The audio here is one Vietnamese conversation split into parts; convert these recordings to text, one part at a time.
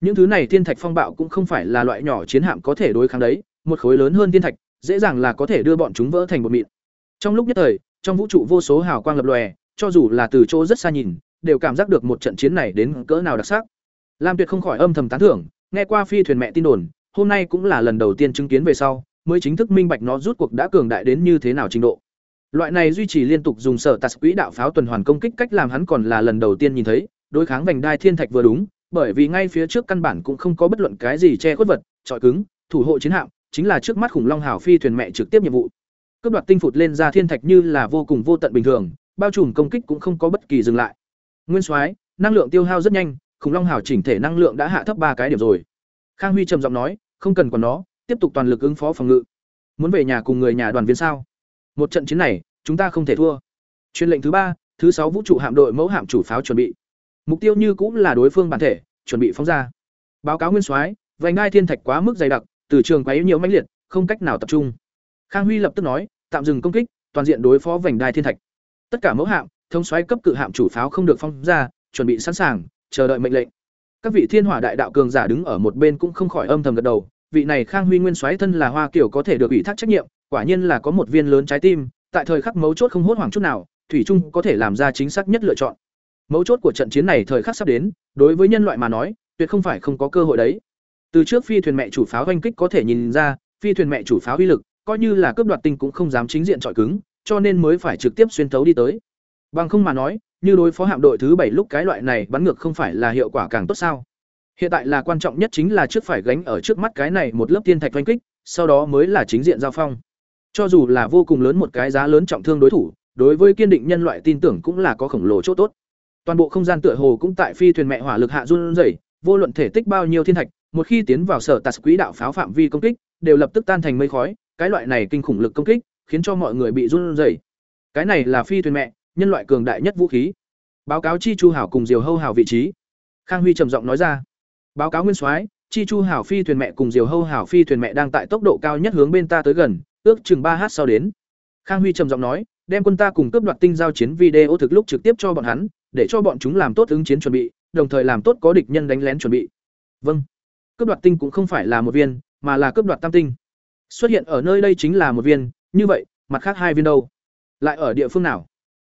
Những thứ này thiên thạch phong bạo cũng không phải là loại nhỏ chiến hạm có thể đối kháng đấy, một khối lớn hơn thiên thạch, dễ dàng là có thể đưa bọn chúng vỡ thành một mịn. Trong lúc nhất thời, trong vũ trụ vô số hào quang lập lòe, cho dù là từ chỗ rất xa nhìn, đều cảm giác được một trận chiến này đến cỡ nào đặc sắc. Lam Tuyệt không khỏi âm thầm tán thưởng, nghe qua phi thuyền mẹ tin đồn, hôm nay cũng là lần đầu tiên chứng kiến về sau, mới chính thức minh bạch nó rút cuộc đã cường đại đến như thế nào trình độ. Loại này duy trì liên tục dùng sở tạt quỹ đạo pháo tuần hoàn công kích cách làm hắn còn là lần đầu tiên nhìn thấy, đối kháng vành đai thiên thạch vừa đúng, bởi vì ngay phía trước căn bản cũng không có bất luận cái gì che khuất vật, trọi cứng, thủ hộ chiến hạm, chính là trước mắt khủng long hào phi thuyền mẹ trực tiếp nhiệm vụ. Cướp đoạt tinh phụt lên ra thiên thạch như là vô cùng vô tận bình thường, bao trùm công kích cũng không có bất kỳ dừng lại. Nguyên soái, năng lượng tiêu hao rất nhanh, khủng long hào chỉnh thể năng lượng đã hạ thấp ba cái điểm rồi. Khang Huy trầm giọng nói, không cần còn nó, tiếp tục toàn lực ứng phó phòng ngự. Muốn về nhà cùng người nhà đoàn viên sao? Một trận chiến này, chúng ta không thể thua. Truyền lệnh thứ ba, thứ sáu vũ trụ hạm đội mẫu hạm chủ pháo chuẩn bị. Mục tiêu như cũng là đối phương bản thể, chuẩn bị phóng ra. Báo cáo nguyên soái, vành đai thiên thạch quá mức dày đặc, từ trường quá yếu nhiều mãnh liệt, không cách nào tập trung. Khang Huy lập tức nói, tạm dừng công kích, toàn diện đối phó vành đai thiên thạch. Tất cả mẫu hạm, thông soái cấp cự hạm chủ pháo không được phóng ra, chuẩn bị sẵn sàng, chờ đợi mệnh lệnh. Các vị thiên hỏa đại đạo cường giả đứng ở một bên cũng không khỏi âm thầm gật đầu, vị này Khang Huy nguyên soái thân là Hoa Kiều có thể được ủy thác trách nhiệm, quả nhiên là có một viên lớn trái tim, tại thời khắc mấu chốt không hốt hoảng chút nào, thủy trung có thể làm ra chính xác nhất lựa chọn. Mấu chốt của trận chiến này thời khắc sắp đến, đối với nhân loại mà nói, tuyệt không phải không có cơ hội đấy. Từ trước phi thuyền mẹ chủ pháo hoành kích có thể nhìn ra, phi thuyền mẹ chủ pháo uy lực, coi như là cướp đoạt tinh cũng không dám chính diện chọi cứng, cho nên mới phải trực tiếp xuyên thấu đi tới. Bằng không mà nói, như đối phó hạm đội thứ bảy lúc cái loại này bắn ngược không phải là hiệu quả càng tốt sao? Hiện tại là quan trọng nhất chính là trước phải gánh ở trước mắt cái này một lớp tiên thạch oanh kích, sau đó mới là chính diện giao phong. Cho dù là vô cùng lớn một cái giá lớn trọng thương đối thủ, đối với kiên định nhân loại tin tưởng cũng là có khổng lồ chỗ tốt. Toàn bộ không gian tựa hồ cũng tại phi thuyền mẹ hỏa lực hạ run rẩy, vô luận thể tích bao nhiêu thiên thạch, một khi tiến vào sở tạt quỹ đạo pháo phạm vi công kích, đều lập tức tan thành mây khói, cái loại này kinh khủng lực công kích, khiến cho mọi người bị run rẩy. Cái này là phi thuyền mẹ, nhân loại cường đại nhất vũ khí. Báo cáo Chi Chu Hảo cùng Diều Hâu Hảo vị trí. Khang Huy trầm giọng nói ra. Báo cáo Nguyên Soái, Chi Chu Hảo phi thuyền mẹ cùng Diều Hâu Hảo phi thuyền mẹ đang tại tốc độ cao nhất hướng bên ta tới gần, ước chừng ba h sau đến. Khang Huy trầm giọng nói, đem quân ta cùng cướp đoạt tinh giao chiến video thực lúc trực tiếp cho bọn hắn, để cho bọn chúng làm tốt ứng chiến chuẩn bị, đồng thời làm tốt có địch nhân đánh lén chuẩn bị. Vâng. Cướp đoạt tinh cũng không phải là một viên, mà là cướp đoạt tam tinh. Xuất hiện ở nơi đây chính là một viên, như vậy, mặt khác hai viên đâu? Lại ở địa phương nào?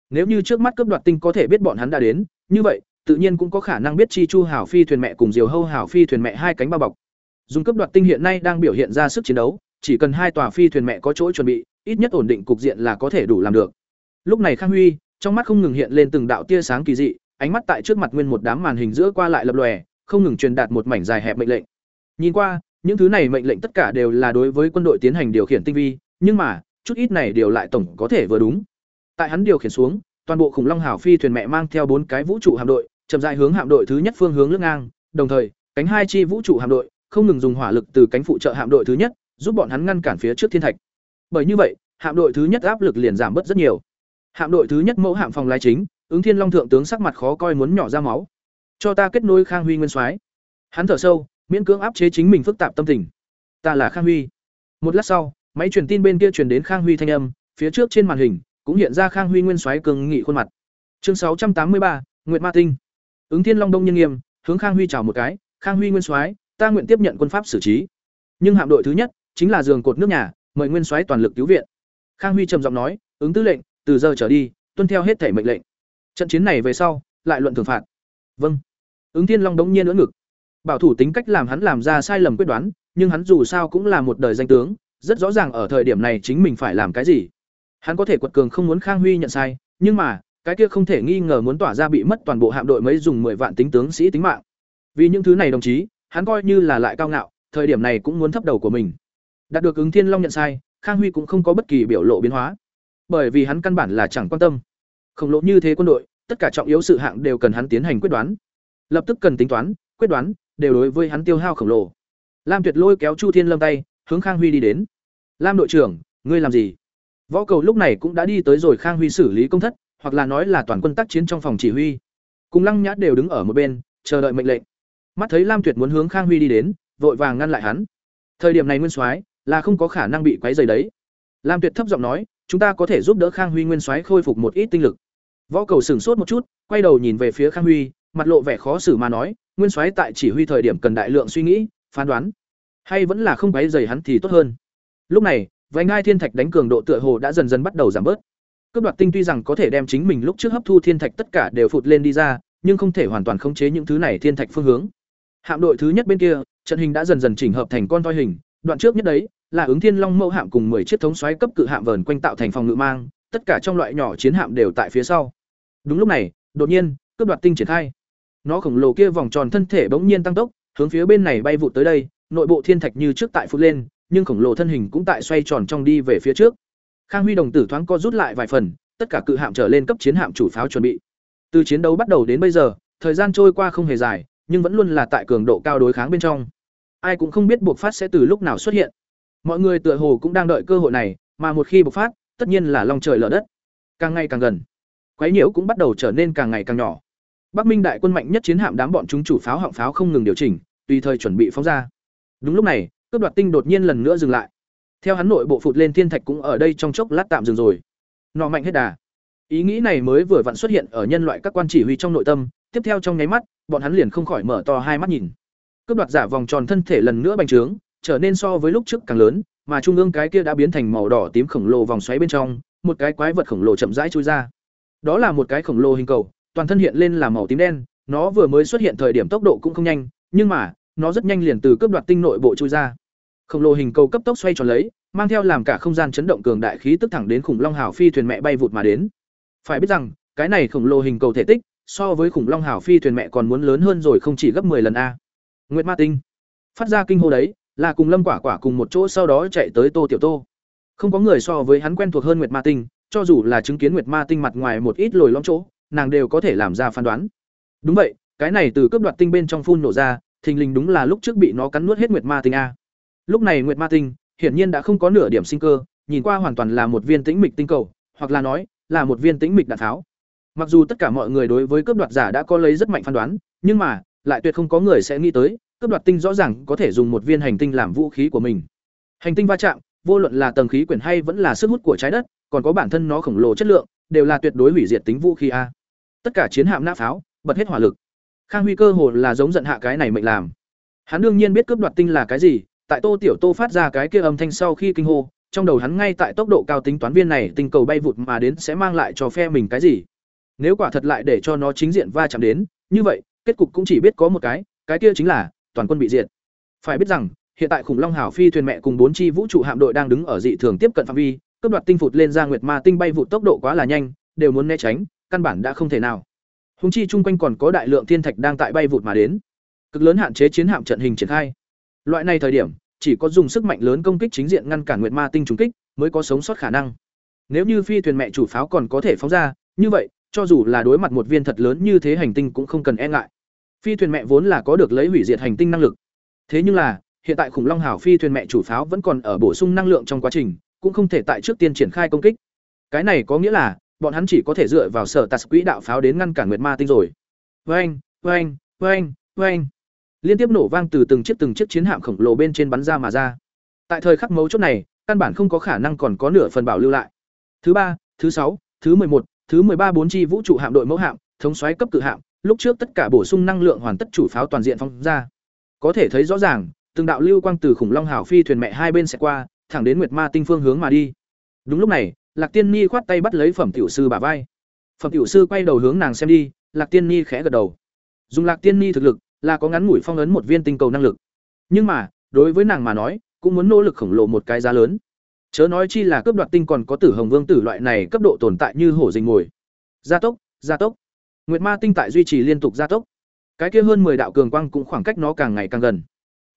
Nếu như trước mắt cướp đoạt tinh có thể biết bọn hắn đã đến, như vậy, tự nhiên cũng có khả năng biết chi chu hảo phi thuyền mẹ cùng diều hâu hảo phi thuyền mẹ hai cánh bao bọc. Dùng cấp đoạt tinh hiện nay đang biểu hiện ra sức chiến đấu, chỉ cần hai tòa phi thuyền mẹ có chỗ chuẩn bị, ít nhất ổn định cục diện là có thể đủ làm được. Lúc này Khang Huy, trong mắt không ngừng hiện lên từng đạo tia sáng kỳ dị, ánh mắt tại trước mặt nguyên một đám màn hình giữa qua lại lập lòe, không ngừng truyền đạt một mảnh dài hẹp mệnh lệnh. Nhìn qua, những thứ này mệnh lệnh tất cả đều là đối với quân đội tiến hành điều khiển tinh vi, nhưng mà, chút ít này điều lại tổng có thể vừa đúng. Tại hắn điều khiển xuống, toàn bộ khủng long hảo phi thuyền mẹ mang theo bốn cái vũ trụ hạm đội, chậm rãi hướng hạm đội thứ nhất phương hướng lướt ngang, đồng thời, cánh hai chi vũ trụ hạm đội không ngừng dùng hỏa lực từ cánh phụ trợ hạm đội thứ nhất, giúp bọn hắn ngăn cản phía trước thiên thạch. Bởi như vậy, hạm đội thứ nhất áp lực liền giảm bớt rất nhiều. Hạm đội thứ nhất mẫu hạm phòng lái chính, ứng thiên long thượng tướng sắc mặt khó coi muốn nhỏ ra máu. Cho ta kết nối Khang Huy Nguyên Soái. Hắn thở sâu, miễn cưỡng áp chế chính mình phức tạp tâm tình. Ta là Khang Huy. Một lát sau, máy truyền tin bên kia truyền đến Khang Huy thanh âm, phía trước trên màn hình cũng hiện ra Khang Huy Nguyên Soái cường nghị khuôn mặt. Chương sáu trăm tám mươi ba, Nguyệt Ma Tinh. Ứng Thiên Long Đông nhân nghiêm, hướng Khang Huy chào một cái, "Khang Huy Nguyên Soái, ta nguyện tiếp nhận quân pháp xử trí." Nhưng hạm đội thứ nhất chính là giường cột nước nhà, mời Nguyên Soái toàn lực cứu viện. Khang Huy trầm giọng nói, "Ứng tư lệnh, từ giờ trở đi, tuân theo hết thể mệnh lệnh." Trận chiến này về sau, lại luận thưởng phạt. "Vâng." Ứng Thiên Long đống nhiên ưỡn ngực. Bảo thủ tính cách làm hắn làm ra sai lầm quyết đoán, nhưng hắn dù sao cũng là một đời danh tướng, rất rõ ràng ở thời điểm này chính mình phải làm cái gì. Hắn có thể quật cường không muốn Khang Huy nhận sai, nhưng mà, cái kia không thể nghi ngờ muốn tỏa ra bị mất toàn bộ hạm đội mấy dùng mười vạn tính tướng sĩ tính mạng. Vì những thứ này đồng chí, hắn coi như là lại cao ngạo, thời điểm này cũng muốn thấp đầu của mình. Đạt được ứng Thiên Long nhận sai, Khang Huy cũng không có bất kỳ biểu lộ biến hóa, bởi vì hắn căn bản là chẳng quan tâm. Khổng lồ như thế quân đội, tất cả trọng yếu sự hạng đều cần hắn tiến hành quyết đoán. Lập tức cần tính toán, quyết đoán, đều đối với hắn tiêu hao khổng lồ. Lam Tuyệt lôi kéo Chu Thiên Lâm tay, hướng Khang Huy đi đến. "Lam đội trưởng, ngươi làm gì?" Võ Cầu lúc này cũng đã đi tới rồi Khang Huy xử lý công thất, hoặc là nói là toàn quân tác chiến trong phòng chỉ huy. Cùng Lăng Nhã đều đứng ở một bên, chờ đợi mệnh lệnh. Mắt thấy Lam Tuyệt muốn hướng Khang Huy đi đến, vội vàng ngăn lại hắn. Thời điểm này Nguyên Soái là không có khả năng bị quấy rầy đấy. Lam Tuyệt thấp giọng nói, chúng ta có thể giúp đỡ Khang Huy Nguyên Soái khôi phục một ít tinh lực. Võ Cầu sửng sốt một chút, quay đầu nhìn về phía Khang Huy, mặt lộ vẻ khó xử mà nói, nguyên soái tại chỉ huy thời điểm cần đại lượng suy nghĩ phán đoán. Hay vẫn là không quấy dày hắn thì tốt hơn. Lúc này vành ngai thiên thạch đánh cường độ tựa hồ đã dần dần bắt đầu giảm bớt. Cướp đoạt tinh tuy rằng có thể đem chính mình lúc trước hấp thu thiên thạch tất cả đều phụt lên đi ra nhưng không thể hoàn toàn khống chế những thứ này thiên thạch phương hướng. Hạm đội thứ nhất bên kia trận hình đã dần dần chỉnh hợp thành con toi hình đoạn trước nhất đấy là ứng thiên long mẫu hạm cùng 10 chiếc thống xoáy cấp cự hạm vờn quanh tạo thành phòng ngự mang, tất cả trong loại nhỏ chiến hạm đều tại phía sau. Đúng lúc này, đột nhiên, cướp đoạt tinh triển khai. Nó khổng lồ kia vòng tròn thân thể bỗng nhiên tăng tốc, hướng phía bên này bay vụt tới đây, nội bộ thiên thạch như trước tại phút lên, nhưng khổng lồ thân hình cũng tại xoay tròn trong đi về phía trước. Khang huy đồng tử thoáng co rút lại vài phần, tất cả cự hạm trở lên cấp chiến hạm chủ pháo chuẩn bị. Từ chiến đấu bắt đầu đến bây giờ, thời gian trôi qua không hề dài, nhưng vẫn luôn là tại cường độ cao đối kháng bên trong. Ai cũng không biết buộc phát sẽ từ lúc nào xuất hiện mọi người tựa hồ cũng đang đợi cơ hội này, mà một khi bộc phát, tất nhiên là lòng trời lở đất. Càng ngày càng gần, quái nhiễu cũng bắt đầu trở nên càng ngày càng nhỏ. Bắc minh đại quân mạnh nhất chiến hạm đám bọn chúng chủ pháo họng pháo không ngừng điều chỉnh, tùy thời chuẩn bị phóng ra. Đúng lúc này, cướp đoạt tinh đột nhiên lần nữa dừng lại. Theo hắn nội bộ phụt lên thiên thạch cũng ở đây trong chốc lát tạm dừng rồi. Nọ mạnh hết đà. Ý nghĩ này mới vừa vặn xuất hiện ở nhân loại các quan chỉ huy trong nội tâm, tiếp theo trong nháy mắt, bọn hắn liền không khỏi mở to hai mắt nhìn. Cướp đoạt giả vòng tròn thân thể lần nữa bành trướng trở nên so với lúc trước càng lớn, mà trung ương cái kia đã biến thành màu đỏ tím khổng lồ vòng xoáy bên trong, một cái quái vật khổng lồ chậm rãi chui ra. Đó là một cái khổng lồ hình cầu, toàn thân hiện lên là màu tím đen, nó vừa mới xuất hiện thời điểm tốc độ cũng không nhanh, nhưng mà, nó rất nhanh liền từ cướp đoạt tinh nội bộ chui ra. Khổng lồ hình cầu cấp tốc xoay tròn lấy, mang theo làm cả không gian chấn động cường đại khí tức thẳng đến khủng long hào phi thuyền mẹ bay vụt mà đến. Phải biết rằng, cái này khổng lồ hình cầu thể tích, so với khủng long hào phi thuyền mẹ còn muốn lớn hơn rồi không chỉ gấp 10 lần a. Nguyệt ma tinh. Phát ra kinh hô đấy là cùng lâm quả quả cùng một chỗ sau đó chạy tới tô tiểu tô. Không có người so với hắn quen thuộc hơn nguyệt ma tinh, cho dù là chứng kiến nguyệt ma tinh mặt ngoài một ít lồi lõm chỗ, nàng đều có thể làm ra phán đoán. Đúng vậy, cái này từ cướp đoạt tinh bên trong phun nổ ra, thình lình đúng là lúc trước bị nó cắn nuốt hết nguyệt ma tinh a. Lúc này nguyệt ma tinh, hiển nhiên đã không có nửa điểm sinh cơ, nhìn qua hoàn toàn là một viên tĩnh mịch tinh cầu, hoặc là nói, là một viên tĩnh mịch đạn tháo. Mặc dù tất cả mọi người đối với cướp đoạt giả đã có lấy rất mạnh phán đoán, nhưng mà, lại tuyệt không có người sẽ nghĩ tới cướp đoạt tinh rõ ràng có thể dùng một viên hành tinh làm vũ khí của mình. Hành tinh va chạm, vô luận là tầng khí quyển hay vẫn là sức hút của trái đất, còn có bản thân nó khổng lồ chất lượng, đều là tuyệt đối hủy diệt tính vũ khí a. Tất cả chiến hạm nã pháo, bật hết hỏa lực. Khang huy cơ hồ là giống giận hạ cái này mệnh làm. Hắn đương nhiên biết cướp đoạt tinh là cái gì, tại tô tiểu tô phát ra cái kia âm thanh sau khi kinh hô, trong đầu hắn ngay tại tốc độ cao tính toán viên này tinh cầu bay vụt mà đến sẽ mang lại cho phe mình cái gì. Nếu quả thật lại để cho nó chính diện va chạm đến, như vậy, kết cục cũng chỉ biết có một cái cái kia chính là toàn quân bị diệt. Phải biết rằng, hiện tại khủng long hảo phi thuyền mẹ cùng bốn chi vũ trụ hạm đội đang đứng ở dị thường tiếp cận phạm vi, cướp đoạt tinh phụt lên ra nguyệt ma tinh bay vụt tốc độ quá là nhanh, đều muốn né tránh, căn bản đã không thể nào. Hùng chi chung quanh còn có đại lượng thiên thạch đang tại bay vụt mà đến. Cực lớn hạn chế chiến hạm trận hình triển khai. Loại này thời điểm, chỉ có dùng sức mạnh lớn công kích chính diện ngăn cản nguyệt ma tinh trúng kích, mới có sống sót khả năng. Nếu như phi thuyền mẹ chủ pháo còn có thể phóng ra, như vậy, cho dù là đối mặt một viên thật lớn như thế hành tinh cũng không cần e ngại phi thuyền mẹ vốn là có được lấy hủy diệt hành tinh năng lực. Thế nhưng là, hiện tại khủng long hảo phi thuyền mẹ chủ pháo vẫn còn ở bổ sung năng lượng trong quá trình, cũng không thể tại trước tiên triển khai công kích. Cái này có nghĩa là, bọn hắn chỉ có thể dựa vào sở tạt quỹ đạo pháo đến ngăn cản nguyệt ma tinh rồi. Vang vang vang vang liên tiếp nổ vang từ từng chiếc từng chiếc chiến hạm khổng lồ bên trên bắn ra mà ra. Tại thời khắc mấu chốt này, căn bản không có khả năng còn có nửa phần bảo lưu lại. Thứ ba, thứ sáu, thứ một, thứ ba bốn chi vũ trụ hạm đội mẫu hạm, thống xoáy cấp cự hạm lúc trước tất cả bổ sung năng lượng hoàn tất chủ pháo toàn diện phóng ra. Có thể thấy rõ ràng, từng đạo lưu quang từ khủng long hảo phi thuyền mẹ hai bên sẽ qua, thẳng đến nguyệt ma tinh phương hướng mà đi. Đúng lúc này, lạc tiên ni khoát tay bắt lấy phẩm tiểu sư bả vai. Phẩm tiểu sư quay đầu hướng nàng xem đi, lạc tiên ni khẽ gật đầu. Dùng lạc tiên ni thực lực, là có ngắn ngủi phong ấn một viên tinh cầu năng lực. Nhưng mà, đối với nàng mà nói, cũng muốn nỗ lực khổng lồ một cái giá lớn. Chớ nói chi là cướp đoạt tinh còn có tử hồng vương tử loại này cấp độ tồn tại như hổ dình ngồi gia tốc gia tốc nguyệt ma tinh tại duy trì liên tục gia tốc. Cái kia hơn 10 đạo cường quang cũng khoảng cách nó càng ngày càng gần.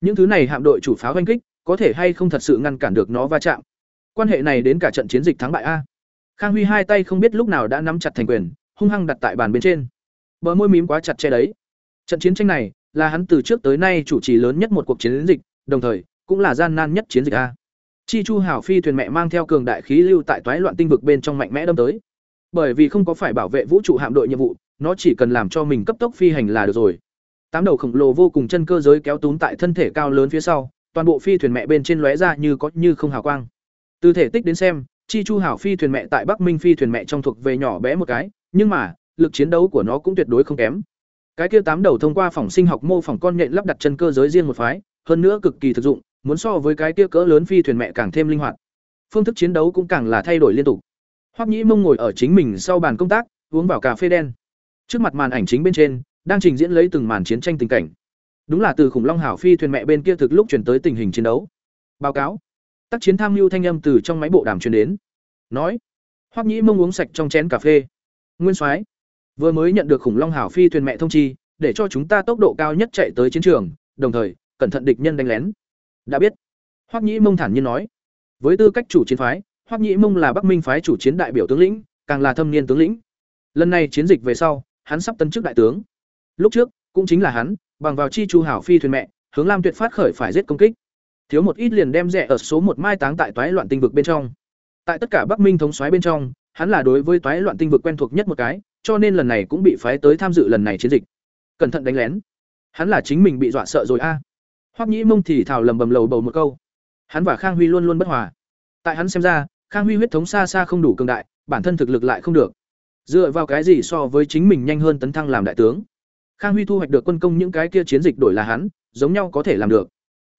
Những thứ này hạm đội chủ pháo oanh kích, có thể hay không thật sự ngăn cản được nó va chạm. Quan hệ này đến cả trận chiến dịch thắng bại a. Khang huy hai tay không biết lúc nào đã nắm chặt thành quyền, hung hăng đặt tại bàn bên trên. Bờ môi mím quá chặt che đấy. Trận chiến tranh này là hắn từ trước tới nay chủ trì lớn nhất một cuộc chiến dịch, đồng thời cũng là gian nan nhất chiến dịch a. Chi chu hảo phi thuyền mẹ mang theo cường đại khí lưu tại toái loạn tinh vực bên trong mạnh mẽ đâm tới bởi vì không có phải bảo vệ vũ trụ hạm đội nhiệm vụ nó chỉ cần làm cho mình cấp tốc phi hành là được rồi tám đầu khổng lồ vô cùng chân cơ giới kéo túm tại thân thể cao lớn phía sau toàn bộ phi thuyền mẹ bên trên lóe ra như có như không hào quang từ thể tích đến xem chi chu hảo phi thuyền mẹ tại bắc minh phi thuyền mẹ trong thuộc về nhỏ bé một cái nhưng mà lực chiến đấu của nó cũng tuyệt đối không kém Cái kia tám đầu thông qua phòng sinh học mô phỏng con nhện lắp đặt chân cơ giới riêng một phái, hơn nữa cực kỳ thực dụng, muốn so với cái kia cỡ lớn phi thuyền mẹ càng thêm linh hoạt. Phương thức chiến đấu cũng càng là thay đổi liên tục. Hoắc Nhĩ Mông ngồi ở chính mình sau bàn công tác, uống vào cà phê đen. Trước mặt màn ảnh chính bên trên, đang trình diễn lấy từng màn chiến tranh tình cảnh. Đúng là từ khủng long hảo phi thuyền mẹ bên kia thực lúc truyền tới tình hình chiến đấu. Báo cáo. Tác chiến tham mưu thanh âm từ trong máy bộ đàm truyền đến. Nói. Hoắc Nhĩ Mông uống sạch trong chén cà phê. Nguyên Soái, vừa mới nhận được khủng long hảo phi thuyền mẹ thông chi, để cho chúng ta tốc độ cao nhất chạy tới chiến trường, đồng thời cẩn thận địch nhân đánh lén. Đã biết. Hoắc Nhĩ Mông thản nhiên nói. Với tư cách chủ chiến phái, Hoắc Nhĩ Mông là Bắc Minh phái chủ chiến đại biểu tướng lĩnh, càng là thâm niên tướng lĩnh. Lần này chiến dịch về sau, hắn sắp tân chức đại tướng. Lúc trước, cũng chính là hắn, bằng vào chi chu hảo phi thuyền mẹ, hướng Lam Tuyệt phát khởi phải giết công kích. Thiếu một ít liền đem rẻ ở số một mai táng tại toái loạn tinh vực bên trong. Tại tất cả Bắc Minh thống soái bên trong, hắn là đối với toái loạn tinh vực quen thuộc nhất một cái, cho nên lần này cũng bị phái tới tham dự lần này chiến dịch. Cẩn thận đánh lén. Hắn là chính mình bị dọa sợ rồi a. À. Hoắc Nhĩ Mông thì thào lầm bầm lầu bầu một câu. Hắn và Khang Huy luôn luôn bất hòa. Tại hắn xem ra, Khang Huy huyết thống xa xa không đủ cường đại, bản thân thực lực lại không được. Dựa vào cái gì so với chính mình nhanh hơn tấn thăng làm đại tướng? Khang Huy thu hoạch được quân công những cái kia chiến dịch đổi là hắn, giống nhau có thể làm được.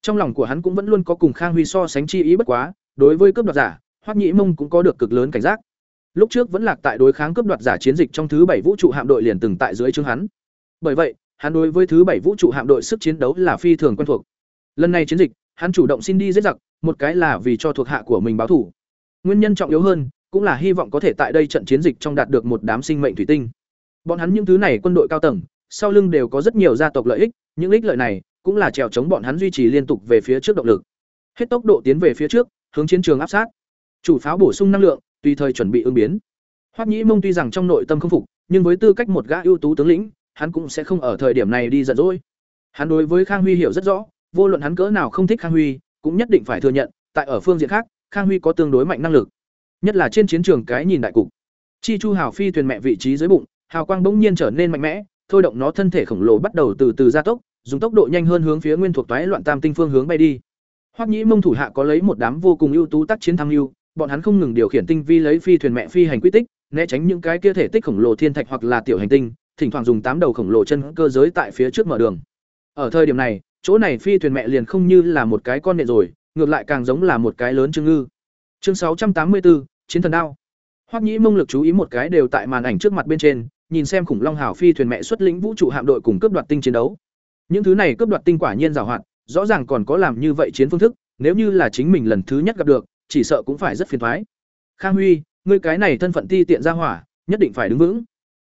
Trong lòng của hắn cũng vẫn luôn có cùng Khang Huy so sánh chi ý bất quá, đối với cướp đoạt giả, Hoắc Nhĩ Mông cũng có được cực lớn cảnh giác. Lúc trước vẫn lạc tại đối kháng cướp đoạt giả chiến dịch trong thứ bảy vũ trụ hạm đội liền từng tại dưới trướng hắn. Bởi vậy, hắn đối với thứ bảy vũ trụ hạm đội sức chiến đấu là phi thường quen thuộc. Lần này chiến dịch, hắn chủ động xin đi giết giặc, một cái là vì cho thuộc hạ của mình báo thủ. Nguyên nhân trọng yếu hơn, cũng là hy vọng có thể tại đây trận chiến dịch trong đạt được một đám sinh mệnh thủy tinh. Bọn hắn những thứ này quân đội cao tầng, sau lưng đều có rất nhiều gia tộc lợi ích, những ích lợi này cũng là trèo chống bọn hắn duy trì liên tục về phía trước động lực. Hết tốc độ tiến về phía trước, hướng chiến trường áp sát. Chủ pháo bổ sung năng lượng, tùy thời chuẩn bị ứng biến. Hoắc Nhĩ Mông tuy rằng trong nội tâm không phục, nhưng với tư cách một gã ưu tú tướng lĩnh, hắn cũng sẽ không ở thời điểm này đi giận dỗi. Hắn đối với Khang Huy hiểu rất rõ, vô luận hắn cỡ nào không thích Khang Huy, cũng nhất định phải thừa nhận, tại ở phương diện khác, Khang Huy có tương đối mạnh năng lực. Nhất là trên chiến trường cái nhìn đại cục. Chi Chu Hào phi thuyền mẹ vị trí dưới bụng, hào quang bỗng nhiên trở nên mạnh mẽ, thôi động nó thân thể khổng lồ bắt đầu từ từ gia tốc, dùng tốc độ nhanh hơn hướng phía nguyên thuộc toái loạn tam tinh phương hướng bay đi. Hoắc Nhĩ Mông thủ hạ có lấy một đám vô cùng ưu tú tác chiến tham lưu, bọn hắn không ngừng điều khiển tinh vi lấy phi thuyền mẹ phi hành quy tích, né tránh những cái kia thể tích khổng lồ thiên thạch hoặc là tiểu hành tinh, thỉnh thoảng dùng tám đầu khổng lồ chân cơ giới tại phía trước mở đường. Ở thời điểm này, chỗ này phi thuyền mẹ liền không như là một cái con nện rồi, ngược lại càng giống là một cái lớn chương ngư. Chương 684, chiến thần đao. Hoắc Nhĩ Mông lực chú ý một cái đều tại màn ảnh trước mặt bên trên, nhìn xem khủng long hảo phi thuyền mẹ xuất lĩnh vũ trụ hạm đội cùng cướp đoạt tinh chiến đấu. Những thứ này cướp đoạt tinh quả nhiên giàu hoạt, rõ ràng còn có làm như vậy chiến phương thức, nếu như là chính mình lần thứ nhất gặp được, chỉ sợ cũng phải rất phiền toái. Khang Huy, ngươi cái này thân phận ti tiện ra hỏa, nhất định phải đứng vững.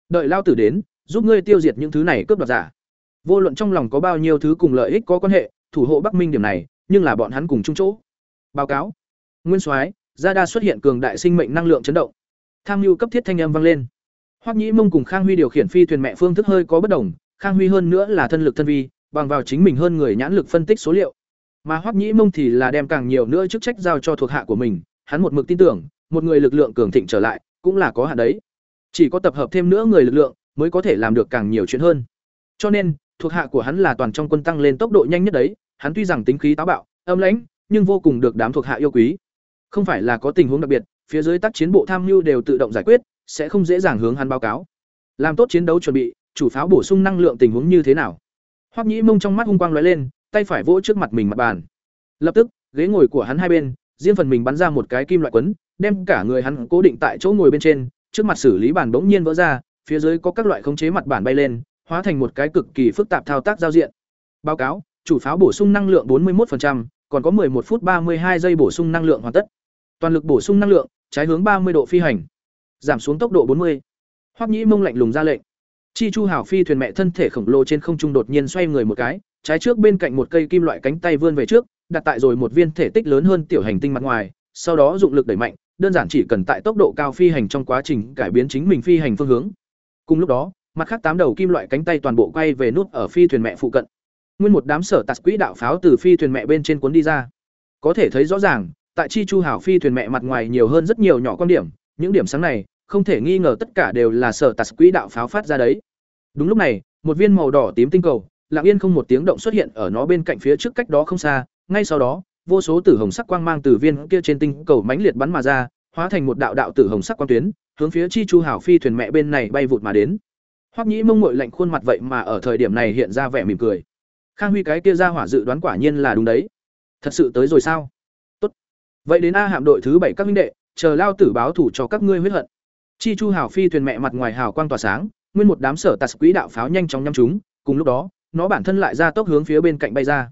Đợi lao tử đến, giúp ngươi tiêu diệt những thứ này cướp đoạt giả. Vô luận trong lòng có bao nhiêu thứ cùng lợi ích có quan hệ, thủ hộ Bắc Minh điểm này, nhưng là bọn hắn cùng chung chỗ. Báo cáo. Nguyên Soái, Gia Đa xuất hiện cường đại sinh mệnh năng lượng chấn động. Tham lưu cấp thiết thanh âm vang lên. Hoắc Nhĩ Mông cùng Khang Huy điều khiển phi thuyền mẹ phương thức hơi có bất đồng, Khang Huy hơn nữa là thân lực thân vi, bằng vào chính mình hơn người nhãn lực phân tích số liệu. Mà Hoắc Nhĩ Mông thì là đem càng nhiều nữa chức trách giao cho thuộc hạ của mình, hắn một mực tin tưởng, một người lực lượng cường thịnh trở lại, cũng là có hạn đấy. Chỉ có tập hợp thêm nữa người lực lượng, mới có thể làm được càng nhiều chuyện hơn. Cho nên, thuộc hạ của hắn là toàn trong quân tăng lên tốc độ nhanh nhất đấy, hắn tuy rằng tính khí táo bạo, âm lãnh, nhưng vô cùng được đám thuộc hạ yêu quý. Không phải là có tình huống đặc biệt, phía dưới tác chiến bộ tham mưu đều tự động giải quyết, sẽ không dễ dàng hướng hắn báo cáo. Làm tốt chiến đấu chuẩn bị, chủ pháo bổ sung năng lượng tình huống như thế nào? Hoắc Nhĩ Mông trong mắt hung quang lóe lên, tay phải vỗ trước mặt mình mặt bàn. Lập tức, ghế ngồi của hắn hai bên, riêng phần mình bắn ra một cái kim loại quấn, đem cả người hắn cố định tại chỗ ngồi bên trên, trước mặt xử lý bàn bỗng nhiên vỡ ra, phía dưới có các loại khống chế mặt bàn bay lên, hóa thành một cái cực kỳ phức tạp thao tác giao diện. Báo cáo, chủ pháo bổ sung năng lượng 41%, còn có 11 phút 32 giây bổ sung năng lượng hoàn tất. Toàn lực bổ sung năng lượng, trái hướng 30 độ phi hành. Giảm xuống tốc độ 40. Hoắc Nhĩ Mông lạnh lùng ra lệnh. Chi Chu Hảo phi thuyền mẹ thân thể khổng lồ trên không trung đột nhiên xoay người một cái, trái trước bên cạnh một cây kim loại cánh tay vươn về trước, đặt tại rồi một viên thể tích lớn hơn tiểu hành tinh mặt ngoài, sau đó dụng lực đẩy mạnh, đơn giản chỉ cần tại tốc độ cao phi hành trong quá trình cải biến chính mình phi hành phương hướng. Cùng lúc đó, mặt khác tám đầu kim loại cánh tay toàn bộ quay về nút ở phi thuyền mẹ phụ cận. Nguyên một đám sở tạt quỹ đạo pháo từ phi thuyền mẹ bên trên cuốn đi ra. Có thể thấy rõ ràng, tại chi chu hảo phi thuyền mẹ mặt ngoài nhiều hơn rất nhiều nhỏ quan điểm, những điểm sáng này không thể nghi ngờ tất cả đều là sở tạt quỹ đạo pháo phát ra đấy. Đúng lúc này, một viên màu đỏ tím tinh cầu, lặng yên không một tiếng động xuất hiện ở nó bên cạnh phía trước cách đó không xa, ngay sau đó, vô số tử hồng sắc quang mang từ viên kia trên tinh cầu mãnh liệt bắn mà ra, hóa thành một đạo đạo tử hồng sắc quang tuyến, hướng phía chi chu hảo phi thuyền mẹ bên này bay vụt mà đến. Hoắc Nhĩ Mông mội lạnh khuôn mặt vậy mà ở thời điểm này hiện ra vẻ mỉm cười. Khang Huy cái kia ra hỏa dự đoán quả nhiên là đúng đấy. Thật sự tới rồi sao? Tốt. Vậy đến A hạm đội thứ bảy các huynh đệ, chờ lao tử báo thủ cho các ngươi huyết hận. Chi Chu Hào phi thuyền mẹ mặt ngoài hào quang tỏa sáng, nguyên một đám sở tạt quỹ đạo pháo nhanh chóng nhắm chúng, cùng lúc đó, nó bản thân lại ra tốc hướng phía bên cạnh bay ra.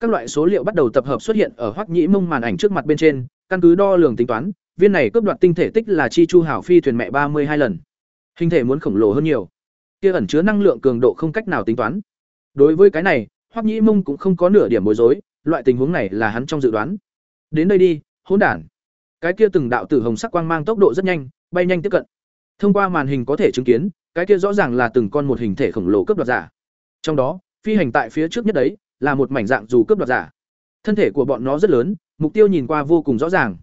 Các loại số liệu bắt đầu tập hợp xuất hiện ở Hoắc Nhĩ Mông màn ảnh trước mặt bên trên, căn cứ đo lường tính toán, viên này cướp đoạt tinh thể tích là Chi Chu hảo phi thuyền mẹ ba mươi hai lần. Hình thể muốn khổng lồ hơn nhiều. Kia ẩn chứa năng lượng cường độ không cách nào tính toán. Đối với cái này, Hoắc Nhĩ Mông cũng không có nửa điểm bối rối, loại tình huống này là hắn trong dự đoán. Đến đây đi, hỗn đản. Cái kia từng đạo tử hồng sắc quang mang tốc độ rất nhanh, bay nhanh tiếp cận. Thông qua màn hình có thể chứng kiến, cái kia rõ ràng là từng con một hình thể khổng lồ cướp đoạt giả. Trong đó, phi hành tại phía trước nhất đấy, là một mảnh dạng dù cướp đoạt giả. Thân thể của bọn nó rất lớn, mục tiêu nhìn qua vô cùng rõ ràng.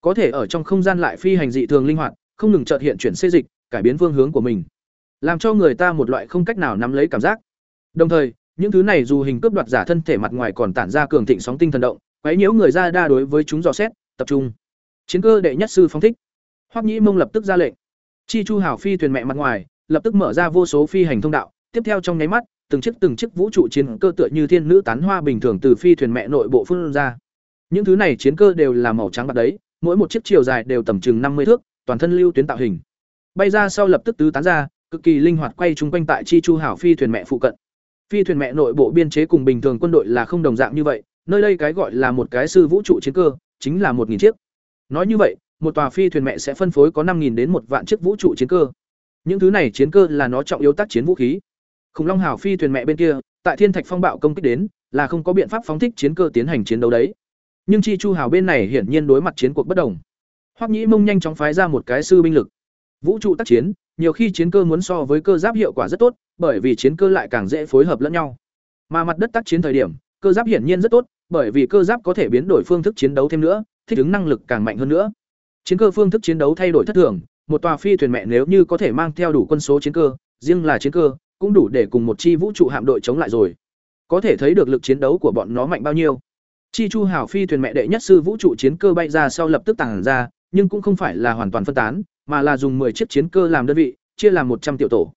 Có thể ở trong không gian lại phi hành dị thường linh hoạt, không ngừng chợt hiện chuyển xê dịch, cải biến phương hướng của mình, làm cho người ta một loại không cách nào nắm lấy cảm giác. Đồng thời, những thứ này dù hình cướp đoạt giả thân thể mặt ngoài còn tản ra cường thịnh sóng tinh thần động, quấy nhiễu người ra đa đối với chúng dò xét, tập trung. Chiến cơ đệ nhất sư phóng thích. Hoắc Nhĩ Mông lập tức ra lệnh. Chi Chu Hảo phi thuyền mẹ mặt ngoài, lập tức mở ra vô số phi hành thông đạo, tiếp theo trong nháy mắt, từng chiếc từng chiếc vũ trụ chiến cơ tựa như thiên nữ tán hoa bình thường từ phi thuyền mẹ nội bộ phun ra. Những thứ này chiến cơ đều là màu trắng bạc đấy, mỗi một chiếc chiều dài đều tầm chừng năm mươi thước, toàn thân lưu tuyến tạo hình. Bay ra sau lập tức tứ tán ra, cực kỳ linh hoạt quay trung quanh tại Chi Chu Hảo phi thuyền mẹ phụ cận. Phi thuyền mẹ nội bộ biên chế cùng bình thường quân đội là không đồng dạng như vậy, nơi đây cái gọi là một cái sư vũ trụ chiến cơ, chính là một nghìn chiếc. Nói như vậy, một tòa phi thuyền mẹ sẽ phân phối có năm nghìn đến một vạn chiếc vũ trụ chiến cơ. Những thứ này chiến cơ là nó trọng yếu tác chiến vũ khí. Khủng Long Hào phi thuyền mẹ bên kia, tại Thiên Thạch Phong bạo công kích đến, là không có biện pháp phóng thích chiến cơ tiến hành chiến đấu đấy. Nhưng Chi Chu Hào bên này hiển nhiên đối mặt chiến cuộc bất đồng. Hoắc Nhĩ Mông nhanh chóng phái ra một cái sư binh lực. Vũ trụ tác chiến, nhiều khi chiến cơ muốn so với cơ giáp hiệu quả rất tốt, bởi vì chiến cơ lại càng dễ phối hợp lẫn nhau. Mà mặt đất tác chiến thời điểm, cơ giáp hiển nhiên rất tốt, bởi vì cơ giáp có thể biến đổi phương thức chiến đấu thêm nữa, thích ứng năng lực càng mạnh hơn nữa. Chiến cơ phương thức chiến đấu thay đổi thất thường, một tòa phi thuyền mẹ nếu như có thể mang theo đủ quân số chiến cơ, riêng là chiến cơ, cũng đủ để cùng một chi vũ trụ hạm đội chống lại rồi. Có thể thấy được lực chiến đấu của bọn nó mạnh bao nhiêu. Chi Chu Hảo phi thuyền mẹ đệ nhất sư vũ trụ chiến cơ bay ra sau lập tức tàng ra, nhưng cũng không phải là hoàn toàn phân tán, mà là dùng 10 chiếc chiến cơ làm đơn vị, chia làm một trăm tiểu tổ.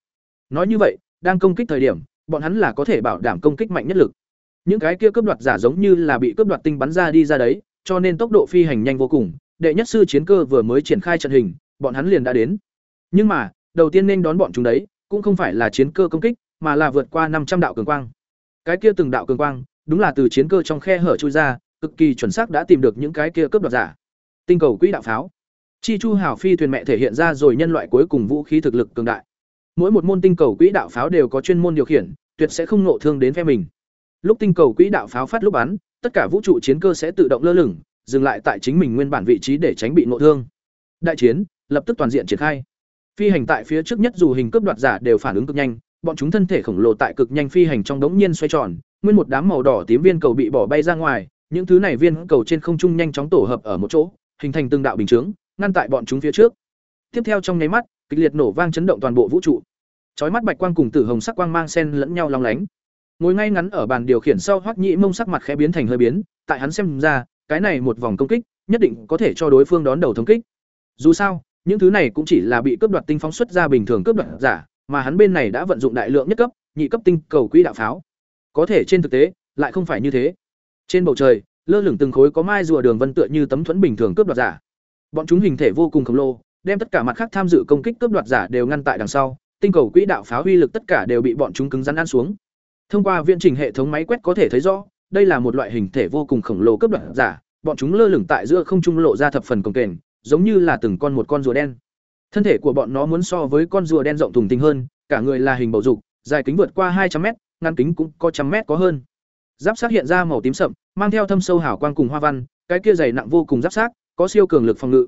Nói như vậy, đang công kích thời điểm, bọn hắn là có thể bảo đảm công kích mạnh nhất lực. Những cái kia cướp đoạt giả giống như là bị cướp đoạt tinh bắn ra đi ra đấy, cho nên tốc độ phi hành nhanh vô cùng, đệ nhất sư chiến cơ vừa mới triển khai trận hình, bọn hắn liền đã đến. Nhưng mà, đầu tiên nên đón bọn chúng đấy, cũng không phải là chiến cơ công kích, mà là vượt qua năm trăm đạo cường quang. Cái kia từng đạo cường quang, đúng là từ chiến cơ trong khe hở chui ra, cực kỳ chuẩn xác đã tìm được những cái kia cướp đoạt giả. Tinh cầu quỹ đạo pháo. Chi Chu Hảo phi thuyền mẹ thể hiện ra rồi nhân loại cuối cùng vũ khí thực lực cường đại. Mỗi một môn tinh cầu quỹ đạo pháo đều có chuyên môn điều khiển, tuyệt sẽ không nộ thương đến phe mình. Lúc tinh cầu quỹ đạo pháo phát lúc bắn, tất cả vũ trụ chiến cơ sẽ tự động lơ lửng, dừng lại tại chính mình nguyên bản vị trí để tránh bị nộ thương. Đại chiến lập tức toàn diện triển khai. Phi hành tại phía trước nhất dù hình cướp đoạt giả đều phản ứng cực nhanh, bọn chúng thân thể khổng lồ tại cực nhanh phi hành trong đống nhiên xoay tròn, nguyên một đám màu đỏ tím viên cầu bị bỏ bay ra ngoài, những thứ này viên cầu trên không trung nhanh chóng tổ hợp ở một chỗ, hình thành từng đạo bình chướng, ngăn tại bọn chúng phía trước. Tiếp theo trong nháy mắt, kịch liệt nổ vang chấn động toàn bộ vũ trụ. Chói mắt bạch quang cùng tử hồng sắc quang mang xen lẫn nhau long lánh. Ngồi ngay ngắn ở bàn điều khiển sau Hoắc Nhĩ Mông sắc mặt khẽ biến thành hơi biến, tại hắn xem ra, cái này một vòng công kích, nhất định có thể cho đối phương đón đầu thống kích. Dù sao, những thứ này cũng chỉ là bị cướp đoạt tinh phóng xuất ra bình thường cướp đoạt giả, mà hắn bên này đã vận dụng đại lượng nhất cấp, nhị cấp tinh cầu quỹ đạo pháo. Có thể trên thực tế, lại không phải như thế. Trên bầu trời, lơ lửng từng khối có mai rùa đường vân tựa như tấm thuẫn bình thường cướp đoạt giả. Bọn chúng hình thể vô cùng khổng lồ, đem tất cả mặt khác tham dự công kích cướp đoạt giả đều ngăn tại đằng sau, tinh cầu quỹ đạo phá huy lực tất cả đều bị bọn chúng cứng rắn ăn xuống. Thông qua viễn trình hệ thống máy quét có thể thấy rõ, đây là một loại hình thể vô cùng khổng lồ cướp đoạt giả, bọn chúng lơ lửng tại giữa không trung lộ ra thập phần cồng kềnh, giống như là từng con một con rùa đen. Thân thể của bọn nó muốn so với con rùa đen rộng thùng thình hơn, cả người là hình bầu dục, dài kính vượt qua hai trăm mét, ngắn kính cũng có trăm mét có hơn. Giáp sát hiện ra màu tím sậm, mang theo thâm sâu hào quang cùng hoa văn, cái kia dày nặng vô cùng giáp sát, có siêu cường lực phòng ngự.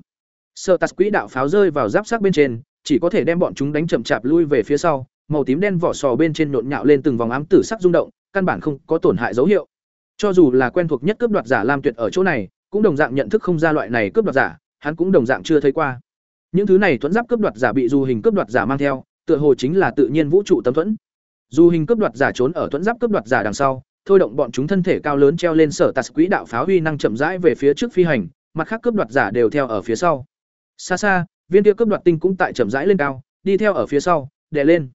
Sơ tạt quỹ đạo pháo rơi vào giáp sát bên trên, chỉ có thể đem bọn chúng đánh chậm chạp lui về phía sau, màu tím đen vỏ sò bên trên nhộn nhạo lên từng vòng ám tử sắc rung động, căn bản không có tổn hại dấu hiệu. Cho dù là quen thuộc nhất cướp đoạt giả Lam Tuyệt ở chỗ này, cũng đồng dạng nhận thức không ra loại này cướp đoạt giả, hắn cũng đồng dạng chưa thấy qua. Những thứ này thuẫn giáp cướp đoạt giả bị du hình cướp đoạt giả mang theo, tựa hồ chính là tự nhiên vũ trụ tấm thuẫn. Du hình cướp đoạt giả trốn ở thuẫn giáp cướp đoạt giả đằng sau, thôi động bọn chúng thân thể cao lớn treo lên sở tạt quỹ đạo pháo huy năng chậm rãi về phía trước phi hành, mặt khác cướp đoạt giả đều theo ở phía sau. Xa xa, viên kia cướp đoạt tinh cũng tại chậm rãi lên cao, đi theo ở phía sau, đè lên.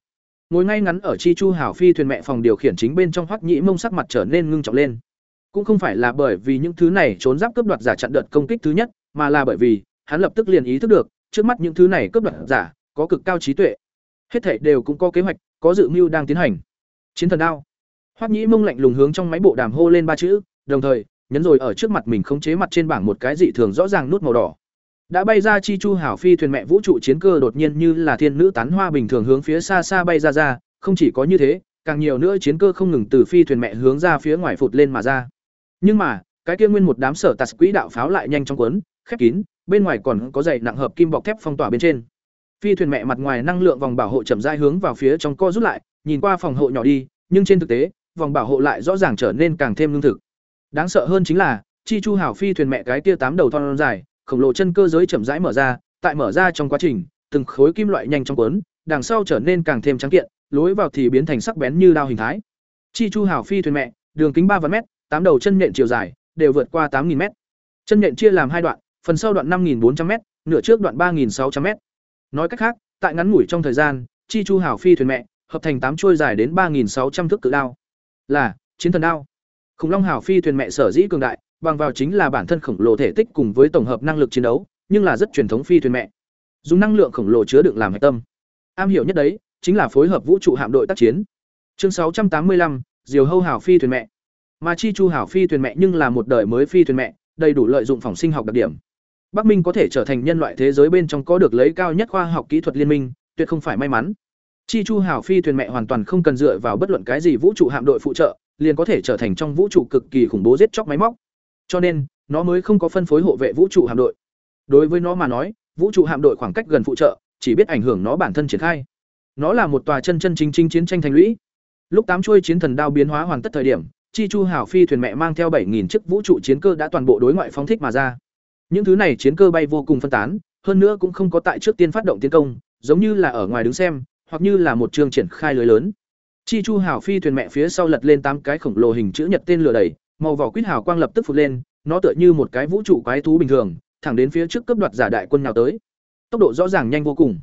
ngồi ngay ngắn ở chi chu hảo phi thuyền mẹ phòng điều khiển chính bên trong hoắc nhĩ mông sắc mặt trở nên ngưng trọng lên cũng không phải là bởi vì những thứ này trốn giáp cướp đoạt giả chặn đợt công kích thứ nhất mà là bởi vì hắn lập tức liền ý thức được trước mắt những thứ này cướp đoạt giả có cực cao trí tuệ hết thảy đều cũng có kế hoạch có dự mưu đang tiến hành chiến thần đao hoắc nhĩ mông lạnh lùng hướng trong máy bộ đàm hô lên ba chữ đồng thời nhấn rồi ở trước mặt mình khống chế mặt trên bảng một cái dị thường rõ ràng nút màu đỏ. Đã bay ra chi chu hảo phi thuyền mẹ vũ trụ chiến cơ đột nhiên như là thiên nữ tán hoa bình thường hướng phía xa xa bay ra ra, không chỉ có như thế, càng nhiều nữa chiến cơ không ngừng từ phi thuyền mẹ hướng ra phía ngoài phụt lên mà ra. Nhưng mà, cái kia nguyên một đám sở tạt quỹ đạo pháo lại nhanh chóng cuốn, khép kín, bên ngoài còn có dày nặng hợp kim bọc thép phong tỏa bên trên. Phi thuyền mẹ mặt ngoài năng lượng vòng bảo hộ chậm rãi hướng vào phía trong co rút lại, nhìn qua phòng hộ nhỏ đi, nhưng trên thực tế, vòng bảo hộ lại rõ ràng trở nên càng thêm lương thực đáng sợ hơn chính là, chi chu hảo phi thuyền mẹ cái kia tám đầu thon dài, khổng lồ chân cơ giới chậm rãi mở ra, tại mở ra trong quá trình, từng khối kim loại nhanh trong cuốn, đằng sau trở nên càng thêm trắng kiện, lối vào thì biến thành sắc bén như đao hình thái. Chi chu hảo phi thuyền mẹ, đường kính ba vạn mét, tám đầu chân nhện chiều dài, đều vượt qua tám nghìn mét. Chân nhện chia làm hai đoạn, phần sau đoạn năm nghìn bốn trăm m nửa trước đoạn ba nghìn sáu trăm m nói cách khác, tại ngắn ngủi trong thời gian, chi chu hảo phi thuyền mẹ, hợp thành tám chuôi dài đến ba nghìn sáu trăm thước cự đao. Là, chiến thần đao khủng long hảo phi thuyền mẹ sở dĩ cường đại, bằng vào chính là bản thân khổng lồ thể tích cùng với tổng hợp năng lực chiến đấu, nhưng là rất truyền thống phi thuyền mẹ. Dùng năng lượng khổng lồ chứa đựng làm hạch tâm. Am hiểu nhất đấy, chính là phối hợp vũ trụ hạm đội tác chiến. Chương sáu trăm tám mươi lăm, diều hâu hảo phi thuyền mẹ. Mà chi chu hảo phi thuyền mẹ nhưng là một đời mới phi thuyền mẹ, đầy đủ lợi dụng phòng sinh học đặc điểm. Bắc minh có thể trở thành nhân loại thế giới bên trong có được lấy cao nhất khoa học kỹ thuật liên minh, tuyệt không phải may mắn. Chi chu hảo phi thuyền mẹ hoàn toàn không cần dựa vào bất luận cái gì vũ trụ hạm đội phụ trợ liền có thể trở thành trong vũ trụ cực kỳ khủng bố giết chóc máy móc. Cho nên, nó mới không có phân phối hộ vệ vũ trụ hạm đội. Đối với nó mà nói, vũ trụ hạm đội khoảng cách gần phụ trợ, chỉ biết ảnh hưởng nó bản thân triển khai. Nó là một tòa chân chân chính chính chiến tranh thành lũy. Lúc tám chuôi chiến thần đao biến hóa hoàn tất thời điểm, chi chu hảo phi thuyền mẹ mang theo bảy nghìn chiếc vũ trụ chiến cơ đã toàn bộ đối ngoại phóng thích mà ra. Những thứ này chiến cơ bay vô cùng phân tán, hơn nữa cũng không có tại trước tiên phát động tiến công, giống như là ở ngoài đứng xem, hoặc như là một trường triển khai lưới lớn chi chu hảo phi thuyền mẹ phía sau lật lên tám cái khổng lồ hình chữ nhật tên lửa đầy màu vỏ quýt hào quang lập tức phụt lên, nó tựa như một cái vũ trụ quái thú bình thường, thẳng đến phía trước cấp đoạt giả đại quân nào tới. Tốc độ rõ ràng nhanh vô cùng.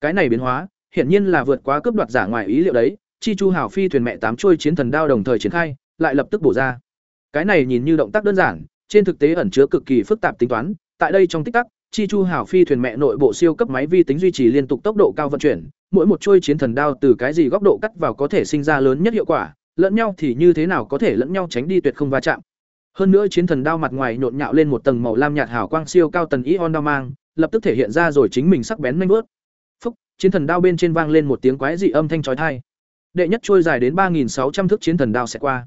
Cái này biến hóa, hiển nhiên là vượt quá cấp đoạt giả ngoài ý liệu đấy. Chi chu hảo phi thuyền mẹ tám trôi chiến thần đao đồng thời triển khai, lại lập tức bổ ra. Cái này nhìn như động tác đơn giản, trên thực tế ẩn chứa cực kỳ phức tạp tính toán. Tại đây trong tích tắc, chi chu hảo phi thuyền mẹ nội bộ siêu cấp máy vi tính duy trì liên tục tốc độ cao vận chuyển mỗi một chuôi chiến thần đao từ cái gì góc độ cắt vào có thể sinh ra lớn nhất hiệu quả, lẫn nhau thì như thế nào có thể lẫn nhau tránh đi tuyệt không va chạm. Hơn nữa chiến thần đao mặt ngoài nhộn nhạo lên một tầng màu lam nhạt hào quang siêu cao tần ion đao mang, lập tức thể hiện ra rồi chính mình sắc bén nhanh bớt phúc, chiến thần đao bên trên vang lên một tiếng quái dị âm thanh chói tai. Đệ nhất trôi dài đến ba nghìn sáu trăm thước chiến thần đao sẽ qua.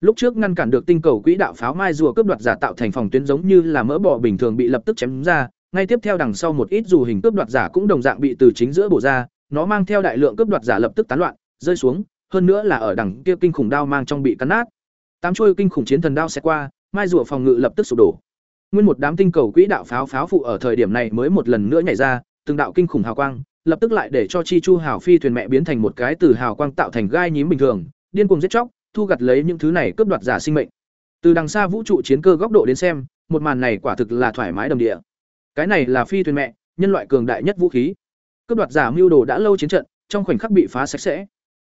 Lúc trước ngăn cản được tinh cầu quỹ đạo pháo mai rùa cướp đoạt giả tạo thành phòng tuyến giống như là mỡ bò bình thường bị lập tức chém ra, ngay tiếp theo đằng sau một ít dù hình cướp đoạt giả cũng đồng dạng bị từ chính giữa bổ ra nó mang theo đại lượng cướp đoạt giả lập tức tán loạn, rơi xuống, hơn nữa là ở đằng kia kinh khủng đao mang trong bị cắn nát. Tám chuôi kinh khủng chiến thần đao sẽ qua, mai rùa phòng ngự lập tức sụp đổ. Nguyên một đám tinh cầu quỹ đạo pháo pháo phụ ở thời điểm này mới một lần nữa nhảy ra, từng đạo kinh khủng hào quang, lập tức lại để cho chi chu hào phi thuyền mẹ biến thành một cái từ hào quang tạo thành gai nhím bình thường, điên cuồng giết chóc, thu gặt lấy những thứ này cướp đoạt giả sinh mệnh. Từ đằng xa vũ trụ chiến cơ góc độ đến xem, một màn này quả thực là thoải mái đồng địa. Cái này là phi thuyền mẹ, nhân loại cường đại nhất vũ khí cướp đoạt giả mưu đồ đã lâu chiến trận, trong khoảnh khắc bị phá sạch sẽ.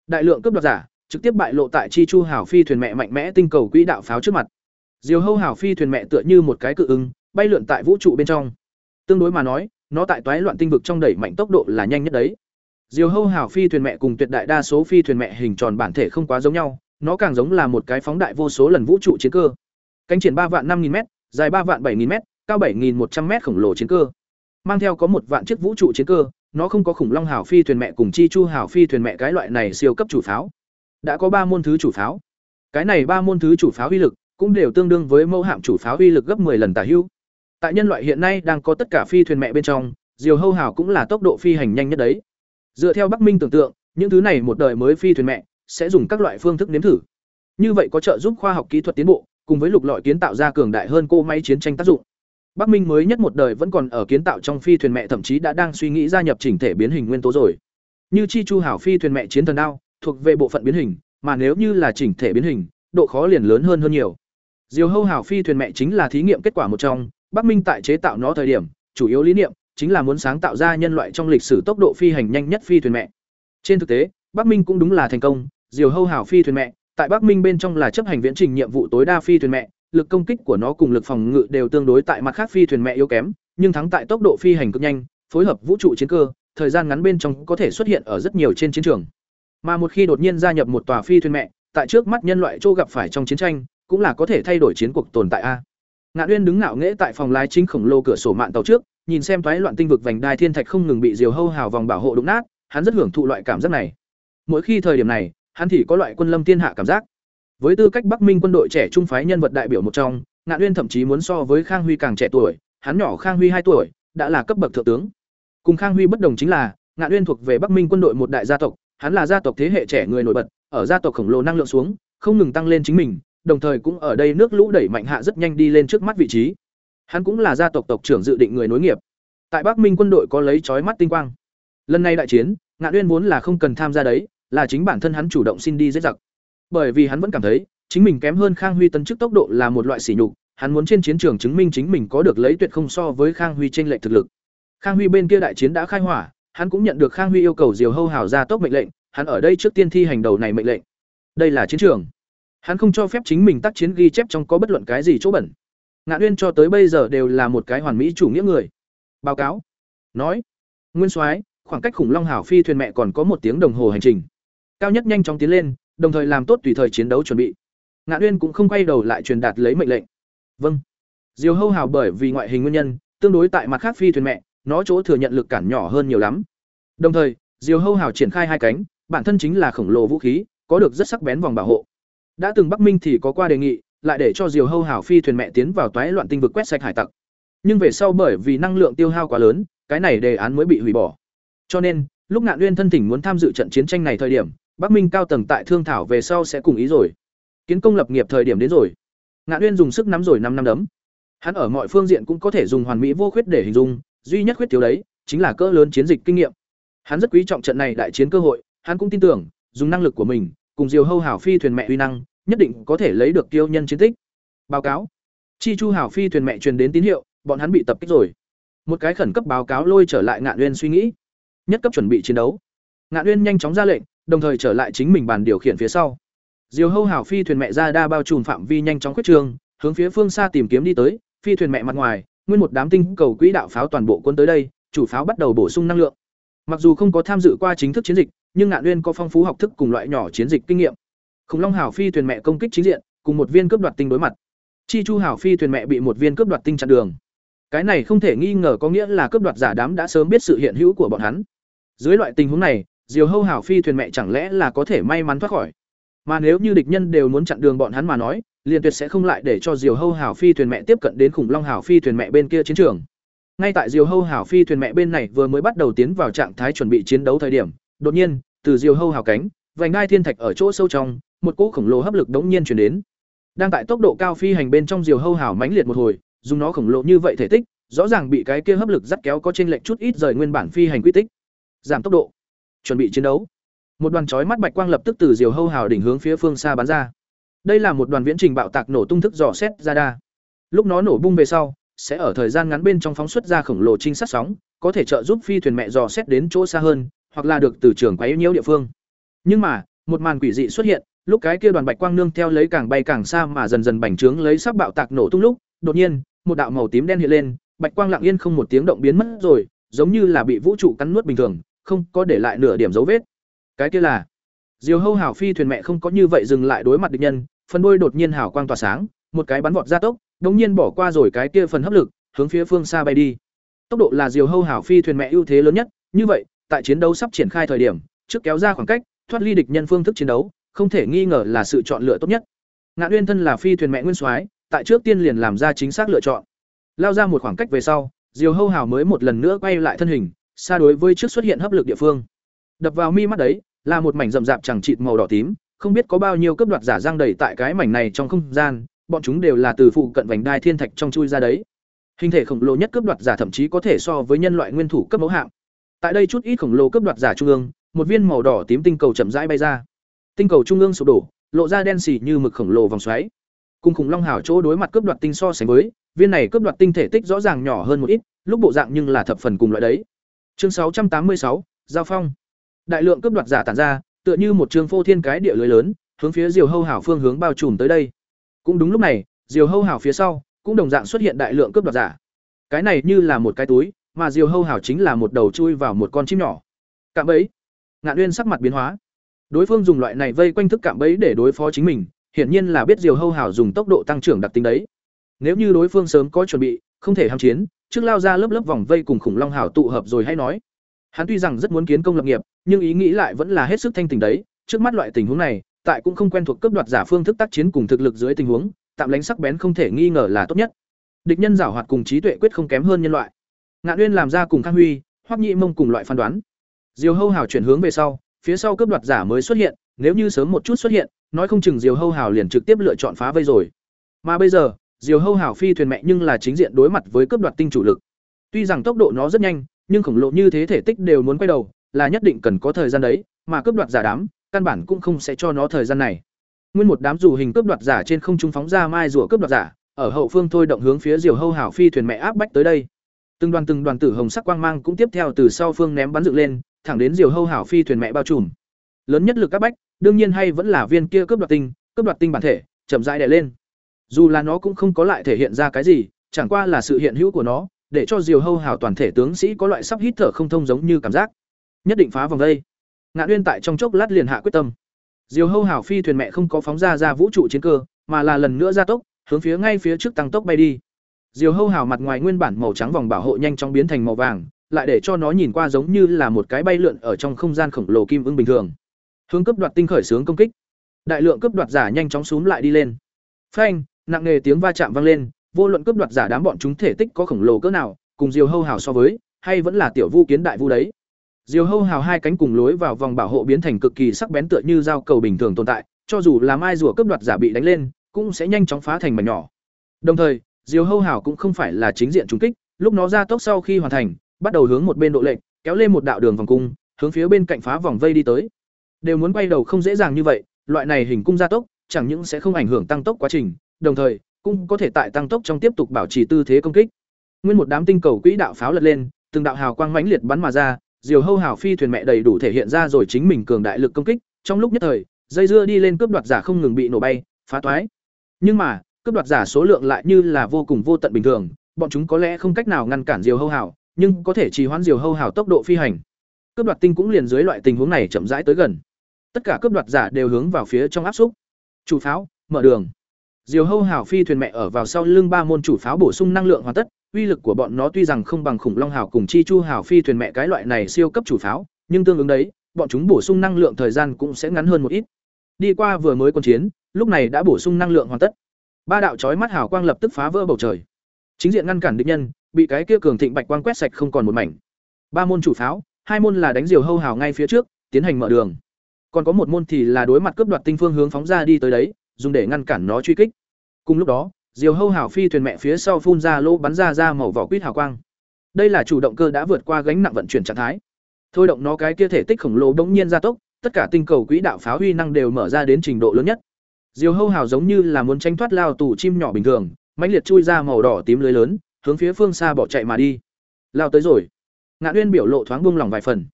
Đại lượng cướp đoạt giả trực tiếp bại lộ tại chi chu hảo phi thuyền mẹ mạnh mẽ tinh cầu quỹ đạo pháo trước mặt. Diều hâu hảo phi thuyền mẹ tựa như một cái cự ứng, bay lượn tại vũ trụ bên trong. Tương đối mà nói, nó tại toái loạn tinh vực trong đẩy mạnh tốc độ là nhanh nhất đấy. Diều hâu hảo phi thuyền mẹ cùng tuyệt đại đa số phi thuyền mẹ hình tròn bản thể không quá giống nhau, nó càng giống là một cái phóng đại vô số lần vũ trụ chiến cơ. Cánh triển ba vạn năm nghìn m dài ba vạn bảy nghìn m cao bảy nghìn một trăm m khổng lồ chiến cơ. Mang theo có một vạn chiếc vũ trụ chiến cơ nó không có khủng long hảo phi thuyền mẹ cùng chi chu hảo phi thuyền mẹ cái loại này siêu cấp chủ pháo. Đã có ba môn thứ chủ pháo. Cái này ba môn thứ chủ pháo uy lực cũng đều tương đương với mẫu hạm chủ pháo uy lực gấp 10 lần tả hưu. Tại nhân loại hiện nay đang có tất cả phi thuyền mẹ bên trong, diều hâu hảo cũng là tốc độ phi hành nhanh nhất đấy. Dựa theo bắc minh tưởng tượng, những thứ này một đời mới phi thuyền mẹ sẽ dùng các loại phương thức nếm thử. Như vậy có trợ giúp khoa học kỹ thuật tiến bộ, cùng với lục lọi kiến tạo ra cường đại hơn cô máy chiến tranh tác dụng. Bắc Minh mới nhất một đời vẫn còn ở kiến tạo trong phi thuyền mẹ thậm chí đã đang suy nghĩ gia nhập chỉnh thể biến hình nguyên tố rồi. Như chi chu hảo phi thuyền mẹ chiến thần đao, thuộc về bộ phận biến hình, mà nếu như là chỉnh thể biến hình, độ khó liền lớn hơn hơn nhiều. Diều Hâu hảo phi thuyền mẹ chính là thí nghiệm kết quả một trong, Bắc Minh tại chế tạo nó thời điểm, chủ yếu lý niệm chính là muốn sáng tạo ra nhân loại trong lịch sử tốc độ phi hành nhanh nhất phi thuyền mẹ. Trên thực tế, Bắc Minh cũng đúng là thành công, Diều Hâu Hảo phi thuyền mẹ, tại Bắc Minh bên trong là chấp hành viễn trình nhiệm vụ tối đa phi thuyền mẹ, lực công kích của nó cùng lực phòng ngự đều tương đối tại mặt khác phi thuyền mẹ yếu kém, nhưng thắng tại tốc độ phi hành cực nhanh, phối hợp vũ trụ chiến cơ, thời gian ngắn bên trong có thể xuất hiện ở rất nhiều trên chiến trường. Mà một khi đột nhiên gia nhập một tòa phi thuyền mẹ, tại trước mắt nhân loại trô gặp phải trong chiến tranh, cũng là có thể thay đổi chiến cuộc tồn tại a. Ngạn Uyên đứng ngạo nghễ tại phòng lái chính khổng lồ cửa sổ mạn tàu trước, nhìn xem toái loạn tinh vực vành đai thiên thạch không ngừng bị diều hâu hào vòng bảo hộ đụng nát, hắn rất hưởng thụ loại cảm giác này. Mỗi khi thời điểm này, hắn thì có loại quân lâm thiên hạ cảm giác. Với tư cách Bắc Minh quân đội trẻ trung phái nhân vật đại biểu một trong, Ngạn Uyên thậm chí muốn so với Khang Huy càng trẻ tuổi, hắn nhỏ Khang Huy hai tuổi, đã là cấp bậc thượng tướng. Cùng Khang Huy bất đồng chính là, Ngạn Uyên thuộc về Bắc Minh quân đội một đại gia tộc, hắn là gia tộc thế hệ trẻ người nổi bật, ở gia tộc khổng lồ năng lượng xuống, không ngừng tăng lên chính mình, đồng thời cũng ở đây nước lũ đẩy mạnh hạ rất nhanh đi lên trước mắt vị trí. Hắn cũng là gia tộc tộc trưởng dự định người nối nghiệp. Tại Bắc Minh quân đội có lấy chói mắt tinh quang. Lần này đại chiến, Ngạn Uyên muốn là không cần tham gia đấy, là chính bản thân hắn chủ động xin đi giết giặc. Bởi vì hắn vẫn cảm thấy, chính mình kém hơn Khang Huy tấn chức tốc độ là một loại sỉ nhục, hắn muốn trên chiến trường chứng minh chính mình có được lấy tuyệt không so với Khang Huy trên lệch thực lực. Khang Huy bên kia đại chiến đã khai hỏa, hắn cũng nhận được Khang Huy yêu cầu Diều Hâu Hảo ra tốc mệnh lệnh, hắn ở đây trước tiên thi hành đầu này mệnh lệnh. Đây là chiến trường. Hắn không cho phép chính mình tác chiến ghi chép trong có bất luận cái gì chỗ bẩn. Ngạn Uyên cho tới bây giờ đều là một cái hoàn mỹ chủ nghĩa người. Báo cáo. Nói. Nguyên Soái, khoảng cách khủng long hảo phi thuyền mẹ còn có một tiếng đồng hồ hành trình. Cao nhất nhanh chóng tiến lên, đồng thời làm tốt tùy thời chiến đấu chuẩn bị. Ngạn Uyên cũng không quay đầu lại truyền đạt lấy mệnh lệnh. Vâng. Diều Hâu Hào bởi vì ngoại hình nguyên nhân, tương đối tại mặt khác phi thuyền mẹ, nó chỗ thừa nhận lực cản nhỏ hơn nhiều lắm. Đồng thời, Diều Hâu Hào triển khai hai cánh, bản thân chính là khổng lồ vũ khí, có được rất sắc bén vòng bảo hộ. Đã từng Bắc Minh thì có qua đề nghị, lại để cho Diều Hâu Hảo phi thuyền mẹ tiến vào toái loạn tinh vực quét sạch hải tặc. Nhưng về sau bởi vì năng lượng tiêu hao quá lớn, cái này đề án mới bị hủy bỏ. Cho nên, lúc Ngạn Uyên thân thỉnh muốn tham dự trận chiến tranh này thời điểm, Bắc Minh cao tầng tại thương thảo về sau sẽ cùng ý rồi. Kiến công lập nghiệp thời điểm đến rồi. Ngạn Uyên dùng sức nắm rồi năm năm đấm. Hắn ở mọi phương diện cũng có thể dùng hoàn mỹ vô khuyết để hình dung, duy nhất khuyết thiếu đấy chính là cỡ lớn chiến dịch kinh nghiệm. Hắn rất quý trọng trận này đại chiến cơ hội, hắn cũng tin tưởng, dùng năng lực của mình, cùng Diều Hâu Hảo phi thuyền mẹ uy năng, nhất định có thể lấy được tiêu nhân chiến tích. Báo cáo. Chi Chu Hảo phi thuyền mẹ truyền đến tín hiệu, bọn hắn bị tập kích rồi. Một cái khẩn cấp báo cáo lôi trở lại Ngạn Uyên suy nghĩ. Nhất cấp chuẩn bị chiến đấu. Ngạn Uyên nhanh chóng ra lệnh, đồng thời trở lại chính mình bàn điều khiển phía sau. Diều Hâu Hảo phi thuyền mẹ ra đa bao trùm phạm vi nhanh chóng khuyết trường, hướng phía phương xa tìm kiếm đi tới, phi thuyền mẹ mặt ngoài, nguyên một đám tinh cầu quỹ đạo pháo toàn bộ quân tới đây, chủ pháo bắt đầu bổ sung năng lượng. Mặc dù không có tham dự qua chính thức chiến dịch, nhưng Ngạn Uyên có phong phú học thức cùng loại nhỏ chiến dịch kinh nghiệm. Khủng Long Hảo phi thuyền mẹ công kích chính diện, cùng một viên cướp đoạt tinh đối mặt. Chi Chu Hảo phi thuyền mẹ bị một viên cướp đoạt tinh chặn đường. Cái này không thể nghi ngờ có nghĩa là cướp đoạt giả đám đã sớm biết sự hiện hữu của bọn hắn. Dưới loại tình huống này, Diều Hâu Hảo phi thuyền mẹ chẳng lẽ là có thể may mắn thoát khỏi. Mà nếu như địch nhân đều muốn chặn đường bọn hắn mà nói, liền tuyệt sẽ không lại để cho Diều Hâu Hảo phi thuyền mẹ tiếp cận đến khủng long hảo phi thuyền mẹ bên kia chiến trường. Ngay tại Diều Hâu Hảo phi thuyền mẹ bên này vừa mới bắt đầu tiến vào trạng thái chuẩn bị chiến đấu thời điểm, đột nhiên, từ Diều Hâu Hảo cánh, vành ngai thiên thạch ở chỗ sâu trong, một cỗ khổng lồ hấp lực đống nhiên truyền đến. Đang tại tốc độ cao phi hành bên trong Diều Hâu Hảo mãnh liệt một hồi, dùng nó khổng lồ như vậy thể tích, rõ ràng bị cái kia hấp lực dắt kéo có trên lệch chút ít rời nguyên bản phi hành quy tích. Giảm tốc độ, chuẩn bị chiến đấu. Một đoàn chói mắt bạch quang lập tức từ Diều Hâu hào đỉnh hướng phía phương xa bắn ra. Đây là một đoàn viễn trình bạo tạc nổ tung thức dò xét ra đa. Lúc nó nổ bung về sau, sẽ ở thời gian ngắn bên trong phóng xuất ra khổng lồ trinh sát sóng, có thể trợ giúp phi thuyền mẹ dò xét đến chỗ xa hơn, hoặc là được từ trường quấy nhiễu địa phương. Nhưng mà, một màn quỷ dị xuất hiện, lúc cái kia đoàn bạch quang nương theo lấy càng bay càng xa mà dần dần bành trướng lấy sắp bạo tạc nổ tung lúc, đột nhiên, một đạo màu tím đen hiện lên, bạch quang lặng yên không một tiếng động biến mất rồi, giống như là bị vũ trụ cắn nuốt bình thường, không có để lại nửa điểm dấu vết. Cái kia là Diều Hâu hảo phi thuyền mẹ không có như vậy dừng lại đối mặt địch nhân, phần đuôi đột nhiên hào quang tỏa sáng, một cái bắn vọt ra tốc, đột nhiên bỏ qua rồi cái kia phần hấp lực, hướng phía phương xa bay đi. Tốc độ là Diều Hâu hảo phi thuyền mẹ ưu thế lớn nhất, như vậy, tại chiến đấu sắp triển khai thời điểm, trước kéo ra khoảng cách, thoát ly địch nhân phương thức chiến đấu, không thể nghi ngờ là sự chọn lựa tốt nhất. Ngạn Uyên thân là phi thuyền mẹ nguyên soái, tại trước tiên liền làm ra chính xác lựa chọn. Lao ra một khoảng cách về sau, Diều Hâu hảo mới một lần nữa quay lại thân hình, xa đối với trước xuất hiện hấp lực địa phương. Đập vào mi mắt đấy, là một mảnh rậm rạp chẳng chịt màu đỏ tím, không biết có bao nhiêu cấp đoạt giả giang đầy tại cái mảnh này trong không gian, bọn chúng đều là từ phụ cận vành đai thiên thạch trong chui ra đấy. Hình thể khổng lồ nhất cấp đoạt giả thậm chí có thể so với nhân loại nguyên thủ cấp mẫu hạng. Tại đây chút ít khổng lồ cấp đoạt giả trung ương, một viên màu đỏ tím tinh cầu chậm rãi bay ra. Tinh cầu trung ương sụp đổ, lộ ra đen xì như mực khổng lồ vòng xoáy. Cùng khủng long hảo chỗ đối mặt cấp đoạt tinh so sánh với, viên này cấp đoạt tinh thể tích rõ ràng nhỏ hơn một ít, lúc bộ dạng nhưng là thập phần cùng loại đấy. Chương 686, giao phong. Đại lượng cướp đoạt giả tản ra, tựa như một trường phô thiên cái địa lưới lớn hướng phía diều hâu hảo phương hướng bao trùm tới đây. Cũng đúng lúc này diều hâu hảo phía sau cũng đồng dạng xuất hiện đại lượng cướp đoạt giả. Cái này như là một cái túi mà diều hâu hảo chính là một đầu chui vào một con chim nhỏ. Cạm bẫy. Ngạn uyên sắc mặt biến hóa. Đối phương dùng loại này vây quanh thức cạm bẫy để đối phó chính mình hiển nhiên là biết diều hâu hảo dùng tốc độ tăng trưởng đặc tính đấy. Nếu như đối phương sớm có chuẩn bị không thể ham chiến trước lao ra lớp lớp vòng vây cùng khủng long hảo tụ hợp rồi hay nói. Hắn tuy rằng rất muốn kiến công lập nghiệp, nhưng ý nghĩ lại vẫn là hết sức thanh tình đấy. Trước mắt loại tình huống này, tại cũng không quen thuộc cấp đoạt giả phương thức tác chiến cùng thực lực dưới tình huống, tạm lánh sắc bén không thể nghi ngờ là tốt nhất. Địch nhân giảo hoạt cùng trí tuệ quyết không kém hơn nhân loại. Ngạn uyên làm ra cùng khang huy, hoắc nhị mông cùng loại phán đoán. Diều hâu hào chuyển hướng về sau, phía sau cướp đoạt giả mới xuất hiện, nếu như sớm một chút xuất hiện, nói không chừng diều hâu hào liền trực tiếp lựa chọn phá vây rồi. Mà bây giờ diều hâu Hảo phi thuyền mẹ nhưng là chính diện đối mặt với cướp đoạt tinh chủ lực. Tuy rằng tốc độ nó rất nhanh, nhưng khổng lồ như thế thể tích đều muốn quay đầu, là nhất định cần có thời gian đấy, mà cướp đoạt giả đám, căn bản cũng không sẽ cho nó thời gian này. Nguyên một đám dù hình cướp đoạt giả trên không trung phóng ra mai rùa cướp đoạt giả, ở hậu phương thôi động hướng phía diều hâu hảo phi thuyền mẹ áp bách tới đây. Từng đoàn từng đoàn tử hồng sắc quang mang cũng tiếp theo từ sau phương ném bắn dựng lên, thẳng đến diều hâu hảo phi thuyền mẹ bao trùm. Lớn nhất lực áp bách, đương nhiên hay vẫn là viên kia cướp đoạt tinh, cướp đoạt tinh bản thể, chậm rãi đè lên dù là nó cũng không có lại thể hiện ra cái gì, chẳng qua là sự hiện hữu của nó, để cho diều hâu Hào toàn thể tướng sĩ có loại sắp hít thở không thông giống như cảm giác. Nhất định phá vòng đây. Ngạn uyên tại trong chốc lát liền hạ quyết tâm. Diều hâu Hào phi thuyền mẹ không có phóng ra ra vũ trụ chiến cơ, mà là lần nữa ra tốc, hướng phía ngay phía trước tăng tốc bay đi. Diều hâu Hào mặt ngoài nguyên bản màu trắng vòng bảo hộ nhanh chóng biến thành màu vàng, lại để cho nó nhìn qua giống như là một cái bay lượn ở trong không gian khổng lồ kim ưng bình thường. Hướng cấp đoạt tinh khởi sướng công kích. Đại lượng cấp đoạt giả nhanh chóng xúm lại đi lên. Phanh! Nặng nề tiếng va chạm vang lên, vô luận cướp đoạt giả đám bọn chúng thể tích có khổng lồ cỡ nào, cùng diều hâu hào so với, hay vẫn là tiểu vu kiến đại vu đấy. Diều hâu hào hai cánh cùng lối vào vòng bảo hộ biến thành cực kỳ sắc bén tựa như dao cầu bình thường tồn tại, cho dù là mai rùa cướp đoạt giả bị đánh lên, cũng sẽ nhanh chóng phá thành mảnh nhỏ. Đồng thời diều hâu hào cũng không phải là chính diện trúng kích, lúc nó ra tốc sau khi hoàn thành, bắt đầu hướng một bên độ lệnh kéo lên một đạo đường vòng cung, hướng phía bên cạnh phá vòng vây đi tới. Đều muốn quay đầu không dễ dàng như vậy, loại này hình cung gia tốc, chẳng những sẽ không ảnh hưởng tăng tốc quá trình đồng thời, cũng có thể tại tăng tốc trong tiếp tục bảo trì tư thế công kích. Nguyên một đám tinh cầu quỹ đạo pháo lật lên, từng đạo hào quang mãnh liệt bắn mà ra, diều hâu hào phi thuyền mẹ đầy đủ thể hiện ra rồi chính mình cường đại lực công kích. Trong lúc nhất thời, dây dưa đi lên cướp đoạt giả không ngừng bị nổ bay, phá toái. Nhưng mà, cướp đoạt giả số lượng lại như là vô cùng vô tận bình thường, bọn chúng có lẽ không cách nào ngăn cản diều hâu hào, nhưng có thể trì hoãn diều hâu hào tốc độ phi hành. Cướp đoạt tinh cũng liền dưới loại tình huống này chậm rãi tới gần. Tất cả cướp đoạt giả đều hướng vào phía trong áp xúc. Chủ pháo, mở đường diều hâu hào phi thuyền mẹ ở vào sau lưng ba môn chủ pháo bổ sung năng lượng hoàn tất, uy lực của bọn nó tuy rằng không bằng khủng long hào cùng chi chu hào phi thuyền mẹ cái loại này siêu cấp chủ pháo, nhưng tương ứng đấy, bọn chúng bổ sung năng lượng thời gian cũng sẽ ngắn hơn một ít. Đi qua vừa mới quân chiến, lúc này đã bổ sung năng lượng hoàn tất. Ba đạo chói mắt hào quang lập tức phá vỡ bầu trời. Chính diện ngăn cản địch nhân, bị cái kia cường thịnh bạch quang quét sạch không còn một mảnh. Ba môn chủ pháo, hai môn là đánh diều hâu hào ngay phía trước, tiến hành mở đường. Còn có một môn thì là đối mặt cướp đoạt tinh phương hướng phóng ra đi tới đấy dùng để ngăn cản nó truy kích. Cùng lúc đó, diều hâu hảo phi thuyền mẹ phía sau phun ra lỗ bắn ra ra màu vỏ quýt hào quang. Đây là chủ động cơ đã vượt qua gánh nặng vận chuyển trạng thái. Thôi động nó cái kia thể tích khổng lồ bỗng nhiên gia tốc, tất cả tinh cầu quỹ đạo phá huy năng đều mở ra đến trình độ lớn nhất. Diều hâu hào giống như là muốn tranh thoát lao tù chim nhỏ bình thường, mãnh liệt chui ra màu đỏ tím lưới lớn, hướng phía phương xa bỏ chạy mà đi. Lao tới rồi. Ngạn uyên biểu lộ thoáng buông lỏng vài phần.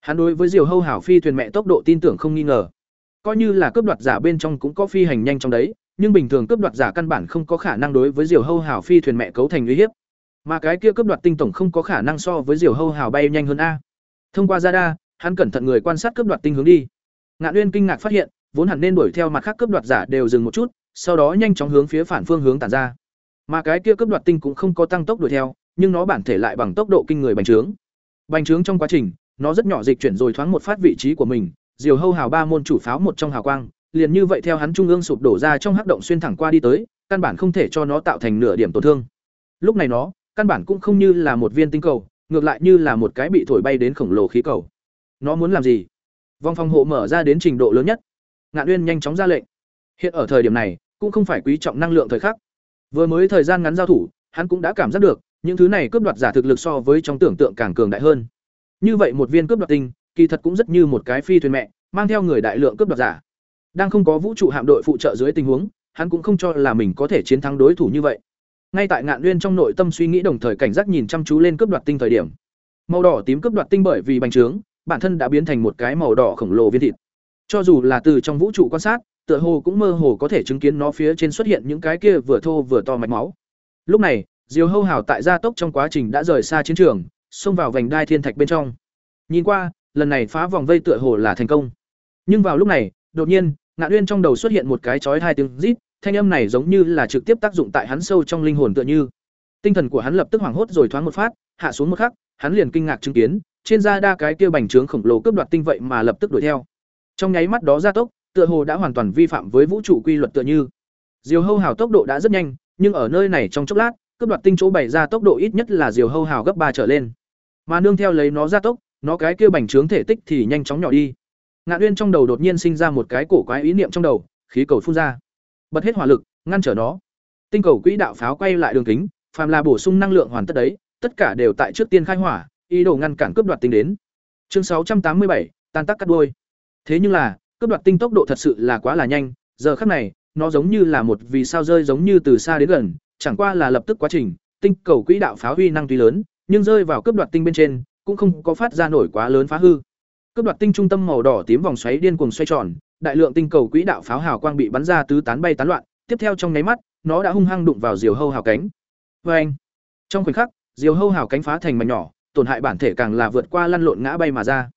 Hắn đối với diều hâu hảo phi thuyền mẹ tốc độ tin tưởng không nghi ngờ coi như là cướp đoạt giả bên trong cũng có phi hành nhanh trong đấy, nhưng bình thường cướp đoạt giả căn bản không có khả năng đối với diều hâu hào phi thuyền mẹ cấu thành uy hiếp. Mà cái kia cướp đoạt tinh tổng không có khả năng so với diều hâu hào bay nhanh hơn a. Thông qua radar, hắn cẩn thận người quan sát cướp đoạt tinh hướng đi. Ngạn uyên kinh ngạc phát hiện, vốn hẳn nên đuổi theo mặt khác cướp đoạt giả đều dừng một chút, sau đó nhanh chóng hướng phía phản phương hướng tản ra. Mà cái kia cướp đoạt tinh cũng không có tăng tốc đuổi theo, nhưng nó bản thể lại bằng tốc độ kinh người bành trướng. Bành trướng trong quá trình, nó rất nhỏ dịch chuyển rồi thoáng một phát vị trí của mình diều hâu hào ba môn chủ pháo một trong hào quang liền như vậy theo hắn trung ương sụp đổ ra trong hắc động xuyên thẳng qua đi tới, căn bản không thể cho nó tạo thành nửa điểm tổn thương. Lúc này nó, căn bản cũng không như là một viên tinh cầu, ngược lại như là một cái bị thổi bay đến khổng lồ khí cầu. Nó muốn làm gì? Vòng phòng hộ mở ra đến trình độ lớn nhất. Ngạn Uyên nhanh chóng ra lệnh. Hiện ở thời điểm này, cũng không phải quý trọng năng lượng thời khắc. Vừa mới thời gian ngắn giao thủ, hắn cũng đã cảm giác được, những thứ này cướp đoạt giả thực lực so với trong tưởng tượng càng cường đại hơn. Như vậy một viên cướp đoạt tinh, kỳ thật cũng rất như một cái phi thuyền mẹ, mang theo người đại lượng cướp đoạt giả. Đang không có vũ trụ hạm đội phụ trợ dưới tình huống, hắn cũng không cho là mình có thể chiến thắng đối thủ như vậy. Ngay tại Ngạn Nguyên trong nội tâm suy nghĩ đồng thời cảnh giác nhìn chăm chú lên cướp đoạt tinh thời điểm. Màu đỏ tím cướp đoạt tinh bởi vì bành trướng, bản thân đã biến thành một cái màu đỏ khổng lồ viên thịt. Cho dù là từ trong vũ trụ quan sát, tựa hồ cũng mơ hồ có thể chứng kiến nó phía trên xuất hiện những cái kia vừa thô vừa to mạch máu. Lúc này, Diều Hâu Hào tại gia tốc trong quá trình đã rời xa chiến trường, xông vào vành đai thiên thạch bên trong. Nhìn qua, lần này phá vòng vây tựa hồ là thành công. Nhưng vào lúc này, đột nhiên, Ngạn Uyên trong đầu xuất hiện một cái chói hai tiếng rít, thanh âm này giống như là trực tiếp tác dụng tại hắn sâu trong linh hồn tựa như. Tinh thần của hắn lập tức hoảng hốt rồi thoáng một phát, hạ xuống một khắc, hắn liền kinh ngạc chứng kiến, trên da đa cái kia bành trướng khổng lồ cướp đoạt tinh vậy mà lập tức đuổi theo. Trong nháy mắt đó gia tốc, tựa hồ đã hoàn toàn vi phạm với vũ trụ quy luật tựa như. Diều Hâu Hào tốc độ đã rất nhanh, nhưng ở nơi này trong chốc lát, cướp đoạt tinh chỗ bày ra tốc độ ít nhất là Diều Hâu Hào gấp ba trở lên. Mà nương theo lấy nó gia tốc, nó cái kia bành trướng thể tích thì nhanh chóng nhỏ đi. Ngạn Uyên trong đầu đột nhiên sinh ra một cái cổ quái ý niệm trong đầu, khí cầu phun ra. Bật hết hỏa lực, ngăn trở nó. Tinh cầu quỹ đạo pháo quay lại đường kính, phàm là bổ sung năng lượng hoàn tất đấy, tất cả đều tại trước tiên khai hỏa, ý đồ ngăn cản cướp đoạt tinh đến. Chương 687, tan tác cắt đuôi. Thế nhưng là, cướp đoạt tinh tốc độ thật sự là quá là nhanh, giờ khắc này, nó giống như là một vì sao rơi giống như từ xa đến gần, chẳng qua là lập tức quá trình, tinh cầu quỹ đạo pháo huy năng tuy lớn, nhưng rơi vào cướp đoạt tinh bên trên, cũng không có phát ra nổi quá lớn phá hư. Cướp đoạt tinh trung tâm màu đỏ tím vòng xoáy điên cuồng xoay tròn, đại lượng tinh cầu quỹ đạo pháo hào quang bị bắn ra tứ tán bay tán loạn, tiếp theo trong nháy mắt, nó đã hung hăng đụng vào diều hâu hào cánh. Oeng! Trong khoảnh khắc, diều hâu hào cánh phá thành mảnh nhỏ, tổn hại bản thể càng là vượt qua lăn lộn ngã bay mà ra.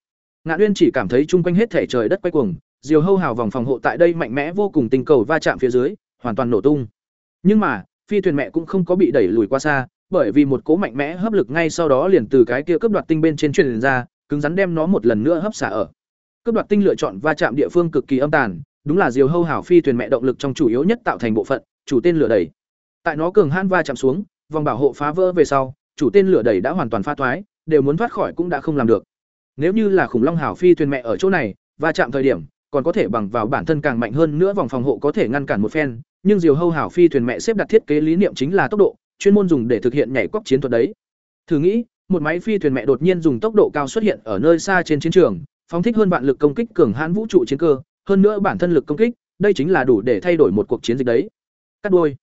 Ngạn Uyên chỉ cảm thấy chung quanh hết thể trời đất quay cuồng, diều hâu hào vòng phòng hộ tại đây mạnh mẽ vô cùng tinh cầu va chạm phía dưới, hoàn toàn nổ tung. Nhưng mà, phi thuyền mẹ cũng không có bị đẩy lùi qua xa, bởi vì một cỗ mạnh mẽ hấp lực ngay sau đó liền từ cái kia cướp đoạt tinh bên trên truyền ra, cứng rắn đem nó một lần nữa hấp xả ở. Cướp đoạt tinh lựa chọn va chạm địa phương cực kỳ âm tàn, đúng là diều hâu hảo phi thuyền mẹ động lực trong chủ yếu nhất tạo thành bộ phận, chủ tên lửa đẩy. Tại nó cường han va chạm xuống, vòng bảo hộ phá vỡ về sau, chủ tên lửa đẩy đã hoàn toàn pha thoái, đều muốn thoát khỏi cũng đã không làm được. Nếu như là khủng long hảo phi thuyền mẹ ở chỗ này, va chạm thời điểm, còn có thể bằng vào bản thân càng mạnh hơn nữa vòng phòng hộ có thể ngăn cản một phen, nhưng diều hâu hảo phi thuyền mẹ xếp đặt thiết kế lý niệm chính là tốc độ, chuyên môn dùng để thực hiện nhảy cóc chiến thuật đấy. Thử nghĩ, một máy phi thuyền mẹ đột nhiên dùng tốc độ cao xuất hiện ở nơi xa trên chiến trường, phóng thích hơn vạn lực công kích cường hãn vũ trụ chiến cơ, hơn nữa bản thân lực công kích, đây chính là đủ để thay đổi một cuộc chiến dịch đấy. Cắt đuôi.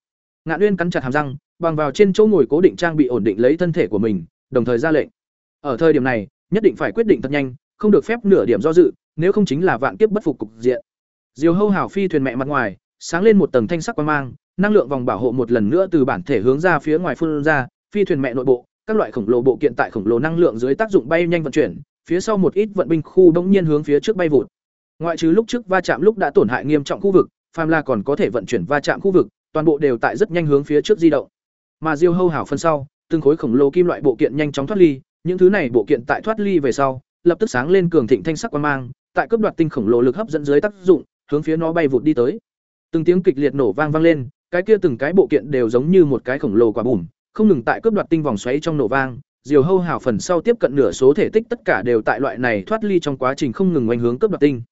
Ngạn Uyên cắn chặt hàm răng, bằng vào trên chỗ ngồi cố định trang bị ổn định lấy thân thể của mình, đồng thời ra lệnh. Ở thời điểm này, nhất định phải quyết định thật nhanh, không được phép nửa điểm do dự, nếu không chính là vạn kiếp bất phục cục diện. Diều Hâu Hảo phi thuyền mẹ mặt ngoài, sáng lên một tầng thanh sắc quang mang, năng lượng vòng bảo hộ một lần nữa từ bản thể hướng ra phía ngoài phun ra, phi thuyền mẹ nội bộ, các loại khổng lồ bộ kiện tại khổng lồ năng lượng dưới tác dụng bay nhanh vận chuyển, phía sau một ít vận binh khu bỗng nhiên hướng phía trước bay vụt. Ngoại trừ lúc trước va chạm lúc đã tổn hại nghiêm trọng khu vực, phàm là còn có thể vận chuyển va chạm khu vực, toàn bộ đều tại rất nhanh hướng phía trước di động. Mà Diêu Hâu hảo phân sau, từng khối khổng lồ kim loại bộ kiện nhanh chóng thoát ly, những thứ này bộ kiện tại thoát ly về sau, lập tức sáng lên cường thịnh thanh sắc quang mang, tại cấp đoạt tinh khổng lồ lực hấp dẫn dưới tác dụng, hướng phía nó bay vụt đi tới. Từng tiếng kịch liệt nổ vang vang lên, cái kia từng cái bộ kiện đều giống như một cái khổng lồ quả bùm, không ngừng tại cướp đoạt tinh vòng xoáy trong nổ vang, diều hâu hảo phần sau tiếp cận nửa số thể tích tất cả đều tại loại này thoát ly trong quá trình không ngừng oanh hướng cướp đoạt tinh.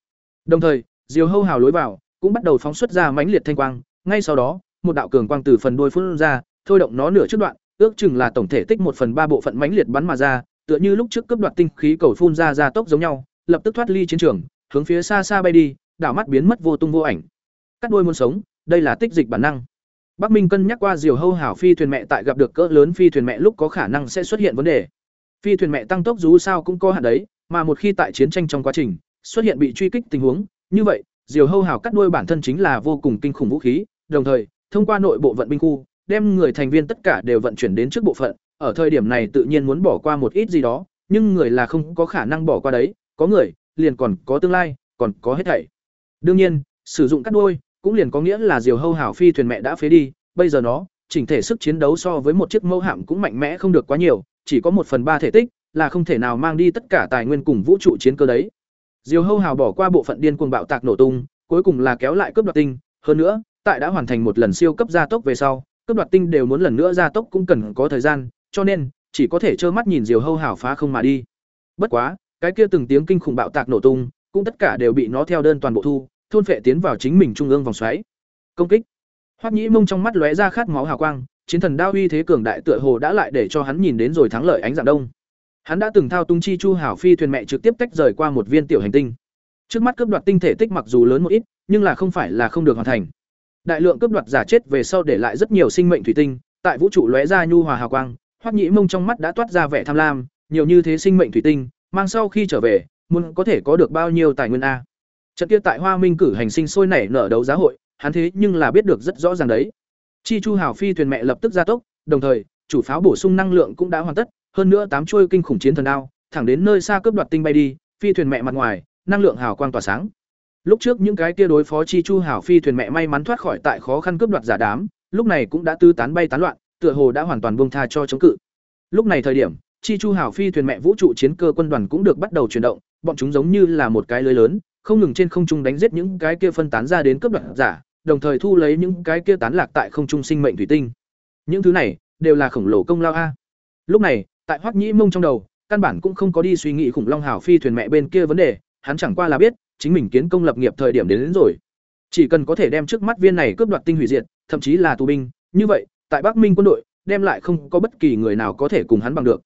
Đồng thời, diều hâu hào lối vào cũng bắt đầu phóng xuất ra mãnh liệt thanh quang, ngay sau đó, một đạo cường quang từ phần đuôi phun ra, thôi động nó nửa trước đoạn, ước chừng là tổng thể tích một phần ba bộ phận mãnh liệt bắn mà ra, tựa như lúc trước cướp đoạt tinh khí cầu phun ra ra tốc giống nhau, lập tức thoát ly chiến trường, hướng phía xa xa bay đi, đảo mắt biến mất vô tung vô ảnh. Cắt đuôi muốn sống, đây là tích dịch bản năng. Bắc Minh cân nhắc qua diều hâu hảo phi thuyền mẹ tại gặp được cỡ lớn phi thuyền mẹ lúc có khả năng sẽ xuất hiện vấn đề. Phi thuyền mẹ tăng tốc dù sao cũng có hạn đấy, mà một khi tại chiến tranh trong quá trình xuất hiện bị truy kích tình huống, như vậy, diều hâu hảo cắt đuôi bản thân chính là vô cùng kinh khủng vũ khí, đồng thời, thông qua nội bộ vận binh khu, đem người thành viên tất cả đều vận chuyển đến trước bộ phận, ở thời điểm này tự nhiên muốn bỏ qua một ít gì đó, nhưng người là không có khả năng bỏ qua đấy, có người, liền còn có tương lai, còn có hết thảy. Đương nhiên, sử dụng cắt đuôi, cũng liền có nghĩa là diều hâu hảo phi thuyền mẹ đã phế đi, bây giờ nó, chỉnh thể sức chiến đấu so với một chiếc mẫu hạm cũng mạnh mẽ không được quá nhiều, chỉ có một phần ba thể tích, là không thể nào mang đi tất cả tài nguyên cùng vũ trụ chiến cơ đấy. Diều hâu hào bỏ qua bộ phận điên cuồng bạo tạc nổ tung, cuối cùng là kéo lại cướp đoạt tinh, hơn nữa, tại đã hoàn thành một lần siêu cấp gia tốc về sau, cướp đoạt tinh đều muốn lần nữa gia tốc cũng cần có thời gian, cho nên, chỉ có thể trơ mắt nhìn diều hâu hào phá không mà đi. Bất quá, cái kia từng tiếng kinh khủng bạo tạc nổ tung, cũng tất cả đều bị nó theo đơn toàn bộ thu thôn phệ tiến vào chính mình trung ương vòng xoáy. Công kích. Hoắc Nhĩ Mông trong mắt lóe ra khát máu hào quang, chiến thần đao uy thế cường đại tựa hồ đã lại để cho hắn nhìn đến rồi thắng lợi ánh dạng đông. Hắn đã từng thao tung chi chu hảo phi thuyền mẹ trực tiếp tách rời qua một viên tiểu hành tinh. Trước mắt cướp đoạt tinh thể tích mặc dù lớn một ít, nhưng là không phải là không được hoàn thành. Đại lượng cướp đoạt giả chết về sau để lại rất nhiều sinh mệnh thủy tinh, tại vũ trụ lóe ra nhu hòa hào quang, Hoắc Nhĩ Mông trong mắt đã toát ra vẻ tham lam, nhiều như thế sinh mệnh thủy tinh, mang sau khi trở về, muốn có thể có được bao nhiêu tài nguyên a. Trận kia tại Hoa Minh cử hành sinh sôi nảy nở đấu giá hội, hắn thế nhưng là biết được rất rõ ràng đấy. Chi Chu Hào phi thuyền mẹ lập tức gia tốc, đồng thời, chủ pháo bổ sung năng lượng cũng đã hoàn tất, hơn nữa tám chuôi kinh khủng chiến thần đao, thẳng đến nơi xa cướp đoạt tinh bay đi, phi thuyền mẹ mặt ngoài, năng lượng hào quang tỏa sáng. Lúc trước những cái kia đối phó Chi Chu Hào phi thuyền mẹ may mắn thoát khỏi tại khó khăn cướp đoạt giả đám, lúc này cũng đã tư tán bay tán loạn, tựa hồ đã hoàn toàn buông tha cho chống cự. Lúc này thời điểm, Chi Chu Hào phi thuyền mẹ vũ trụ chiến cơ quân đoàn cũng được bắt đầu chuyển động, bọn chúng giống như là một cái lưới lớn, không ngừng trên không trung đánh giết những cái kia phân tán ra đến cấp đoạn giả, đồng thời thu lấy những cái kia tán lạc tại không trung sinh mệnh thủy tinh. Những thứ này đều là khổng lồ công lao a. Lúc này, tại Hoắc Nhĩ Mông trong đầu, căn bản cũng không có đi suy nghĩ khủng long hào phi thuyền mẹ bên kia vấn đề, hắn chẳng qua là biết, chính mình kiến công lập nghiệp thời điểm đến, đến rồi. Chỉ cần có thể đem trước mắt viên này cướp đoạt tinh hủy diệt, thậm chí là tù binh, như vậy, tại Bắc Minh quân đội, đem lại không có bất kỳ người nào có thể cùng hắn bằng được.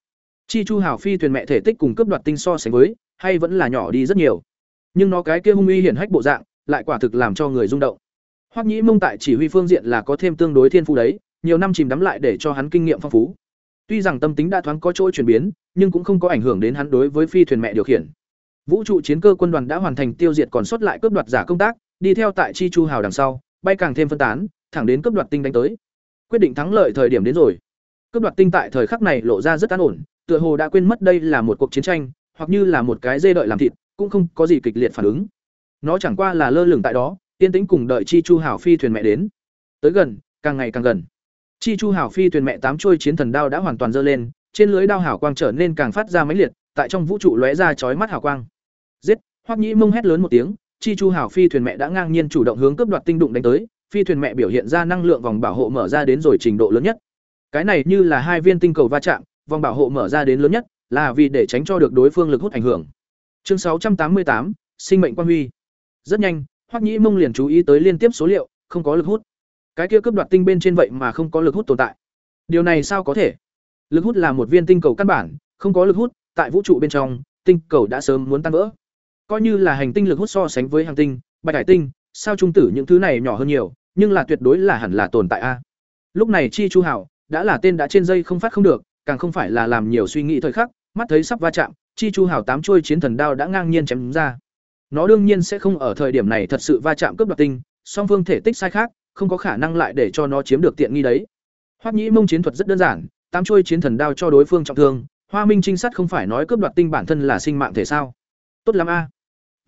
Chi Chu Hào phi thuyền mẹ thể tích cùng cướp đoạt tinh so sánh với, hay vẫn là nhỏ đi rất nhiều. Nhưng nó cái kia hung uy hiển hách bộ dạng, lại quả thực làm cho người rung động. Hoắc Nhĩ Mông tại chỉ huy phương diện là có thêm tương đối thiên phú đấy, nhiều năm chìm đắm lại để cho hắn kinh nghiệm phong phú. Tuy rằng tâm tính đã thoáng có chỗ chuyển biến, nhưng cũng không có ảnh hưởng đến hắn đối với phi thuyền mẹ điều khiển. Vũ trụ chiến cơ quân đoàn đã hoàn thành tiêu diệt còn sót lại cướp đoạt giả công tác, đi theo tại Chi Chu Hào đằng sau, bay càng thêm phân tán, thẳng đến cướp đoạt tinh đánh tới. Quyết định thắng lợi thời điểm đến rồi. Cướp đoạt tinh tại thời khắc này lộ ra rất an ổn, tựa hồ đã quên mất đây là một cuộc chiến tranh, hoặc như là một cái dê đợi làm thịt, cũng không có gì kịch liệt phản ứng. Nó chẳng qua là lơ lửng tại đó, yên tĩnh cùng đợi Chi Chu Hảo phi thuyền mẹ đến. Tới gần, càng ngày càng gần. Chi Chu Hảo phi thuyền mẹ tám chuôi chiến thần đao đã hoàn toàn dơ lên, trên lưới đao hảo quang trở nên càng phát ra mãnh liệt, tại trong vũ trụ lóe ra chói mắt hào quang. Giết! Hoắc Nhĩ Mông hét lớn một tiếng, Chi Chu Hảo phi thuyền mẹ đã ngang nhiên chủ động hướng cướp đoạt tinh đụng đánh tới, phi thuyền mẹ biểu hiện ra năng lượng vòng bảo hộ mở ra đến rồi trình độ lớn nhất. Cái này như là hai viên tinh cầu va chạm, vòng bảo hộ mở ra đến lớn nhất, là vì để tránh cho được đối phương lực hút ảnh hưởng. Chương 688, sinh mệnh quan huy. Rất nhanh, Hoắc Nhĩ Mông liền chú ý tới liên tiếp số liệu, không có lực hút. Cái kia cấp đoạt tinh bên trên vậy mà không có lực hút tồn tại. Điều này sao có thể? Lực hút là một viên tinh cầu căn bản, không có lực hút, tại vũ trụ bên trong, tinh cầu đã sớm muốn tan vỡ. Coi như là hành tinh lực hút so sánh với hành tinh, bạch hải tinh, sao trung tử những thứ này nhỏ hơn nhiều, nhưng là tuyệt đối là hẳn là tồn tại a. Lúc này Chi Chu Hảo đã là tên đã trên dây không phát không được, càng không phải là làm nhiều suy nghĩ thời khắc, mắt thấy sắp va chạm, chi chu hào tám chuôi chiến thần đao đã ngang nhiên chém ra. Nó đương nhiên sẽ không ở thời điểm này thật sự va chạm cướp đoạt tinh, song phương thể tích sai khác, không có khả năng lại để cho nó chiếm được tiện nghi đấy. Hoắc Nhĩ Mông chiến thuật rất đơn giản, tám chuôi chiến thần đao cho đối phương trọng thương, Hoa Minh trinh sát không phải nói cướp đoạt tinh bản thân là sinh mạng thể sao? Tốt lắm a.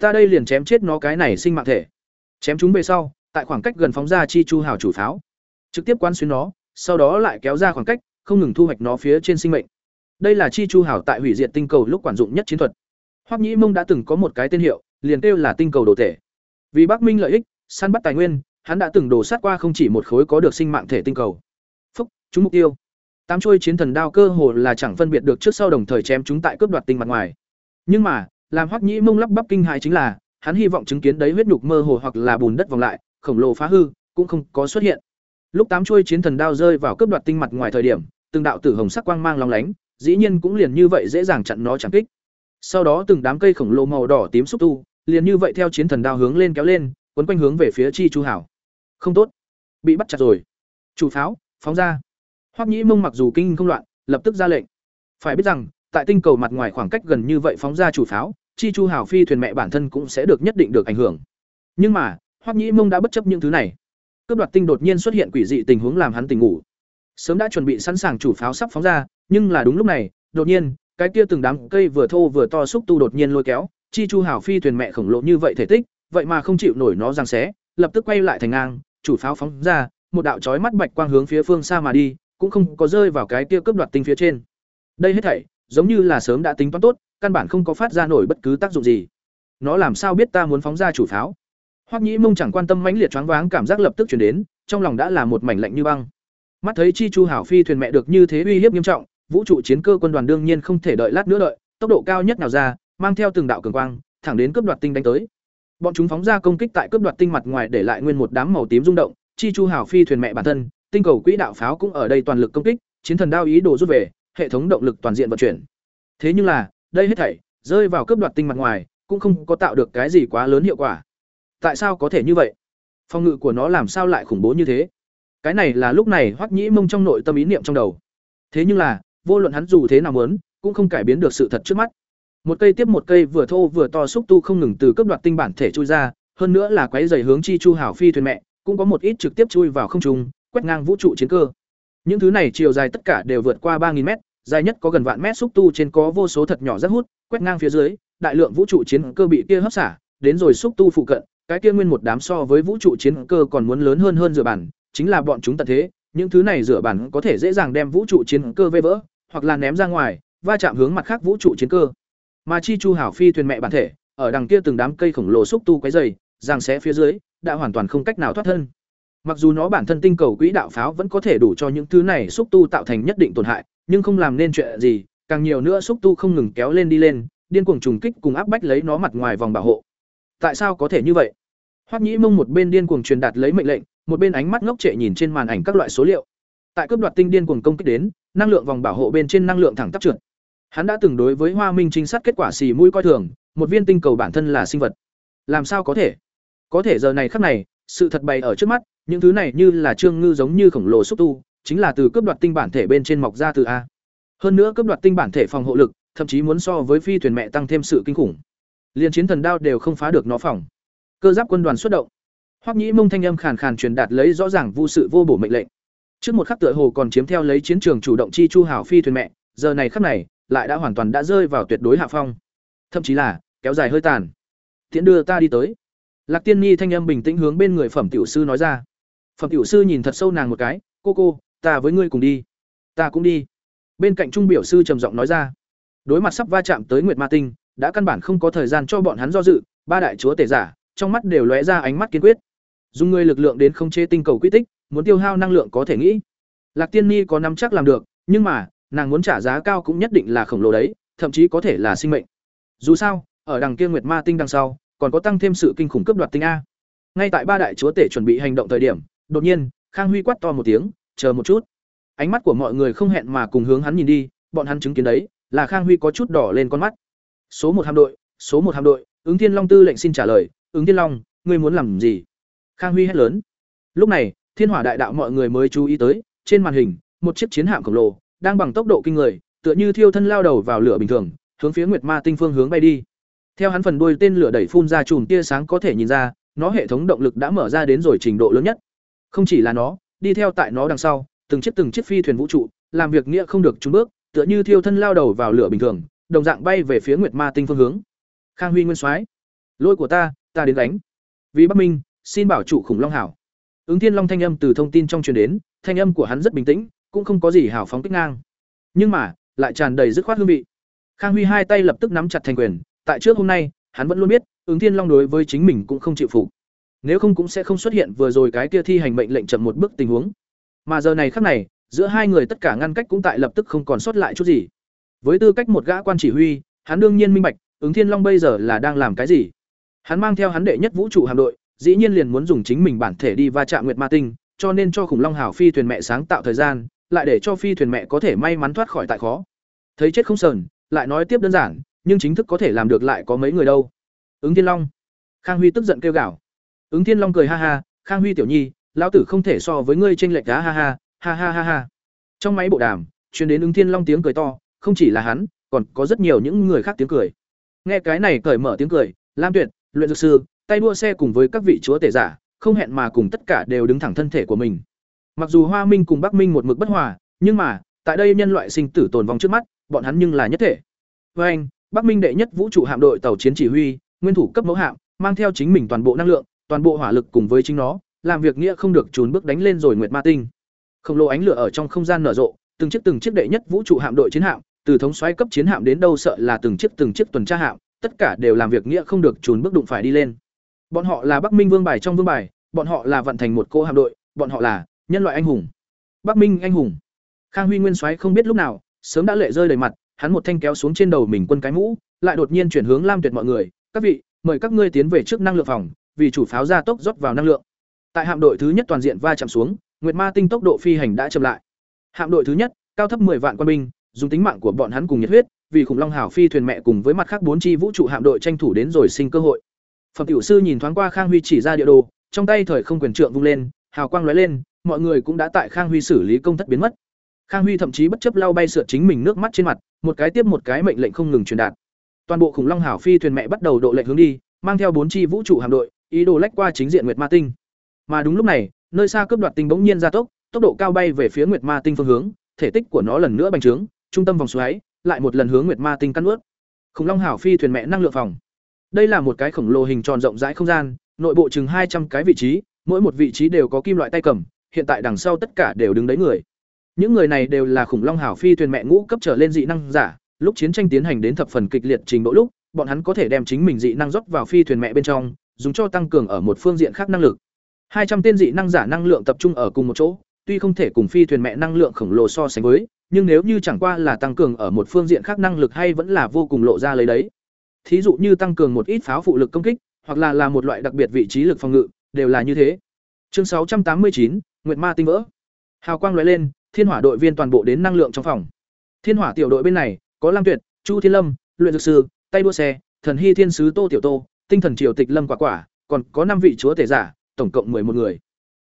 Ta đây liền chém chết nó cái này sinh mạng thể. Chém chúng về sau, tại khoảng cách gần phóng ra chi chu hào chủ pháo, trực tiếp quan xuyên nó, sau đó lại kéo ra khoảng cách, không ngừng thu hoạch nó phía trên sinh mệnh. Đây là chi chu hảo tại hủy diệt tinh cầu lúc quản dụng nhất chiến thuật. Hoắc Nhĩ Mông đã từng có một cái tên hiệu, liền kêu là tinh cầu đồ thể. Vì Bắc Minh lợi ích, săn bắt tài nguyên, hắn đã từng đổ sát qua không chỉ một khối có được sinh mạng thể tinh cầu. Phúc, chúng mục tiêu. Tám chuôi chiến thần đao cơ hồ là chẳng phân biệt được trước sau đồng thời chém chúng tại cướp đoạt tinh mặt ngoài. Nhưng mà, làm Hoắc Nhĩ Mông lắp bắp kinh hãi chính là, hắn hy vọng chứng kiến đấy huyết nhục mơ hồ hoặc là bùn đất vòng lại, khổng lồ phá hư, cũng không có xuất hiện. Lúc tám chuôi chiến thần đao rơi vào cướp đoạt tinh mặt ngoài thời điểm, từng đạo tử hồng sắc quang mang long lánh, dĩ nhiên cũng liền như vậy dễ dàng chặn nó chẳng kích. Sau đó từng đám cây khổng lồ màu đỏ tím xúc tu, liền như vậy theo chiến thần đao hướng lên kéo lên, quấn quanh hướng về phía Chi Chu Hảo. Không tốt, bị bắt chặt rồi. Chủ pháo, phóng ra. Hoắc Nhĩ Mông mặc dù kinh không loạn, lập tức ra lệnh. Phải biết rằng, tại tinh cầu mặt ngoài khoảng cách gần như vậy phóng ra chủ pháo, Chi Chu Hảo phi thuyền mẹ bản thân cũng sẽ được nhất định được ảnh hưởng. Nhưng mà, Hoắc Nhĩ Mông đã bất chấp những thứ này. Cướp đoạt tinh đột nhiên xuất hiện quỷ dị tình huống làm hắn tỉnh ngủ. Sớm đã chuẩn bị sẵn sàng chủ pháo sắp phóng ra, nhưng là đúng lúc này, đột nhiên, cái kia từng đám cây vừa thô vừa to xúc tu đột nhiên lôi kéo, chi chu hào phi thuyền mẹ khổng lồ như vậy thể tích, vậy mà không chịu nổi nó giằng xé, lập tức quay lại thành ngang, chủ pháo phóng ra, một đạo chói mắt bạch quang hướng phía phương xa mà đi, cũng không có rơi vào cái kia cướp đoạt tinh phía trên. Đây hết thảy, giống như là sớm đã tính toán tốt, căn bản không có phát ra nổi bất cứ tác dụng gì. Nó làm sao biết ta muốn phóng ra chủ pháo? Hoắc Nhĩ Mông chẳng quan tâm mãnh liệt choáng váng cảm giác lập tức truyền đến, trong lòng đã là một mảnh lạnh như băng. Mắt thấy Chi Chu Hảo phi thuyền mẹ được như thế uy hiếp nghiêm trọng, vũ trụ chiến cơ quân đoàn đương nhiên không thể đợi lát nữa đợi, tốc độ cao nhất nào ra, mang theo từng đạo cường quang, thẳng đến cướp đoạt tinh đánh tới. Bọn chúng phóng ra công kích tại cướp đoạt tinh mặt ngoài để lại nguyên một đám màu tím rung động, Chi Chu Hảo phi thuyền mẹ bản thân, tinh cầu quỹ đạo pháo cũng ở đây toàn lực công kích, chiến thần đao ý đồ rút về, hệ thống động lực toàn diện vận chuyển. Thế nhưng là, đây hết thảy rơi vào cướp đoạt tinh mặt ngoài, cũng không có tạo được cái gì quá lớn hiệu quả. Tại sao có thể như vậy? Phong ngự của nó làm sao lại khủng bố như thế? Cái này là lúc này Hoắc Nhĩ Mông trong nội tâm ý niệm trong đầu. Thế nhưng là, vô luận hắn dù thế nào muốn, cũng không cải biến được sự thật trước mắt. một cây tiếp một cây vừa thô vừa to xúc tu không ngừng từ cấp đoạt tinh bản thể chui ra hơn nữa là quấy rầy hướng chi chu hảo phi thuyền mẹ cũng có một ít trực tiếp chui vào không trung quét ngang vũ trụ chiến cơ những thứ này chiều dài tất cả đều vượt qua ba m dài nhất có gần vạn mét xúc tu trên có vô số thật nhỏ rất hút quét ngang phía dưới đại lượng vũ trụ chiến cơ bị kia hấp xả đến rồi xúc tu phụ cận cái kia nguyên một đám so với vũ trụ chiến cơ còn muốn lớn hơn hơn rửa bản chính là bọn chúng tận thế những thứ này rửa bản có thể dễ dàng đem vũ trụ chiến cơ vây vỡ hoặc là ném ra ngoài, va chạm hướng mặt khác vũ trụ chiến cơ. Mà chi chu hảo phi thuyền mẹ bản thể, ở đằng kia từng đám cây khổng lồ xúc tu quấy dày giang xé phía dưới, đã hoàn toàn không cách nào thoát thân. Mặc dù nó bản thân tinh cầu quỹ đạo pháo vẫn có thể đủ cho những thứ này xúc tu tạo thành nhất định tổn hại, nhưng không làm nên chuyện gì, càng nhiều nữa xúc tu không ngừng kéo lên đi lên, điên cuồng trùng kích cùng áp bách lấy nó mặt ngoài vòng bảo hộ. Tại sao có thể như vậy? Hoắc nhĩ mông một bên điên cuồng truyền đạt lấy mệnh lệnh, một bên ánh mắt ngốc trệ nhìn trên màn ảnh các loại số liệu. Tại cướp đoạt tinh điên cuồng công kích đến năng lượng vòng bảo hộ bên trên năng lượng thẳng tắp trượt. Hắn đã từng đối với hoa minh trinh sát kết quả xì mũi coi thường, một viên tinh cầu bản thân là sinh vật. Làm sao có thể? Có thể giờ này khắc này, sự thật bày ở trước mắt, những thứ này như là trương ngư giống như khổng lồ xúc tu, chính là từ cướp đoạt tinh bản thể bên trên mọc ra từ a. Hơn nữa cướp đoạt tinh bản thể phòng hộ lực, thậm chí muốn so với phi thuyền mẹ tăng thêm sự kinh khủng. Liền chiến thần đao đều không phá được nó phòng. Cơ giáp quân đoàn xuất động. Hoắc nhĩ mông thanh âm khàn khàn truyền đạt lấy rõ ràng vô sự vô bổ mệnh lệnh trước một khắc tựa hồ còn chiếm theo lấy chiến trường chủ động chi chu hảo phi thuyền mẹ, giờ này khắc này, lại đã hoàn toàn đã rơi vào tuyệt đối hạ phong. Thậm chí là, kéo dài hơi tàn. Tiễn đưa ta đi tới. Lạc tiên nhi thanh âm bình tĩnh hướng bên người phẩm tiểu sư nói ra. Phẩm tiểu sư nhìn thật sâu nàng một cái, cô cô, ta với ngươi cùng đi. Ta cũng đi. Bên cạnh trung biểu sư trầm giọng nói ra. Đối mặt sắp va chạm tới nguyệt ma tinh, đã căn bản không có thời gian cho bọn hắn do dự, ba đại chúa tể giả, trong mắt đều lóe ra ánh mắt kiên quyết. Dùng người lực lượng đến không chế tinh cầu quy tích muốn tiêu hao năng lượng có thể nghĩ. Lạc tiên ni có nắm chắc làm được, nhưng mà, nàng muốn trả giá cao cũng nhất định là khổng lồ đấy, thậm chí có thể là sinh mệnh. Dù sao, ở đằng kia nguyệt ma tinh đằng sau, còn có tăng thêm sự kinh khủng cấp đoạt tinh a. Ngay tại ba đại chúa tể chuẩn bị hành động thời điểm, đột nhiên, khang huy quát to một tiếng, chờ một chút. Ánh mắt của mọi người không hẹn mà cùng hướng hắn nhìn đi, bọn hắn chứng kiến đấy, là khang huy có chút đỏ lên con mắt. Số một hạm đội, số một hạm đội, ứng thiên long tư lệnh xin trả lời, ứng thiên long, ngươi muốn làm gì? Khang huy hét lớn. Lúc này thiên hỏa đại đạo mọi người mới chú ý tới, trên màn hình, một chiếc chiến hạm khổng lồ, đang bằng tốc độ kinh người, tựa như thiêu thân lao đầu vào lửa bình thường, hướng phía nguyệt ma tinh phương hướng bay đi. Theo hắn phần đuôi tên lửa đẩy phun ra chùm tia sáng có thể nhìn ra, nó hệ thống động lực đã mở ra đến rồi trình độ lớn nhất. Không chỉ là nó, đi theo tại nó đằng sau, từng chiếc từng chiếc phi thuyền vũ trụ, làm việc nghĩa không được trúng bước, tựa như thiêu thân lao đầu vào lửa bình thường, đồng dạng bay về phía nguyệt ma tinh phương hướng. Khang huy nguyên soái, lôi của ta ta đến đánh. Vì bắc minh, xin bảo chủ khủng long hảo ứng thiên long thanh âm từ thông tin trong truyền đến, thanh âm của hắn rất bình tĩnh, cũng không có gì hào phóng kích ngang. Nhưng mà, lại tràn đầy dứt khoát hương vị. Khang huy hai tay lập tức nắm chặt thành quyền, tại trước hôm nay, hắn vẫn luôn biết, ứng thiên long đối với chính mình cũng không chịu phục. Nếu không cũng sẽ không xuất hiện vừa rồi cái kia thi hành mệnh lệnh chậm một bước tình huống. Mà giờ này khắc này, giữa hai người tất cả ngăn cách cũng tại lập tức không còn sót lại chút gì. Với tư cách một gã quan chỉ huy, hắn đương nhiên minh bạch, ứng thiên long bây giờ là đang làm cái gì. Hắn mang theo hắn đệ nhất vũ trụ hạm đội dĩ nhiên liền muốn dùng chính mình bản thể đi va chạm nguyệt ma tinh, cho nên cho khủng long hảo phi thuyền mẹ sáng tạo thời gian, lại để cho phi thuyền mẹ có thể may mắn thoát khỏi tại khó. Thấy chết không sờn, lại nói tiếp đơn giản, nhưng chính thức có thể làm được lại có mấy người đâu. Ứng thiên long. Khang huy tức giận kêu gào. Ứng thiên long cười ha ha, khang huy tiểu nhi, lão tử không thể so với ngươi tranh lệch đá ha ha ha ha ha ha. Trong máy bộ đàm, truyền đến ứng thiên long tiếng cười to, không chỉ là hắn, còn có rất nhiều những người khác tiếng cười. Nghe cái này cởi mở tiếng cười, lam tuyệt, luyện dược sư tay đua xe cùng với các vị chúa tể giả, không hẹn mà cùng tất cả đều đứng thẳng thân thể của mình. Mặc dù hoa minh cùng bắc minh một mực bất hòa, nhưng mà, tại đây nhân loại sinh tử tồn vong trước mắt, bọn hắn nhưng là nhất thể. Với anh, bắc minh đệ nhất vũ trụ hạm đội tàu chiến chỉ huy, nguyên thủ cấp mẫu hạm, mang theo chính mình toàn bộ năng lượng, toàn bộ hỏa lực cùng với chính nó, làm việc nghĩa không được trốn bước đánh lên rồi nguyệt ma tinh. Khổng lồ ánh lửa ở trong không gian nở rộ, từng chiếc từng chiếc đệ nhất vũ trụ hạm đội chiến hạm, từ thống xoáy cấp chiến hạm đến đâu sợ là từng chiếc từng chiếc tuần tra hạm, tất cả đều làm việc nghĩa không được trốn bước đụng phải đi lên bọn họ là bắc minh vương bài trong vương bài, bọn họ là vận thành một cô hạm đội, bọn họ là nhân loại anh hùng. Bắc minh anh hùng. Khang huy nguyên soái không biết lúc nào, sớm đã lệ rơi đầy mặt, hắn một thanh kéo xuống trên đầu mình quân cái mũ, lại đột nhiên chuyển hướng lam tuyệt mọi người. Các vị, mời các ngươi tiến về trước năng lượng phòng, vì chủ pháo ra tốc rót vào năng lượng. Tại hạm đội thứ nhất toàn diện va chạm xuống, nguyệt ma tinh tốc độ phi hành đã chậm lại. Hạm đội thứ nhất, cao thấp 10 vạn quân binh, dùng tính mạng của bọn hắn cùng nhiệt huyết, vì khủng long hảo phi thuyền mẹ cùng với mặt khác bốn chi vũ trụ hạm đội tranh thủ đến rồi sinh cơ hội phẩm tiểu sư nhìn thoáng qua khang huy chỉ ra địa đồ trong tay thời không quyền trượng vung lên hào quang lóe lên mọi người cũng đã tại khang huy xử lý công thất biến mất khang huy thậm chí bất chấp lau bay sượt chính mình nước mắt trên mặt một cái tiếp một cái mệnh lệnh không ngừng truyền đạt Toàn bộ khủng long hảo phi thuyền mẹ bắt đầu độ lệnh hướng đi, mang theo bốn chi vũ trụ hạm đội, ý đồ lách qua chính diện Nguyệt Ma Tinh. Mà đúng lúc này, nơi xa cướp đoạt tinh bỗng nhiên gia tốc, tốc độ cao bay về phía Nguyệt Ma Tinh phương hướng, thể tích của nó lần nữa bành trướng, trung tâm vòng xoáy, lại một lần hướng Nguyệt Ma Tinh căn ướt. Khủng long hảo phi thuyền mẹ năng lượng phòng. Đây là một cái khổng lồ hình tròn rộng rãi không gian, nội bộ chừng hai trăm cái vị trí, mỗi một vị trí đều có kim loại tay cầm, hiện tại đằng sau tất cả đều đứng đấy người. Những người này đều là khủng long hảo phi thuyền mẹ ngũ cấp trở lên dị năng giả, lúc chiến tranh tiến hành đến thập phần kịch liệt trình độ lúc, bọn hắn có thể đem chính mình dị năng rót vào phi thuyền mẹ bên trong, dùng cho tăng cường ở một phương diện khác năng lực. Hai trăm tên dị năng giả năng lượng tập trung ở cùng một chỗ, tuy không thể cùng phi thuyền mẹ năng lượng khổng lồ so sánh với, nhưng nếu như chẳng qua là tăng cường ở một phương diện khác năng lực hay vẫn là vô cùng lộ ra lấy đấy. Thí dụ như tăng cường một ít pháo phụ lực công kích, hoặc là là một loại đặc biệt vị trí lực phòng ngự, đều là như thế. Chương sáu trăm tám mươi chín, Nguyệt Ma tinh vỡ. Hào quang lóe lên, Thiên Hỏa đội viên toàn bộ đến năng lượng trong phòng. Thiên Hỏa tiểu đội bên này, có Lam Tuyệt, Chu Thiên Lâm, luyện dược sư, tay đua xe, thần hy thiên sứ Tô Tiểu Tô, tinh thần triều tịch Lâm Quả Quả, còn có năm vị chúa tể giả, tổng cộng một người.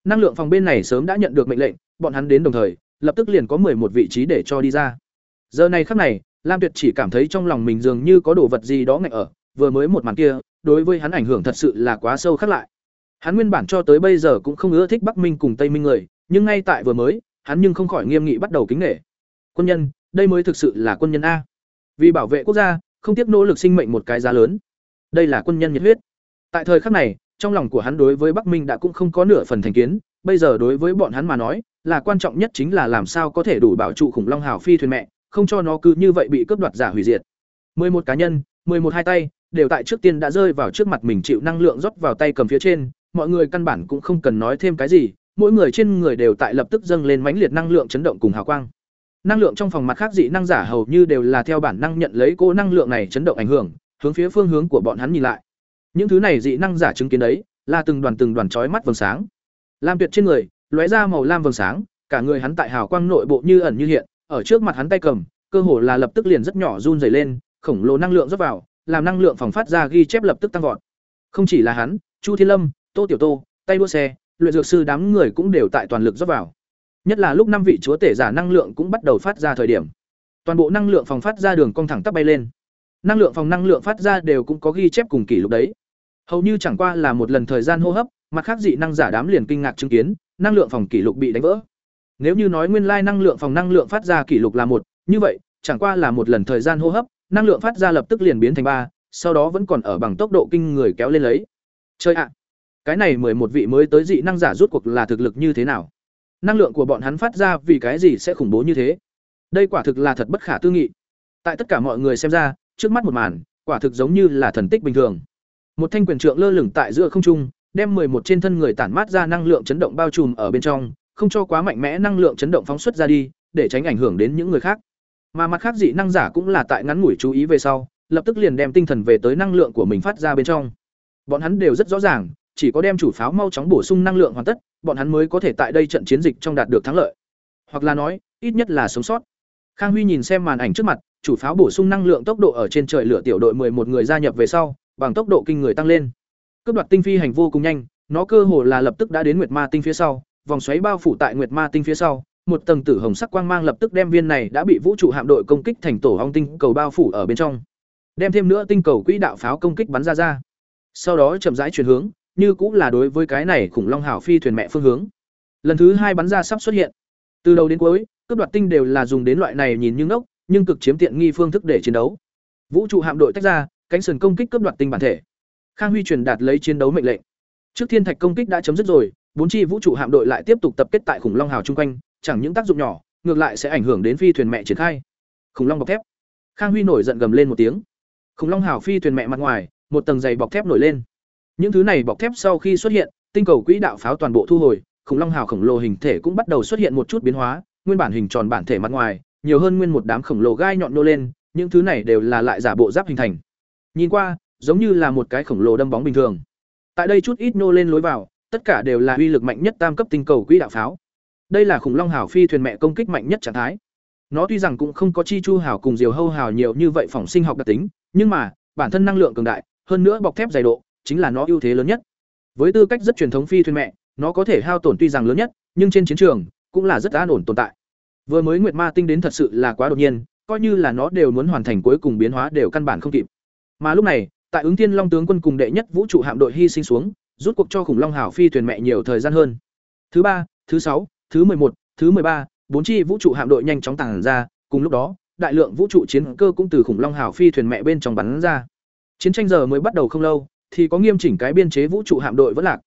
Năng lượng phòng bên này sớm đã nhận được mệnh lệnh, bọn hắn đến đồng thời, lập tức liền có một vị trí để cho đi ra. Giờ này khắc này, Lam Tuyệt chỉ cảm thấy trong lòng mình dường như có đồ vật gì đó ngạnh ở, vừa mới một màn kia, đối với hắn ảnh hưởng thật sự là quá sâu khắc lại. Hắn nguyên bản cho tới bây giờ cũng không ưa thích Bắc Minh cùng Tây Minh người, nhưng ngay tại vừa mới, hắn nhưng không khỏi nghiêm nghị bắt đầu kính nể. Quân nhân, đây mới thực sự là quân nhân a. Vì bảo vệ quốc gia, không tiếc nỗ lực sinh mệnh một cái giá lớn. Đây là quân nhân nhiệt huyết. Tại thời khắc này, trong lòng của hắn đối với Bắc Minh đã cũng không có nửa phần thành kiến, bây giờ đối với bọn hắn mà nói, là quan trọng nhất chính là làm sao có thể đủ bảo trụ khủng long hào phi thuyền mẹ, không cho nó cứ như vậy bị cướp đoạt giả hủy diệt. 11 cá nhân, 11 hai tay, đều tại trước tiên đã rơi vào trước mặt mình chịu năng lượng rót vào tay cầm phía trên, mọi người căn bản cũng không cần nói thêm cái gì, mỗi người trên người đều tại lập tức dâng lên mãnh liệt năng lượng chấn động cùng hào quang. Năng lượng trong phòng mặt khác dị năng giả hầu như đều là theo bản năng nhận lấy cô năng lượng này chấn động ảnh hưởng, hướng phía phương hướng của bọn hắn nhìn lại. Những thứ này dị năng giả chứng kiến đấy, là từng đoàn từng đoàn chói mắt vầng sáng. Lam Tuyệt trên người, lóe ra màu lam vầng sáng, cả người hắn tại hào quang nội bộ như ẩn như hiện, ở trước mặt hắn tay cầm, cơ hồ là lập tức liền rất nhỏ run rẩy lên, khổng lồ năng lượng rót vào, làm năng lượng phòng phát ra ghi chép lập tức tăng vọt. Không chỉ là hắn, Chu Thiên Lâm, Tô Tiểu Tô, tay đua xe, luyện dược sư đám người cũng đều tại toàn lực rót vào. Nhất là lúc năm vị chúa tể giả năng lượng cũng bắt đầu phát ra thời điểm. Toàn bộ năng lượng phòng phát ra đường cong thẳng tắp bay lên. Năng lượng phòng năng lượng phát ra đều cũng có ghi chép cùng kỷ lục đấy. Hầu như chẳng qua là một lần thời gian hô hấp, mặt khác dị năng giả đám liền kinh ngạc chứng kiến, năng lượng phòng kỷ lục bị đánh vỡ. Nếu như nói nguyên lai năng lượng phòng năng lượng phát ra kỷ lục là một, như vậy, chẳng qua là một lần thời gian hô hấp, năng lượng phát ra lập tức liền biến thành ba, sau đó vẫn còn ở bằng tốc độ kinh người kéo lên lấy. Chơi ạ. cái này mười một vị mới tới dị năng giả rút cuộc là thực lực như thế nào? Năng lượng của bọn hắn phát ra vì cái gì sẽ khủng bố như thế? Đây quả thực là thật bất khả tư nghị. Tại tất cả mọi người xem ra, trước mắt một màn, quả thực giống như là thần tích bình thường. Một thanh quyền trượng lơ lửng tại giữa không trung, đem một trên thân người tản mát ra năng lượng chấn động bao trùm ở bên trong, không cho quá mạnh mẽ năng lượng chấn động phóng xuất ra đi, để tránh ảnh hưởng đến những người khác. Mà mặt khác dị năng giả cũng là tại ngắn ngủi chú ý về sau, lập tức liền đem tinh thần về tới năng lượng của mình phát ra bên trong. Bọn hắn đều rất rõ ràng, chỉ có đem chủ pháo mau chóng bổ sung năng lượng hoàn tất, bọn hắn mới có thể tại đây trận chiến dịch trong đạt được thắng lợi. Hoặc là nói, ít nhất là sống sót. Khang Huy nhìn xem màn ảnh trước mặt, chủ pháo bổ sung năng lượng tốc độ ở trên trời lửa tiểu đội một người gia nhập về sau, bằng tốc độ kinh người tăng lên. Cướp đoạt tinh phi hành vô cùng nhanh, nó cơ hồ là lập tức đã đến Nguyệt Ma tinh phía sau, vòng xoáy bao phủ tại Nguyệt Ma tinh phía sau, một tầng tử hồng sắc quang mang lập tức đem viên này đã bị vũ trụ hạm đội công kích thành tổ ong tinh cầu bao phủ ở bên trong. Đem thêm nữa tinh cầu quỹ đạo pháo công kích bắn ra ra. Sau đó chậm rãi chuyển hướng, như cũng là đối với cái này khủng long hảo phi thuyền mẹ phương hướng. Lần thứ hai bắn ra sắp xuất hiện. Từ đầu đến cuối, cướp đoạt tinh đều là dùng đến loại này nhìn như ngốc, nhưng cực chiếm tiện nghi phương thức để chiến đấu. Vũ trụ hạm đội tách ra, cánh sườn công kích cướp đoạt tinh bản thể. Khang Huy truyền đạt lấy chiến đấu mệnh lệnh. Trước thiên thạch công kích đã chấm dứt rồi, bốn chi vũ trụ hạm đội lại tiếp tục tập kết tại khủng long hào chung quanh, chẳng những tác dụng nhỏ, ngược lại sẽ ảnh hưởng đến phi thuyền mẹ triển khai. Khủng long bọc thép. Khang Huy nổi giận gầm lên một tiếng. Khủng long hào phi thuyền mẹ mặt ngoài, một tầng dày bọc thép nổi lên. Những thứ này bọc thép sau khi xuất hiện, tinh cầu quỹ đạo pháo toàn bộ thu hồi, khủng long hào khổng lồ hình thể cũng bắt đầu xuất hiện một chút biến hóa, nguyên bản hình tròn bản thể mặt ngoài, nhiều hơn nguyên một đám khổng lồ gai nhọn nô lên, những thứ này đều là lại giả bộ giáp hình thành. Nhìn qua, giống như là một cái khổng lồ đâm bóng bình thường. Tại đây chút ít nô lên lối vào, tất cả đều là uy lực mạnh nhất tam cấp tinh cầu quỹ đạo pháo. Đây là khủng long hào phi thuyền mẹ công kích mạnh nhất trạng thái. Nó tuy rằng cũng không có chi chu hào cùng diều hâu hào nhiều như vậy phòng sinh học đặc tính, nhưng mà, bản thân năng lượng cường đại, hơn nữa bọc thép dày độ, chính là nó ưu thế lớn nhất. Với tư cách rất truyền thống phi thuyền mẹ, nó có thể hao tổn tuy rằng lớn nhất, nhưng trên chiến trường cũng là rất an ổn tồn tại. Vừa mới Nguyệt Ma tinh đến thật sự là quá đột nhiên, coi như là nó đều muốn hoàn thành cuối cùng biến hóa đều căn bản không kịp. Mà lúc này, tại ứng thiên long tướng quân cùng đệ nhất vũ trụ hạm đội hy sinh xuống, rút cuộc cho khủng long hảo phi thuyền mẹ nhiều thời gian hơn. Thứ ba, thứ sáu, thứ một, thứ ba, bốn chi vũ trụ hạm đội nhanh chóng tàng ra, cùng lúc đó, đại lượng vũ trụ chiến cơ cũng từ khủng long hảo phi thuyền mẹ bên trong bắn ra. Chiến tranh giờ mới bắt đầu không lâu, thì có nghiêm chỉnh cái biên chế vũ trụ hạm đội vẫn lạc.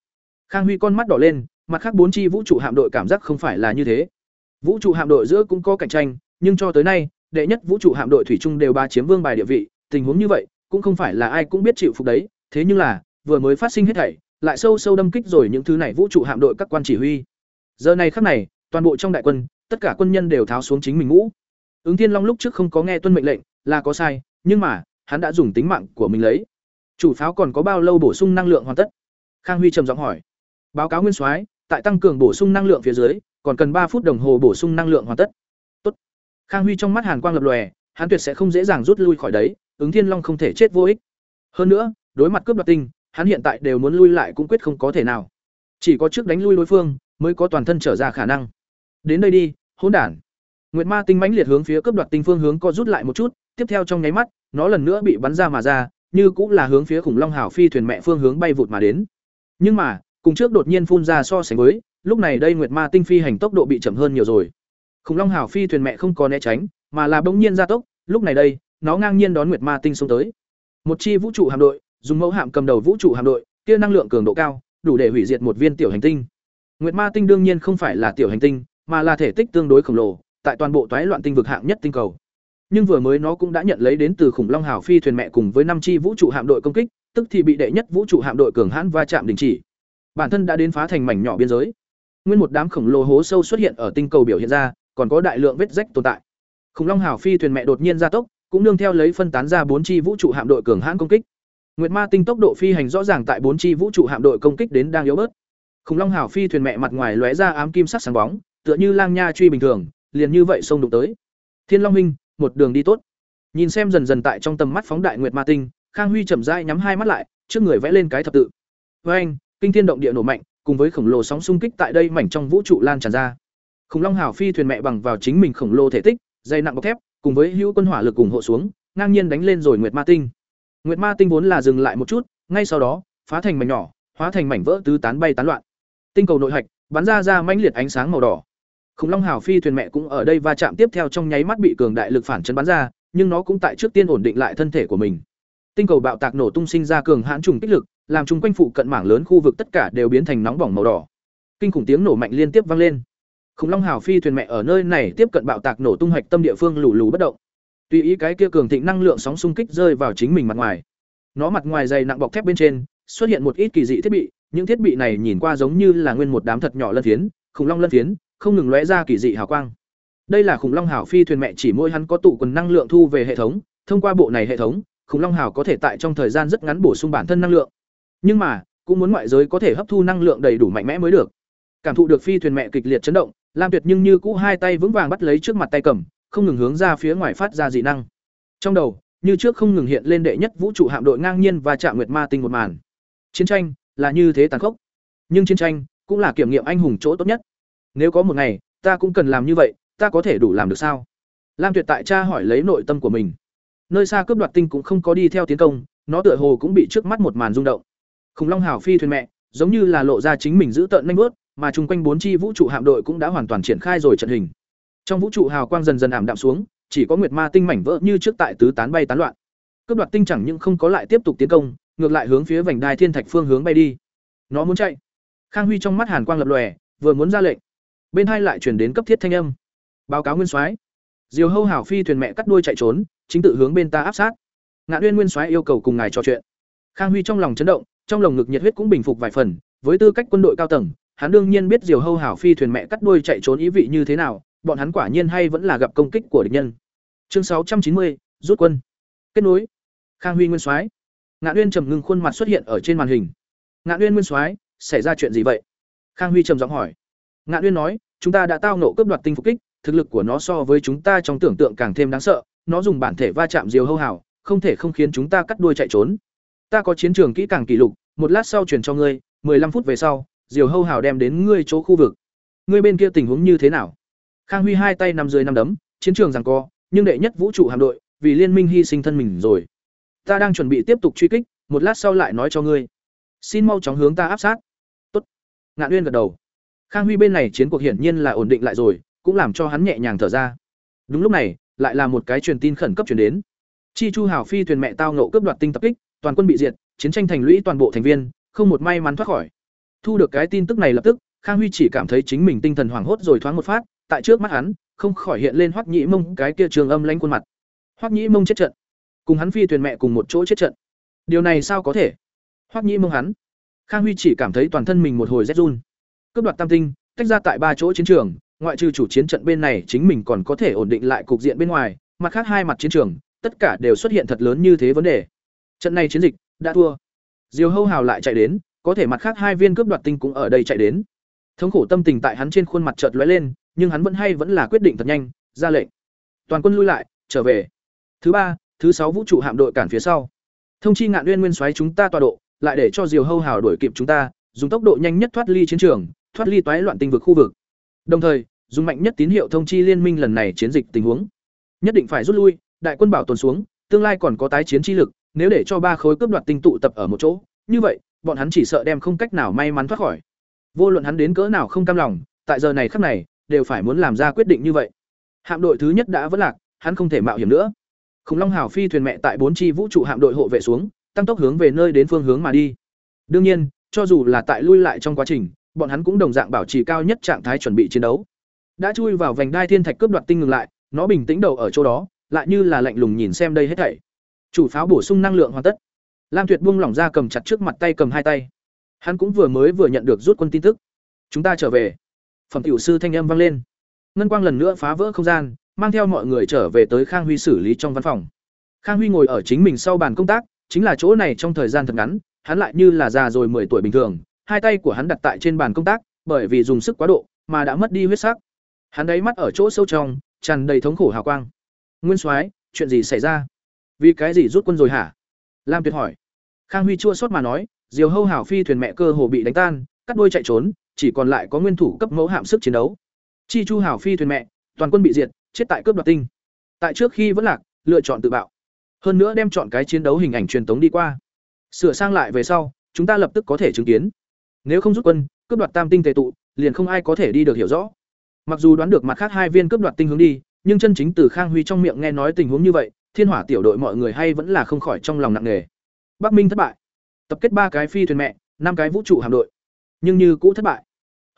Khang Huy con mắt đỏ lên, mặt khác bốn chi vũ trụ hạm đội cảm giác không phải là như thế. Vũ trụ hạm đội giữa cũng có cạnh tranh, nhưng cho tới nay, đệ nhất vũ trụ hạm đội thủy chung đều ba chiếm vương bài địa vị, tình huống như vậy, cũng không phải là ai cũng biết chịu phục đấy, thế nhưng là, vừa mới phát sinh hết thảy, lại sâu sâu đâm kích rồi những thứ này vũ trụ hạm đội các quan chỉ huy. Giờ này khắc này, toàn bộ trong đại quân, tất cả quân nhân đều tháo xuống chính mình ngũ. Ứng Thiên Long lúc trước không có nghe tuân mệnh lệnh, là có sai, nhưng mà, hắn đã dùng tính mạng của mình lấy. Chủ pháo còn có bao lâu bổ sung năng lượng hoàn tất? Khang Huy trầm giọng hỏi. Báo cáo Nguyên Soái, tại tăng cường bổ sung năng lượng phía dưới, còn cần ba phút đồng hồ bổ sung năng lượng hoàn tất. Tốt. Khang Huy trong mắt hàn quang lập lòe, hắn tuyệt sẽ không dễ dàng rút lui khỏi đấy, ứng Thiên Long không thể chết vô ích. Hơn nữa, đối mặt cướp đoạt tinh, hắn hiện tại đều muốn lui lại cũng quyết không có thể nào. Chỉ có trước đánh lui đối phương, mới có toàn thân trở ra khả năng. Đến đây đi, hỗn đản. Nguyệt Ma tinh mãnh liệt hướng phía cướp đoạt tinh phương hướng co rút lại một chút, tiếp theo trong nháy mắt, nó lần nữa bị bắn ra mà ra, như cũng là hướng phía khủng long hảo phi thuyền mẹ phương hướng bay vụt mà đến. Nhưng mà, cùng trước đột nhiên phun ra so sánh với, lúc này đây Nguyệt Ma tinh phi hành tốc độ bị chậm hơn nhiều rồi. Khủng long hảo phi thuyền mẹ không có né tránh, mà là bỗng nhiên gia tốc, lúc này đây, nó ngang nhiên đón Nguyệt Ma tinh xông tới. Một chi vũ trụ hạm đội, dùng mẫu hạm cầm đầu vũ trụ hạm đội, kia năng lượng cường độ cao, đủ để hủy diệt một viên tiểu hành tinh. Nguyệt Ma tinh đương nhiên không phải là tiểu hành tinh, mà là thể tích tương đối khổng lồ, tại toàn bộ toái loạn tinh vực hạng nhất tinh cầu. Nhưng vừa mới nó cũng đã nhận lấy đến từ khủng long hào phi thuyền mẹ cùng với năm chi vũ trụ hạm đội công kích, tức thì bị đệ nhất vũ trụ hạm đội cường hãn va chạm đình chỉ. Bản thân đã đến phá thành mảnh nhỏ biên giới. Nguyên một đám khổng lồ hố sâu xuất hiện ở tinh cầu biểu hiện ra, còn có đại lượng vết rách tồn tại. Khủng long hào phi thuyền mẹ đột nhiên gia tốc, cũng nương theo lấy phân tán ra bốn chi vũ trụ hạm đội cường hãn công kích. Nguyệt Ma tinh tốc độ phi hành rõ ràng tại bốn chi vũ trụ hạm đội công kích đến đang yếu bớt. Khủng long Hảo phi thuyền mẹ mặt ngoài lóe ra ám kim sắc sáng bóng, tựa như lang nha truy bình thường, liền như vậy xông đụng tới. Thiên Long Minh, một đường đi tốt. Nhìn xem dần dần tại trong tầm mắt phóng đại Nguyệt Ma tinh, Khang Huy chậm rãi nhắm hai mắt lại, trước người vẽ lên cái thập tự. Với anh, kinh thiên động địa nổ mạnh, cùng với khổng lồ sóng xung kích tại đây mảnh trong vũ trụ lan tràn ra. Khủng long Hảo phi thuyền mẹ bằng vào chính mình khổng lồ thể tích, dày nặng bọc thép, cùng với hữu quân hỏa lực cùng hộ xuống, ngang nhiên đánh lên rồi Nguyệt Ma tinh. Nguyệt Ma tinh vốn là dừng lại một chút, ngay sau đó, phá thành mảnh nhỏ, hóa thành mảnh vỡ tứ tán bay tán loạn. Tinh cầu nội hạch, bắn ra ra mãnh liệt ánh sáng màu đỏ. Khủng long hào phi thuyền mẹ cũng ở đây va chạm tiếp theo trong nháy mắt bị cường đại lực phản chấn bắn ra, nhưng nó cũng tại trước tiên ổn định lại thân thể của mình. Tinh cầu bạo tạc nổ tung sinh ra cường hãn trùng kích lực, làm chung quanh phụ cận mảng lớn khu vực tất cả đều biến thành nóng bỏng màu đỏ. Kinh khủng tiếng nổ mạnh liên tiếp vang lên. Khủng long hào phi thuyền mẹ ở nơi này tiếp cận bạo tạc nổ tung hạch tâm địa phương lù lù bất động. Tùy ý cái kia cường thịnh năng lượng sóng xung kích rơi vào chính mình mặt ngoài. Nó mặt ngoài dày nặng bọc thép bên trên, xuất hiện một ít kỳ dị thiết bị, những thiết bị này nhìn qua giống như là nguyên một đám thật nhỏ lân phiến, khủng long lân phiến, không ngừng lóe ra kỳ dị hào quang. Đây là khủng long hào phi thuyền mẹ chỉ mỗi hắn có tụ quần năng lượng thu về hệ thống, thông qua bộ này hệ thống, khủng long hào có thể tại trong thời gian rất ngắn bổ sung bản thân năng lượng. Nhưng mà, cũng muốn ngoại giới có thể hấp thu năng lượng đầy đủ mạnh mẽ mới được. Cảm thụ được phi thuyền mẹ kịch liệt chấn động, Lam Tuyệt nhưng như cũ hai tay vững vàng bắt lấy trước mặt tay cầm, không ngừng hướng ra phía ngoài phát ra dị năng. Trong đầu, như trước không ngừng hiện lên đệ nhất vũ trụ hạm đội ngang nhiên và chạm nguyệt ma tinh một màn. Chiến tranh là như thế tàn khốc, nhưng chiến tranh cũng là kiểm nghiệm anh hùng chỗ tốt nhất. Nếu có một ngày, ta cũng cần làm như vậy, ta có thể đủ làm được sao? Lam Tuyệt tại cha hỏi lấy nội tâm của mình. Nơi xa cướp đoạt tinh cũng không có đi theo tiến công, nó tựa hồ cũng bị trước mắt một màn rung động. Khủng Long Hào phi thuyền mẹ, giống như là lộ ra chính mình giữ tận nhanh bước, mà chung quanh bốn chi vũ trụ hạm đội cũng đã hoàn toàn triển khai rồi trận hình. Trong vũ trụ hào quang dần dần ảm đạm xuống, chỉ có nguyệt ma tinh mảnh vỡ như trước tại tứ tán bay tán loạn. Cướp đoạt tinh chẳng những không có lại tiếp tục tiến công, ngược lại hướng phía vành đai thiên thạch phương hướng bay đi. Nó muốn chạy. Khang Huy trong mắt hàn quang lập lòe, vừa muốn ra lệnh, bên hai lại chuyển đến cấp thiết thanh âm. Báo cáo Nguyên Soái, Diều Hâu hảo phi thuyền mẹ cắt đuôi chạy trốn, chính tự hướng bên ta áp sát. Ngạn Uyên Nguyên Soái yêu cầu cùng ngài trò chuyện. Khang Huy trong lòng chấn động, trong lồng ngực nhiệt huyết cũng bình phục vài phần, với tư cách quân đội cao tầng, hắn đương nhiên biết Diều Hâu hảo phi thuyền mẹ cắt đuôi chạy trốn ý vị như thế nào, bọn hắn quả nhiên hay vẫn là gặp công kích của địch nhân. Chương sáu trăm chín mươi rút quân. Kết nối. Khang Huy Nguyên Soái. Ngạn Uyên trầm ngưng khuôn mặt xuất hiện ở trên màn hình. Ngạn Uyên Nguyên Soái, xảy ra chuyện gì vậy? Khang Huy trầm giọng hỏi. Ngạn Uyên nói, chúng ta đã tao nộ cướp đoạt tinh phục kích, thực lực của nó so với chúng ta trong tưởng tượng càng thêm đáng sợ, nó dùng bản thể va chạm diều hâu hào, không thể không khiến chúng ta cắt đuôi chạy trốn. Ta có chiến trường kỹ càng kỷ lục, một lát sau truyền cho ngươi, 15 phút về sau, diều hâu hào đem đến ngươi chỗ khu vực. Ngươi bên kia tình huống như thế nào? Khang Huy hai tay nằm dưới năm đấm, chiến trường giằng co, nhưng đệ nhất vũ trụ hạm đội, vì liên minh hy sinh thân mình rồi. ta đang chuẩn bị tiếp tục truy kích một lát sau lại nói cho ngươi. Xin mau chóng hướng ta áp sát. Tốt. Ngạn uyên gật đầu. Khang huy bên này chiến cuộc hiển nhiên là ổn định lại rồi cũng làm cho hắn nhẹ nhàng thở ra. Đúng lúc này lại là một cái truyền tin khẩn cấp truyền đến. Chi chu hào phi thuyền mẹ tao ngộ cướp đoạt tinh tập kích toàn quân bị diệt chiến tranh thành lũy toàn bộ thành viên không một may mắn thoát khỏi. Thu được cái tin tức này lập tức khang huy chỉ cảm thấy chính mình tinh thần hoảng hốt rồi thoáng một phát tại trước mắt hắn, không khỏi hiện lên hoắc nhĩ mông cái kia trường âm lanh khuôn mặt. Hoắc nhĩ mông chết trận. Cùng hắn phi thuyền mẹ cùng một chỗ chết trận. Điều này sao có thể? Hoắc nhĩ mông hắn. Khang huy chỉ cảm thấy toàn thân mình một hồi rét run. Cướp đoạt tam tinh, tách ra tại ba chỗ chiến trường, ngoại trừ chủ chiến trận bên này chính mình còn có thể ổn định lại cục diện bên ngoài, mặt khác hai mặt chiến trường, tất cả đều xuất hiện thật lớn như thế vấn đề. Trận này chiến dịch đã thua. Diều hâu hào lại chạy đến, có thể mặt khác hai viên cướp đoạt tinh cũng ở đây chạy đến. Thống khổ tâm tình tại hắn trên khuôn mặt chợt lóe lên nhưng hắn vẫn hay vẫn là quyết định thật nhanh, ra lệnh. Toàn quân lui lại, trở về. Thứ ba, thứ sáu vũ trụ hạm đội cản phía sau. Thông chi ngạn uyên nguyên xoáy chúng ta tọa độ, lại để cho diều hâu hào đuổi kịp chúng ta, dùng tốc độ nhanh nhất thoát ly chiến trường, thoát ly toái loạn tinh vực khu vực. Đồng thời, dùng mạnh nhất tín hiệu thông chi liên minh lần này chiến dịch tình huống. Nhất định phải rút lui, đại quân bảo tồn xuống, tương lai còn có tái chiến chi lực, nếu để cho ba khối cướp đoạt tinh tụ tập ở một chỗ, như vậy, bọn hắn chỉ sợ đem không cách nào may mắn thoát khỏi. Vô luận hắn đến cỡ nào không cam lòng, tại giờ này khắc này đều phải muốn làm ra quyết định như vậy. Hạm đội thứ nhất đã vỡ lạc, hắn không thể mạo hiểm nữa. Khủng long hào phi thuyền mẹ tại bốn chi vũ trụ hạm đội hộ vệ xuống, tăng tốc hướng về nơi đến phương hướng mà đi. Đương nhiên, cho dù là tại lui lại trong quá trình, bọn hắn cũng đồng dạng bảo trì cao nhất trạng thái chuẩn bị chiến đấu. Đã chui vào vành đai thiên thạch cướp đoạt tinh ngừng lại, nó bình tĩnh đầu ở chỗ đó, lại như là lạnh lùng nhìn xem đây hết thảy. Chủ pháo bổ sung năng lượng hoàn tất. Lam tuyệt buông lỏng ra cầm chặt trước mặt tay cầm hai tay. Hắn cũng vừa mới vừa nhận được rút quân tin tức. Chúng ta trở về phẩm tiểu sư thanh âm vang lên. Ngân quang lần nữa phá vỡ không gian, mang theo mọi người trở về tới khang huy xử lý trong văn phòng. Khang huy ngồi ở chính mình sau bàn công tác, chính là chỗ này trong thời gian thật ngắn, hắn lại như là già rồi 10 tuổi bình thường, hai tay của hắn đặt tại trên bàn công tác, bởi vì dùng sức quá độ mà đã mất đi huyết sắc. Hắn đáy mắt ở chỗ sâu trong, tràn đầy thống khổ hào quang. Nguyên soái, chuyện gì xảy ra? Vì cái gì rút quân rồi hả? Lam tuyệt hỏi. Khang huy chua xót mà nói, diều hâu hảo phi thuyền mẹ cơ hồ bị đánh tan, cắt đuôi chạy trốn chỉ còn lại có nguyên thủ cấp mẫu hạm sức chiến đấu. Chi chu hảo phi thuyền mẹ, toàn quân bị diệt, chết tại cướp đoạt tinh. Tại trước khi vẫn lạc, lựa chọn tự bạo. Hơn nữa đem chọn cái chiến đấu hình ảnh truyền tống đi qua. Sửa sang lại về sau, chúng ta lập tức có thể chứng kiến. Nếu không rút quân, cướp đoạt tam tinh tề tụ, liền không ai có thể đi được hiểu rõ. Mặc dù đoán được mặt khác hai viên cướp đoạt tinh hướng đi, nhưng chân chính từ khang huy trong miệng nghe nói tình huống như vậy, thiên hỏa tiểu đội mọi người hay vẫn là không khỏi trong lòng nặng nề. Bắc minh thất bại. Tập kết ba cái phi thuyền mẹ, năm cái vũ trụ hạm đội. Nhưng như cũ thất bại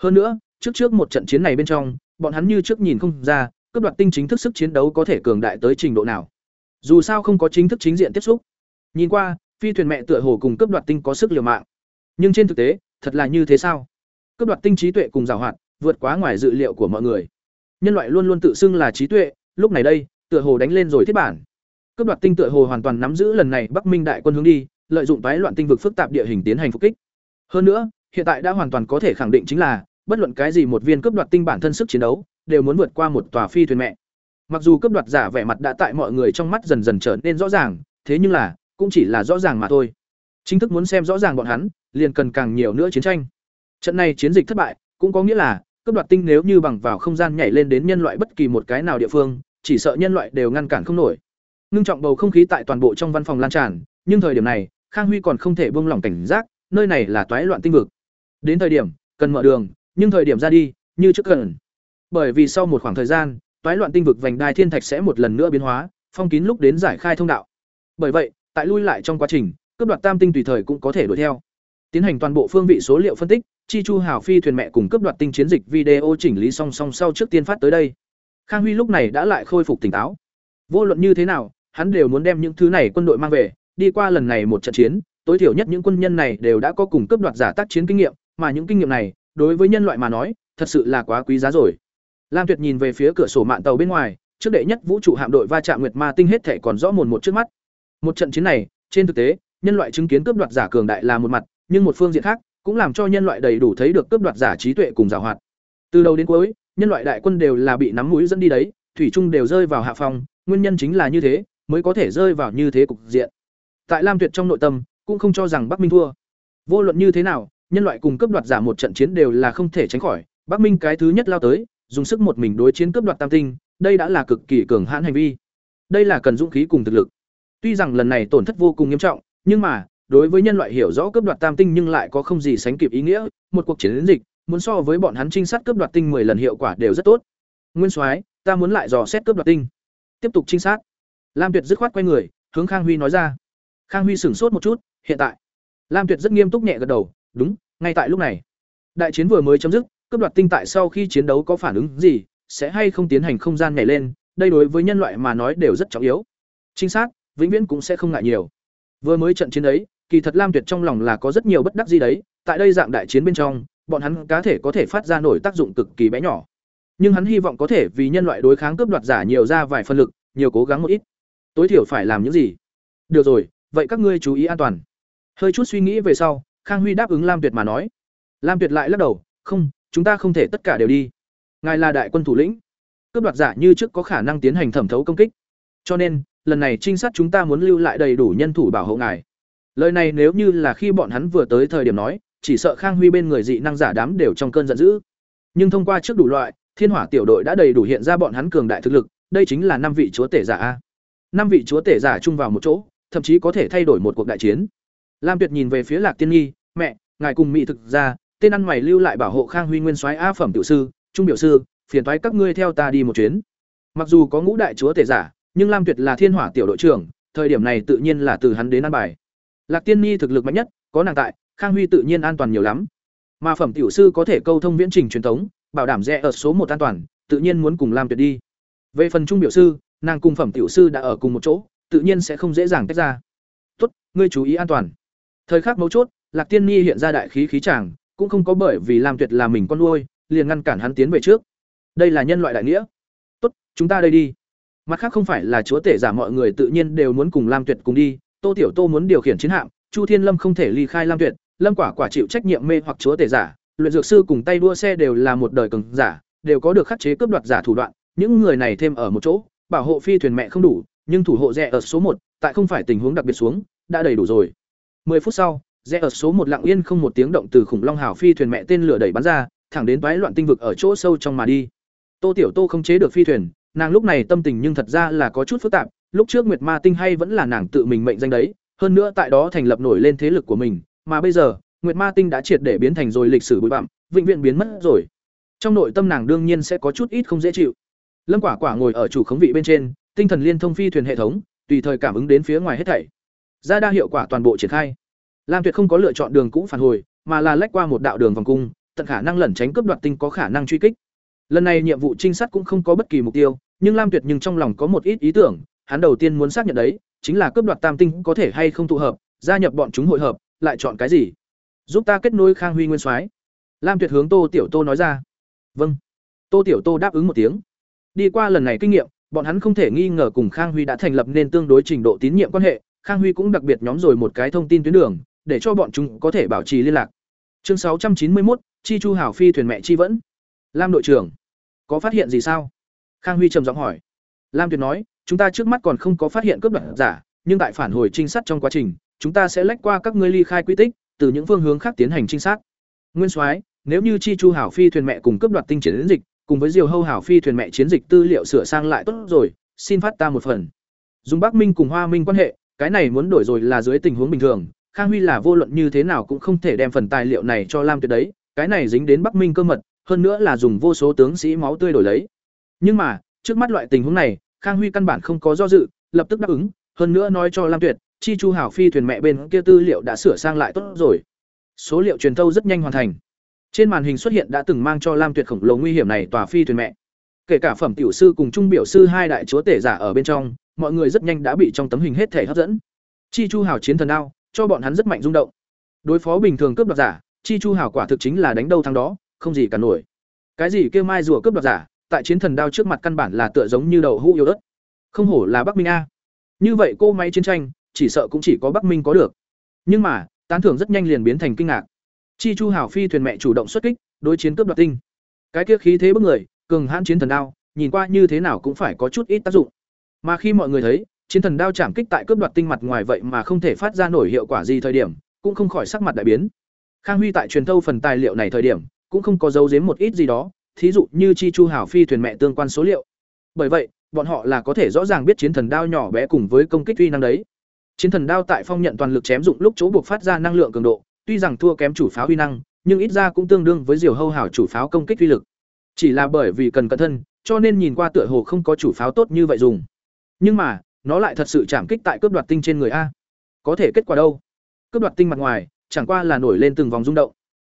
hơn nữa, trước trước một trận chiến này bên trong, bọn hắn như trước nhìn không ra, cướp đoạt tinh chính thức sức chiến đấu có thể cường đại tới trình độ nào. Dù sao không có chính thức chính diện tiếp xúc. Nhìn qua, phi thuyền mẹ tựa hồ cùng cướp đoạt tinh có sức liều mạng. Nhưng trên thực tế, thật là như thế sao? Cướp đoạt tinh trí tuệ cùng giàu hoạt, vượt quá ngoài dự liệu của mọi người. Nhân loại luôn luôn tự xưng là trí tuệ, lúc này đây, tựa hồ đánh lên rồi thiết bản. Cướp đoạt tinh tựa hồ hoàn toàn nắm giữ lần này bắc minh đại quân hướng đi, lợi dụng tái loạn tinh vực phức tạp địa hình tiến hành phục kích. Hơn nữa, hiện tại đã hoàn toàn có thể khẳng định chính là bất luận cái gì một viên cướp đoạt tinh bản thân sức chiến đấu, đều muốn vượt qua một tòa phi thuyền mẹ. Mặc dù cướp đoạt giả vẻ mặt đã tại mọi người trong mắt dần dần trở nên rõ ràng, thế nhưng là, cũng chỉ là rõ ràng mà thôi. Chính thức muốn xem rõ ràng bọn hắn, liền cần càng nhiều nữa chiến tranh. Trận này chiến dịch thất bại, cũng có nghĩa là, cướp đoạt tinh nếu như bằng vào không gian nhảy lên đến nhân loại bất kỳ một cái nào địa phương, chỉ sợ nhân loại đều ngăn cản không nổi. Ngưng trọng bầu không khí tại toàn bộ trong văn phòng lan tràn, nhưng thời điểm này, khang huy còn không thể buông lỏng cảnh giác, nơi này là toái loạn tinh vực. Đến thời điểm, cần mở đường nhưng thời điểm ra đi như trước gần, bởi vì sau một khoảng thời gian toái loạn tinh vực vành đai thiên thạch sẽ một lần nữa biến hóa phong kín lúc đến giải khai thông đạo. Bởi vậy tại lui lại trong quá trình cướp đoạt tam tinh tùy thời cũng có thể đuổi theo. Tiến hành toàn bộ phương vị số liệu phân tích chi chu hào phi thuyền mẹ cùng cướp đoạt tinh chiến dịch video chỉnh lý song song sau trước tiên phát tới đây. Khang huy lúc này đã lại khôi phục tỉnh táo. Vô luận như thế nào hắn đều muốn đem những thứ này quân đội mang về đi qua lần này một trận chiến tối thiểu nhất những quân nhân này đều đã có cùng cướp đoạt giả tác chiến kinh nghiệm mà những kinh nghiệm này đối với nhân loại mà nói thật sự là quá quý giá rồi lam tuyệt nhìn về phía cửa sổ mạn tàu bên ngoài trước đệ nhất vũ trụ hạm đội va chạm nguyệt ma tinh hết thể còn rõ mồn một trước mắt một trận chiến này trên thực tế nhân loại chứng kiến cướp đoạt giả cường đại là một mặt nhưng một phương diện khác cũng làm cho nhân loại đầy đủ thấy được cướp đoạt giả trí tuệ cùng giàu hoạt. Từ đầu đến cuối, nhân loại đại quân đều là bị nắm mũi dẫn đi đấy, thủy chung đều rơi vào hạ phòng, nguyên nhân chính là như thế, mới có thể rơi vào như thế cục diện. Tại Lam Tuyệt trong nội tâm, cũng không cho rằng Bắc Minh thua. Vô luận như thế nào, nhân loại cùng cướp đoạt giả một trận chiến đều là không thể tránh khỏi, Bắc Minh cái thứ nhất lao tới, dùng sức một mình đối chiến cướp đoạt tam tinh, đây đã là cực kỳ cường hãn hành vi. Đây là cần dũng khí cùng thực lực. Tuy rằng lần này tổn thất vô cùng nghiêm trọng, nhưng mà, đối với nhân loại hiểu rõ cướp đoạt tam tinh nhưng lại có không gì sánh kịp ý nghĩa, một cuộc chiến dịch, muốn so với bọn hắn trinh sát cướp đoạt tinh 10 lần hiệu quả đều rất tốt. Nguyên Soái, ta muốn lại dò xét cướp đoạt tinh. Tiếp tục trinh sát. Lam Tuyệt dứt khoát quay người, hướng Khang Huy nói ra. Khang Huy sửng sốt một chút, hiện tại. Lam Tuyệt rất nghiêm túc nhẹ gật đầu, đúng, ngay tại lúc này. Đại chiến vừa mới chấm dứt, cướp đoạt tinh tại sau khi chiến đấu có phản ứng gì, sẽ hay không tiến hành không gian nhảy lên, đây đối với nhân loại mà nói đều rất trọng yếu. Trinh sát, vĩnh viễn cũng sẽ không ngại nhiều. Vừa mới trận chiến ấy, kỳ thật Lam Tuyệt trong lòng là có rất nhiều bất đắc gì đấy, tại đây dạng đại chiến bên trong, bọn hắn cá thể có thể phát ra nổi tác dụng cực kỳ bé nhỏ. Nhưng hắn hy vọng có thể vì nhân loại đối kháng cướp đoạt giả nhiều ra vài phân lực, nhiều cố gắng một ít. Tối thiểu phải làm những gì? Được rồi, vậy các ngươi chú ý an toàn. Hơi chút suy nghĩ về sau, Khang Huy đáp ứng Lam Tuyệt mà nói. Lam Tuyệt lại lắc đầu, "Không, chúng ta không thể tất cả đều đi. Ngài là đại quân thủ lĩnh, cướp đoạt giả như trước có khả năng tiến hành thẩm thấu công kích. Cho nên, lần này trinh sát chúng ta muốn lưu lại đầy đủ nhân thủ bảo hộ ngài." Lời này nếu như là khi bọn hắn vừa tới thời điểm nói, chỉ sợ Khang Huy bên người dị năng giả đám đều trong cơn giận dữ. Nhưng thông qua trước đủ loại, Thiên Hỏa tiểu đội đã đầy đủ hiện ra bọn hắn cường đại thực lực, đây chính là năm vị chúa tể giả a. Năm vị chúa tể giả chung vào một chỗ, thậm chí có thể thay đổi một cuộc đại chiến. Lam Tuyệt nhìn về phía Lạc Tiên Nhi, "Mẹ, ngài cùng mỹ thực ra, tên ăn mày lưu lại bảo hộ Khang Huy nguyên soái a phẩm tiểu sư, trung biểu sư, phiền toái các ngươi theo ta đi một chuyến." Mặc dù có ngũ đại chúa tể giả, nhưng Lam Tuyệt là Thiên Hỏa tiểu đội trưởng, thời điểm này tự nhiên là từ hắn đến ăn bài. Lạc Tiên Nhi thực lực mạnh nhất, có nàng tại, Khang Huy tự nhiên an toàn nhiều lắm. Mà phẩm tiểu sư có thể câu thông viễn trình truyền thống, bảo đảm rẻ ở số một an toàn, tự nhiên muốn cùng Lam Tuyệt đi. Về phần trung biểu sư, nàng cùng phẩm tiểu sư đã ở cùng một chỗ, tự nhiên sẽ không dễ dàng tách ra. "Tốt, ngươi chú ý an toàn." Thời khắc mấu chốt, Lạc Tiên Nhi hiện ra đại khí khí chàng, cũng không có bởi vì Lam Tuyệt là mình con nuôi, liền ngăn cản hắn tiến về trước. Đây là nhân loại đại nghĩa. "Tốt, chúng ta đây đi." Mặt khác không phải là chúa tể giả mọi người tự nhiên đều muốn cùng Lam Tuyệt cùng đi, Tô Tiểu Tô muốn điều khiển chiến hạm, Chu Thiên Lâm không thể ly khai Lam Tuyệt, Lâm Quả Quả chịu trách nhiệm mê hoặc chúa tể giả, luyện dược sư cùng tay đua xe đều là một đời cường giả, đều có được khắc chế cướp đoạt giả thủ đoạn, những người này thêm ở một chỗ, bảo hộ phi thuyền mẹ không đủ, nhưng thủ hộ rẻ ở số một, tại không phải tình huống đặc biệt xuống, đã đầy đủ rồi. 10 phút sau, rẽ ở số một lặng yên không một tiếng động từ khủng long hào phi thuyền mẹ tên lửa đẩy bắn ra, thẳng đến toái loạn tinh vực ở chỗ sâu trong mà đi. Tô Tiểu Tô không chế được phi thuyền, nàng lúc này tâm tình nhưng thật ra là có chút phức tạp, lúc trước Nguyệt Ma Tinh hay vẫn là nàng tự mình mệnh danh đấy, hơn nữa tại đó thành lập nổi lên thế lực của mình, mà bây giờ, Nguyệt Ma Tinh đã triệt để biến thành rồi lịch sử bụi bặm, vĩnh viễn biến mất rồi. Trong nội tâm nàng đương nhiên sẽ có chút ít không dễ chịu. Lâm Quả Quả ngồi ở chủ khống vị bên trên, tinh thần liên thông phi thuyền hệ thống, tùy thời cảm ứng đến phía ngoài hết thảy. Ra đa hiệu quả toàn bộ triển khai. Lam Tuyệt không có lựa chọn đường cũ phản hồi, mà là lách qua một đạo đường vòng cung, tận khả năng lẩn tránh cướp đoạt tinh có khả năng truy kích. Lần này nhiệm vụ trinh sát cũng không có bất kỳ mục tiêu, nhưng Lam Tuyệt nhưng trong lòng có một ít ý tưởng, hắn đầu tiên muốn xác nhận đấy, chính là cướp đoạt tam tinh có thể hay không tụ hợp, gia nhập bọn chúng hội hợp, lại chọn cái gì? Giúp ta kết nối Khang Huy Nguyên Soái. Lam Tuyệt hướng Tô Tiểu Tô nói ra. Vâng. Tô Tiểu Tô đáp ứng một tiếng. Đi qua lần này kinh nghiệm, bọn hắn không thể nghi ngờ cùng Khang Huy đã thành lập nên tương đối trình độ tín nhiệm quan hệ, Khang Huy cũng đặc biệt nhóm rồi một cái thông tin tuyến đường, để cho bọn chúng có thể bảo trì liên lạc. Chương sáu trăm chín mươi một, Chi Chu Hảo phi thuyền mẹ chi vẫn. Lam đội trưởng, có phát hiện gì sao? Khang Huy trầm giọng hỏi. Lam Tuyệt nói, chúng ta trước mắt còn không có phát hiện cướp đoạt giả, nhưng tại phản hồi trinh sát trong quá trình, chúng ta sẽ lách qua các ngươi ly khai quy tích, từ những phương hướng khác tiến hành trinh sát. Nguyên Soái, nếu như Chi Chu Hảo phi thuyền mẹ cùng cướp đoạt tinh chiến dịch, cùng với Diều Hâu Hảo phi thuyền mẹ chiến dịch tư liệu sửa sang lại tốt rồi, xin phát ta một phần. Dùng Bắc Minh cùng Hoa Minh quan hệ, cái này muốn đổi rồi là dưới tình huống bình thường, Khang Huy là vô luận như thế nào cũng không thể đem phần tài liệu này cho Lam Tuyệt đấy, cái này dính đến Bắc Minh cơ mật, hơn nữa là dùng vô số tướng sĩ máu tươi đổi lấy. Nhưng mà, trước mắt loại tình huống này, Khang Huy căn bản không có do dự, lập tức đáp ứng, hơn nữa nói cho Lam Tuyệt, chi chu hảo phi thuyền mẹ bên kia tư liệu đã sửa sang lại tốt rồi. Số liệu truyền thâu rất nhanh hoàn thành. Trên màn hình xuất hiện đã từng mang cho Lam Tuyệt khổng lồ nguy hiểm này tòa phi thuyền mẹ. Kể cả phẩm tiểu sư cùng trung biểu sư hai đại chúa tể giả ở bên trong, mọi người rất nhanh đã bị trong tấm hình hết thể hấp dẫn. Chi chu hảo chiến thần đao, cho bọn hắn rất mạnh rung động. Đối phó bình thường cướp đoạt giả, chi chu hảo quả thực chính là đánh đâu thắng đó, không gì cả nổi. Cái gì kêu mai rùa cướp đoạt giả, tại chiến thần đao trước mặt căn bản là tựa giống như đầu hũ yêu đất. Không hổ là Bắc Minh a. Như vậy cô máy chiến tranh, chỉ sợ cũng chỉ có Bắc Minh có được. Nhưng mà, tán thưởng rất nhanh liền biến thành kinh ngạc. Chi Chu Hảo phi thuyền mẹ chủ động xuất kích, đối chiến cướp đoạt tinh. Cái kia khí thế bức người, cường hãn chiến thần đao, nhìn qua như thế nào cũng phải có chút ít tác dụng. Mà khi mọi người thấy, chiến thần đao chạm kích tại cướp đoạt tinh mặt ngoài vậy mà không thể phát ra nổi hiệu quả gì thời điểm, cũng không khỏi sắc mặt đại biến. Khang Huy tại truyền thâu phần tài liệu này thời điểm, cũng không có giấu giếm một ít gì đó, thí dụ như chi chu hảo phi thuyền mẹ tương quan số liệu. Bởi vậy, bọn họ là có thể rõ ràng biết chiến thần đao nhỏ bé cùng với công kích uy năng đấy. chiến thần đao tại phong nhận toàn lực chém dụng lúc chỗ buộc phát ra năng lượng cường độ tuy rằng thua kém chủ pháo uy năng nhưng ít ra cũng tương đương với diều hâu hảo chủ pháo công kích uy lực chỉ là bởi vì cần cẩn thân cho nên nhìn qua tựa hồ không có chủ pháo tốt như vậy dùng nhưng mà, nó lại thật sự chạm kích tại cướp đoạt tinh trên người a. Có thể kết quả đâu? Cướp đoạt tinh mặt ngoài, chẳng qua là nổi lên từng vòng rung động.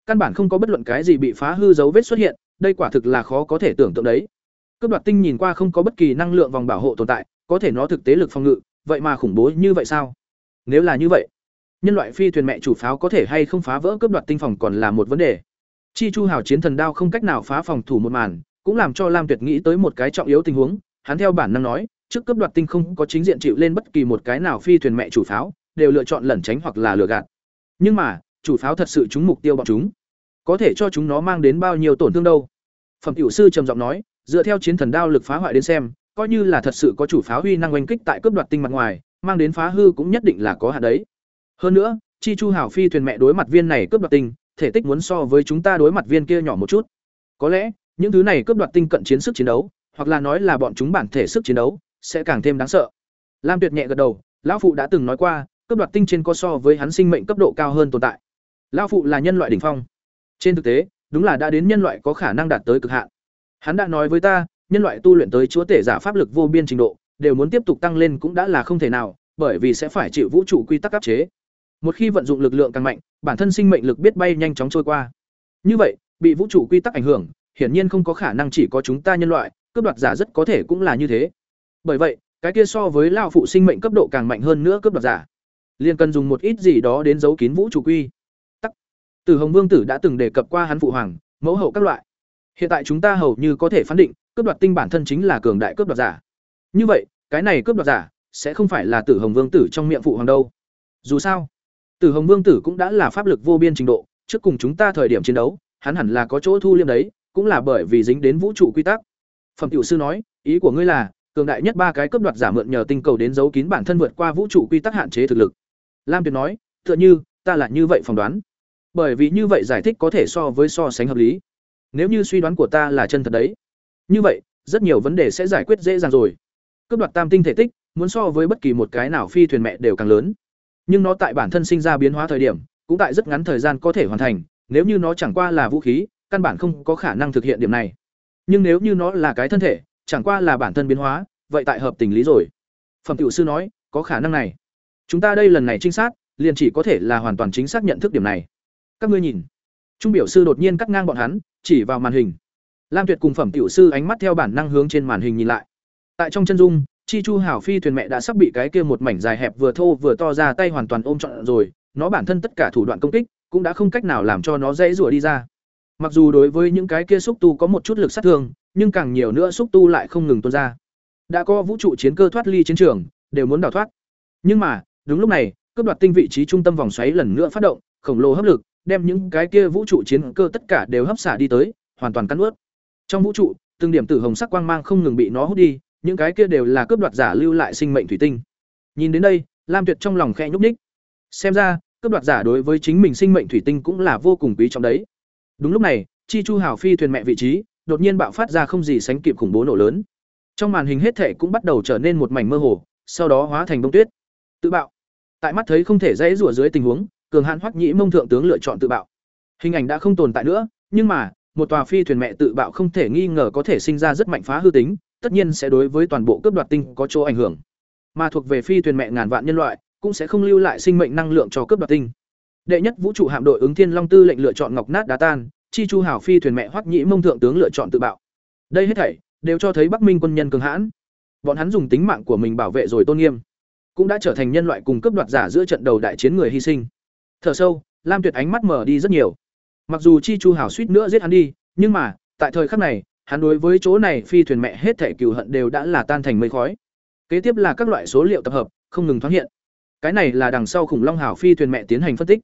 Căn bản không có bất luận cái gì bị phá hư dấu vết xuất hiện, đây quả thực là khó có thể tưởng tượng đấy. Cướp đoạt tinh nhìn qua không có bất kỳ năng lượng vòng bảo hộ tồn tại, có thể nó thực tế lực phòng ngự, vậy mà khủng bố như vậy sao? Nếu là như vậy, nhân loại phi thuyền mẹ chủ pháo có thể hay không phá vỡ cướp đoạt tinh phòng còn là một vấn đề. Chi chu hào chiến thần đao không cách nào phá phòng thủ một màn, cũng làm cho lam tuyệt nghĩ tới một cái trọng yếu tình huống, hắn theo bản năng nói trước cướp đoạt tinh không có chính diện chịu lên bất kỳ một cái nào phi thuyền mẹ chủ pháo, đều lựa chọn lẩn tránh hoặc là lừa gạt. Nhưng mà, chủ pháo thật sự trúng mục tiêu bọn chúng. Có thể cho chúng nó mang đến bao nhiêu tổn thương đâu? Phẩm tiểu sư trầm giọng nói, dựa theo chiến thần đao lực phá hoại đến xem, coi như là thật sự có chủ pháo huy năng oanh kích tại cướp đoạt tinh mặt ngoài, mang đến phá hư cũng nhất định là có hạn đấy. Hơn nữa, chi chu hảo phi thuyền mẹ đối mặt viên này cướp đoạt tinh, thể tích muốn so với chúng ta đối mặt viên kia nhỏ một chút. Có lẽ, những thứ này cướp đoạt tinh cận chiến sức chiến đấu, hoặc là nói là bọn chúng bản thể sức chiến đấu sẽ càng thêm đáng sợ. Lam tuyệt nhẹ gật đầu, lão phụ đã từng nói qua cấp đoạt tinh trên có so với hắn sinh mệnh cấp độ cao hơn tồn tại. Lão phụ là nhân loại đỉnh phong. Trên thực tế, đúng là đã đến nhân loại có khả năng đạt tới cực hạn. Hắn đã nói với ta, nhân loại tu luyện tới chúa tể giả pháp lực vô biên trình độ, đều muốn tiếp tục tăng lên cũng đã là không thể nào, bởi vì sẽ phải chịu vũ trụ quy tắc áp chế. Một khi vận dụng lực lượng càng mạnh, bản thân sinh mệnh lực biết bay nhanh chóng trôi qua. Như vậy, bị vũ trụ quy tắc ảnh hưởng, hiển nhiên không có khả năng chỉ có chúng ta nhân loại, cướp đoạt giả rất có thể cũng là như thế bởi vậy, cái kia so với lao phụ sinh mệnh cấp độ càng mạnh hơn nữa cướp đoạt giả. Liền cần dùng một ít gì đó đến giấu kín vũ trụ quy. Tắc. Từ hồng vương tử đã từng đề cập qua hắn phụ hoàng, mẫu hậu các loại. Hiện tại chúng ta hầu như có thể phán định cướp đoạt tinh bản thân chính là cường đại cướp đoạt giả. Như vậy, cái này cướp đoạt giả sẽ không phải là tử hồng vương tử trong miệng phụ hoàng đâu. Dù sao, tử hồng vương tử cũng đã là pháp lực vô biên trình độ, trước cùng chúng ta thời điểm chiến đấu, hắn hẳn là có chỗ thu liêm đấy, cũng là bởi vì dính đến vũ trụ quy tắc. Phẩm tiểu sư nói, ý của ngươi là cường đại nhất ba cái cấp đoạt giả mượn nhờ tinh cầu đến giấu kín bản thân vượt qua vũ trụ quy tắc hạn chế thực lực. Lam tuyệt nói, tựa như, ta là như vậy phỏng đoán. Bởi vì như vậy giải thích có thể so với so sánh hợp lý. Nếu như suy đoán của ta là chân thật đấy, như vậy, rất nhiều vấn đề sẽ giải quyết dễ dàng rồi. Cấp đoạt tam tinh thể tích, muốn so với bất kỳ một cái nào phi thuyền mẹ đều càng lớn. Nhưng nó tại bản thân sinh ra biến hóa thời điểm, cũng tại rất ngắn thời gian có thể hoàn thành. Nếu như nó chẳng qua là vũ khí, căn bản không có khả năng thực hiện điểm này. Nhưng nếu như nó là cái thân thể chẳng qua là bản thân biến hóa, vậy tại hợp tình lý rồi. Phẩm tiểu sư nói, có khả năng này. Chúng ta đây lần này trinh sát, liền chỉ có thể là hoàn toàn chính xác nhận thức điểm này. Các ngươi nhìn. Trung biểu sư đột nhiên cắt ngang bọn hắn, chỉ vào màn hình. Lam tuyệt cùng phẩm tiểu sư ánh mắt theo bản năng hướng trên màn hình nhìn lại. Tại trong chân dung, chi chu hảo phi thuyền mẹ đã sắp bị cái kia một mảnh dài hẹp vừa thô vừa to ra tay hoàn toàn ôm trọn rồi, nó bản thân tất cả thủ đoạn công kích, cũng đã không cách nào làm cho nó dễ rủa đi ra. Mặc dù đối với những cái kia xúc tu có một chút lực sát thương nhưng càng nhiều nữa xúc tu lại không ngừng tuôn ra đã có vũ trụ chiến cơ thoát ly chiến trường, đều muốn đào thoát nhưng mà, đúng lúc này, cướp đoạt tinh vị trí trung tâm vòng xoáy lần nữa phát động, khổng lồ hấp lực, đem những cái kia vũ trụ chiến cơ tất cả đều hấp xả đi tới, hoàn toàn cắn nuốt. trong vũ trụ, từng điểm tử hồng sắc quang mang không ngừng bị nó hút đi, những cái kia đều là cướp đoạt giả lưu lại sinh mệnh thủy tinh nhìn đến đây, lam tuyệt trong lòng khe nhúc nhích. xem ra, cướp đoạt giả đối với chính mình sinh mệnh thủy tinh cũng là vô cùng quý trọng đấy đúng lúc này, chi chu hảo phi thuyền mẹ vị trí đột nhiên bạo phát ra không gì sánh kịp khủng bố nổ lớn. Trong màn hình hết thể cũng bắt đầu trở nên một mảnh mơ hồ, sau đó hóa thành bông tuyết. Tự bạo. Tại mắt thấy không thể dãy rủa dưới tình huống, cường hãn hoắc nhĩ mông thượng tướng lựa chọn tự bạo. Hình ảnh đã không tồn tại nữa, nhưng mà, một tòa phi thuyền mẹ tự bạo không thể nghi ngờ có thể sinh ra rất mạnh phá hư tính, tất nhiên sẽ đối với toàn bộ cướp đoạt tinh có chỗ ảnh hưởng. Mà thuộc về phi thuyền mẹ ngàn vạn nhân loại, cũng sẽ không lưu lại sinh mệnh năng lượng cho cướp đoạt tinh. Đệ nhất vũ trụ hạm đội ứng thiên long tư lệnh lựa chọn ngọc nát đá tan chi chu hảo phi thuyền mẹ hoắc nhĩ mông thượng tướng lựa chọn tự bạo. Đây hết thảy đều cho thấy bắc minh quân nhân cường hãn. Bọn hắn dùng tính mạng của mình bảo vệ rồi tôn nghiêm, cũng đã trở thành nhân loại cùng cấp đoạt giả giữa trận đầu đại chiến người hy sinh. Thở sâu, lam tuyệt ánh mắt mở đi rất nhiều. Mặc dù chi chu hảo suýt nữa giết hắn đi, nhưng mà, tại thời khắc này, hắn đối với chỗ này phi thuyền mẹ hết thảy cừu hận đều đã là tan thành mây khói. Kế tiếp là các loại số liệu tập hợp, không ngừng thoáng hiện. Cái này là đằng sau khủng long hảo phi thuyền mẹ tiến hành phân tích.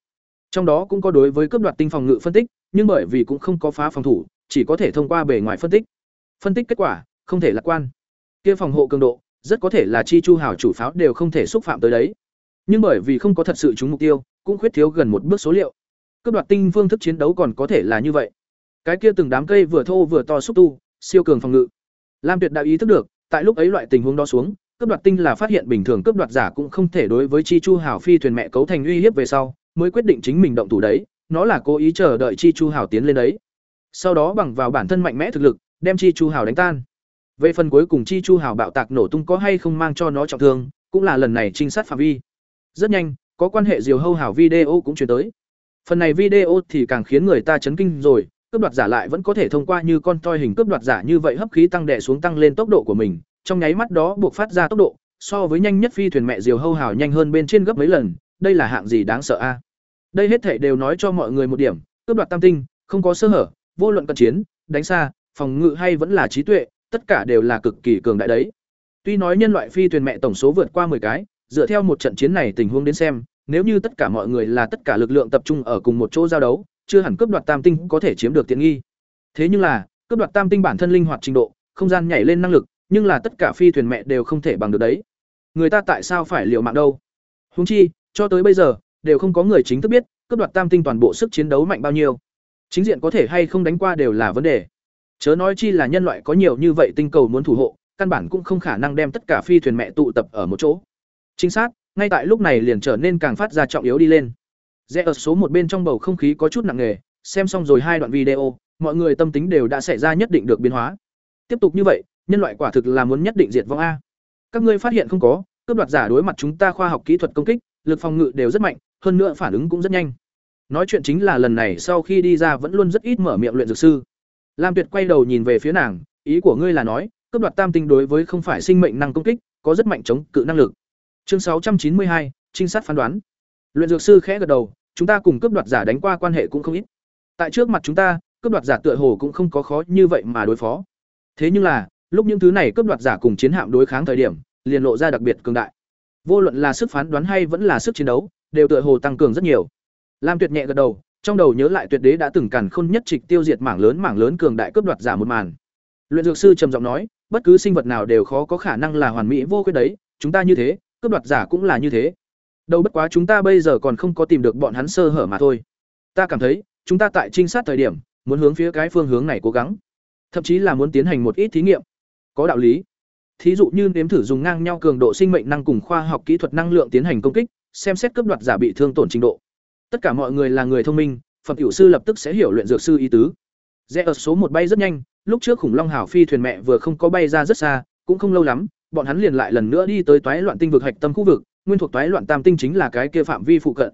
Trong đó cũng có đối với cấp đoạt tinh phòng ngự phân tích nhưng bởi vì cũng không có phá phòng thủ, chỉ có thể thông qua bề ngoài phân tích. Phân tích kết quả, không thể lạc quan. Kia phòng hộ cường độ, rất có thể là chi chu hảo chủ pháo đều không thể xúc phạm tới đấy. Nhưng bởi vì không có thật sự trúng mục tiêu, cũng khuyết thiếu gần một bước số liệu. Cướp đoạt tinh phương thức chiến đấu còn có thể là như vậy. Cái kia từng đám cây vừa thô vừa to xúc tu, siêu cường phòng ngự. Lam tuyệt đã ý thức được, tại lúc ấy loại tình huống đó xuống, cướp đoạt tinh là phát hiện bình thường cướp đoạt giả cũng không thể đối với chi chu hảo phi thuyền mẹ cấu thành uy hiếp về sau, mới quyết định chính mình động thủ đấy nó là cố ý chờ đợi chi chu hảo tiến lên đấy. Sau đó bằng vào bản thân mạnh mẽ thực lực, đem chi chu hảo đánh tan. Về phần cuối cùng chi chu hảo bạo tạc nổ tung có hay không mang cho nó trọng thương, cũng là lần này trinh sát phạm vi. Rất nhanh, có quan hệ diều hâu hảo video cũng chuyển tới. Phần này video thì càng khiến người ta chấn kinh rồi, cướp đoạt giả lại vẫn có thể thông qua như con toi hình cướp đoạt giả như vậy hấp khí tăng đẻ xuống tăng lên tốc độ của mình, trong nháy mắt đó buộc phát ra tốc độ, so với nhanh nhất phi thuyền mẹ diều hâu hào nhanh hơn bên trên gấp mấy lần, đây là hạng gì đáng sợ a? Đây hết thể đều nói cho mọi người một điểm, cướp đoạt tam tinh, không có sơ hở, vô luận cận chiến, đánh xa, phòng ngự hay vẫn là trí tuệ, tất cả đều là cực kỳ cường đại đấy. Tuy nói nhân loại phi thuyền mẹ tổng số vượt qua 10 cái, dựa theo một trận chiến này tình huống đến xem, nếu như tất cả mọi người là tất cả lực lượng tập trung ở cùng một chỗ giao đấu, chưa hẳn cướp đoạt tam tinh có thể chiếm được tiện nghi. Thế nhưng là, cướp đoạt tam tinh bản thân linh hoạt trình độ, không gian nhảy lên năng lực, nhưng là tất cả phi thuyền mẹ đều không thể bằng được đấy. Người ta tại sao phải liều mạng đâu? Húng chi, cho tới bây giờ đều không có người chính thức biết, cướp đoạt tam tinh toàn bộ sức chiến đấu mạnh bao nhiêu. Chính diện có thể hay không đánh qua đều là vấn đề. Chớ nói chi là nhân loại có nhiều như vậy tinh cầu muốn thủ hộ, căn bản cũng không khả năng đem tất cả phi thuyền mẹ tụ tập ở một chỗ. Chính xác, ngay tại lúc này liền trở nên càng phát ra trọng yếu đi lên. Rẽ ở số một bên trong bầu không khí có chút nặng nề, xem xong rồi hai đoạn video, mọi người tâm tính đều đã xảy ra nhất định được biến hóa. Tiếp tục như vậy, nhân loại quả thực là muốn nhất định diệt vong a. Các ngươi phát hiện không có, cướp đoạt giả đối mặt chúng ta khoa học kỹ thuật công kích, lực phòng ngự đều rất mạnh hơn nữa phản ứng cũng rất nhanh. Nói chuyện chính là lần này sau khi đi ra vẫn luôn rất ít mở miệng luyện dược sư. Lam tuyệt quay đầu nhìn về phía nàng, ý của ngươi là nói, cướp đoạt tam tinh đối với không phải sinh mệnh năng công kích, có rất mạnh chống cự năng lực. Chương sáu trăm chín mươi hai, trinh sát phán đoán. Luyện dược sư khẽ gật đầu, chúng ta cùng cướp đoạt giả đánh qua quan hệ cũng không ít. Tại trước mặt chúng ta, cướp đoạt giả tựa hồ cũng không có khó như vậy mà đối phó. Thế nhưng là, lúc những thứ này cướp đoạt giả cùng chiến hạm đối kháng thời điểm, liền lộ ra đặc biệt cường đại vô luận là sức phán đoán hay vẫn là sức chiến đấu, đều tựa hồ tăng cường rất nhiều. Lam tuyệt nhẹ gật đầu, trong đầu nhớ lại tuyệt đế đã từng càn khôn nhất trịch tiêu diệt mảng lớn mảng lớn cường đại cướp đoạt giả một màn. Luyện dược sư trầm giọng nói, bất cứ sinh vật nào đều khó có khả năng là hoàn mỹ vô khuyết đấy, chúng ta như thế, cướp đoạt giả cũng là như thế. Đâu bất quá chúng ta bây giờ còn không có tìm được bọn hắn sơ hở mà thôi. Ta cảm thấy, chúng ta tại trinh sát thời điểm, muốn hướng phía cái phương hướng này cố gắng. Thậm chí là muốn tiến hành một ít thí nghiệm. Có đạo lý thí dụ như nếm thử dùng ngang nhau cường độ sinh mệnh năng cùng khoa học kỹ thuật năng lượng tiến hành công kích, xem xét cấp đoạt giả bị thương tổn trình độ. Tất cả mọi người là người thông minh phẩm hiệu sư lập tức sẽ hiểu luyện dược sư ý tứ. Rẽ ở số một bay rất nhanh, lúc trước khủng long hảo phi thuyền mẹ vừa không có bay ra rất xa, cũng không lâu lắm, bọn hắn liền lại lần nữa đi tới toái loạn tinh vực hạch tâm khu vực, nguyên thuộc toái loạn tam tinh chính là cái kia phạm vi phụ cận.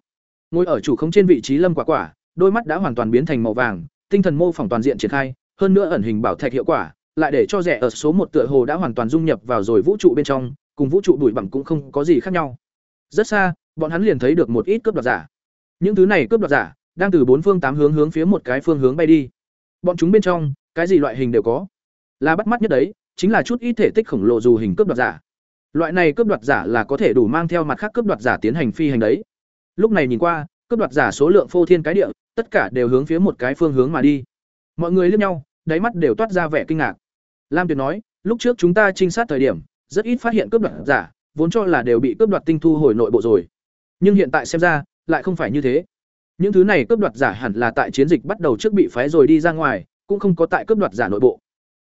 Ngồi ở chủ không trên vị trí lâm quả quả, đôi mắt đã hoàn toàn biến thành màu vàng, tinh thần mô phỏng toàn diện triển khai, hơn nữa ẩn hình bảo thạch hiệu quả lại để cho rẻ ở số một tựa hồ đã hoàn toàn dung nhập vào rồi vũ trụ bên trong, cùng vũ trụ đuổi bặm cũng không có gì khác nhau. Rất xa, bọn hắn liền thấy được một ít cướp đoạt giả. Những thứ này cướp đoạt giả, đang từ bốn phương tám hướng hướng phía một cái phương hướng bay đi. Bọn chúng bên trong, cái gì loại hình đều có. Là bắt mắt nhất đấy, chính là chút ít thể tích khổng lồ dù hình cướp đoạt giả. Loại này cướp đoạt giả là có thể đủ mang theo mặt khác cướp đoạt giả tiến hành phi hành đấy. Lúc này nhìn qua, cướp đoạt giả số lượng phô thiên cái địa, tất cả đều hướng phía một cái phương hướng mà đi. Mọi người liếc nhau, đáy mắt đều toát ra vẻ kinh ngạc lam tuyệt nói, lúc trước chúng ta trinh sát thời điểm, rất ít phát hiện cướp đoạt giả, vốn cho là đều bị cướp đoạt tinh thu hồi nội bộ rồi. Nhưng hiện tại xem ra, lại không phải như thế. Những thứ này cướp đoạt giả hẳn là tại chiến dịch bắt đầu trước bị phái rồi đi ra ngoài, cũng không có tại cướp đoạt giả nội bộ.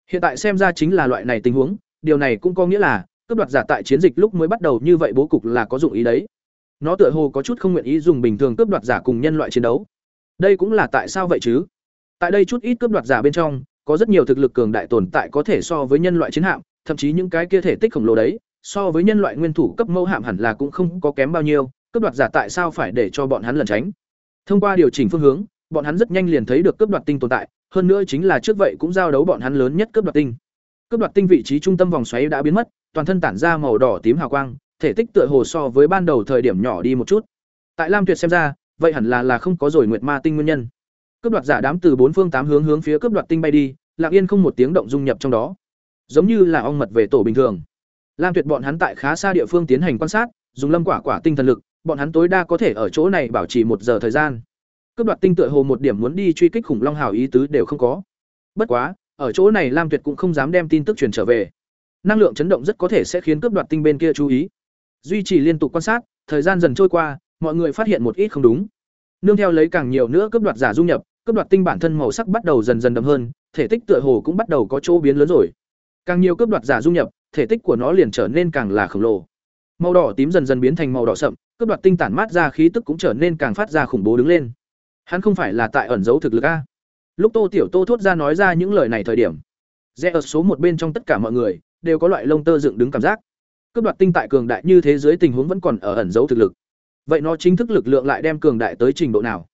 Hiện tại xem ra chính là loại này tình huống, điều này cũng có nghĩa là, cướp đoạt giả tại chiến dịch lúc mới bắt đầu như vậy bố cục là có dụng ý đấy. Nó tựa hồ có chút không nguyện ý dùng bình thường cướp đoạt giả cùng nhân loại chiến đấu. Đây cũng là tại sao vậy chứ? Tại đây chút ít cướp đoạt giả bên trong có rất nhiều thực lực cường đại tồn tại có thể so với nhân loại chiến hạm, thậm chí những cái kia thể tích khổng lồ đấy, so với nhân loại nguyên thủ cấp mẫu hạm hẳn là cũng không có kém bao nhiêu, cướp đoạt giả tại sao phải để cho bọn hắn lẩn tránh? Thông qua điều chỉnh phương hướng, bọn hắn rất nhanh liền thấy được cướp đoạt tinh tồn tại, hơn nữa chính là trước vậy cũng giao đấu bọn hắn lớn nhất cướp đoạt tinh. Cướp đoạt tinh vị trí trung tâm vòng xoáy đã biến mất, toàn thân tản ra màu đỏ tím hào quang, thể tích tựa hồ so với ban đầu thời điểm nhỏ đi một chút. Tại lam tuyệt xem ra, vậy hẳn là là không có rồi nguyệt ma tinh nguyên nhân cướp đoạt giả đám từ bốn phương tám hướng hướng phía cướp đoạt tinh bay đi lạc yên không một tiếng động dung nhập trong đó. Giống như là ong mật về tổ bình thường. Lam tuyệt bọn hắn tại khá xa địa phương tiến hành quan sát, dùng lâm quả quả tinh thần lực, bọn hắn tối đa có thể ở chỗ này bảo trì một giờ thời gian. Cướp đoạt tinh tựa hồ một điểm muốn đi truy kích khủng long hào ý tứ đều không có. Bất quá, ở chỗ này lam tuyệt cũng không dám đem tin tức truyền trở về. Năng lượng chấn động rất có thể sẽ khiến cướp đoạt tinh bên kia chú ý. Duy trì liên tục quan sát, thời gian dần trôi qua, mọi người phát hiện một ít không đúng. Nương theo lấy càng nhiều nữa cướp đoạt giả du nhập cướp đoạt tinh bản thân màu sắc bắt đầu dần dần đậm hơn thể tích tựa hồ cũng bắt đầu có chỗ biến lớn rồi càng nhiều cướp đoạt giả dung nhập thể tích của nó liền trở nên càng là khổng lồ. Màu đỏ tím dần dần biến thành màu đỏ sậm, cướp đoạt tinh tản mát ra khí tức cũng trở nên càng phát ra khủng bố đứng lên. Hắn không phải là tại ẩn giấu thực lực a. Lúc Tô Tiểu Tô thốt ra nói ra những lời này thời điểm, rẽ ở số một bên trong tất cả mọi người đều có loại lông tơ dựng đứng cảm giác. Cướp đoạt tinh tại cường đại như thế giới tình huống vẫn còn ở ẩn giấu thực lực. Vậy nó chính thức lực lượng lại đem cường đại tới trình độ nào?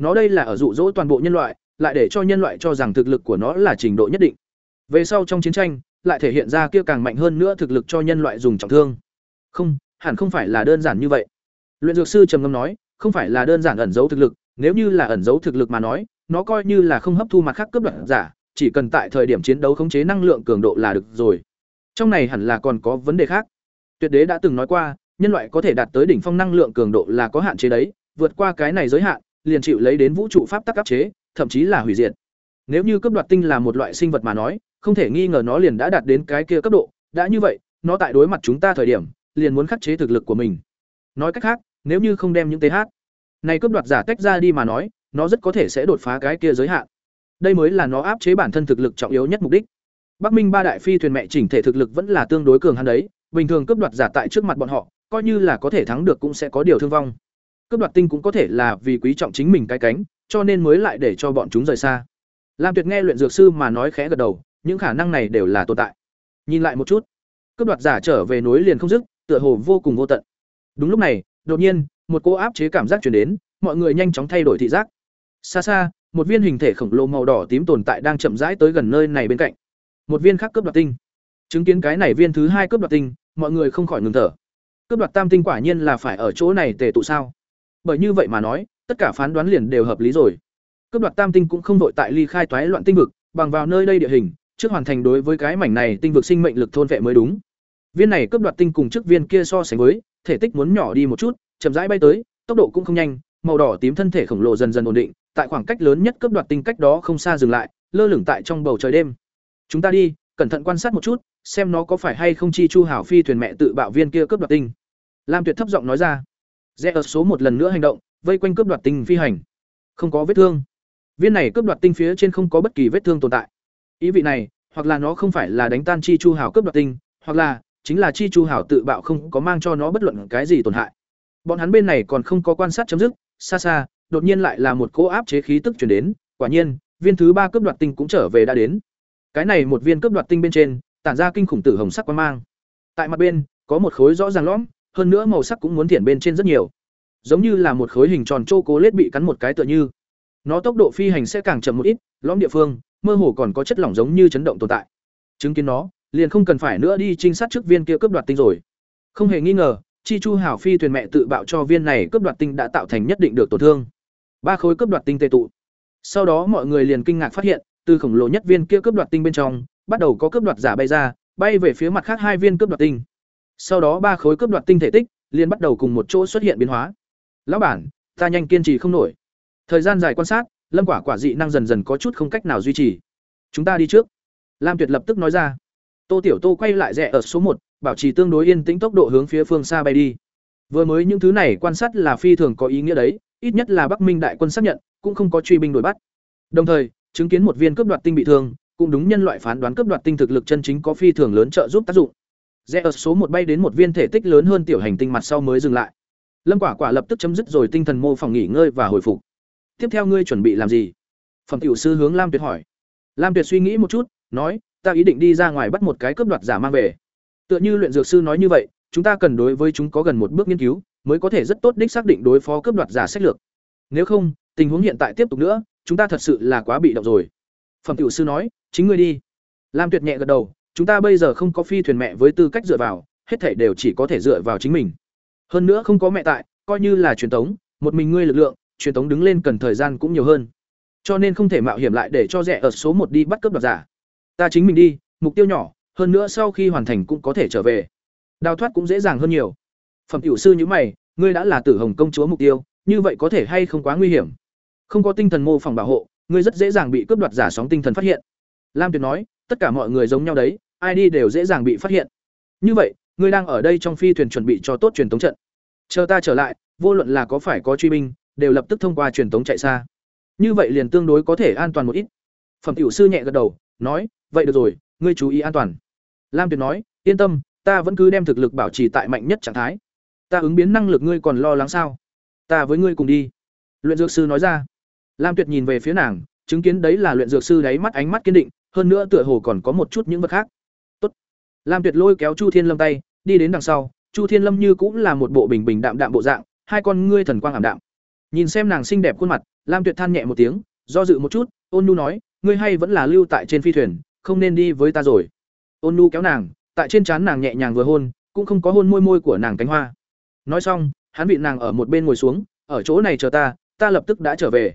Nó đây là ở dụ dỗ toàn bộ nhân loại, lại để cho nhân loại cho rằng thực lực của nó là trình độ nhất định. Về sau trong chiến tranh, lại thể hiện ra kia càng mạnh hơn nữa thực lực cho nhân loại dùng trọng thương. Không, hẳn không phải là đơn giản như vậy. Luyện dược sư trầm ngâm nói, không phải là đơn giản ẩn giấu thực lực, nếu như là ẩn giấu thực lực mà nói, nó coi như là không hấp thu mặt khác cấp đoạn giả, chỉ cần tại thời điểm chiến đấu khống chế năng lượng cường độ là được rồi. Trong này hẳn là còn có vấn đề khác. Tuyệt đế đã từng nói qua, nhân loại có thể đạt tới đỉnh phong năng lượng cường độ là có hạn chế đấy, vượt qua cái này giới hạn, liền chịu lấy đến vũ trụ pháp tắc áp chế, thậm chí là hủy diệt. Nếu như cấp đoạt tinh là một loại sinh vật mà nói, không thể nghi ngờ nó liền đã đạt đến cái kia cấp độ, đã như vậy, nó tại đối mặt chúng ta thời điểm, liền muốn khắc chế thực lực của mình. Nói cách khác, nếu như không đem những TH này cấp đoạt giả tách ra đi mà nói, nó rất có thể sẽ đột phá cái kia giới hạn. Đây mới là nó áp chế bản thân thực lực trọng yếu nhất mục đích. Bắc Minh ba đại phi thuyền mẹ chỉnh thể thực lực vẫn là tương đối cường hắn đấy, bình thường cấp đoạt giả tại trước mặt bọn họ, coi như là có thể thắng được cũng sẽ có điều thương vong. Cướp đoạt tinh cũng có thể là vì quý trọng chính mình cái cánh, cho nên mới lại để cho bọn chúng rời xa. Lam Tuyệt nghe luyện dược sư mà nói khẽ gật đầu, những khả năng này đều là tồn tại. Nhìn lại một chút, cướp đoạt giả trở về núi liền không dứt, tựa hồ vô cùng vô tận. Đúng lúc này, đột nhiên, một cô áp chế cảm giác truyền đến, mọi người nhanh chóng thay đổi thị giác. Xa xa, một viên hình thể khổng lồ màu đỏ tím tồn tại đang chậm rãi tới gần nơi này bên cạnh. Một viên khác cướp đoạt tinh. Chứng kiến cái này viên thứ hai cướp đoạt tinh, mọi người không khỏi ngừng thở. Cướp đoạt tam tinh quả nhiên là phải ở chỗ này tề tụ sao? Bởi như vậy mà nói, tất cả phán đoán liền đều hợp lý rồi. cướp đoạt tam tinh cũng không đội tại ly khai toái loạn tinh vực, bằng vào nơi đây địa hình, trước hoàn thành đối với cái mảnh này tinh vực sinh mệnh lực thôn vệ mới đúng. Viên này cướp đoạt tinh cùng trước viên kia so sánh với, thể tích muốn nhỏ đi một chút, chậm rãi bay tới, tốc độ cũng không nhanh, màu đỏ tím thân thể khổng lồ dần dần ổn định, tại khoảng cách lớn nhất cướp đoạt tinh cách đó không xa dừng lại, lơ lửng tại trong bầu trời đêm. Chúng ta đi, cẩn thận quan sát một chút, xem nó có phải hay không chi chu hảo phi thuyền mẹ tự bạo viên kia cướp đoạt tinh. Lam Tuyệt thấp giọng nói ra. Rẽ ở số một lần nữa hành động, vây quanh cướp đoạt tinh phi hành. Không có vết thương. Viên này cướp đoạt tinh phía trên không có bất kỳ vết thương tồn tại. Ý vị này, hoặc là nó không phải là đánh tan chi chu hảo cướp đoạt tinh, hoặc là chính là chi chu hảo tự bạo không có mang cho nó bất luận cái gì tổn hại. Bọn hắn bên này còn không có quan sát chấm dứt, xa xa, đột nhiên lại là một cỗ áp chế khí tức truyền đến, quả nhiên, viên thứ ba cướp đoạt tinh cũng trở về đã đến. Cái này một viên cướp đoạt tinh bên trên, tản ra kinh khủng tử hồng sắc quang mang. Tại mặt bên, có một khối rõ ràng lõm, hơn nữa màu sắc cũng muốn thiển bên trên rất nhiều. Giống như là một khối hình tròn chô cố lết bị cắn một cái tựa như. Nó tốc độ phi hành sẽ càng chậm một ít, lõm địa phương, mơ hồ còn có chất lỏng giống như chấn động tồn tại. Chứng kiến nó, liền không cần phải nữa đi trinh sát trước viên kia cướp đoạt tinh rồi. Không hề nghi ngờ, chi chu hảo phi thuyền mẹ tự bạo cho viên này cướp đoạt tinh đã tạo thành nhất định được tổn thương. Ba khối cướp đoạt tinh tê tụ. Sau đó mọi người liền kinh ngạc phát hiện, từ khổng lồ nhất viên kia cướp đoạt tinh bên trong, bắt đầu có cướp đoạt giả bay ra, bay về phía mặt khác hai viên cướp đoạt tinh sau đó ba khối cướp đoạt tinh thể tích, liền bắt đầu cùng một chỗ xuất hiện biến hóa. Lão bản, ta nhanh kiên trì không nổi. Thời gian dài quan sát, lâm quả quả dị năng dần dần có chút không cách nào duy trì. Chúng ta đi trước. Lam tuyệt lập tức nói ra. Tô tiểu tô quay lại rẽ ở số một, bảo trì tương đối yên tĩnh tốc độ hướng phía phương xa bay đi. Vừa mới những thứ này quan sát là phi thường có ý nghĩa đấy, ít nhất là bắc minh đại quân xác nhận, cũng không có truy binh đuổi bắt. Đồng thời, chứng kiến một viên cướp đoạt tinh bị thương, cũng đúng nhân loại phán đoán cướp đoạt tinh thực lực chân chính có phi thường lớn trợ giúp tác dụng rẽ ở số một bay đến một viên thể tích lớn hơn tiểu hành tinh mặt sau mới dừng lại. Lâm quả quả lập tức chấm dứt rồi tinh thần mô phỏng nghỉ ngơi và hồi phục. Tiếp theo ngươi chuẩn bị làm gì? Phẩm tiểu sư hướng lam tuyệt hỏi. Lam tuyệt suy nghĩ một chút, nói, ta ý định đi ra ngoài bắt một cái cướp đoạt giả mang về. Tựa như luyện dược sư nói như vậy, chúng ta cần đối với chúng có gần một bước nghiên cứu, mới có thể rất tốt đích xác định đối phó cướp đoạt giả sách lược. Nếu không, tình huống hiện tại tiếp tục nữa, chúng ta thật sự là quá bị động rồi. Phẩm tiểu sư nói, chính ngươi đi. Lam tuyệt nhẹ gật đầu chúng ta bây giờ không có phi thuyền mẹ với tư cách dựa vào hết thể đều chỉ có thể dựa vào chính mình. Hơn nữa không có mẹ tại coi như là truyền thống, một mình ngươi lực lượng truyền thống đứng lên cần thời gian cũng nhiều hơn. Cho nên không thể mạo hiểm lại để cho rẻ ở số một đi bắt cướp đoạt giả. Ta chính mình đi mục tiêu nhỏ hơn nữa sau khi hoàn thành cũng có thể trở về. Đào thoát cũng dễ dàng hơn nhiều. Phẩm tiểu sư như mày ngươi đã là tử hồng công chúa mục tiêu như vậy có thể hay không quá nguy hiểm? Không có tinh thần mô phỏng bảo hộ ngươi rất dễ dàng bị cướp đoạt giả sóng tinh thần phát hiện. Lam tuyệt nói tất cả mọi người giống nhau đấy, ai đi đều dễ dàng bị phát hiện. Như vậy, ngươi đang ở đây trong phi thuyền chuẩn bị cho tốt truyền tống trận. Chờ ta trở lại, vô luận là có phải có truy binh, đều lập tức thông qua truyền tống chạy xa. Như vậy liền tương đối có thể an toàn một ít. Phẩm tiểu sư nhẹ gật đầu, nói, vậy được rồi, ngươi chú ý an toàn. Lam tuyệt nói, yên tâm, ta vẫn cứ đem thực lực bảo trì tại mạnh nhất trạng thái. Ta ứng biến năng lực ngươi còn lo lắng sao? Ta với ngươi cùng đi. Luyện dược sư nói ra. Lam tuyệt nhìn về phía nàng, chứng kiến đấy là luyện dược sư đáy mắt ánh mắt kiên định hơn nữa tựa hồ còn có một chút những vật khác. Tốt. lam tuyệt lôi kéo chu thiên lâm tay, đi đến đằng sau. Chu thiên lâm như cũng là một bộ bình bình đạm đạm bộ dạng, hai con ngươi thần quang ảm đạm. Nhìn xem nàng xinh đẹp khuôn mặt, lam tuyệt than nhẹ một tiếng, do dự một chút, ôn nu nói, ngươi hay vẫn là lưu tại trên phi thuyền, không nên đi với ta rồi. Ôn nu kéo nàng, tại trên trán nàng nhẹ nhàng vừa hôn, cũng không có hôn môi môi của nàng cánh hoa. Nói xong, hắn vị nàng ở một bên ngồi xuống, ở chỗ này chờ ta ta lập tức đã trở về.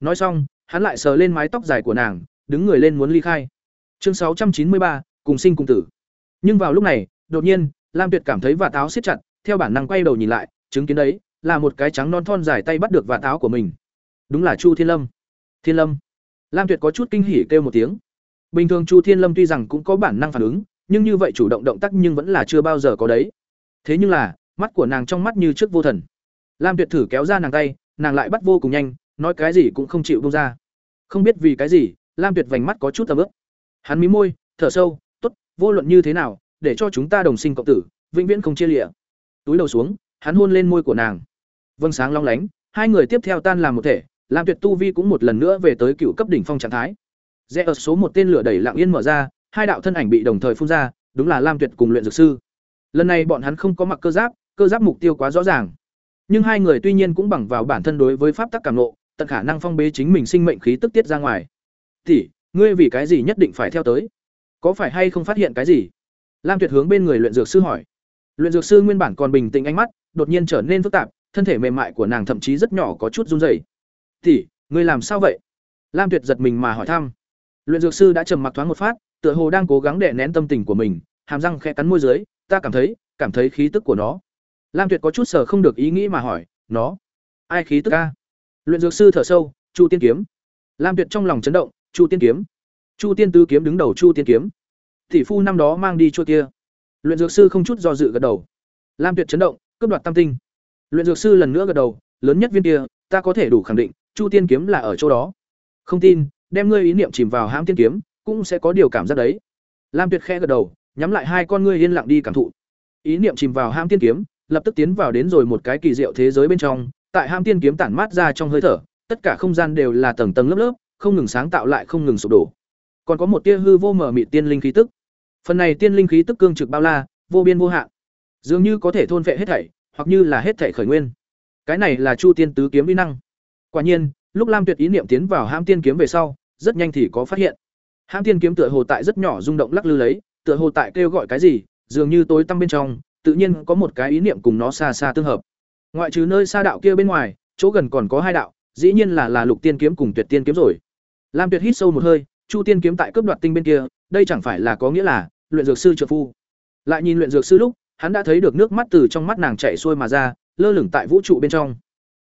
Nói xong, hắn lại sờ lên mái tóc dài của nàng đứng người lên muốn ly khai. Chương sáu trăm chín mươi ba, cùng sinh cùng tử. Nhưng vào lúc này, đột nhiên, lam tuyệt cảm thấy vạt áo siết chặt, theo bản năng quay đầu nhìn lại, chứng kiến đấy, là một cái trắng non thon dài tay bắt được vạt áo của mình. Đúng là chu thiên lâm. Thiên lâm. Lam tuyệt có chút kinh hỉ kêu một tiếng. Bình thường chu thiên lâm tuy rằng cũng có bản năng phản ứng, nhưng như vậy chủ động động tác nhưng vẫn là chưa bao giờ có đấy. Thế nhưng là, mắt của nàng trong mắt như trước vô thần. Lam tuyệt thử kéo ra nàng tay, nàng lại bắt vô cùng nhanh, nói cái gì cũng không chịu buông ra. Không biết vì cái gì lam tuyệt vành mắt có chút ta bước, hắn mí môi thở sâu tốt, vô luận như thế nào để cho chúng ta đồng sinh cộng tử vĩnh viễn không chia lìa." túi đầu xuống hắn hôn lên môi của nàng. Vâng sáng long lánh hai người tiếp theo tan làm một thể lam tuyệt tu vi cũng một lần nữa về tới cựu cấp đỉnh phong trạng thái. Rẽ ở số một tên lửa đẩy lặng yên mở ra hai đạo thân ảnh bị đồng thời phun ra đúng là lam tuyệt cùng luyện dược sư. Lần này bọn hắn không có mặc cơ giáp cơ giáp mục tiêu quá rõ ràng. Nhưng hai người tuy nhiên cũng bằng vào bản thân đối với pháp tắc cảm ngộ, tận khả năng phong bế chính mình sinh mệnh khí tức tiết ra ngoài tỷ, ngươi vì cái gì nhất định phải theo tới? Có phải hay không phát hiện cái gì? Lam tuyệt hướng bên người luyện dược sư hỏi. Luyện dược sư nguyên bản còn bình tĩnh ánh mắt, đột nhiên trở nên phức tạp, thân thể mềm mại của nàng thậm chí rất nhỏ có chút run rẩy. Tỷ, ngươi làm sao vậy? Lam tuyệt giật mình mà hỏi thăm. Luyện dược sư đã trầm mặc thoáng một phát, tựa hồ đang cố gắng đè nén tâm tình của mình, hàm răng khẽ cắn môi dưới, ta cảm thấy cảm thấy khí tức của nó. Lam tuyệt có chút sở không được ý nghĩ mà hỏi, nó? Ai khí tức ca luyện dược sư thở sâu, chu tiên kiếm. Lam tuyệt trong lòng chấn động chu tiên kiếm. Chu tiên tứ kiếm đứng đầu chu tiên kiếm. Tỷ phu năm đó mang đi chua kia. Luyện dược sư không chút do dự gật đầu. Lam tuyệt chấn động, cướp đoạt tam tinh. Luyện dược sư lần nữa gật đầu, lớn nhất viên kia, ta có thể đủ khẳng định, chu tiên kiếm là ở chỗ đó. Không tin, đem ngươi ý niệm chìm vào hãm tiên kiếm, cũng sẽ có điều cảm giác đấy. Lam tuyệt khe gật đầu, nhắm lại hai con ngươi yên lặng đi cảm thụ. Ý niệm chìm vào hãm tiên kiếm, lập tức tiến vào đến rồi một cái kỳ diệu thế giới bên trong. Tại hãm tiên kiếm tản mát ra trong hơi thở, tất cả không gian đều là tầng tầng lớp lớp không ngừng sáng tạo lại không ngừng sụp đổ. Còn có một tia hư vô mở mịt tiên linh khí tức. Phần này tiên linh khí tức cương trực bao la, vô biên vô hạn. Dường như có thể thôn vệ hết thảy, hoặc như là hết thảy khởi nguyên. Cái này là chu tiên tứ kiếm vi năng. Quả nhiên, lúc lam tuyệt ý niệm tiến vào hãm tiên kiếm về sau, rất nhanh thì có phát hiện. Hãm tiên kiếm tựa hồ tại rất nhỏ rung động lắc lư lấy, tựa hồ tại kêu gọi cái gì, dường như tối tăm bên trong, tự nhiên có một cái ý niệm cùng nó xa xa tương hợp. Ngoại trừ nơi xa đạo kia bên ngoài, chỗ gần còn có hai đạo, dĩ nhiên là là lục tiên kiếm cùng tuyệt tiên kiếm rồi lam tuyệt hít sâu một hơi, chu tiên kiếm tại cấp đoạt tinh bên kia, đây chẳng phải là có nghĩa là luyện dược sư trợ phu. Lại nhìn luyện dược sư lúc, hắn đã thấy được nước mắt từ trong mắt nàng chảy xuôi mà ra, lơ lửng tại vũ trụ bên trong.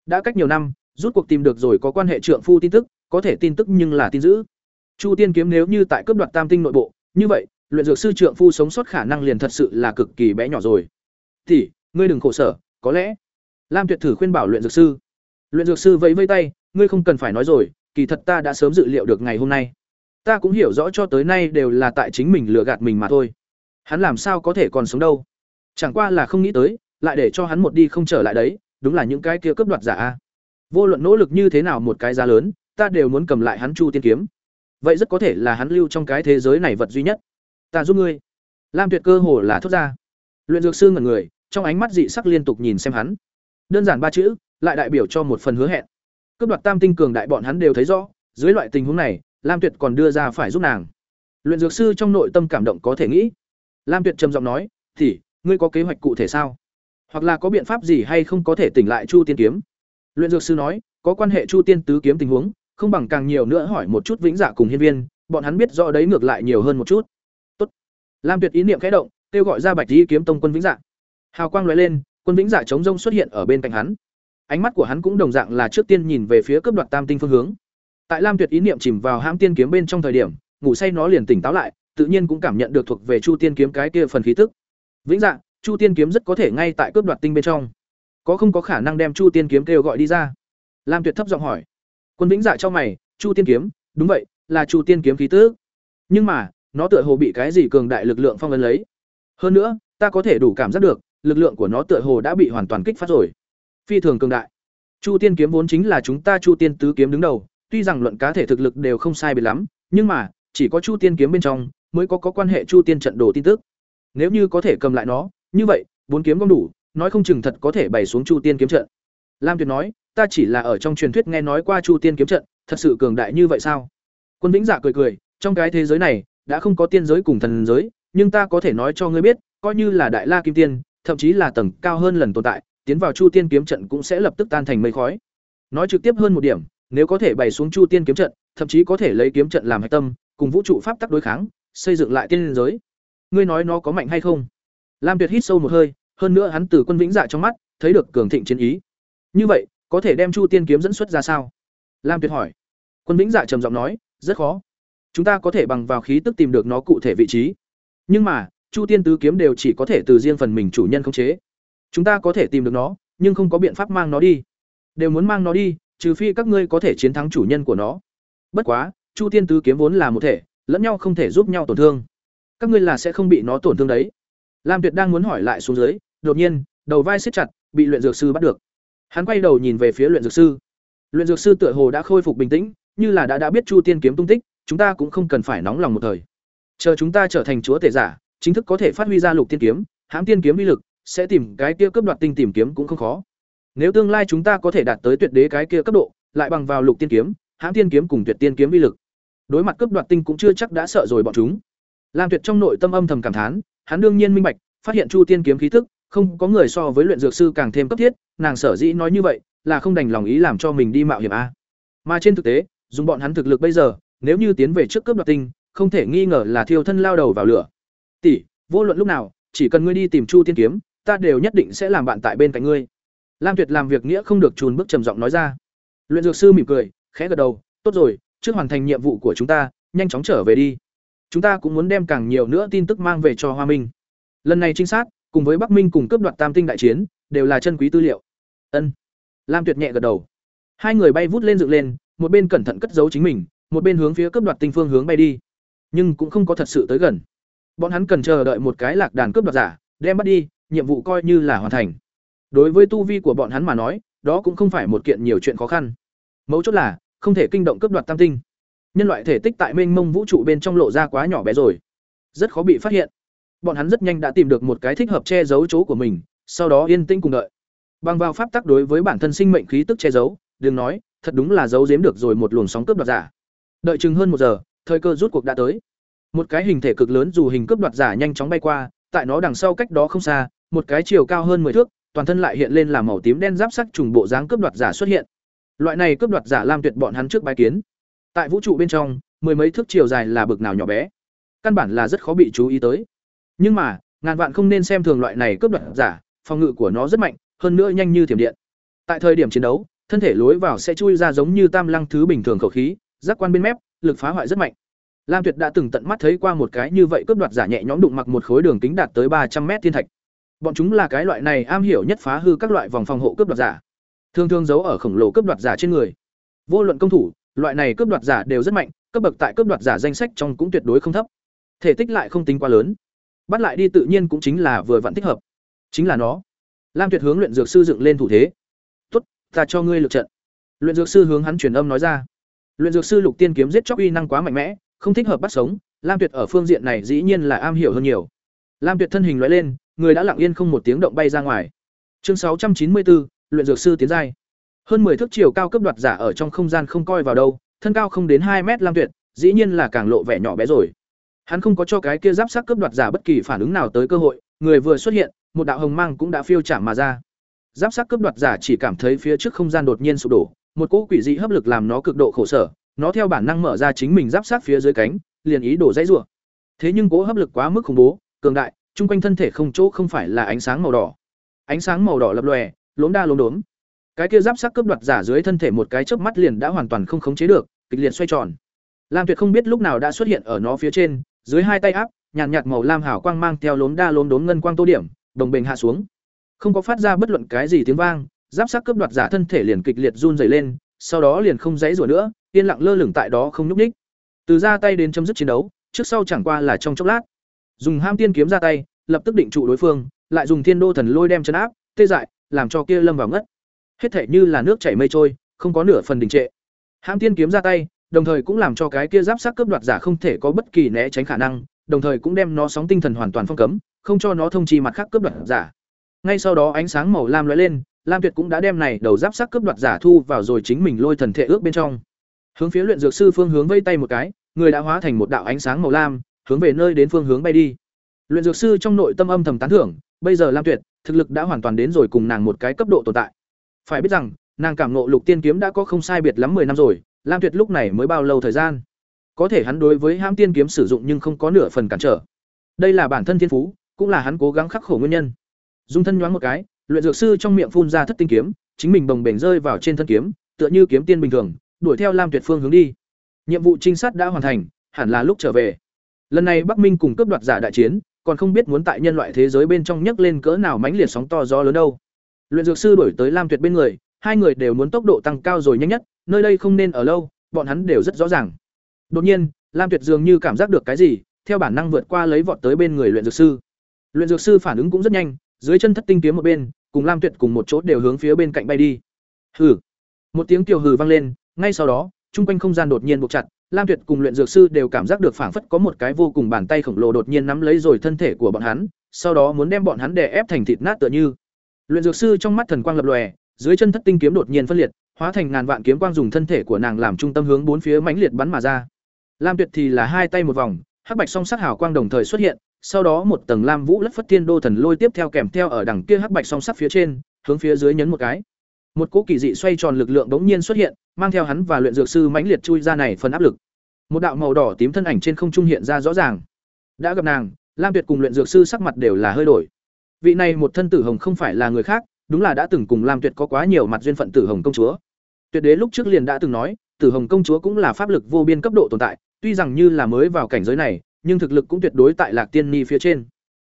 Đã cách nhiều năm, rút cuộc tìm được rồi có quan hệ trượng phu tin tức, có thể tin tức nhưng là tin dữ. chu tiên kiếm nếu như tại cấp đoạt tam tinh nội bộ, như vậy, luyện dược sư trượng phu sống sót khả năng liền thật sự là cực kỳ bé nhỏ rồi. Thì, ngươi đừng khổ sở, có lẽ, lam tuyệt thử khuyên bảo luyện dược sư. Luyện dược sư vẫy vẫy tay, ngươi không cần phải nói rồi kỳ thật ta đã sớm dự liệu được ngày hôm nay. Ta cũng hiểu rõ cho tới nay đều là tại chính mình lừa gạt mình mà thôi. Hắn làm sao có thể còn sống đâu? Chẳng qua là không nghĩ tới, lại để cho hắn một đi không trở lại đấy, đúng là những cái kia cướp đoạt giả a. vô luận nỗ lực như thế nào một cái giá lớn, ta đều muốn cầm lại hắn chu tiên kiếm. Vậy rất có thể là hắn lưu trong cái thế giới này vật duy nhất. Ta giúp ngươi. Lam tuyệt cơ hồ là thốt ra. Luyện dược sư ngẩn người, trong ánh mắt dị sắc liên tục nhìn xem hắn. Đơn giản ba chữ, lại đại biểu cho một phần hứa hẹn cướp đoạt tam tinh cường đại bọn hắn đều thấy rõ, dưới loại tình huống này, lam tuyệt còn đưa ra phải giúp nàng. Luyện dược sư trong nội tâm cảm động có thể nghĩ. Lam tuyệt trầm giọng nói, thì, ngươi có kế hoạch cụ thể sao? Hoặc là có biện pháp gì hay không có thể tỉnh lại chu tiên kiếm? Luyện dược sư nói, có quan hệ chu tiên tứ kiếm tình huống, không bằng càng nhiều nữa hỏi một chút vĩnh dạ cùng hiên viên, bọn hắn biết rõ đấy ngược lại nhiều hơn một chút. Tốt. lam tuyệt ý niệm khẽ động, kêu gọi ra bạch di kiếm tông quân vĩnh dạ. Hào quang lóe lên, quân vĩnh dạ chống rông xuất hiện ở bên cạnh hắn ánh mắt của hắn cũng đồng dạng là trước tiên nhìn về phía cướp đoạt tam tinh phương hướng. Tại lam tuyệt ý niệm chìm vào hãm tiên kiếm bên trong thời điểm ngủ say nó liền tỉnh táo lại tự nhiên cũng cảm nhận được thuộc về chu tiên kiếm cái kia phần khí tức. Vĩnh Dạng, chu tiên kiếm rất có thể ngay tại cướp đoạt tinh bên trong. Có không có khả năng đem chu tiên kiếm kêu gọi đi ra? Lam tuyệt thấp giọng hỏi. Quân vĩnh dạ cho mày chu tiên kiếm đúng vậy là chu tiên kiếm khí tức. nhưng mà nó tựa hồ bị cái gì cường đại lực lượng phong ấn lấy. Hơn nữa, ta có thể đủ cảm giác được, lực lượng của nó tựa hồ đã bị hoàn toàn kích phát rồi. Phi thường cường đại. Chu Tiên kiếm vốn chính là chúng ta Chu Tiên tứ kiếm đứng đầu, tuy rằng luận cá thể thực lực đều không sai biệt lắm, nhưng mà, chỉ có Chu Tiên kiếm bên trong mới có có quan hệ Chu Tiên trận đồ tin tức. Nếu như có thể cầm lại nó, như vậy, bốn kiếm gom đủ, nói không chừng thật có thể bày xuống Chu Tiên kiếm trận. Lam Tuyệt nói, ta chỉ là ở trong truyền thuyết nghe nói qua Chu Tiên kiếm trận, thật sự cường đại như vậy sao? Quân Vĩnh Dạ cười cười, trong cái thế giới này, đã không có tiên giới cùng thần giới, nhưng ta có thể nói cho ngươi biết, coi như là Đại La Kim Tiên, thậm chí là tầng cao hơn lần tồn tại, tiến vào Chu Tiên kiếm trận cũng sẽ lập tức tan thành mây khói. Nói trực tiếp hơn một điểm, nếu có thể bày xuống Chu Tiên kiếm trận, thậm chí có thể lấy kiếm trận làm hạch tâm, cùng vũ trụ pháp tắc đối kháng, xây dựng lại tiên giới. Ngươi nói nó có mạnh hay không? Lam Tuyệt hít sâu một hơi, hơn nữa hắn từ quân vĩnh dạ trong mắt, thấy được cường thịnh chiến ý. Như vậy, có thể đem Chu Tiên kiếm dẫn xuất ra sao? Lam Tuyệt hỏi. Quân vĩnh dạ trầm giọng nói, rất khó. Chúng ta có thể bằng vào khí tức tìm được nó cụ thể vị trí. Nhưng mà, Chu Tiên tứ kiếm đều chỉ có thể từ riêng phần mình chủ nhân khống chế. Chúng ta có thể tìm được nó, nhưng không có biện pháp mang nó đi. Đều muốn mang nó đi, trừ phi các ngươi có thể chiến thắng chủ nhân của nó. Bất quá, Chu Tiên tứ kiếm vốn là một thể, lẫn nhau không thể giúp nhau tổn thương. Các ngươi là sẽ không bị nó tổn thương đấy. Lam Tuyệt đang muốn hỏi lại xuống dưới, đột nhiên, đầu vai siết chặt, bị luyện dược sư bắt được. Hắn quay đầu nhìn về phía luyện dược sư. Luyện dược sư tựa hồ đã khôi phục bình tĩnh, như là đã đã biết Chu Tiên kiếm tung tích, chúng ta cũng không cần phải nóng lòng một thời. Chờ chúng ta trở thành chúa tể giả, chính thức có thể phát huy ra lục tiên kiếm, hãm tiên kiếm uy lực, sẽ tìm cái kia cướp đoạt tinh tìm kiếm cũng không khó. Nếu tương lai chúng ta có thể đạt tới tuyệt đế cái kia cấp độ, lại bằng vào lục tiên kiếm, hãng tiên kiếm cùng tuyệt tiên kiếm uy lực. Đối mặt cướp đoạt tinh cũng chưa chắc đã sợ rồi bọn chúng. Lam Tuyệt trong nội tâm âm thầm cảm thán, hắn đương nhiên minh bạch, phát hiện Chu Tiên kiếm khí tức, không có người so với luyện dược sư càng thêm cấp thiết, nàng sở dĩ nói như vậy, là không đành lòng ý làm cho mình đi mạo hiểm a. Mà trên thực tế, dùng bọn hắn thực lực bây giờ, nếu như tiến về trước cướp đoạt tinh, không thể nghi ngờ là thiêu thân lao đầu vào lửa. Tỷ, vô luận lúc nào, chỉ cần ngươi đi tìm Chu Tiên kiếm, ta đều nhất định sẽ làm bạn tại bên cạnh ngươi. Lam Tuyệt làm việc nghĩa không được chùn bước trầm giọng nói ra. Luyện dược sư mỉm cười, khẽ gật đầu, "Tốt rồi, trước hoàn thành nhiệm vụ của chúng ta, nhanh chóng trở về đi. Chúng ta cũng muốn đem càng nhiều nữa tin tức mang về cho Hoa Minh." Lần này trinh sát, cùng với Bắc Minh cùng cướp đoạt Tam tinh đại chiến, đều là chân quý tư liệu. Ân. Lam Tuyệt nhẹ gật đầu. Hai người bay vút lên dựng lên, một bên cẩn thận cất giấu chính mình, một bên hướng phía cướp đoạt tinh phương hướng bay đi. Nhưng cũng không có thật sự tới gần. Bọn hắn cần chờ đợi một cái lạc đàn cướp đoạt giả, đem bắt đi, nhiệm vụ coi như là hoàn thành. Đối với tu vi của bọn hắn mà nói, đó cũng không phải một kiện nhiều chuyện khó khăn. Mấu chốt là không thể kinh động cướp đoạt tam tinh. Nhân loại thể tích tại mênh mông vũ trụ bên trong lộ ra quá nhỏ bé rồi, rất khó bị phát hiện. Bọn hắn rất nhanh đã tìm được một cái thích hợp che giấu chỗ của mình, sau đó yên tĩnh cùng đợi. Bằng vào pháp tắc đối với bản thân sinh mệnh khí tức che giấu, đừng nói, thật đúng là giấu giếm được rồi một luồng sóng cướp đoạt giả. Đợi chừng hơn một giờ, thời cơ rút cuộc đã tới. Một cái hình thể cực lớn dù hình cướp đoạt giả nhanh chóng bay qua, tại nó đằng sau cách đó không xa, một cái chiều cao hơn 10 thước, toàn thân lại hiện lên là màu tím đen giáp sắc trùng bộ dáng cướp đoạt giả xuất hiện. Loại này cướp đoạt giả lam tuyệt bọn hắn trước bái kiến. Tại vũ trụ bên trong, mười mấy thước chiều dài là bực nào nhỏ bé, căn bản là rất khó bị chú ý tới. Nhưng mà, ngàn vạn không nên xem thường loại này cướp đoạt giả, phòng ngự của nó rất mạnh, hơn nữa nhanh như thiểm điện. Tại thời điểm chiến đấu, thân thể lối vào sẽ chui ra giống như tam lăng thứ bình thường khẩu khí, giác quan bên mép, lực phá hoại rất mạnh. Lam Tuyệt đã từng tận mắt thấy qua một cái như vậy cướp đoạt giả nhẹ nhõm đụng mặc một khối đường kính đạt tới ba trăm mét thiên thạch. Bọn chúng là cái loại này am hiểu nhất phá hư các loại vòng phòng hộ cướp đoạt giả. Thường thường giấu ở khổng lồ cướp đoạt giả trên người. Vô luận công thủ, loại này cướp đoạt giả đều rất mạnh, cấp bậc tại cướp đoạt giả danh sách trong cũng tuyệt đối không thấp. Thể tích lại không tính quá lớn. Bắt lại đi tự nhiên cũng chính là vừa vặn thích hợp. Chính là nó. Lam Tuyệt hướng luyện dược sư dựng lên thủ thế. "Tốt, ta cho ngươi lực trận." Luyện dược sư hướng hắn truyền âm nói ra. Luyện dược sư Lục Tiên kiếm giết chóc uy năng quá mạnh mẽ, không thích hợp bắt sống, Lam Tuyệt ở phương diện này dĩ nhiên là am hiểu hơn nhiều. Lam Tuyệt thân hình lóe lên, người đã lặng yên không một tiếng động bay ra ngoài. Chương 694, luyện dược sư tiến giai. Hơn 10 thước chiều cao cấp đoạt giả ở trong không gian không coi vào đâu, thân cao không đến hai mét Lam Tuyệt, dĩ nhiên là càng lộ vẻ nhỏ bé rồi. Hắn không có cho cái kia giáp sắc cấp đoạt giả bất kỳ phản ứng nào tới cơ hội, người vừa xuất hiện, một đạo hồng mang cũng đã phiêu chạm mà ra. Giáp sắc cấp đoạt giả chỉ cảm thấy phía trước không gian đột nhiên sụp đổ, một cỗ quỷ dị hấp lực làm nó cực độ khổ sở, nó theo bản năng mở ra chính mình giáp sát phía dưới cánh, liền ý đổ dãy rủa. Thế nhưng cỗ hấp lực quá mức khủng bố, cường đại, chung quanh thân thể không chỗ không phải là ánh sáng màu đỏ. Ánh sáng màu đỏ lập lòe, lốm đa lốm đốm. Cái kia giáp sắc cướp đoạt giả dưới thân thể một cái chớp mắt liền đã hoàn toàn không khống chế được, kịch liệt xoay tròn. Lam Tuyệt không biết lúc nào đã xuất hiện ở nó phía trên, dưới hai tay áp, nhàn nhạt, nhạt màu lam hào quang mang theo lốm đa lốm đốm ngân quang tô điểm, đồng bình hạ xuống. Không có phát ra bất luận cái gì tiếng vang, giáp sắc cướp đoạt giả thân thể liền kịch liệt run rẩy lên, sau đó liền không dãy rủa nữa, yên lặng lơ lửng tại đó không nhúc nhích. Từ ra tay đến chấm dứt chiến đấu, trước sau chẳng qua là trong chốc lát. Dùng ham tiên kiếm ra tay, lập tức định trụ đối phương, lại dùng Thiên Đô thần lôi đem chấn áp, tê dại, làm cho kia lâm vào ngất. Hết thể như là nước chảy mây trôi, không có nửa phần đình trệ. ham Tiên kiếm ra tay, đồng thời cũng làm cho cái kia giáp sắc cướp đoạt giả không thể có bất kỳ né tránh khả năng, đồng thời cũng đem nó sóng tinh thần hoàn toàn phong cấm, không cho nó thông chi mặt khác cướp đoạt giả. Ngay sau đó ánh sáng màu lam lóe lên, Lam Tuyệt cũng đã đem này đầu giáp sắc cướp đoạt giả thu vào rồi chính mình lôi thần thể ước bên trong. Hướng phía luyện dược sư phương hướng vây tay một cái, người đã hóa thành một đạo ánh sáng màu lam, hướng về nơi đến phương hướng bay đi. Luyện dược sư trong nội tâm âm thầm tán thưởng, bây giờ Lam Tuyệt, thực lực đã hoàn toàn đến rồi cùng nàng một cái cấp độ tồn tại. Phải biết rằng, nàng cảm ngộ lục tiên kiếm đã có không sai biệt lắm 10 năm rồi, Lam Tuyệt lúc này mới bao lâu thời gian? Có thể hắn đối với hãm tiên kiếm sử dụng nhưng không có nửa phần cản trở. Đây là bản thân thiên phú, cũng là hắn cố gắng khắc khổ nguyên nhân. Dung thân nhoáng một cái, luyện dược sư trong miệng phun ra thất tinh kiếm, chính mình bồng bềnh rơi vào trên thân kiếm, tựa như kiếm tiên bình thường, đuổi theo Lam Tuyệt phương hướng đi. Nhiệm vụ trinh sát đã hoàn thành, hẳn là lúc trở về. Lần này Bắc Minh cùng cướp đoạt giả đại chiến, còn không biết muốn tại nhân loại thế giới bên trong nhấc lên cỡ nào mãnh liệt sóng to gió lớn đâu. Luyện dược sư đuổi tới Lam Tuyệt bên người, hai người đều muốn tốc độ tăng cao rồi nhanh nhất, nơi đây không nên ở lâu, bọn hắn đều rất rõ ràng. Đột nhiên, Lam Tuyệt dường như cảm giác được cái gì, theo bản năng vượt qua lấy vọt tới bên người luyện dược sư. Luyện dược sư phản ứng cũng rất nhanh, dưới chân thất tinh kiếm một bên, cùng Lam Tuyệt cùng một chỗ đều hướng phía bên cạnh bay đi. Hừ. Một tiếng kiều hừ vang lên, ngay sau đó, trung quanh không gian đột nhiên buộc chặt, Lam Tuyệt cùng luyện dược sư đều cảm giác được phảng phất có một cái vô cùng bàn tay khổng lồ đột nhiên nắm lấy rồi thân thể của bọn hắn, sau đó muốn đem bọn hắn đè ép thành thịt nát tựa như. Luyện dược sư trong mắt thần quang lập lòe, dưới chân thất tinh kiếm đột nhiên phân liệt, hóa thành ngàn vạn kiếm quang dùng thân thể của nàng làm trung tâm hướng bốn phía mãnh liệt bắn mà ra. Lam Tuyệt thì là hai tay một vòng, hắc bạch song sắc hào quang đồng thời xuất hiện, sau đó một tầng lam vũ lất phất thiên đô thần lôi tiếp theo kèm theo ở đằng kia hắc bạch song sắc phía trên, hướng phía dưới nhấn một cái. Một cỗ kỳ dị xoay tròn lực lượng bỗng nhiên xuất hiện, mang theo hắn và luyện dược sư mãnh liệt chui ra này phần áp lực. Một đạo màu đỏ tím thân ảnh trên không trung hiện ra rõ ràng. Đã gặp nàng, Lam Tuyệt cùng luyện dược sư sắc mặt đều là hơi đổi. Vị này một thân tử hồng không phải là người khác, đúng là đã từng cùng Lam Tuyệt có quá nhiều mặt duyên phận tử hồng công chúa. Tuyệt đế lúc trước liền đã từng nói, tử hồng công chúa cũng là pháp lực vô biên cấp độ tồn tại, tuy rằng như là mới vào cảnh giới này, nhưng thực lực cũng tuyệt đối tại Lạc Tiên Ni phía trên.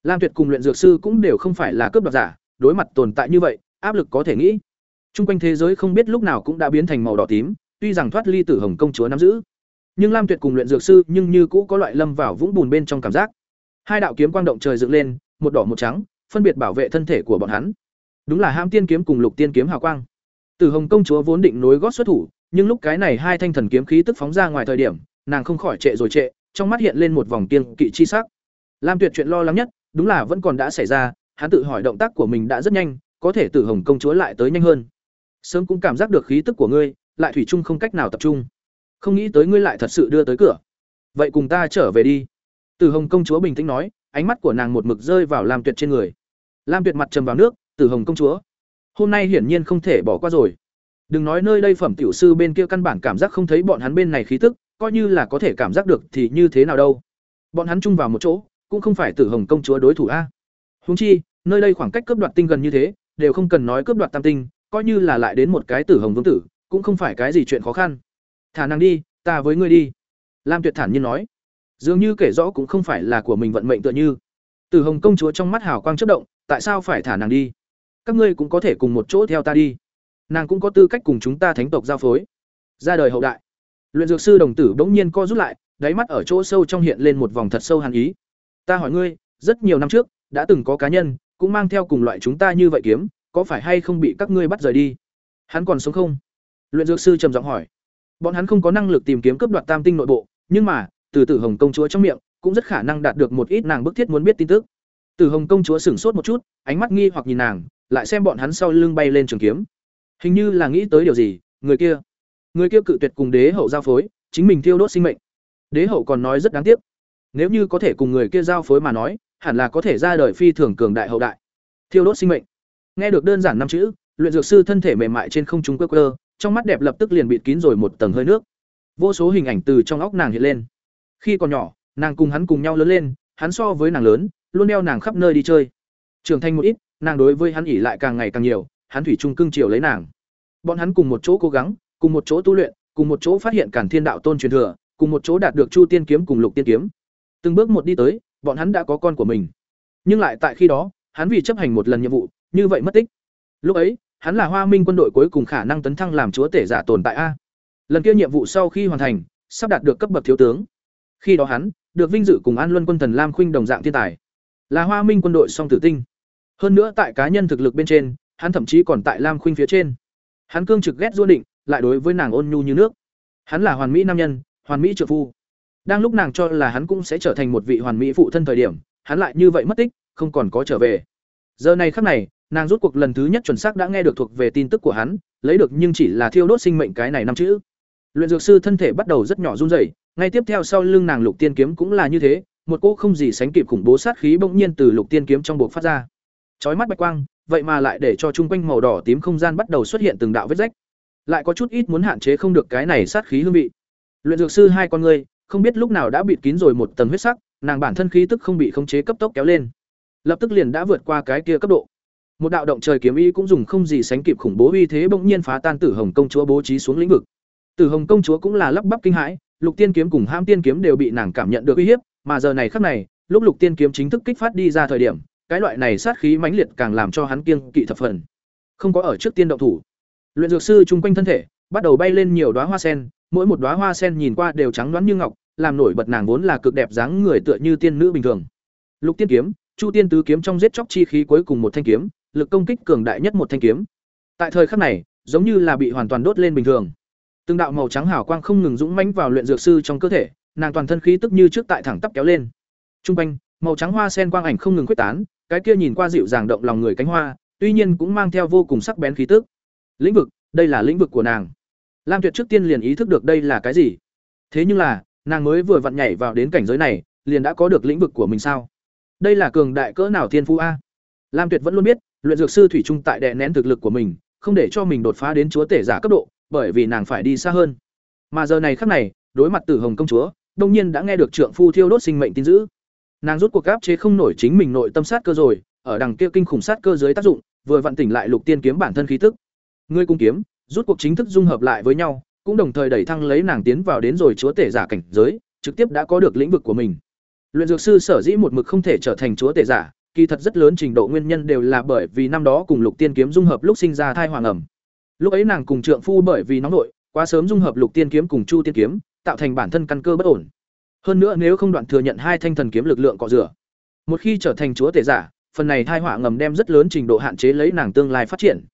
Lam Tuyệt cùng luyện dược sư cũng đều không phải là cướp đoạt giả, đối mặt tồn tại như vậy, áp lực có thể nghĩ. Trung quanh thế giới không biết lúc nào cũng đã biến thành màu đỏ tím, tuy rằng thoát ly tử hồng công chúa nắm giữ, nhưng Lam Tuyệt cùng luyện dược sư nhưng như cũ có loại lâm vào vũng bùn bên trong cảm giác. Hai đạo kiếm quang động trời dựng lên, một đỏ một trắng, phân biệt bảo vệ thân thể của bọn hắn. Đúng là Ham Tiên kiếm cùng Lục Tiên kiếm hào quang. Tử Hồng công chúa vốn định nối gót xuất thủ, nhưng lúc cái này hai thanh thần kiếm khí tức phóng ra ngoài thời điểm, nàng không khỏi trệ rồi trệ, trong mắt hiện lên một vòng kiên kỵ chi sắc. Lam Tuyệt chuyện lo lắng nhất, đúng là vẫn còn đã xảy ra, hắn tự hỏi động tác của mình đã rất nhanh, có thể Tử Hồng công chúa lại tới nhanh hơn. Sớm cũng cảm giác được khí tức của ngươi, lại thủy chung không cách nào tập trung. Không nghĩ tới ngươi lại thật sự đưa tới cửa. Vậy cùng ta trở về đi. Tử Hồng công chúa bình tĩnh nói, ánh mắt của nàng một mực rơi vào Lam Tuyệt trên người. Lam Tuyệt mặt trầm vào nước, Tử Hồng công chúa, hôm nay hiển nhiên không thể bỏ qua rồi. Đừng nói nơi đây phẩm tiểu sư bên kia căn bản cảm giác không thấy bọn hắn bên này khí tức, coi như là có thể cảm giác được thì như thế nào đâu. Bọn hắn chung vào một chỗ, cũng không phải Tử Hồng công chúa đối thủ a. Huống chi, nơi đây khoảng cách cướp đoạt tinh gần như thế, đều không cần nói cướp đoạt tam tinh, coi như là lại đến một cái Tử Hồng vương tử, cũng không phải cái gì chuyện khó khăn. Thả nàng đi, ta với ngươi đi." Lam Tuyệt thản nhiên nói. Dường như kể rõ cũng không phải là của mình vận mệnh tựa như. Tử Hồng công chúa trong mắt hào quang chớp động, tại sao phải thả nàng đi? Các ngươi cũng có thể cùng một chỗ theo ta đi. Nàng cũng có tư cách cùng chúng ta thánh tộc giao phối. Ra đời hậu đại. Luyện dược sư đồng tử bỗng nhiên co rút lại, đáy mắt ở chỗ sâu trong hiện lên một vòng thật sâu hàn ý. Ta hỏi ngươi, rất nhiều năm trước, đã từng có cá nhân cũng mang theo cùng loại chúng ta như vậy kiếm, có phải hay không bị các ngươi bắt rời đi? Hắn còn sống không? Luyện dược sư trầm giọng hỏi. Bọn hắn không có năng lực tìm kiếm cướp đoạt tam tinh nội bộ, nhưng mà, từ Tử Hồng công chúa trong miệng, cũng rất khả năng đạt được một ít nàng bức thiết muốn biết tin tức. Tử Hồng công chúa sửng sốt một chút, ánh mắt nghi hoặc nhìn nàng, lại xem bọn hắn sau lưng bay lên trường kiếm. Hình như là nghĩ tới điều gì, người kia, người kia cự tuyệt cùng đế hậu giao phối, chính mình thiêu đốt sinh mệnh. Đế hậu còn nói rất đáng tiếc. Nếu như có thể cùng người kia giao phối mà nói, hẳn là có thể ra đời phi thường cường đại hậu đại. Thiêu đốt sinh mệnh. Nghe được đơn giản năm chữ, luyện dược sư thân thể mềm mại trên không trung quơ quơ, trong mắt đẹp lập tức liền bịt kín rồi một tầng hơi nước. Vô số hình ảnh từ trong óc nàng hiện lên. Khi còn nhỏ, nàng cùng hắn cùng nhau lớn lên, hắn so với nàng lớn, luôn đeo nàng khắp nơi đi chơi. Trưởng thành một ít, nàng đối với hắn ỉ lại càng ngày càng nhiều, hắn thủy chung cưng chiều lấy nàng. Bọn hắn cùng một chỗ cố gắng, cùng một chỗ tu luyện, cùng một chỗ phát hiện Càn Thiên đạo tôn truyền thừa, cùng một chỗ đạt được Chu Tiên kiếm cùng Lục Tiên kiếm. Từng bước một đi tới, bọn hắn đã có con của mình. Nhưng lại tại khi đó, hắn vì chấp hành một lần nhiệm vụ, như vậy mất tích. Lúc ấy, hắn là Hoa Minh quân đội cuối cùng khả năng tấn thăng làm chúa tể giả tồn tại a. Lần kia nhiệm vụ sau khi hoàn thành, sắp đạt được cấp bậc thiếu tướng. Khi đó hắn được vinh dự cùng An Luân quân thần Lam Khuynh đồng dạng thiên tài. là Hoa Minh quân đội song tử tinh. Hơn nữa tại cá nhân thực lực bên trên, hắn thậm chí còn tại Lam Khuynh phía trên. Hắn cương trực ghét Du định, lại đối với nàng ôn nhu như nước. Hắn là hoàn mỹ nam nhân, hoàn mỹ trợ phu. Đang lúc nàng cho là hắn cũng sẽ trở thành một vị hoàn mỹ phụ thân thời điểm, hắn lại như vậy mất tích, không còn có trở về. Giờ này khắc này, nàng rút cuộc lần thứ nhất chuẩn xác đã nghe được thuộc về tin tức của hắn, lấy được nhưng chỉ là thiêu đốt sinh mệnh cái này năm chữ. Luyện dược sư thân thể bắt đầu rất nhỏ run rẩy, ngay tiếp theo sau lưng nàng Lục Tiên kiếm cũng là như thế, một cỗ không gì sánh kịp khủng bố sát khí bỗng nhiên từ Lục Tiên kiếm trong buộc phát ra. Chói mắt bạch quang, vậy mà lại để cho chung quanh màu đỏ tím không gian bắt đầu xuất hiện từng đạo vết rách. Lại có chút ít muốn hạn chế không được cái này sát khí hương vị. Luyện dược sư hai con người, không biết lúc nào đã bịt kín rồi một tầng huyết sắc, nàng bản thân khí tức không bị khống chế cấp tốc kéo lên. Lập tức liền đã vượt qua cái kia cấp độ. Một đạo động trời kiếm ý cũng dùng không gì sánh kịp khủng bố uy thế bỗng nhiên phá tan Tử Hồng công chúa bố trí xuống lĩnh vực. Tử Hồng công chúa cũng là lắp bắp kinh hãi, Lục Tiên kiếm cùng Ham Tiên kiếm đều bị nàng cảm nhận được uy hiếp, mà giờ này khắc này, lúc Lục Tiên kiếm chính thức kích phát đi ra thời điểm, cái loại này sát khí mãnh liệt càng làm cho hắn kiêng kỵ thập phần. Không có ở trước tiên động thủ. Luyện dược sư trung quanh thân thể, bắt đầu bay lên nhiều đóa hoa sen, mỗi một đóa hoa sen nhìn qua đều trắng đoán như ngọc, làm nổi bật nàng vốn là cực đẹp dáng người tựa như tiên nữ bình thường. Lục Tiên kiếm, Chu Tiên tứ kiếm trong giết chóc chi khí cuối cùng một thanh kiếm, lực công kích cường đại nhất một thanh kiếm. Tại thời khắc này, giống như là bị hoàn toàn đốt lên bình thường. Từng đạo màu trắng hào quang không ngừng dũng mãnh vào luyện dược sư trong cơ thể, nàng toàn thân khí tức như trước tại thẳng tắp kéo lên. Trung quanh, màu trắng hoa sen quang ảnh không ngừng quyết tán, cái kia nhìn qua dịu dàng động lòng người cánh hoa, tuy nhiên cũng mang theo vô cùng sắc bén khí tức. Lĩnh vực, đây là lĩnh vực của nàng. Lam Tuyệt trước tiên liền ý thức được đây là cái gì. Thế nhưng là, nàng mới vừa vặn nhảy vào đến cảnh giới này, liền đã có được lĩnh vực của mình sao? Đây là cường đại cỡ nào thiên phú a? Lam Tuyệt vẫn luôn biết, luyện dược sư thủy trung tại đè nén thực lực của mình, không để cho mình đột phá đến chúa tể giả cấp độ, bởi vì nàng phải đi xa hơn. Mà giờ này khắc này, đối mặt Tử Hồng công chúa, đông nhiên đã nghe được trượng phu thiêu đốt sinh mệnh tin dữ. Nàng rút cuộc áp chế không nổi chính mình nội tâm sát cơ rồi, ở đằng kia kinh khủng sát cơ dưới tác dụng, vừa vặn tỉnh lại lục tiên kiếm bản thân khí tức. Ngươi cung kiếm, rút cuộc chính thức dung hợp lại với nhau, cũng đồng thời đẩy thăng lấy nàng tiến vào đến rồi chúa tể giả cảnh giới, trực tiếp đã có được lĩnh vực của mình. Luyện dược sư sở dĩ một mực không thể trở thành chúa tể giả, kỳ thật rất lớn trình độ nguyên nhân đều là bởi vì năm đó cùng lục tiên kiếm dung hợp lúc sinh ra thai hoàng ẩm. Lúc ấy nàng cùng trượng phu bởi vì nóng nội, quá sớm dung hợp lục tiên kiếm cùng chu tiên kiếm, tạo thành bản thân căn cơ bất ổn. Hơn nữa nếu không đoạn thừa nhận hai thanh thần kiếm lực lượng cọ rửa. Một khi trở thành chúa tể giả, phần này thai họa ngầm đem rất lớn trình độ hạn chế lấy nàng tương lai phát triển.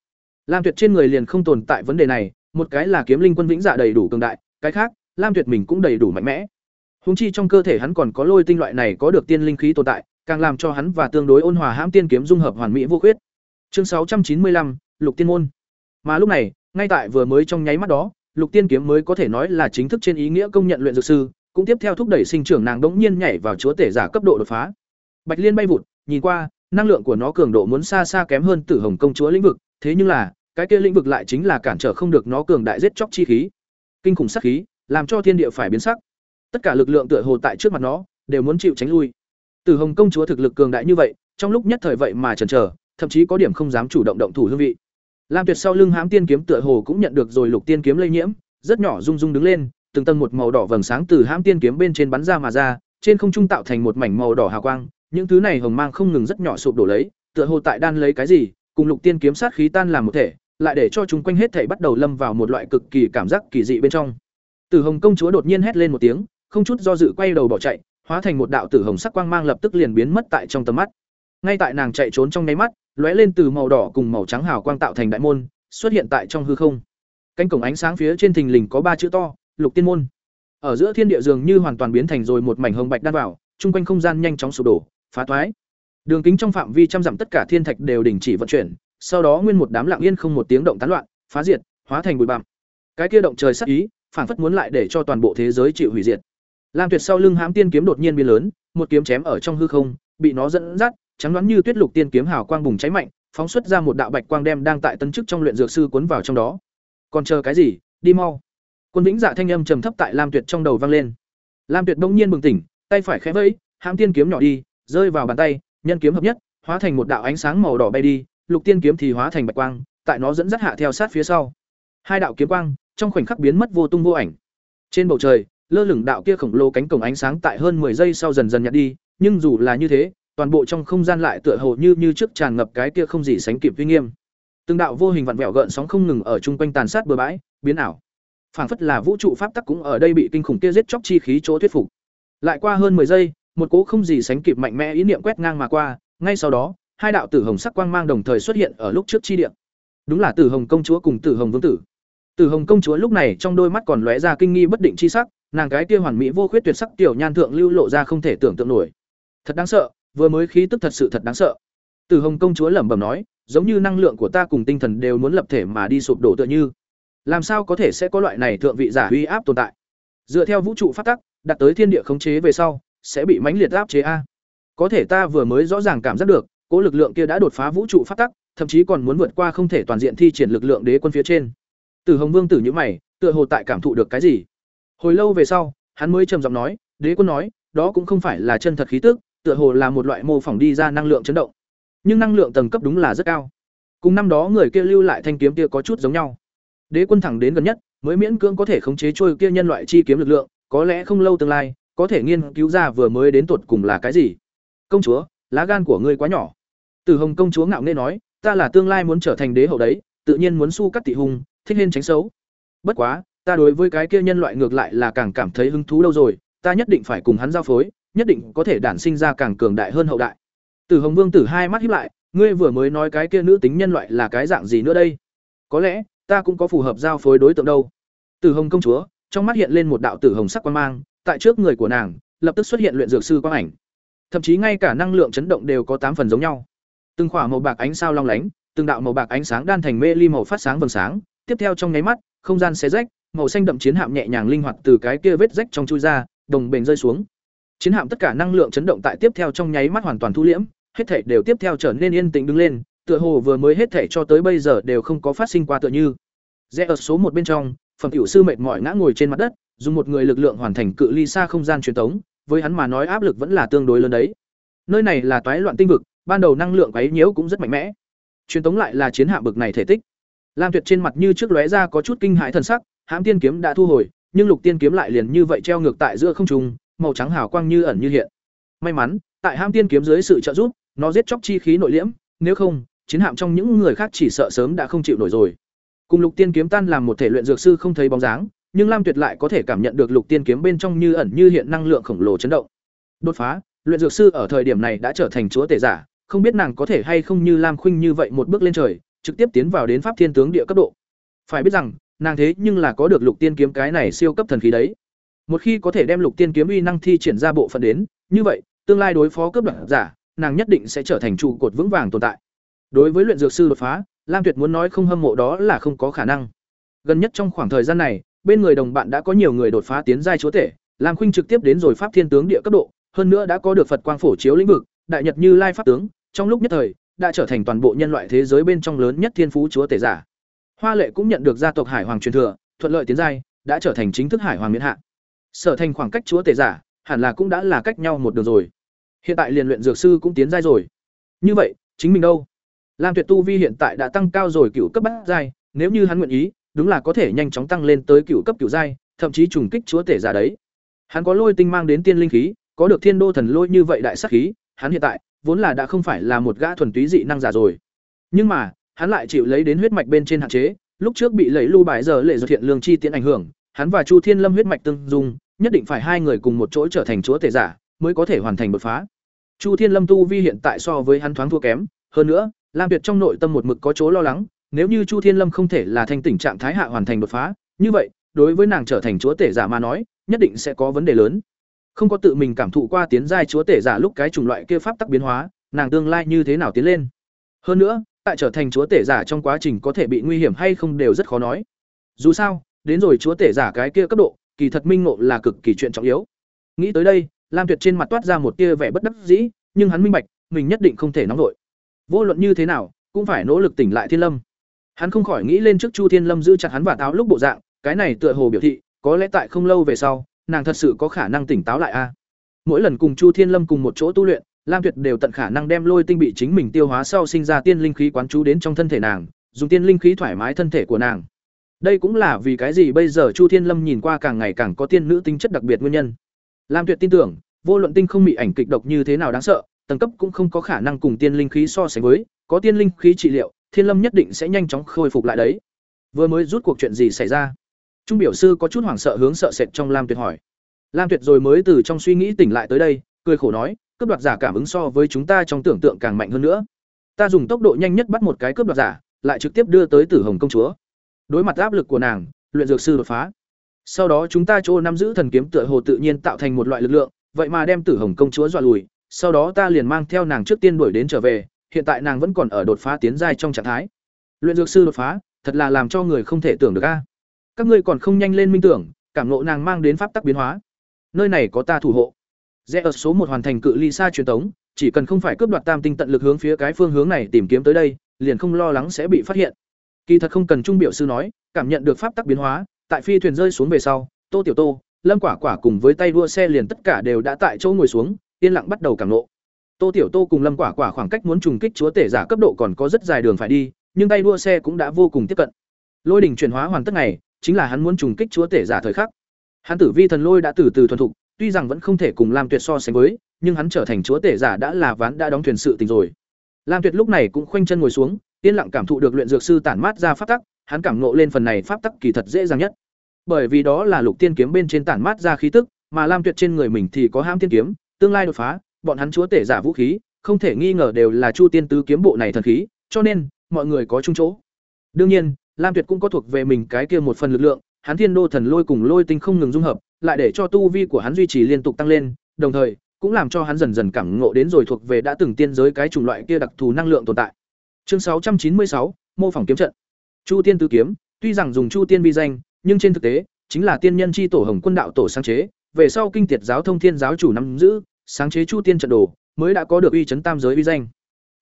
Lam tuyệt trên người liền không tồn tại vấn đề này, một cái là kiếm linh quân vĩnh dạ đầy đủ cường đại, cái khác, lam tuyệt mình cũng đầy đủ mạnh mẽ. Húng chi trong cơ thể hắn còn có lôi tinh loại này có được tiên linh khí tồn tại càng làm cho hắn và tương đối ôn hòa hãm tiên kiếm dung hợp hoàn mỹ vô khuyết. Chương 695, Lục Tiên môn. Mà lúc này, ngay tại vừa mới trong nháy mắt đó, Lục Tiên kiếm mới có thể nói là chính thức trên ý nghĩa công nhận luyện dược sư, cũng tiếp theo thúc đẩy sinh trưởng nàng đống nhiên nhảy vào chúa tể giả cấp độ đột phá. Bạch Liên bay vụt, nhìn qua, năng lượng của nó cường độ muốn xa xa kém hơn Tử Hồng công chúa lĩnh vực, thế nhưng là, cái kia lĩnh vực lại chính là cản trở không được nó cường đại giết chóc chi khí. Kinh khủng sát khí, làm cho thiên địa phải biến sắc. Tất cả lực lượng tựa hồ tại trước mặt nó, đều muốn chịu tránh lui. Tử Hồng công chúa thực lực cường đại như vậy, trong lúc nhất thời vậy mà chần chờ, thậm chí có điểm không dám chủ động động thủ hương vị. Lam Tuyệt sau lưng hãm tiên kiếm tựa hồ cũng nhận được rồi lục tiên kiếm lây nhiễm, rất nhỏ rung rung đứng lên, từng tầng một màu đỏ vầng sáng từ hãm tiên kiếm bên trên bắn ra mà ra, trên không trung tạo thành một mảnh màu đỏ hào quang, những thứ này hồng mang không ngừng rất nhỏ sụp đổ lấy, tựa hồ tại đan lấy cái gì, cùng lục tiên kiếm sát khí tan làm một thể, lại để cho chúng quanh hết thảy bắt đầu lâm vào một loại cực kỳ cảm giác kỳ dị bên trong. Tử Hồng công chúa đột nhiên hét lên một tiếng, không chút do dự quay đầu bỏ chạy, hóa thành một đạo tử hồng sắc quang mang lập tức liền biến mất tại trong tầm mắt. Ngay tại nàng chạy trốn trong nháy mắt, lóe lên từ màu đỏ cùng màu trắng hào quang tạo thành đại môn, xuất hiện tại trong hư không. Cánh cổng ánh sáng phía trên thình lình có ba chữ to, Lục Tiên môn. Ở giữa thiên địa dường như hoàn toàn biến thành rồi một mảnh hồng bạch đan vào, trung quanh không gian nhanh chóng sụp đổ, phá toái. Đường kính trong phạm vi trăm dặm tất cả thiên thạch đều đình chỉ vận chuyển, sau đó nguyên một đám lặng yên không một tiếng động tán loạn, phá diệt, hóa thành bụi bặm. Cái kia động trời sắc ý, phản phất muốn lại để cho toàn bộ thế giới chịu hủy diệt. Lam Tuyệt sau lưng hãm tiên kiếm đột nhiên biến lớn, một kiếm chém ở trong hư không, bị nó dẫn dắt, trắng đoán như tuyết lục tiên kiếm hào quang bùng cháy mạnh, phóng xuất ra một đạo bạch quang đem đang tại tân chức trong luyện dược sư cuốn vào trong đó. Còn chờ cái gì, đi mau. Quân Vĩnh Dạ thanh âm trầm thấp tại Lam Tuyệt trong đầu vang lên. Lam Tuyệt bỗng nhiên bừng tỉnh, tay phải khẽ vẫy, hãm tiên kiếm nhỏ đi, rơi vào bàn tay, nhân kiếm hợp nhất, hóa thành một đạo ánh sáng màu đỏ bay đi, lục tiên kiếm thì hóa thành bạch quang, tại nó dẫn dắt hạ theo sát phía sau. Hai đạo kiếm quang, trong khoảnh khắc biến mất vô tung vô ảnh. Trên bầu trời, lơ lửng đạo kia khổng lồ cánh cổng ánh sáng tại hơn 10 giây sau dần dần nhạt đi, nhưng dù là như thế, toàn bộ trong không gian lại tựa hồ như như trước tràn ngập cái kia không gì sánh kịp uy nghiêm. Từng đạo vô hình vặn vẹo gợn sóng không ngừng ở trung quanh tàn sát bừa bãi, biến ảo. Phảng phất là vũ trụ pháp tắc cũng ở đây bị kinh khủng kia giết chóc chi khí chỗ thuyết phục. Lại qua hơn 10 giây, một cỗ không gì sánh kịp mạnh mẽ ý niệm quét ngang mà qua, ngay sau đó, hai đạo tử hồng sắc quang mang đồng thời xuất hiện ở lúc trước chi địa. Đúng là Tử Hồng công chúa cùng Tử Hồng vương tử. Tử Hồng công chúa lúc này trong đôi mắt còn lóe ra kinh nghi bất định chi sắc, nàng cái kia hoàn mỹ vô khuyết tuyệt sắc tiểu nhan thượng lưu lộ ra không thể tưởng tượng nổi. Thật đáng sợ, vừa mới khí tức thật sự thật đáng sợ. từ Hồng công chúa lẩm bẩm nói, giống như năng lượng của ta cùng tinh thần đều muốn lập thể mà đi sụp đổ tựa như. Làm sao có thể sẽ có loại này thượng vị giả uy áp tồn tại? Dựa theo vũ trụ pháp tắc, đặt tới thiên địa khống chế về sau, sẽ bị mãnh liệt áp chế a. Có thể ta vừa mới rõ ràng cảm giác được, cỗ lực lượng kia đã đột phá vũ trụ pháp tắc, thậm chí còn muốn vượt qua không thể toàn diện thi triển lực lượng đế quân phía trên. từ Hồng Vương tử như mày, tựa hồ tại cảm thụ được cái gì. Hồi lâu về sau, hắn mới trầm giọng nói, "Đế quân nói, đó cũng không phải là chân thật khí tức, tựa hồ là một loại mô phỏng đi ra năng lượng chấn động. Nhưng năng lượng tầng cấp đúng là rất cao. Cùng năm đó người kia lưu lại thanh kiếm kia có chút giống nhau. Đế quân thẳng đến gần nhất, mới miễn cưỡng có thể khống chế trôi kia nhân loại chi kiếm lực lượng, có lẽ không lâu tương lai, có thể nghiên cứu ra vừa mới đến tuột cùng là cái gì. Công chúa, lá gan của ngươi quá nhỏ. Từ Hồng công chúa ngạo nghễ nói, ta là tương lai muốn trở thành đế hậu đấy, tự nhiên muốn su cắt tị hùng, thích nên tránh xấu. Bất quá, ta đối với cái kia nhân loại ngược lại là càng cảm thấy hứng thú đâu rồi, ta nhất định phải cùng hắn giao phối, nhất định có thể đản sinh ra càng cường đại hơn hậu đại. Tử Hồng Vương tử hai mắt híp lại, ngươi vừa mới nói cái kia nữ tính nhân loại là cái dạng gì nữa đây? Có lẽ, ta cũng có phù hợp giao phối đối tượng đâu. Tử Hồng công chúa, trong mắt hiện lên một đạo tử hồng sắc quang mang, tại trước người của nàng, lập tức xuất hiện luyện dược sư quang ảnh. Thậm chí ngay cả năng lượng chấn động đều có tám phần giống nhau. Từng khỏa màu bạc ánh sao long lánh, từng đạo màu bạc ánh sáng đan thành mê ly màu phát sáng vầng sáng, tiếp theo trong nháy mắt, không gian xé rách, màu xanh đậm chiến hạm nhẹ nhàng linh hoạt từ cái kia vết rách trong chui ra, đồng bền rơi xuống. Chiến hạm tất cả năng lượng chấn động tại tiếp theo trong nháy mắt hoàn toàn thu liễm, hết thảy đều tiếp theo trở nên yên tĩnh đứng lên, tựa hồ vừa mới hết thảy cho tới bây giờ đều không có phát sinh qua tựa như. Rẽ ở số một bên trong, phẩm tiểu sư mệt mỏi ngã ngồi trên mặt đất, dùng một người lực lượng hoàn thành cự ly xa không gian truyền tống, với hắn mà nói áp lực vẫn là tương đối lớn đấy. Nơi này là toái loạn tinh vực, ban đầu năng lượng quấy nhiễu cũng rất mạnh mẽ. Truyền tống lại là chiến hạm bực này thể tích. Lam Tuyệt trên mặt như trước lóe ra có chút kinh hãi thần sắc, hãm tiên kiếm đã thu hồi, nhưng lục tiên kiếm lại liền như vậy treo ngược tại giữa không trung, màu trắng hào quang như ẩn như hiện. May mắn, tại hãm tiên kiếm dưới sự trợ giúp, nó giết chóc chi khí nội liễm, nếu không, chiến hạm trong những người khác chỉ sợ sớm đã không chịu nổi rồi. Cùng lục tiên kiếm tan làm một thể luyện dược sư không thấy bóng dáng, nhưng Lam Tuyệt lại có thể cảm nhận được lục tiên kiếm bên trong như ẩn như hiện năng lượng khổng lồ chấn động. Đột phá, luyện dược sư ở thời điểm này đã trở thành chúa tể giả, không biết nàng có thể hay không như Lam Khuynh như vậy một bước lên trời, trực tiếp tiến vào đến pháp thiên tướng địa cấp độ. Phải biết rằng, nàng thế nhưng là có được lục tiên kiếm cái này siêu cấp thần khí đấy. Một khi có thể đem lục tiên kiếm uy năng thi triển ra bộ phận đến, như vậy, tương lai đối phó cấp đoạt giả, nàng nhất định sẽ trở thành trụ cột vững vàng tồn tại. Đối với luyện dược sư đột phá, Lam Tuyệt muốn nói không hâm mộ đó là không có khả năng. Gần nhất trong khoảng thời gian này, bên người đồng bạn đã có nhiều người đột phá tiến giai chúa tể, Lam Khuynh trực tiếp đến rồi pháp thiên tướng địa cấp độ, hơn nữa đã có được Phật quang phổ chiếu lĩnh vực, đại nhật như lai pháp tướng, trong lúc nhất thời, đã trở thành toàn bộ nhân loại thế giới bên trong lớn nhất thiên phú chúa tể giả. Hoa Lệ cũng nhận được gia tộc Hải Hoàng truyền thừa, thuận lợi tiến giai, đã trở thành chính thức Hải Hoàng miễn hạ. Sở thành khoảng cách chúa tể giả, hẳn là cũng đã là cách nhau một đường rồi. Hiện tại liền luyện dược sư cũng tiến giai rồi. Như vậy, chính mình đâu? Lam Tuyệt tu vi hiện tại đã tăng cao rồi cửu cấp bát giai, nếu như hắn nguyện ý, đúng là có thể nhanh chóng tăng lên tới cửu cấp cửu giai, thậm chí trùng kích chúa tể giả đấy. Hắn có lôi tinh mang đến tiên linh khí, có được thiên đô thần lôi như vậy đại sát khí, hắn hiện tại vốn là đã không phải là một gã thuần túy dị năng giả rồi. Nhưng mà, hắn lại chịu lấy đến huyết mạch bên trên hạn chế, lúc trước bị lấy lưu bài giờ lệ do thiện lương chi tiến ảnh hưởng, hắn và Chu Thiên Lâm huyết mạch tương dung, nhất định phải hai người cùng một chỗ trở thành chúa tể giả, mới có thể hoàn thành đột phá. Chu Thiên Lâm tu vi hiện tại so với hắn thoáng thua kém, hơn nữa, Lam Tuyệt trong nội tâm một mực có chỗ lo lắng, nếu như Chu Thiên Lâm không thể là thành tỉnh trạng thái hạ hoàn thành đột phá, như vậy, đối với nàng trở thành chúa tể giả mà nói, nhất định sẽ có vấn đề lớn. Không có tự mình cảm thụ qua tiến giai chúa tể giả lúc cái chủng loại kia pháp tắc biến hóa, nàng tương lai như thế nào tiến lên. Hơn nữa, tại trở thành chúa tể giả trong quá trình có thể bị nguy hiểm hay không đều rất khó nói. Dù sao, đến rồi chúa tể giả cái kia cấp độ, kỳ thật minh ngộ là cực kỳ chuyện trọng yếu. Nghĩ tới đây, Lam Tuyệt trên mặt toát ra một tia vẻ bất đắc dĩ, nhưng hắn minh bạch, mình nhất định không thể nóng vội. Vô luận như thế nào, cũng phải nỗ lực tỉnh lại Thiên Lâm. Hắn không khỏi nghĩ lên trước Chu Thiên Lâm giữ chặt hắn và táo lúc bộ dạng, cái này tựa hồ biểu thị, có lẽ tại không lâu về sau, nàng thật sự có khả năng tỉnh táo lại a. Mỗi lần cùng Chu Thiên Lâm cùng một chỗ tu luyện, Lam Tuyệt đều tận khả năng đem lôi tinh bị chính mình tiêu hóa sau sinh ra tiên linh khí quán chú đến trong thân thể nàng, dùng tiên linh khí thoải mái thân thể của nàng. Đây cũng là vì cái gì bây giờ Chu Thiên Lâm nhìn qua càng ngày càng có tiên nữ tính chất đặc biệt nguyên nhân. Lam Tuyệt tin tưởng, vô luận tinh không bị ảnh kịch độc như thế nào đáng sợ, tầng cấp cũng không có khả năng cùng tiên linh khí so sánh với, có tiên linh khí trị liệu, Thiên Lâm nhất định sẽ nhanh chóng khôi phục lại đấy. Vừa mới rút cuộc chuyện gì xảy ra? Trung biểu sư có chút hoảng sợ hướng sợ sệt trong Lam Tuyệt hỏi. Lam Tuyệt rồi mới từ trong suy nghĩ tỉnh lại tới đây, cười khổ nói, cướp đoạt giả cảm ứng so với chúng ta trong tưởng tượng càng mạnh hơn nữa. Ta dùng tốc độ nhanh nhất bắt một cái cướp đoạt giả, lại trực tiếp đưa tới Tử Hồng công chúa. Đối mặt áp lực của nàng, luyện dược sư đột phá. Sau đó chúng ta chỗ nắm giữ thần kiếm tựa hồ tự nhiên tạo thành một loại lực lượng, vậy mà đem Tử Hồng công chúa dọa lùi, sau đó ta liền mang theo nàng trước tiên đuổi đến trở về, hiện tại nàng vẫn còn ở đột phá tiến giai trong trạng thái. Luyện dược sư đột phá, thật là làm cho người không thể tưởng được a. Các ngươi còn không nhanh lên minh tưởng, cảm nộ nàng mang đến pháp tắc biến hóa. Nơi này có ta thủ hộ. Rẽ ở số một hoàn thành cự ly xa truyền tống, chỉ cần không phải cướp đoạt tam tinh tận lực hướng phía cái phương hướng này tìm kiếm tới đây, liền không lo lắng sẽ bị phát hiện. Kỳ thật không cần trung biểu sư nói, cảm nhận được pháp tắc biến hóa, tại phi thuyền rơi xuống về sau, Tô Tiểu Tô, Lâm Quả Quả cùng với tay đua xe liền tất cả đều đã tại chỗ ngồi xuống, yên lặng bắt đầu cảm nộ. Tô Tiểu Tô cùng Lâm Quả Quả khoảng cách muốn trùng kích chúa tể giả cấp độ còn có rất dài đường phải đi, nhưng tay đua xe cũng đã vô cùng tiếp cận. Lôi đỉnh chuyển hóa hoàn tất này chính là hắn muốn trùng kích chúa tể giả thời khắc. Hắn tử vi thần lôi đã từ từ thuần thục, tuy rằng vẫn không thể cùng Lam Tuyệt so sánh với, nhưng hắn trở thành chúa tể giả đã là ván đã đóng thuyền sự tình rồi. Lam Tuyệt lúc này cũng khoanh chân ngồi xuống, yên lặng cảm thụ được luyện dược sư tản mát ra pháp tắc, hắn cảm ngộ lên phần này pháp tắc kỳ thật dễ dàng nhất. Bởi vì đó là lục tiên kiếm bên trên tản mát ra khí tức, mà Lam Tuyệt trên người mình thì có hãm tiên kiếm, tương lai đột phá, bọn hắn chúa tể giả vũ khí, không thể nghi ngờ đều là Chu Tiên tứ kiếm bộ này thần khí, cho nên mọi người có chung chỗ. Đương nhiên, Lam Tuyệt cũng có thuộc về mình cái kia một phần lực lượng, hắn Thiên Đô thần lôi cùng lôi tinh không ngừng dung hợp, lại để cho tu vi của hắn duy trì liên tục tăng lên, đồng thời cũng làm cho hắn dần dần cảm ngộ đến rồi thuộc về đã từng tiên giới cái chủng loại kia đặc thù năng lượng tồn tại. Chương 696, mô phỏng kiếm trận. Chu Tiên tứ kiếm, tuy rằng dùng Chu Tiên vi danh, nhưng trên thực tế, chính là tiên nhân chi tổ Hồng Quân đạo tổ sáng chế, về sau kinh tiệt giáo thông thiên giáo chủ nắm giữ, sáng chế Chu Tiên trận đồ, mới đã có được uy chấn tam giới uy danh.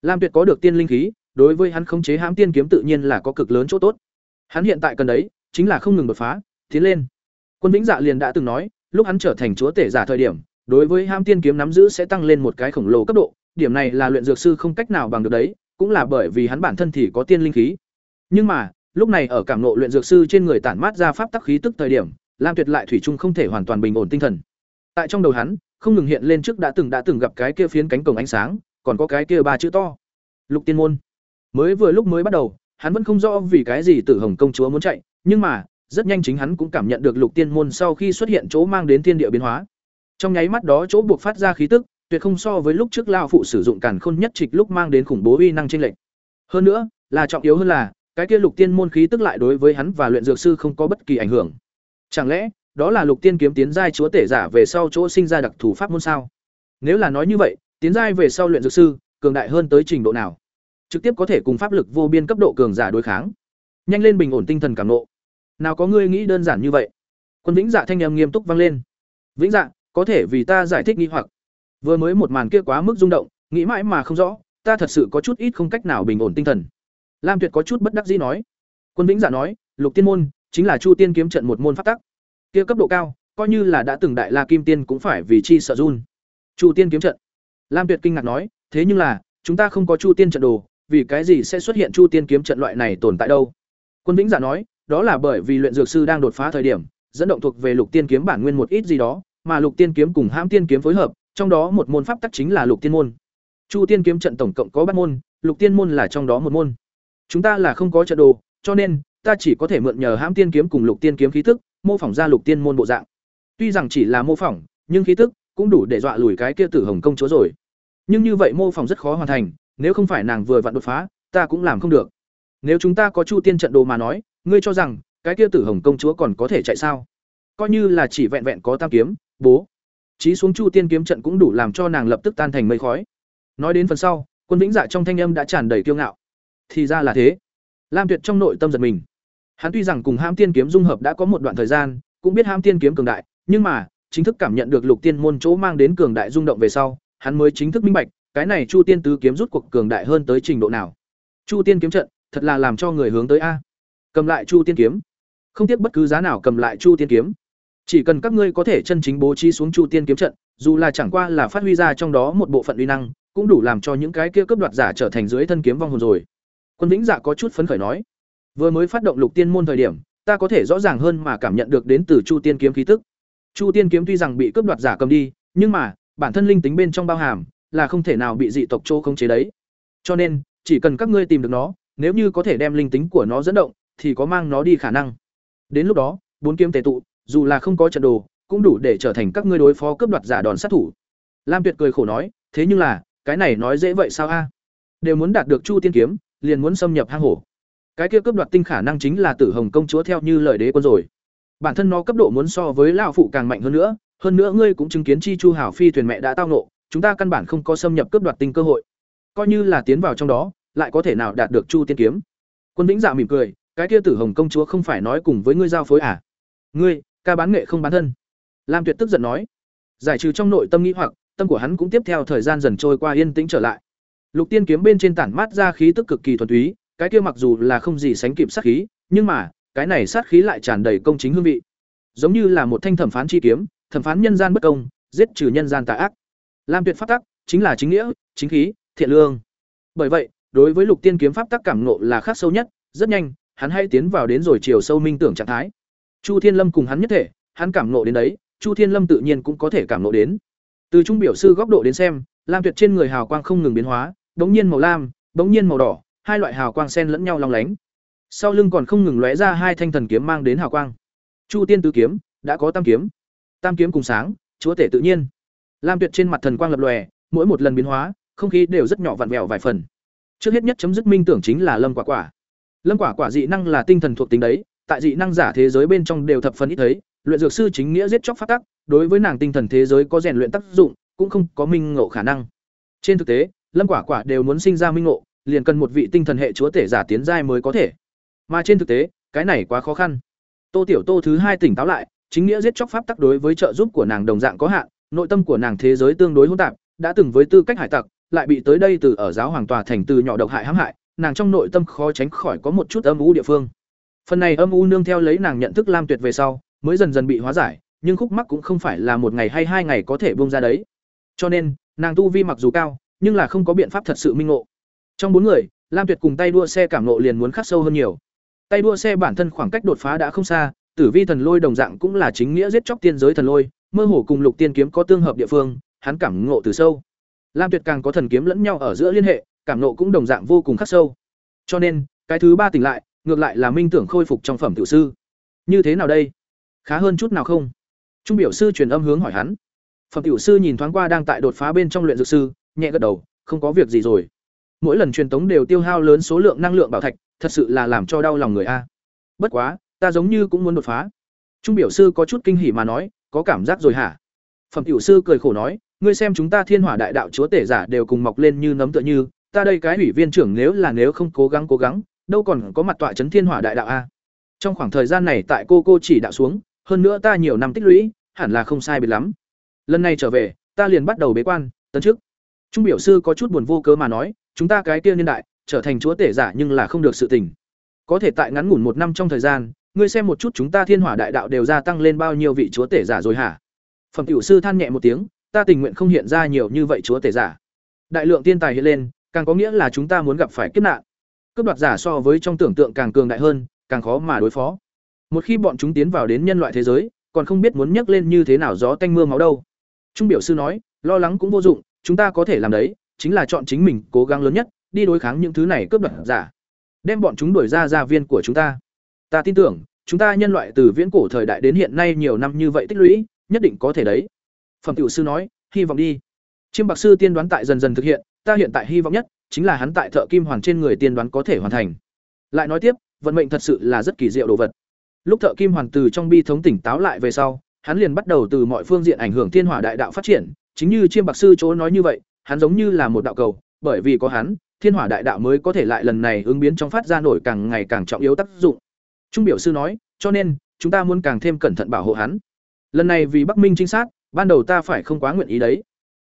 Lam Tuyệt có được tiên linh khí, đối với hắn khống chế hãm tiên kiếm tự nhiên là có cực lớn chỗ tốt. Hắn hiện tại cần đấy, chính là không ngừng đột phá, tiến lên. Quân Vĩnh Dạ liền đã từng nói, lúc hắn trở thành chúa tể giả thời điểm, đối với hãm tiên kiếm nắm giữ sẽ tăng lên một cái khổng lồ cấp độ, điểm này là luyện dược sư không cách nào bằng được đấy, cũng là bởi vì hắn bản thân thì có tiên linh khí. Nhưng mà, lúc này ở cảm ngộ luyện dược sư trên người tản mát ra pháp tắc khí tức thời điểm, Lam Tuyệt lại thủy chung không thể hoàn toàn bình ổn tinh thần. Tại trong đầu hắn, không ngừng hiện lên trước đã từng đã từng gặp cái kia phiến cánh cổng ánh sáng, còn có cái kia ba chữ to. Lục Tiên môn. Mới vừa lúc mới bắt đầu, hắn vẫn không rõ vì cái gì Tử Hồng công chúa muốn chạy, nhưng mà, rất nhanh chính hắn cũng cảm nhận được Lục Tiên môn sau khi xuất hiện chỗ mang đến thiên địa biến hóa. Trong nháy mắt đó chỗ buộc phát ra khí tức, tuyệt không so với lúc trước lao phụ sử dụng càn khôn nhất trịch lúc mang đến khủng bố uy năng chênh lệch. Hơn nữa, là trọng yếu hơn là, cái kia Lục Tiên môn khí tức lại đối với hắn và luyện dược sư không có bất kỳ ảnh hưởng. Chẳng lẽ, đó là Lục Tiên kiếm tiến giai chúa tể giả về sau chỗ sinh ra đặc thù pháp môn sao? Nếu là nói như vậy, tiến giai về sau luyện dược sư, cường đại hơn tới trình độ nào? Trực tiếp có thể cùng pháp lực vô biên cấp độ cường giả đối kháng. Nhanh lên bình ổn tinh thần cảm nộ. Nào có ngươi nghĩ đơn giản như vậy? Quân Vĩnh Dạ thanh âm nghiêm túc vang lên. Vĩnh Dạ, có thể vì ta giải thích nghi hoặc. Vừa mới một màn kia quá mức rung động, nghĩ mãi mà không rõ, ta thật sự có chút ít không cách nào bình ổn tinh thần. Lam Tuyệt có chút bất đắc dĩ nói. Quân Vĩnh Dạ nói, Lục Tiên môn chính là Chu Tiên kiếm trận một môn pháp tắc. Kia cấp độ cao, coi như là đã từng đại La Kim Tiên cũng phải vì chi sợ run. Chu Tiên kiếm trận. Lam Tuyệt kinh ngạc nói, thế nhưng là, chúng ta không có Chu Tiên trận đồ, vì cái gì sẽ xuất hiện Chu Tiên kiếm trận loại này tồn tại đâu? Quân Vĩnh giả nói, đó là bởi vì luyện dược sư đang đột phá thời điểm, dẫn động thuộc về Lục Tiên kiếm bản nguyên một ít gì đó, mà Lục Tiên kiếm cùng Hãm Tiên kiếm phối hợp, trong đó một môn pháp tắc chính là Lục Tiên môn. Chu Tiên kiếm trận tổng cộng có bát môn, Lục Tiên môn là trong đó một môn. Chúng ta là không có trận đồ, cho nên ta chỉ có thể mượn nhờ Hãm Tiên kiếm cùng Lục Tiên kiếm khí tức, mô phỏng ra Lục Tiên môn bộ dạng. Tuy rằng chỉ là mô phỏng, nhưng khí tức cũng đủ để dọa lùi cái kia Tử Hồng công chúa rồi. Nhưng như vậy mô phỏng rất khó hoàn thành, nếu không phải nàng vừa vặn đột phá, ta cũng làm không được. Nếu chúng ta có Chu Tiên trận đồ mà nói, ngươi cho rằng cái kia Tử Hồng công chúa còn có thể chạy sao? Coi như là chỉ vẹn vẹn có tam kiếm, bố. Chí xuống Chu Tiên kiếm trận cũng đủ làm cho nàng lập tức tan thành mây khói. Nói đến phần sau, Quân Vĩnh Dạ trong thanh âm đã tràn đầy kiêu ngạo. Thì ra là thế. Lam Tuyệt trong nội tâm giật mình. Hắn tuy rằng cùng ham Tiên kiếm dung hợp đã có một đoạn thời gian, cũng biết ham Tiên kiếm cường đại, nhưng mà, chính thức cảm nhận được Lục Tiên môn chỗ mang đến cường đại rung động về sau, hắn mới chính thức minh bạch, cái này Chu Tiên tứ kiếm rút cuộc cường đại hơn tới trình độ nào. Chu Tiên kiếm trận, thật là làm cho người hướng tới a. Cầm lại Chu Tiên kiếm, không tiếc bất cứ giá nào cầm lại Chu Tiên kiếm. Chỉ cần các ngươi có thể chân chính bố trí xuống Chu Tiên kiếm trận, dù là chẳng qua là phát huy ra trong đó một bộ phận uy năng, cũng đủ làm cho những cái kia cướp đoạt giả trở thành dưới thân kiếm vong hồn rồi. Quân Vĩnh Dạ có chút phấn khởi nói, vừa mới phát động Lục Tiên môn thời điểm, ta có thể rõ ràng hơn mà cảm nhận được đến từ Chu Tiên kiếm khí tức. Chu Tiên kiếm tuy rằng bị cướp đoạt giả cầm đi, nhưng mà, bản thân linh tính bên trong bao hàm, là không thể nào bị dị tộc chỗ khống chế đấy. Cho nên, chỉ cần các ngươi tìm được nó, nếu như có thể đem linh tính của nó dẫn động, thì có mang nó đi khả năng. Đến lúc đó, bốn kiếm tề tụ, dù là không có trận đồ, cũng đủ để trở thành các ngươi đối phó cướp đoạt giả đòn sát thủ. lam tuyệt cười khổ nói thế nhưng là cái này nói dễ vậy sao a đều muốn đạt được chu tiên kiếm liền muốn xâm nhập hang hổ cái kia cướp đoạt tinh khả năng chính là tử hồng công chúa theo như lời đế quân rồi bản thân nó cấp độ muốn so với lão phụ càng mạnh hơn nữa hơn nữa ngươi cũng chứng kiến chi chu hảo phi thuyền mẹ đã tao nộ chúng ta căn bản không có xâm nhập cướp đoạt tinh cơ hội. Coi như là tiến vào trong đó, lại có thể nào đạt được chu tiên kiếm? Quân vĩnh dạ mỉm cười, cái kia tử hồng công chúa không phải nói cùng với ngươi giao phối à? Ngươi, ca bán nghệ không bán thân. Lam tuyệt tức giận nói. Giải trừ trong nội tâm nghĩ hoặc, tâm của hắn cũng tiếp theo thời gian dần trôi qua yên tĩnh trở lại. Lục tiên kiếm bên trên tản mát ra khí tức cực kỳ thuần túy, cái kia mặc dù là không gì sánh kịp sát khí, nhưng mà, cái này sát khí lại tràn đầy công chính hương vị. Giống như là một thanh thẩm phán chi kiếm, thẩm phán nhân gian bất công, giết trừ nhân gian tà ác lam tuyệt pháp tắc chính là chính nghĩa, chính khí, thiện lương. Bởi vậy, đối với lục tiên kiếm pháp tắc cảm nộ là khắc sâu nhất, rất nhanh, hắn hay tiến vào đến rồi chiều sâu minh tưởng trạng thái. Chu thiên lâm cùng hắn nhất thể, hắn cảm nộ đến đấy, chu thiên lâm tự nhiên cũng có thể cảm nộ đến. Từ trung biểu sư góc độ đến xem, lam tuyệt trên người hào quang không ngừng biến hóa bỗng nhiên màu lam bỗng nhiên màu đỏ, hai loại hào quang xen lẫn nhau long lánh. Sau lưng còn không ngừng lóe ra hai thanh thần kiếm mang đến hào quang. Chu tiên tứ kiếm, đã có tam kiếm. Tam kiếm cùng sáng, chúa tể tự nhiên lam tuyệt trên mặt thần quang lập lòe, mỗi một lần biến hóa, không khí đều rất nhỏ vặn vẹo vài phần. Trước hết nhất chấm dứt minh tưởng chính là lâm quả quả. Lâm quả quả dị năng là tinh thần thuộc tính đấy, tại dị năng giả thế giới bên trong đều thập phần ít thấy, luyện dược sư chính nghĩa giết chóc phát tắc, đối với nàng tinh thần thế giới có rèn luyện tác dụng, cũng không có minh ngộ khả năng. Trên thực tế, lâm quả quả đều muốn sinh ra minh ngộ, liền cần một vị tinh thần hệ chúa tể giả tiến giai mới có thể. Mà trên thực tế, cái này quá khó khăn. Tô tiểu tô thứ hai tỉnh táo lại, chính nghĩa giết chóc pháp tắc đối với trợ giúp của nàng đồng dạng có hạn nội tâm của nàng thế giới tương đối hỗn tạp, đã từng với tư cách hải tặc, lại bị tới đây từ ở giáo hoàng tòa thành từ nhỏ độc hại hãm hại, nàng trong nội tâm khó tránh khỏi có một chút âm u địa phương. Phần này âm u nương theo lấy nàng nhận thức lam tuyệt về sau, mới dần dần bị hóa giải, nhưng khúc mắc cũng không phải là một ngày hay hai ngày có thể bông ra đấy. Cho nên, nàng tu vi mặc dù cao, nhưng là không có biện pháp thật sự minh ngộ. Trong bốn người, lam tuyệt cùng tay đua xe cảm ngộ liền muốn khắc sâu hơn nhiều. Tay đua xe bản thân khoảng cách đột phá đã không xa, tử vi thần lôi đồng dạng cũng là chính nghĩa giết chóc tiên giới thần lôi mơ hồ cùng lục tiên kiếm có tương hợp địa phương, hắn cảm ngộ từ sâu. Lam tuyệt càng có thần kiếm lẫn nhau ở giữa liên hệ, cảm ngộ cũng đồng dạng vô cùng khắc sâu. Cho nên, cái thứ ba tỉnh lại, ngược lại là minh tưởng khôi phục trong phẩm tiểu sư. Như thế nào đây? Khá hơn chút nào không? Trung biểu sư truyền âm hướng hỏi hắn. Phẩm tiểu sư nhìn thoáng qua đang tại đột phá bên trong luyện dược sư, nhẹ gật đầu, không có việc gì rồi. Mỗi lần truyền tống đều tiêu hao lớn số lượng năng lượng bảo thạch, thật sự là làm cho đau lòng người a. Bất quá, ta giống như cũng muốn đột phá. Trung biểu sư có chút kinh hỉ mà nói có cảm giác rồi hả? Phẩm tiểu sư cười khổ nói, ngươi xem chúng ta thiên hỏa đại đạo chúa tể giả đều cùng mọc lên như nấm tựa như, ta đây cái ủy viên trưởng nếu là nếu không cố gắng cố gắng, đâu còn có mặt tọa chấn thiên hỏa đại đạo a trong khoảng thời gian này tại cô cô chỉ đạo xuống, hơn nữa ta nhiều năm tích lũy, hẳn là không sai biệt lắm. Lần này trở về, ta liền bắt đầu bế quan, tấn chức. Trung biểu sư có chút buồn vô cớ mà nói, chúng ta cái kia niên đại, trở thành chúa tể giả nhưng là không được sự tình. Có thể tại ngắn ngủn một năm trong thời gian ngươi xem một chút chúng ta thiên hỏa đại đạo đều gia tăng lên bao nhiêu vị chúa tể giả rồi hả? Phẩm tiểu sư than nhẹ một tiếng, ta tình nguyện không hiện ra nhiều như vậy chúa tể giả. Đại lượng tiên tài hiện lên, càng có nghĩa là chúng ta muốn gặp phải kiếp nạn. Cướp đoạt giả so với trong tưởng tượng càng cường đại hơn, càng khó mà đối phó. Một khi bọn chúng tiến vào đến nhân loại thế giới, còn không biết muốn nhắc lên như thế nào gió tanh mưa máu đâu. Trung biểu sư nói, lo lắng cũng vô dụng, chúng ta có thể làm đấy, chính là chọn chính mình cố gắng lớn nhất, đi đối kháng những thứ này cướp đoạt giả. Đem bọn chúng đuổi ra gia viên của chúng ta ta tin tưởng, chúng ta nhân loại từ viễn cổ thời đại đến hiện nay nhiều năm như vậy tích lũy, nhất định có thể đấy. Phẩm tiểu sư nói, hy vọng đi. Chiêm bạc sư tiên đoán tại dần dần thực hiện, ta hiện tại hy vọng nhất chính là hắn tại thợ kim hoàn trên người tiên đoán có thể hoàn thành. Lại nói tiếp, vận mệnh thật sự là rất kỳ diệu đồ vật. Lúc thợ kim hoàn từ trong bi thống tỉnh táo lại về sau, hắn liền bắt đầu từ mọi phương diện ảnh hưởng thiên hỏa đại đạo phát triển, chính như chiêm bạc sư chỗ nói như vậy, hắn giống như là một đạo cầu, bởi vì có hắn, thiên hỏa đại đạo mới có thể lại lần này ứng biến trong phát ra nổi càng ngày càng trọng yếu tác dụng trung biểu sư nói, cho nên, chúng ta muốn càng thêm cẩn thận bảo hộ hắn. Lần này vì bắc minh trinh sát, ban đầu ta phải không quá nguyện ý đấy.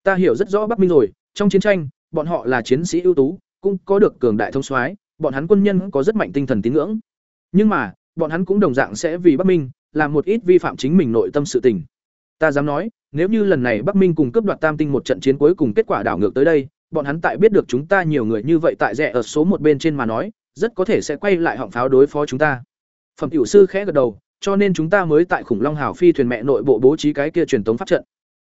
Ta hiểu rất rõ bắc minh rồi, trong chiến tranh, bọn họ là chiến sĩ ưu tú, cũng có được cường đại thông soái, bọn hắn quân nhân có rất mạnh tinh thần tín ngưỡng. Nhưng mà, bọn hắn cũng đồng dạng sẽ vì bắc minh, làm một ít vi phạm chính mình nội tâm sự tình. Ta dám nói, nếu như lần này bắc minh cùng cướp đoạt tam tinh một trận chiến cuối cùng kết quả đảo ngược tới đây, bọn hắn tại biết được chúng ta nhiều người như vậy tại rẻ ở số một bên trên mà nói, rất có thể sẽ quay lại họng pháo đối phó chúng ta phẩm tiểu sư khẽ gật đầu cho nên chúng ta mới tại khủng long hào phi thuyền mẹ nội bộ bố trí cái kia truyền tống pháp trận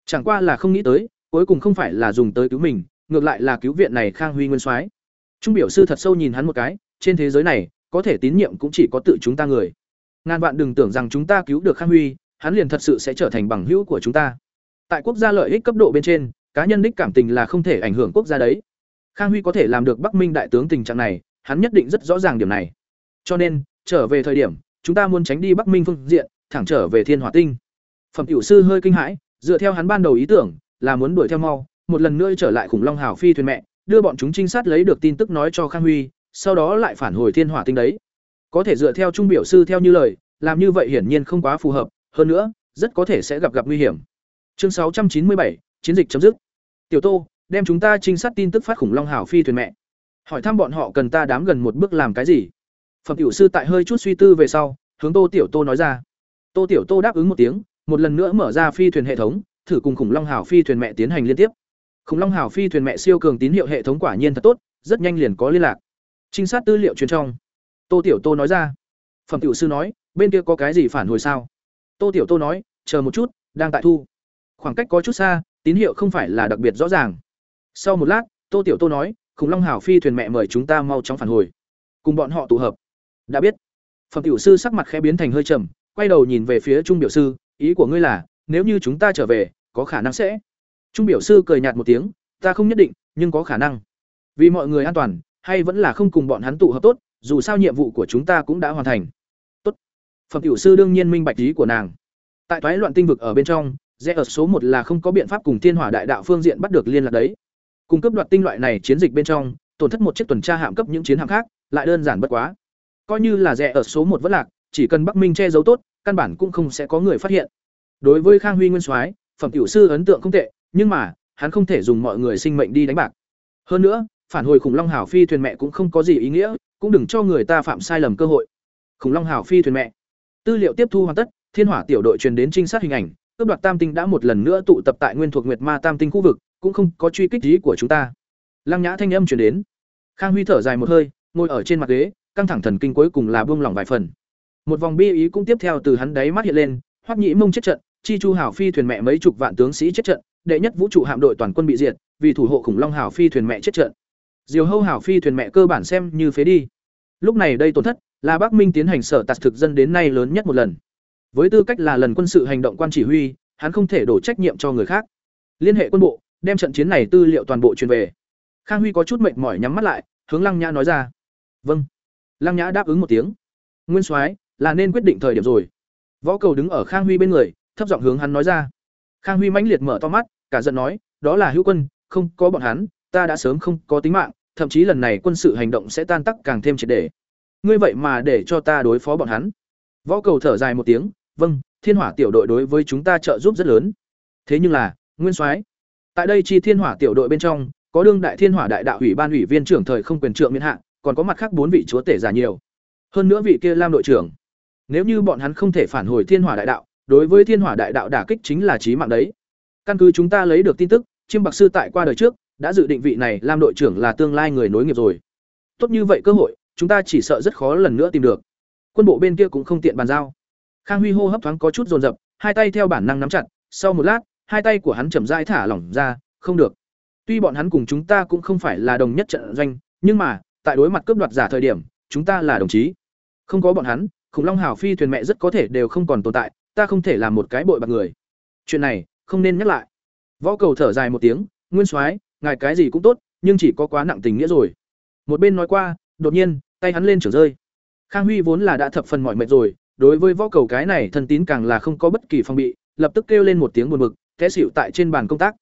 chẳng qua là không nghĩ tới cuối cùng không phải là dùng tới cứu mình ngược lại là cứu viện này khang huy nguyên soái trung biểu sư thật sâu nhìn hắn một cái trên thế giới này có thể tín nhiệm cũng chỉ có tự chúng ta người ngàn vạn đừng tưởng rằng chúng ta cứu được khang huy hắn liền thật sự sẽ trở thành bằng hữu của chúng ta tại quốc gia lợi ích cấp độ bên trên cá nhân đích cảm tình là không thể ảnh hưởng quốc gia đấy. Khang Huy có thể làm được Bắc Minh đại tướng tình trạng này, hắn nhất định rất rõ ràng điểm này. Cho nên, trở về thời điểm, chúng ta muốn tránh đi Bắc Minh phương diện, thẳng trở về Thiên Hỏa Tinh. Phẩm tiểu sư hơi kinh hãi, dựa theo hắn ban đầu ý tưởng, là muốn đuổi theo mau, một lần nữa trở lại khủng long hào phi thuyền mẹ, đưa bọn chúng trinh sát lấy được tin tức nói cho Khang Huy, sau đó lại phản hồi Thiên Hỏa Tinh đấy. Có thể dựa theo trung biểu sư theo như lời, làm như vậy hiển nhiên không quá phù hợp, hơn nữa, rất có thể sẽ gặp gặp nguy hiểm. Chương sáu trăm chín mươi bảy, chiến dịch chấm dứt. Tiểu Tô, đem chúng ta trinh sát tin tức phát khủng long hào phi thuyền mẹ. Hỏi thăm bọn họ cần ta đám gần một bước làm cái gì? Phẩm tiểu sư tại hơi chút suy tư về sau, hướng Tô Tiểu Tô nói ra. Tô Tiểu Tô đáp ứng một tiếng, một lần nữa mở ra phi thuyền hệ thống, thử cùng khủng long hảo phi thuyền mẹ tiến hành liên tiếp. Khủng long hảo phi thuyền mẹ siêu cường tín hiệu hệ thống quả nhiên thật tốt, rất nhanh liền có liên lạc. Trinh sát tư liệu truyền trong. Tô Tiểu Tô nói ra. Phẩm tiểu sư nói, bên kia có cái gì phản hồi sao? Tô Tiểu Tô nói, chờ một chút, đang tại thu. Khoảng cách có chút xa, tín hiệu không phải là đặc biệt rõ ràng. Sau một lát, Tô Tiểu Tô nói, khủng long hảo phi thuyền mẹ mời chúng ta mau chóng phản hồi, cùng bọn họ tụ hợp. Đã biết. Phẩm tiểu sư sắc mặt khẽ biến thành hơi trầm, quay đầu nhìn về phía trung biểu sư, ý của ngươi là, nếu như chúng ta trở về, có khả năng sẽ. Trung biểu sư cười nhạt một tiếng, ta không nhất định, nhưng có khả năng. Vì mọi người an toàn, hay vẫn là không cùng bọn hắn tụ hợp tốt, dù sao nhiệm vụ của chúng ta cũng đã hoàn thành. Tốt. Phẩm tiểu sư đương nhiên minh bạch ý của nàng. Tại toái loạn tinh vực ở bên trong, rẽ ở số một là không có biện pháp cùng Thiên Hỏa Đại Đạo phương diện bắt được liên lạc đấy. Cung cấp đoạt tinh loại này chiến dịch bên trong, tổn thất một chiếc tuần tra hạm cấp những chiến hạm khác, lại đơn giản bất quá. Coi như là rẻ ở số một vẫn lạc, chỉ cần Bắc Minh che giấu tốt, căn bản cũng không sẽ có người phát hiện. Đối với Khang Huy Nguyên Soái, phẩm tiểu sư ấn tượng không tệ, nhưng mà, hắn không thể dùng mọi người sinh mệnh đi đánh bạc. Hơn nữa, phản hồi khủng long hảo phi thuyền mẹ cũng không có gì ý nghĩa, cũng đừng cho người ta phạm sai lầm cơ hội. Khủng long hảo phi thuyền mẹ. Tư liệu tiếp thu hoàn tất, Thiên Hỏa tiểu đội truyền đến trinh sát hình ảnh, cướp đoạt Tam tinh đã một lần nữa tụ tập tại nguyên thuộc Nguyệt Ma Tam tinh khu vực, cũng không có truy kích ý của chúng ta. Lăng Nhã thanh âm truyền đến. Khang Huy thở dài một hơi, ngồi ở trên mặt ghế, căng thẳng thần kinh cuối cùng là buông lỏng vài phần. Một vòng bi ý cũng tiếp theo từ hắn đáy mắt hiện lên, Hoắc Nhĩ Mông chết trận, Chi Chu Hảo phi thuyền mẹ mấy chục vạn tướng sĩ chết trận, đệ nhất vũ trụ hạm đội toàn quân bị diệt, vì thủ hộ khủng long hảo phi thuyền mẹ chết trận. Diều Hâu hảo phi thuyền mẹ cơ bản xem như phế đi. Lúc này đây tổn thất là Bắc Minh tiến hành sở tạt thực dân đến nay lớn nhất một lần. Với tư cách là lần quân sự hành động quan chỉ huy, hắn không thể đổ trách nhiệm cho người khác. Liên hệ quân bộ, đem trận chiến này tư liệu toàn bộ truyền về. Khang Huy có chút mệt mỏi nhắm mắt lại, hướng Lăng Nhã nói ra. "Vâng." Lăng Nhã đáp ứng một tiếng. "Nguyên Soái, là nên quyết định thời điểm rồi." Võ Cầu đứng ở Khang Huy bên người, thấp giọng hướng hắn nói ra. Khang Huy mãnh liệt mở to mắt, cả giận nói, "Đó là hữu quân, không có bọn hắn, ta đã sớm không có tính mạng, thậm chí lần này quân sự hành động sẽ tan tác càng thêm triệt để. Ngươi vậy mà để cho ta đối phó bọn hắn?" Võ Cầu thở dài một tiếng, "Vâng, Thiên Hỏa tiểu đội đối với chúng ta trợ giúp rất lớn. Thế nhưng là, Nguyên Soái, tại đây chi Thiên Hỏa tiểu đội bên trong, có đương đại Thiên Hỏa đại đạo ủy ban ủy viên trưởng thời không quyền trượng miễn hạ, còn có mặt khác bốn vị chúa tể giả nhiều. Hơn nữa vị kia Lam đội trưởng. Nếu như bọn hắn không thể phản hồi Thiên Hỏa đại đạo, đối với Thiên Hỏa đại đạo đả kích chính là chí mạng đấy. Căn cứ chúng ta lấy được tin tức, Chiêm Bạc sư tại qua đời trước, đã dự định vị này Lam đội trưởng là tương lai người nối nghiệp rồi. Tốt như vậy cơ hội, chúng ta chỉ sợ rất khó lần nữa tìm được. Quân bộ bên kia cũng không tiện bàn giao. Khang Huy hô hấp thoáng có chút dồn dập, hai tay theo bản năng nắm chặt, sau một lát, hai tay của hắn chậm rãi thả lỏng ra, không được. Tuy bọn hắn cùng chúng ta cũng không phải là đồng nhất trận doanh, nhưng mà, tại đối mặt cướp đoạt giả thời điểm, chúng ta là đồng chí. Không có bọn hắn, khủng long hào phi thuyền mẹ rất có thể đều không còn tồn tại, ta không thể làm một cái bội bạc người. Chuyện này, không nên nhắc lại. Võ Cầu thở dài một tiếng, Nguyên Soái, ngài cái gì cũng tốt, nhưng chỉ có quá nặng tình nghĩa rồi. Một bên nói qua, đột nhiên, tay hắn lên trở rơi. Khang Huy vốn là đã thập phần mỏi mệt rồi, đối với võ cầu cái này thân tín càng là không có bất kỳ phòng bị lập tức kêu lên một tiếng buồn bực té xịu tại trên bàn công tác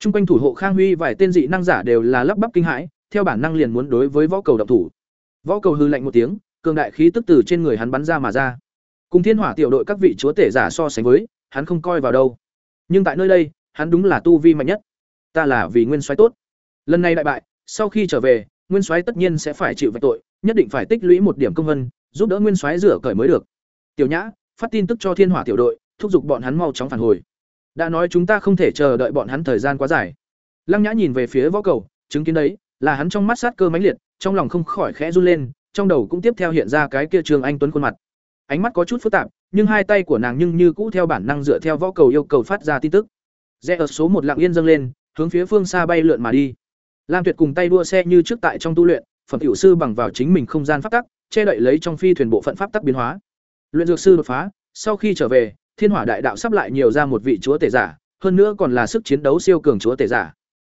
t r u n g quanh thủ hộ khang huy vài tên dị năng giả đều là lắp bắp kinh hãi theo bản năng liền muốn đối với võ cầu độc thủ. Võ cầu hư lạnh một tiếng cường đại khí tức từ trên người hắn bắn ra mà ra. Cùng thiên hỏa tiểu đội các vị chúa tể giả so sánh với hắn không coi vào đâu. Nhưng tại nơi đây hắn đúng là tu vi mạnh nhất. Ta là vì nguyên soái tốt. Lần này đại bại sau khi trở về nguyên soái tất nhiên sẽ phải chịu vạch tội nhất định phải tích lũy một điểm công vân giúp đỡ nguyên soái rửa cởi mới được. Tiểu Nhã, phát tin tức cho Thiên Hỏa tiểu đội, thúc giục bọn hắn mau chóng phản hồi. Đã nói chúng ta không thể chờ đợi bọn hắn thời gian quá dài. Lăng Nhã nhìn về phía võ cầu, chứng kiến đấy, là hắn trong mắt sát cơ mãnh liệt, trong lòng không khỏi khẽ run lên, trong đầu cũng tiếp theo hiện ra cái kia Trương Anh Tuấn khuôn mặt. Ánh mắt có chút phức tạp, nhưng hai tay của nàng nhưng như cũ theo bản năng dựa theo võ cầu yêu cầu phát ra tin tức. Rẽ ở số một lặng yên dâng lên, hướng phía phương xa bay lượn mà đi. Lam Tuyệt cùng tay đua xe như trước tại trong tu luyện, phẩm hiệu sư bằng vào chính mình không gian pháp tắc, che đậy lấy trong phi thuyền bộ phận pháp tắc biến hóa. Luyện dược sư đột phá, sau khi trở về, Thiên Hỏa Đại Đạo sắp lại nhiều ra một vị chúa tể giả, hơn nữa còn là sức chiến đấu siêu cường chúa tể giả.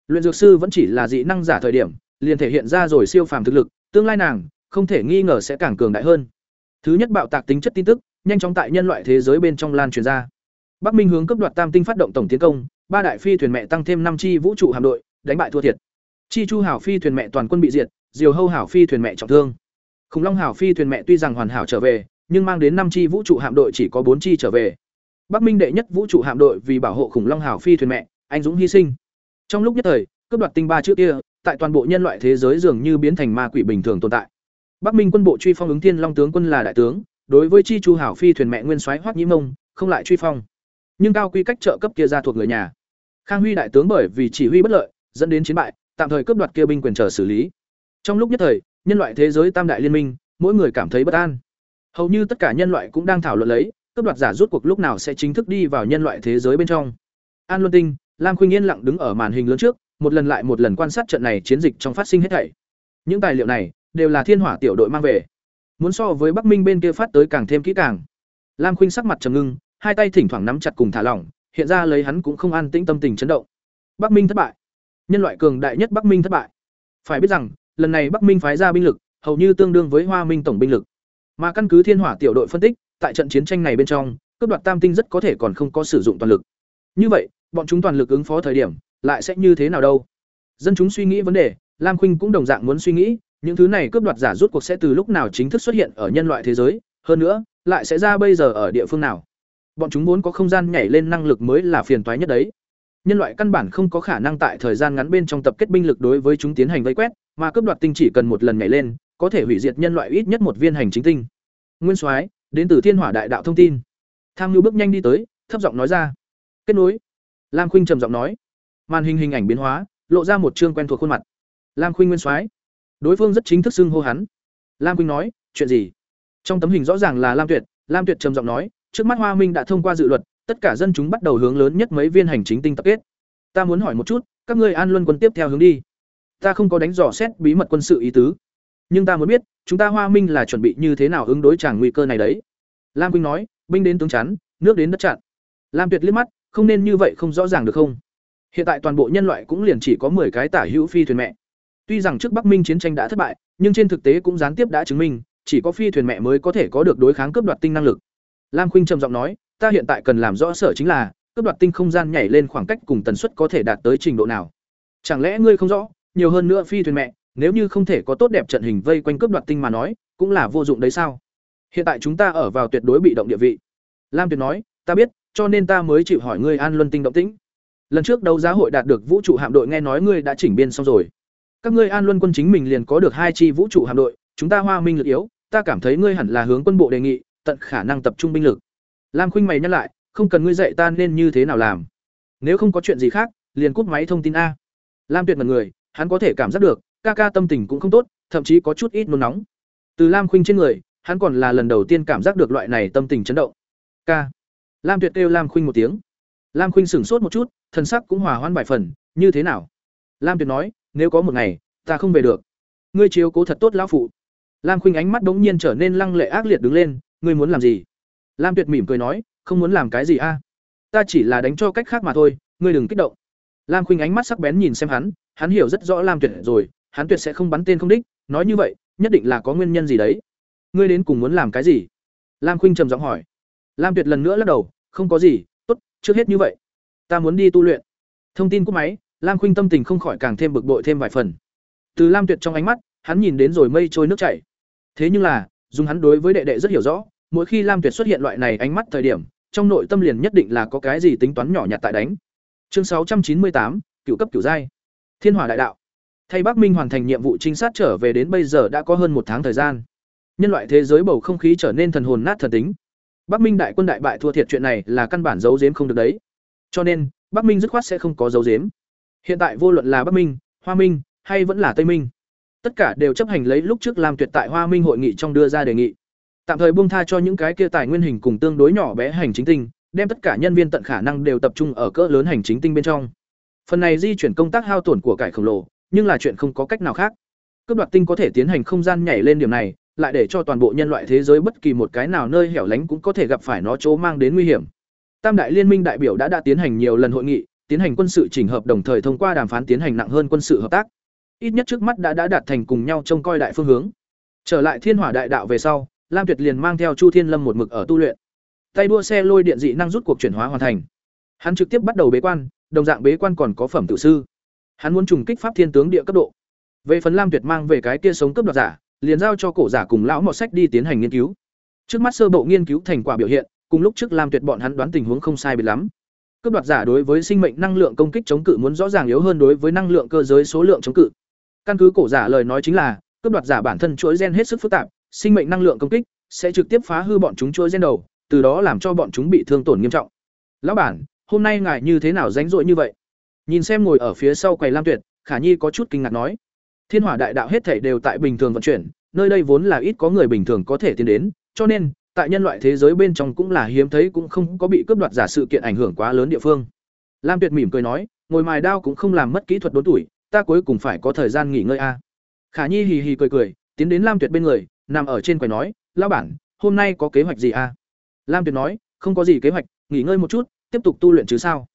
Luyện dược sư vẫn chỉ là dị năng giả thời điểm, liền thể hiện ra rồi siêu phàm thực lực, tương lai nàng không thể nghi ngờ sẽ càng cường đại hơn. Thứ nhất bạo tạc tính chất tin tức, nhanh chóng tại nhân loại thế giới bên trong lan truyền ra. Bắc Minh hướng cấp đoạt Tam tinh phát động tổng tiến công, ba đại phi thuyền mẹ tăng thêm năm chi vũ trụ hạm đội, đánh bại thua thiệt. Chi Chu hảo phi thuyền mẹ toàn quân bị diệt, Diều Hâu hảo phi thuyền mẹ trọng thương. Khủng Long hảo phi thuyền mẹ tuy rằng hoàn hảo trở về, nhưng mang đến năm chi vũ trụ hạm đội chỉ có bốn chi trở về. Bắc Minh đệ nhất vũ trụ hạm đội vì bảo hộ Khủng Long hảo phi thuyền mẹ, anh dũng hy sinh. Trong lúc nhất thời, cướp đoạt tinh ba trước kia, tại toàn bộ nhân loại thế giới dường như biến thành ma quỷ bình thường tồn tại. Bắc Minh quân bộ truy phong ứng Thiên Long tướng quân là đại tướng, đối với chi chu hảo phi thuyền mẹ nguyên soái Hoắc Nhĩ Mông, không lại truy phong. Nhưng cao quy cách trợ cấp kia ra thuộc người nhà. Khang Huy đại tướng bởi vì chỉ huy bất lợi, dẫn đến chiến bại, tạm thời cướp đoạt kia binh quyền chờ xử lý. Trong lúc nhất thời, nhân loại thế giới tam đại liên minh, mỗi người cảm thấy bất an. Hầu như tất cả nhân loại cũng đang thảo luận lấy, cướp đoạt giả rút cuộc lúc nào sẽ chính thức đi vào nhân loại thế giới bên trong. An Luân Tinh, Lam Khuynh yên lặng đứng ở màn hình lớn trước, một lần lại một lần quan sát trận này chiến dịch trong phát sinh hết thảy. Những tài liệu này đều là Thiên Hỏa tiểu đội mang về. Muốn so với Bắc Minh bên kia phát tới càng thêm kỹ càng. Lam Khuynh sắc mặt trầm ngưng, hai tay thỉnh thoảng nắm chặt cùng thả lỏng, hiện ra lấy hắn cũng không an tĩnh tâm tình chấn động. Bắc Minh thất bại. Nhân loại cường đại nhất Bắc Minh thất bại. Phải biết rằng, lần này Bắc Minh phái ra binh lực, hầu như tương đương với Hoa Minh tổng binh lực. Mà căn cứ Thiên Hỏa tiểu đội phân tích, tại trận chiến tranh này bên trong, cướp đoạt Tam tinh rất có thể còn không có sử dụng toàn lực. Như vậy, bọn chúng toàn lực ứng phó thời điểm, lại sẽ như thế nào đâu? Dân chúng suy nghĩ vấn đề, Lam Khuynh cũng đồng dạng muốn suy nghĩ, những thứ này cướp đoạt giả rút cuộc sẽ từ lúc nào chính thức xuất hiện ở nhân loại thế giới, hơn nữa, lại sẽ ra bây giờ ở địa phương nào? Bọn chúng muốn có không gian nhảy lên năng lực mới là phiền toái nhất đấy. Nhân loại căn bản không có khả năng tại thời gian ngắn bên trong tập kết binh lực đối với chúng tiến hành vây quét, mà cướp đoạt tinh chỉ cần một lần nhảy lên, có thể hủy diệt nhân loại ít nhất một viên hành chính tinh. Nguyên Soái, đến từ Thiên Hỏa Đại Đạo thông tin. Tham Nhu bước nhanh đi tới, thấp giọng nói ra. Kết nối. Lam Khuynh trầm giọng nói. Màn hình hình ảnh biến hóa, lộ ra một trương quen thuộc khuôn mặt. Lam Khuynh Nguyên Soái. Đối phương rất chính thức xưng hô hắn. Lam Khuynh nói, chuyện gì? Trong tấm hình rõ ràng là Lam Tuyệt, Lam Tuyệt trầm giọng nói, trước mắt Hoa Minh đã thông qua dự luật, tất cả dân chúng bắt đầu hướng lớn nhất mấy viên hành chính tinh tập kết. Ta muốn hỏi một chút, các ngươi An Luân quân tiếp theo hướng đi. Ta không có đánh dò xét bí mật quân sự ý tứ, nhưng ta muốn biết, chúng ta Hoa Minh là chuẩn bị như thế nào ứng đối chàng nguy cơ này đấy. Lam Quynh nói, binh đến tướng chắn, nước đến đất chặn. Lam Tuyệt liếc mắt, không nên như vậy không rõ ràng được không? Hiện tại toàn bộ nhân loại cũng liền chỉ có 10 cái tả hữu phi thuyền mẹ. Tuy rằng trước Bắc Minh chiến tranh đã thất bại, nhưng trên thực tế cũng gián tiếp đã chứng minh, chỉ có phi thuyền mẹ mới có thể có được đối kháng cướp đoạt tinh năng lực. Lam Khuynh trầm giọng nói, ta hiện tại cần làm rõ sở chính là, cướp đoạt tinh không gian nhảy lên khoảng cách cùng tần suất có thể đạt tới trình độ nào. Chẳng lẽ ngươi không rõ, nhiều hơn nữa phi thuyền mẹ, nếu như không thể có tốt đẹp trận hình vây quanh cướp đoạt tinh mà nói, cũng là vô dụng đấy sao? Hiện tại chúng ta ở vào tuyệt đối bị động địa vị. Lam Tuyệt nói, ta biết, cho nên ta mới chịu hỏi ngươi An Luân Tinh động tĩnh. Lần trước đấu giá hội đạt được vũ trụ hạm đội nghe nói ngươi đã chỉnh biên xong rồi. Các ngươi An Luân quân chính mình liền có được hai chi vũ trụ hạm đội, chúng ta Hoa Minh lực yếu, ta cảm thấy ngươi hẳn là hướng quân bộ đề nghị, tận khả năng tập trung binh lực. Lam Khuynh mày nhắc lại, không cần ngươi dạy ta nên như thế nào làm. Nếu không có chuyện gì khác, liền cút máy thông tin a. Lam Tuyệt mật người, hắn có thể cảm giác được, ca ca tâm tình cũng không tốt, thậm chí có chút ít nôn nóng. Từ Lam Khuynh trên người, hắn còn là lần đầu tiên cảm giác được loại này tâm tình chấn động. Ca. Lam Tuyệt kêu Lam Khuynh một tiếng. Lam Khuynh sửng sốt một chút, thần sắc cũng hòa hoan vài phần, như thế nào? Lam Tuyệt nói, nếu có một ngày, ta không về được. Ngươi chiếu cố thật tốt lão phụ. Lam Khuynh ánh mắt đống nhiên trở nên lăng lệ ác liệt đứng lên, ngươi muốn làm gì? Lam Tuyệt mỉm cười nói, không muốn làm cái gì a? Ta chỉ là đánh cho cách khác mà thôi, ngươi đừng kích động. Lam Khuynh ánh mắt sắc bén nhìn xem hắn, hắn hiểu rất rõ Lam Tuyệt rồi, hắn tuyệt sẽ không bắn tên không đích, nói như vậy, nhất định là có nguyên nhân gì đấy. Ngươi đến cùng muốn làm cái gì? Lam Khuynh trầm giọng hỏi. Lam Tuyệt lần nữa lắc đầu, không có gì, tốt, trước hết như vậy. Ta muốn đi tu luyện. Thông tin của máy, Lam Khuynh tâm tình không khỏi càng thêm bực bội thêm vài phần. Từ Lam Tuyệt trong ánh mắt, hắn nhìn đến rồi mây trôi nước chảy. Thế nhưng là, dùng hắn đối với đệ đệ rất hiểu rõ, mỗi khi Lam Tuyệt xuất hiện loại này ánh mắt thời điểm, trong nội tâm liền nhất định là có cái gì tính toán nhỏ nhặt tại đánh. Chương sáu trăm chín mươi tám, cựu cấp cựu giai. Thiên Hỏa đại đạo. Thay Bắc Minh hoàn thành nhiệm vụ trinh sát trở về đến bây giờ đã có hơn một tháng thời gian. Nhân loại thế giới bầu không khí trở nên thần hồn nát thần tính. Bắc Minh đại quân đại bại thua thiệt chuyện này là căn bản giấu giếm không được đấy. Cho nên, Bắc Minh dứt khoát sẽ không có giấu giếm. Hiện tại vô luận là Bắc Minh, Hoa Minh hay vẫn là Tây Minh, tất cả đều chấp hành lấy lúc trước làm tuyệt tại Hoa Minh hội nghị trong đưa ra đề nghị. Tạm thời buông tha cho những cái kia tài nguyên hình cùng tương đối nhỏ bé hành chính tinh, đem tất cả nhân viên tận khả năng đều tập trung ở cỡ lớn hành chính tinh bên trong. Phần này di chuyển công tác hao tổn của cải khổng lồ, nhưng là chuyện không có cách nào khác. Cướp đoạt tinh có thể tiến hành không gian nhảy lên điểm này, lại để cho toàn bộ nhân loại thế giới bất kỳ một cái nào nơi hẻo lánh cũng có thể gặp phải nó chỗ mang đến nguy hiểm. Tam đại liên minh đại biểu đã đã tiến hành nhiều lần hội nghị, tiến hành quân sự chỉnh hợp đồng thời thông qua đàm phán tiến hành nặng hơn quân sự hợp tác. Ít nhất trước mắt đã đã đạt thành cùng nhau trông coi đại phương hướng. Trở lại Thiên Hỏa Đại Đạo về sau, Lam Tuyệt liền mang theo Chu Thiên Lâm một mực ở tu luyện. Tay đua xe lôi điện dị năng rút cuộc chuyển hóa hoàn thành. Hắn trực tiếp bắt đầu bế quan, đồng dạng bế quan còn có phẩm tự sư. Hắn muốn trùng kích pháp thiên tướng địa cấp độ. Về phần Lam Tuyệt mang về cái kia sống cấp đoạt giả, liền giao cho cổ giả cùng lão mọt sách đi tiến hành nghiên cứu. Trước mắt sơ bộ nghiên cứu thành quả biểu hiện, cùng lúc trước Lam Tuyệt bọn hắn đoán tình huống không sai biệt lắm. cướp đoạt giả đối với sinh mệnh năng lượng công kích chống cự muốn rõ ràng yếu hơn đối với năng lượng cơ giới số lượng chống cự. Căn cứ cổ giả lời nói chính là, cướp đoạt giả bản thân chuỗi gen hết sức phức tạp, sinh mệnh năng lượng công kích sẽ trực tiếp phá hư bọn chúng chuỗi gen đầu, từ đó làm cho bọn chúng bị thương tổn nghiêm trọng. Lão bản, hôm nay ngài như thế nào rảnh rỗi như vậy? Nhìn xem ngồi ở phía sau quầy Lam Tuyệt, Khả Nhi có chút kinh ngạc nói: Thiên Hỏa Đại Đạo hết thảy đều tại bình thường vận chuyển, nơi đây vốn là ít có người bình thường có thể tiến đến, cho nên tại nhân loại thế giới bên trong cũng là hiếm thấy cũng không có bị cướp đoạt giả sự kiện ảnh hưởng quá lớn địa phương. Lam Tuyệt mỉm cười nói, ngồi mài đao cũng không làm mất kỹ thuật đốn tuổi, ta cuối cùng phải có thời gian nghỉ ngơi a. Khả Nhi hì hì cười cười, tiến đến Lam Tuyệt bên người, nằm ở trên quầy nói, "Lão bản, hôm nay có kế hoạch gì a?" Lam Tuyệt nói, "Không có gì kế hoạch, nghỉ ngơi một chút, tiếp tục tu luyện chứ sao?"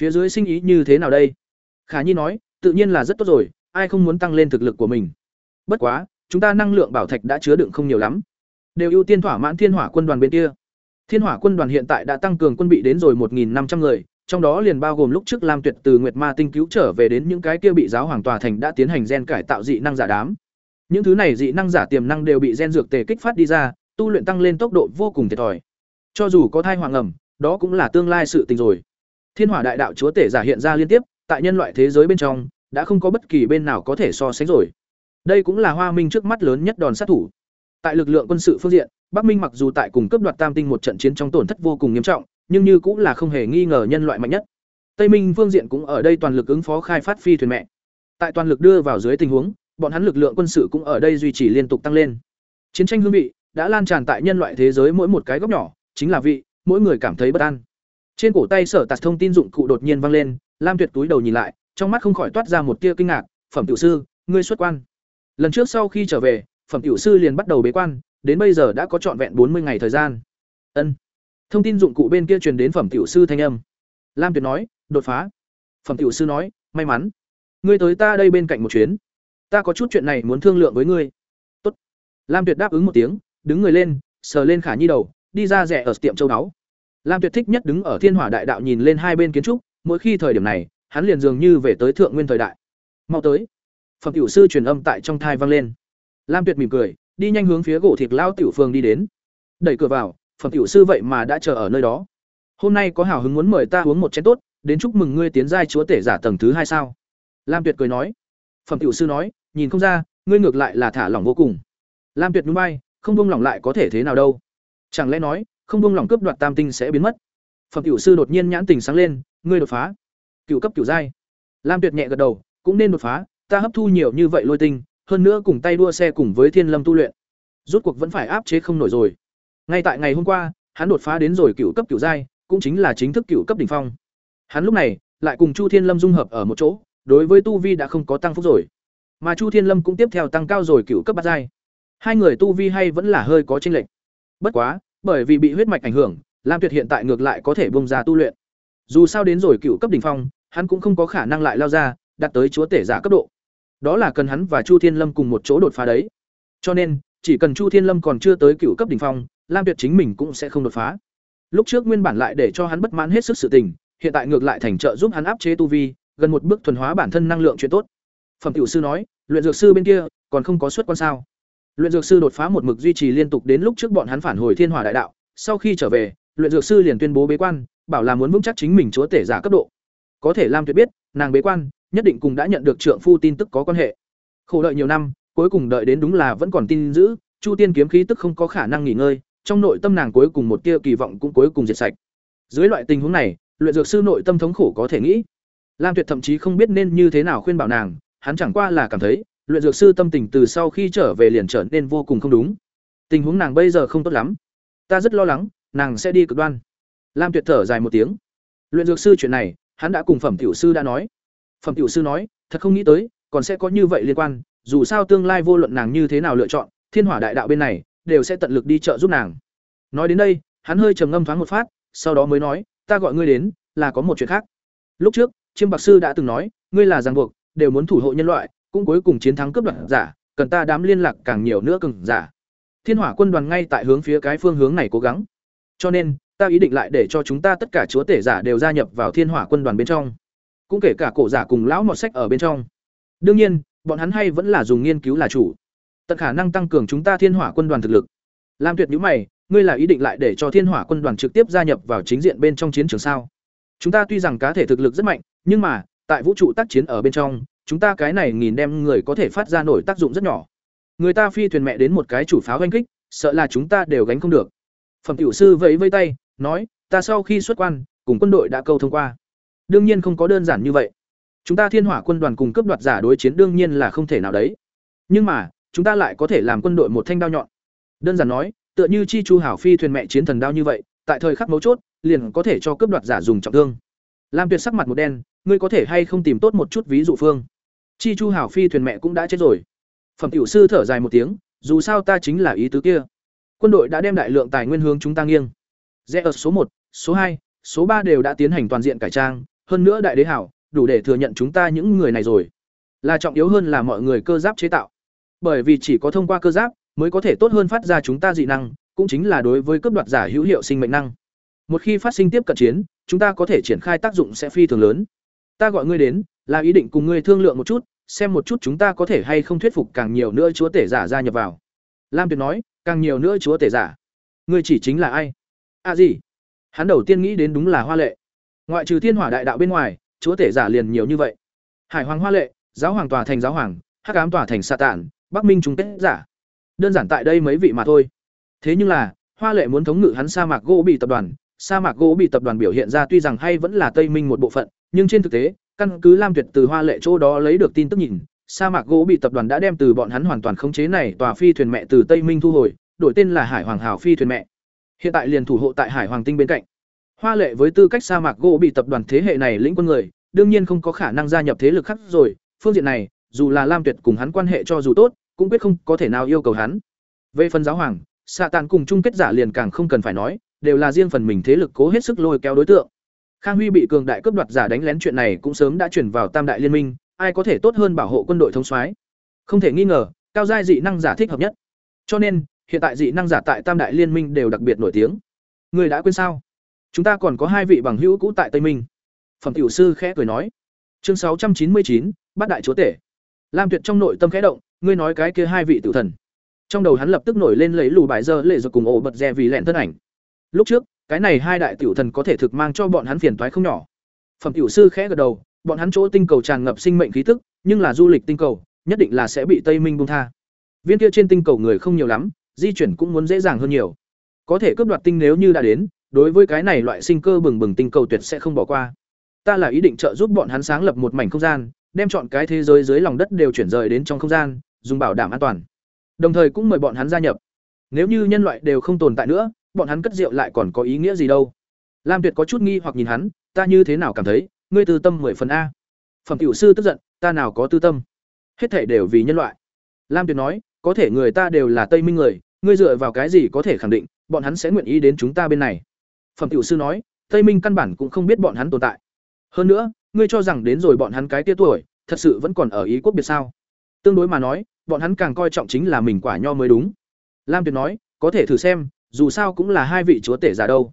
Phía dưới sinh ý như thế nào đây? Khả Nhi nói, "Tự nhiên là rất tốt rồi, ai không muốn tăng lên thực lực của mình. Bất quá, chúng ta năng lượng bảo thạch đã chứa đựng không nhiều lắm. Đều ưu tiên thỏa mãn thiên hỏa quân đoàn bên kia. Thiên hỏa quân đoàn hiện tại đã tăng cường quân bị đến rồi một năm trăm người trong đó liền bao gồm lúc trước lam tuyệt từ nguyệt ma tinh cứu trở về đến những cái kia bị giáo hoàng tòa thành đã tiến hành gen cải tạo dị năng giả đám. Những thứ này dị năng giả tiềm năng đều bị gen dược tề kích phát đi ra tu luyện tăng lên tốc độ vô cùng thiệt thòi. Cho dù có thai hoàng ẩm đó cũng là tương lai sự tình rồi. Thiên hỏa đại đạo chúa tể giả hiện ra liên tiếp tại nhân loại thế giới bên trong đã không có bất kỳ bên nào có thể so sánh rồi đây cũng là hoa minh trước mắt lớn nhất đòn sát thủ Tại lực lượng quân sự phương diện, Bắc Minh mặc dù tại cùng cấp đoạt Tam Tinh một trận chiến trong tổn thất vô cùng nghiêm trọng, nhưng như cũng là không hề nghi ngờ nhân loại mạnh nhất. Tây Minh phương diện cũng ở đây toàn lực ứng phó khai phát phi thuyền mẹ. Tại toàn lực đưa vào dưới tình huống, bọn hắn lực lượng quân sự cũng ở đây duy trì liên tục tăng lên. Chiến tranh hương vị đã lan tràn tại nhân loại thế giới mỗi một cái góc nhỏ, chính là vị, mỗi người cảm thấy bất an. Trên cổ tay Sở Tạt thông tin dụng cụ đột nhiên vang lên, Lam Tuyệt túi đầu nhìn lại, trong mắt không khỏi toát ra một tia kinh ngạc, "Phẩm tiểu sư, ngươi xuất quan." Lần trước sau khi trở về, phẩm tiểu sư liền bắt đầu bế quan, đến bây giờ đã có trọn vẹn bốn mươi ngày thời gian. Ân. Thông tin dụng cụ bên kia truyền đến phẩm tiểu sư thanh âm. Lam Tuyệt nói, đột phá. Phẩm tiểu sư nói, may mắn. Ngươi tới ta đây bên cạnh một chuyến. Ta có chút chuyện này muốn thương lượng với ngươi. Tốt. Lam Tuyệt đáp ứng một tiếng, đứng người lên, sờ lên Khả Nhi đầu, đi ra rẻ ở tiệm châu đáo. Lam Tuyệt thích nhất đứng ở Thiên Hỏa Đại Đạo nhìn lên hai bên kiến trúc, mỗi khi thời điểm này, hắn liền dường như về tới thượng nguyên thời đại. Mau tới. Phẩm tiểu sư truyền âm tại trong thai vang lên. Lam Tuyệt mỉm cười, đi nhanh hướng phía gỗ thịt lao tiểu phương đi đến. Đẩy cửa vào, phẩm tiểu sư vậy mà đã chờ ở nơi đó. Hôm nay có hào hứng muốn mời ta uống một chén tốt, đến chúc mừng ngươi tiến giai chúa tể giả tầng thứ hai sao? Lam Tuyệt cười nói. Phẩm tiểu sư nói, nhìn không ra, ngươi ngược lại là thả lỏng vô cùng. Lam Tuyệt núi bay không buông lỏng lại có thể thế nào đâu? Chẳng lẽ nói, không buông lỏng cướp đoạt tam tinh sẽ biến mất? Phẩm tiểu sư đột nhiên nhãn tình sáng lên, ngươi đột phá. Cựu cấp cựu giai. Lam Tuyệt nhẹ gật đầu, cũng nên đột phá, ta hấp thu nhiều như vậy lôi tinh, hơn nữa cùng tay đua xe cùng với thiên lâm tu luyện. Rút cuộc vẫn phải áp chế không nổi rồi. Ngay tại ngày hôm qua hắn đột phá đến rồi cựu cấp cựu giai cũng chính là chính thức cựu cấp đỉnh phong. Hắn lúc này lại cùng chu thiên lâm dung hợp ở một chỗ đối với tu vi đã không có tăng phúc rồi. Mà chu thiên lâm cũng tiếp theo tăng cao rồi cựu cấp bát giai. Hai người tu vi hay vẫn là hơi có tranh lệch. Bất quá bởi vì bị huyết mạch ảnh hưởng lam tuyệt hiện tại ngược lại có thể bông ra tu luyện. Dù sao đến rồi cựu cấp đỉnh phong hắn cũng không có khả năng lại lao ra đạt tới chúa tể giả cấp độ đó là cần hắn và Chu Thiên Lâm cùng một chỗ đột phá đấy. Cho nên, chỉ cần Chu Thiên Lâm còn chưa tới cựu cấp đỉnh phong, Lam Tuyệt chính mình cũng sẽ không đột phá. Lúc trước nguyên bản lại để cho hắn bất mãn hết sức sự tình, hiện tại ngược lại thành trợ giúp hắn áp chế tu vi, gần một bước thuần hóa bản thân năng lượng chuyện tốt. Phẩm tiểu sư nói, luyện dược sư bên kia còn không có xuất quan sao? Luyện dược sư đột phá một mực duy trì liên tục đến lúc trước bọn hắn phản hồi Thiên Hỏa đại đạo, sau khi trở về, luyện dược sư liền tuyên bố bế quan, bảo là muốn vững chắc chính mình chúa tể giả cấp độ. Có thể Lam Tuyệt biết, nàng bế quan, nhất định cùng đã nhận được trượng phu tin tức có quan hệ. Khổ đợi nhiều năm, cuối cùng đợi đến đúng là vẫn còn tin giữ, Chu Tiên kiếm khí tức không có khả năng nghỉ ngơi, trong nội tâm nàng cuối cùng một tia kỳ vọng cũng cuối cùng diệt sạch. Dưới loại tình huống này, luyện dược sư nội tâm thống khổ có thể nghĩ. Lam Tuyệt thậm chí không biết nên như thế nào khuyên bảo nàng, hắn chẳng qua là cảm thấy, luyện dược sư tâm tình từ sau khi trở về liền trở nên vô cùng không đúng. Tình huống nàng bây giờ không tốt lắm. Ta rất lo lắng, nàng sẽ đi cực đoan. Lam Tuyệt thở dài một tiếng. Luyện dược sư chuyện này, hắn đã cùng phẩm tiểu sư đã nói. Phẩm tiểu sư nói, thật không nghĩ tới, còn sẽ có như vậy liên quan, dù sao tương lai vô luận nàng như thế nào lựa chọn, Thiên Hỏa Đại Đạo bên này đều sẽ tận lực đi trợ giúp nàng. Nói đến đây, hắn hơi trầm ngâm thoáng một phát, sau đó mới nói, ta gọi ngươi đến là có một chuyện khác lúc trước chiêm bạc sư đã từng nói ngươi là ràng buộc đều muốn thủ hộ nhân loại cũng cuối cùng chiến thắng cướp đoạt giả cần ta đám liên lạc càng nhiều nữa cừng giả thiên hỏa quân đoàn ngay tại hướng phía cái phương hướng này cố gắng cho nên ta ý định lại để cho chúng ta tất cả chúa tể giả đều gia nhập vào thiên hỏa quân đoàn bên trong, cũng kể cả cổ giả cùng lão mọt sách ở bên trong. Đương nhiên, bọn hắn hay vẫn là dùng nghiên cứu là chủ. Tận khả năng tăng cường chúng ta thiên hỏa quân đoàn thực lực. Lam tuyệt nhữ mày, ngươi là ý định lại để cho thiên hỏa quân đoàn trực tiếp gia nhập vào chính diện bên trong chiến trường sao? Chúng ta tuy rằng cá thể thực lực rất mạnh, nhưng mà, tại vũ trụ tác chiến ở bên trong, chúng ta cái này nghìn đem người có thể phát ra nổi tác dụng rất nhỏ. Người ta phi thuyền mẹ đến một cái chủ pháo oanh kích, sợ là chúng ta đều gánh không được. Phẩm tiểu sư vẫy vây tay nói, ta sau khi xuất quan, cùng quân đội đã câu thông qua. Đương nhiên không có đơn giản như vậy. Chúng ta thiên hỏa quân đoàn cùng cấp đoạt giả đối chiến đương nhiên là không thể nào đấy. Nhưng mà, chúng ta lại có thể làm quân đội một thanh đao nhọn. Đơn giản nói, tựa như chi chu hảo phi thuyền mẹ chiến thần đao như vậy, tại thời khắc mấu chốt, liền có thể cho cướp đoạt giả dùng trọng thương. Lam tuyệt sắc mặt một đen, ngươi có thể hay không tìm tốt một chút ví dụ phương? Chi chu hảo phi thuyền mẹ cũng đã chết rồi. Phẩm tiểu sư thở dài một tiếng, dù sao ta chính là ý tứ kia. Quân đội đã đem đại lượng tài nguyên hướng chúng ta nghiêng rẽ ở số một, số hai, số ba đều đã tiến hành toàn diện cải trang, hơn nữa đại đế hảo, đủ để thừa nhận chúng ta những người này rồi. Là trọng yếu hơn là mọi người cơ giáp chế tạo. Bởi vì chỉ có thông qua cơ giáp mới có thể tốt hơn phát ra chúng ta dị năng, cũng chính là đối với cấp đoạt giả hữu hiệu sinh mệnh năng. Một khi phát sinh tiếp cận chiến, chúng ta có thể triển khai tác dụng sẽ phi thường lớn. Ta gọi ngươi đến, là ý định cùng ngươi thương lượng một chút, xem một chút chúng ta có thể hay không thuyết phục càng nhiều nữa chúa tể giả gia nhập vào. Lam tuyệt nói, càng nhiều nữa chúa tể giả. Ngươi chỉ chính là ai? À gì? Hắn đầu tiên nghĩ đến đúng là hoa lệ. Ngoại trừ thiên hỏa đại đạo bên ngoài, chúa tể giả liền nhiều như vậy. Hải hoàng hoa lệ, giáo hoàng tòa thành giáo hoàng, hắc ám tòa thành xạ tản bắc minh trung kết giả. Đơn giản tại đây mấy vị mà thôi. Thế nhưng là, hoa lệ muốn thống ngự hắn sa mạc gỗ bị tập đoàn. Sa mạc gỗ bị tập đoàn biểu hiện ra tuy rằng hay vẫn là tây minh một bộ phận, nhưng trên thực tế, căn cứ lam tuyệt từ hoa lệ chỗ đó lấy được tin tức nhìn, sa mạc gỗ bị tập đoàn đã đem từ bọn hắn hoàn toàn khống chế này tòa phi thuyền mẹ từ tây minh thu hồi, đổi tên là hải hoàng hào phi thuyền mẹ hiện tại liền thủ hộ tại hải hoàng tinh bên cạnh. Hoa lệ với tư cách sa mạc gỗ bị tập đoàn thế hệ này lĩnh quân người, đương nhiên không có khả năng gia nhập thế lực khác rồi. Phương diện này, dù là lam tuyệt cùng hắn quan hệ cho dù tốt, cũng quyết không có thể nào yêu cầu hắn. Về phần giáo hoàng xạ tàn cùng chung kết giả liền càng không cần phải nói, đều là riêng phần mình thế lực cố hết sức lôi kéo đối tượng. Khang huy bị cường đại cướp đoạt giả đánh lén chuyện này cũng sớm đã chuyển vào tam đại liên minh, ai có thể tốt hơn bảo hộ quân đội thống soái? Không thể nghi ngờ, cao giai dị năng giả thích hợp nhất. Cho nên hiện tại dị năng giả tại tam đại liên minh đều đặc biệt nổi tiếng. Người đã quên sao? Chúng ta còn có hai vị bằng hữu cũ tại tây minh. Phẩm tiểu sư khẽ cười nói. Chương sáu trăm chín mươi chín, bát đại chúa tể. Lam tuyệt trong nội tâm khẽ động, ngươi nói cái kia hai vị tử thần. Trong đầu hắn lập tức nổi lên lấy lù bài dơ, lệ rồi cùng ổ bật dè vì lẹn thân ảnh. Lúc trước, cái này hai đại tiểu thần có thể thực mang cho bọn hắn phiền toái không nhỏ. Phẩm tiểu sư khẽ gật đầu, bọn hắn chỗ tinh cầu tràn ngập sinh mệnh khí tức, nhưng là du lịch tinh cầu, nhất định là sẽ bị tây minh bung tha. Viên kia trên tinh cầu người không nhiều lắm di chuyển cũng muốn dễ dàng hơn nhiều. Có thể cướp đoạt tinh nếu như đã đến, đối với cái này loại sinh cơ bừng bừng tinh cầu tuyệt sẽ không bỏ qua. Ta là ý định trợ giúp bọn hắn sáng lập một mảnh không gian, đem chọn cái thế giới dưới lòng đất đều chuyển rời đến trong không gian, dùng bảo đảm an toàn. Đồng thời cũng mời bọn hắn gia nhập. Nếu như nhân loại đều không tồn tại nữa, bọn hắn cất rượu lại còn có ý nghĩa gì đâu? Lam tuyệt có chút nghi hoặc nhìn hắn, ta như thế nào cảm thấy? Ngươi tư tâm mười phần a. Phẩm tiểu sư tức giận, ta nào có tư tâm? Hết thể đều vì nhân loại. Lam tuyệt nói, có thể người ta đều là tây minh người ngươi dựa vào cái gì có thể khẳng định, bọn hắn sẽ nguyện ý đến chúng ta bên này? Phẩm tiểu sư nói, tây minh căn bản cũng không biết bọn hắn tồn tại. Hơn nữa, ngươi cho rằng đến rồi bọn hắn cái tia tuổi, thật sự vẫn còn ở ý quốc biệt sao? Tương đối mà nói, bọn hắn càng coi trọng chính là mình quả nho mới đúng. Lam tuyệt nói, có thể thử xem, dù sao cũng là hai vị chúa tể giả đâu.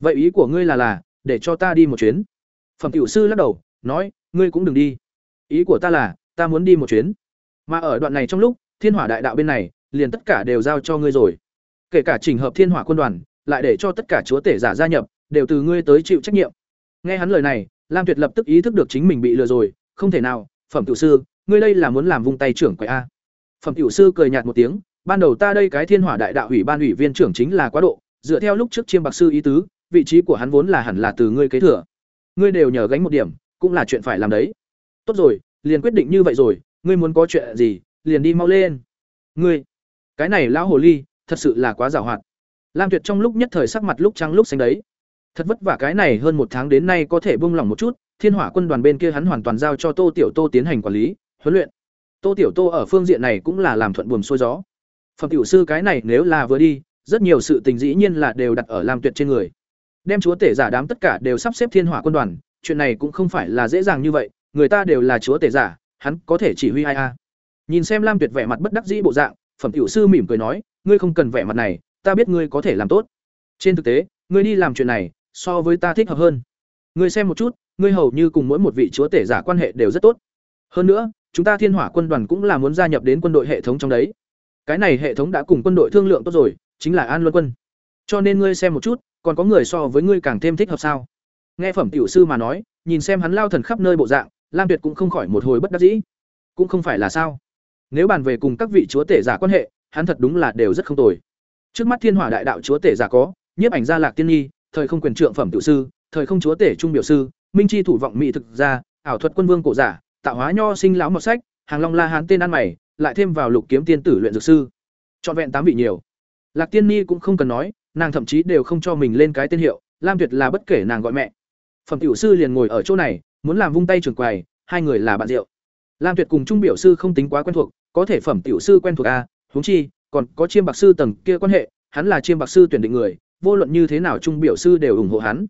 Vậy ý của ngươi là là, để cho ta đi một chuyến. Phẩm tiểu sư lắc đầu, nói, ngươi cũng đừng đi. Ý của ta là, ta muốn đi một chuyến. Mà ở đoạn này trong lúc, thiên hỏa đại đạo bên này liền tất cả đều giao cho ngươi rồi. Kể cả trình hợp thiên hỏa quân đoàn, lại để cho tất cả chúa tể giả gia nhập, đều từ ngươi tới chịu trách nhiệm. Nghe hắn lời này, lam tuyệt lập tức ý thức được chính mình bị lừa rồi, không thể nào, phẩm tiểu sư, ngươi đây là muốn làm vung tay trưởng quậy a? Phẩm tiểu sư cười nhạt một tiếng, ban đầu ta đây cái thiên hỏa đại đạo ủy ban ủy viên trưởng chính là quá độ, dựa theo lúc trước chiêm bạc sư ý tứ, vị trí của hắn vốn là hẳn là từ ngươi kế thừa. Ngươi đều nhờ gánh một điểm, cũng là chuyện phải làm đấy. Tốt rồi, liền quyết định như vậy rồi, ngươi muốn có chuyện gì, liền đi mau lên. Ngươi cái này lão hồ ly, thật sự là quá giàu hoạt. Lam tuyệt trong lúc nhất thời sắc mặt lúc trắng lúc xanh đấy. Thật vất vả cái này hơn một tháng đến nay có thể buông lỏng một chút, thiên hỏa quân đoàn bên kia hắn hoàn toàn giao cho tô tiểu tô tiến hành quản lý, huấn luyện. Tô tiểu tô ở phương diện này cũng là làm thuận buồm xuôi gió. Phẩm tiểu sư cái này nếu là vừa đi, rất nhiều sự tình dĩ nhiên là đều đặt ở lam tuyệt trên người. Đem chúa tể giả đám tất cả đều sắp xếp thiên hỏa quân đoàn, chuyện này cũng không phải là dễ dàng như vậy, người ta đều là chúa tể giả, hắn có thể chỉ huy ai a. Nhìn xem lam tuyệt vẻ mặt bất đắc dĩ bộ dạng phẩm tiểu sư mỉm cười nói, ngươi không cần vẻ mặt này, ta biết ngươi có thể làm tốt. Trên thực tế, ngươi đi làm chuyện này, so với ta thích hợp hơn. Ngươi xem một chút, ngươi hầu như cùng mỗi một vị chúa tể giả quan hệ đều rất tốt. Hơn nữa, chúng ta thiên hỏa quân đoàn cũng là muốn gia nhập đến quân đội hệ thống trong đấy. Cái này hệ thống đã cùng quân đội thương lượng tốt rồi, chính là an luân quân. Cho nên ngươi xem một chút, còn có người so với ngươi càng thêm thích hợp sao? Nghe phẩm tiểu sư mà nói, nhìn xem hắn lao thần khắp nơi bộ dạng, lam tuyệt cũng không khỏi một hồi bất đắc dĩ. Cũng không phải là sao? Nếu bàn về cùng các vị chúa tể giả quan hệ, hắn thật đúng là đều rất không tồi. Trước mắt thiên hỏa đại đạo chúa tể giả có, nhiếp ảnh gia lạc tiên nhi, thời không quyền trượng phẩm tiểu sư, thời không chúa tể trung biểu sư, minh chi thủ vọng mỹ thực gia, ảo thuật quân vương cổ giả, tạo hóa nho sinh lão một sách, hàng long la hán tên ăn mày, lại thêm vào lục kiếm tiên tử luyện dược sư. Trọn vẹn tám vị nhiều. Lạc tiên nhi cũng không cần nói, nàng thậm chí đều không cho mình lên cái tên hiệu, lam tuyệt là bất kể nàng gọi mẹ. Phẩm tiểu sư liền ngồi ở chỗ này, muốn làm vung tay trường quầy, hai người là bạn rượu lam tuyệt cùng trung biểu sư không tính quá quen thuộc, có thể phẩm tiểu sư quen thuộc a, huống chi, còn có chiêm bạc sư tầng kia quan hệ, hắn là chiêm bạc sư tuyển định người, vô luận như thế nào trung biểu sư đều ủng hộ hắn.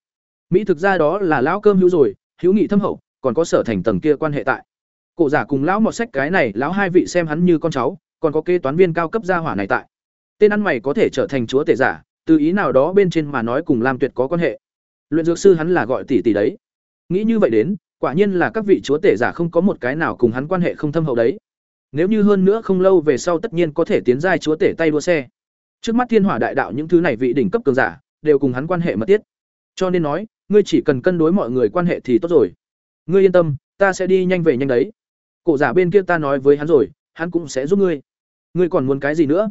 Mỹ thực ra đó là lão cơm hữu rồi, hữu nghị thâm hậu, còn có sở thành tầng kia quan hệ tại. Cổ giả cùng lão mọt sách cái này, lão hai vị xem hắn như con cháu, còn có kế toán viên cao cấp gia hỏa này tại. Tên ăn mày có thể trở thành chúa tể giả, từ ý nào đó bên trên mà nói cùng lam tuyệt có quan hệ. Luyện dược sư hắn là gọi tỷ tỷ đấy. Nghĩ như vậy đến quả nhiên là các vị chúa tể giả không có một cái nào cùng hắn quan hệ không thâm hậu đấy. Nếu như hơn nữa không lâu về sau tất nhiên có thể tiến giai chúa tể tay đua xe. Trước mắt thiên hỏa đại đạo những thứ này vị đỉnh cấp cường giả đều cùng hắn quan hệ mật thiết. Cho nên nói, ngươi chỉ cần cân đối mọi người quan hệ thì tốt rồi. Ngươi yên tâm, ta sẽ đi nhanh về nhanh đấy. Cổ giả bên kia ta nói với hắn rồi, hắn cũng sẽ giúp ngươi. Ngươi còn muốn cái gì nữa?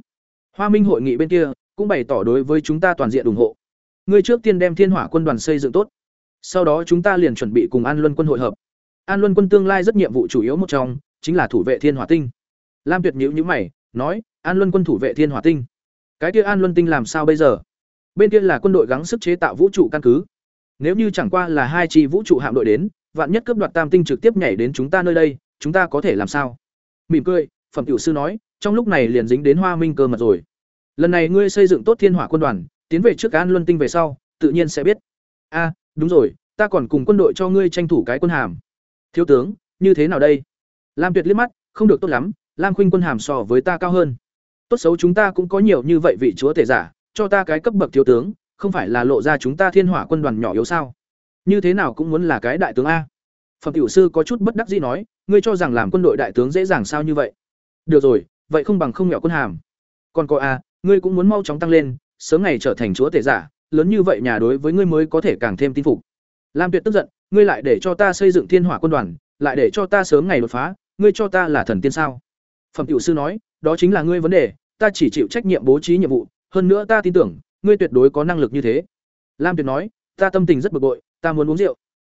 Hoa minh hội nghị bên kia cũng bày tỏ đối với chúng ta toàn diện ủng hộ. Ngươi trước tiên đem thiên hỏa quân đoàn xây dựng tốt sau đó chúng ta liền chuẩn bị cùng an luân quân hội hợp. An luân quân tương lai rất nhiệm vụ chủ yếu một trong, chính là thủ vệ thiên hỏa tinh. Lam tuyệt nhữ nhữ mày, nói, an luân quân thủ vệ thiên hỏa tinh? Cái kia an luân tinh làm sao bây giờ? Bên kia là quân đội gắng sức chế tạo vũ trụ căn cứ. Nếu như chẳng qua là hai chi vũ trụ hạm đội đến, vạn nhất cướp đoạt tam tinh trực tiếp nhảy đến chúng ta nơi đây, chúng ta có thể làm sao? Mỉm cười, phẩm tiểu sư nói, trong lúc này liền dính đến hoa minh cơ mật rồi. Lần này ngươi xây dựng tốt thiên hỏa quân đoàn, tiến về trước an luân tinh về sau, tự nhiên sẽ biết. A đúng rồi, ta còn cùng quân đội cho ngươi tranh thủ cái quân hàm. Thiếu tướng, như thế nào đây? Lam tuyệt liếc mắt, không được tốt lắm, lam khuynh quân hàm so với ta cao hơn. Tốt xấu chúng ta cũng có nhiều như vậy vị chúa tể giả, cho ta cái cấp bậc thiếu tướng, không phải là lộ ra chúng ta thiên hỏa quân đoàn nhỏ yếu sao? Như thế nào cũng muốn là cái đại tướng a. Phẩm tiểu sư có chút bất đắc dĩ nói, ngươi cho rằng làm quân đội đại tướng dễ dàng sao như vậy? Được rồi, vậy không bằng không nhỏ quân hàm. Còn có a, ngươi cũng muốn mau chóng tăng lên, sớm ngày trở thành chúa tể giả lớn như vậy nhà đối với ngươi mới có thể càng thêm tin phục. Lam tuyệt tức giận, ngươi lại để cho ta xây dựng thiên hỏa quân đoàn, lại để cho ta sớm ngày đột phá, ngươi cho ta là thần tiên sao? Phẩm tiểu sư nói, đó chính là ngươi vấn đề, ta chỉ chịu trách nhiệm bố trí nhiệm vụ, hơn nữa ta tin tưởng, ngươi tuyệt đối có năng lực như thế. Lam tuyệt nói, ta tâm tình rất bực bội, ta muốn uống rượu.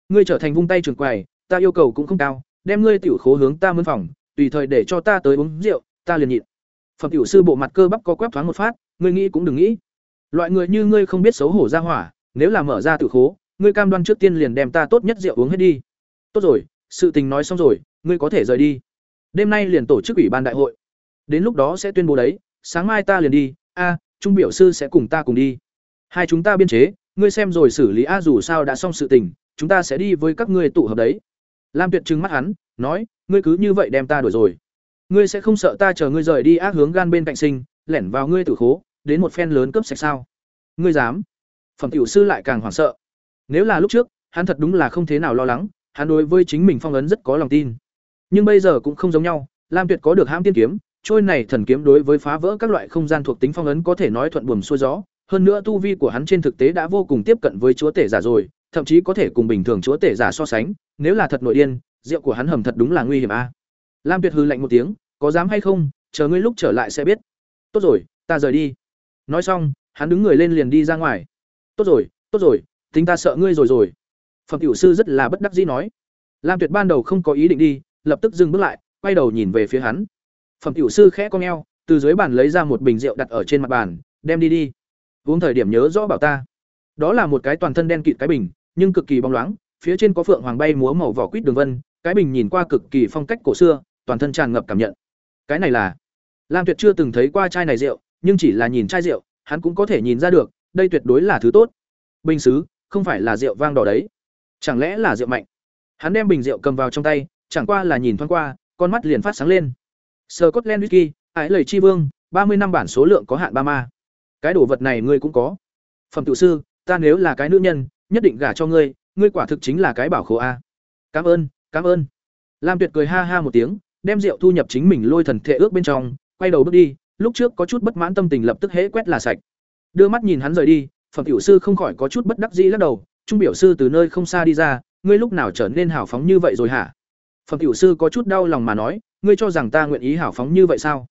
Ngươi trở thành vung tay trường quầy, ta yêu cầu cũng không cao, đem ngươi tiểu khố hướng ta mướn phòng, tùy thời để cho ta tới uống rượu, ta liền nhịn. Phẩm tiểu sư bộ mặt cơ bắp co quắp thoáng một phát, ngươi nghĩ cũng đừng nghĩ loại người như ngươi không biết xấu hổ ra hỏa, nếu là mở ra tự khố, ngươi cam đoan trước tiên liền đem ta tốt nhất rượu uống hết đi. Tốt rồi, sự tình nói xong rồi, ngươi có thể rời đi. Đêm nay liền tổ chức ủy ban đại hội. Đến lúc đó sẽ tuyên bố đấy, sáng mai ta liền đi, a, trung biểu sư sẽ cùng ta cùng đi. Hai chúng ta biên chế, ngươi xem rồi xử lý a dù sao đã xong sự tình, chúng ta sẽ đi với các ngươi tụ hợp đấy. Lam tuyệt trừng mắt hắn, nói, ngươi cứ như vậy đem ta đuổi rồi. Ngươi sẽ không sợ ta chờ ngươi rời đi ác hướng gan bên cạnh sinh, lẻn vào ngươi tử khố đến một phen lớn cướp sạch sao? Ngươi dám? Phẩm tiểu sư lại càng hoảng sợ. Nếu là lúc trước, hắn thật đúng là không thế nào lo lắng, hắn đối với chính mình phong ấn rất có lòng tin. Nhưng bây giờ cũng không giống nhau, lam tuyệt có được hãm tiên kiếm, trôi này thần kiếm đối với phá vỡ các loại không gian thuộc tính phong ấn có thể nói thuận buồm xuôi gió. Hơn nữa tu vi của hắn trên thực tế đã vô cùng tiếp cận với chúa tể giả rồi, thậm chí có thể cùng bình thường chúa tể giả so sánh, nếu là thật nội điên, rượu của hắn hầm thật đúng là nguy hiểm a. Lam tuyệt hư lạnh một tiếng, có dám hay không? Chờ ngươi lúc trở lại sẽ biết. Tốt rồi, ta rời đi nói xong, hắn đứng người lên liền đi ra ngoài. Tốt rồi tốt rồi, tính ta sợ ngươi rồi rồi. Phẩm tiểu sư rất là bất đắc dĩ nói. Lam tuyệt ban đầu không có ý định đi, lập tức dừng bước lại, quay đầu nhìn về phía hắn. Phẩm tiểu sư khẽ con eo, từ dưới bàn lấy ra một bình rượu đặt ở trên mặt bàn, đem đi đi. Uống thời điểm nhớ rõ bảo ta. Đó là một cái toàn thân đen kịt cái bình, nhưng cực kỳ bóng loáng, phía trên có phượng hoàng bay múa màu vỏ quýt đường vân, cái bình nhìn qua cực kỳ phong cách cổ xưa, toàn thân tràn ngập cảm nhận. Cái này là lam tuyệt chưa từng thấy qua chai này rượu nhưng chỉ là nhìn chai rượu hắn cũng có thể nhìn ra được đây tuyệt đối là thứ tốt. Bình sứ, không phải là rượu vang đỏ đấy. Chẳng lẽ là rượu mạnh? Hắn đem bình rượu cầm vào trong tay chẳng qua là nhìn thoáng qua con mắt liền phát sáng lên. Scotland whisky ái lời chi vương ba mươi năm bản số lượng có hạn ba ma. Cái đồ vật này ngươi cũng có. Phẩm tiểu sư ta nếu là cái nữ nhân nhất định gả cho ngươi ngươi quả thực chính là cái bảo khố a. Cảm ơn cảm ơn. Lam tuyệt cười ha ha một tiếng đem rượu thu nhập chính mình lôi thần thể ước bên trong quay đầu bước đi lúc trước có chút bất mãn tâm tình lập tức hễ quét là sạch. Đưa mắt nhìn hắn rời đi, phẩm tiểu sư không khỏi có chút bất đắc dĩ lắc đầu, trung biểu sư từ nơi không xa đi ra, ngươi lúc nào trở nên hào phóng như vậy rồi hả? Phẩm tiểu sư có chút đau lòng mà nói, ngươi cho rằng ta nguyện ý hào phóng như vậy sao?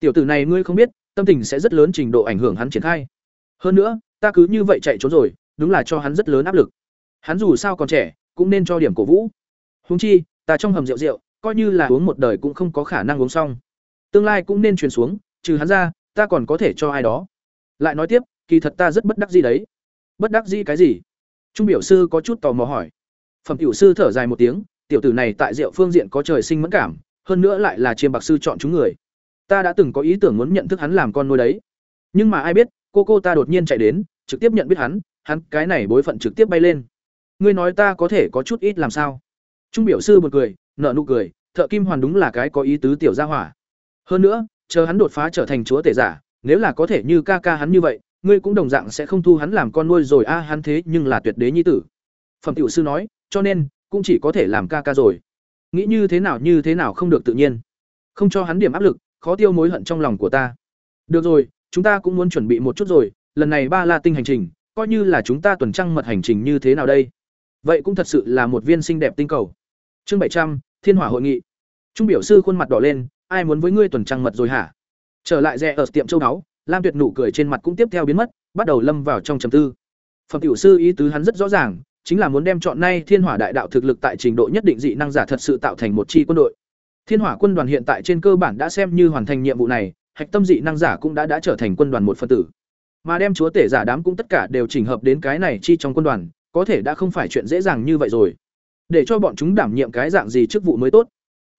Tiểu tử này ngươi không biết, tâm tình sẽ rất lớn trình độ ảnh hưởng hắn triển khai. Hơn nữa, ta cứ như vậy chạy trốn rồi, đúng là cho hắn rất lớn áp lực. Hắn dù sao còn trẻ, cũng nên cho điểm cổ vũ. Húng chi, ta trong hầm rượu rượu, coi như là uống một đời cũng không có khả năng uống xong. Tương lai cũng nên truyền xuống trừ hắn ra, ta còn có thể cho ai đó. Lại nói tiếp, kỳ thật ta rất bất đắc gì đấy. Bất đắc gì cái gì? Trung biểu sư có chút tò mò hỏi. Phẩm tiểu sư thở dài một tiếng, tiểu tử này tại rượu phương diện có trời sinh mẫn cảm, hơn nữa lại là chiêm bạc sư chọn chúng người. Ta đã từng có ý tưởng muốn nhận thức hắn làm con nuôi đấy. Nhưng mà ai biết, cô cô ta đột nhiên chạy đến, trực tiếp nhận biết hắn hắn cái này bối phận trực tiếp bay lên. Ngươi nói ta có thể có chút ít làm sao? Trung biểu sư một cười nợ nụ cười, thợ kim hoàn đúng là cái có ý tứ tiểu gia hỏa. Hơn nữa chờ hắn đột phá trở thành chúa tể giả, nếu là có thể như ca ca hắn như vậy, ngươi cũng đồng dạng sẽ không thu hắn làm con nuôi rồi. A, hắn thế nhưng là tuyệt đế nhi tử. Phẩm tiểu sư nói, cho nên, cũng chỉ có thể làm ca ca rồi. Nghĩ như thế nào như thế nào không được tự nhiên. Không cho hắn điểm áp lực, khó tiêu mối hận trong lòng của ta. Được rồi, chúng ta cũng muốn chuẩn bị một chút rồi. Lần này ba la tinh hành trình, coi như là chúng ta tuần trăng mật hành trình như thế nào đây? Vậy cũng thật sự là một viên xinh đẹp tinh cầu. Chương bảy trăm, thiên hỏa hội nghị. Trung biểu sư khuôn mặt đỏ lên ai muốn với ngươi tuần trăng mật rồi hả? Trở lại rẻ ở tiệm châu đáo, lam tuyệt nụ cười trên mặt cũng tiếp theo biến mất bắt đầu lâm vào trong trầm tư. Phẩm tiểu sư ý tứ hắn rất rõ ràng chính là muốn đem chọn nay thiên hỏa đại đạo thực lực tại trình độ nhất định dị năng giả thật sự tạo thành một chi quân đội. Thiên hỏa quân đoàn hiện tại trên cơ bản đã xem như hoàn thành nhiệm vụ này hạch tâm dị năng giả cũng đã đã trở thành quân đoàn một phân tử. Mà đem chúa tể giả đám cũng tất cả đều chỉnh hợp đến cái này chi trong quân đoàn có thể đã không phải chuyện dễ dàng như vậy rồi. Để cho bọn chúng đảm nhiệm cái dạng gì chức vụ mới tốt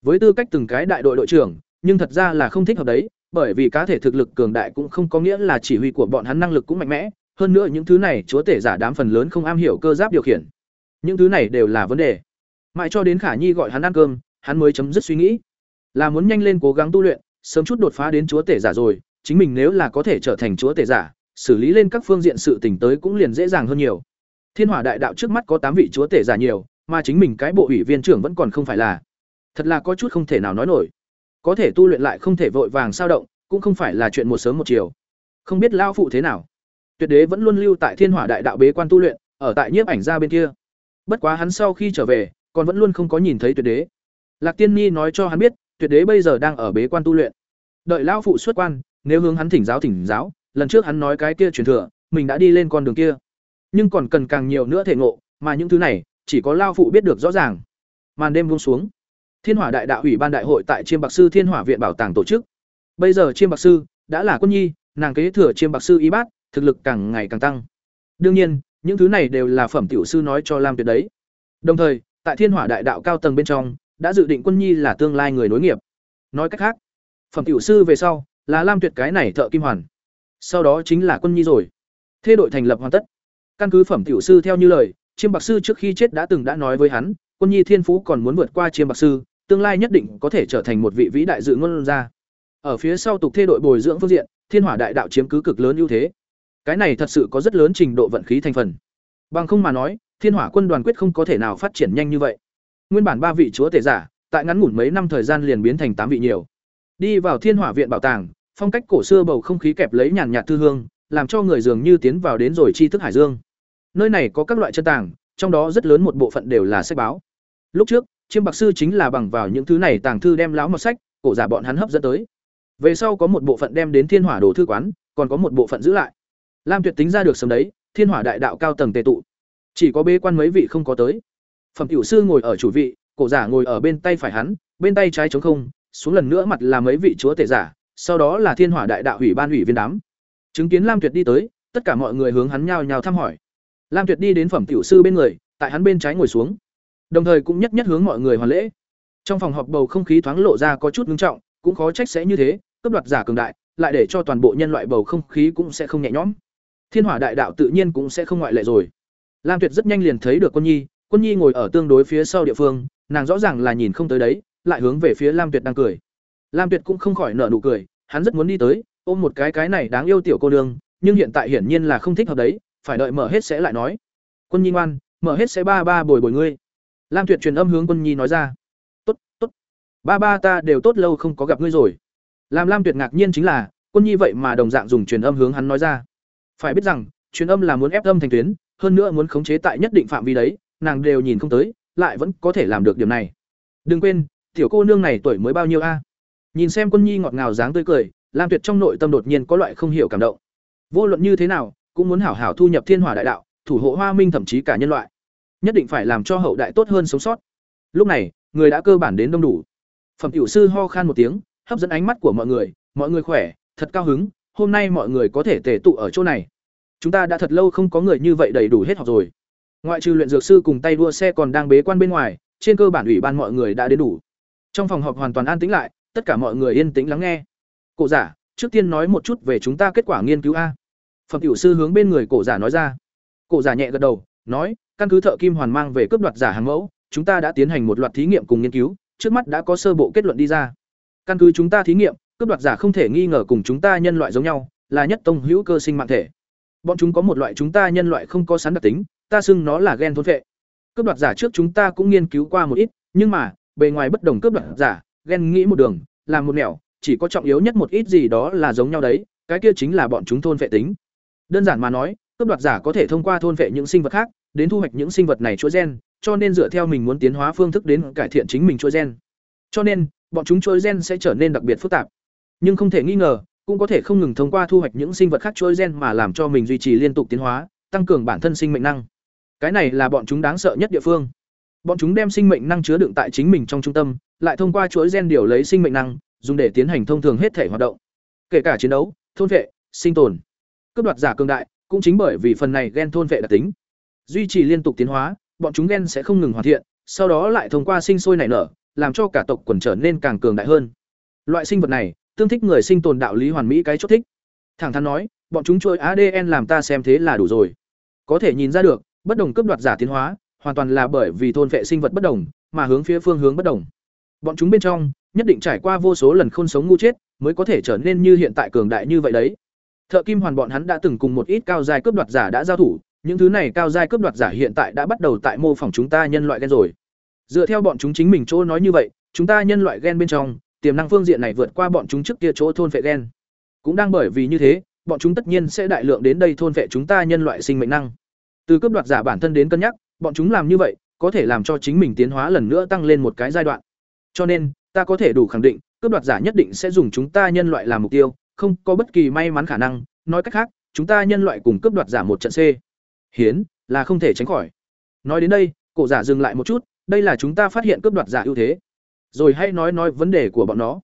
với tư cách từng cái đại đội đội trưởng, nhưng thật ra là không thích hợp đấy, bởi vì cá thể thực lực cường đại cũng không có nghĩa là chỉ huy của bọn hắn năng lực cũng mạnh mẽ, hơn nữa những thứ này chúa tể giả đám phần lớn không am hiểu cơ giáp điều khiển. Những thứ này đều là vấn đề. Mãi cho đến khả nhi gọi hắn ăn cơm, hắn mới chấm dứt suy nghĩ. Là muốn nhanh lên cố gắng tu luyện, sớm chút đột phá đến chúa tể giả rồi, chính mình nếu là có thể trở thành chúa tể giả, xử lý lên các phương diện sự tình tới cũng liền dễ dàng hơn nhiều. Thiên hỏa đại đạo trước mắt có tám vị chúa tể giả nhiều, mà chính mình cái bộ ủy viên trưởng vẫn còn không phải là thật là có chút không thể nào nói nổi. Có thể tu luyện lại không thể vội vàng sao động, cũng không phải là chuyện một sớm một chiều. Không biết lao phụ thế nào. Tuyệt đế vẫn luôn lưu tại thiên hỏa đại đạo bế quan tu luyện, ở tại nhiếp ảnh Gia bên kia. Bất quá hắn sau khi trở về, còn vẫn luôn không có nhìn thấy tuyệt đế. Lạc tiên Nhi nói cho hắn biết, tuyệt đế bây giờ đang ở bế quan tu luyện. Đợi lao phụ xuất quan, nếu hướng hắn thỉnh giáo thỉnh giáo, lần trước hắn nói cái kia truyền thừa, mình đã đi lên con đường kia. Nhưng còn cần càng nhiều nữa thể ngộ, mà những thứ này, chỉ có lao phụ biết được rõ ràng. Màn đêm buông xuống thiên hỏa đại đạo ủy ban đại hội tại chiêm bạc sư thiên hỏa viện bảo tàng tổ chức. Bây giờ chiêm bạc sư đã là quân nhi, nàng kế thừa chiêm bạc sư y bát, thực lực càng ngày càng tăng. Đương nhiên, những thứ này đều là phẩm tiểu sư nói cho lam tuyệt đấy. Đồng thời, tại thiên hỏa đại đạo cao tầng bên trong, đã dự định quân nhi là tương lai người nối nghiệp. Nói cách khác, phẩm tiểu sư về sau là lam tuyệt cái này thợ kim hoàn. Sau đó chính là quân nhi rồi. Thê đội thành lập hoàn tất. Căn cứ phẩm tiểu sư theo như lời, chiêm bạc sư trước khi chết đã từng đã nói với hắn, quân nhi thiên phú còn muốn vượt qua chiêm bạc sư tương lai nhất định có thể trở thành một vị vĩ đại dự ngôn gia. Ở phía sau tục thê đội bồi dưỡng phương diện, thiên hỏa đại đạo chiếm cứ cực lớn ưu thế. Cái này thật sự có rất lớn trình độ vận khí thành phần. Bằng không mà nói, thiên hỏa quân đoàn quyết không có thể nào phát triển nhanh như vậy. Nguyên bản ba vị chúa tể giả, tại ngắn ngủn mấy năm thời gian liền biến thành tám vị nhiều. Đi vào thiên hỏa viện bảo tàng, phong cách cổ xưa bầu không khí kẹp lấy nhàn nhạt thư hương, làm cho người dường như tiến vào đến rồi tri thức hải dương. Nơi này có các loại chân tàng, trong đó rất lớn một bộ phận đều là sách báo. Lúc trước chiêm bạc sư chính là bằng vào những thứ này tàng thư đem láo mọt sách, cổ giả bọn hắn hấp dẫn tới. Về sau có một bộ phận đem đến thiên hỏa đồ thư quán, còn có một bộ phận giữ lại. Lam tuyệt tính ra được sớm đấy, thiên hỏa đại đạo cao tầng tề tụ. Chỉ có bế quan mấy vị không có tới. Phẩm tiểu sư ngồi ở chủ vị, cổ giả ngồi ở bên tay phải hắn, bên tay trái trống không, xuống lần nữa mặt là mấy vị chúa tể giả, sau đó là thiên hỏa đại đạo ủy ban ủy viên đám. Chứng kiến lam tuyệt đi tới, tất cả mọi người hướng hắn nhao nhao thăm hỏi. Lam tuyệt đi đến phẩm tiểu sư bên người, tại hắn bên trái ngồi xuống đồng thời cũng nhất nhất hướng mọi người hoàn lễ. Trong phòng họp bầu không khí thoáng lộ ra có chút ngưng trọng, cũng khó trách sẽ như thế cấp đoạt giả cường đại, lại để cho toàn bộ nhân loại bầu không khí cũng sẽ không nhẹ nhõm. Thiên hỏa đại đạo tự nhiên cũng sẽ không ngoại lệ rồi. Lam tuyệt rất nhanh liền thấy được quân nhi quân nhi ngồi ở tương đối phía sau địa phương, nàng rõ ràng là nhìn không tới đấy, lại hướng về phía lam tuyệt đang cười. Lam tuyệt cũng không khỏi nở nụ cười, hắn rất muốn đi tới, ôm một cái cái này đáng yêu tiểu cô nương, nhưng hiện tại hiển nhiên là không thích hợp đấy, phải đợi mở hết sẽ lại nói. Quân nhi ngoan, mở hết sẽ ba ba bồi bồi ngươi lam tuyệt truyền âm hướng quân nhi nói ra. Tốt tốt. Ba ba ta đều tốt lâu không có gặp ngươi rồi. Làm lam tuyệt ngạc nhiên chính là, quân nhi vậy mà đồng dạng dùng truyền âm hướng hắn nói ra. Phải biết rằng, truyền âm là muốn ép âm thành tuyến, hơn nữa muốn khống chế tại nhất định phạm vi đấy, nàng đều nhìn không tới, lại vẫn có thể làm được điểm này. Đừng quên, tiểu cô nương này tuổi mới bao nhiêu a? Nhìn xem quân nhi ngọt ngào dáng tươi cười, lam tuyệt trong nội tâm đột nhiên có loại không hiểu cảm động. Vô luận như thế nào, cũng muốn hảo hảo thu nhập thiên hỏa đại đạo, thủ hộ hoa minh thậm chí cả nhân loại nhất định phải làm cho hậu đại tốt hơn sống sót. Lúc này, người đã cơ bản đến đông đủ. Phẩm tiểu sư ho khan một tiếng, hấp dẫn ánh mắt của mọi người mọi người khỏe, thật cao hứng, hôm nay mọi người có thể tề tụ ở chỗ này. Chúng ta đã thật lâu không có người như vậy đầy đủ hết học rồi. Ngoại trừ luyện dược sư cùng tay đua xe còn đang bế quan bên ngoài, trên cơ bản ủy ban mọi người đã đến đủ. Trong phòng họp hoàn toàn an tĩnh lại, tất cả mọi người yên tĩnh lắng nghe. Cổ giả, trước tiên nói một chút về chúng ta kết quả nghiên cứu a. Phẩm tiểu sư hướng bên người cổ giả nói ra. Cổ giả nhẹ gật đầu, nói căn cứ thợ kim hoàn mang về cướp đoạt giả hàng mẫu, chúng ta đã tiến hành một loạt thí nghiệm cùng nghiên cứu, trước mắt đã có sơ bộ kết luận đi ra. Căn cứ chúng ta thí nghiệm, cướp đoạt giả không thể nghi ngờ cùng chúng ta nhân loại giống nhau, là nhất tông hữu cơ sinh mạng thể. Bọn chúng có một loại chúng ta nhân loại không có sẵn đặc tính, ta xưng nó là gen thôn vệ cướp đoạt giả trước chúng ta cũng nghiên cứu qua một ít, nhưng mà, bề ngoài bất đồng cướp đoạt giả, gen nghĩ một đường, làm một nẻo, chỉ có trọng yếu nhất một ít gì đó là giống nhau đấy, cái kia chính là bọn chúng thôn vệ tính. Đơn giản mà nói, cướp đoạt giả có thể thông qua thôn vệ những sinh vật khác đến thu hoạch những sinh vật này chuỗi gen, cho nên dựa theo mình muốn tiến hóa phương thức đến cải thiện chính mình chuỗi gen. Cho nên, bọn chúng chuỗi gen sẽ trở nên đặc biệt phức tạp. Nhưng không thể nghi ngờ, cũng có thể không ngừng thông qua thu hoạch những sinh vật khác chuỗi gen mà làm cho mình duy trì liên tục tiến hóa, tăng cường bản thân sinh mệnh năng. Cái này là bọn chúng đáng sợ nhất địa phương. Bọn chúng đem sinh mệnh năng chứa đựng tại chính mình trong trung tâm, lại thông qua chuỗi gen điều lấy sinh mệnh năng, dùng để tiến hành thông thường hết thể hoạt động. Kể cả chiến đấu, thôn vệ, sinh tồn. Cướp đoạt giả cường đại, cũng chính bởi vì phần này gen thôn vệ đặc tính duy trì liên tục tiến hóa, bọn chúng gen sẽ không ngừng hoàn thiện, sau đó lại thông qua sinh sôi nảy nở, làm cho cả tộc quần trở nên càng cường đại hơn. Loại sinh vật này, tương thích người sinh tồn đạo lý hoàn mỹ cái chốt thích. Thẳng thắn nói, bọn chúng trôi adn làm ta xem thế là đủ rồi. Có thể nhìn ra được, bất đồng cấp đoạt giả tiến hóa, hoàn toàn là bởi vì thôn vệ sinh vật bất đồng, mà hướng phía phương hướng bất đồng. Bọn chúng bên trong, nhất định trải qua vô số lần khôn sống ngu chết, mới có thể trở nên như hiện tại cường đại như vậy đấy. Thợ kim hoàn bọn hắn đã từng cùng một ít cao dài cướp đoạt giả đã giao thủ những thứ này cao giai cướp đoạt giả hiện tại đã bắt đầu tại mô phỏng chúng ta nhân loại gen rồi. Dựa theo bọn chúng chính mình chỗ nói như vậy, chúng ta nhân loại gen bên trong, tiềm năng phương diện này vượt qua bọn chúng trước kia chỗ thôn vệ gen. Cũng đang bởi vì như thế, bọn chúng tất nhiên sẽ đại lượng đến đây thôn vệ chúng ta nhân loại sinh mệnh năng. Từ cướp đoạt giả bản thân đến cân nhắc, bọn chúng làm như vậy, có thể làm cho chính mình tiến hóa lần nữa tăng lên một cái giai đoạn. Cho nên, ta có thể đủ khẳng định, cướp đoạt giả nhất định sẽ dùng chúng ta nhân loại làm mục tiêu, không có bất kỳ may mắn khả năng. Nói cách khác, chúng ta nhân loại cùng cướp đoạt giả một trận c hiến, là không thể tránh khỏi. Nói đến đây, cổ giả dừng lại một chút, đây là chúng ta phát hiện cướp đoạt giả ưu thế. Rồi hãy nói nói vấn đề của bọn nó.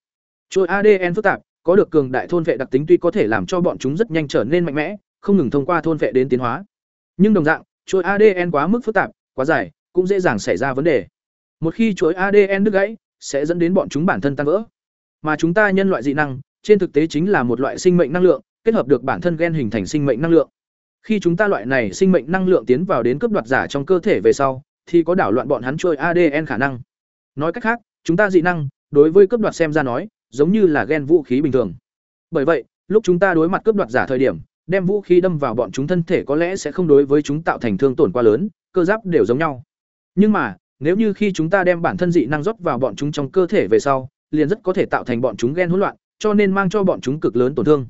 Chuỗi adn phức tạp, có được cường đại thôn vệ đặc tính tuy có thể làm cho bọn chúng rất nhanh trở nên mạnh mẽ, không ngừng thông qua thôn vệ đến tiến hóa. Nhưng đồng dạng chuỗi adn quá mức phức tạp, quá dài, cũng dễ dàng xảy ra vấn đề. Một khi chuỗi adn đứt gãy, sẽ dẫn đến bọn chúng bản thân tan vỡ. Mà chúng ta nhân loại dị năng, trên thực tế chính là một loại sinh mệnh năng lượng, kết hợp được bản thân gen hình thành sinh mệnh năng lượng khi chúng ta loại này sinh mệnh năng lượng tiến vào đến cướp đoạt giả trong cơ thể về sau, thì có đảo loạn bọn hắn trôi adn khả năng. Nói cách khác, chúng ta dị năng, đối với cướp đoạt xem ra nói, giống như là gen vũ khí bình thường. Bởi vậy, lúc chúng ta đối mặt cướp đoạt giả thời điểm, đem vũ khí đâm vào bọn chúng thân thể có lẽ sẽ không đối với chúng tạo thành thương tổn quá lớn, cơ giáp đều giống nhau. Nhưng mà, nếu như khi chúng ta đem bản thân dị năng rót vào bọn chúng trong cơ thể về sau, liền rất có thể tạo thành bọn chúng ghen hỗn loạn, cho nên mang cho bọn chúng cực lớn tổn thương.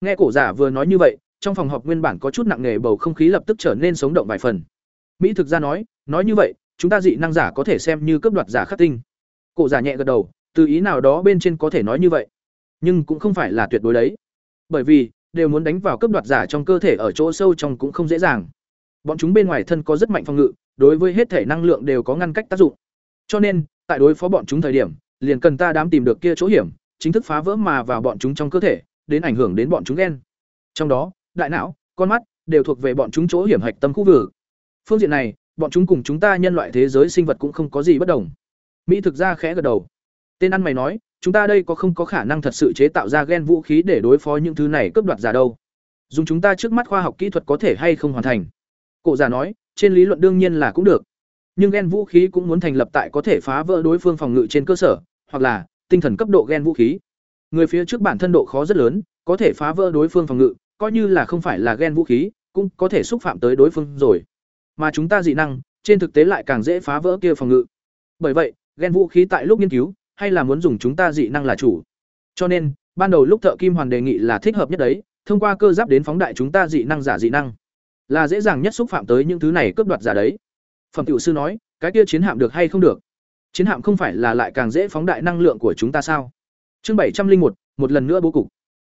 Nghe cổ giả vừa nói như vậy trong phòng họp nguyên bản có chút nặng nề bầu không khí lập tức trở nên sống động vài phần. Mỹ thực ra nói nói như vậy, chúng ta dị năng giả có thể xem như cướp đoạt giả khắc tinh. Cổ giả nhẹ gật đầu, từ ý nào đó bên trên có thể nói như vậy. Nhưng cũng không phải là tuyệt đối đấy. Bởi vì, đều muốn đánh vào cấp đoạt giả trong cơ thể ở chỗ sâu trong cũng không dễ dàng. Bọn chúng bên ngoài thân có rất mạnh phòng ngự, đối với hết thể năng lượng đều có ngăn cách tác dụng. Cho nên, tại đối phó bọn chúng thời điểm, liền cần ta đám tìm được kia chỗ hiểm, chính thức phá vỡ mà vào bọn chúng trong cơ thể, đến ảnh hưởng đến bọn chúng ghen trong đó đại não con mắt đều thuộc về bọn chúng chỗ hiểm hạch tâm khu vực. Phương diện này bọn chúng cùng chúng ta nhân loại thế giới sinh vật cũng không có gì bất đồng. Mỹ thực ra khẽ gật đầu. Tên ăn mày nói chúng ta đây có không có khả năng thật sự chế tạo ra gen vũ khí để đối phó những thứ này cướp đoạt giả đâu. Dùng chúng ta trước mắt khoa học kỹ thuật có thể hay không hoàn thành? Cổ giả nói trên lý luận đương nhiên là cũng được. Nhưng gen vũ khí cũng muốn thành lập tại có thể phá vỡ đối phương phòng ngự trên cơ sở, hoặc là tinh thần cấp độ gen vũ khí. Người phía trước bản thân độ khó rất lớn, có thể phá vỡ đối phương phòng ngự, coi như là không phải là gen vũ khí, cũng có thể xúc phạm tới đối phương rồi. Mà chúng ta dị năng, trên thực tế lại càng dễ phá vỡ kia phòng ngự. Bởi vậy, gen vũ khí tại lúc nghiên cứu, hay là muốn dùng chúng ta dị năng là chủ. Cho nên, ban đầu lúc Thợ Kim Hoàn đề nghị là thích hợp nhất đấy, thông qua cơ giáp đến phóng đại chúng ta dị năng giả dị năng, là dễ dàng nhất xúc phạm tới những thứ này cướp đoạt giả đấy. Phẩm tiểu sư nói, cái kia chiến hạm được hay không được? Chiến hạm không phải là lại càng dễ phóng đại năng lượng của chúng ta sao? Chương bảy trăm linh một, một lần nữa bố cục.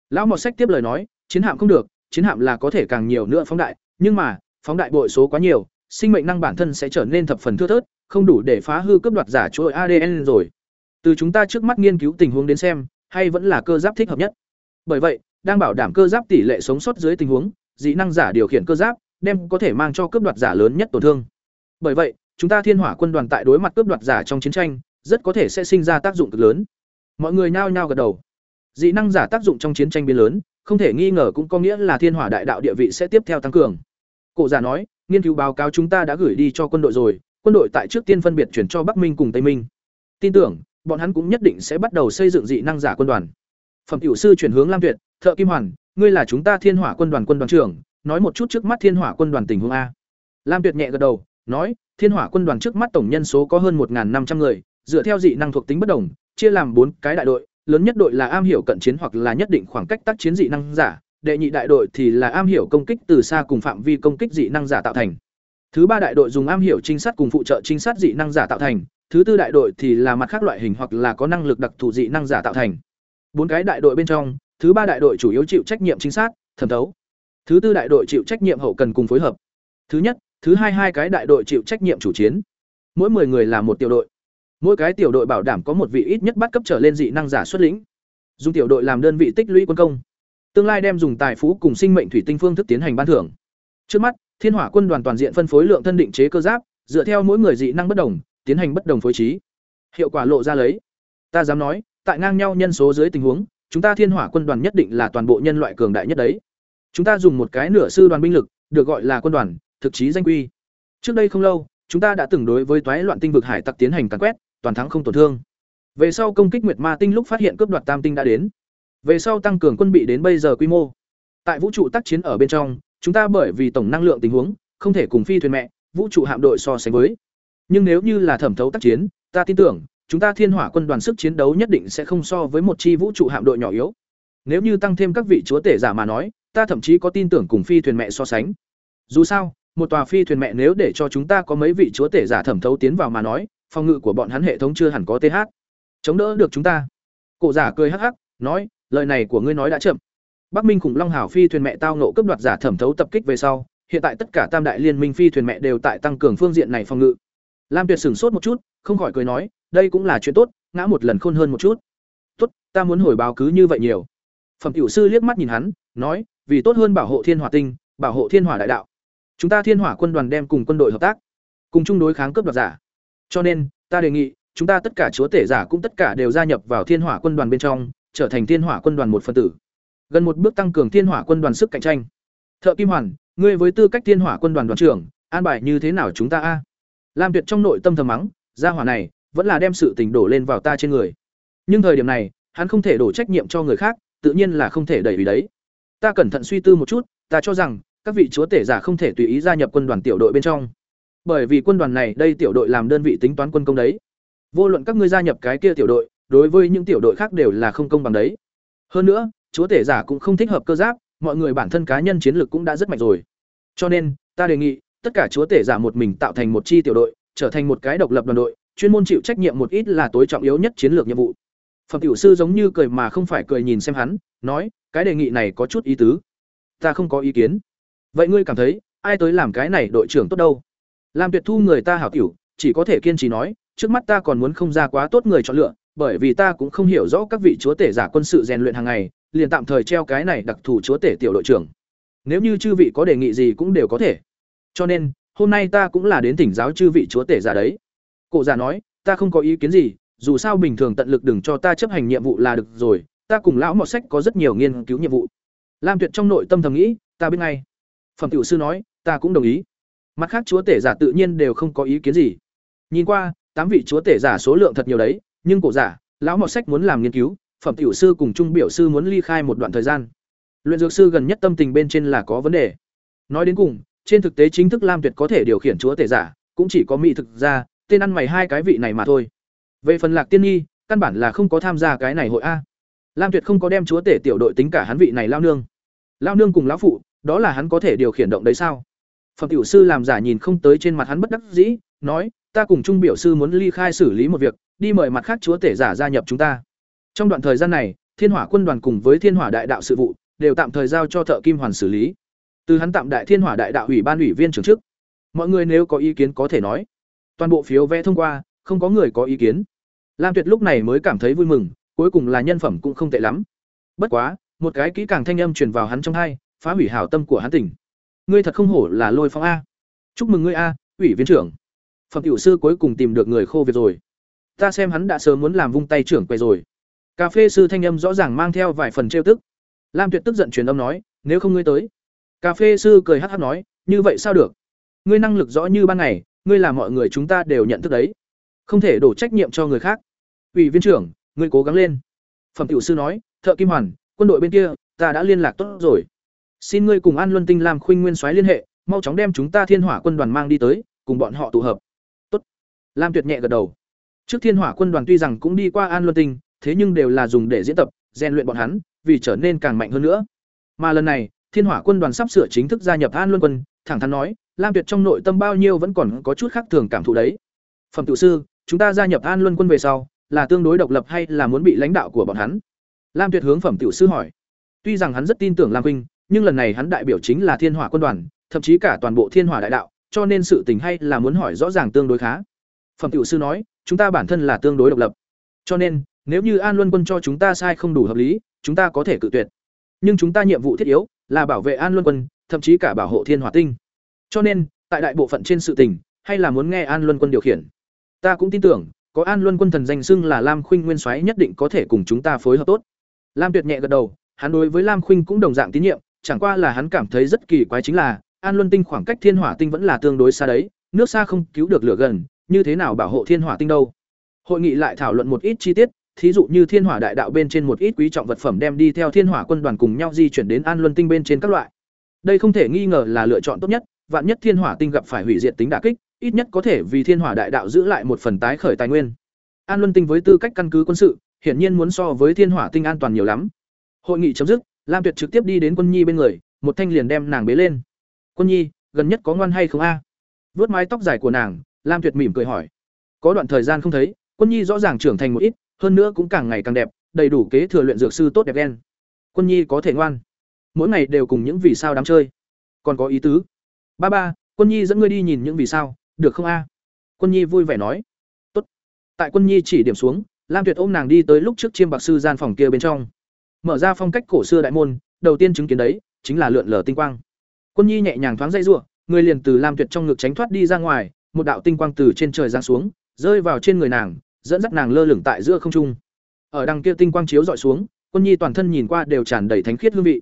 Lão Mọt Sách tiếp lời nói, chiến hạm không được, chiến hạm là có thể càng nhiều nữa phóng đại, nhưng mà, phóng đại bội số quá nhiều, sinh mệnh năng bản thân sẽ trở nên thập phần thưa thớt, không đủ để phá hư cướp đoạt giả trôi ADN rồi. Từ chúng ta trước mắt nghiên cứu tình huống đến xem, hay vẫn là cơ giáp thích hợp nhất. Bởi vậy, đang bảo đảm cơ giáp tỷ lệ sống sót dưới tình huống, dị năng giả điều khiển cơ giáp, đem có thể mang cho cướp đoạt giả lớn nhất tổn thương. Bởi vậy, chúng ta Thiên Hỏa quân đoàn tại đối mặt cướp đoạt giả trong chiến tranh, rất có thể sẽ sinh ra tác dụng cực lớn. Mọi người nhao nhao gật đầu. Dị năng giả tác dụng trong chiến tranh biến lớn, không thể nghi ngờ cũng có nghĩa là Thiên Hỏa đại đạo địa vị sẽ tiếp theo tăng cường. Cổ giả nói, nghiên cứu báo cáo chúng ta đã gửi đi cho quân đội rồi, quân đội tại trước tiên phân biệt chuyển cho Bắc Minh cùng Tây Minh. Tin tưởng, bọn hắn cũng nhất định sẽ bắt đầu xây dựng dị năng giả quân đoàn. Phẩm tiểu sư chuyển hướng Lam Tuyệt, Thợ Kim Hoàn, ngươi là chúng ta Thiên Hỏa quân đoàn quân đoàn trưởng, nói một chút trước mắt Thiên Hỏa quân đoàn tình huống a. Lam Tuyệt nhẹ gật đầu, nói, Thiên Hỏa quân đoàn trước mắt tổng nhân số có hơn 1500 người, dựa theo dị năng thuộc tính bất đồng, chia làm bốn cái đại đội, lớn nhất đội là am hiểu cận chiến hoặc là nhất định khoảng cách tác chiến dị năng giả, đệ nhị đại đội thì là am hiểu công kích từ xa cùng phạm vi công kích dị năng giả tạo thành. Thứ ba đại đội dùng am hiểu trinh sát cùng phụ trợ trinh sát dị năng giả tạo thành, thứ tư đại đội thì là mặt khác loại hình hoặc là có năng lực đặc thù dị năng giả tạo thành. Bốn cái đại đội bên trong, thứ ba đại đội chủ yếu chịu trách nhiệm trinh sát, thẩm thấu. Thứ tư đại đội chịu trách nhiệm hậu cần cùng phối hợp. Thứ nhất, thứ hai hai cái đại đội chịu trách nhiệm chủ chiến. Mỗi 10 người là một tiểu đội. Mỗi cái tiểu đội bảo đảm có một vị ít nhất bắt cấp trở lên dị năng giả xuất lĩnh. Dùng tiểu đội làm đơn vị tích lũy quân công. Tương lai đem dùng tài phú cùng sinh mệnh thủy tinh phương thức tiến hành ban thưởng. Trước mắt, Thiên Hỏa quân đoàn toàn diện phân phối lượng thân định chế cơ giáp, dựa theo mỗi người dị năng bất đồng, tiến hành bất đồng phối trí. Hiệu quả lộ ra lấy. Ta dám nói, tại ngang nhau nhân số dưới tình huống, chúng ta Thiên Hỏa quân đoàn nhất định là toàn bộ nhân loại cường đại nhất đấy. Chúng ta dùng một cái nửa sư đoàn binh lực, được gọi là quân đoàn, thực chí danh quy. Trước đây không lâu, chúng ta đã từng đối với toái loạn tinh vực hải tặc tiến hành càn quét, toàn thắng không tổn thương. Về sau công kích Nguyệt Ma tinh lúc phát hiện cướp đoạt Tam tinh đã đến. Về sau tăng cường quân bị đến bây giờ quy mô. Tại vũ trụ tác chiến ở bên trong, chúng ta bởi vì tổng năng lượng tình huống, không thể cùng phi thuyền mẹ, vũ trụ hạm đội so sánh với. Nhưng nếu như là thẩm thấu tác chiến, ta tin tưởng, chúng ta Thiên Hỏa quân đoàn sức chiến đấu nhất định sẽ không so với một chi vũ trụ hạm đội nhỏ yếu. Nếu như tăng thêm các vị chúa tể giả mà nói, ta thậm chí có tin tưởng cùng phi thuyền mẹ so sánh. Dù sao, một tòa phi thuyền mẹ nếu để cho chúng ta có mấy vị chúa tể giả thẩm thấu tiến vào mà nói, phòng ngự của bọn hắn hệ thống chưa hẳn có TH. Chống đỡ được chúng ta. Cổ giả cười hắc hắc, nói, lời này của ngươi nói đã chậm. Bắc Minh khủng long hảo phi thuyền mẹ tao nộ cấp đoạt giả thẩm thấu tập kích về sau, hiện tại tất cả tam đại liên minh phi thuyền mẹ đều tại tăng cường phương diện này phòng ngự. Lam Tuyệt sửng sốt một chút, không khỏi cười nói, đây cũng là chuyện tốt, ngã một lần khôn hơn một chút. Tốt, ta muốn hồi báo cứ như vậy nhiều. Phẩm tiểu sư liếc mắt nhìn hắn, nói, vì tốt hơn bảo hộ Thiên Hỏa Tinh, bảo hộ Thiên Hỏa đại đạo. Chúng ta Thiên Hỏa quân đoàn đem cùng quân đội hợp tác, cùng chung đối kháng cướp đoạt giả. Cho nên, ta đề nghị, chúng ta tất cả chúa tể giả cũng tất cả đều gia nhập vào Thiên Hỏa quân đoàn bên trong, trở thành Thiên Hỏa quân đoàn một phần tử. Gần một bước tăng cường Thiên Hỏa quân đoàn sức cạnh tranh. Thợ Kim Hoàn, ngươi với tư cách Thiên Hỏa quân đoàn đoàn trưởng, an bài như thế nào chúng ta a? Lam Tuyệt trong nội tâm thầm mắng, gia hỏa này vẫn là đem sự tình đổ lên vào ta trên người. Nhưng thời điểm này, hắn không thể đổ trách nhiệm cho người khác, tự nhiên là không thể đẩy vì đấy. Ta cẩn thận suy tư một chút, ta cho rằng các vị chúa tể giả không thể tùy ý gia nhập quân đoàn tiểu đội bên trong. Bởi vì quân đoàn này đây tiểu đội làm đơn vị tính toán quân công đấy. Vô luận các ngươi gia nhập cái kia tiểu đội, đối với những tiểu đội khác đều là không công bằng đấy. Hơn nữa, chúa tể giả cũng không thích hợp cơ giáp, mọi người bản thân cá nhân chiến lược cũng đã rất mạnh rồi. Cho nên, ta đề nghị, tất cả chúa tể giả một mình tạo thành một chi tiểu đội, trở thành một cái độc lập đoàn đội, chuyên môn chịu trách nhiệm một ít là tối trọng yếu nhất chiến lược nhiệm vụ. Phẩm tiểu sư giống như cười mà không phải cười nhìn xem hắn, nói, cái đề nghị này có chút ý tứ. Ta không có ý kiến. Vậy ngươi cảm thấy, ai tới làm cái này đội trưởng tốt đâu? Lam Tuyệt Thu người ta hảo tiểu, chỉ có thể kiên trì nói, trước mắt ta còn muốn không ra quá tốt người chọn lựa, bởi vì ta cũng không hiểu rõ các vị chúa tể giả quân sự rèn luyện hàng ngày, liền tạm thời treo cái này đặc thù chúa tể tiểu đội trưởng. Nếu như chư vị có đề nghị gì cũng đều có thể. Cho nên, hôm nay ta cũng là đến tỉnh giáo chư vị chúa tể giả đấy. Cổ giả nói, ta không có ý kiến gì, dù sao bình thường tận lực đừng cho ta chấp hành nhiệm vụ là được rồi, ta cùng lão mọt sách có rất nhiều nghiên cứu nhiệm vụ. Lam Tuyệt trong nội tâm thầm nghĩ, ta biết ngay. Phẩm tiểu sư nói, ta cũng đồng ý mặt khác chúa tể giả tự nhiên đều không có ý kiến gì. Nhìn qua, tám vị chúa tể giả số lượng thật nhiều đấy, nhưng cổ giả, lão mọt sách muốn làm nghiên cứu, phẩm tiểu sư cùng trung biểu sư muốn ly khai một đoạn thời gian. Luyện dược sư gần nhất tâm tình bên trên là có vấn đề. Nói đến cùng, trên thực tế chính thức lam tuyệt có thể điều khiển chúa tể giả, cũng chỉ có mỹ thực ra tên ăn mày hai cái vị này mà thôi. Về phần lạc tiên nhi, căn bản là không có tham gia cái này hội a. Lam tuyệt không có đem chúa tể tiểu đội tính cả hắn vị này lao nương. Lao nương cùng lão phụ, đó là hắn có thể điều khiển động đấy sao? Phẩm tiểu sư làm giả nhìn không tới trên mặt hắn bất đắc dĩ, nói, ta cùng trung biểu sư muốn ly khai xử lý một việc, đi mời mặt khác chúa tể giả gia nhập chúng ta. Trong đoạn thời gian này, thiên hỏa quân đoàn cùng với thiên hỏa đại đạo sự vụ đều tạm thời giao cho thợ kim hoàn xử lý. Từ hắn tạm đại thiên hỏa đại đạo ủy ban ủy viên trưởng chức, mọi người nếu có ý kiến có thể nói. Toàn bộ phiếu vẽ thông qua, không có người có ý kiến. Lam tuyệt lúc này mới cảm thấy vui mừng, cuối cùng là nhân phẩm cũng không tệ lắm. Bất quá, một cái kỹ càng thanh âm truyền vào hắn trong hai, phá hủy hảo tâm của hắn tỉnh ngươi thật không hổ là lôi phong a. Chúc mừng ngươi a, ủy viên trưởng. Phẩm tiểu sư cuối cùng tìm được người khô việc rồi. Ta xem hắn đã sớm muốn làm vung tay trưởng quay rồi. Cà phê sư thanh âm rõ ràng mang theo vài phần trêu tức. Lam tuyệt tức giận truyền âm nói, nếu không ngươi tới. Cà phê sư cười hát hát nói, như vậy sao được? Ngươi năng lực rõ như ban ngày, ngươi là mọi người chúng ta đều nhận thức đấy. Không thể đổ trách nhiệm cho người khác. Ủy viên trưởng, ngươi cố gắng lên. Phẩm tiểu sư nói, thợ kim hoàn, quân đội bên kia, ta đã liên lạc tốt rồi xin ngươi cùng an luân tinh làm khuynh nguyên soái liên hệ, mau chóng đem chúng ta thiên hỏa quân đoàn mang đi tới, cùng bọn họ tụ hợp. Tốt. Lam tuyệt nhẹ gật đầu. Trước thiên hỏa quân đoàn tuy rằng cũng đi qua an luân tinh, thế nhưng đều là dùng để diễn tập, rèn luyện bọn hắn, vì trở nên càng mạnh hơn nữa. Mà lần này, thiên hỏa quân đoàn sắp sửa chính thức gia nhập an luân quân, thẳng thắn nói, lam tuyệt trong nội tâm bao nhiêu vẫn còn có chút khác thường cảm thụ đấy. Phẩm tự sư, chúng ta gia nhập an luân quân về sau, là tương đối độc lập hay là muốn bị lãnh đạo của bọn hắn? Lam tuyệt hướng phẩm tiểu sư hỏi. Tuy rằng hắn rất tin tưởng lam huynh nhưng lần này hắn đại biểu chính là thiên hỏa quân đoàn, thậm chí cả toàn bộ thiên hỏa đại đạo, cho nên sự tình hay là muốn hỏi rõ ràng tương đối khá. Phẩm tiểu sư nói, chúng ta bản thân là tương đối độc lập. Cho nên, nếu như an luân quân cho chúng ta sai không đủ hợp lý, chúng ta có thể cự tuyệt. Nhưng chúng ta nhiệm vụ thiết yếu là bảo vệ an luân quân, thậm chí cả bảo hộ thiên hỏa tinh. Cho nên, tại đại bộ phận trên sự tình, hay là muốn nghe an luân quân điều khiển. Ta cũng tin tưởng, có an luân quân thần danh xưng là lam khuynh nguyên soái nhất định có thể cùng chúng ta phối hợp tốt. Lam tuyệt nhẹ gật đầu, hắn đối với lam khuynh cũng đồng dạng tín nhiệm chẳng qua là hắn cảm thấy rất kỳ quái chính là, an luân tinh khoảng cách thiên hỏa tinh vẫn là tương đối xa đấy, nước xa không cứu được lửa gần, như thế nào bảo hộ thiên hỏa tinh đâu? Hội nghị lại thảo luận một ít chi tiết, thí dụ như thiên hỏa đại đạo bên trên một ít quý trọng vật phẩm đem đi theo thiên hỏa quân đoàn cùng nhau di chuyển đến an luân tinh bên trên các loại. Đây không thể nghi ngờ là lựa chọn tốt nhất, vạn nhất thiên hỏa tinh gặp phải hủy diệt tính đả kích, ít nhất có thể vì thiên hỏa đại đạo giữ lại một phần tái khởi tài nguyên. An luân tinh với tư cách căn cứ quân sự, hiển nhiên muốn so với thiên hỏa tinh an toàn nhiều lắm. Hội nghị chấm dứt lam tuyệt trực tiếp đi đến quân nhi bên người, một thanh liền đem nàng bế lên. Quân nhi, gần nhất có ngoan hay không a? À? vớt mái tóc dài của nàng, lam tuyệt mỉm cười hỏi. Có đoạn thời gian không thấy, quân nhi rõ ràng trưởng thành một ít, hơn nữa cũng càng ngày càng đẹp, đầy đủ kế thừa luyện dược sư tốt đẹp đen quân nhi có thể ngoan. Mỗi ngày đều cùng những vì sao đám chơi. Còn có ý tứ. Ba ba, quân nhi dẫn ngươi đi nhìn những vì sao, được không a? Quân nhi vui vẻ nói. Tốt. tại quân nhi chỉ điểm xuống, lam tuyệt ôm nàng đi tới lúc trước chiêm bạc sư gian phòng kia bên trong mở ra phong cách cổ xưa đại môn, đầu tiên chứng kiến đấy chính là lượn lờ tinh quang. Quân nhi nhẹ nhàng thoáng dây giụa, người liền từ lam tuyệt trong ngực tránh thoát đi ra ngoài, một đạo tinh quang từ trên trời giáng xuống, rơi vào trên người nàng, dẫn dắt nàng lơ lửng tại giữa không trung. Ở đằng kia tinh quang chiếu dọi xuống, quân nhi toàn thân nhìn qua đều tràn đầy thánh khiết hương vị.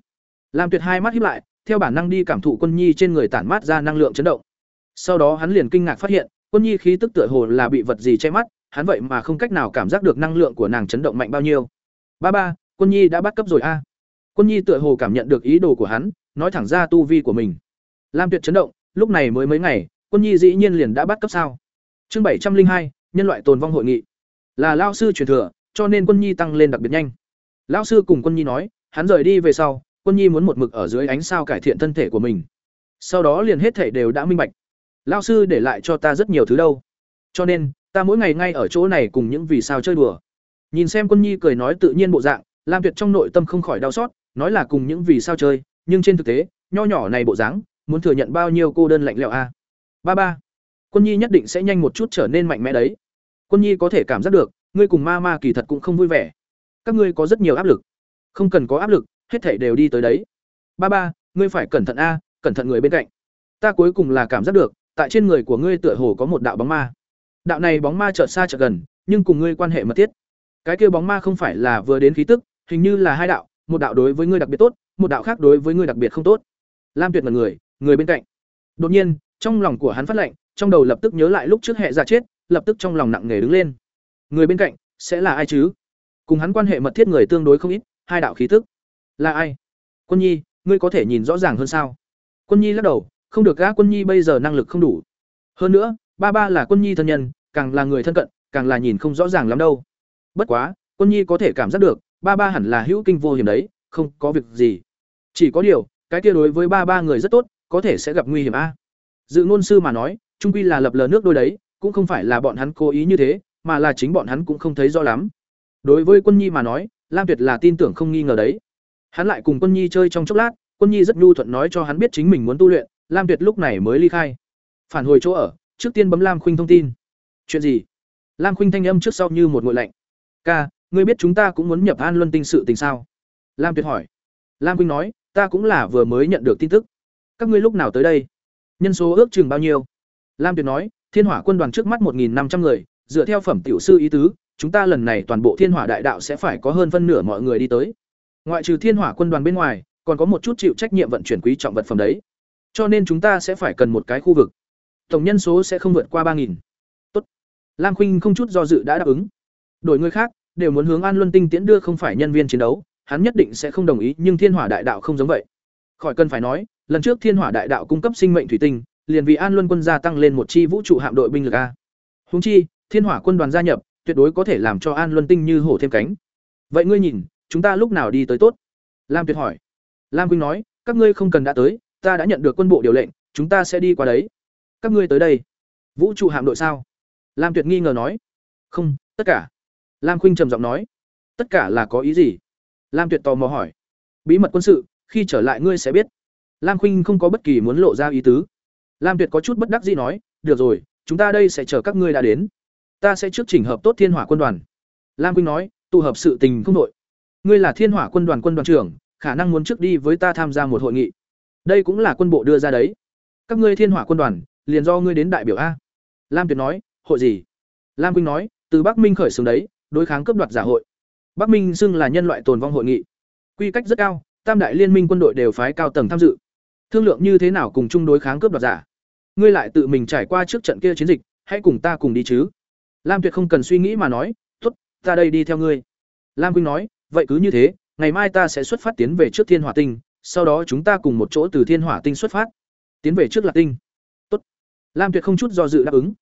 Lam tuyệt hai mắt híp lại, theo bản năng đi cảm thụ quân nhi trên người tản mát ra năng lượng chấn động. Sau đó hắn liền kinh ngạc phát hiện, quân nhi khí tức tựa hồ là bị vật gì che mắt, hắn vậy mà không cách nào cảm giác được năng lượng của nàng chấn động mạnh bao nhiêu. Ba ba quân nhi đã bắt cấp rồi a. Quân nhi tựa hồ cảm nhận được ý đồ của hắn, nói thẳng ra tu vi của mình. Lam tuyệt chấn động, lúc này mới mấy ngày, quân nhi dĩ nhiên liền đã bắt cấp sao? Chương bảy trăm linh hai, nhân loại tồn vong hội nghị. Là lao sư truyền thừa, cho nên quân nhi tăng lên đặc biệt nhanh. Lao sư cùng quân nhi nói, hắn rời đi về sau, quân nhi muốn một mực ở dưới ánh sao cải thiện thân thể của mình. Sau đó liền hết thể đều đã minh bạch. Lao sư để lại cho ta rất nhiều thứ đâu. Cho nên, ta mỗi ngày ngay ở chỗ này cùng những vì sao chơi đùa. Nhìn xem quân nhi cười nói tự nhiên bộ dạng lam tuyệt trong nội tâm không khỏi đau xót, nói là cùng những vì sao chơi, nhưng trên thực tế, nho nhỏ này bộ dáng, muốn thừa nhận bao nhiêu cô đơn lạnh lẽo a? Ba ba, quân nhi nhất định sẽ nhanh một chút trở nên mạnh mẽ đấy. Quân nhi có thể cảm giác được, ngươi cùng ma ma kỳ thật cũng không vui vẻ. Các ngươi có rất nhiều áp lực. Không cần có áp lực, hết thảy đều đi tới đấy. Ba ba, ngươi phải cẩn thận a, cẩn thận người bên cạnh. Ta cuối cùng là cảm giác được, tại trên người của ngươi tựa hồ có một đạo bóng ma. Đạo này bóng ma chợt xa chợt gần, nhưng cùng ngươi quan hệ mật thiết. Cái kia bóng ma không phải là vừa đến khí tức hình như là hai đạo một đạo đối với ngươi đặc biệt tốt một đạo khác đối với ngươi đặc biệt không tốt. Lam tuyệt mặt người người bên cạnh. Đột nhiên trong lòng của hắn phát lạnh, trong đầu lập tức nhớ lại lúc trước hệ giả chết lập tức trong lòng nặng nề đứng lên. Người bên cạnh sẽ là ai chứ? Cùng hắn quan hệ mật thiết người tương đối không ít hai đạo khí tức. Là ai? Quân nhi ngươi có thể nhìn rõ ràng hơn sao? Quân nhi lắc đầu không được gã quân nhi bây giờ năng lực không đủ. Hơn nữa ba ba là quân nhi thân nhân càng là người thân cận càng là nhìn không rõ ràng lắm đâu. Bất quá quân nhi có thể cảm giác được ba ba hẳn là hữu kinh vô hiểm đấy, không có việc gì. Chỉ có điều, cái kia đối với ba ba người rất tốt, có thể sẽ gặp nguy hiểm a. Dự ngôn sư mà nói, trung quy là lập lờ nước đôi đấy, cũng không phải là bọn hắn cố ý như thế, mà là chính bọn hắn cũng không thấy rõ lắm. Đối với quân nhi mà nói, lam tuyệt là tin tưởng không nghi ngờ đấy. Hắn lại cùng quân nhi chơi trong chốc lát, quân nhi rất nhu thuận nói cho hắn biết chính mình muốn tu luyện, lam tuyệt lúc này mới ly khai. Phản hồi chỗ ở, trước tiên bấm lam khuynh thông tin. Chuyện gì? Lam khuynh thanh âm trước sau như một ngội lạnh. Ca ngươi biết chúng ta cũng muốn nhập an luân tinh sự tình sao? Lam tuyệt hỏi. Lam khuynh nói, ta cũng là vừa mới nhận được tin tức. Các ngươi lúc nào tới đây? Nhân số ước chừng bao nhiêu? Lam tuyệt nói, thiên hỏa quân đoàn trước mắt một năm trăm người, dựa theo phẩm tiểu sư ý tứ, chúng ta lần này toàn bộ thiên hỏa đại đạo sẽ phải có hơn phân nửa mọi người đi tới. Ngoại trừ thiên hỏa quân đoàn bên ngoài, còn có một chút chịu trách nhiệm vận chuyển quý trọng vật phẩm đấy. Cho nên chúng ta sẽ phải cần một cái khu vực. Tổng nhân số sẽ không vượt qua ba nghìn. Tốt. lam khuynh không chút do dự đã đáp ứng. Đổi người khác đều muốn hướng an luân tinh tiễn đưa không phải nhân viên chiến đấu, hắn nhất định sẽ không đồng ý, nhưng thiên hỏa đại đạo không giống vậy. Khỏi cần phải nói, lần trước thiên hỏa đại đạo cung cấp sinh mệnh thủy tinh, liền vì an luân quân gia tăng lên một chi vũ trụ hạm đội binh lực a. Huống chi, thiên hỏa quân đoàn gia nhập, tuyệt đối có thể làm cho an luân tinh như hổ thêm cánh. Vậy ngươi nhìn, chúng ta lúc nào đi tới tốt? Lam tuyệt hỏi. Lam quynh nói, các ngươi không cần đã tới, ta đã nhận được quân bộ điều lệnh, chúng ta sẽ đi qua đấy. Các ngươi tới đây. Vũ trụ hạm đội sao? Lam tuyệt nghi ngờ nói. Không, tất cả lam khuynh trầm giọng nói, tất cả là có ý gì? Lam tuyệt tò mò hỏi, bí mật quân sự, khi trở lại ngươi sẽ biết. Lam khuynh không có bất kỳ muốn lộ ra ý tứ. Lam tuyệt có chút bất đắc dĩ nói, được rồi, chúng ta đây sẽ chờ các ngươi đã đến. Ta sẽ trước chỉnh hợp tốt thiên hỏa quân đoàn. Lam khuynh nói, tụ hợp sự tình không đội. Ngươi là thiên hỏa quân đoàn quân đoàn trưởng, khả năng muốn trước đi với ta tham gia một hội nghị. Đây cũng là quân bộ đưa ra đấy. Các ngươi thiên hỏa quân đoàn, liền do ngươi đến đại biểu a. Lam tuyệt nói, hội gì? Lam quynh nói, từ bắc minh khởi xướng đấy đối kháng cấp đoạt giả hội. Bắc minh xưng là nhân loại tồn vong hội nghị. Quy cách rất cao, tam đại liên minh quân đội đều phái cao tầng tham dự. Thương lượng như thế nào cùng chung đối kháng cướp đoạt giả? Ngươi lại tự mình trải qua trước trận kia chiến dịch, hãy cùng ta cùng đi chứ? Lam tuyệt không cần suy nghĩ mà nói t ố t ta đây đi theo ngươi. Lam quynh nói, vậy cứ như thế, ngày mai ta sẽ xuất phát tiến về trước thiên hỏa tinh, sau đó chúng ta cùng một chỗ từ thiên hỏa tinh xuất phát. Tiến về trước lạc tinh. Tốt. lam tuyệt không chút do dự đáp ứng.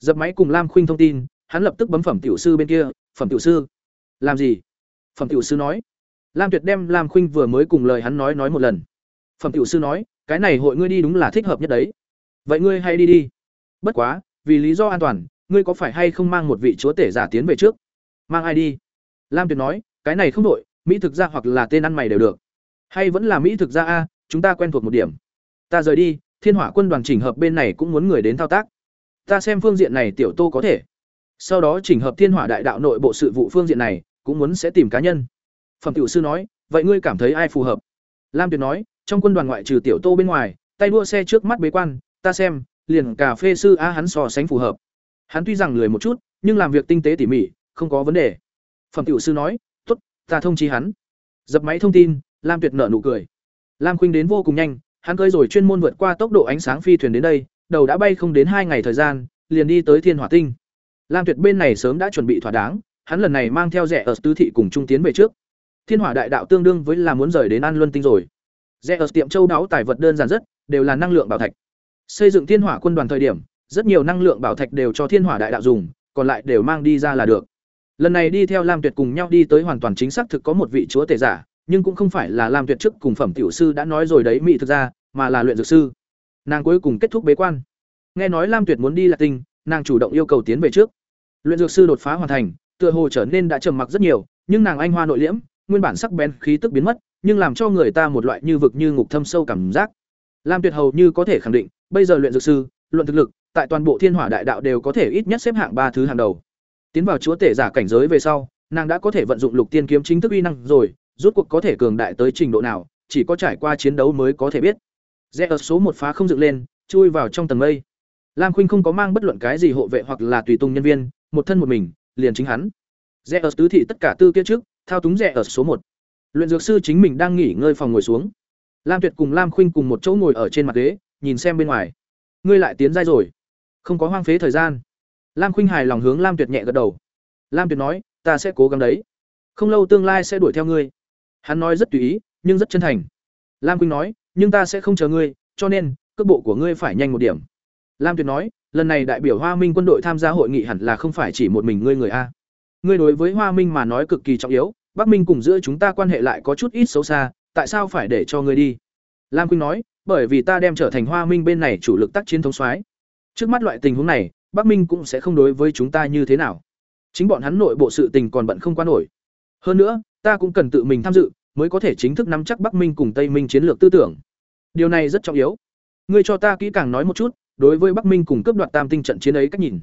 Dập máy cùng lam khuynh thông tin hắn lập tức bấm phẩm tiểu sư bên kia, phẩm tiểu sư, làm gì? Phẩm tiểu sư nói. Lam tuyệt đem lam khuynh vừa mới cùng lời hắn nói nói một lần. Phẩm tiểu sư nói, cái này hội ngươi đi đúng là thích hợp nhất đấy. Vậy ngươi hay đi đi. Bất quá, vì lý do an toàn, ngươi có phải hay không mang một vị chúa tể giả tiến về trước? Mang ai đi? Lam tuyệt nói, cái này không đội mỹ thực ra hoặc là tên ăn mày đều được. Hay vẫn là mỹ thực ra a, chúng ta quen thuộc một điểm. Ta rời đi, thiên hỏa quân đoàn chỉnh hợp bên này cũng muốn người đến thao tác. Ta xem phương diện này tiểu tô có thể sau đó chỉnh hợp thiên hỏa đại đạo nội bộ sự vụ phương diện này, cũng muốn sẽ tìm cá nhân. Phẩm tiểu sư nói, vậy ngươi cảm thấy ai phù hợp? Lam tuyệt nói, trong quân đoàn ngoại trừ tiểu tô bên ngoài, tay đua xe trước mắt bế quan, ta xem, liền cà phê sư a hắn so sánh phù hợp. Hắn tuy rằng lười một chút, nhưng làm việc tinh tế tỉ mỉ, không có vấn đề. Phẩm tiểu sư nói, tốt, ta thông chi hắn. Dập máy thông tin, lam tuyệt nở nụ cười. Lam khuynh đến vô cùng nhanh, hắn cơi rồi chuyên môn vượt qua tốc độ ánh sáng phi thuyền đến đây, đầu đã bay không đến hai ngày thời gian, liền đi tới thiên hỏa tinh lam tuyệt bên này sớm đã chuẩn bị thỏa đáng, hắn lần này mang theo rẻ ở tứ thị cùng trung tiến về trước. Thiên hỏa đại đạo tương đương với là muốn rời đến an luân tinh rồi. Rẻ ở tiệm châu đáo tài vật đơn giản rất, đều là năng lượng bảo thạch. Xây dựng thiên hỏa quân đoàn thời điểm, rất nhiều năng lượng bảo thạch đều cho thiên hỏa đại đạo dùng, còn lại đều mang đi ra là được. Lần này đi theo lam tuyệt cùng nhau đi tới hoàn toàn chính xác thực có một vị chúa tể giả, nhưng cũng không phải là lam tuyệt trước cùng phẩm tiểu sư đã nói rồi đấy, mỹ thực ra, mà là luyện dược sư. Nàng cuối cùng kết thúc bế quan. Nghe nói lam tuyệt muốn đi là tinh nàng chủ động yêu cầu tiến về trước. Luyện dược sư đột phá hoàn thành, tựa hồ trở nên đã trầm mặc rất nhiều, nhưng nàng anh hoa nội liễm, nguyên bản sắc bén, khí tức biến mất, nhưng làm cho người ta một loại như vực như ngục thâm sâu cảm giác. Lam tuyệt hầu như có thể khẳng định, bây giờ luyện dược sư, luận thực lực, tại toàn bộ thiên hỏa đại đạo đều có thể ít nhất xếp hạng ba thứ hàng đầu. Tiến vào chúa tể giả cảnh giới về sau, nàng đã có thể vận dụng lục tiên kiếm chính thức uy năng rồi rút cuộc có thể cường đại tới trình độ nào, chỉ có trải qua chiến đấu mới có thể biết. Rẽ ở số một phá không dựng lên, chui vào trong tầng mây lam khuynh không có mang bất luận cái gì hộ vệ hoặc là tùy tùng nhân viên, một thân một mình, liền chính hắn. Rẽ ở tứ thị tất cả tư kia trước, thao túng rẽ ở số một. Luyện dược sư chính mình đang nghỉ ngơi phòng ngồi xuống. Lam tuyệt cùng lam khuynh cùng một chỗ ngồi ở trên mặt ghế, nhìn xem bên ngoài. Ngươi lại tiến giai rồi. Không có hoang phế thời gian. Lam khuynh hài lòng hướng lam tuyệt nhẹ gật đầu. Lam tuyệt nói, ta sẽ cố gắng đấy. Không lâu tương lai sẽ đuổi theo ngươi. Hắn nói rất tùy ý, nhưng rất chân thành. Lam khuynh nói, nhưng ta sẽ không chờ ngươi, cho nên, cước bộ của ngươi phải nhanh một điểm lam tuyệt nói, lần này đại biểu hoa minh quân đội tham gia hội nghị hẳn là không phải chỉ một mình ngươi người a. Ngươi đối với hoa minh mà nói cực kỳ trọng yếu, bắc minh cùng giữa chúng ta quan hệ lại có chút ít xấu xa, tại sao phải để cho ngươi đi? Lam Quynh nói, bởi vì ta đem trở thành hoa minh bên này chủ lực tác chiến thống soái. Trước mắt loại tình huống này, bắc minh cũng sẽ không đối với chúng ta như thế nào. Chính bọn hắn nội bộ sự tình còn bận không qua nổi. Hơn nữa, ta cũng cần tự mình tham dự, mới có thể chính thức nắm chắc bắc minh cùng tây minh chiến lược tư tưởng. Điều này rất trọng yếu. Ngươi cho ta kỹ càng nói một chút đối với bắc minh cùng cấp đoạt tam tinh trận chiến ấy cách nhìn.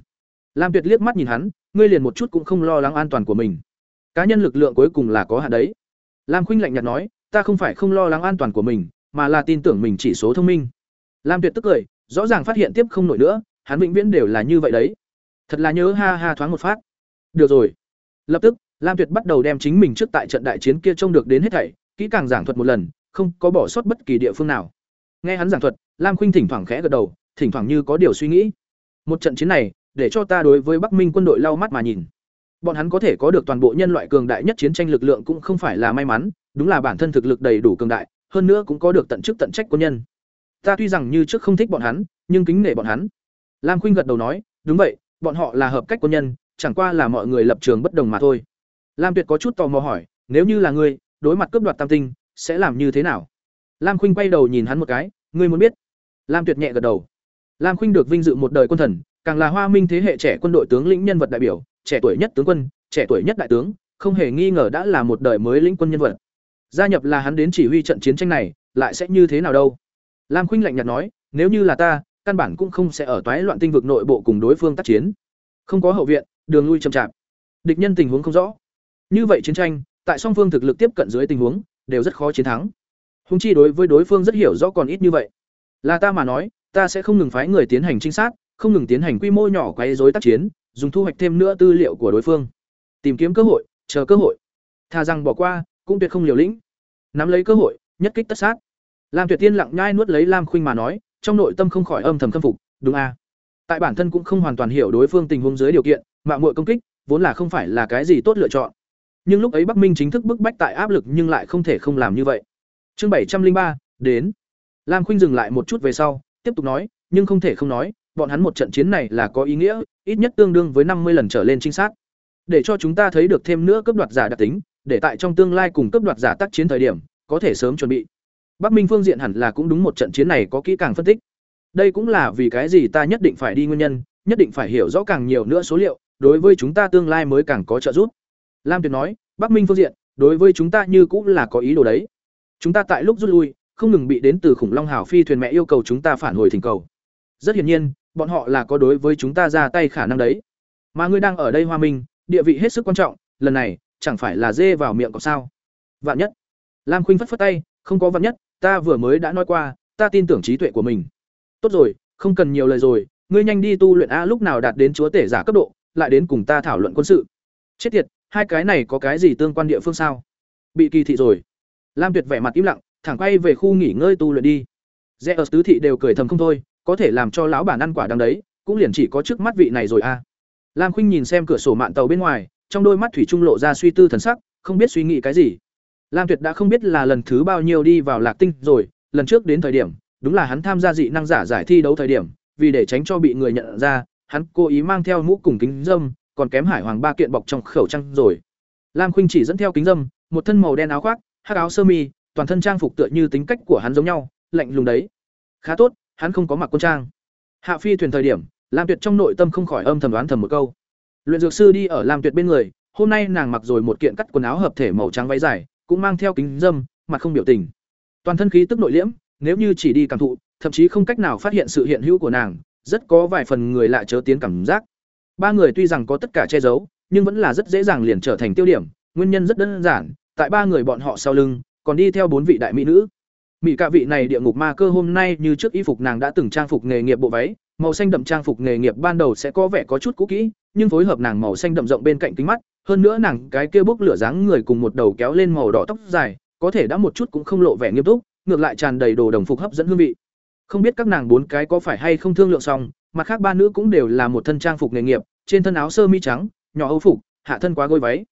Lam tuyệt liếc mắt nhìn hắn, ngươi liền một chút cũng không lo lắng an toàn của mình. Cá nhân lực lượng cuối cùng là có hạn đấy. Lam khuynh lạnh nhạt nói, ta không phải không lo lắng an toàn của mình, mà là tin tưởng mình chỉ số thông minh. Lam tuyệt tức cười, rõ ràng phát hiện tiếp không nổi nữa, hắn vĩnh viễn đều là như vậy đấy. Thật là nhớ ha ha thoáng một phát. Được rồi. Lập tức, lam tuyệt bắt đầu đem chính mình trước tại trận đại chiến kia trông được đến hết thảy, kỹ càng giảng thuật một lần, không có bỏ sót bất kỳ địa phương nào. Nghe hắn giảng thuật, lam khuynh thỉnh thoảng khẽ gật đầu thỉnh thoảng như có điều suy nghĩ. Một trận chiến này, để cho ta đối với bắc minh quân đội lau mắt mà nhìn. Bọn hắn có thể có được toàn bộ nhân loại cường đại nhất chiến tranh lực lượng cũng không phải là may mắn, đúng là bản thân thực lực đầy đủ cường đại, hơn nữa cũng có được tận chức tận trách quân nhân. Ta tuy rằng như trước không thích bọn hắn, nhưng kính nể bọn hắn. Lam khuynh gật đầu nói, đúng vậy, bọn họ là hợp cách quân nhân, chẳng qua là mọi người lập trường bất đồng mà thôi. Lam tuyệt có chút tò mò hỏi, nếu như là ngươi, đối mặt cướp đoạt tam tinh, sẽ làm như thế nào? Lam khuynh quay đầu nhìn hắn một cái, ngươi muốn biết? Lam tuyệt nhẹ gật đầu lam khuynh được vinh dự một đời quân thần, càng là hoa minh thế hệ trẻ quân đội tướng lĩnh nhân vật đại biểu, trẻ tuổi nhất tướng quân, trẻ tuổi nhất đại tướng, không hề nghi ngờ đã là một đời mới lĩnh quân nhân vật. Gia nhập là hắn đến chỉ huy trận chiến tranh này, lại sẽ như thế nào đâu? Lam khuynh lạnh nhạt nói, nếu như là ta, căn bản cũng không sẽ ở toái loạn tinh vực nội bộ cùng đối phương tác chiến. Không có hậu viện, đường lui chậm chạp. Địch nhân tình huống không rõ. Như vậy chiến tranh, tại song phương thực lực tiếp cận dưới tình huống, đều rất khó chiến thắng. Hung chi đối với đối phương rất hiểu rõ còn ít như vậy. Là ta mà nói ta sẽ không ngừng phái người tiến hành trinh sát, không ngừng tiến hành quy mô nhỏ quấy rối tác chiến, dùng thu hoạch thêm nữa tư liệu của đối phương. Tìm kiếm cơ hội, chờ cơ hội. Tha rằng bỏ qua, cũng tuyệt không liều lĩnh. Nắm lấy cơ hội, nhất kích tất sát. Lam tuyệt tiên lặng nhai nuốt lấy lam khuynh mà nói, trong nội tâm không khỏi âm thầm khâm phục, đúng a tại bản thân cũng không hoàn toàn hiểu đối phương tình huống dưới điều kiện mạo muội công kích, vốn là không phải là cái gì tốt lựa chọn. Nhưng lúc ấy bắc minh chính thức bức bách tại áp lực nhưng lại không thể không làm như vậy. Chương bảy trăm linh ba, đến. Lam khuynh dừng lại một chút về sau tiếp tục nói, nhưng không thể không nói, bọn hắn một trận chiến này là có ý nghĩa, ít nhất tương đương với năm mươi lần trở lên trinh sát. Để cho chúng ta thấy được thêm nữa cấp đoạt giả đặc tính, để tại trong tương lai cùng cấp đoạt giả tác chiến thời điểm, có thể sớm chuẩn bị. Bắc minh phương diện hẳn là cũng đúng một trận chiến này có kỹ càng phân tích. Đây cũng là vì cái gì ta nhất định phải đi nguyên nhân, nhất định phải hiểu rõ càng nhiều nữa số liệu, đối với chúng ta tương lai mới càng có trợ giúp. Lam tuyệt nói, bắc minh phương diện, đối với chúng ta như cũng là có ý đồ đấy. Chúng ta tại lúc rút lui không ngừng bị đến từ khủng long hào phi thuyền mẹ yêu cầu chúng ta phản hồi thỉnh cầu. Rất hiển nhiên, bọn họ là có đối với chúng ta ra tay khả năng đấy. Mà ngươi đang ở đây hoa minh, địa vị hết sức quan trọng, lần này, chẳng phải là dê vào miệng có sao? Vạn nhất. Lam khuynh phất phất tay, không có vạn nhất, ta vừa mới đã nói qua, ta tin tưởng trí tuệ của mình. Tốt rồi, không cần nhiều lời rồi, ngươi nhanh đi tu luyện a lúc nào đạt đến chúa tể giả cấp độ, lại đến cùng ta thảo luận quân sự. Chết tiệt, hai cái này có cái gì tương quan địa phương sao? Bị kỳ thị rồi. Lam tuyệt vẻ mặt im lặng thẳng quay về khu nghỉ ngơi tu luyện đi. Rẽ ở tứ thị đều cười thầm không thôi, có thể làm cho lão bản ăn quả đằng đấy, cũng liền chỉ có trước mắt vị này rồi a lam khuynh nhìn xem cửa sổ mạn tàu bên ngoài, trong đôi mắt thủy trung lộ ra suy tư thần sắc, không biết suy nghĩ cái gì. Lam tuyệt đã không biết là lần thứ bao nhiêu đi vào lạc tinh rồi, lần trước đến thời điểm, đúng là hắn tham gia dị năng giả giải thi đấu thời điểm, vì để tránh cho bị người nhận ra, hắn cố ý mang theo mũ cùng kính dâm, còn kém hải hoàng ba kiện bọc trong khẩu trang rồi. Lam khuynh chỉ dẫn theo kính dâm, một thân màu đen áo khoác, hắc áo sơ mi toàn thân trang phục tựa như tính cách của hắn giống nhau, lạnh lùng đấy. Khá tốt, hắn không có mặc quân trang. Hạ phi thuyền thời điểm, lam tuyệt trong nội tâm không khỏi âm thầm đoán thầm một câu. Luyện dược sư đi ở lam tuyệt bên người, hôm nay nàng mặc rồi một kiện cắt quần áo hợp thể màu trắng váy dài, cũng mang theo kính dâm, mặt không biểu tình. Toàn thân khí tức nội liễm, nếu như chỉ đi cảm thụ, thậm chí không cách nào phát hiện sự hiện hữu của nàng, rất có vài phần người lạ chớ tiến cảm giác. Ba người tuy rằng có tất cả che giấu, nhưng vẫn là rất dễ dàng liền trở thành tiêu điểm, nguyên nhân rất đơn giản, tại ba người bọn họ sau lưng còn đi theo bốn vị đại mỹ nữ mỹ cả vị này địa ngục ma cơ hôm nay như trước y phục nàng đã từng trang phục nghề nghiệp bộ váy màu xanh đậm trang phục nghề nghiệp ban đầu sẽ có vẻ có chút cũ kỹ nhưng phối hợp nàng màu xanh đậm rộng bên cạnh kính mắt hơn nữa nàng cái kia bốc lửa dáng người cùng một đầu kéo lên màu đỏ tóc dài có thể đã một chút cũng không lộ vẻ nghiêm túc ngược lại tràn đầy đồ đồng phục hấp dẫn hương vị Không biết các nàng bốn cái có phải hay không thương lượng xong, mặt khác ba nữ cũng đều là một thân trang phục nghề nghiệp, trên thân áo sơ mi trắng, nhỏ âu phục, hạ thân quá gối váy.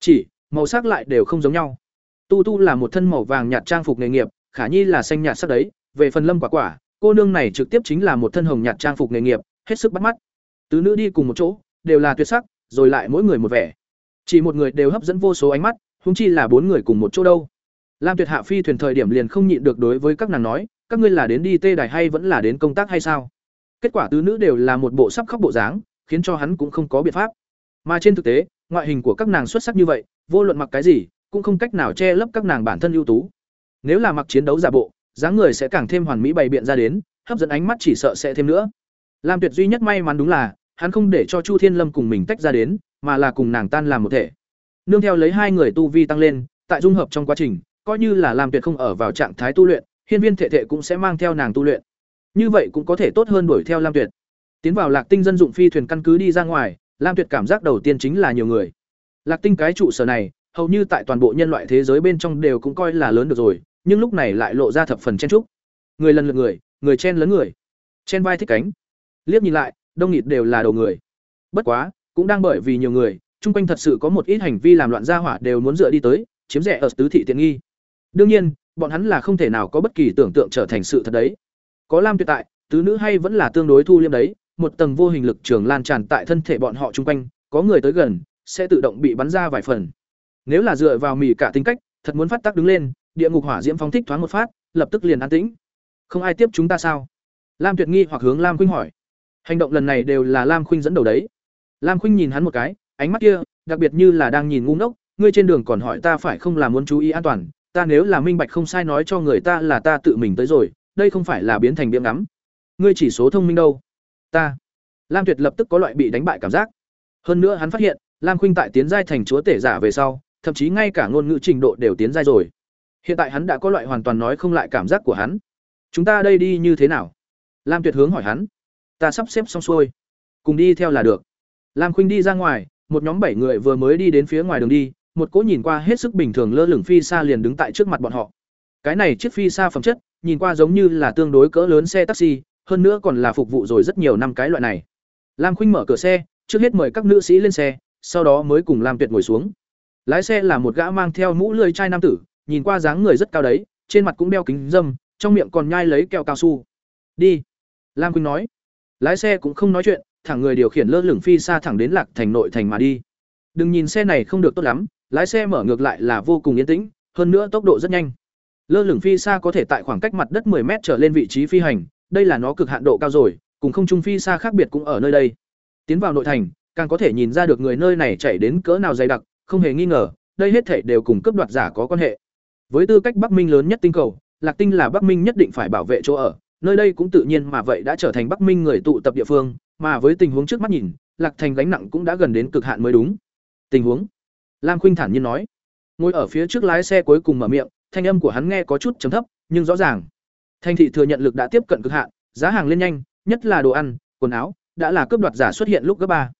Chỉ, màu sắc lại đều không giống nhau. Tu Tu là một thân màu vàng nhạt trang phục nghề nghiệp, Khả Nhi là xanh nhạt sắc đấy, về phần Lâm Quả Quả, cô nương này trực tiếp chính là một thân hồng nhạt trang phục nghề nghiệp, hết sức bắt mắt. Tứ nữ đi cùng một chỗ, đều là tuyệt sắc, rồi lại mỗi người một vẻ. Chỉ một người đều hấp dẫn vô số ánh mắt, huống chi là bốn người cùng một chỗ đâu. Lam Tuyệt Hạ phi thuyền thời điểm liền không nhịn được đối với các nàng nói, các ngươi là đến đi tê đài hay vẫn là đến công tác hay sao? Kết quả tứ nữ đều là một bộ sắp khóc bộ dáng, khiến cho hắn cũng không có biện pháp. Mà trên thực tế, ngoại hình của các nàng xuất sắc như vậy, vô luận mặc cái gì, cũng không cách nào che lấp các nàng bản thân ưu tú. Nếu là mặc chiến đấu giả bộ, dáng người sẽ càng thêm hoàn mỹ bày biện ra đến, hấp dẫn ánh mắt chỉ sợ sẽ thêm nữa. Lam Tuyệt duy nhất may mắn đúng là, hắn không để cho Chu Thiên Lâm cùng mình tách ra đến, mà là cùng nàng tan làm một thể. Nương theo lấy hai người tu vi tăng lên, tại dung hợp trong quá trình, coi như là Lam Tuyệt không ở vào trạng thái tu luyện, hiên viên thể thể cũng sẽ mang theo nàng tu luyện. Như vậy cũng có thể tốt hơn đuổi theo Lam Tuyệt. Tiến vào Lạc Tinh dân dụng phi thuyền căn cứ đi ra ngoài, Lam Tuyệt cảm giác đầu tiên chính là nhiều người. Lạc Tinh cái trụ sở này, hầu như tại toàn bộ nhân loại thế giới bên trong đều cũng coi là lớn được rồi, nhưng lúc này lại lộ ra thập phần chen trúc. Người lần lượt người, người chen lớn người. Chen vai thích cánh. Liếc nhìn lại, đông nghịt đều là đầu người. Bất quá, cũng đang bởi vì nhiều người, chung quanh thật sự có một ít hành vi làm loạn gia hỏa đều muốn dựa đi tới, chiếm rẻ ở tứ thị tiện nghi. Đương nhiên, bọn hắn là không thể nào có bất kỳ tưởng tượng trở thành sự thật đấy. Có Lam Tuyệt tại, tứ nữ hay vẫn là tương đối thu liêm đấy, một tầng vô hình lực trường lan tràn tại thân thể bọn họ chung quanh, có người tới gần, sẽ tự động bị bắn ra vài phần. Nếu là dựa vào mỉ cả tính cách, thật muốn phát tác đứng lên, địa ngục hỏa diễm phóng thích thoáng một phát, lập tức liền an tĩnh. Không ai tiếp chúng ta sao? Lam Tuyệt nghi hoặc hướng Lam Khuynh hỏi. Hành động lần này đều là Lam Khuynh dẫn đầu đấy. Lam Khuynh nhìn hắn một cái, ánh mắt kia, đặc biệt như là đang nhìn ngu ngốc, ngươi trên đường còn hỏi ta phải không là muốn chú ý an toàn, ta nếu là minh bạch không sai nói cho người ta là ta tự mình tới rồi, đây không phải là biến thành biếng ngắm. Ngươi chỉ số thông minh đâu? Ta. Lam Tuyệt lập tức có loại bị đánh bại cảm giác. Hơn nữa hắn phát hiện, Lam Khuynh tại tiến giai thành chúa tể giả về sau, thậm chí ngay cả ngôn ngữ trình độ đều tiến dai rồi. Hiện tại hắn đã có loại hoàn toàn nói không lại cảm giác của hắn. Chúng ta đây đi như thế nào? Lam Tuyệt hướng hỏi hắn. Ta sắp xếp xong xuôi, cùng đi theo là được. Lam Khuynh đi ra ngoài, một nhóm bảy người vừa mới đi đến phía ngoài đường đi, một cỗ nhìn qua hết sức bình thường lơ lửng phi xa liền đứng tại trước mặt bọn họ. Cái này chiếc phi xa phẩm chất, nhìn qua giống như là tương đối cỡ lớn xe taxi, hơn nữa còn là phục vụ rồi rất nhiều năm cái loại này. Lam Khuynh mở cửa xe, trước hết mời các nữ sĩ lên xe, sau đó mới cùng Lam Tuyệt ngồi xuống. Lái xe là một gã mang theo mũ lưỡi chai nam tử, nhìn qua dáng người rất cao đấy, trên mặt cũng đeo kính dâm, trong miệng còn nhai lấy kẹo cao su. "Đi." Lam quỳnh nói. Lái xe cũng không nói chuyện, thẳng người điều khiển lơ lửng phi xa thẳng đến Lạc Thành nội thành mà đi. Đừng nhìn xe này không được tốt lắm, lái xe mở ngược lại là vô cùng yên tĩnh, hơn nữa tốc độ rất nhanh. Lơ lửng phi xa có thể tại khoảng cách mặt đất 10 mét trở lên vị trí phi hành, đây là nó cực hạn độ cao rồi, cùng không trung phi xa khác biệt cũng ở nơi đây. Tiến vào nội thành, càng có thể nhìn ra được người nơi này chạy đến cỡ nào dày đặc, không hề nghi ngờ, đây hết thảy đều cùng cấp đoạt giả có quan hệ. Với tư cách Bắc Minh lớn nhất tinh cầu, Lạc Tinh là Bắc Minh nhất định phải bảo vệ chỗ ở, nơi đây cũng tự nhiên mà vậy đã trở thành Bắc Minh người tụ tập địa phương, mà với tình huống trước mắt nhìn, Lạc Thành gánh nặng cũng đã gần đến cực hạn mới đúng. Tình huống? Lam Khuynh thản nhiên nói. Ngồi ở phía trước lái xe cuối cùng mở miệng, thanh âm của hắn nghe có chút trầm thấp, nhưng rõ ràng. Thanh thị thừa nhận lực đã tiếp cận cực hạn, giá hàng lên nhanh, nhất là đồ ăn, quần áo, đã là cướp đoạt giả xuất hiện lúc gấp ba.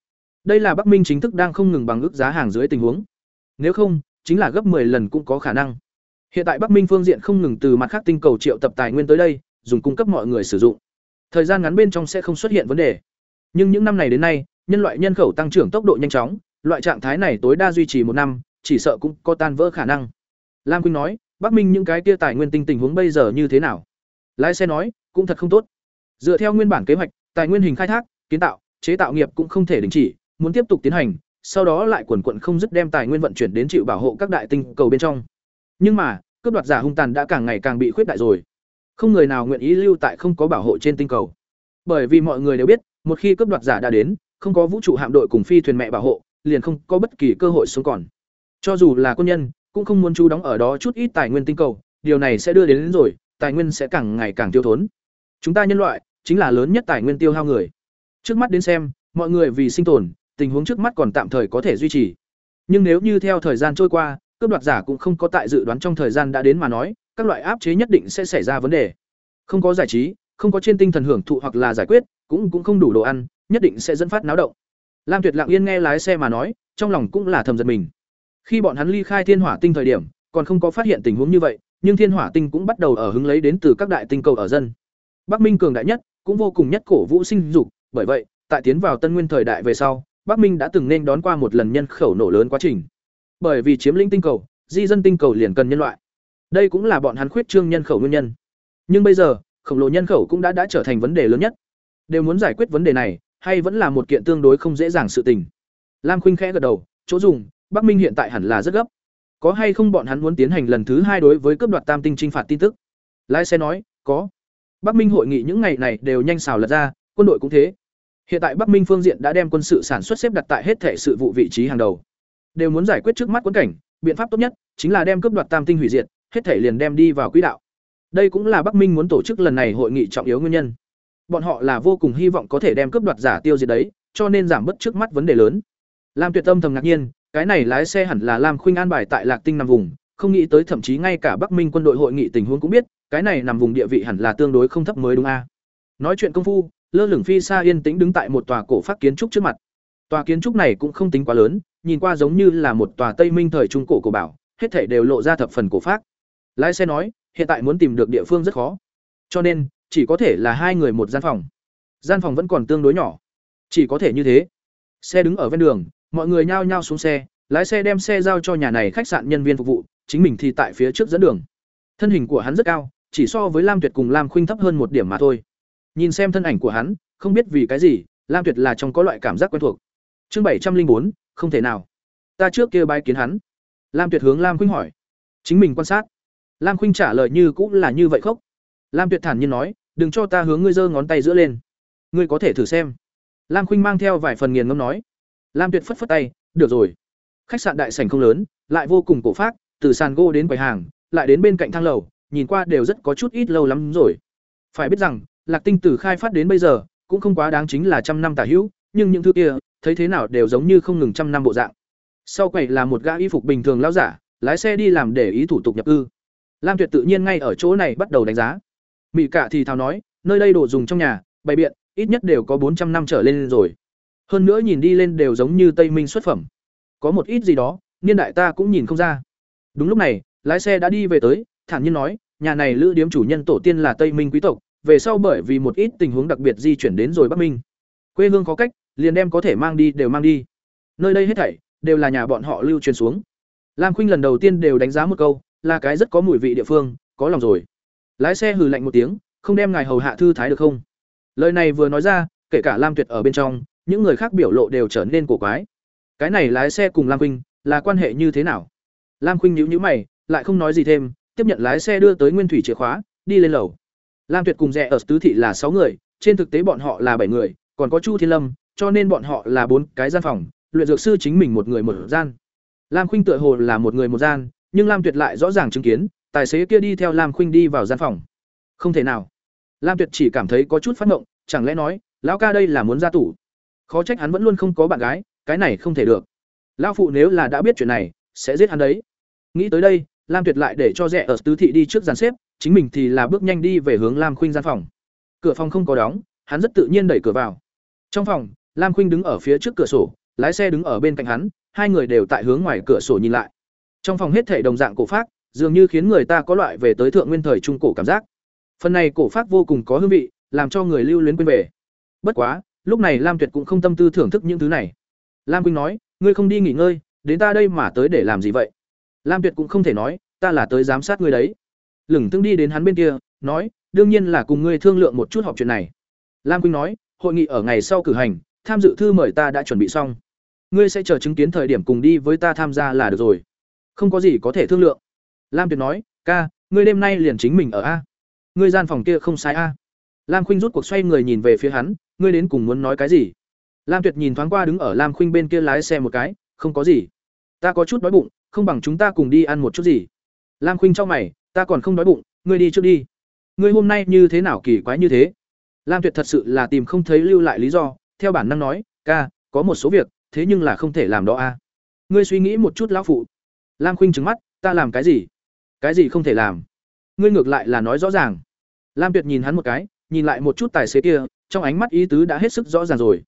Đây là Bắc Minh chính thức đang không ngừng bằng ước giá hàng dưới tình huống. Nếu không, chính là gấp 10 lần cũng có khả năng. Hiện tại Bắc Minh phương diện không ngừng từ mặt khác tinh cầu triệu tập tài nguyên tới đây, dùng cung cấp mọi người sử dụng. Thời gian ngắn bên trong sẽ không xuất hiện vấn đề. Nhưng những năm này đến nay, nhân loại nhân khẩu tăng trưởng tốc độ nhanh chóng, loại trạng thái này tối đa duy trì một năm, chỉ sợ cũng có tan vỡ khả năng. Lam Quynh nói, Bắc Minh những cái kia tài nguyên tinh tình huống bây giờ như thế nào? Lái xe nói, cũng thật không tốt. Dựa theo nguyên bản kế hoạch, tài nguyên hình khai thác, kiến tạo, chế tạo nghiệp cũng không thể đình chỉ, muốn tiếp tục tiến hành, sau đó lại quần quận không dứt đem tài nguyên vận chuyển đến chịu bảo hộ các đại tinh cầu bên trong. Nhưng mà, cướp đoạt giả hung tàn đã càng ngày càng bị khuyết đại rồi. Không người nào nguyện ý lưu tại không có bảo hộ trên tinh cầu. Bởi vì mọi người đều biết, một khi cướp đoạt giả đã đến, không có vũ trụ hạm đội cùng phi thuyền mẹ bảo hộ, liền không có bất kỳ cơ hội sống còn. Cho dù là quân nhân, cũng không muốn chú đóng ở đó chút ít tài nguyên tinh cầu, điều này sẽ đưa đến, đến rồi, tài nguyên sẽ càng ngày càng tiêu thốn. Chúng ta nhân loại chính là lớn nhất tài nguyên tiêu hao người. Trước mắt đến xem, mọi người vì sinh tồn, tình huống trước mắt còn tạm thời có thể duy trì. Nhưng nếu như theo thời gian trôi qua, cướp đoạt giả cũng không có tại dự đoán trong thời gian đã đến mà nói, các loại áp chế nhất định sẽ xảy ra vấn đề. Không có giải trí, không có trên tinh thần hưởng thụ hoặc là giải quyết, cũng cũng không đủ đồ ăn, nhất định sẽ dẫn phát náo động. Lam Tuyệt lặng yên nghe lái xe mà nói, trong lòng cũng là thầm giật mình. Khi bọn hắn ly khai Thiên Hỏa Tinh thời điểm, còn không có phát hiện tình huống như vậy, nhưng Thiên Hỏa Tinh cũng bắt đầu ở hứng lấy đến từ các đại tinh cầu ở dân. Bắc Minh cường đại nhất, cũng vô cùng nhất cổ vũ sinh dục, bởi vậy, tại tiến vào Tân Nguyên thời đại về sau, Bắc Minh đã từng nên đón qua một lần nhân khẩu nổ lớn quá trình. Bởi vì chiếm lĩnh tinh cầu, di dân tinh cầu liền cần nhân loại. Đây cũng là bọn hắn khuyết trương nhân khẩu nguyên nhân. Nhưng bây giờ, khổng lồ nhân khẩu cũng đã đã trở thành vấn đề lớn nhất. Đều muốn giải quyết vấn đề này, hay vẫn là một kiện tương đối không dễ dàng sự tình. Lam Khuynh khẽ gật đầu, chỗ dùng, Bắc Minh hiện tại hẳn là rất gấp. Có hay không bọn hắn muốn tiến hành lần thứ hai đối với cướp đoạt Tam Tinh trinh phạt tin tức? Lái xe nói, có. Bắc Minh hội nghị những ngày này đều nhanh xào lật ra, quân đội cũng thế. Hiện tại Bắc Minh phương diện đã đem quân sự sản xuất xếp đặt tại hết thể sự vụ vị trí hàng đầu. Đều muốn giải quyết trước mắt quân cảnh, biện pháp tốt nhất chính là đem cướp đoạt Tam Tinh hủy diệt, hết thể liền đem đi vào quỹ đạo. Đây cũng là Bắc Minh muốn tổ chức lần này hội nghị trọng yếu nguyên nhân. Bọn họ là vô cùng hy vọng có thể đem cướp đoạt giả tiêu diệt đấy, cho nên giảm bớt trước mắt vấn đề lớn. Lam Tuyệt Tâm thầm ngạc nhiên, cái này lái xe hẳn là Lam Khuynh an bài tại Lạc Tinh nằm vùng, không nghĩ tới thậm chí ngay cả Bắc Minh quân đội hội nghị tình huống cũng biết, cái này nằm vùng địa vị hẳn là tương đối không thấp mới đúng a. Nói chuyện công phu, lơ lửng phi xa yên tĩnh đứng tại một tòa cổ phát kiến trúc trước mặt. Tòa kiến trúc này cũng không tính quá lớn, nhìn qua giống như là một tòa Tây Minh thời trung cổ cổ bảo, hết thảy đều lộ ra thập phần cổ phác. Lái xe nói, hiện tại muốn tìm được địa phương rất khó, cho nên chỉ có thể là hai người một gian phòng. Gian phòng vẫn còn tương đối nhỏ, chỉ có thể như thế. Xe đứng ở ven đường, mọi người nhao nhao xuống xe, lái xe đem xe giao cho nhà này khách sạn nhân viên phục vụ, chính mình thì tại phía trước dẫn đường. Thân hình của hắn rất cao, chỉ so với Lam Tuyệt cùng Lam Khuynh thấp hơn một điểm mà thôi. Nhìn xem thân ảnh của hắn, không biết vì cái gì, Lam Tuyệt là trong có loại cảm giác quen thuộc. Chương bảy trăm linh bốn, không thể nào. Ta trước kia bái kiến hắn. Lam Tuyệt hướng Lam Khuynh hỏi. Chính mình quan sát. Lam Khuynh trả lời như cũng là như vậy khóc. Lam Tuyệt thản nhiên nói, đừng cho ta hướng ngươi giơ ngón tay giữa lên. Ngươi có thể thử xem. Lam Khuynh mang theo vài phần nghiền ngẫm nói. Lam Tuyệt phất phất tay, được rồi. Khách sạn đại sảnh không lớn, lại vô cùng cổ phác, từ sàn gỗ đến quầy hàng, lại đến bên cạnh thang lầu, nhìn qua đều rất có chút ít lâu lắm rồi. Phải biết rằng, Lạc Tinh từ khai phát đến bây giờ, cũng không quá đáng chính là trăm năm tả hữu, nhưng những thứ kia, thấy thế nào đều giống như không ngừng trăm năm bộ dạng. Sau quầy là một gã y phục bình thường lão giả, lái xe đi làm để ý thủ tục nhập cư. Lam Tuyệt tự nhiên ngay ở chỗ này bắt đầu đánh giá. mỹ cả thì thào nói, nơi đây đồ dùng trong nhà, bày biện, ít nhất đều có bốn trăm năm trở lên rồi. Hơn nữa nhìn đi lên đều giống như Tây Minh xuất phẩm. Có một ít gì đó, niên đại ta cũng nhìn không ra. Đúng lúc này, lái xe đã đi về tới, thản nhiên nói, nhà này lữ điếm chủ nhân tổ tiên là Tây Minh quý tộc, về sau bởi vì một ít tình huống đặc biệt di chuyển đến rồi Bắc Minh. Quê hương có cách, liền đem có thể mang đi đều mang đi. Nơi đây hết thảy đều là nhà bọn họ lưu truyền xuống. Lam Khuynh lần đầu tiên đều đánh giá một câu, là cái rất có mùi vị địa phương, có lòng rồi. Lái xe hừ lạnh một tiếng, không đem ngài hầu hạ thư thái được không? Lời này vừa nói ra, kể cả Lam Tuyệt ở bên trong, những người khác biểu lộ đều trở nên cổ quái. Cái này lái xe cùng Lam Khuynh là quan hệ như thế nào? Lam Khuynh nhíu nhíu mày, lại không nói gì thêm, tiếp nhận lái xe đưa tới nguyên thủy chìa khóa, đi lên lầu. Lam Tuyệt cùng rẻ ở tứ thị là sáu người, trên thực tế bọn họ là bảy người, còn có Chu Thiên Lâm, cho nên bọn họ là bốn cái gian phòng, luyện dược sư chính mình một người một gian. Lam Khuynh tựa hồ là một người một gian, nhưng Lam Tuyệt lại rõ ràng chứng kiến, tài xế kia đi theo Lam Khuynh đi vào gian phòng. Không thể nào. Lam Tuyệt chỉ cảm thấy có chút phát ngộng, chẳng lẽ nói, lão ca đây là muốn ra tủ. Khó trách hắn vẫn luôn không có bạn gái, cái này không thể được. Lão phụ nếu là đã biết chuyện này, sẽ giết hắn đấy. Nghĩ tới đây, Lam Tuyệt lại để cho rẻ ở tứ thị đi trước dàn xếp, chính mình thì là bước nhanh đi về hướng Lam Khuynh gian phòng. Cửa phòng không có đóng, hắn rất tự nhiên đẩy cửa vào. Trong phòng, Lam Khuynh đứng ở phía trước cửa sổ, lái xe đứng ở bên cạnh hắn, hai người đều tại hướng ngoài cửa sổ nhìn lại. Trong phòng hết thảy đồng dạng cổ phác, dường như khiến người ta có loại về tới thượng nguyên thời trung cổ cảm giác. Phần này cổ phác vô cùng có hương vị, làm cho người lưu luyến quên về. Bất quá, lúc này Lam Tuyệt cũng không tâm tư thưởng thức những thứ này. Lam Khuynh nói, ngươi không đi nghỉ ngơi, đến ta đây mà tới để làm gì vậy? Lam Tuyệt cũng không thể nói, ta là tới giám sát ngươi đấy. Lửng tương đi đến hắn bên kia, nói, đương nhiên là cùng ngươi thương lượng một chút họp chuyện này. Lam Quynh nói, hội nghị ở ngày sau cử hành, tham dự thư mời ta đã chuẩn bị xong. Ngươi sẽ chờ chứng kiến thời điểm cùng đi với ta tham gia là được rồi. Không có gì có thể thương lượng. Lam Tuyệt nói, ca, ngươi đêm nay liền chính mình ở a. Ngươi gian phòng kia không sai a. Lam Khuynh rút cuộc xoay người nhìn về phía hắn, ngươi đến cùng muốn nói cái gì? Lam Tuyệt nhìn thoáng qua đứng ở Lam Khuynh bên kia lái xe một cái, không có gì. Ta có chút đói bụng, không bằng chúng ta cùng đi ăn một chút gì. Lam Khuynh cho mày, ta còn không đói bụng, ngươi đi trước đi. Ngươi hôm nay như thế nào kỳ quái như thế? Lam Tuyệt thật sự là tìm không thấy lưu lại lý do, theo bản năng nói, ca, có một số việc, thế nhưng là không thể làm đó a. Ngươi suy nghĩ một chút lão phụ. Lam Khuynh trừng mắt, ta làm cái gì? Cái gì không thể làm? Ngươi ngược lại là nói rõ ràng. Lam Tuyệt nhìn hắn một cái, nhìn lại một chút tài xế kia, trong ánh mắt ý tứ đã hết sức rõ ràng rồi.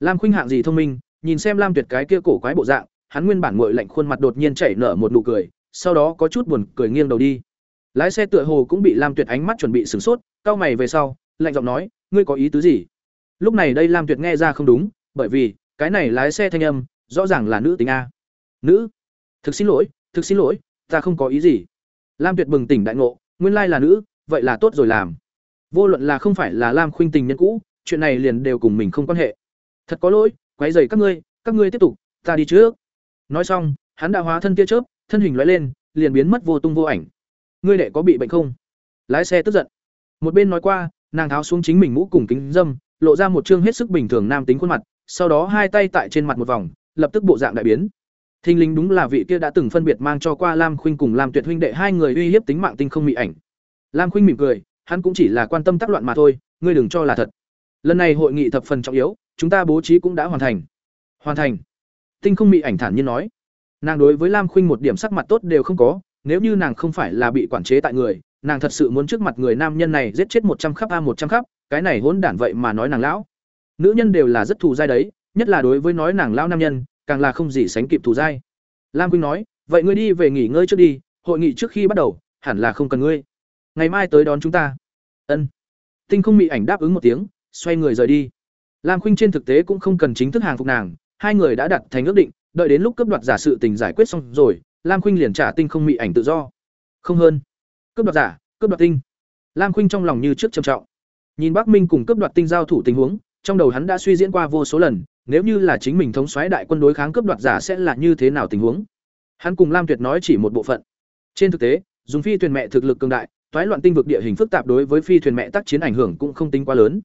Lam Khuynh hạng gì thông minh, nhìn xem Lam Tuyệt cái kia cổ quái bộ dạng, hắn nguyên bản nguội lạnh khuôn mặt đột nhiên chảy nở một nụ cười, sau đó có chút buồn cười nghiêng đầu đi. Lái xe tựa hồ cũng bị Lam Tuyệt ánh mắt chuẩn bị sửng sốt, cao mày về sau, lạnh giọng nói ngươi có ý tứ gì? Lúc này đây lam tuyệt nghe ra không đúng bởi vì cái này lái xe thanh âm rõ ràng là nữ tính a. Nữ? Thực xin lỗi thực xin lỗi ta không có ý gì. Lam tuyệt bừng tỉnh đại ngộ nguyên lai là nữ vậy là tốt rồi làm. Vô luận là không phải là lam khuynh tình nhân cũ chuyện này liền đều cùng mình không quan hệ. Thật có lỗi quấy rầy các ngươi các ngươi tiếp tục ta đi trước. Nói xong hắn đã hóa thân tia chớp thân hình lóe lên liền biến mất vô tung vô ảnh ngươi đệ có bị bệnh không? Lái xe tức giận. Một bên nói qua, nàng tháo xuống chính mình mũ cùng kính dâm, lộ ra một chương hết sức bình thường nam tính khuôn mặt, sau đó hai tay tại trên mặt một vòng, lập tức bộ dạng đại biến. Thình lình đúng là vị kia đã từng phân biệt mang cho qua lam khuynh cùng lam tuyệt huynh đệ hai người uy hiếp tính mạng tinh không mị ảnh. Lam khuynh mỉm cười, hắn cũng chỉ là quan tâm tác loạn mà thôi, ngươi đừng cho là thật. Lần này hội nghị thập phần trọng yếu, chúng ta bố trí cũng đã hoàn thành. Hoàn thành. Tinh không mị ảnh thản nhiên nói. Nàng đối với lam khuynh một điểm sắc mặt tốt đều không có nếu như nàng không phải là bị quản chế tại người, nàng thật sự muốn trước mặt người nam nhân này giết chết một trăm khắp a một trăm khắp, cái này hỗn đản vậy mà nói nàng lão. Nữ nhân đều là rất thù dai đấy, nhất là đối với nói nàng lão nam nhân, càng là không gì sánh kịp thù dai. Lam quynh nói, vậy ngươi đi về nghỉ ngơi trước đi, hội nghị trước khi bắt đầu, hẳn là không cần ngươi. Ngày mai tới đón chúng ta. Ân. Tinh không mị ảnh đáp ứng một tiếng, xoay người rời đi. Lam khuynh trên thực tế cũng không cần chính thức hàng phục nàng, hai người đã đặt thành ước định, đợi đến lúc cấp đoạt giả sự tình giải quyết xong rồi lam khuynh liền trả tinh không mị ảnh tự do. Không hơn. Cấp đoạt giả cấp đoạt tinh. Lam khuynh trong lòng như trước trầm trọng. Nhìn bắc minh cùng cấp đoạt tinh giao thủ tình huống, trong đầu hắn đã suy diễn qua vô số lần, nếu như là chính mình thống soái đại quân đối kháng cấp đoạt giả sẽ là như thế nào tình huống? Hắn cùng lam tuyệt nói chỉ một bộ phận. Trên thực tế, dùng phi thuyền mẹ thực lực cường đại, toái loạn tinh vực địa hình phức tạp đối với phi thuyền mẹ tác chiến ảnh hưởng cũng không tính quá lớn.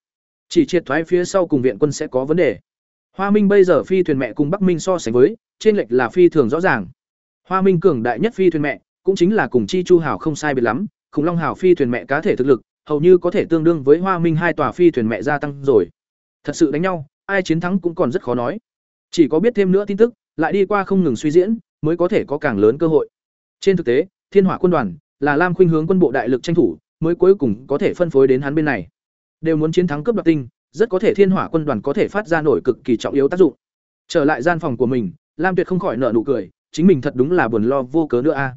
Chỉ triệt thoái phía sau cùng viện quân sẽ có vấn đề. Hoa minh bây giờ phi thuyền mẹ cùng bắc minh so sánh với, trên lệch là phi thường rõ ràng hoa minh cường đại nhất phi thuyền mẹ, cũng chính là cùng chi chu hảo không sai biệt lắm, khủng long hảo phi thuyền mẹ cá thể thực lực, hầu như có thể tương đương với hoa minh hai tòa phi thuyền mẹ gia tăng rồi. Thật sự đánh nhau, ai chiến thắng cũng còn rất khó nói. Chỉ có biết thêm nữa tin tức, lại đi qua không ngừng suy diễn, mới có thể có càng lớn cơ hội. Trên thực tế, thiên hỏa quân đoàn là lam khuynh hướng quân bộ đại lực tranh thủ, mới cuối cùng có thể phân phối đến hắn bên này. Đều muốn chiến thắng cấp đoạt tinh, rất có thể thiên hỏa quân đoàn có thể phát ra nổi cực kỳ trọng yếu tác dụng. Trở lại gian phòng của mình, lam tuyệt không khỏi nở nụ cười chính mình thật đúng là buồn lo vô cớ nữa a.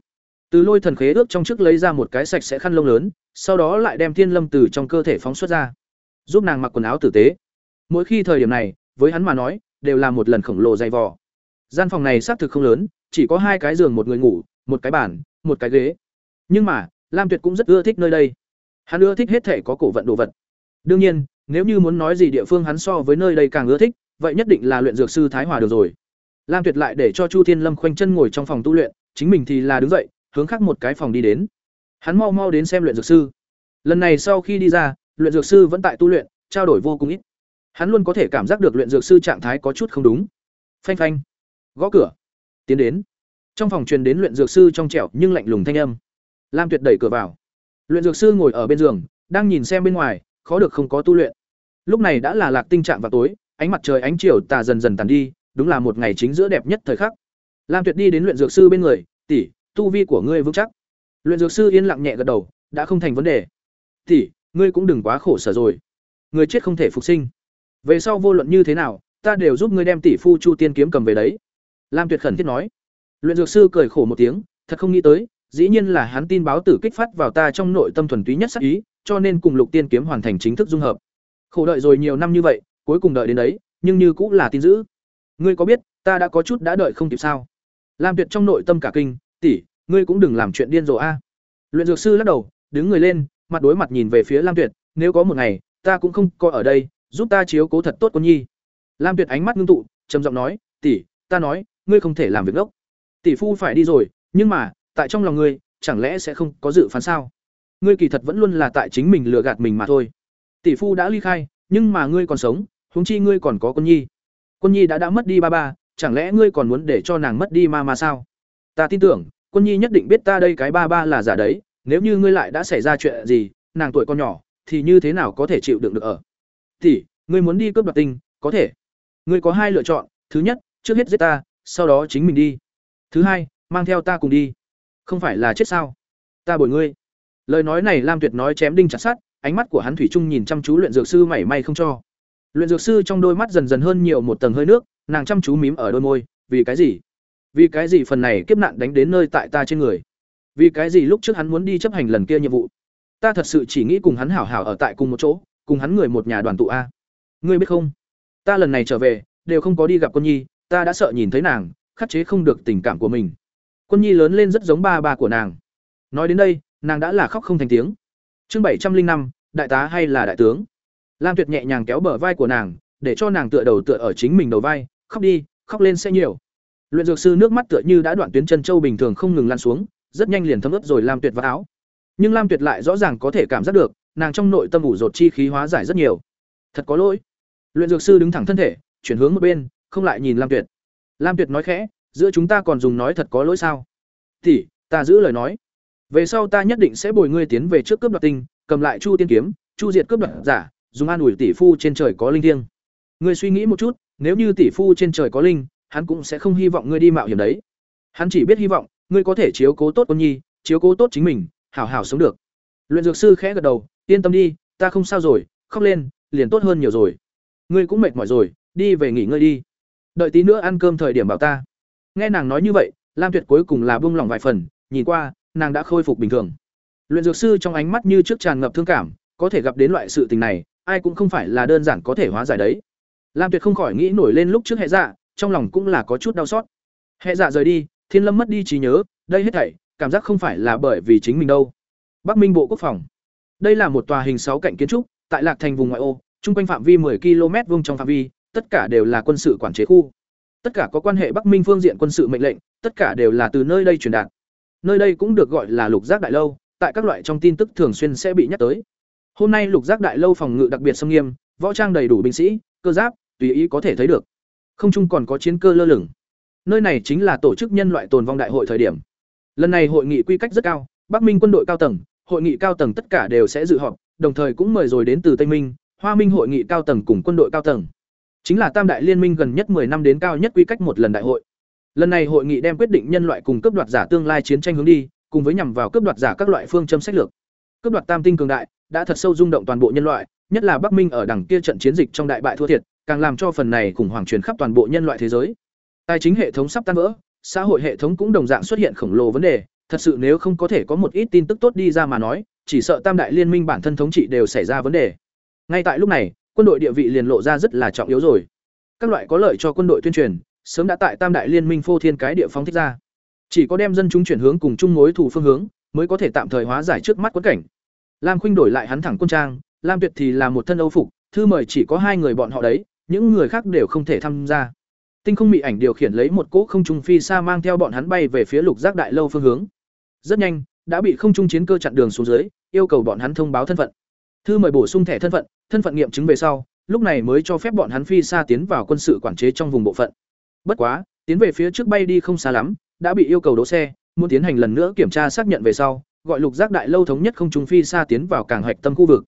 Từ lôi thần khế ước trong trước lấy ra một cái sạch sẽ khăn lông lớn, sau đó lại đem thiên lâm từ trong cơ thể phóng xuất ra, giúp nàng mặc quần áo tử tế. Mỗi khi thời điểm này, với hắn mà nói, đều là một lần khổng lồ dày vò. Gian phòng này xác thực không lớn, chỉ có hai cái giường một người ngủ, một cái bàn, một cái ghế. Nhưng mà, lam tuyệt cũng rất ưa thích nơi đây. Hắn ưa thích hết thể có cổ vận đồ vật. Đương nhiên, nếu như muốn nói gì địa phương hắn so với nơi đây càng ưa thích, vậy nhất định là luyện dược sư thái hòa được rồi lam tuyệt lại để cho chu thiên lâm khoanh chân ngồi trong phòng tu luyện, chính mình thì là đứng dậy, hướng khác một cái phòng đi đến. Hắn mau mau đến xem luyện dược sư. Lần này sau khi đi ra, luyện dược sư vẫn tại tu luyện, trao đổi vô cùng ít. Hắn luôn có thể cảm giác được luyện dược sư trạng thái có chút không đúng. Phanh phanh. Gõ cửa. Tiến đến. Trong phòng truyền đến luyện dược sư trong trẻo nhưng lạnh lùng thanh âm. Lam tuyệt đẩy cửa vào. Luyện dược sư ngồi ở bên giường, đang nhìn xem bên ngoài, khó được không có tu luyện. Lúc này đã là lạc tinh trạng vào tối, ánh mặt trời ánh chiều tà dần dần tàn đi đúng là một ngày chính giữa đẹp nhất thời khắc. Lam tuyệt đi đến luyện dược sư bên người, tỷ, tu vi của ngươi vững chắc. Luyện dược sư yên lặng nhẹ gật đầu, đã không thành vấn đề. Tỷ, ngươi cũng đừng quá khổ sở rồi. Người chết không thể phục sinh. Về sau vô luận như thế nào, ta đều giúp ngươi đem tỷ phu chu tiên kiếm cầm về đấy. Lam tuyệt khẩn thiết nói. Luyện dược sư cười khổ một tiếng, thật không nghĩ tới, dĩ nhiên là hắn tin báo tử kích phát vào ta trong nội tâm thuần túy nhất sắc ý, cho nên cùng lục tiên kiếm hoàn thành chính thức dung hợp. Khổ đợi rồi nhiều năm như vậy, cuối cùng đợi đến đấy, nhưng như cũng là tin dữ ngươi có biết, ta đã có chút đã đợi không kịp sao? Lam tuyệt trong nội tâm cả kinh, tỷ, ngươi cũng đừng làm chuyện điên rồ a. Luyện dược sư lắc đầu, đứng người lên, mặt đối mặt nhìn về phía lam tuyệt, nếu có một ngày, ta cũng không coi ở đây, giúp ta chiếu cố thật tốt con nhi. Lam tuyệt ánh mắt ngưng tụ, trầm giọng nói, tỷ, ta nói, ngươi không thể làm việc gốc tỷ phu phải đi rồi, nhưng mà, tại trong lòng ngươi, chẳng lẽ sẽ không có dự phán sao? Ngươi kỳ thật vẫn luôn là tại chính mình lừa gạt mình mà thôi. Tỷ phu đã ly khai, nhưng mà ngươi còn sống, huống chi ngươi còn có con nhi quân nhi đã đã mất đi ba ba, chẳng lẽ ngươi còn muốn để cho nàng mất đi ma ma sao? Ta tin tưởng, quân nhi nhất định biết ta đây cái ba ba là giả đấy, nếu như ngươi lại đã xảy ra chuyện gì, nàng tuổi con nhỏ, thì như thế nào có thể chịu đựng được ở? Tỷ, ngươi muốn đi cướp đoạt tinh có thể. Ngươi có hai lựa chọn, thứ nhất, trước hết giết ta, sau đó chính mình đi. Thứ hai, mang theo ta cùng đi. Không phải là chết sao? Ta bồi ngươi. Lời nói này lam tuyệt nói chém đinh chặt sát ánh mắt của hắn thủy trung nhìn chăm chú luyện dược sư mảy may không cho luyện dược sư trong đôi mắt dần dần hơn nhiều một tầng hơi nước, nàng chăm chú mím ở đôi môi, vì cái gì? Vì cái gì phần này kiếp nạn đánh đến nơi tại ta trên người? Vì cái gì lúc trước hắn muốn đi chấp hành lần kia nhiệm vụ? Ta thật sự chỉ nghĩ cùng hắn hảo hảo ở tại cùng một chỗ, cùng hắn người một nhà đoàn tụ a. Ngươi biết không? Ta lần này trở về, đều không có đi gặp quân nhi, ta đã sợ nhìn thấy nàng, khắc chế không được tình cảm của mình. Quân nhi lớn lên rất giống ba ba của nàng. Nói đến đây, nàng đã là khóc không thành tiếng. Chương bảy trăm linh năm, đại tá hay là đại tướng? Lam tuyệt nhẹ nhàng kéo bờ vai của nàng, để cho nàng tựa đầu tựa ở chính mình đầu vai, khóc đi, khóc lên sẽ nhiều. Luyện dược sư nước mắt tựa như đã đoạn tuyến chân châu bình thường không ngừng lan xuống, rất nhanh liền thấm ướt rồi lam tuyệt vào áo. Nhưng lam tuyệt lại rõ ràng có thể cảm giác được, nàng trong nội tâm ủ rột chi khí hóa giải rất nhiều. Thật có lỗi. Luyện dược sư đứng thẳng thân thể, chuyển hướng một bên, không lại nhìn lam tuyệt. Lam tuyệt nói khẽ, giữa chúng ta còn dùng nói thật có lỗi sao? Thì ta giữ lời nói. Về sau ta nhất định sẽ bồi ngươi tiến về trước cướp đoạt tinh, cầm lại chu tiên kiếm, chu diệt cướp đoạt giả dùng an ủi tỷ phu trên trời có linh thiêng. Ngươi suy nghĩ một chút, nếu như tỷ phu trên trời có linh, hắn cũng sẽ không hy vọng ngươi đi mạo hiểm đấy. Hắn chỉ biết hy vọng, ngươi có thể chiếu cố tốt con nhi, chiếu cố tốt chính mình, hảo hảo sống được. Luyện dược sư khẽ gật đầu, yên tâm đi, ta không sao rồi, khóc lên, liền tốt hơn nhiều rồi. Ngươi cũng mệt mỏi rồi, đi về nghỉ ngơi đi. Đợi tí nữa ăn cơm thời điểm bảo ta. Nghe nàng nói như vậy, lam tuyệt cuối cùng là buông lỏng vài phần, nhìn qua, nàng đã khôi phục bình thường. Luyện dược sư trong ánh mắt như trước tràn ngập thương cảm, có thể gặp đến loại sự tình này ai cũng không phải là đơn giản có thể hóa giải đấy. Lam tuyệt không khỏi nghĩ nổi lên lúc trước hệ dạ trong lòng cũng là có chút đau xót. Hệ dạ rời đi, thiên lâm mất đi trí nhớ, đây hết thảy, cảm giác không phải là bởi vì chính mình đâu. Bắc minh bộ quốc phòng. Đây là một tòa hình sáu cạnh kiến trúc, tại lạc thành vùng ngoại ô, chung quanh phạm vi 10 km vuông trong phạm vi, tất cả đều là quân sự quản chế khu. Tất cả có quan hệ bắc minh phương diện quân sự mệnh lệnh, tất cả đều là từ nơi đây truyền đạt. Nơi đây cũng được gọi là lục giác đại lâu, tại các loại trong tin tức thường xuyên sẽ bị nhắc tới hôm nay lục giác đại lâu phòng ngự đặc biệt xâm nghiêm, võ trang đầy đủ binh sĩ, cơ giáp, tùy ý có thể thấy được. Không chung còn có chiến cơ lơ lửng. Nơi này chính là tổ chức nhân loại tồn vong đại hội thời điểm. Lần này hội nghị quy cách rất cao, bắc minh quân đội cao tầng, hội nghị cao tầng tất cả đều sẽ dự họp, đồng thời cũng mời rồi đến từ tây minh, hoa minh hội nghị cao tầng cùng quân đội cao tầng. Chính là tam đại liên minh gần nhất 10 năm đến cao nhất quy cách một lần đại hội. Lần này hội nghị đem quyết định nhân loại cùng cấp đoạt giả tương lai chiến tranh hướng đi, cùng với nhằm vào cấp đoạt giả các loại phương châm sách lược. Cấp đoạt tam tinh cường đại đã thật sâu rung động toàn bộ nhân loại nhất là bắc minh ở đằng kia trận chiến dịch trong đại bại thua thiệt càng làm cho phần này khủng hoảng truyền khắp toàn bộ nhân loại thế giới. Tài chính hệ thống sắp tan vỡ, xã hội hệ thống cũng đồng dạng xuất hiện khổng lồ vấn đề, thật sự nếu không có thể có một ít tin tức tốt đi ra mà nói, chỉ sợ Tam đại liên minh bản thân thống trị đều xảy ra vấn đề. Ngay tại lúc này, quân đội địa vị liền lộ ra rất là trọng yếu rồi. Các loại có lợi cho quân đội tuyên truyền, sớm đã tại Tam đại liên minh phô thiên cái địa phóng thích ra. Chỉ có đem dân chúng chuyển hướng cùng chung mối thủ phương hướng, mới có thể tạm thời hóa giải trước mắt quẫn cảnh. Lam Khuynh đổi lại hắn thẳng quân trang, Lam Tuyệt thì là một thân Âu phục, thư mời chỉ có hai người bọn họ đấy, những người khác đều không thể tham gia. Tinh không bị ảnh điều khiển lấy một cỗ không trung phi xa mang theo bọn hắn bay về phía lục giác đại lâu phương hướng. Rất nhanh đã bị không trung chiến cơ chặn đường xuống dưới yêu cầu bọn hắn thông báo thân phận. Thư mời bổ sung thẻ thân phận thân phận nghiệm chứng về sau lúc này mới cho phép bọn hắn phi xa tiến vào quân sự quản chế trong vùng bộ phận. Bất quá tiến về phía trước bay đi không xa lắm đã bị yêu cầu đỗ xe muốn tiến hành lần nữa kiểm tra xác nhận về sau gọi lục giác đại lâu thống nhất không trung phi xa tiến vào cảng hạch tâm khu vực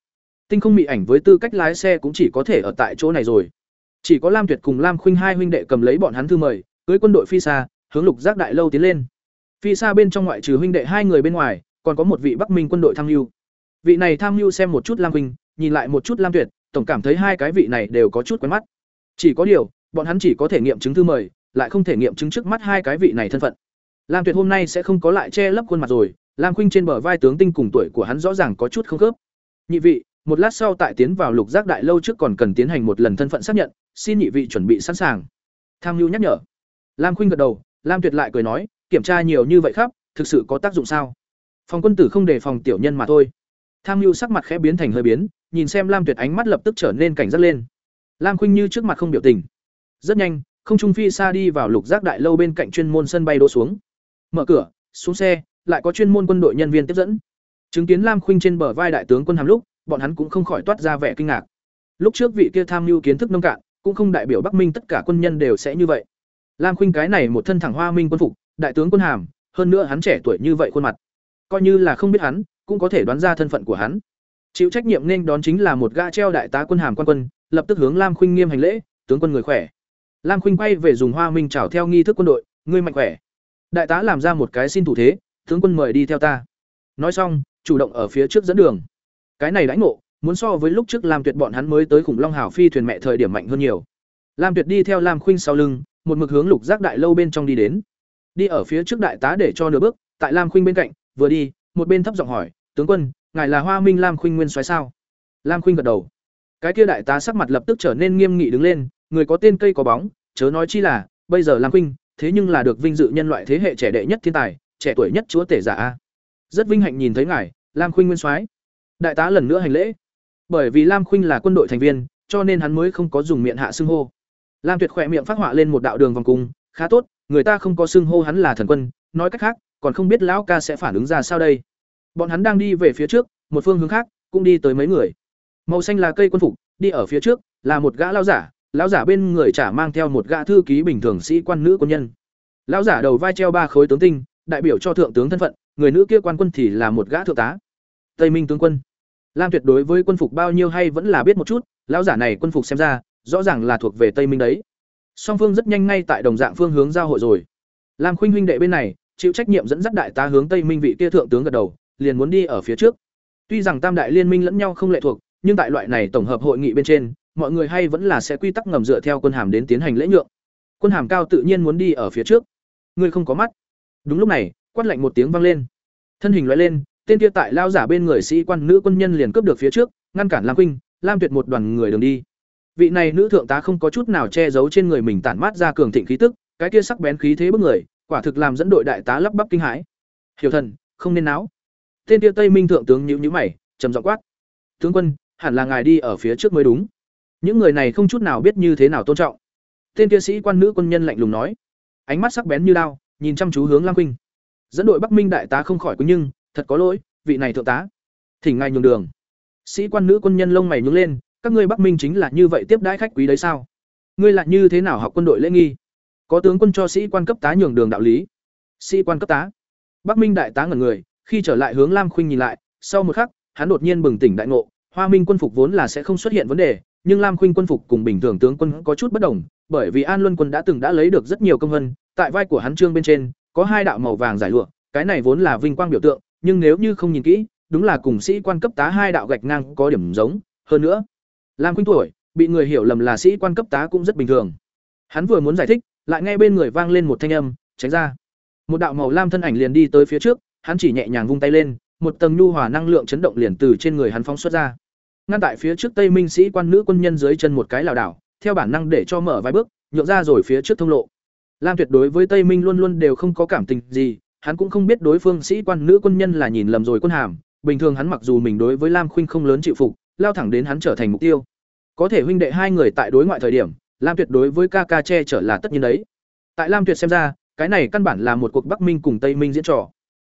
tinh không Mị ảnh với tư cách lái xe cũng chỉ có thể ở tại chỗ này rồi chỉ có Lam Tuyệt cùng Lam Khuynh hai huynh đệ cầm lấy bọn hắn thư mời, cưới quân đội phi xa, hướng Lục Giác Đại lâu tiến lên. Phi xa bên trong ngoại trừ huynh đệ hai người bên ngoài, còn có một vị Bắc Minh quân đội tham lưu. Vị này tham lưu xem một chút Lam huynh nhìn lại một chút Lam Tuyệt, tổng cảm thấy hai cái vị này đều có chút quen mắt. Chỉ có điều, bọn hắn chỉ có thể nghiệm chứng thư mời, lại không thể nghiệm chứng trước mắt hai cái vị này thân phận. Lam Tuyệt hôm nay sẽ không có lại che lấp khuôn mặt rồi, Lam Khuynh trên bờ vai tướng tinh cùng tuổi của hắn rõ ràng có chút không khớp. Nhị vị, một lát sau tại tiến vào Lục Giác Đại lâu trước còn cần tiến hành một lần thân phận xác nhận, xin nhị vị chuẩn bị sẵn sàng. Tham mưu nhắc nhở. Lam khuynh gật đầu lam tuyệt lại cười nói kiểm tra nhiều như vậy khắp thực sự có tác dụng sao? Phòng quân tử không đề phòng tiểu nhân mà thôi. Tham mưu sắc mặt khẽ biến thành hơi biến nhìn xem lam tuyệt ánh mắt lập tức trở nên cảnh giác lên. Lam khuynh như trước mặt không biểu tình. Rất nhanh không trung phi xa đi vào lục giác đại lâu bên cạnh chuyên môn sân bay đỗ xuống. Mở cửa xuống xe lại có chuyên môn quân đội nhân viên tiếp dẫn chứng kiến lam khuynh trên bờ vai đại tướng quân hàm lúc bọn hắn cũng không khỏi toát ra vẻ kinh ngạc lúc trước vị kia tham mưu kiến thức nông cạn cũng không đại biểu Bắc Minh tất cả quân nhân đều sẽ như vậy. Lam Khuynh cái này một thân thẳng hoa minh quân phục, đại tướng quân hàm, hơn nữa hắn trẻ tuổi như vậy khuôn mặt. Coi như là không biết hắn, cũng có thể đoán ra thân phận của hắn. Chịu trách nhiệm nên đón chính là một gã treo đại tá quân hàm quan quân, lập tức hướng Lam Khuynh nghiêm hành lễ, tướng quân người khỏe. Lam Khuynh quay về dùng hoa minh chào theo nghi thức quân đội, ngươi mạnh khỏe. Đại tá làm ra một cái xin thủ thế, tướng quân mời đi theo ta. Nói xong, chủ động ở phía trước dẫn đường. Cái này đãi ngộ, muốn so với lúc trước Lam Tuyệt bọn hắn mới tới khủng long hào phi thuyền mẹ thời điểm mạnh hơn nhiều. Lam Tuyệt đi theo Lam Khuynh sau lưng, một mực hướng Lục Giác đại lâu bên trong đi đến. Đi ở phía trước đại tá để cho nửa bước, tại Lam Khuynh bên cạnh, vừa đi, một bên thấp giọng hỏi, "Tướng quân, ngài là Hoa Minh Lam Khuynh nguyên soái sao?" Lam Khuynh gật đầu. cái kia đại tá sắc mặt lập tức trở nên nghiêm nghị đứng lên người có tên cây có bóng chớ nói chi là bây giờ lam khuynh thế nhưng là được vinh dự nhân loại thế hệ trẻ đệ nhất thiên tài trẻ tuổi nhất chúa tể giả a. Rất vinh hạnh nhìn thấy ngài, lam khuynh nguyên soái. Đại tá lần nữa hành lễ. Bởi vì lam khuynh là quân đội thành viên, cho nên hắn mới không có dùng miệng hạ xưng hô. Lam tuyệt khỏe miệng phát họa lên một đạo đường vòng cung, khá tốt, người ta không có xưng hô hắn là thần quân, nói cách khác, còn không biết lão ca sẽ phản ứng ra sao đây. Bọn hắn đang đi về phía trước, một phương hướng khác, cũng đi tới mấy người. Màu xanh là cây quân phục, đi ở phía trước, là một gã lao giả, lão giả bên người trả mang theo một gã thư ký bình thường sĩ quan nữ quân nhân. Lão giả đầu vai treo ba khối tướng tinh đại biểu cho thượng tướng thân phận, người nữ kia quan quân thì là một gã thượng tá. Tây minh tướng quân. Lam tuyệt đối với quân phục bao nhiêu hay vẫn là biết một chút, lão giả này quân phục xem ra, rõ ràng là thuộc về tây minh đấy. Song phương rất nhanh ngay tại đồng dạng phương hướng giao hội rồi. Lam khuynh huynh đệ bên này, chịu trách nhiệm dẫn dắt đại tá hướng tây minh vị kia thượng tướng gật đầu, liền muốn đi ở phía trước. Tuy rằng tam đại liên minh lẫn nhau không lệ thuộc, nhưng tại loại này tổng hợp hội nghị bên trên, mọi người hay vẫn là sẽ quy tắc ngầm dựa theo quân hàm đến tiến hành lễ nhượng. Quân hàm cao tự nhiên muốn đi ở phía trước. Ngươi không có mắt đúng lúc này quát lạnh một tiếng vang lên. Thân hình lóe lên tên kia tại lao giả bên người sĩ quan nữ quân nhân liền cướp được phía trước ngăn cản lam Khuynh, lam tuyệt một đoàn người đường đi. Vị này nữ thượng tá không có chút nào che giấu trên người mình tản mát ra cường thịnh khí tức cái kia sắc bén khí thế bức người quả thực làm dẫn đội đại tá lắp bắp kinh hãi. Hiểu thần không nên náo. Tên kia tây minh thượng tướng nhíu nhíu mày trầm giọng quát. Tướng quân hẳn là ngài đi ở phía trước mới đúng. Những người này không chút nào biết như thế nào tôn trọng. Tên kia sĩ quan nữ quân nhân lạnh lùng nói. Ánh mắt sắc bén như đao nhìn chăm chú hướng lam Khuynh. dẫn đội bắc minh đại tá không khỏi quýnh nhưng, thật có lỗi, vị này thượng tá. Thỉnh ngài nhường đường. Sĩ quan nữ quân nhân lông mày nhướng lên, các ngươi bắc minh chính là như vậy tiếp đãi khách quý đấy sao? Ngươi lại như thế nào học quân đội lễ nghi? Có tướng quân cho sĩ quan cấp tá nhường đường đạo lý. Sĩ quan cấp tá. Bắc minh đại tá ngẩn người, khi trở lại hướng lam khuynh nhìn lại, sau một khắc, hắn đột nhiên bừng tỉnh đại ngộ, hoa minh quân phục vốn là sẽ không xuất hiện vấn đề, nhưng lam khuynh quân phục cùng bình thường tướng quân có chút bất đồng, bởi vì an luân quân đã từng đã lấy được rất nhiều công vân tại vai của hắn trương bên trên, có hai đạo màu vàng giải lụa, cái này vốn là vinh quang biểu tượng, nhưng nếu như không nhìn kỹ, đúng là cùng sĩ quan cấp tá hai đạo gạch ngang có điểm giống. Hơn nữa, lam khuynh tuổi, bị người hiểu lầm là sĩ quan cấp tá cũng rất bình thường. Hắn vừa muốn giải thích, lại nghe bên người vang lên một thanh âm, tránh ra. Một đạo màu lam thân ảnh liền đi tới phía trước, hắn chỉ nhẹ nhàng vung tay lên, một tầng nhu hòa năng lượng chấn động liền từ trên người hắn phóng xuất ra. Ngăn tại phía trước tây minh sĩ quan nữ quân nhân dưới chân một cái lảo đảo, theo bản năng để cho mở vài bước, nhượng ra rồi phía trước thông lộ lam tuyệt đối với tây minh luôn luôn đều không có cảm tình gì, hắn cũng không biết đối phương sĩ quan nữ quân nhân là nhìn lầm rồi quân hàm. Bình thường hắn mặc dù mình đối với lam khuynh không lớn chịu phục, lao thẳng đến hắn trở thành mục tiêu. Có thể huynh đệ hai người tại đối ngoại thời điểm, lam tuyệt đối với ca ca che trở là tất nhiên đấy. Tại lam tuyệt xem ra, cái này căn bản là một cuộc bắc minh cùng tây minh diễn trò.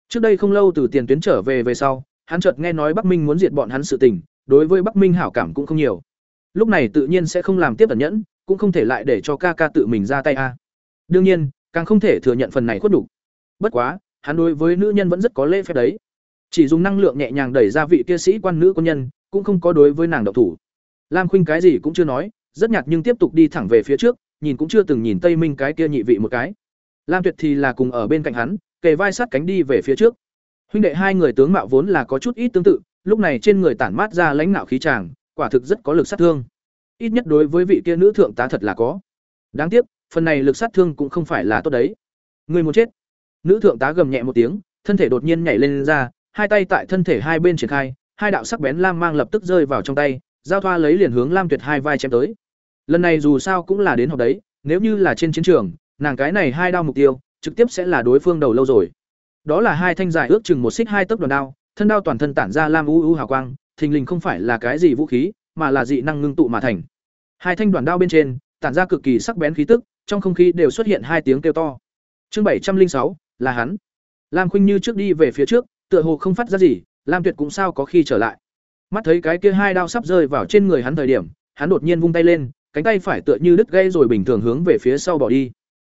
Trước đây không lâu từ tiền tuyến trở về về sau, hắn chợt nghe nói bắc minh muốn diệt bọn hắn sự tình, đối với bắc minh hảo cảm cũng không nhiều. Lúc này tự nhiên sẽ không làm tiếp tẩn nhẫn, cũng không thể lại để cho ca ca tự mình ra tay a đương nhiên, càng không thể thừa nhận phần này khuất đủ. bất quá, hắn đối với nữ nhân vẫn rất có lễ phép đấy. Chỉ dùng năng lượng nhẹ nhàng đẩy ra vị kia sĩ quan nữ quân nhân, cũng không có đối với nàng độc thủ. Lam khuynh cái gì cũng chưa nói, rất nhạt nhưng tiếp tục đi thẳng về phía trước, nhìn cũng chưa từng nhìn tây minh cái kia nhị vị một cái. Lam tuyệt thì là cùng ở bên cạnh hắn, kề vai sát cánh đi về phía trước. Huynh đệ hai người tướng mạo vốn là có chút ít tương tự, lúc này trên người tản mát ra lãnh nạo khí tràng, quả thực rất có lực sát thương. Ít nhất đối với vị kia nữ thượng tá thật là có. Đáng tiếc phần này lực sát thương cũng không phải là tốt đấy. Người muốn chết. Nữ thượng tá gầm nhẹ một tiếng thân thể đột nhiên nhảy lên, lên ra hai tay tại thân thể hai bên triển khai hai đạo sắc bén lam mang lập tức rơi vào trong tay giao thoa lấy liền hướng lam tuyệt hai vai chém tới. Lần này dù sao cũng là đến học đấy nếu như là trên chiến trường nàng cái này hai đao mục tiêu trực tiếp sẽ là đối phương đầu lâu rồi. Đó là hai thanh dài ước chừng một xích hai tấc đoàn đao thân đao toàn thân tản ra lam u u hào quang thình lình không phải là cái gì vũ khí mà là dị năng ngưng tụ mà thành. Hai thanh đoàn đao bên trên tản ra cực kỳ sắc bén khí tức trong không khí đều xuất hiện hai tiếng kêu to. Chương bảy trăm linh sáu, là hắn. Lam khuynh như trước đi về phía trước, tựa hồ không phát ra gì, lam tuyệt cũng sao có khi trở lại. Mắt thấy cái kia hai đao sắp rơi vào trên người hắn thời điểm, hắn đột nhiên vung tay lên, cánh tay phải tựa như đứt gãy rồi bình thường hướng về phía sau bỏ đi.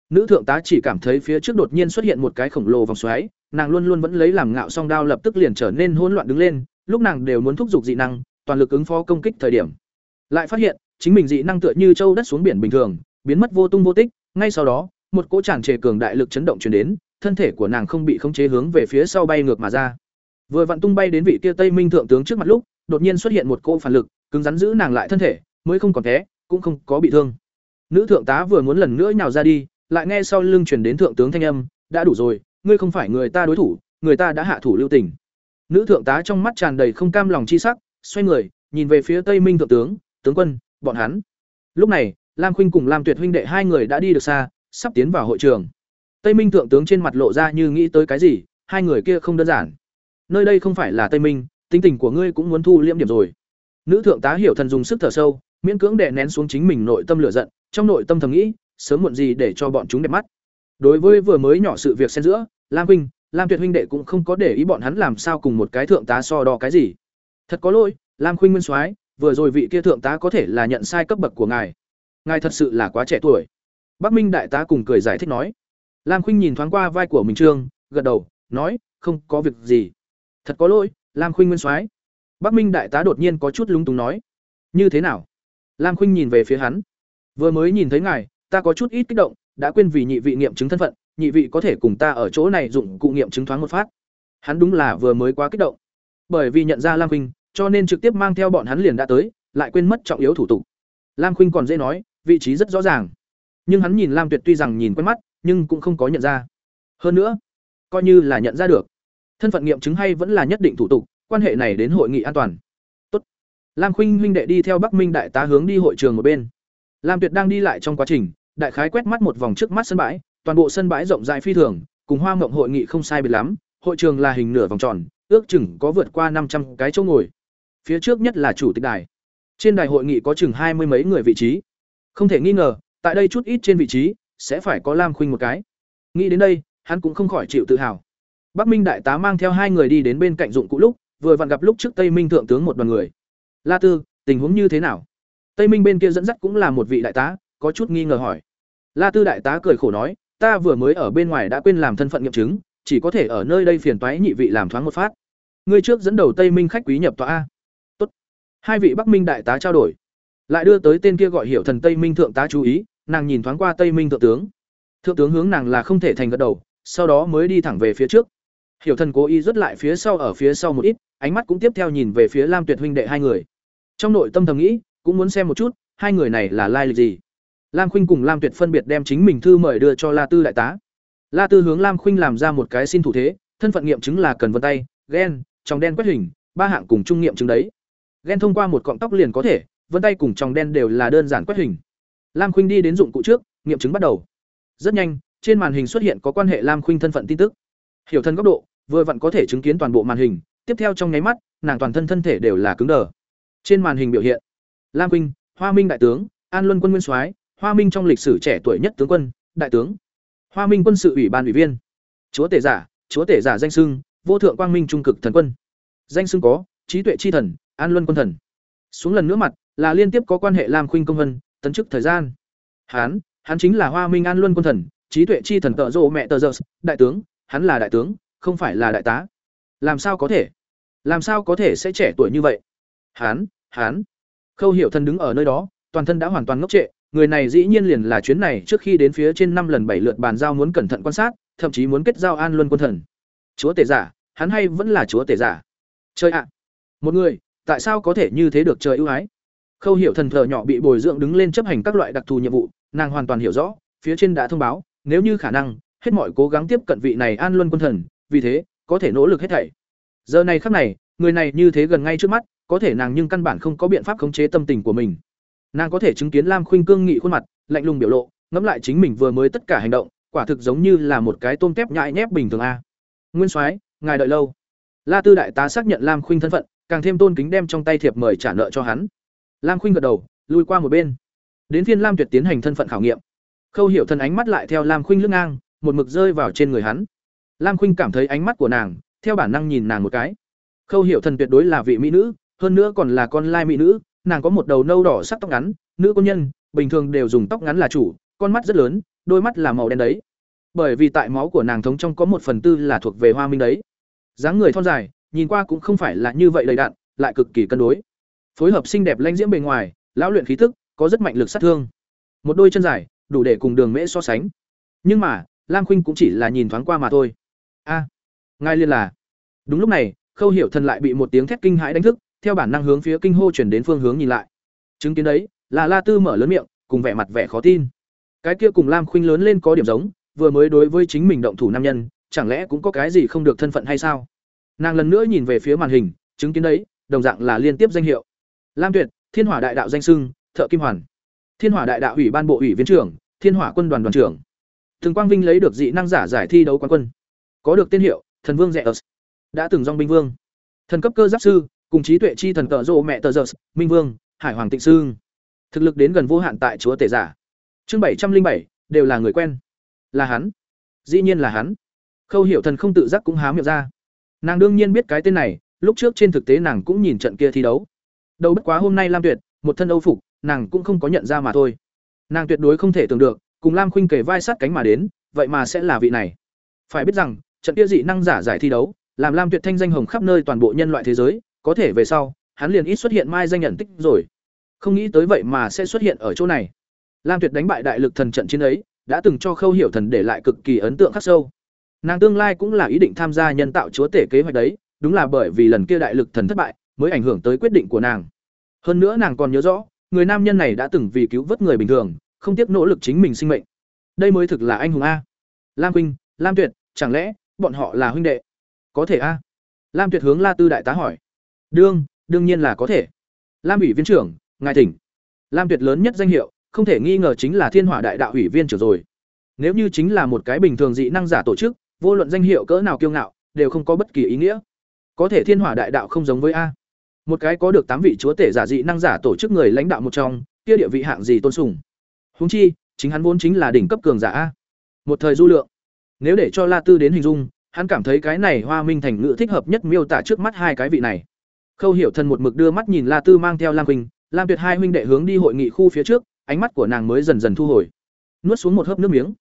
Nữ thượng tá chỉ cảm thấy phía trước đột nhiên xuất hiện một cái khổng lồ vòng xoáy, nàng luôn luôn vẫn lấy làm ngạo song đao lập tức liền trở nên hỗn loạn đứng lên, lúc nàng đều muốn thúc giục dị năng, toàn lực ứng phó công kích thời điểm. Lại phát hiện, chính mình dị năng tựa như châu đất xuống biển bình thường biến mất vô tung vô tích, ngay sau đó, một cỗ tràn trề cường đại lực chấn động truyền đến, thân thể của nàng không bị khống chế hướng về phía sau bay ngược mà ra. Vừa vặn tung bay đến vị kia tây minh thượng tướng trước mặt lúc, đột nhiên xuất hiện một cỗ phản lực, cứng rắn giữ nàng lại thân thể, mới không còn té, cũng không có bị thương. Nữ thượng tá vừa muốn lần nữa nhào ra đi, lại nghe sau lưng truyền đến thượng tướng thanh âm, đã đủ rồi, ngươi không phải người ta đối thủ, người ta đã hạ thủ lưu tình. Nữ thượng tá trong mắt tràn đầy không cam lòng chi sắc, xoay người, nhìn về phía tây minh thượng tướng tướng quân, bọn hắn. Lúc này lam khuynh cùng lam tuyệt huynh đệ hai người đã đi được xa, sắp tiến vào hội trường. Tây minh thượng tướng trên mặt lộ ra như nghĩ tới cái gì, hai người kia không đơn giản. Nơi đây không phải là tây minh, tính tình của ngươi cũng muốn thu liễm điểm rồi. Nữ thượng tá hiểu thần dùng sức thở sâu, miễn cưỡng đè nén xuống chính mình nội tâm lửa giận, trong nội tâm thầm nghĩ, sớm muộn gì để cho bọn chúng đẹp mắt. Đối với vừa mới nhỏ sự việc xen giữa, lam huynh lam tuyệt huynh đệ cũng không có để ý bọn hắn làm sao cùng một cái thượng tá so đo cái gì. Thật có lỗi, lam khuynh nguyên soái, vừa rồi vị kia thượng tá có thể là nhận sai cấp bậc của ngài ngài thật sự là quá trẻ tuổi. Bắc minh đại tá cùng cười giải thích nói. Lam khuynh nhìn thoáng qua vai của mình trương, gật đầu, nói, không có việc gì. Thật có lỗi, lam khuynh nguyên soái. Bắc minh đại tá đột nhiên có chút lúng túng nói. Như thế nào? Lam khuynh nhìn về phía hắn. Vừa mới nhìn thấy ngài, ta có chút ít kích động, đã quên vì nhị vị nghiệm chứng thân phận, nhị vị có thể cùng ta ở chỗ này dụng cụ nghiệm chứng thoáng một phát. Hắn đúng là vừa mới quá kích động. Bởi vì nhận ra lam khuynh, cho nên trực tiếp mang theo bọn hắn liền đã tới, lại quên mất trọng yếu thủ tục. Lam khuynh còn dễ nói vị trí rất rõ ràng. Nhưng hắn nhìn lam tuyệt tuy rằng nhìn quen mắt, nhưng cũng không có nhận ra. Hơn nữa, coi như là nhận ra được, thân phận nghiệm chứng hay vẫn là nhất định thủ tục, quan hệ này đến hội nghị an toàn. Tốt. lam khuynh huynh đệ đi theo bắc minh đại tá hướng đi hội trường một bên. Lam tuyệt đang đi lại trong quá trình, đại khái quét mắt một vòng trước mắt sân bãi, toàn bộ sân bãi rộng rãi phi thường, cùng hoa mộng hội nghị không sai biệt lắm, hội trường là hình nửa vòng tròn, ước chừng có vượt qua năm trăm cái chỗ ngồi. Phía trước nhất là chủ tịch đài. Trên đài hội nghị có chừng hai mươi mấy người vị trí không thể nghi ngờ, tại đây chút ít trên vị trí, sẽ phải có lam khuynh một cái. Nghĩ đến đây, hắn cũng không khỏi chịu tự hào. Bắc minh đại tá mang theo hai người đi đến bên cạnh dụng cụ lúc, vừa vặn gặp lúc trước tây minh thượng tướng một đoàn người. La tư, tình huống như thế nào? Tây minh bên kia dẫn dắt cũng là một vị đại tá, có chút nghi ngờ hỏi. La tư đại tá cười khổ nói, ta vừa mới ở bên ngoài đã quên làm thân phận nghiệm chứng, chỉ có thể ở nơi đây phiền toái nhị vị làm thoáng một phát. Ngươi trước dẫn đầu tây minh khách quý nhập tòa a. Tốt. hai vị bắc minh đại tá trao đổi lại đưa tới tên kia gọi hiểu thần tây minh thượng tá chú ý, nàng nhìn thoáng qua tây minh thượng tướng. Thượng tướng hướng nàng là không thể thành gật đầu, sau đó mới đi thẳng về phía trước. Hiểu thần cố ý rút lại phía sau ở phía sau một ít, ánh mắt cũng tiếp theo nhìn về phía lam tuyệt huynh đệ hai người. Trong nội tâm thầm nghĩ, cũng muốn xem một chút, hai người này là lai lịch gì. Lam khuynh cùng lam tuyệt phân biệt đem chính mình thư mời đưa cho la tư đại tá. La tư hướng lam khuynh làm ra một cái xin thủ thế, thân phận nghiệm chứng là cần vân tay ghen trong đen quét hình, ba hạng cùng trung nghiệm chứng đấy. Ghen thông qua một cọng tóc liền có thể vân tay cùng tròng đen đều là đơn giản quét hình. Lam khuynh đi đến dụng cụ trước, nghiệm chứng bắt đầu. Rất nhanh, trên màn hình xuất hiện có quan hệ lam khuynh thân phận tin tức. Hiểu thân góc độ, vừa vặn có thể chứng kiến toàn bộ màn hình, tiếp theo trong nháy mắt, nàng toàn thân thân thể đều là cứng đờ. Trên màn hình biểu hiện, lam khuynh, hoa minh đại tướng, an luân quân nguyên soái, hoa minh trong lịch sử trẻ tuổi nhất tướng quân, đại tướng. Hoa minh quân sự ủy ban ủy viên. Chúa tể giả, chúa tể giả danh sưng vô thượng quang minh trung cực thần quân. Danh sưng có, trí tuệ chi thần, an luân quân thần. Xuống lần nữa mặt là liên tiếp có quan hệ lam khuynh công vân tấn chức thời gian. Hán, hắn chính là hoa minh an luân quân thần, trí tuệ chi thần tợ rồ mẹ tờ giờ đại tướng, hắn là đại tướng, không phải là đại tá. Làm sao có thể? Làm sao có thể sẽ trẻ tuổi như vậy? Hán hán. Khâu hiểu thần đứng ở nơi đó, toàn thân đã hoàn toàn ngốc trệ. Người này dĩ nhiên liền là chuyến này trước khi đến phía trên năm lần bảy lượt bàn giao muốn cẩn thận quan sát, thậm chí muốn kết giao an luân quân thần. Chúa tể giả, hắn hay vẫn là chúa tể giả? Chơi ạ! Một người, tại sao có thể như thế được trời ưu ái? Khâu hiểu thần thờ nhỏ bị bồi dưỡng đứng lên chấp hành các loại đặc thù nhiệm vụ, nàng hoàn toàn hiểu rõ, phía trên đã thông báo, nếu như khả năng, hết mọi cố gắng tiếp cận vị này an luân quân thần, vì thế, có thể nỗ lực hết thảy. Giờ này khắc này, người này như thế gần ngay trước mắt, có thể nàng nhưng căn bản không có biện pháp khống chế tâm tình của mình. Nàng có thể chứng kiến lam khuynh cương nghị khuôn mặt, lạnh lùng biểu lộ, ngẫm lại chính mình vừa mới tất cả hành động, quả thực giống như là một cái tôm tép nhãi nhép bình thường a. Nguyên soái, ngài đợi lâu. La tư đại tá xác nhận lam khuynh thân phận, càng thêm tôn kính đem trong tay thiệp mời trả nợ cho hắn lam khuynh gật đầu, lui qua một bên. Đến phiên lam tuyệt tiến hành thân phận khảo nghiệm. Khâu hiểu thân ánh mắt lại theo lam khuynh lướt ngang, một mực rơi vào trên người hắn. Lam khuynh cảm thấy ánh mắt của nàng, theo bản năng nhìn nàng một cái. Khâu hiểu thần tuyệt đối là vị mỹ nữ, hơn nữa còn là con lai mỹ nữ, nàng có một đầu nâu đỏ sắc tóc ngắn, nữ công nhân, bình thường đều dùng tóc ngắn là chủ, con mắt rất lớn, đôi mắt là màu đen đấy. Bởi vì tại máu của nàng thống trong có một phần tư là thuộc về hoa minh đấy. Dáng người thon dài, nhìn qua cũng không phải là như vậy đầy đạn lại cực kỳ cân đối phối hợp xinh đẹp lãnh diễm bề ngoài lão luyện khí thức có rất mạnh lực sát thương. Một đôi chân dài đủ để cùng đường mễ so sánh. Nhưng mà lam khuynh cũng chỉ là nhìn thoáng qua mà thôi. A à, ngài liên là. Đúng lúc này khâu hiểu thần lại bị một tiếng thét kinh hãi đánh thức theo bản năng hướng phía kinh hô chuyển đến phương hướng nhìn lại. Chứng kiến đấy là la tư mở lớn miệng cùng vẻ mặt vẻ khó tin. Cái kia cùng lam khuynh lớn lên có điểm giống vừa mới đối với chính mình động thủ nam nhân chẳng lẽ cũng có cái gì không được thân phận hay sao? Nàng lần nữa nhìn về phía màn hình chứng kiến đấy đồng dạng là liên tiếp danh hiệu lam tuyệt, thiên hỏa đại đạo danh sưng, thợ kim hoàn. Thiên hỏa đại đạo ủy ban bộ ủy viên trưởng, thiên hỏa quân đoàn đoàn trưởng. Thường quang vinh lấy được dị năng giả giải thi đấu quán quân. Có được tên hiệu, thần vương rẻ ớt. Đã từng dòng binh vương. Thần cấp cơ giáp sư, cùng trí tuệ chi thần cờ rộ mẹ tờ giơ minh vương, hải hoàng tịnh sư thực lực đến gần vô hạn tại chúa tể giả. Chương bảy trăm linh bảy, đều là người quen. Là hắn. Dĩ nhiên là hắn. Khâu hiểu thần không tự giác cũng há miệng ra. Nàng đương nhiên biết cái tên này, lúc trước trên thực tế nàng cũng nhìn trận kia thi đấu đâu bất quá hôm nay lam tuyệt, một thân âu phục, nàng cũng không có nhận ra mà thôi. Nàng tuyệt đối không thể tưởng được, cùng lam khuynh kể vai sát cánh mà đến, vậy mà sẽ là vị này. Phải biết rằng, trận kia dị năng giả giải thi đấu, làm lam tuyệt thanh danh hồng khắp nơi toàn bộ nhân loại thế giới, có thể về sau, hắn liền ít xuất hiện mai danh nhận tích rồi. Không nghĩ tới vậy mà sẽ xuất hiện ở chỗ này. Lam tuyệt đánh bại đại lực thần trận chiến ấy, đã từng cho khâu hiểu thần để lại cực kỳ ấn tượng khắc sâu. Nàng tương lai cũng là ý định tham gia nhân tạo chúa tể kế hoạch đấy, đúng là bởi vì lần kia đại lực thần thất bại mới ảnh hưởng tới quyết định của nàng. Hơn nữa nàng còn nhớ rõ, người nam nhân này đã từng vì cứu vớt người bình thường, không tiếc nỗ lực chính mình sinh mệnh. Đây mới thực là anh hùng a. Lam huynh lam tuyệt, chẳng lẽ bọn họ là huynh đệ? Có thể a. Lam tuyệt hướng la tư đại tá hỏi. Đương đương nhiên là có thể. Lam ủy viên trưởng, ngài thỉnh. Lam tuyệt lớn nhất danh hiệu, không thể nghi ngờ chính là thiên hỏa đại đạo ủy viên trưởng rồi. Nếu như chính là một cái bình thường dị năng giả tổ chức, vô luận danh hiệu cỡ nào kiêu ngạo, đều không có bất kỳ ý nghĩa. Có thể thiên hỏa đại đạo không giống với a một cái có được tám vị chúa tể giả dị năng giả tổ chức người lãnh đạo một trong, kia địa vị hạng gì tôn sùng? Húng chi, chính hắn vốn chính là đỉnh cấp cường giả a. Một thời du lượng. Nếu để cho la tư đến hình dung, hắn cảm thấy cái này hoa minh thành ngữ thích hợp nhất miêu tả trước mắt hai cái vị này. Khâu hiểu thần một mực đưa mắt nhìn la tư mang theo lam quỳnh, lam tuyệt hai huynh đệ hướng đi hội nghị khu phía trước, ánh mắt của nàng mới dần dần thu hồi. Nuốt xuống một hớp nước miếng.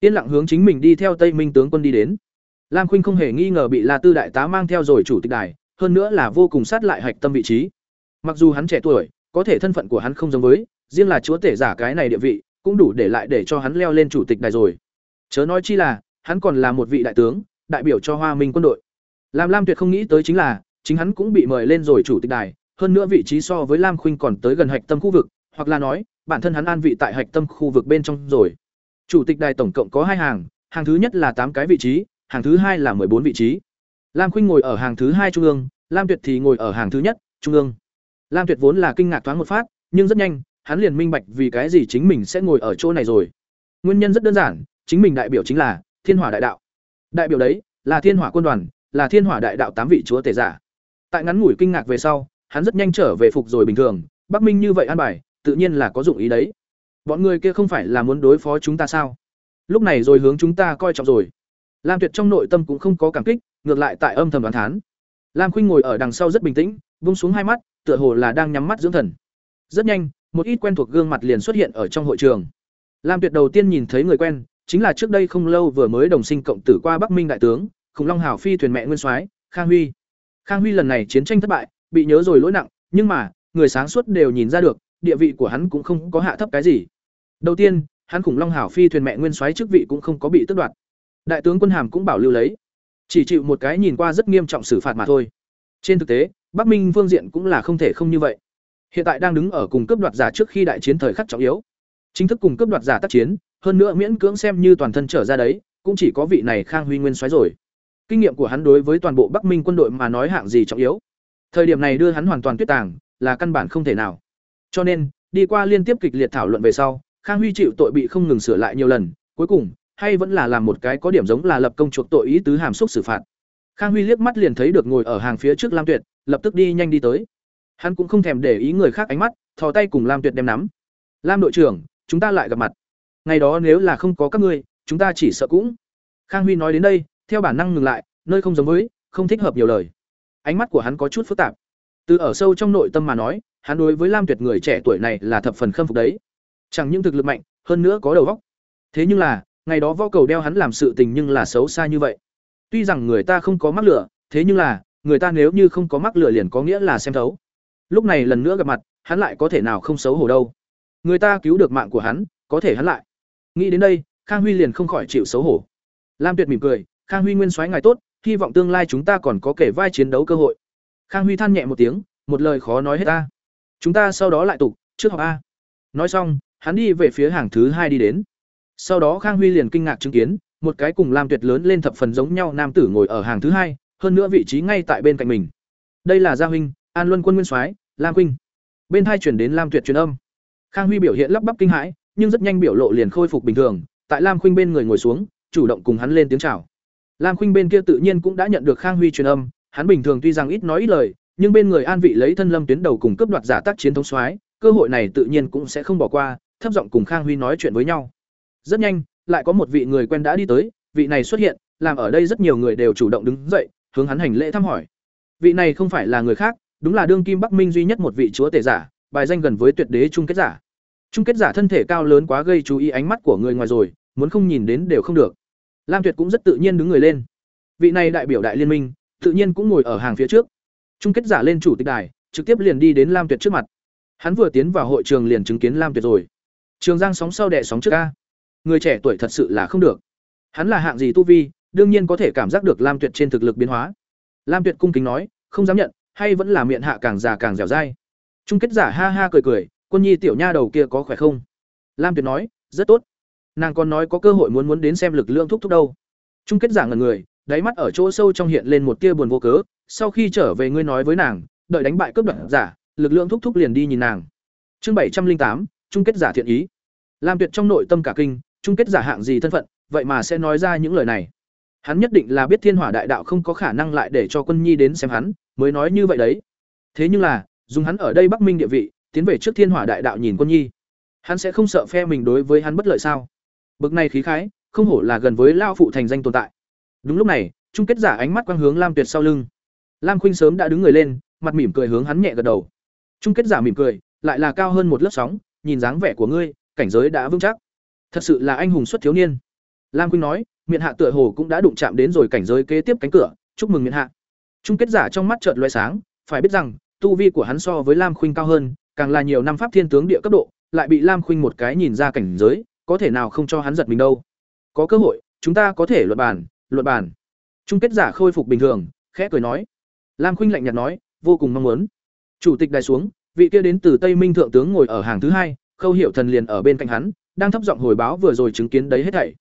Yên lặng hướng chính mình đi theo tây minh tướng quân đi đến. Lam khuynh không hề nghi ngờ bị la tư đại tá mang theo rồi chủ tịch đài hơn nữa là vô cùng sát lại hạch tâm vị trí. Mặc dù hắn trẻ tuổi, có thể thân phận của hắn không giống với, riêng là chúa tể giả cái này địa vị, cũng đủ để lại để cho hắn leo lên chủ tịch đài rồi. Chớ nói chi là, hắn còn là một vị đại tướng, đại biểu cho hoa minh quân đội. Làm lam tuyệt không nghĩ tới chính là, chính hắn cũng bị mời lên rồi chủ tịch đài, hơn nữa vị trí so với lam khuynh còn tới gần hạch tâm khu vực, hoặc là nói, bản thân hắn an vị tại hạch tâm khu vực bên trong rồi. Chủ tịch đài tổng cộng có hai hàng hàng thứ nhất là tám cái vị trí, hàng thứ hai là bốn vị trí lam khuynh ngồi ở hàng thứ hai trung ương, lam tuyệt thì ngồi ở hàng thứ nhất trung ương. Lam tuyệt vốn là kinh ngạc thoáng một phát, nhưng rất nhanh, hắn liền minh bạch vì cái gì chính mình sẽ ngồi ở chỗ này rồi. Nguyên nhân rất đơn giản, chính mình đại biểu chính là thiên hỏa đại đạo. Đại biểu đấy, là thiên hỏa quân đoàn, là thiên hỏa đại đạo tám vị chúa tể giả. Tại ngắn ngủi kinh ngạc về sau, hắn rất nhanh trở về phục rồi bình thường, bắc minh như vậy an bài, tự nhiên là có dụng ý đấy. Bọn người kia không phải là muốn đối phó chúng ta sao? Lúc này rồi hướng chúng ta coi trọng rồi. Lam tuyệt trong nội tâm cũng không có cảm kích ngược lại tại âm thầm đoán thán. Lam khuynh ngồi ở đằng sau rất bình tĩnh vung xuống hai mắt, tựa hồ là đang nhắm mắt dưỡng thần. Rất nhanh, một ít quen thuộc gương mặt liền xuất hiện ở trong hội trường. Lam tuyệt đầu tiên nhìn thấy người quen, chính là trước đây không lâu vừa mới đồng sinh cộng tử qua bắc minh đại tướng, khủng long hảo phi thuyền mẹ nguyên soái, khang huy. Khang huy lần này chiến tranh thất bại, bị nhớ rồi lỗi nặng, nhưng mà, người sáng suốt đều nhìn ra được, địa vị của hắn cũng không có hạ thấp cái gì. Đầu tiên, hắn khủng long hảo phi thuyền mẹ nguyên soái chức vị cũng không có bị tước đoạt. Đại tướng quân hàm cũng bảo lưu lấy chỉ chịu một cái nhìn qua rất nghiêm trọng xử phạt mà thôi. Trên thực tế, bắc minh phương diện cũng là không thể không như vậy. Hiện tại đang đứng ở cùng cấp đoạt giả trước khi đại chiến thời khắc trọng yếu. Chính thức cùng cấp đoạt giả tác chiến, hơn nữa miễn cưỡng xem như toàn thân trở ra đấy, cũng chỉ có vị này khang huy nguyên xoáy rồi. Kinh nghiệm của hắn đối với toàn bộ bắc minh quân đội mà nói hạng gì trọng yếu? Thời điểm này đưa hắn hoàn toàn tuyết tàng, là căn bản không thể nào. Cho nên, đi qua liên tiếp kịch liệt thảo luận về sau, khang huy chịu tội bị không ngừng sửa lại nhiều lần, cuối cùng hay vẫn là làm một cái có điểm giống là lập công chuộc tội ý tứ hàm xúc xử phạt. Khang huy liếc mắt liền thấy được ngồi ở hàng phía trước lam tuyệt, lập tức đi nhanh đi tới. Hắn cũng không thèm để ý người khác ánh mắt, thò tay cùng lam tuyệt đem nắm. Lam đội trưởng, chúng ta lại gặp mặt. Ngày đó nếu là không có các ngươi, chúng ta chỉ sợ cũng. Khang huy nói đến đây, theo bản năng ngừng lại, nơi không giống với, không thích hợp nhiều lời. Ánh mắt của hắn có chút phức tạp. Từ ở sâu trong nội tâm mà nói, hắn đối với lam tuyệt người trẻ tuổi này là thập phần khâm phục đấy. Chẳng những thực lực mạnh, hơn nữa có đầu óc. Thế nhưng là ngày đó võ cầu đeo hắn làm sự tình nhưng là xấu xa như vậy. Tuy rằng người ta không có mắc lửa, thế nhưng là, người ta nếu như không có mắc lửa liền có nghĩa là xem thấu. Lúc này lần nữa gặp mặt, hắn lại có thể nào không xấu hổ đâu. Người ta cứu được mạng của hắn, có thể hắn lại. Nghĩ đến đây, khang huy liền không khỏi chịu xấu hổ. Lam tuyệt mỉm cười, khang huy nguyên soái ngài tốt, hy vọng tương lai chúng ta còn có kể vai chiến đấu cơ hội. Khang huy than nhẹ một tiếng, một lời khó nói hết ta. Chúng ta sau đó lại tục, trước học a. Nói xong, hắn đi về phía hàng thứ hai đi đến sau đó khang huy liền kinh ngạc chứng kiến, một cái cùng lam tuyệt lớn lên thập phần giống nhau nam tử ngồi ở hàng thứ hai, hơn nữa vị trí ngay tại bên cạnh mình. Đây là gia huynh, an luân quân nguyên soái, lam huynh bên hai chuyển đến lam tuyệt truyền âm. Khang huy biểu hiện lắp bắp kinh hãi, nhưng rất nhanh biểu lộ liền khôi phục bình thường, tại lam khuynh bên người ngồi xuống, chủ động cùng hắn lên tiếng chào. Lam khuynh bên kia tự nhiên cũng đã nhận được khang huy truyền âm, hắn bình thường tuy rằng ít nói ít lời, nhưng bên người an vị lấy thân lâm tuyến đầu cùng cướp đoạt giả tác chiến thống soái, cơ hội này tự nhiên cũng sẽ không bỏ qua, thấp giọng cùng khang huy nói chuyện với nhau rất nhanh, lại có một vị người quen đã đi tới, vị này xuất hiện, làm ở đây rất nhiều người đều chủ động đứng dậy, hướng hắn hành lễ thăm hỏi. Vị này không phải là người khác, đúng là đương kim bắc minh duy nhất một vị chúa tể giả, bài danh gần với tuyệt đế trung kết giả. Trung kết giả thân thể cao lớn quá gây chú ý ánh mắt của người ngoài rồi, muốn không nhìn đến đều không được. Lam tuyệt cũng rất tự nhiên đứng người lên. Vị này đại biểu đại liên minh, tự nhiên cũng ngồi ở hàng phía trước. Trung kết giả lên chủ tịch đài, trực tiếp liền đi đến lam tuyệt trước mặt. Hắn vừa tiến vào hội trường liền chứng kiến lam tuyệt rồi. Trường giang sóng sau đẻ sóng trước ca người trẻ tuổi thật sự là không được. Hắn là hạng gì tu vi, đương nhiên có thể cảm giác được lam tuyệt trên thực lực biến hóa. Lam tuyệt cung kính nói, không dám nhận, hay vẫn là miệng hạ càng già càng dẻo dai. Trung kết giả ha ha cười cười, quân nhi tiểu nha đầu kia có khỏe không? Lam tuyệt nói, rất tốt. Nàng còn nói có cơ hội muốn muốn đến xem lực lượng thúc thúc đâu. Trung kết giả ngẩn người, đáy mắt ở chỗ sâu trong hiện lên một tia buồn vô cớ. Sau khi trở về ngươi nói với nàng, đợi đánh bại cướp đoạt giả, lực lượng thúc thúc liền đi nhìn nàng. Chương bảy trăm linh tám, trung kết giả thiện ý. Lam tuyệt trong nội tâm cả kinh trung kết giả hạng gì thân phận, vậy mà sẽ nói ra những lời này. Hắn nhất định là biết thiên hỏa đại đạo không có khả năng lại để cho quân nhi đến xem hắn, mới nói như vậy đấy. Thế nhưng là, dùng hắn ở đây bắc minh địa vị, tiến về trước thiên hỏa đại đạo nhìn quân nhi. Hắn sẽ không sợ phe mình đối với hắn bất lợi sao? Bực này khí khái, không hổ là gần với lao phụ thành danh tồn tại. Đúng lúc này trung kết giả ánh mắt quang hướng lam tuyệt sau lưng. Lam khuynh sớm đã đứng người lên, mặt mỉm cười hướng hắn nhẹ gật đầu. Trung kết giả mỉm cười, lại là cao hơn một lớp sóng, nhìn dáng vẻ của ngươi, cảnh giới đã vững chắc thật sự là anh hùng xuất thiếu niên. Lam quynh nói, miệng hạ tựa hồ cũng đã đụng chạm đến rồi cảnh giới kế tiếp cánh cửa. Chúc mừng miệng hạ. Chung kết giả trong mắt trợn loé sáng, phải biết rằng, tu vi của hắn so với lam khuynh cao hơn, càng là nhiều năm pháp thiên tướng địa cấp độ, lại bị lam khuynh một cái nhìn ra cảnh giới, có thể nào không cho hắn giật mình đâu. Có cơ hội, chúng ta có thể luận bàn luận bàn. Chung kết giả khôi phục bình thường, khẽ cười nói. Lam khuynh lạnh nhạt nói, vô cùng mong muốn. Chủ tịch đài xuống, vị kia đến từ tây minh thượng tướng ngồi ở hàng thứ hai, khâu hiệu thần liền ở bên cạnh hắn đang thấp giọng hồi báo vừa rồi chứng kiến đấy hết thảy.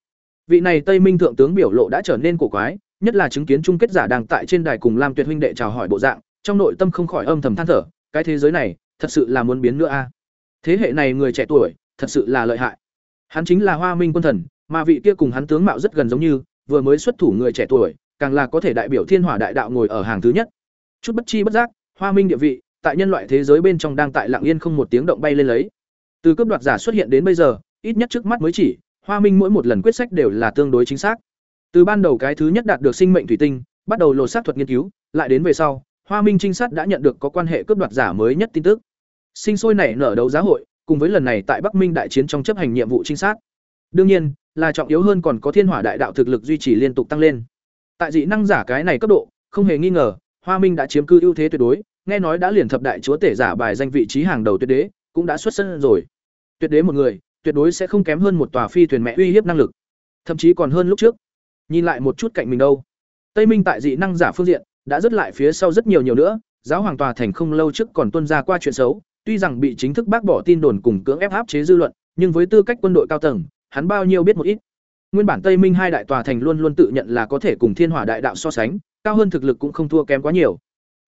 Vị này tây minh thượng tướng biểu lộ đã trở nên cổ quái, nhất là chứng kiến chung kết giả đang tại trên đài cùng lam tuyệt huynh đệ chào hỏi bộ dạng, trong nội tâm không khỏi âm thầm than thở, cái thế giới này, thật sự là muốn biến nữa a. À? Thế hệ này người trẻ tuổi, thật sự là lợi hại. Hắn chính là hoa minh quân thần, mà vị kia cùng hắn tướng mạo rất gần giống như, vừa mới xuất thủ người trẻ tuổi, càng là có thể đại biểu thiên hỏa đại đạo ngồi ở hàng thứ nhất. Chút bất chi bất giác, hoa minh địa vị, tại nhân loại thế giới bên trong đang tại lặng yên không một tiếng động bay lên lấy. Từ cấp đoạt giả xuất hiện đến bây giờ ít nhất trước mắt mới chỉ, hoa minh mỗi một lần quyết sách đều là tương đối chính xác. Từ ban đầu cái thứ nhất đạt được sinh mệnh thủy tinh, bắt đầu lột xác thuật nghiên cứu, lại đến về sau, hoa minh trinh sát đã nhận được có quan hệ cướp đoạt giả mới nhất tin tức. Sinh sôi nảy nở đấu giá hội, cùng với lần này tại bắc minh đại chiến trong chấp hành nhiệm vụ trinh sát. Đương nhiên, là trọng yếu hơn còn có thiên hỏa đại đạo thực lực duy trì liên tục tăng lên. Tại dị năng giả cái này cấp độ, không hề nghi ngờ, hoa minh đã chiếm cư ưu thế tuyệt đối, nghe nói đã liền thập đại chúa tể giả bài danh vị trí hàng đầu tuyệt đế, cũng đã xuất sân rồi. Tuyệt đế một người tuyệt đối sẽ không kém hơn một tòa phi thuyền mẹ uy hiếp năng lực. Thậm chí còn hơn lúc trước. Nhìn lại một chút cạnh mình đâu. Tây minh tại dị năng giả phương diện, đã rất lại phía sau rất nhiều nhiều nữa. Giáo hoàng tòa thành không lâu trước còn tuân ra qua chuyện xấu. Tuy rằng bị chính thức bác bỏ tin đồn cùng cưỡng ép áp chế dư luận, nhưng với tư cách quân đội cao tầng, hắn bao nhiêu biết một ít. Nguyên bản tây minh hai đại tòa thành luôn luôn tự nhận là có thể cùng thiên hỏa đại đạo so sánh, cao hơn thực lực cũng không thua kém quá nhiều.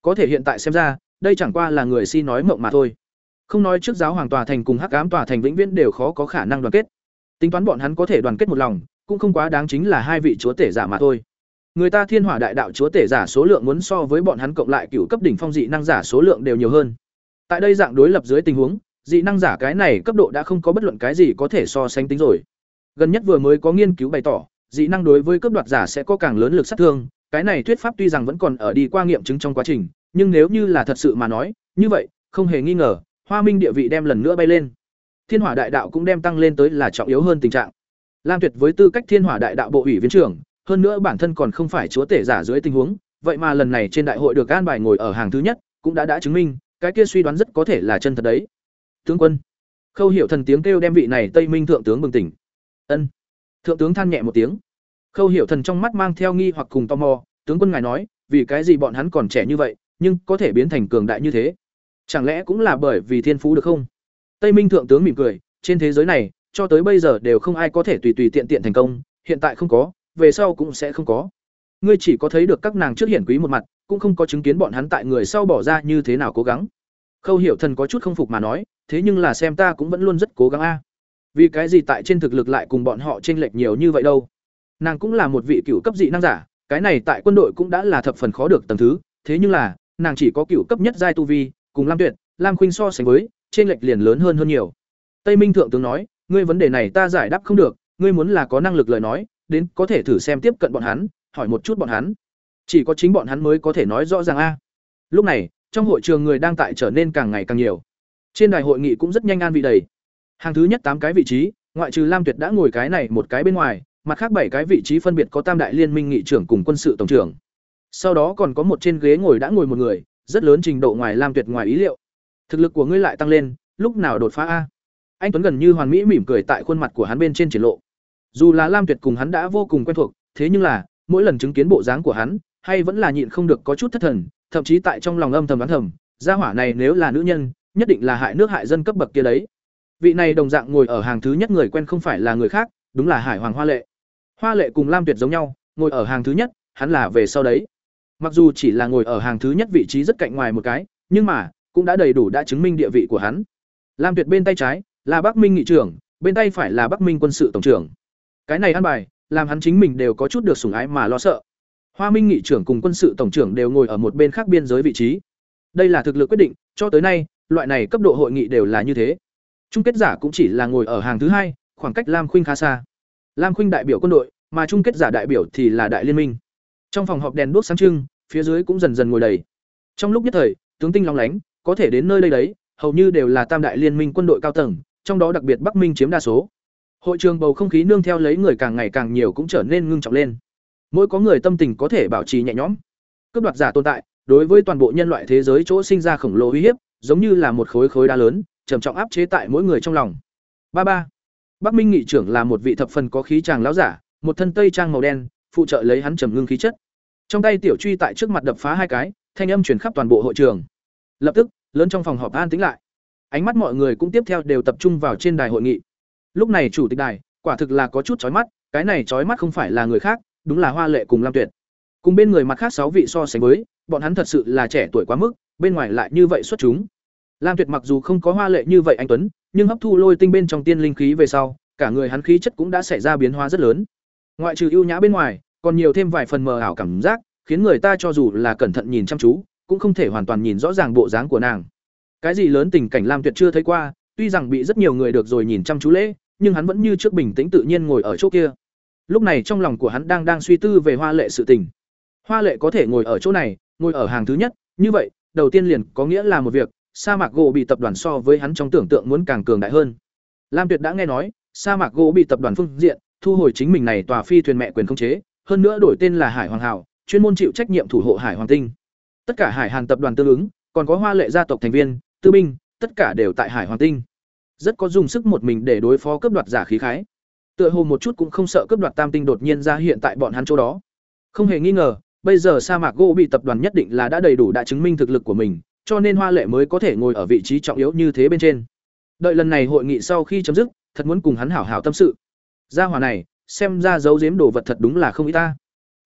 Có thể hiện tại xem ra, đây chẳng qua là người si nói mộng mà thôi không nói trước giáo hoàng tòa thành cùng hắc ám tòa thành vĩnh viễn đều khó có khả năng đoàn kết. Tính toán bọn hắn có thể đoàn kết một lòng, cũng không quá đáng chính là hai vị chúa tể giả mà thôi. Người ta thiên hỏa đại đạo chúa tể giả số lượng muốn so với bọn hắn cộng lại cựu cấp đỉnh phong dị năng giả số lượng đều nhiều hơn. Tại đây dạng đối lập dưới tình huống, dị năng giả cái này cấp độ đã không có bất luận cái gì có thể so sánh tính rồi. Gần nhất vừa mới có nghiên cứu bày tỏ, dị năng đối với cấp đoạt giả sẽ có càng lớn lực sát thương, cái này thuyết pháp tuy rằng vẫn còn ở đi qua nghiệm chứng trong quá trình, nhưng nếu như là thật sự mà nói, như vậy, không hề nghi ngờ hoa minh địa vị đem lần nữa bay lên. Thiên hỏa đại đạo cũng đem tăng lên tới là trọng yếu hơn tình trạng. Lam tuyệt với tư cách thiên hỏa đại đạo bộ ủy viên trưởng, hơn nữa bản thân còn không phải chúa tể giả dưới tình huống, vậy mà lần này trên đại hội được an bài ngồi ở hàng thứ nhất, cũng đã đã chứng minh, cái kia suy đoán rất có thể là chân thật đấy. Tướng quân. Khâu hiệu thần tiếng kêu đem vị này tây minh thượng tướng bừng tỉnh. Ân. Thượng tướng than nhẹ một tiếng. Khâu hiệu thần trong mắt mang theo nghi hoặc cùng tò mò, tướng quân ngài nói, vì cái gì bọn hắn còn trẻ như vậy, nhưng có thể biến thành cường đại như thế? Chẳng lẽ cũng là bởi vì thiên phú được không tây minh thượng tướng mỉm cười trên thế giới này cho tới bây giờ đều không ai có thể tùy tùy tiện tiện thành công hiện tại không có về sau cũng sẽ không có ngươi chỉ có thấy được các nàng trước hiển quý một mặt cũng không có chứng kiến bọn hắn tại người sau bỏ ra như thế nào cố gắng Khâu Hiểu Thần có chút không phục mà nói, thế nhưng là xem ta cũng vẫn luôn rất cố gắng a. Vì cái gì tại trên thực lực lại cùng bọn họ chênh lệch nhiều như vậy đâu? Nàng cũng là một vị cựu cấp dị năng giả, cái này tại quân đội cũng đã là thập phần khó được tầng thứ, thế nhưng là, nàng chỉ có cựu cấp nhất giai tu vi, cùng Lam Tuyệt, Lam Khuynh so sánh với, trên lệch liền lớn hơn hơn nhiều. Tây Minh thượng tướng nói, ngươi vấn đề này ta giải đáp không được, ngươi muốn là có năng lực lời nói, đến có thể thử xem tiếp cận bọn hắn, hỏi một chút bọn hắn. Chỉ có chính bọn hắn mới có thể nói rõ ràng a. Lúc này, trong hội trường người đang tại trở nên càng ngày càng nhiều. Trên đài hội nghị cũng rất nhanh an vị đầy. Hàng thứ nhất tám cái vị trí, ngoại trừ Lam Tuyệt đã ngồi cái này một cái bên ngoài, mặt khác bảy cái vị trí phân biệt có Tam đại liên minh nghị trưởng cùng quân sự tổng trưởng. Sau đó còn có một trên ghế ngồi đã ngồi một người, rất lớn trình độ ngoài Lam Tuyệt ngoài ý liệu. Thực lực của ngươi lại tăng lên, lúc nào đột phá a? Anh Tuấn gần như hoàn mỹ mỉm cười tại khuôn mặt của hắn bên trên triển lộ. Dù là Lam Tuyệt cùng hắn đã vô cùng quen thuộc, thế nhưng là, mỗi lần chứng kiến bộ dáng của hắn, hay vẫn là nhịn không được có chút thất thần, thậm chí tại trong lòng âm thầm đoán thầm, gia hỏa này nếu là nữ nhân, nhất định là hại nước hại dân cấp bậc kia đấy. Vị này đồng dạng ngồi ở hàng thứ nhất người quen không phải là người khác, đúng là Hải Hoàng Hoa Lệ. Hoa Lệ cùng Lam Tuyệt giống nhau, ngồi ở hàng thứ nhất, hắn là về sau đấy. Mặc dù chỉ là ngồi ở hàng thứ nhất vị trí rất cạnh ngoài một cái, nhưng mà cũng đã đầy đủ đã chứng minh địa vị của hắn. Lam Tuyệt bên tay trái là Bắc Minh nghị trưởng, bên tay phải là Bắc Minh quân sự tổng trưởng. Cái này ăn bài, làm hắn chính mình đều có chút được sủng ái mà lo sợ. Hoa Minh nghị trưởng cùng quân sự tổng trưởng đều ngồi ở một bên khác biên giới vị trí. Đây là thực lực quyết định, cho tới nay, loại này cấp độ hội nghị đều là như thế. Chung kết giả cũng chỉ là ngồi ở hàng thứ hai, khoảng cách Lam Khuynh khá xa. Lam Khuynh đại biểu quân đội, mà chung kết giả đại biểu thì là đại liên minh. Trong phòng họp đèn đuốc sáng trưng, phía dưới cũng dần dần ngồi đầy. Trong lúc nhất thời, tướng tinh long lánh, có thể đến nơi đây đấy, hầu như đều là tam đại liên minh quân đội cao tầng, trong đó đặc biệt Bắc Minh chiếm đa số. Hội trường bầu không khí nương theo lấy người càng ngày càng nhiều cũng trở nên ngưng trọng lên. Mỗi có người tâm tình có thể bảo trì nhẹ nhõm. Cướp đoạt giả tồn tại, đối với toàn bộ nhân loại thế giới chỗ sinh ra khổng lồ uy hiếp, giống như là một khối khối đá lớn, trầm trọng áp chế tại mỗi người trong lòng. Ba ba. Bắc Minh nghị trưởng là một vị thập phần có khí chàng lão giả, một thân tây trang màu đen, phụ trợ lấy hắn trầm ngưng khí chất. Trong tay tiểu truy tại trước mặt đập phá hai cái, thanh âm truyền khắp toàn bộ hội trường. Lập tức, lớn trong phòng họp an tĩnh lại. Ánh mắt mọi người cũng tiếp theo đều tập trung vào trên đài hội nghị. Lúc này chủ tịch đài, quả thực là có chút chói mắt, cái này chói mắt không phải là người khác, đúng là Hoa Lệ cùng Lam Tuyệt. Cùng bên người mặt khác sáu vị so sánh với, bọn hắn thật sự là trẻ tuổi quá mức, bên ngoài lại như vậy xuất chúng. Lam Tuyệt mặc dù không có hoa lệ như vậy anh tuấn, nhưng hấp thu lôi tinh bên trong tiên linh khí về sau, cả người hắn khí chất cũng đã xảy ra biến hóa rất lớn. Ngoại trừ ưu nhã bên ngoài, còn nhiều thêm vài phần mờ ảo cảm giác, khiến người ta cho dù là cẩn thận nhìn chăm chú, cũng không thể hoàn toàn nhìn rõ ràng bộ dáng của nàng. Cái gì lớn tình cảnh Lam Tuyệt chưa thấy qua, tuy rằng bị rất nhiều người được rồi nhìn chăm chú lễ, nhưng hắn vẫn như trước bình tĩnh tự nhiên ngồi ở chỗ kia. Lúc này trong lòng của hắn đang đang suy tư về Hoa Lệ sự tình. Hoa Lệ có thể ngồi ở chỗ này, ngồi ở hàng thứ nhất, như vậy, đầu tiên liền có nghĩa là một việc, sa mạc gỗ bị tập đoàn so với hắn trong tưởng tượng muốn càng cường đại hơn. Lam Tuyệt đã nghe nói, sa mạc gỗ bị tập đoàn phương diện thu hồi chính mình này tòa phi thuyền mẹ quyền không chế, hơn nữa đổi tên là Hải Hoàng Hào, chuyên môn chịu trách nhiệm thủ hộ Hải Hoàng Tinh. Tất cả Hải Hàn tập đoàn tương ứng, còn có Hoa Lệ gia tộc thành viên, tư binh, tất cả đều tại Hải Hoàng Tinh. Rất có dùng sức một mình để đối phó cướp đoạt giả khí khái. Tựa hồ một chút cũng không sợ cướp đoạt Tam Tinh đột nhiên ra hiện tại bọn hắn chỗ đó. Không hề nghi ngờ, bây giờ sa mạc gỗ bị tập đoàn nhất định là đã đầy đủ đã chứng minh thực lực của mình, cho nên Hoa Lệ mới có thể ngồi ở vị trí trọng yếu như thế bên trên. Đợi lần này hội nghị sau khi chấm dứt, thật muốn cùng hắn hảo hảo tâm sự. Gia hỏa này, xem ra giấu giếm đồ vật thật đúng là không ý ta.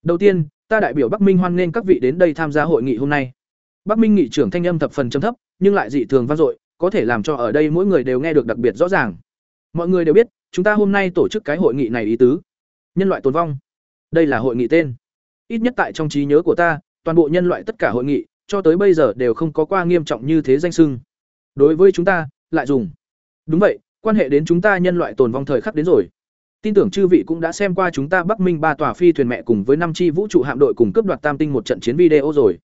Đầu tiên, ta đại biểu Bắc Minh hoan nghênh các vị đến đây tham gia hội nghị hôm nay. Bắc Minh nghị trưởng thanh âm thập phần trầm thấp, nhưng lại dị thường vang dội, có thể làm cho ở đây mỗi người đều nghe được đặc biệt rõ ràng. Mọi người đều biết, chúng ta hôm nay tổ chức cái hội nghị này ý tứ. Nhân loại tồn vong. Đây là hội nghị tên. Ít nhất tại trong trí nhớ của ta, toàn bộ nhân loại tất cả hội nghị, cho tới bây giờ đều không có qua nghiêm trọng như thế danh sưng. Đối với chúng ta, lại dùng. Đúng vậy, quan hệ đến chúng ta nhân loại tồn vong thời khắc đến rồi. Tin tưởng chư vị cũng đã xem qua chúng ta Bắc Minh ba tòa phi thuyền mẹ cùng với năm chi vũ trụ hạm đội cùng cướp đoạt tam tinh một trận chiến video rồi.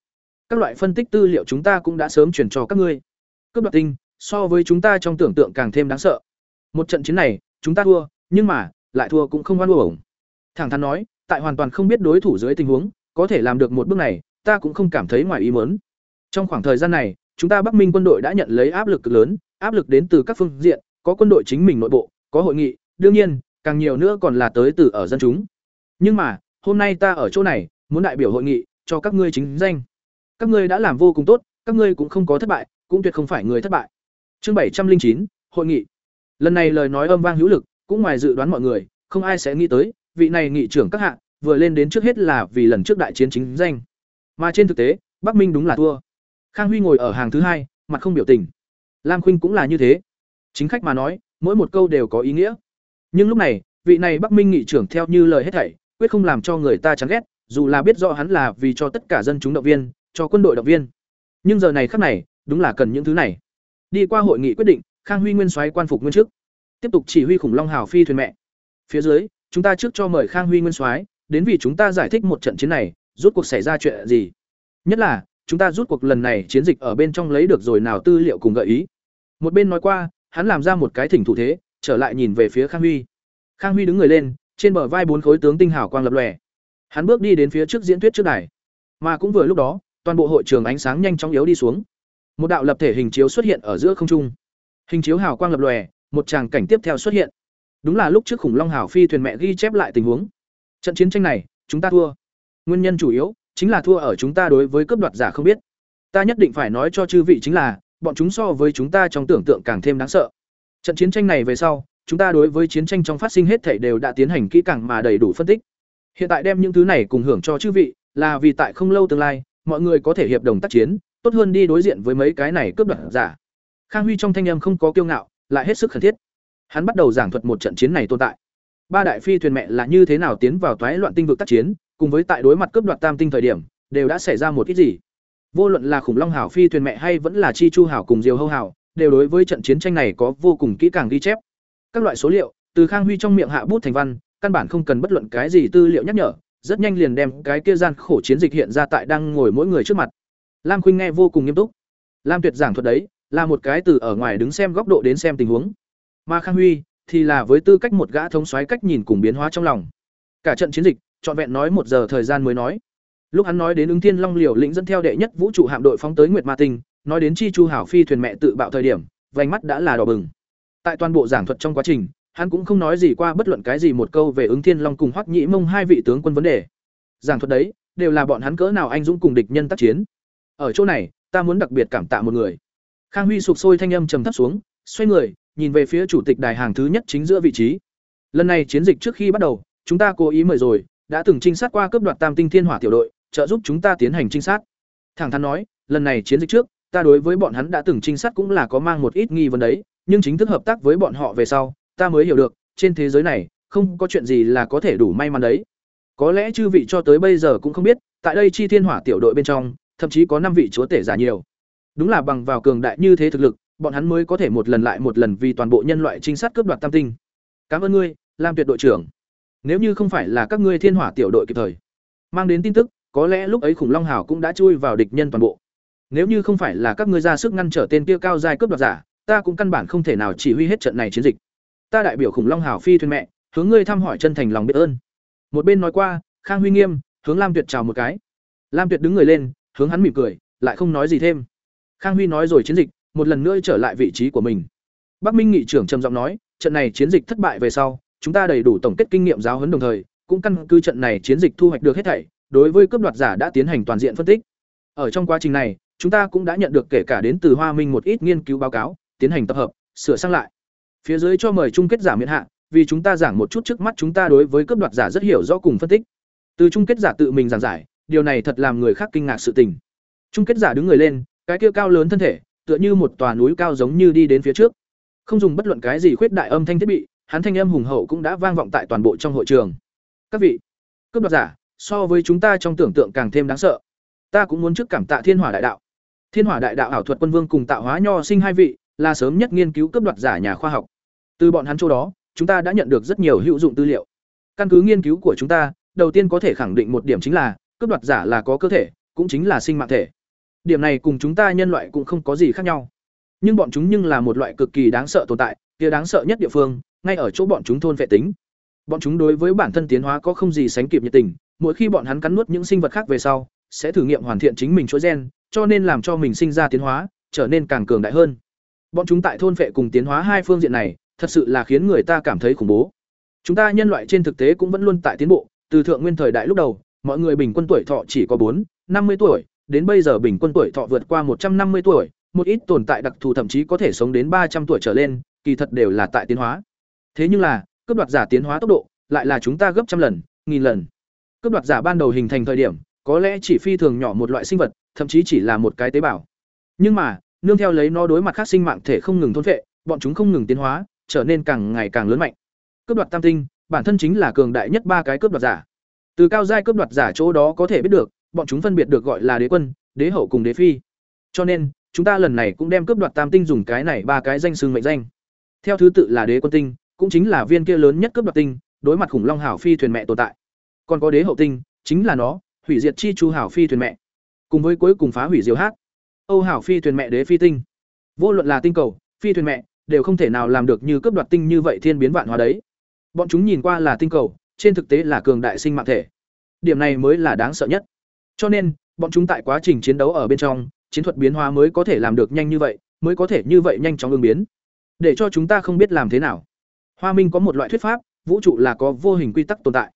Các loại phân tích tư liệu chúng ta cũng đã sớm chuyển cho các ngươi. Cướp đoạt tinh, so với chúng ta trong tưởng tượng càng thêm đáng sợ. Một trận chiến này, chúng ta thua, nhưng mà, lại thua cũng không oan uổng. Thẳng thắn nói, tại hoàn toàn không biết đối thủ dưới tình huống, có thể làm được một bước này, ta cũng không cảm thấy ngoài ý muốn. Trong khoảng thời gian này, chúng ta Bắc Minh quân đội đã nhận lấy áp lực lớn, áp lực đến từ các phương diện, có quân đội chính mình nội bộ, có hội nghị, đương nhiên, càng nhiều nữa còn là tới từ ở dân chúng. Nhưng mà, hôm nay ta ở chỗ này, muốn đại biểu hội nghị, cho các ngươi chính danh. Các ngươi đã làm vô cùng tốt, các ngươi cũng không có thất bại, cũng tuyệt không phải người thất bại. Chương bảy trăm linh chín hội nghị. Lần này lời nói âm vang hữu lực, cũng ngoài dự đoán mọi người, không ai sẽ nghĩ tới, vị này nghị trưởng các hạ, vừa lên đến trước hết là vì lần trước đại chiến chính danh. Mà trên thực tế, Bắc Minh đúng là thua. Khang Huy ngồi ở hàng thứ hai, mặt không biểu tình. Lam Khuynh cũng là như thế. Chính khách mà nói, mỗi một câu đều có ý nghĩa. Nhưng lúc này, vị này Bắc Minh nghị trưởng theo như lời hết thảy, quyết không làm cho người ta chán ghét, dù là biết rõ hắn là vì cho tất cả dân chúng động viên, cho quân đội động viên. Nhưng giờ này khắc này, đúng là cần những thứ này. Đi qua hội nghị quyết định, Khang Huy nguyên soái quan phục nguyên chức, tiếp tục chỉ huy khủng long hào phi thuyền mẹ. Phía dưới, chúng ta trước cho mời Khang Huy nguyên soái đến vì chúng ta giải thích một trận chiến này, rút cuộc xảy ra chuyện gì. Nhất là, chúng ta rút cuộc lần này chiến dịch ở bên trong lấy được rồi nào tư liệu cùng gợi ý. Một bên nói qua, hắn làm ra một cái thỉnh thủ thế, trở lại nhìn về phía Khang Huy. Khang Huy đứng người lên, trên bờ vai bốn khối tướng tinh hào quang lập lòe. Hắn bước đi đến phía trước diễn thuyết trước đài. Mà cũng vừa lúc đó, toàn bộ hội trường ánh sáng nhanh chóng yếu đi xuống. Một đạo lập thể hình chiếu xuất hiện ở giữa không trung. Hình chiếu hào quang lập lòe, một tràng cảnh tiếp theo xuất hiện. Đúng là lúc trước khủng long hào phi thuyền mẹ ghi chép lại tình huống. Trận chiến tranh này, chúng ta thua. Nguyên nhân chủ yếu chính là thua ở chúng ta đối với cướp đoạt giả không biết. Ta nhất định phải nói cho chư vị chính là, bọn chúng so với chúng ta trong tưởng tượng càng thêm đáng sợ. Trận chiến tranh này về sau, chúng ta đối với chiến tranh trong phát sinh hết thảy đều đã tiến hành kỹ càng mà đầy đủ phân tích. Hiện tại đem những thứ này cùng hưởng cho chư vị, là vì tại không lâu tương lai, mọi người có thể hiệp đồng tác chiến, tốt hơn đi đối diện với mấy cái này cướp đoạt giả. Khang Huy trong thanh âm không có kiêu ngạo, lại hết sức khẩn thiết. Hắn bắt đầu giảng thuật một trận chiến này tồn tại. Ba đại phi thuyền mẹ là như thế nào tiến vào toái loạn tinh vực tác chiến, cùng với tại đối mặt cướp đoạt tam tinh thời điểm, đều đã xảy ra một ít gì. Vô luận là khủng long hảo phi thuyền mẹ hay vẫn là chi chu hảo cùng diều hâu hảo, đều đối với trận chiến tranh này có vô cùng kỹ càng ghi chép. Các loại số liệu, từ Khang Huy trong miệng hạ bút thành văn, căn bản không cần bất luận cái gì tư liệu nhắc nhở, rất nhanh liền đem cái kia gian khổ chiến dịch hiện ra tại đang ngồi mỗi người trước mặt. Lam Khuynh nghe vô cùng nghiêm túc. Lam Tuyệt giảng thuật đấy, là một cái từ ở ngoài đứng xem góc độ đến xem tình huống. Mà Khang Huy thì là với tư cách một gã thống soái cách nhìn cùng biến hóa trong lòng. Cả trận chiến dịch, trọn vẹn nói một giờ thời gian mới nói. Lúc hắn nói đến ứng thiên long liều lĩnh dẫn theo đệ nhất vũ trụ hạm đội phóng tới Nguyệt Ma Tinh, nói đến chi chu hảo phi thuyền mẹ tự bạo thời điểm, vành mắt đã là đỏ bừng. Tại toàn bộ giảng thuật trong quá trình, hắn cũng không nói gì qua bất luận cái gì một câu về ứng thiên long cùng hoắc nhĩ mông hai vị tướng quân vấn đề. Giảng thuật đấy đều là bọn hắn cỡ nào anh dũng cùng địch nhân tác chiến. Ở chỗ này ta muốn đặc biệt cảm tạ một người. Khang huy sụp sôi thanh âm trầm thấp xuống xoay người nhìn về phía chủ tịch đài hàng thứ nhất chính giữa vị trí. Lần này chiến dịch trước khi bắt đầu chúng ta cố ý mời rồi đã từng trinh sát qua cướp đoạt tam tinh thiên hỏa tiểu đội trợ giúp chúng ta tiến hành trinh sát. Thẳng thắn nói lần này chiến dịch trước ta đối với bọn hắn đã từng trinh sát cũng là có mang một ít nghi vấn đấy, nhưng chính thức hợp tác với bọn họ về sau, ta mới hiểu được, trên thế giới này, không có chuyện gì là có thể đủ may mắn đấy. Có lẽ chư vị cho tới bây giờ cũng không biết, tại đây chi thiên hỏa tiểu đội bên trong, thậm chí có năm vị chúa tể giả nhiều. Đúng là bằng vào cường đại như thế thực lực, bọn hắn mới có thể một lần lại một lần vì toàn bộ nhân loại trinh sát cướp đoạt tam tinh. Cảm ơn ngươi, lam tuyệt đội trưởng. Nếu như không phải là các ngươi thiên hỏa tiểu đội kịp thời mang đến tin tức, có lẽ lúc ấy khủng long hào cũng đã chui vào địch nhân toàn bộ nếu như không phải là các ngươi ra sức ngăn trở tên kia cao giai cướp đoạt giả, ta cũng căn bản không thể nào chỉ huy hết trận này chiến dịch. Ta đại biểu khủng long hảo phi thuyền mẹ, hướng ngươi thăm hỏi chân thành lòng biết ơn. Một bên nói qua, khang huy nghiêm, hướng lam tuyệt chào một cái. Lam tuyệt đứng người lên, hướng hắn mỉm cười, lại không nói gì thêm. Khang huy nói rồi chiến dịch, một lần nữa trở lại vị trí của mình. Bắc minh nghị trưởng trầm giọng nói, trận này chiến dịch thất bại về sau, chúng ta đầy đủ tổng kết kinh nghiệm giáo huấn đồng thời, cũng căn cứ trận này chiến dịch thu hoạch được hết thảy, đối với cướp đoạt giả đã tiến hành toàn diện phân tích. Ở trong quá trình này chúng ta cũng đã nhận được kể cả đến từ hoa minh một ít nghiên cứu báo cáo tiến hành tập hợp sửa sang lại Phía dưới cho mời chung kết giả miễn hạ, vì chúng ta giảng một chút trước mắt chúng ta đối với cấp đoạt giả rất hiểu rõ cùng phân tích. Từ chung kết giả tự mình giảng giải, điều này thật làm người khác kinh ngạc sự tình. Chung kết giả đứng người lên, cái kia cao lớn thân thể, tựa như một tòa núi cao giống như đi đến phía trước. Không dùng bất luận cái gì khuyết đại âm thanh thiết bị, hắn thanh âm hùng hậu cũng đã vang vọng tại toàn bộ trong hội trường. Các vị, cấp đoạt giả, so với chúng ta trong tưởng tượng càng thêm đáng sợ. Ta cũng muốn trước cảm tạ Thiên Hỏa Đại Đạo. Thiên Hỏa Đại Đạo ảo thuật quân vương cùng tạo hóa nho sinh hai vị, là sớm nhất nghiên cứu cấp đoạt giả nhà khoa học. Từ bọn hắn chỗ đó, chúng ta đã nhận được rất nhiều hữu dụng tư liệu. Căn cứ nghiên cứu của chúng ta, đầu tiên có thể khẳng định một điểm chính là, cấp đoạt giả là có cơ thể, cũng chính là sinh mạng thể. Điểm này cùng chúng ta nhân loại cũng không có gì khác nhau. Nhưng bọn chúng nhưng là một loại cực kỳ đáng sợ tồn tại, kia đáng sợ nhất địa phương, ngay ở chỗ bọn chúng thôn vệ tính. Bọn chúng đối với bản thân tiến hóa có không gì sánh kịp nhiệt tình, mỗi khi bọn hắn cắn nuốt những sinh vật khác về sau, sẽ thử nghiệm hoàn thiện chính mình chuỗi gen, cho nên làm cho mình sinh ra tiến hóa, trở nên càng cường đại hơn. Bọn chúng tại thôn vệ cùng tiến hóa hai phương diện này, thật sự là khiến người ta cảm thấy khủng bố. Chúng ta nhân loại trên thực tế cũng vẫn luôn tại tiến bộ, từ thượng nguyên thời đại lúc đầu, mọi người bình quân tuổi thọ chỉ có bốn, năm mươi tuổi, đến bây giờ bình quân tuổi thọ vượt qua một trăm năm mươi tuổi, một ít tồn tại đặc thù thậm chí có thể sống đến ba trăm tuổi trở lên, kỳ thật đều là tại tiến hóa. Thế nhưng là, cấp đoạt giả tiến hóa tốc độ lại là chúng ta gấp trăm lần, nghìn lần. Cấp đoạt giả ban đầu hình thành thời điểm, có lẽ chỉ phi thường nhỏ một loại sinh vật, thậm chí chỉ là một cái tế bào. Nhưng mà, nương theo lấy nó đối mặt khác sinh mạng thể không ngừng thôn phệ, bọn chúng không ngừng tiến hóa, trở nên càng ngày càng lớn mạnh. Cướp đoạt tam tinh, bản thân chính là cường đại nhất ba cái cướp đoạt giả. Từ cao giai cướp đoạt giả chỗ đó có thể biết được, bọn chúng phân biệt được gọi là đế quân, đế hậu cùng đế phi. Cho nên, chúng ta lần này cũng đem cướp đoạt tam tinh dùng cái này ba cái danh xưng mệnh danh. Theo thứ tự là đế quân tinh, cũng chính là viên kia lớn nhất cướp đoạt tinh, đối mặt khủng long hảo phi thuyền mẹ tồn tại. Còn có đế hậu tinh, chính là nó, hủy diệt chi chu hảo phi thuyền mẹ. Cùng với cuối cùng phá hủy diều hát. Âu hảo phi thuyền mẹ đế phi tinh. Vô luận là tinh cầu, phi thuyền mẹ, đều không thể nào làm được như cướp đoạt tinh như vậy thiên biến vạn hóa đấy. Bọn chúng nhìn qua là tinh cầu, trên thực tế là cường đại sinh mạng thể. Điểm này mới là đáng sợ nhất. Cho nên, bọn chúng tại quá trình chiến đấu ở bên trong, chiến thuật biến hóa mới có thể làm được nhanh như vậy, mới có thể như vậy nhanh chóng ứng biến. Để cho chúng ta không biết làm thế nào. Hoa Minh có một loại thuyết pháp, vũ trụ là có vô hình quy tắc tồn tại.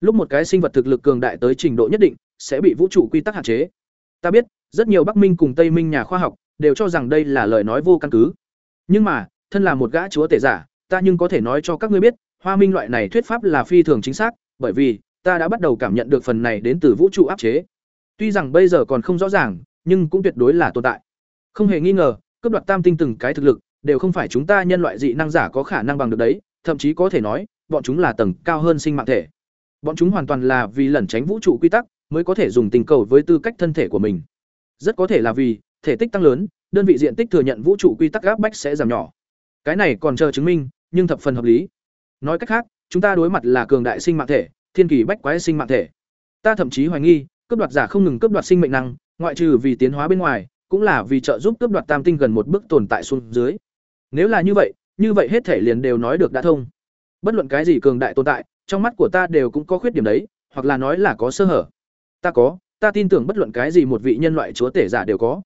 Lúc một cái sinh vật thực lực cường đại tới trình độ nhất định, sẽ bị vũ trụ quy tắc hạn chế. Ta biết, rất nhiều Bắc Minh cùng Tây Minh nhà khoa học đều cho rằng đây là lời nói vô căn cứ. Nhưng mà, thân là một gã chúa tể giả, ta nhưng có thể nói cho các ngươi biết, Hoa Minh loại này thuyết pháp là phi thường chính xác, bởi vì ta đã bắt đầu cảm nhận được phần này đến từ vũ trụ áp chế. Tuy rằng bây giờ còn không rõ ràng, nhưng cũng tuyệt đối là tồn tại. Không hề nghi ngờ, cấp đoạt tam tinh từng cái thực lực đều không phải chúng ta nhân loại dị năng giả có khả năng bằng được đấy, thậm chí có thể nói, bọn chúng là tầng cao hơn sinh mạng thể. Bọn chúng hoàn toàn là vì lẩn tránh vũ trụ quy tắc, mới có thể dùng tình cầu với tư cách thân thể của mình. Rất có thể là vì thể tích tăng lớn, đơn vị diện tích thừa nhận vũ trụ quy tắc áp bách sẽ giảm nhỏ. Cái này còn chờ chứng minh, nhưng thập phần hợp lý. Nói cách khác, chúng ta đối mặt là cường đại sinh mạng thể, thiên kỳ bách quái sinh mạng thể. Ta thậm chí hoài nghi, cướp đoạt giả không ngừng cướp đoạt sinh mệnh năng, ngoại trừ vì tiến hóa bên ngoài, cũng là vì trợ giúp cướp đoạt tam tinh gần một bước tồn tại xuống dưới. Nếu là như vậy, như vậy hết thể liền đều nói được đã thông. Bất luận cái gì cường đại tồn tại, trong mắt của ta đều cũng có khuyết điểm đấy, hoặc là nói là có sơ hở. Ta có, ta tin tưởng bất luận cái gì một vị nhân loại chúa tể giả đều có.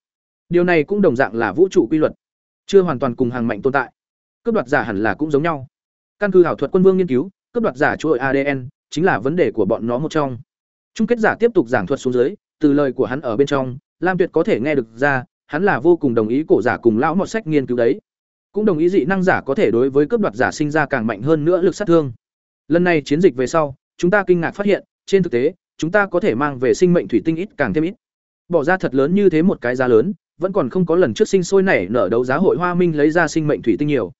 Điều này cũng đồng dạng là vũ trụ quy luật, chưa hoàn toàn cùng hàng mạnh tồn tại. Cướp đoạt giả hẳn là cũng giống nhau. Căn cứ ảo thuật quân vương nghiên cứu, cướp đoạt giả chuỗi ADN chính là vấn đề của bọn nó một trong. Chung kết giả tiếp tục giảng thuật xuống dưới, từ lời của hắn ở bên trong, Lam Tuyệt có thể nghe được ra, hắn là vô cùng đồng ý cổ giả cùng lão mọt sách nghiên cứu đấy. Cũng đồng ý dị năng giả có thể đối với cướp đoạt giả sinh ra càng mạnh hơn nữa lực sát thương. Lần này chiến dịch về sau, chúng ta kinh ngạc phát hiện, trên thực tế, chúng ta có thể mang về sinh mệnh thủy tinh ít càng thêm ít. Bỏ ra thật lớn như thế một cái giá lớn, vẫn còn không có lần trước sinh sôi nảy nở đấu giá hội Hoa Minh lấy ra sinh mệnh thủy tinh nhiều.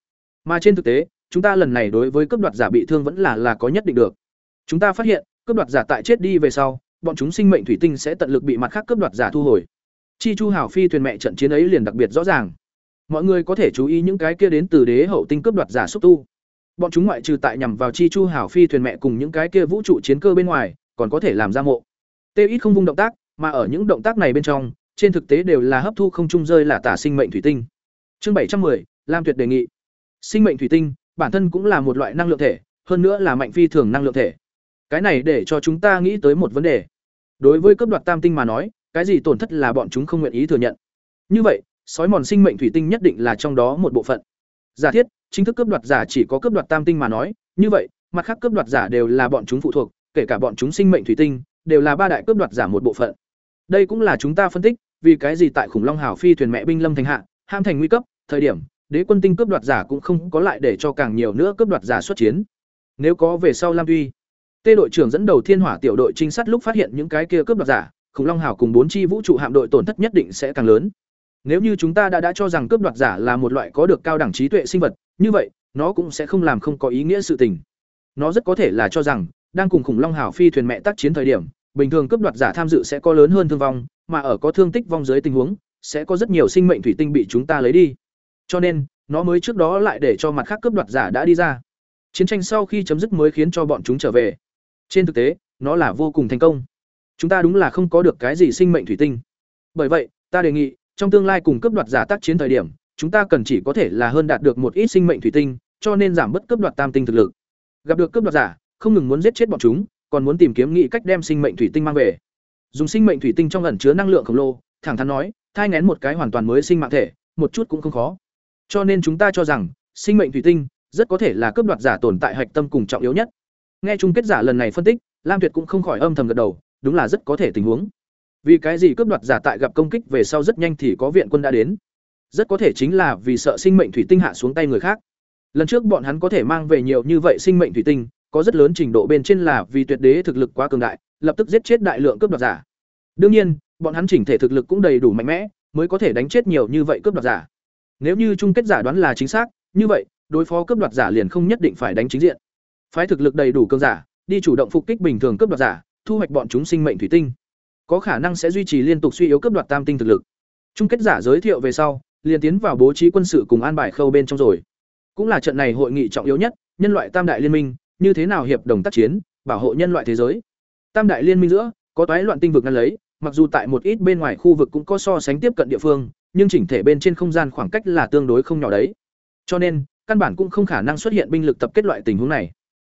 Mà trên thực tế, chúng ta lần này đối với cấp đoạt giả bị thương vẫn là là có nhất định được. Chúng ta phát hiện, cấp đoạt giả tại chết đi về sau, bọn chúng sinh mệnh thủy tinh sẽ tận lực bị mặt khác cấp đoạt giả thu hồi. Chi Chu Hảo Phi thuyền mẹ trận chiến ấy liền đặc biệt rõ ràng. Mọi người có thể chú ý những cái kia đến từ đế hậu tinh cấp đoạt giả xúc tu. Bọn chúng ngoại trừ tại nhằm vào Chi Chu Hảo Phi thuyền mẹ cùng những cái kia vũ trụ chiến cơ bên ngoài, còn có thể làm ra mộ. Tê ít không vung động tác, mà ở những động tác này bên trong, trên thực tế đều là hấp thu không trung rơi là tả sinh mệnh thủy tinh. Chương bảy trăm 710, Lam Tuyệt đề nghị. Sinh mệnh thủy tinh, bản thân cũng là một loại năng lượng thể, hơn nữa là mạnh phi thường năng lượng thể. Cái này để cho chúng ta nghĩ tới một vấn đề. Đối với cấp đoạt tam tinh mà nói, cái gì tổn thất là bọn chúng không nguyện ý thừa nhận. Như vậy, sói mòn sinh mệnh thủy tinh nhất định là trong đó một bộ phận. Giả thiết, chính thức cướp đoạt giả chỉ có cướp đoạt tam tinh mà nói, như vậy, mặt khác cướp đoạt giả đều là bọn chúng phụ thuộc, kể cả bọn chúng sinh mệnh thủy tinh, đều là ba đại cướp đoạt giả một bộ phận. Đây cũng là chúng ta phân tích, vì cái gì tại khủng long hào phi thuyền mẹ binh lâm thành hạ, ham thành nguy cấp, thời điểm, đế quân tinh cướp đoạt giả cũng không có lại để cho càng nhiều nữa cướp đoạt giả xuất chiến nếu có về sau lam Uy, tê đội trưởng dẫn đầu thiên hỏa tiểu đội trinh sát lúc phát hiện những cái kia cướp đoạt giả khủng long hào cùng bốn chi vũ trụ hạm đội tổn thất nhất định sẽ càng lớn nếu như chúng ta đã đã cho rằng cướp đoạt giả là một loại có được cao đẳng trí tuệ sinh vật như vậy nó cũng sẽ không làm không có ý nghĩa sự tình nó rất có thể là cho rằng đang cùng khủng long hào phi thuyền mẹ tác chiến thời điểm bình thường cướp đoạt giả tham dự sẽ có lớn hơn thương vong mà ở có thương tích vong dưới tình huống sẽ có rất nhiều sinh mệnh thủy tinh bị chúng ta lấy đi cho nên, nó mới trước đó lại để cho mặt khác cướp đoạt giả đã đi ra. Chiến tranh sau khi chấm dứt mới khiến cho bọn chúng trở về. Trên thực tế, nó là vô cùng thành công. Chúng ta đúng là không có được cái gì sinh mệnh thủy tinh. Bởi vậy, ta đề nghị, trong tương lai cùng cướp đoạt giả tác chiến thời điểm, chúng ta cần chỉ có thể là hơn đạt được một ít sinh mệnh thủy tinh, cho nên giảm bớt cướp đoạt tam tinh thực lực. Gặp được cướp đoạt giả, không ngừng muốn giết chết bọn chúng, còn muốn tìm kiếm nghị cách đem sinh mệnh thủy tinh mang về. Dùng sinh mệnh thủy tinh trong ẩn chứa năng lượng khổng lồ, thẳng thắn nói, thai ngén một cái hoàn toàn mới sinh mạng thể, một chút cũng không khó. Cho nên chúng ta cho rằng, sinh mệnh thủy tinh rất có thể là cướp đoạt giả tồn tại hạch tâm cùng trọng yếu nhất. Nghe chung kết giả lần này phân tích, Lam Tuyệt cũng không khỏi âm thầm gật đầu, đúng là rất có thể tình huống. Vì cái gì cướp đoạt giả tại gặp công kích về sau rất nhanh thì có viện quân đã đến? Rất có thể chính là vì sợ sinh mệnh thủy tinh hạ xuống tay người khác. Lần trước bọn hắn có thể mang về nhiều như vậy sinh mệnh thủy tinh, có rất lớn trình độ bên trên là vì tuyệt đế thực lực quá cường đại, lập tức giết chết đại lượng cướp đoạt giả. Đương nhiên, bọn hắn chỉnh thể thực lực cũng đầy đủ mạnh mẽ, mới có thể đánh chết nhiều như vậy cướp đoạt giả. Nếu như chung kết giả đoán là chính xác, như vậy, đối phó cướp đoạt giả liền không nhất định phải đánh chính diện. Phái thực lực đầy đủ cường giả, đi chủ động phục kích bình thường cướp đoạt giả, thu hoạch bọn chúng sinh mệnh thủy tinh. Có khả năng sẽ duy trì liên tục suy yếu cướp đoạt tam tinh thực lực. Chung kết giả giới thiệu về sau, liền tiến vào bố trí quân sự cùng an bài khâu bên trong rồi. Cũng là trận này hội nghị trọng yếu nhất, nhân loại tam đại liên minh, như thế nào hiệp đồng tác chiến, bảo hộ nhân loại thế giới. Tam đại liên minh giữa, có toái loạn tinh vực ngăn lấy, mặc dù tại một ít bên ngoài khu vực cũng có so sánh tiếp cận địa phương, nhưng chỉnh thể bên trên không gian khoảng cách là tương đối không nhỏ đấy. Cho nên, căn bản cũng không khả năng xuất hiện binh lực tập kết loại tình huống này.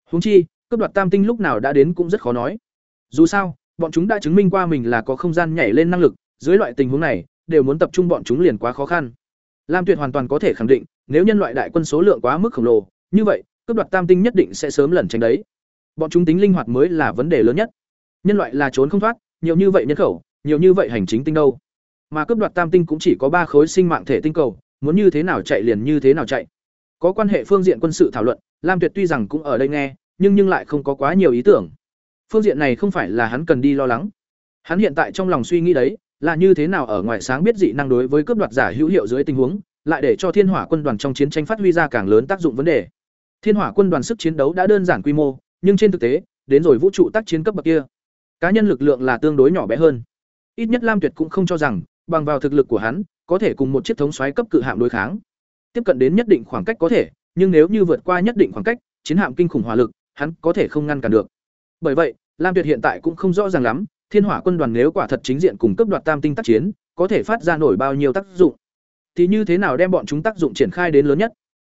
Huống chi, cấp đoạt tam tinh lúc nào đã đến cũng rất khó nói. Dù sao, bọn chúng đã chứng minh qua mình là có không gian nhảy lên năng lực, dưới loại tình huống này, đều muốn tập trung bọn chúng liền quá khó khăn. Lam Tuyệt hoàn toàn có thể khẳng định, nếu nhân loại đại quân số lượng quá mức khổng lồ, như vậy, cướp đoạt tam tinh nhất định sẽ sớm lẩn tránh đấy. Bọn chúng tính linh hoạt mới là vấn đề lớn nhất. Nhân loại là trốn không thoát, nhiều như vậy nhân khẩu, nhiều như vậy hành chính tinh đâu. Mà cướp đoạt tam tinh cũng chỉ có ba khối sinh mạng thể tinh cầu, muốn như thế nào chạy liền như thế nào chạy. Có quan hệ phương diện quân sự thảo luận, Lam Tuyệt tuy rằng cũng ở đây nghe, nhưng nhưng lại không có quá nhiều ý tưởng. Phương diện này không phải là hắn cần đi lo lắng. Hắn hiện tại trong lòng suy nghĩ đấy, là như thế nào ở ngoài sáng biết dị năng đối với cướp đoạt giả hữu hiệu dưới tình huống, lại để cho Thiên Hỏa quân đoàn trong chiến tranh phát huy ra càng lớn tác dụng vấn đề. Thiên Hỏa quân đoàn sức chiến đấu đã đơn giản quy mô, nhưng trên thực tế, đến rồi vũ trụ tác chiến cấp bậc kia, cá nhân lực lượng là tương đối nhỏ bé hơn. Ít nhất Lam Tuyệt cũng không cho rằng, bằng vào thực lực của hắn, có thể cùng một chiếc thống xoáy cấp cự hạm đối kháng. Tiếp cận đến nhất định khoảng cách có thể, nhưng nếu như vượt qua nhất định khoảng cách, chiến hạm kinh khủng hỏa lực, hắn có thể không ngăn cản được. Bởi vậy, Lam Tuyệt hiện tại cũng không rõ ràng lắm, Thiên Hỏa quân đoàn nếu quả thật chính diện cùng cấp đoạt tam tinh tác chiến, có thể phát ra nổi bao nhiêu tác dụng. Thì như thế nào đem bọn chúng tác dụng triển khai đến lớn nhất?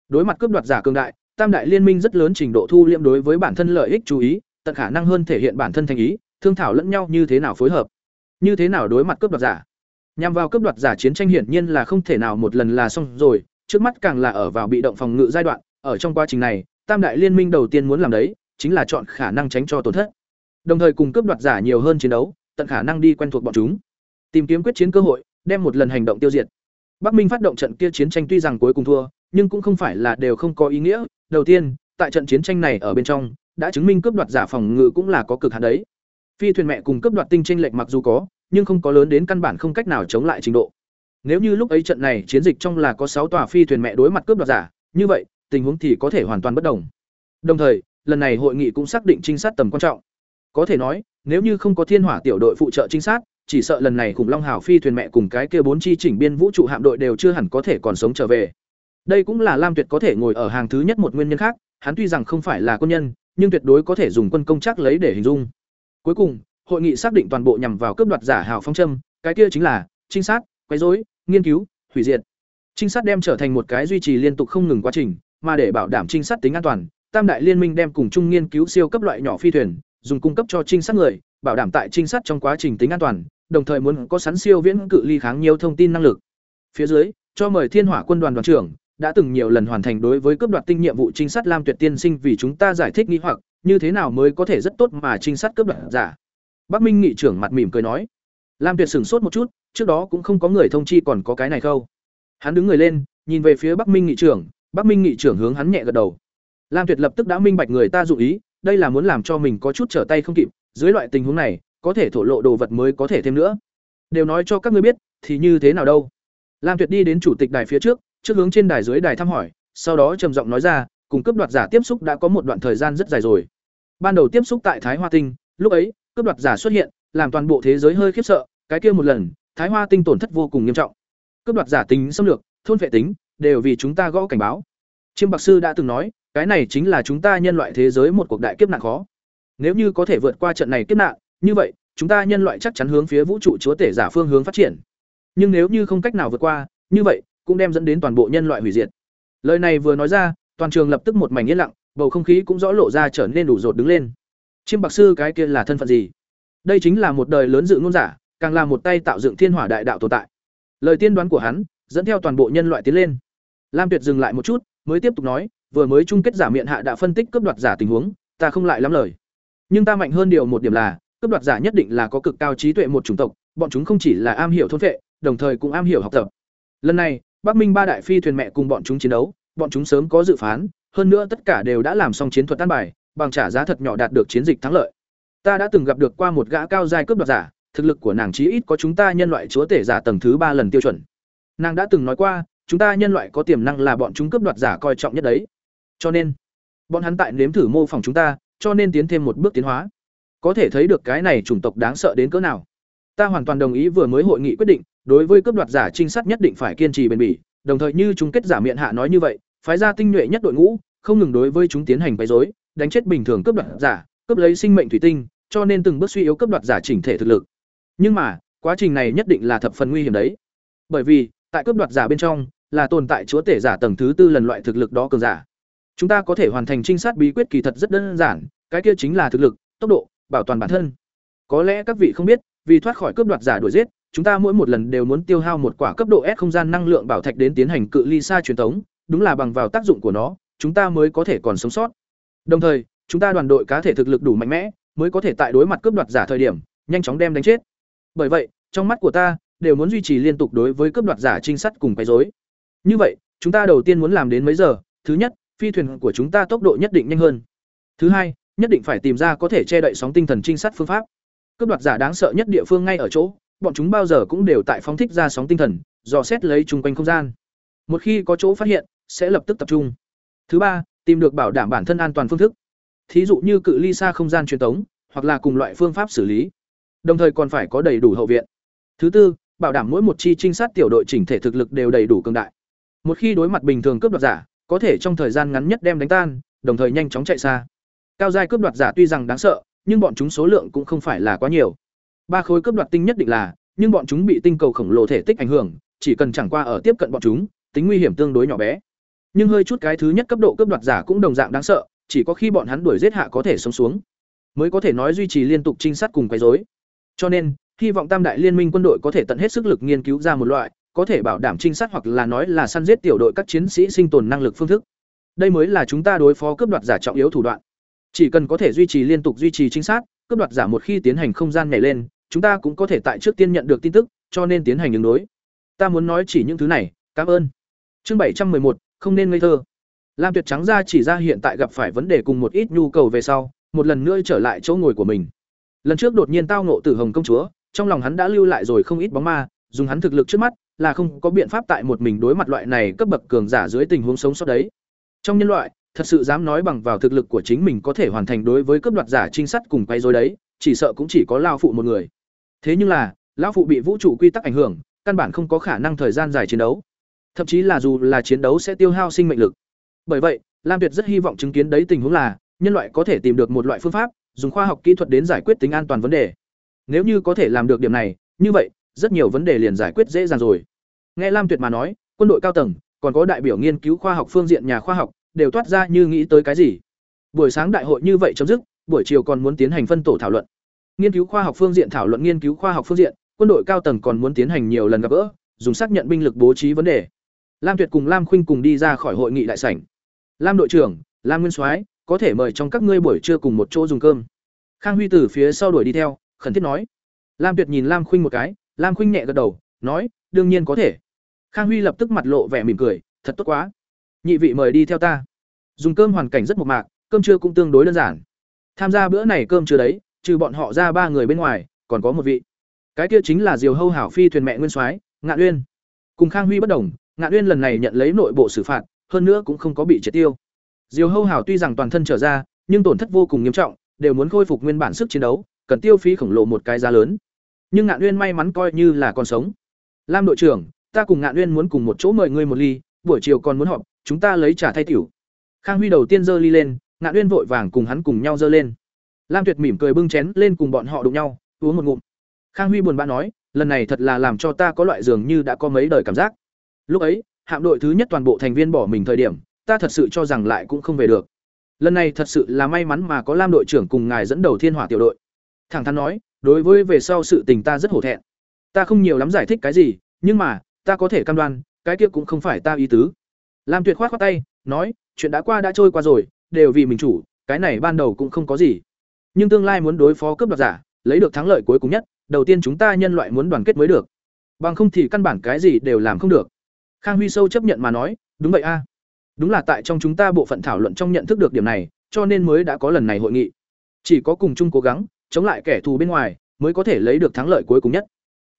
Đối mặt cướp đoạt giả cường đại, Tam đại liên minh rất lớn trình độ thu liễm đối với bản thân lợi ích chú ý, tận khả năng hơn thể hiện bản thân thành ý, thương thảo lẫn nhau như thế nào phối hợp, như thế nào đối mặt cướp đoạt giả. Nhằm vào cướp đoạt giả chiến tranh hiển nhiên là không thể nào một lần là xong rồi, trước mắt càng là ở vào bị động phòng ngự giai đoạn, ở trong quá trình này, Tam đại liên minh đầu tiên muốn làm đấy, chính là chọn khả năng tránh cho tổn thất. Đồng thời cùng cướp đoạt giả nhiều hơn chiến đấu, tận khả năng đi quen thuộc bọn chúng, tìm kiếm quyết chiến cơ hội, đem một lần hành động tiêu diệt. Bắc Minh phát động trận kia chiến tranh tuy rằng cuối cùng thua, nhưng cũng không phải là đều không có ý nghĩa. Đầu tiên, tại trận chiến tranh này ở bên trong, đã chứng minh cướp đoạt giả phòng ngự cũng là có cực hạn đấy. Phi thuyền mẹ cùng cướp đoạt tinh tranh lệch mặc dù có, nhưng không có lớn đến căn bản không cách nào chống lại trình độ. Nếu như lúc ấy trận này chiến dịch trong là có sáu tòa phi thuyền mẹ đối mặt cướp đoạt giả, như vậy, tình huống thì có thể hoàn toàn bất đồng. Đồng thời, lần này hội nghị cũng xác định trinh sát tầm quan trọng. Có thể nói, nếu như không có Thiên Hỏa tiểu đội phụ trợ trinh sát, chỉ sợ lần này khủng long hào phi thuyền mẹ cùng cái kia bốn chi chỉnh biên vũ trụ hạm đội đều chưa hẳn có thể còn sống trở về. Đây cũng là Lam Tuyệt có thể ngồi ở hàng thứ nhất một nguyên nhân khác, hắn tuy rằng không phải là quân nhân, nhưng tuyệt đối có thể dùng quân công chắc lấy để hình dung. Cuối cùng, hội nghị xác định toàn bộ nhằm vào cướp đoạt giả hào phong châm, cái kia chính là trinh sát, quấy rối, nghiên cứu, hủy diệt. Trinh sát đem trở thành một cái duy trì liên tục không ngừng quá trình, mà để bảo đảm trinh sát tính an toàn, Tam đại liên minh đem cùng chung nghiên cứu siêu cấp loại nhỏ phi thuyền, dùng cung cấp cho trinh sát người, bảo đảm tại trinh sát trong quá trình tính an toàn, đồng thời muốn có sẵn siêu viễn cự ly kháng nhiều thông tin năng lực. Phía dưới, cho mời Thiên Hỏa quân đoàn đoàn trưởng, đã từng nhiều lần hoàn thành đối với cấp đoạt tinh nhiệm vụ trinh sát Lam Tuyệt tiên sinh vì chúng ta giải thích nghi hoặc, như thế nào mới có thể rất tốt mà trinh sát cấp đoạt giả. Bắc Minh nghị trưởng mặt mỉm cười nói. Lam Tuyệt sửng sốt một chút, trước đó cũng không có người thông chi còn có cái này không Hắn đứng người lên, nhìn về phía Bắc Minh nghị trưởng, Bắc Minh nghị trưởng hướng hắn nhẹ gật đầu. Lam Tuyệt lập tức đã minh bạch người ta dụng ý, đây là muốn làm cho mình có chút trở tay không kịp, dưới loại tình huống này, có thể thổ lộ đồ vật mới có thể thêm nữa. Đều nói cho các ngươi biết, thì như thế nào đâu? Lam Tuyệt đi đến chủ tịch đài phía trước, trước hướng trên đài dưới đài thăm hỏi, sau đó trầm giọng nói ra, cùng cấp đoạt giả tiếp xúc đã có một đoạn thời gian rất dài rồi. Ban đầu tiếp xúc tại Thái Hoa Tinh, lúc ấy, cấp đoạt giả xuất hiện, làm toàn bộ thế giới hơi khiếp sợ, cái kia một lần, Thái Hoa Tinh tổn thất vô cùng nghiêm trọng. Cấp đoạt giả tính xâm lược, thôn vệ tính, đều vì chúng ta gõ cảnh báo. Chiêm Bạc sư đã từng nói, cái này chính là chúng ta nhân loại thế giới một cuộc đại kiếp nạn khó. Nếu như có thể vượt qua trận này kiếp nạn, như vậy, chúng ta nhân loại chắc chắn hướng phía vũ trụ chúa tể giả phương hướng phát triển. Nhưng nếu như không cách nào vượt qua, như vậy, cũng đem dẫn đến toàn bộ nhân loại hủy diệt. Lời này vừa nói ra, toàn trường lập tức một mảnh yên lặng, bầu không khí cũng rõ lộ ra trở nên đủ rột đứng lên. Chiêm Bạc sư cái kia là thân phận gì? Đây chính là một đời lớn dự ngôn giả, càng là một tay tạo dựng thiên hỏa đại đạo tồn tại. Lời tiên đoán của hắn, dẫn theo toàn bộ nhân loại tiến lên. Lam Tuyệt dừng lại một chút, mới tiếp tục nói, vừa mới chung kết giả miệng hạ đã phân tích cướp đoạt giả tình huống, ta không lại lắm lời. Nhưng ta mạnh hơn điều một điểm là, cướp đoạt giả nhất định là có cực cao trí tuệ một chủng tộc, bọn chúng không chỉ là am hiểu thôn vệ, đồng thời cũng am hiểu học tập. Lần này, Bắc Minh ba đại phi thuyền mẹ cùng bọn chúng chiến đấu, bọn chúng sớm có dự phán, hơn nữa tất cả đều đã làm xong chiến thuật tan bài, bằng trả giá thật nhỏ đạt được chiến dịch thắng lợi. Ta đã từng gặp được qua một gã cao giai cướp đoạt giả, thực lực của nàng chí ít có chúng ta nhân loại chúa tể giả tầng thứ ba lần tiêu chuẩn. Nàng đã từng nói qua, chúng ta nhân loại có tiềm năng là bọn chúng cướp đoạt giả coi trọng nhất đấy. Cho nên, bọn hắn tại nếm thử mô phỏng chúng ta, cho nên tiến thêm một bước tiến hóa. Có thể thấy được cái này chủng tộc đáng sợ đến cỡ nào. Ta hoàn toàn đồng ý vừa mới hội nghị quyết định, đối với cướp đoạt giả trinh sát nhất định phải kiên trì bền bỉ, đồng thời như chúng kết giả miệng hạ nói như vậy, phái ra tinh nhuệ nhất đội ngũ, không ngừng đối với chúng tiến hành quấy rối, đánh chết bình thường cướp đoạt giả, cướp lấy sinh mệnh thủy tinh, cho nên từng bước suy yếu cướp đoạt giả chỉnh thể thực lực. Nhưng mà, quá trình này nhất định là thập phần nguy hiểm đấy. Bởi vì, tại cướp đoạt giả bên trong, là tồn tại chúa tể giả tầng thứ tư lần loại thực lực đó cường giả. Chúng ta có thể hoàn thành trinh sát bí quyết kỳ thật rất đơn giản, cái kia chính là thực lực, tốc độ, bảo toàn bản thân. Có lẽ các vị không biết, vì thoát khỏi cướp đoạt giả đuổi giết, chúng ta mỗi một lần đều muốn tiêu hao một quả cấp độ S không gian năng lượng bảo thạch đến tiến hành cự ly xa truyền tống, đúng là bằng vào tác dụng của nó, chúng ta mới có thể còn sống sót. Đồng thời, chúng ta đoàn đội cá thể thực lực đủ mạnh mẽ, mới có thể tại đối mặt cướp đoạt giả thời điểm, nhanh chóng đem đánh chết. Bởi vậy, trong mắt của ta, đều muốn duy trì liên tục đối với cướp đoạt giả trinh sát cùng quấy rối. Như vậy, chúng ta đầu tiên muốn làm đến mấy giờ? Thứ nhất, phi thuyền của chúng ta tốc độ nhất định nhanh hơn. Thứ hai, nhất định phải tìm ra có thể che đậy sóng tinh thần trinh sát phương pháp. Cướp đoạt giả đáng sợ nhất địa phương ngay ở chỗ, bọn chúng bao giờ cũng đều tại phóng thích ra sóng tinh thần, dò xét lấy chung quanh không gian. Một khi có chỗ phát hiện, sẽ lập tức tập trung. Thứ ba, tìm được bảo đảm bản thân an toàn phương thức. Thí dụ như cự ly xa không gian truyền tống, hoặc là cùng loại phương pháp xử lý. Đồng thời còn phải có đầy đủ hậu viện. Thứ tư, bảo đảm mỗi một chi trinh sát tiểu đội chỉnh thể thực lực đều đầy đủ cường đại. Một khi đối mặt bình thường cướp đoạt giả, có thể trong thời gian ngắn nhất đem đánh tan, đồng thời nhanh chóng chạy xa. Cao giai cướp đoạt giả tuy rằng đáng sợ, nhưng bọn chúng số lượng cũng không phải là quá nhiều. Ba khối cướp đoạt tinh nhất định là, nhưng bọn chúng bị tinh cầu khổng lồ thể tích ảnh hưởng, chỉ cần chẳng qua ở tiếp cận bọn chúng, tính nguy hiểm tương đối nhỏ bé. Nhưng hơi chút cái thứ nhất cấp độ cướp đoạt giả cũng đồng dạng đáng sợ, chỉ có khi bọn hắn đuổi giết hạ có thể sống xuống, mới có thể nói duy trì liên tục trinh sát cùng quấy rối. Cho nên, hy vọng Tam đại liên minh quân đội có thể tận hết sức lực nghiên cứu ra một loại có thể bảo đảm trinh sát hoặc là nói là săn giết tiểu đội các chiến sĩ sinh tồn năng lực phương thức. Đây mới là chúng ta đối phó cướp đoạt giả trọng yếu thủ đoạn. Chỉ cần có thể duy trì liên tục duy trì trinh sát, cướp đoạt giả một khi tiến hành không gian nhảy lên, chúng ta cũng có thể tại trước tiên nhận được tin tức, cho nên tiến hành ứng đối. Ta muốn nói chỉ những thứ này, cảm ơn. Chương bảy trăm một, không nên ngây thơ. Lam Tuyệt trắng ra chỉ ra hiện tại gặp phải vấn đề cùng một ít nhu cầu về sau, một lần nữa trở lại chỗ ngồi của mình. Lần trước đột nhiên tao ngộ Tử Hồng công chúa, trong lòng hắn đã lưu lại rồi không ít bóng ma, dùng hắn thực lực trước mắt, là không có biện pháp tại một mình đối mặt loại này cấp bậc cường giả dưới tình huống sống sót đấy. Trong nhân loại, thật sự dám nói bằng vào thực lực của chính mình có thể hoàn thành đối với cấp đoạt giả trinh sát cùng quay rối đấy, chỉ sợ cũng chỉ có lao phụ một người. Thế nhưng là, lão phụ bị vũ trụ quy tắc ảnh hưởng, căn bản không có khả năng thời gian dài chiến đấu. Thậm chí là dù là chiến đấu sẽ tiêu hao sinh mệnh lực. Bởi vậy, Lam Tuyệt rất hy vọng chứng kiến đấy tình huống là, nhân loại có thể tìm được một loại phương pháp, dùng khoa học kỹ thuật đến giải quyết tính an toàn vấn đề. Nếu như có thể làm được điểm này, như vậy, rất nhiều vấn đề liền giải quyết dễ dàng rồi. Nghe Lam Tuyệt mà nói, quân đội cao tầng, còn có đại biểu nghiên cứu khoa học phương diện nhà khoa học, đều toát ra như nghĩ tới cái gì. Buổi sáng đại hội như vậy chấm dứt, buổi chiều còn muốn tiến hành phân tổ thảo luận. Nghiên cứu khoa học phương diện thảo luận nghiên cứu khoa học phương diện, quân đội cao tầng còn muốn tiến hành nhiều lần gặp gỡ, dùng xác nhận binh lực bố trí vấn đề. Lam Tuyệt cùng Lam Khuynh cùng đi ra khỏi hội nghị đại sảnh. Lam đội trưởng, Lam Nguyên Soái, có thể mời trong các ngươi buổi trưa cùng một chỗ dùng cơm. Khang Huy từ phía sau đuổi đi theo, khẩn thiết nói. Lam Tuyệt nhìn Lam Khuynh một cái, Lam Khuynh nhẹ gật đầu, nói, đương nhiên có thể. Khang Huy lập tức mặt lộ vẻ mỉm cười, thật tốt quá. Nhị vị mời đi theo ta. Dùng cơm hoàn cảnh rất mộc mạc, cơm trưa cũng tương đối đơn giản. Tham gia bữa này cơm trưa đấy, trừ bọn họ ra ba người bên ngoài, còn có một vị. Cái kia chính là Diều Hâu Hảo phi thuyền mẹ Nguyên Soái, Ngạn Uyên. Cùng Khang Huy bất đồng, Ngạn Uyên lần này nhận lấy nội bộ xử phạt, hơn nữa cũng không có bị triệt tiêu. Diều Hâu Hảo tuy rằng toàn thân trở ra, nhưng tổn thất vô cùng nghiêm trọng, đều muốn khôi phục nguyên bản sức chiến đấu, cần tiêu phí khổng lồ một cái giá lớn. Nhưng Ngạn Uyên may mắn coi như là còn sống. Lam đội trưởng, ta cùng Ngạn Uyên muốn cùng một chỗ mời ngươi một ly, buổi chiều còn muốn họp, chúng ta lấy trả thay tiểu. Khang Huy đầu tiên giơ ly lên, Ngạn Uyên vội vàng cùng hắn cùng nhau giơ lên. Lam Tuyệt mỉm cười bưng chén lên cùng bọn họ đụng nhau, uống một ngụm. Khang Huy buồn bã nói, lần này thật là làm cho ta có loại giường như đã có mấy đời cảm giác. Lúc ấy, hạm đội thứ nhất toàn bộ thành viên bỏ mình thời điểm, ta thật sự cho rằng lại cũng không về được. Lần này thật sự là may mắn mà có Lam đội trưởng cùng ngài dẫn đầu Thiên Hỏa tiểu đội. Thẳng thắn nói, đối với về sau sự tình ta rất hổ thẹn. Ta không nhiều lắm giải thích cái gì, nhưng mà, ta có thể cam đoan, cái kia cũng không phải ta ý tứ. Lam Tuyệt khoát khoát tay, nói, chuyện đã qua đã trôi qua rồi, đều vì mình chủ, cái này ban đầu cũng không có gì. Nhưng tương lai muốn đối phó cướp đoạt giả, lấy được thắng lợi cuối cùng nhất, đầu tiên chúng ta nhân loại muốn đoàn kết mới được. Bằng không thì căn bản cái gì đều làm không được. Khang Huy sâu chấp nhận mà nói, đúng vậy a. Đúng là tại trong chúng ta bộ phận thảo luận trong nhận thức được điểm này, cho nên mới đã có lần này hội nghị. Chỉ có cùng chung cố gắng, chống lại kẻ thù bên ngoài, mới có thể lấy được thắng lợi cuối cùng nhất.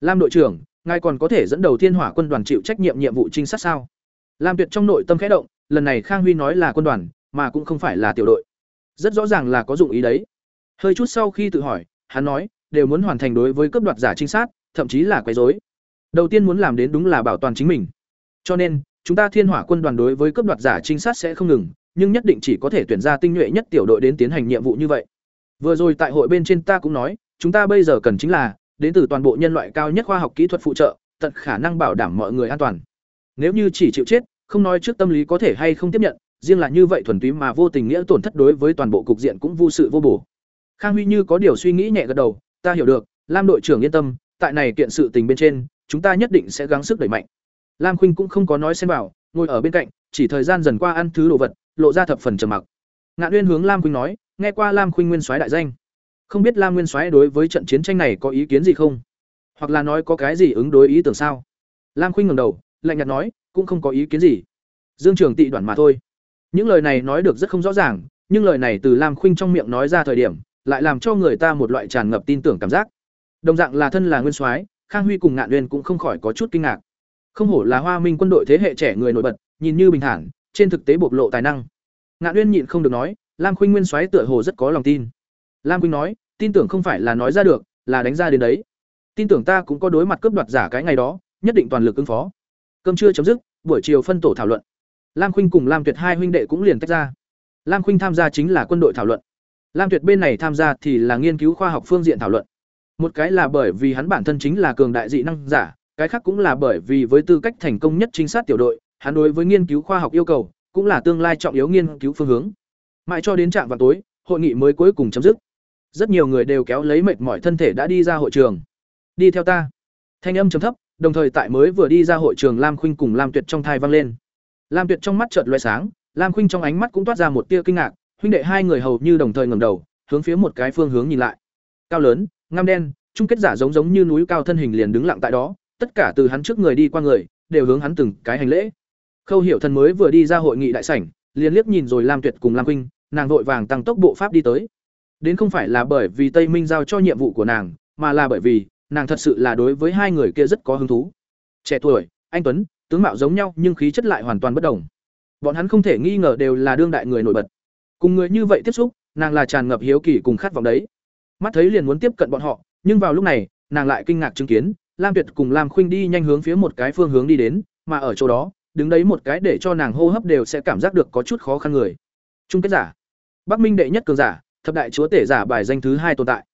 Lam đội trưởng, ngài còn có thể dẫn đầu Thiên Hỏa quân đoàn chịu trách nhiệm nhiệm vụ trinh sát sao? Lam Tuyệt trong nội tâm khẽ động, lần này Khang Huy nói là quân đoàn, mà cũng không phải là tiểu đội. Rất rõ ràng là có dụng ý đấy. Hơi chút sau khi tự hỏi, hắn nói, đều muốn hoàn thành đối với cấp đoạt giả trinh sát, thậm chí là quấy rối. Đầu tiên muốn làm đến đúng là bảo toàn chính mình. Cho nên, chúng ta Thiên Hỏa quân đoàn đối với cấp đoạt giả trinh sát sẽ không ngừng, nhưng nhất định chỉ có thể tuyển ra tinh nhuệ nhất tiểu đội đến tiến hành nhiệm vụ như vậy. Vừa rồi tại hội bên trên ta cũng nói, chúng ta bây giờ cần chính là đến từ toàn bộ nhân loại cao nhất khoa học kỹ thuật phụ trợ, tận khả năng bảo đảm mọi người an toàn. Nếu như chỉ chịu chết, không nói trước tâm lý có thể hay không tiếp nhận, riêng là như vậy thuần túy mà vô tình nghĩa tổn thất đối với toàn bộ cục diện cũng vô sự vô bổ. Khang Huy như có điều suy nghĩ nhẹ gật đầu, ta hiểu được, Lam đội trưởng yên tâm, tại này kiện sự tình bên trên, chúng ta nhất định sẽ gắng sức đẩy mạnh. Lam Khuynh cũng không có nói xen vào, ngồi ở bên cạnh, chỉ thời gian dần qua ăn thứ đồ vật, lộ ra thập phần trầm mặc. Ngạn Uyên hướng Lam Khuynh nói, nghe qua Lam Khuynh nguyên soái đại danh, không biết Lam Nguyên soái đối với trận chiến tranh này có ý kiến gì không? Hoặc là nói có cái gì ứng đối ý tưởng sao? Lam Khuynh ngẩng đầu, lạnh nhạt nói, cũng không có ý kiến gì. Dương Trường tị đoạn mà thôi. Những lời này nói được rất không rõ ràng, nhưng lời này từ Lam Khuynh trong miệng nói ra thời điểm, lại làm cho người ta một loại tràn ngập tin tưởng cảm giác. Đồng dạng là thân là nguyên soái, Khang Huy cùng Ngạn Uyên cũng không khỏi có chút kinh ngạc. Không hổ là Hoa Minh quân đội thế hệ trẻ người nổi bật, nhìn như bình thản, trên thực tế bộc lộ tài năng. Ngạn Uyên nhịn không được nói, Lam Khuynh nguyên xoáy tựa hồ rất có lòng tin. Lam Khuynh nói, tin tưởng không phải là nói ra được, là đánh ra đến đấy. Tin tưởng ta cũng có đối mặt cướp đoạt giả cái ngày đó, nhất định toàn lực ứng phó. Cơm trưa chấm dứt, buổi chiều phân tổ thảo luận. Lam Khuynh cùng Lam Tuyệt hai huynh đệ cũng liền tách ra. Lam Khuynh tham gia chính là quân đội thảo luận. Lam Tuyệt bên này tham gia thì là nghiên cứu khoa học phương diện thảo luận. Một cái là bởi vì hắn bản thân chính là cường đại dị năng giả, cái khác cũng là bởi vì với tư cách thành công nhất trinh sát tiểu đội, hắn đối với nghiên cứu khoa học yêu cầu, cũng là tương lai trọng yếu nghiên cứu phương hướng. Mãi cho đến trạm vào tối, hội nghị mới cuối cùng chấm dứt. Rất nhiều người đều kéo lấy mệt mỏi thân thể đã đi ra hội trường. Đi theo ta. Thanh âm trầm thấp, đồng thời tại mới vừa đi ra hội trường Lam Khuynh cùng Lam Tuyệt trong thai vang lên. Lam Tuyệt trong mắt chợt lóe sáng, Lam Khuynh trong ánh mắt cũng toát ra một tia kinh ngạc, huynh đệ hai người hầu như đồng thời ngẩng đầu, hướng phía một cái phương hướng nhìn lại. Cao lớn, ngăm đen, chung kết giả giống giống như núi cao thân hình liền đứng lặng tại đó, tất cả từ hắn trước người đi qua người, đều hướng hắn từng cái hành lễ. Khâu Hiểu Thần mới vừa đi ra hội nghị đại sảnh, liền liếc nhìn rồi Lam Tuyệt cùng Lam Khuynh, nàng vội vàng tăng tốc bộ pháp đi tới. Đến không phải là bởi vì Tây Minh giao cho nhiệm vụ của nàng, mà là bởi vì nàng thật sự là đối với hai người kia rất có hứng thú. Trẻ tuổi, anh tuấn, tướng mạo giống nhau nhưng khí chất lại hoàn toàn bất đồng. Bọn hắn không thể nghi ngờ đều là đương đại người nổi bật. Cùng người như vậy tiếp xúc, nàng là tràn ngập hiếu kỳ cùng khát vọng đấy. Mắt thấy liền muốn tiếp cận bọn họ, nhưng vào lúc này, nàng lại kinh ngạc chứng kiến, Lam Tuyệt cùng Lam Khuynh đi nhanh hướng phía một cái phương hướng đi đến, mà ở chỗ đó, đứng đấy một cái để cho nàng hô hấp đều sẽ cảm giác được có chút khó khăn người. Trung kết giả, Bắc Minh đệ nhất cường giả, thập đại chúa tể giả bài danh thứ hai tồn tại.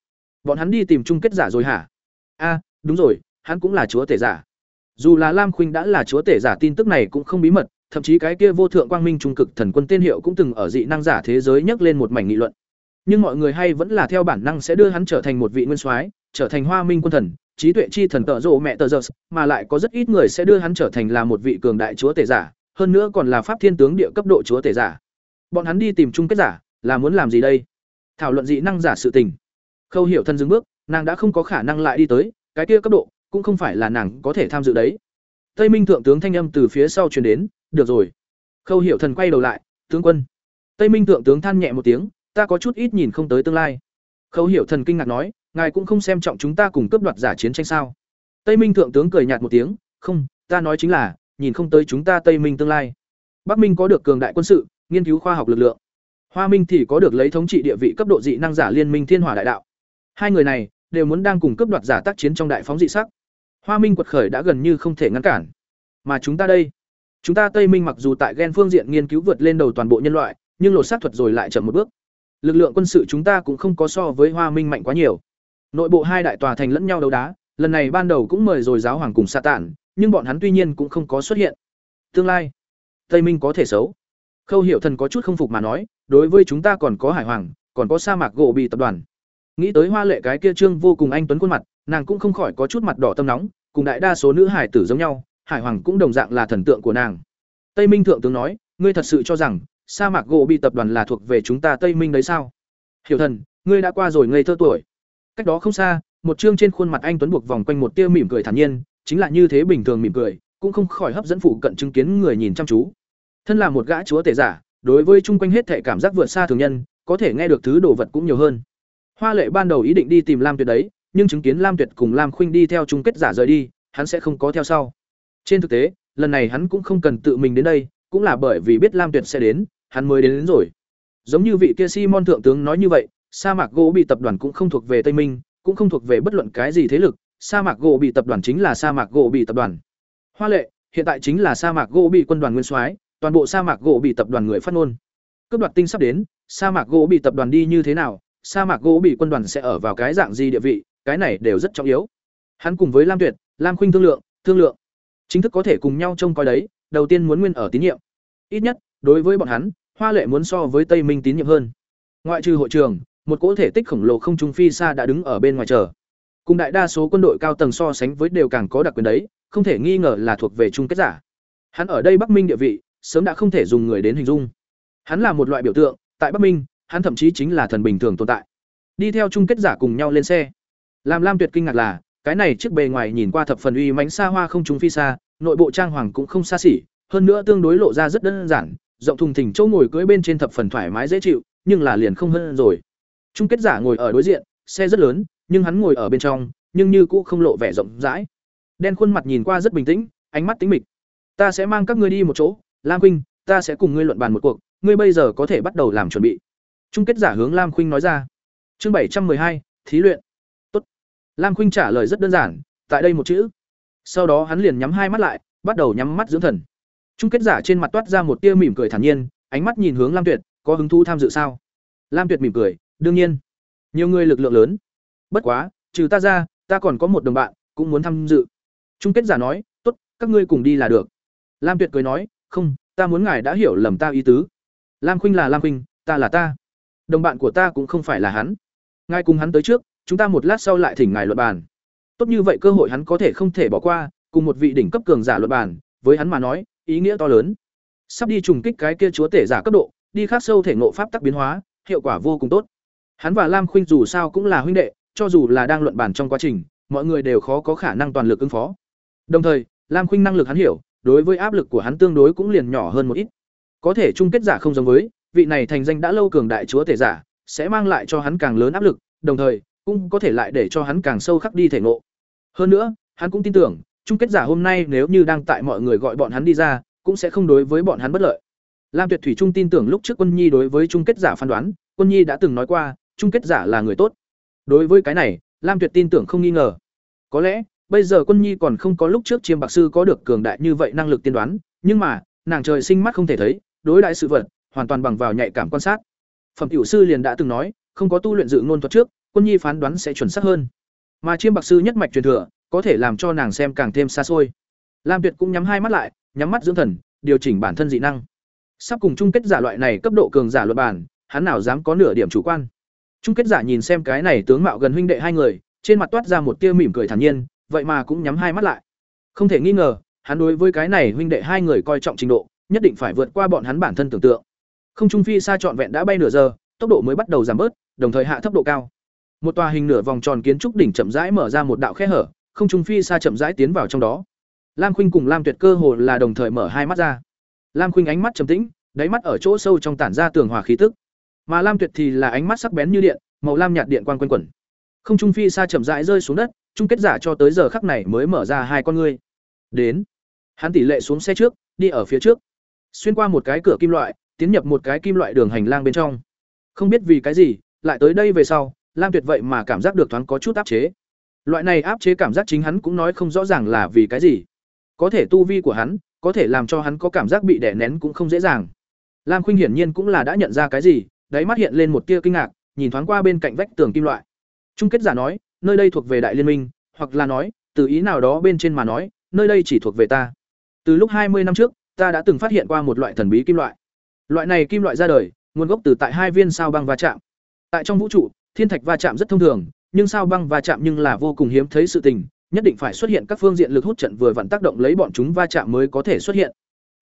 Bọn hắn đi tìm chung kết giả rồi hả? A, đúng rồi, hắn cũng là chúa tể giả. Dù là Lam Khuynh đã là chúa tể giả tin tức này cũng không bí mật, thậm chí cái kia vô thượng quang minh trung cực thần quân tên hiệu cũng từng ở dị năng giả thế giới nhắc lên một mảnh nghị luận. Nhưng mọi người hay vẫn là theo bản năng sẽ đưa hắn trở thành một vị nguyên soái, trở thành Hoa Minh quân thần, trí tuệ chi thần tợ rộ mẹ tờ giơ mà lại có rất ít người sẽ đưa hắn trở thành là một vị cường đại chúa tể giả, hơn nữa còn là pháp thiên tướng địa cấp độ chúa tể giả. Bọn hắn đi tìm chung kết giả, là muốn làm gì đây? Thảo luận dị năng giả sự tình. Khâu Hiểu thân dừng bước, nàng đã không có khả năng lại đi tới, cái kia cấp độ cũng không phải là nàng có thể tham dự đấy. Tây Minh thượng tướng thanh âm từ phía sau truyền đến, "Được rồi." Khâu Hiểu Thần quay đầu lại, "Tướng quân." Tây Minh thượng tướng than nhẹ một tiếng, "Ta có chút ít nhìn không tới tương lai." Khâu Hiểu Thần kinh ngạc nói, "Ngài cũng không xem trọng chúng ta cùng cướp đoạt giả chiến tranh sao?" Tây Minh thượng tướng cười nhạt một tiếng, "Không, ta nói chính là, nhìn không tới chúng ta Tây Minh tương lai. Bắc Minh có được cường đại quân sự, nghiên cứu khoa học lực lượng. Hoa Minh thì có được lấy thống trị địa vị cấp độ dị năng giả liên minh Thiên Hỏa Đại Đạo. Hai người này đều muốn đang cùng cấp đoạt giả tác chiến trong đại phóng dị sắc. Hoa Minh quật khởi đã gần như không thể ngăn cản. Mà chúng ta đây, chúng ta Tây Minh mặc dù tại gen phương diện nghiên cứu vượt lên đầu toàn bộ nhân loại, nhưng lột xác thuật rồi lại chậm một bước. Lực lượng quân sự chúng ta cũng không có so với Hoa Minh mạnh quá nhiều. Nội bộ hai đại tòa thành lẫn nhau đấu đá, lần này ban đầu cũng mời rồi giáo hoàng cùng sa tản, nhưng bọn hắn tuy nhiên cũng không có xuất hiện. Tương lai, Tây Minh có thể xấu. Khâu Hiểu Thần có chút không phục mà nói, đối với chúng ta còn có Hải Hoàng, còn có sa mạc gỗ bị tập đoàn. Nghĩ tới Hoa Lệ cái kia trương vô cùng anh tuấn khuôn mặt, nàng cũng không khỏi có chút mặt đỏ tâm nóng, cùng đại đa số nữ hải tử giống nhau, Hải Hoàng cũng đồng dạng là thần tượng của nàng. Tây Minh thượng tướng nói, ngươi thật sự cho rằng sa mạc gỗ bị tập đoàn là thuộc về chúng ta Tây Minh đấy sao? Hiểu thần, ngươi đã qua rồi ngây thơ tuổi. Cách đó không xa, một trương trên khuôn mặt anh tuấn buộc vòng quanh một tia mỉm cười thản nhiên, chính là như thế bình thường mỉm cười, cũng không khỏi hấp dẫn phụ cận chứng kiến người nhìn chăm chú. Thân là một gã chúa tể giả, đối với chung quanh hết thể cảm giác vượt xa thường nhân, có thể nghe được thứ đồ vật cũng nhiều hơn. Hoa Lệ ban đầu ý định đi tìm Lam Tuyệt đấy, nhưng chứng kiến Lam Tuyệt cùng Lam Khuynh đi theo chung kết giả rời đi, hắn sẽ không có theo sau. Trên thực tế, lần này hắn cũng không cần tự mình đến đây, cũng là bởi vì biết Lam Tuyệt sẽ đến, hắn mới đến, đến rồi. Giống như vị kia Simon thượng tướng nói như vậy, sa mạc gỗ bị tập đoàn cũng không thuộc về Tây Minh, cũng không thuộc về bất luận cái gì thế lực, sa mạc gỗ bị tập đoàn chính là sa mạc gỗ bị tập đoàn. Hoa Lệ, hiện tại chính là sa mạc gỗ bị quân đoàn nguyên soái, toàn bộ sa mạc gỗ bị tập đoàn người phát ngôn. Cướp đoạt tinh sắp đến, sa mạc gỗ bị tập đoàn đi như thế nào, sa mạc gỗ bị quân đoàn sẽ ở vào cái dạng gì địa vị, cái này đều rất trọng yếu. Hắn cùng với Lam Tuyệt, Lam Khuynh thương lượng, thương lượng. Chính thức có thể cùng nhau trông coi đấy, đầu tiên muốn nguyên ở tín nhiệm. Ít nhất, đối với bọn hắn, Hoa Lệ muốn so với Tây Minh tín nhiệm hơn. Ngoại trừ hội trường, một cỗ thể tích khổng lồ không trung phi xa đã đứng ở bên ngoài chờ. Cùng đại đa số quân đội cao tầng so sánh với đều càng có đặc quyền đấy, không thể nghi ngờ là thuộc về chung kết giả. Hắn ở đây Bắc Minh địa vị, sớm đã không thể dùng người đến hình dung. Hắn là một loại biểu tượng, tại Bắc Minh, hắn thậm chí chính là thần bình thường tồn tại. Đi theo chung kết giả cùng nhau lên xe. Làm Lam Tuyệt kinh ngạc là, cái này chiếc bề ngoài nhìn qua thập phần uy mãnh xa hoa không trùng phi xa, nội bộ trang hoàng cũng không xa xỉ, hơn nữa tương đối lộ ra rất đơn giản, rộng thùng thình chỗ ngồi cưỡi bên trên thập phần thoải mái dễ chịu, nhưng là liền không hơn rồi. Chung kết giả ngồi ở đối diện, xe rất lớn, nhưng hắn ngồi ở bên trong, nhưng như cũ không lộ vẻ rộng rãi. Đen khuôn mặt nhìn qua rất bình tĩnh, ánh mắt tĩnh mịch. Ta sẽ mang các ngươi đi một chỗ, Lam Khuynh, ta sẽ cùng ngươi luận bàn một cuộc, ngươi bây giờ có thể bắt đầu làm chuẩn bị. Chung kết giả hướng Lam Khuynh nói ra. Chương bảy trăm hai, thí luyện. Tốt. Lam Khuynh trả lời rất đơn giản, tại đây một chữ. Sau đó hắn liền nhắm hai mắt lại, bắt đầu nhắm mắt dưỡng thần. Chung kết giả trên mặt toát ra một tia mỉm cười thản nhiên, ánh mắt nhìn hướng Lam Tuyệt, có hứng thú tham dự sao? Lam Tuyệt mỉm cười, đương nhiên. Nhiều người lực lượng lớn. Bất quá, trừ ta ra, ta còn có một đồng bạn, cũng muốn tham dự. Chung kết giả nói, tốt, các ngươi cùng đi là được. Lam Tuyệt cười nói, không, ta muốn ngài đã hiểu lầm ta ý tứ. Lam Khuynh là Lam Khuynh, ta là ta. Đồng bạn của ta cũng không phải là hắn. Ngài cùng hắn tới trước, chúng ta một lát sau lại thỉnh ngài luận bàn. Tốt như vậy cơ hội hắn có thể không thể bỏ qua, cùng một vị đỉnh cấp cường giả luận bàn, với hắn mà nói, ý nghĩa to lớn. Sắp đi trùng kích cái kia chúa tể giả cấp độ, đi khắc sâu thể ngộ pháp tắc biến hóa, hiệu quả vô cùng tốt. Hắn và Lam Khuynh dù sao cũng là huynh đệ, cho dù là đang luận bàn trong quá trình, mọi người đều khó có khả năng toàn lực ứng phó. Đồng thời, Lam Khuynh năng lực hắn hiểu, đối với áp lực của hắn tương đối cũng liền nhỏ hơn một ít. Có thể chung kết giả không giống với, vị này thành danh đã lâu cường đại chúa tể giả, sẽ mang lại cho hắn càng lớn áp lực, đồng thời cũng có thể lại để cho hắn càng sâu khắc đi thể ngộ. Hơn nữa, hắn cũng tin tưởng, chung kết giả hôm nay nếu như đang tại mọi người gọi bọn hắn đi ra, cũng sẽ không đối với bọn hắn bất lợi. Lam Tuyệt Thủy Trung tin tưởng lúc trước Quân Nhi đối với chung kết giả phán đoán, Quân Nhi đã từng nói qua, chung kết giả là người tốt. Đối với cái này, Lam Tuyệt tin tưởng không nghi ngờ. Có lẽ, bây giờ Quân Nhi còn không có lúc trước Chiêm Bạc sư có được cường đại như vậy năng lực tiên đoán, nhưng mà, nàng trời sinh mắt không thể thấy, đối đại sự vật, hoàn toàn bằng vào nhạy cảm quan sát. Phẩm tiểu sư liền đã từng nói, không có tu luyện dự ngôn thuật trước, Quân Nhi phán đoán sẽ chuẩn xác hơn. Mà Chiêm Bạc sư nhất mạch truyền thừa, có thể làm cho nàng xem càng thêm xa xôi. Lam Tuyệt cũng nhắm hai mắt lại, nhắm mắt dưỡng thần, điều chỉnh bản thân dị năng. Sắp cùng chung kết giả loại này cấp độ cường giả luật bản, hắn nào dám có nửa điểm chủ quan. Chung kết giả nhìn xem cái này tướng mạo gần huynh đệ hai người, trên mặt toát ra một tia mỉm cười thản nhiên, vậy mà cũng nhắm hai mắt lại. Không thể nghi ngờ, hắn đối với cái này huynh đệ hai người coi trọng trình độ, nhất định phải vượt qua bọn hắn bản thân tưởng tượng. Không trung phi xa trọn vẹn đã bay nửa giờ, tốc độ mới bắt đầu giảm bớt, đồng thời hạ thấp độ cao. Một tòa hình nửa vòng tròn kiến trúc đỉnh chậm rãi mở ra một đạo khe hở, không trung phi xa chậm rãi tiến vào trong đó. Lam Khuynh cùng Lam Tuyệt cơ hồ là đồng thời mở hai mắt ra. Lam Khuynh ánh mắt trầm tĩnh, đáy mắt ở chỗ sâu trong tản ra tường hòa khí tức. Mà Lam Tuyệt thì là ánh mắt sắc bén như điện, màu lam nhạt điện quang quanh quẩn. Không trung phi xa chậm rãi rơi xuống đất, chung kết giả cho tới giờ khắc này mới mở ra hai con ngươi. Đến. Hắn tỷ lệ xuống xe trước, đi ở phía trước. Xuyên qua một cái cửa kim loại, tiến nhập một cái kim loại đường hành lang bên trong. Không biết vì cái gì, lại tới đây về sau, Lam Tuyệt vậy mà cảm giác được thoáng có chút áp chế. Loại này áp chế cảm giác chính hắn cũng nói không rõ ràng là vì cái gì. Có thể tu vi của hắn, có thể làm cho hắn có cảm giác bị đè nén cũng không dễ dàng. Lam Khuynh hiển nhiên cũng là đã nhận ra cái gì, đáy mắt hiện lên một tia kinh ngạc, nhìn thoáng qua bên cạnh vách tường kim loại. Trung kết giả nói, nơi đây thuộc về Đại Liên minh, hoặc là nói, từ ý nào đó bên trên mà nói, nơi đây chỉ thuộc về ta. Từ lúc hai mươi năm trước, ta đã từng phát hiện qua một loại thần bí kim loại. Loại này kim loại ra đời, nguồn gốc từ tại hai viên sao băng va chạm. Tại trong vũ trụ, thiên thạch va chạm rất thông thường, nhưng sao băng va chạm nhưng là vô cùng hiếm thấy sự tình, nhất định phải xuất hiện các phương diện lực hút trận vừa vặn tác động lấy bọn chúng va chạm mới có thể xuất hiện.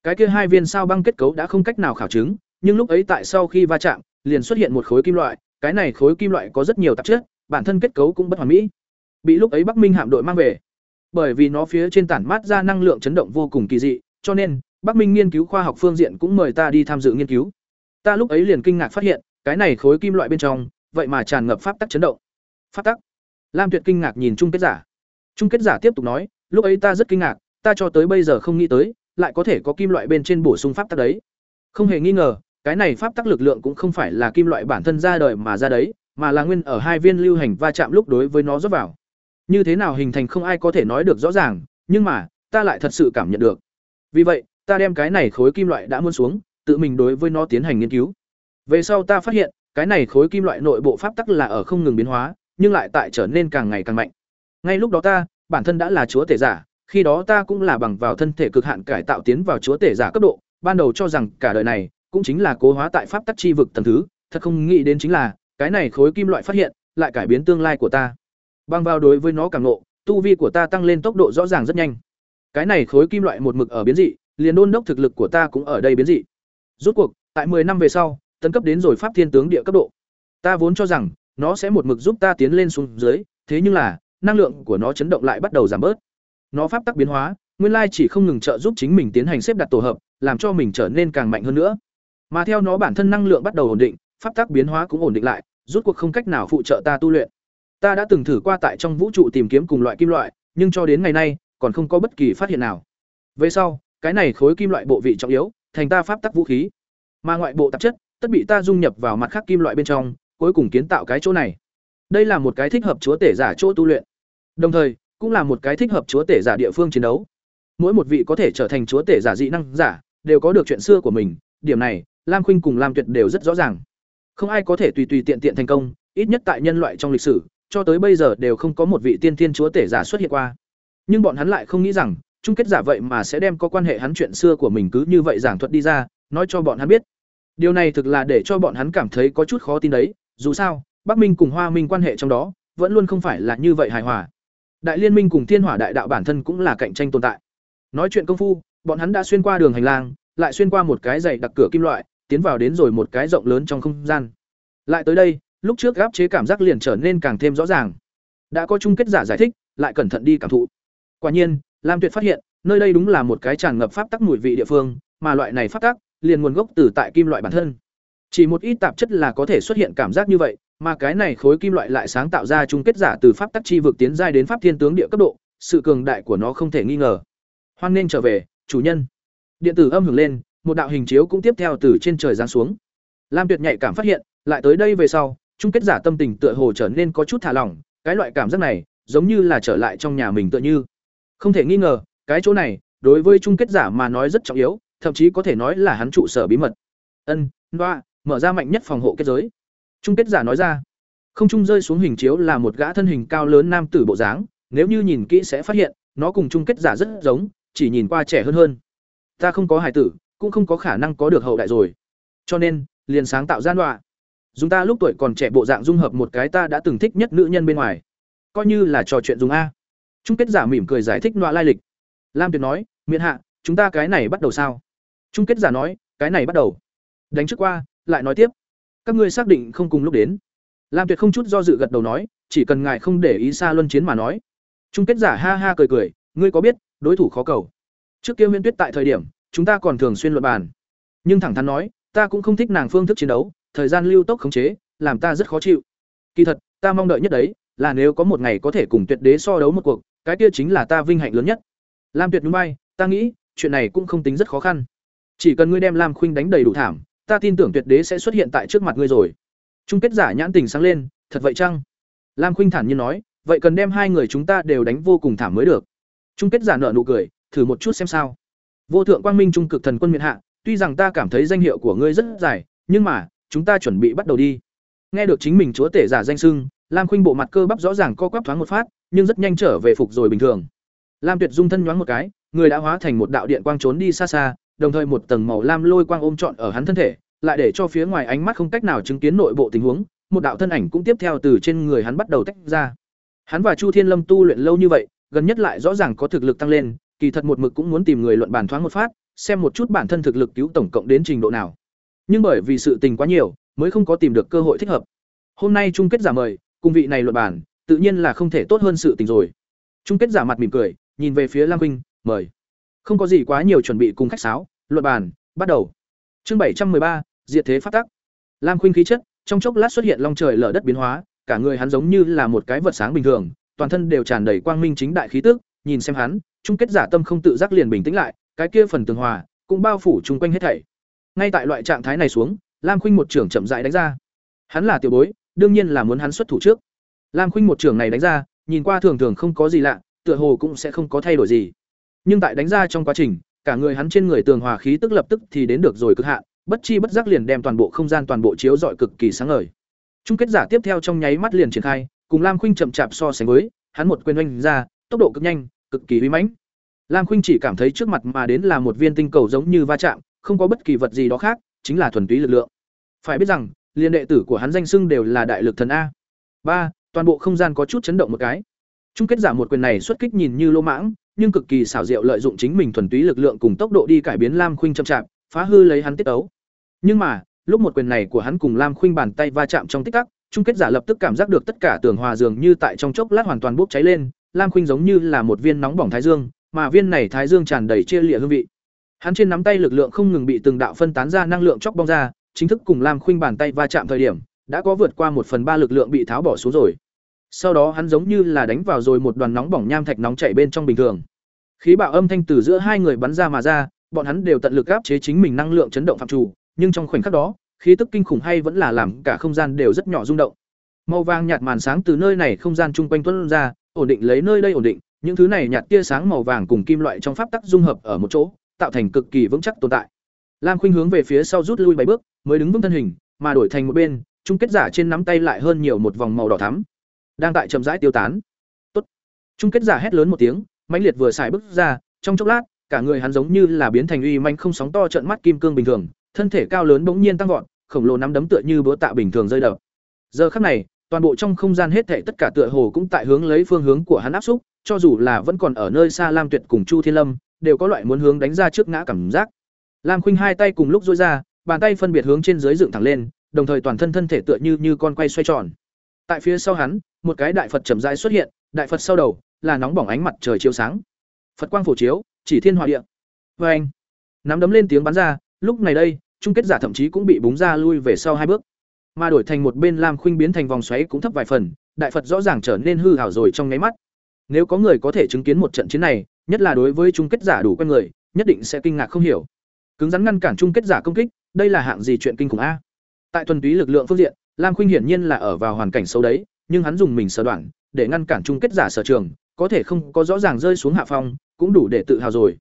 Cái kia hai viên sao băng kết cấu đã không cách nào khảo chứng, nhưng lúc ấy tại sau khi va chạm, liền xuất hiện một khối kim loại, cái này khối kim loại có rất nhiều tạp chất, bản thân kết cấu cũng bất hoàn mỹ. Bị lúc ấy Bắc Minh hạm đội mang về. Bởi vì nó phía trên tản mát ra năng lượng chấn động vô cùng kỳ dị, cho nên Bắc Minh nghiên cứu khoa học phương diện cũng mời ta đi tham dự nghiên cứu. Ta lúc ấy liền kinh ngạc phát hiện, cái này khối kim loại bên trong, vậy mà tràn ngập pháp tắc chấn động. Pháp tắc? lam tuyệt kinh ngạc nhìn chung kết giả chung kết giả tiếp tục nói lúc ấy ta rất kinh ngạc ta cho tới bây giờ không nghĩ tới lại có thể có kim loại bên trên bổ sung pháp tắc đấy không hề nghi ngờ cái này pháp tắc lực lượng cũng không phải là kim loại bản thân ra đời mà ra đấy mà là nguyên ở hai viên lưu hành va chạm lúc đối với nó rót vào. Như thế nào hình thành không ai có thể nói được rõ ràng, nhưng mà, ta lại thật sự cảm nhận được. Vì vậy, ta đem cái này khối kim loại đã muôn xuống, tự mình đối với nó tiến hành nghiên cứu. Về sau ta phát hiện, cái này khối kim loại nội bộ pháp tắc là ở không ngừng biến hóa, nhưng lại tại trở nên càng ngày càng mạnh. Ngay lúc đó ta, bản thân đã là chúa tể giả, khi đó ta cũng là bằng vào thân thể cực hạn cải tạo tiến vào chúa tể giả cấp độ, ban đầu cho rằng cả đời này cũng chính là cố hóa tại pháp tắc chi vực tầng thứ, thật không nghĩ đến chính là cái này khối kim loại phát hiện, lại cải biến tương lai của ta. Bằng vào đối với nó càng ngộ, tu vi của ta tăng lên tốc độ rõ ràng rất nhanh. Cái này khối kim loại một mực ở biến dị, liền đôn đốc thực lực của ta cũng ở đây biến dị. Rút cuộc, tại 10 năm về sau, tấn cấp đến rồi pháp thiên tướng địa cấp độ. Ta vốn cho rằng, nó sẽ một mực giúp ta tiến lên xuống dưới, thế nhưng là, năng lượng của nó chấn động lại bắt đầu giảm bớt. Nó pháp tắc biến hóa, nguyên lai chỉ không ngừng trợ giúp chính mình tiến hành xếp đặt tổ hợp, làm cho mình trở nên càng mạnh hơn nữa. Mà theo nó bản thân năng lượng bắt đầu ổn định, pháp tắc biến hóa cũng ổn định lại rút cuộc không cách nào phụ trợ ta tu luyện. Ta đã từng thử qua tại trong vũ trụ tìm kiếm cùng loại kim loại, nhưng cho đến ngày nay, còn không có bất kỳ phát hiện nào. Về sau, cái này khối kim loại bộ vị trọng yếu, thành ta pháp tắc vũ khí. Mà ngoại bộ tạp chất, tất bị ta dung nhập vào mặt khác kim loại bên trong, cuối cùng kiến tạo cái chỗ này. Đây là một cái thích hợp chúa tể giả chỗ tu luyện. Đồng thời, cũng là một cái thích hợp chúa tể giả địa phương chiến đấu. Mỗi một vị có thể trở thành chúa tể giả dị năng giả, đều có được chuyện xưa của mình. Điểm này, lam khuynh cùng lam tuyệt đều rất rõ ràng không ai có thể tùy tùy tiện tiện thành công, ít nhất tại nhân loại trong lịch sử, cho tới bây giờ đều không có một vị tiên thiên chúa tể giả xuất hiện qua. Nhưng bọn hắn lại không nghĩ rằng, chung kết giả vậy mà sẽ đem có quan hệ hắn chuyện xưa của mình cứ như vậy giảng thuật đi ra, nói cho bọn hắn biết. Điều này thực là để cho bọn hắn cảm thấy có chút khó tin đấy, dù sao, bắc minh cùng hoa minh quan hệ trong đó, vẫn luôn không phải là như vậy hài hòa. Đại liên minh cùng thiên hỏa đại đạo bản thân cũng là cạnh tranh tồn tại. Nói chuyện công phu, bọn hắn đã xuyên qua đường hành lang, lại xuyên qua một cái dày đặc cửa kim loại tiến vào đến rồi một cái rộng lớn trong không gian. Lại tới đây, lúc trước gáp chế cảm giác liền trở nên càng thêm rõ ràng. Đã có chung kết giả giải thích, lại cẩn thận đi cảm thụ. Quả nhiên, lam tuyệt phát hiện, nơi đây đúng là một cái tràn ngập pháp tắc mùi vị địa phương, mà loại này pháp tắc, liền nguồn gốc từ tại kim loại bản thân. Chỉ một ít tạp chất là có thể xuất hiện cảm giác như vậy, mà cái này khối kim loại lại sáng tạo ra chung kết giả từ pháp tắc chi vực tiến giai đến pháp thiên tướng địa cấp độ, sự cường đại của nó không thể nghi ngờ. Hoan nên trở về, chủ nhân. Điện tử âm hưởng lên một đạo hình chiếu cũng tiếp theo từ trên trời giáng xuống. Lam tuyệt nhạy cảm phát hiện, lại tới đây về sau, chung kết giả tâm tình tựa hồ trở nên có chút thả lỏng, cái loại cảm giác này, giống như là trở lại trong nhà mình tựa như. Không thể nghi ngờ, cái chỗ này, đối với chung kết giả mà nói rất trọng yếu, thậm chí có thể nói là hắn trụ sở bí mật. Ân, loa, mở ra mạnh nhất phòng hộ kết giới. Chung kết giả nói ra, không trung rơi xuống hình chiếu là một gã thân hình cao lớn nam tử bộ dáng, nếu như nhìn kỹ sẽ phát hiện, nó cùng chung kết giả rất giống, chỉ nhìn qua trẻ hơn hơn. Ta không có hài tử cũng không có khả năng có được hậu đại rồi. Cho nên, liền sáng tạo gian đọa dùng ta lúc tuổi còn trẻ bộ dạng dung hợp một cái ta đã từng thích nhất nữ nhân bên ngoài. Coi như là trò chuyện dùng a. Chung kết giả mỉm cười giải thích nọa lai lịch. Lam tuyệt nói, miễn hạ, chúng ta cái này bắt đầu sao? Chung kết giả nói, cái này bắt đầu. Đánh trước qua, lại nói tiếp, các ngươi xác định không cùng lúc đến. Lam tuyệt không chút do dự gật đầu nói, chỉ cần ngài không để ý xa luân chiến mà nói. Chung kết giả ha ha cười cười, ngươi có biết, đối thủ khó cầu. Trước kia huyễn tuyết tại thời điểm chúng ta còn thường xuyên luận bàn. Nhưng thẳng thắn nói, ta cũng không thích nàng phương thức chiến đấu, thời gian lưu tốc khống chế, làm ta rất khó chịu. Kỳ thật, ta mong đợi nhất đấy, là nếu có một ngày có thể cùng tuyệt đế so đấu một cuộc, cái kia chính là ta vinh hạnh lớn nhất. Lam tuyệt nhún bay ta nghĩ, chuyện này cũng không tính rất khó khăn. Chỉ cần ngươi đem lam khuynh đánh đầy đủ thảm, ta tin tưởng tuyệt đế sẽ xuất hiện tại trước mặt ngươi rồi. Chung kết giả nhãn tình sáng lên, thật vậy chăng? Lam khuynh thản nhiên nói, vậy cần đem hai người chúng ta đều đánh vô cùng thảm mới được. Chung kết giả nợ nụ cười, thử một chút xem sao vô thượng quang minh trung cực thần quân miện hạ, tuy rằng ta cảm thấy danh hiệu của ngươi rất dài, nhưng mà, chúng ta chuẩn bị bắt đầu đi. Nghe được chính mình chúa tể giả danh sưng lam khuynh bộ mặt cơ bắp rõ ràng co quắp thoáng một phát, nhưng rất nhanh trở về phục rồi bình thường. Lam tuyệt dung thân nhoáng một cái, người đã hóa thành một đạo điện quang trốn đi xa xa, đồng thời một tầng màu lam lôi quang ôm trọn ở hắn thân thể, lại để cho phía ngoài ánh mắt không cách nào chứng kiến nội bộ tình huống, một đạo thân ảnh cũng tiếp theo từ trên người hắn bắt đầu tách ra. Hắn và chu thiên lâm tu luyện lâu như vậy, gần nhất lại rõ ràng có thực lực tăng lên kỳ thật một mực cũng muốn tìm người luận bàn thoáng một phát xem một chút bản thân thực lực cứu tổng cộng đến trình độ nào. Nhưng bởi vì sự tình quá nhiều mới không có tìm được cơ hội thích hợp. Hôm nay chung kết giả mời cùng vị này luận bàn tự nhiên là không thể tốt hơn sự tình rồi. Chung kết giả mặt mỉm cười nhìn về phía lam huynh mời. Không có gì quá nhiều chuẩn bị cùng khách sáo luận bàn bắt đầu. Chương bảy trăm ba diệt thế phát tắc. Lam khuynh khí chất trong chốc lát xuất hiện long trời lở đất biến hóa cả người hắn giống như là một cái vật sáng bình thường, toàn thân đều tràn đầy quang minh chính đại khí tức, nhìn xem hắn, chung kết giả tâm không tự giác liền bình tĩnh lại, cái kia phần tường hòa cũng bao phủ chung quanh hết thảy. Ngay tại loại trạng thái này xuống, Lam Khuynh một trưởng chậm rãi đánh ra. Hắn là tiểu bối, đương nhiên là muốn hắn xuất thủ trước. Lam Khuynh một trưởng này đánh ra, nhìn qua thường thường không có gì lạ, tựa hồ cũng sẽ không có thay đổi gì. Nhưng tại đánh ra trong quá trình, cả người hắn trên người tường hòa khí tức lập tức thì đến được rồi cực hạn, bất chi bất giác liền đem toàn bộ không gian toàn bộ chiếu rọi cực kỳ sáng ngời. Chung kết giả tiếp theo trong nháy mắt liền triển khai, cùng Lam Khuynh chậm chạp so sánh với, hắn một quyền oanh ra, tốc độ cực nhanh, cực kỳ uy mãnh. Lam Khuynh chỉ cảm thấy trước mặt mà đến là một viên tinh cầu giống như va chạm, không có bất kỳ vật gì đó khác, chính là thuần túy lực lượng. Phải biết rằng, liên đệ tử của hắn danh xưng đều là đại lực thần a. ba Toàn bộ không gian có chút chấn động một cái. Chung kết giả một quyền này xuất kích nhìn như lô mãng, nhưng cực kỳ xảo diệu lợi dụng chính mình thuần túy lực lượng cùng tốc độ đi cải biến Lam Khuynh chậm chạp, phá hư lấy hắn tiết tấu. Nhưng mà, lúc một quyền này của hắn cùng Lam Khuynh bàn tay va chạm trong tích tắc, chung kết giả lập tức cảm giác được tất cả tường hòa dường như tại trong chốc lát hoàn toàn bốc cháy lên, Lam Khuynh giống như là một viên nóng bỏng thái dương, mà viên này thái dương tràn đầy chia liệt hương vị. Hắn trên nắm tay lực lượng không ngừng bị từng đạo phân tán ra năng lượng chóc bong ra, chính thức cùng Lam Khuynh bàn tay va chạm thời điểm, đã có vượt qua một phần ba lực lượng bị tháo bỏ xuống rồi. Sau đó hắn giống như là đánh vào rồi một đoàn nóng bỏng nham thạch nóng chảy bên trong bình thường. Khí bạo âm thanh từ giữa hai người bắn ra mà ra, bọn hắn đều tận lực áp chế chính mình năng lượng chấn động phạm chủ, nhưng trong khoảnh khắc đó, khí tức kinh khủng hay vẫn là làm cả không gian đều rất nhỏ rung động. Màu vàng nhạt màn sáng từ nơi này không gian chung quanh tuôn ra, ổn định lấy nơi đây ổn định, những thứ này nhạt tia sáng màu vàng cùng kim loại trong pháp tắc dung hợp ở một chỗ, tạo thành cực kỳ vững chắc tồn tại. Lam Khuynh hướng về phía sau rút lui bảy bước, mới đứng vững thân hình, mà đổi thành một bên, chung kết giả trên nắm tay lại hơn nhiều một vòng màu đỏ thắm, đang tại chậm rãi tiêu tán. Tốt. Chung kết giả hét lớn một tiếng, mãnh liệt vừa xài bước ra, trong chốc lát, cả người hắn giống như là biến thành uy manh không sóng to trận mắt kim cương bình thường, thân thể cao lớn bỗng nhiên tăng vọt, khổng lồ nắm đấm tựa như búa tạ bình thường rơi đập. Giờ khắc này, toàn bộ trong không gian hết thảy tất cả tựa hồ cũng tại hướng lấy phương hướng của hắn áp xúc, cho dù là vẫn còn ở nơi xa Lam Tuyệt cùng Chu Thiên Lâm, đều có loại muốn hướng đánh ra trước ngã cảm giác. Lam Khuynh hai tay cùng lúc duỗi ra, bàn tay phân biệt hướng trên dưới dựng thẳng lên, đồng thời toàn thân thân thể tựa như như con quay xoay tròn. Tại phía sau hắn, một cái đại Phật chậm rãi xuất hiện, đại Phật sau đầu là nóng bỏng ánh mặt trời chiếu sáng. Phật quang phổ chiếu, chỉ thiên hòa địa. Và anh, nắm đấm lên tiếng bắn ra, lúc này đây, chung kết giả thậm chí cũng bị búng ra lui về sau hai bước. Mà đổi thành một bên Lam Khuynh biến thành vòng xoáy cũng thấp vài phần, đại Phật rõ ràng trở nên hư ảo rồi trong nháy mắt. Nếu có người có thể chứng kiến một trận chiến này, nhất là đối với chung kết giả đủ quen người, nhất định sẽ kinh ngạc không hiểu. Cứng rắn ngăn cản chung kết giả công kích, đây là hạng gì chuyện kinh khủng a? Tại thuần túy lực lượng phương diện, Lam Khuynh hiển nhiên là ở vào hoàn cảnh xấu đấy, nhưng hắn dùng mình sở đoạn để ngăn cản chung kết giả sở trường, có thể không có rõ ràng rơi xuống hạ phong, cũng đủ để tự hào rồi.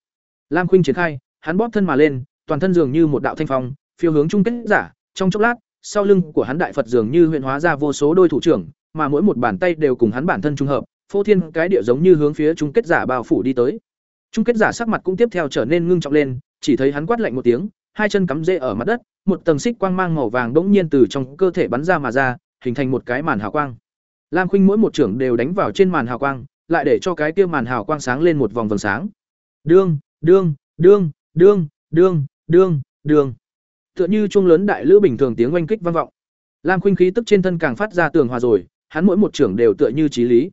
Lam Khuynh triển khai, hắn bóp thân mà lên, toàn thân dường như một đạo thanh phong, phiêu hướng chung kết giả, trong chốc lát, sau lưng của hắn đại Phật dường như huyện hóa ra vô số đôi thủ trưởng, mà mỗi một bàn tay đều cùng hắn bản thân trung hợp, phô thiên cái địa giống như hướng phía chung kết giả bao phủ đi tới. Chung kết giả sắc mặt cũng tiếp theo trở nên ngưng trọng lên, chỉ thấy hắn quát lạnh một tiếng, hai chân cắm rễ ở mặt đất, một tầng xích quang mang màu vàng bỗng nhiên từ trong cơ thể bắn ra mà ra, hình thành một cái màn hào quang. Lam Khuynh mỗi một trưởng đều đánh vào trên màn hào quang, lại để cho cái kia màn hào quang sáng lên một vòng vầng sáng. Đương, đương, đương, đương, đương, đương, đương. Tựa như chuông lớn đại lữ bình thường tiếng oanh kích vang vọng. Lam Khuynh khí tức trên thân càng phát ra tường hòa rồi, hắn mỗi một trưởng đều tựa như chí lý.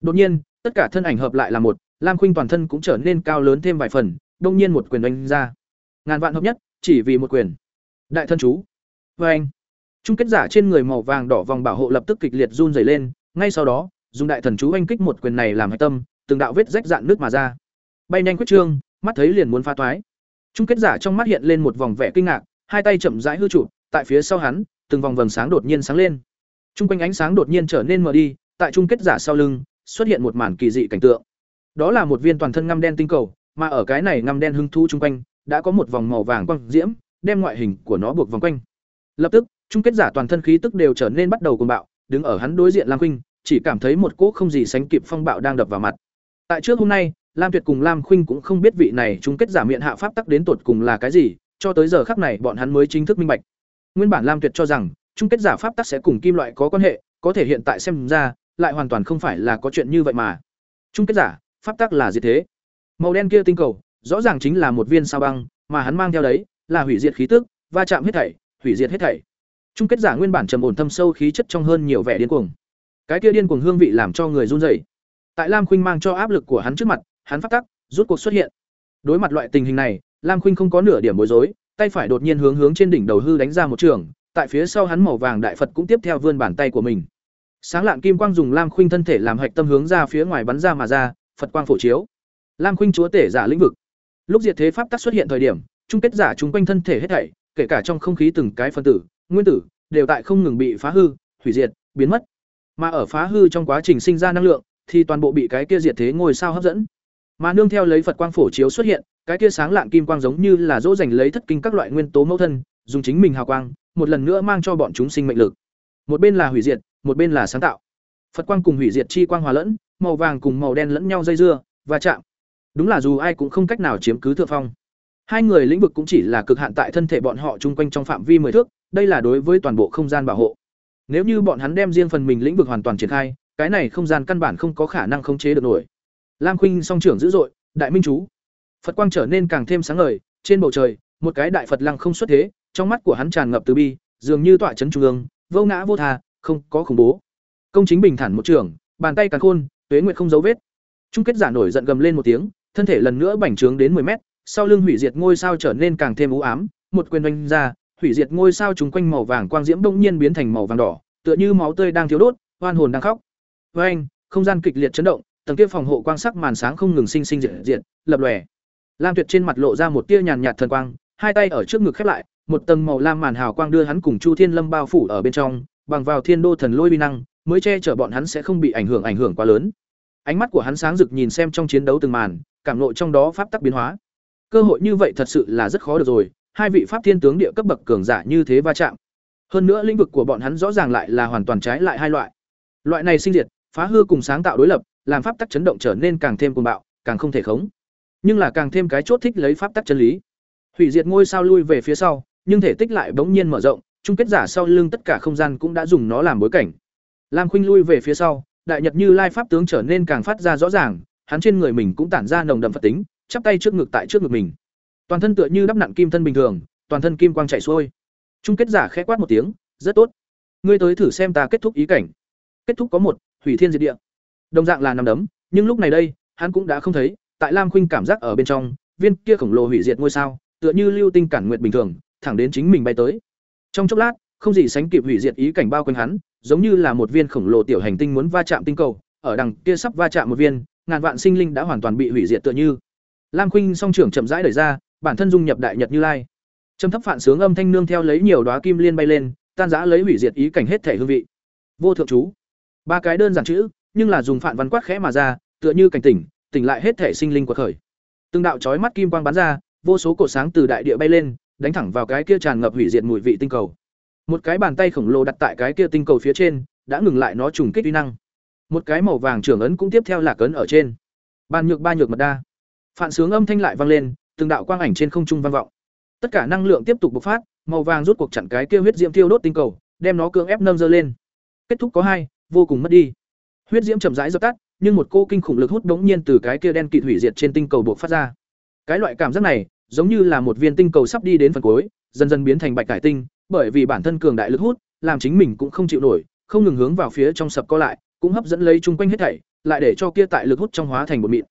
Đột nhiên, tất cả thân ảnh hợp lại là một, Lam Khuynh toàn thân cũng trở nên cao lớn thêm vài phần, đột nhiên một quyền đánh ra. Ngàn vạn hợp nhất, chỉ vì một quyền. Đại thân chú. Oanh. Trung kết giả trên người màu vàng đỏ vòng bảo hộ lập tức kịch liệt run rẩy lên, ngay sau đó, dùng đại thần chú oanh kích một quyền này làm hạch tâm, từng đạo vết rách dạn nước mà ra. Bay nhanh quyết trương, mắt thấy liền muốn phá toái. Trung kết giả trong mắt hiện lên một vòng vẻ kinh ngạc, hai tay chậm rãi hư trụ, tại phía sau hắn, từng vòng vầng sáng đột nhiên sáng lên. Trung quanh ánh sáng đột nhiên trở nên mờ đi, tại trung kết giả sau lưng, xuất hiện một màn kỳ dị cảnh tượng. Đó là một viên toàn thân ngăm đen tinh cầu, mà ở cái này ngăm đen hưng thu trung quanh, đã có một vòng màu vàng quang diễm, đem ngoại hình của nó buộc vòng quanh. Lập tức, trung kết giả toàn thân khí tức đều trở nên bắt đầu cuồng bạo, đứng ở hắn đối diện Lam Khuynh, chỉ cảm thấy một cỗ không gì sánh kịp phong bạo đang đập vào mặt. Tại trước hôm nay, Lam Tuyệt cùng Lam Khuynh cũng không biết vị này trung kết giả miệng hạ pháp tắc đến tột cùng là cái gì, cho tới giờ khắc này bọn hắn mới chính thức minh bạch. Nguyên bản Lam Tuyệt cho rằng Chung kết giả pháp tắc sẽ cùng kim loại có quan hệ, có thể hiện tại xem ra, lại hoàn toàn không phải là có chuyện như vậy mà. Chung kết giả, pháp tắc là gì thế? Màu đen kia tinh cầu, rõ ràng chính là một viên sao băng, mà hắn mang theo đấy là hủy diệt khí tức, va chạm hết thảy, hủy diệt hết thảy. Chung kết giả nguyên bản trầm ổn thâm sâu khí chất trong hơn nhiều vẻ điên cuồng. Cái kia điên cuồng hương vị làm cho người run rẩy. Tại Lam Khuynh mang cho áp lực của hắn trước mặt, hắn Pháp tắc, rút cuộc xuất hiện. Đối mặt loại tình hình này, Lam Khuynh không có nửa điểm bối rối, tay phải đột nhiên hướng hướng trên đỉnh đầu hư đánh ra một trường, tại phía sau hắn màu vàng đại Phật cũng tiếp theo vươn bàn tay của mình. Sáng lạn kim quang dùng Lam Khuynh thân thể làm hạch tâm hướng ra phía ngoài bắn ra mà ra, Phật quang phổ chiếu. Lam Khuynh chúa tể giả lĩnh vực. Lúc diệt thế pháp tắc xuất hiện thời điểm, chung kết giả chúng quanh thân thể hết thảy, kể cả trong không khí từng cái phân tử, nguyên tử, đều tại không ngừng bị phá hư, hủy diệt, biến mất. Mà ở phá hư trong quá trình sinh ra năng lượng, thì toàn bộ bị cái kia diệt thế ngôi sao hấp dẫn. Mà nương theo lấy Phật quang phổ chiếu xuất hiện, cái kia sáng lạn kim quang giống như là dỗ dành lấy thất kinh các loại nguyên tố mẫu thân, dùng chính mình hào quang, một lần nữa mang cho bọn chúng sinh mệnh lực. Một bên là hủy diệt, một bên là sáng tạo. Phật quang cùng hủy diệt chi quang hòa lẫn, màu vàng cùng màu đen lẫn nhau dây dưa và chạm. Đúng là dù ai cũng không cách nào chiếm cứ thượng phong. Hai người lĩnh vực cũng chỉ là cực hạn tại thân thể bọn họ chung quanh trong phạm vi 10 thước, đây là đối với toàn bộ không gian bảo hộ. Nếu như bọn hắn đem riêng phần mình lĩnh vực hoàn toàn triển khai, cái này không gian căn bản không có khả năng khống chế được nổi. Lam Khuynh song trưởng dữ dội, đại minh chú. Phật quang trở nên càng thêm sáng ngời, trên bầu trời, một cái đại Phật lăng không xuất thế, trong mắt của hắn tràn ngập từ bi, dường như tọa chấn trung ương, vô ngã vô tha, không có khủng bố. Công chính bình thản một trường, bàn tay càng khôn, tuế nguyệt không dấu vết. Trung kết giả nổi giận gầm lên một tiếng, thân thể lần nữa bành trướng đến 10 mét, sau lưng hủy diệt ngôi sao trở nên càng thêm u ám, một quyền đánh ra, hủy diệt ngôi sao chúng quanh màu vàng quang diễm bỗng nhiên biến thành màu vàng đỏ, tựa như máu tươi đang thiếu đốt, oan hồn đang khóc. Với anh, không gian kịch liệt chấn động, tầng kia phòng hộ quang sắc màn sáng không ngừng sinh sinh diệt diệt, lập lòe. Lam Tuyệt trên mặt lộ ra một tia nhàn nhạt thần quang, hai tay ở trước ngực khép lại, một tầng màu lam màn hào quang đưa hắn cùng Chu Thiên Lâm bao phủ ở bên trong, bằng vào Thiên Đô thần lôi uy năng, mới che chở bọn hắn sẽ không bị ảnh hưởng ảnh hưởng quá lớn. Ánh mắt của hắn sáng rực nhìn xem trong chiến đấu từng màn, cảm ngộ trong đó pháp tắc biến hóa. Cơ hội như vậy thật sự là rất khó được rồi, hai vị pháp thiên tướng địa cấp bậc cường giả như thế va chạm. Hơn nữa lĩnh vực của bọn hắn rõ ràng lại là hoàn toàn trái lại hai loại. Loại này sinh diệt, phá hư cùng sáng tạo đối lập, làm pháp tắc chấn động trở nên càng thêm cuồng bạo, càng không thể khống. Nhưng là càng thêm cái chốt thích lấy pháp tắc chân lý. Hủy diệt ngôi sao lui về phía sau, nhưng thể tích lại bỗng nhiên mở rộng, chung kết giả sau lưng tất cả không gian cũng đã dùng nó làm bối cảnh. Lam Khuynh lui về phía sau, đại nhật như lai pháp tướng trở nên càng phát ra rõ ràng, hắn trên người mình cũng tản ra nồng đậm phật tính, chắp tay trước ngực tại trước ngực mình. Toàn thân tựa như đắp nặng kim thân bình thường, toàn thân kim quang chảy xuôi. Chung kết giả khẽ quát một tiếng, rất tốt. Ngươi tới thử xem ta kết thúc ý cảnh. Kết thúc có một, hủy thiên diệt địa. Đồng dạng là nằm đấm, nhưng lúc này đây, hắn cũng đã không thấy, tại Lam Khuynh cảm giác ở bên trong, viên kia khổng lồ hủy diệt ngôi sao, tựa như lưu tinh cản nguyệt bình thường, thẳng đến chính mình bay tới. Trong chốc lát, không gì sánh kịp hủy diệt ý cảnh bao quanh hắn, giống như là một viên khổng lồ tiểu hành tinh muốn va chạm tinh cầu, ở đằng kia sắp va chạm một viên, ngàn vạn sinh linh đã hoàn toàn bị hủy diệt tựa như. Lam Khuynh song trưởng chậm rãi đẩy ra, bản thân dung nhập đại nhật như lai. Trầm thấp phản sướng âm thanh nương theo lấy nhiều đóa kim liên bay lên, tan rã lấy hủy diệt ý cảnh hết thể hương vị. Vô thượng chú. Ba cái đơn giản chữ, nhưng là dùng phản văn quát khẽ mà ra, tựa như cảnh tỉnh, tỉnh lại hết thể sinh linh của khởi. Từng đạo chói mắt kim quang bắn ra, vô số cột sáng từ đại địa bay lên, đánh thẳng vào cái kia tràn ngập hủy diệt mùi vị tinh cầu. Một cái bàn tay khổng lồ đặt tại cái kia tinh cầu phía trên, đã ngừng lại nó trùng kích uy năng. Một cái màu vàng trưởng ấn cũng tiếp theo là cấn ở trên. Bàn nhược ba nhược mật đa. Phản sướng âm thanh lại vang lên, từng đạo quang ảnh trên không trung vang vọng. Tất cả năng lượng tiếp tục bộc phát, màu vàng rút cuộc chặn cái kia huyết diễm tiêu đốt tinh cầu, đem nó cưỡng ép nâng dơ lên. Kết thúc có hai, vô cùng mất đi. Huyết diễm chậm rãi dập tắt, nhưng một cô kinh khủng lực hút đống nhiên từ cái kia đen kịt hủy diệt trên tinh cầu buộc phát ra. Cái loại cảm giác này, giống như là một viên tinh cầu sắp đi đến phần cuối, dần dần biến thành bạch cải tinh, bởi vì bản thân cường đại lực hút, làm chính mình cũng không chịu nổi, không ngừng hướng vào phía trong sập co lại, cũng hấp dẫn lấy chung quanh hết thảy, lại để cho kia tại lực hút trong hóa thành một mịn.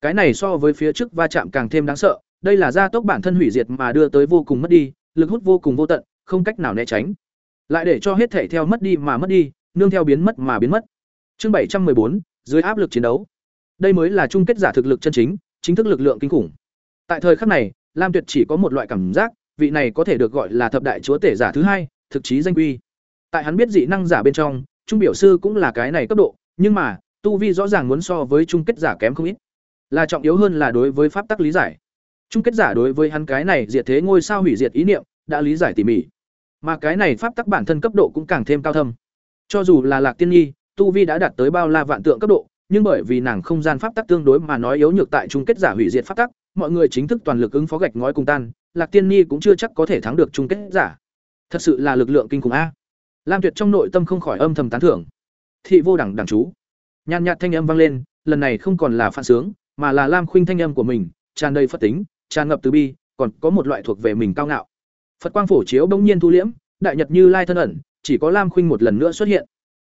Cái này so với phía trước va chạm càng thêm đáng sợ, đây là gia tốc bản thân hủy diệt mà đưa tới vô cùng mất đi, lực hút vô cùng vô tận, không cách nào né tránh. Lại để cho hết thảy theo mất đi mà mất đi, nương theo biến mất mà biến mất. Chương bảy trăm bốn dưới áp lực chiến đấu. Đây mới là chung kết giả thực lực chân chính, chính thức lực lượng kinh khủng. Tại thời khắc này, Lam Tuyệt chỉ có một loại cảm giác, vị này có thể được gọi là thập đại chúa tể giả thứ hai, thực chí danh quy. Tại hắn biết dị năng giả bên trong, trung biểu sư cũng là cái này cấp độ, nhưng mà, tu vi rõ ràng muốn so với chung kết giả kém không ít. Là trọng yếu hơn là đối với pháp tắc lý giải. Chung kết giả đối với hắn cái này diệt thế ngôi sao hủy diệt ý niệm, đã lý giải tỉ mỉ. Mà cái này pháp tắc bản thân cấp độ cũng càng thêm cao thâm. Cho dù là Lạc Tiên Nhi, tu vi đã đạt tới bao la vạn tượng cấp độ, nhưng bởi vì nàng không gian pháp tắc tương đối mà nói yếu nhược tại chung kết giả hủy diệt pháp tắc, mọi người chính thức toàn lực ứng phó gạch ngói cùng tan, Lạc Tiên Nhi cũng chưa chắc có thể thắng được chung kết giả. Thật sự là lực lượng kinh khủng a. Lam Tuyệt trong nội tâm không khỏi âm thầm tán thưởng. Thị vô đẳng đẳng chú. Nhàn nhạt thanh âm vang lên, lần này không còn là phản sướng, mà là Lam Khuynh thanh âm của mình, tràn đầy phật tính, tràn ngập từ bi, còn có một loại thuộc về mình cao ngạo. Phật quang phổ chiếu bỗng nhiên thu liễm, đại nhật như lai thân ẩn, chỉ có Lam Khuynh một lần nữa xuất hiện.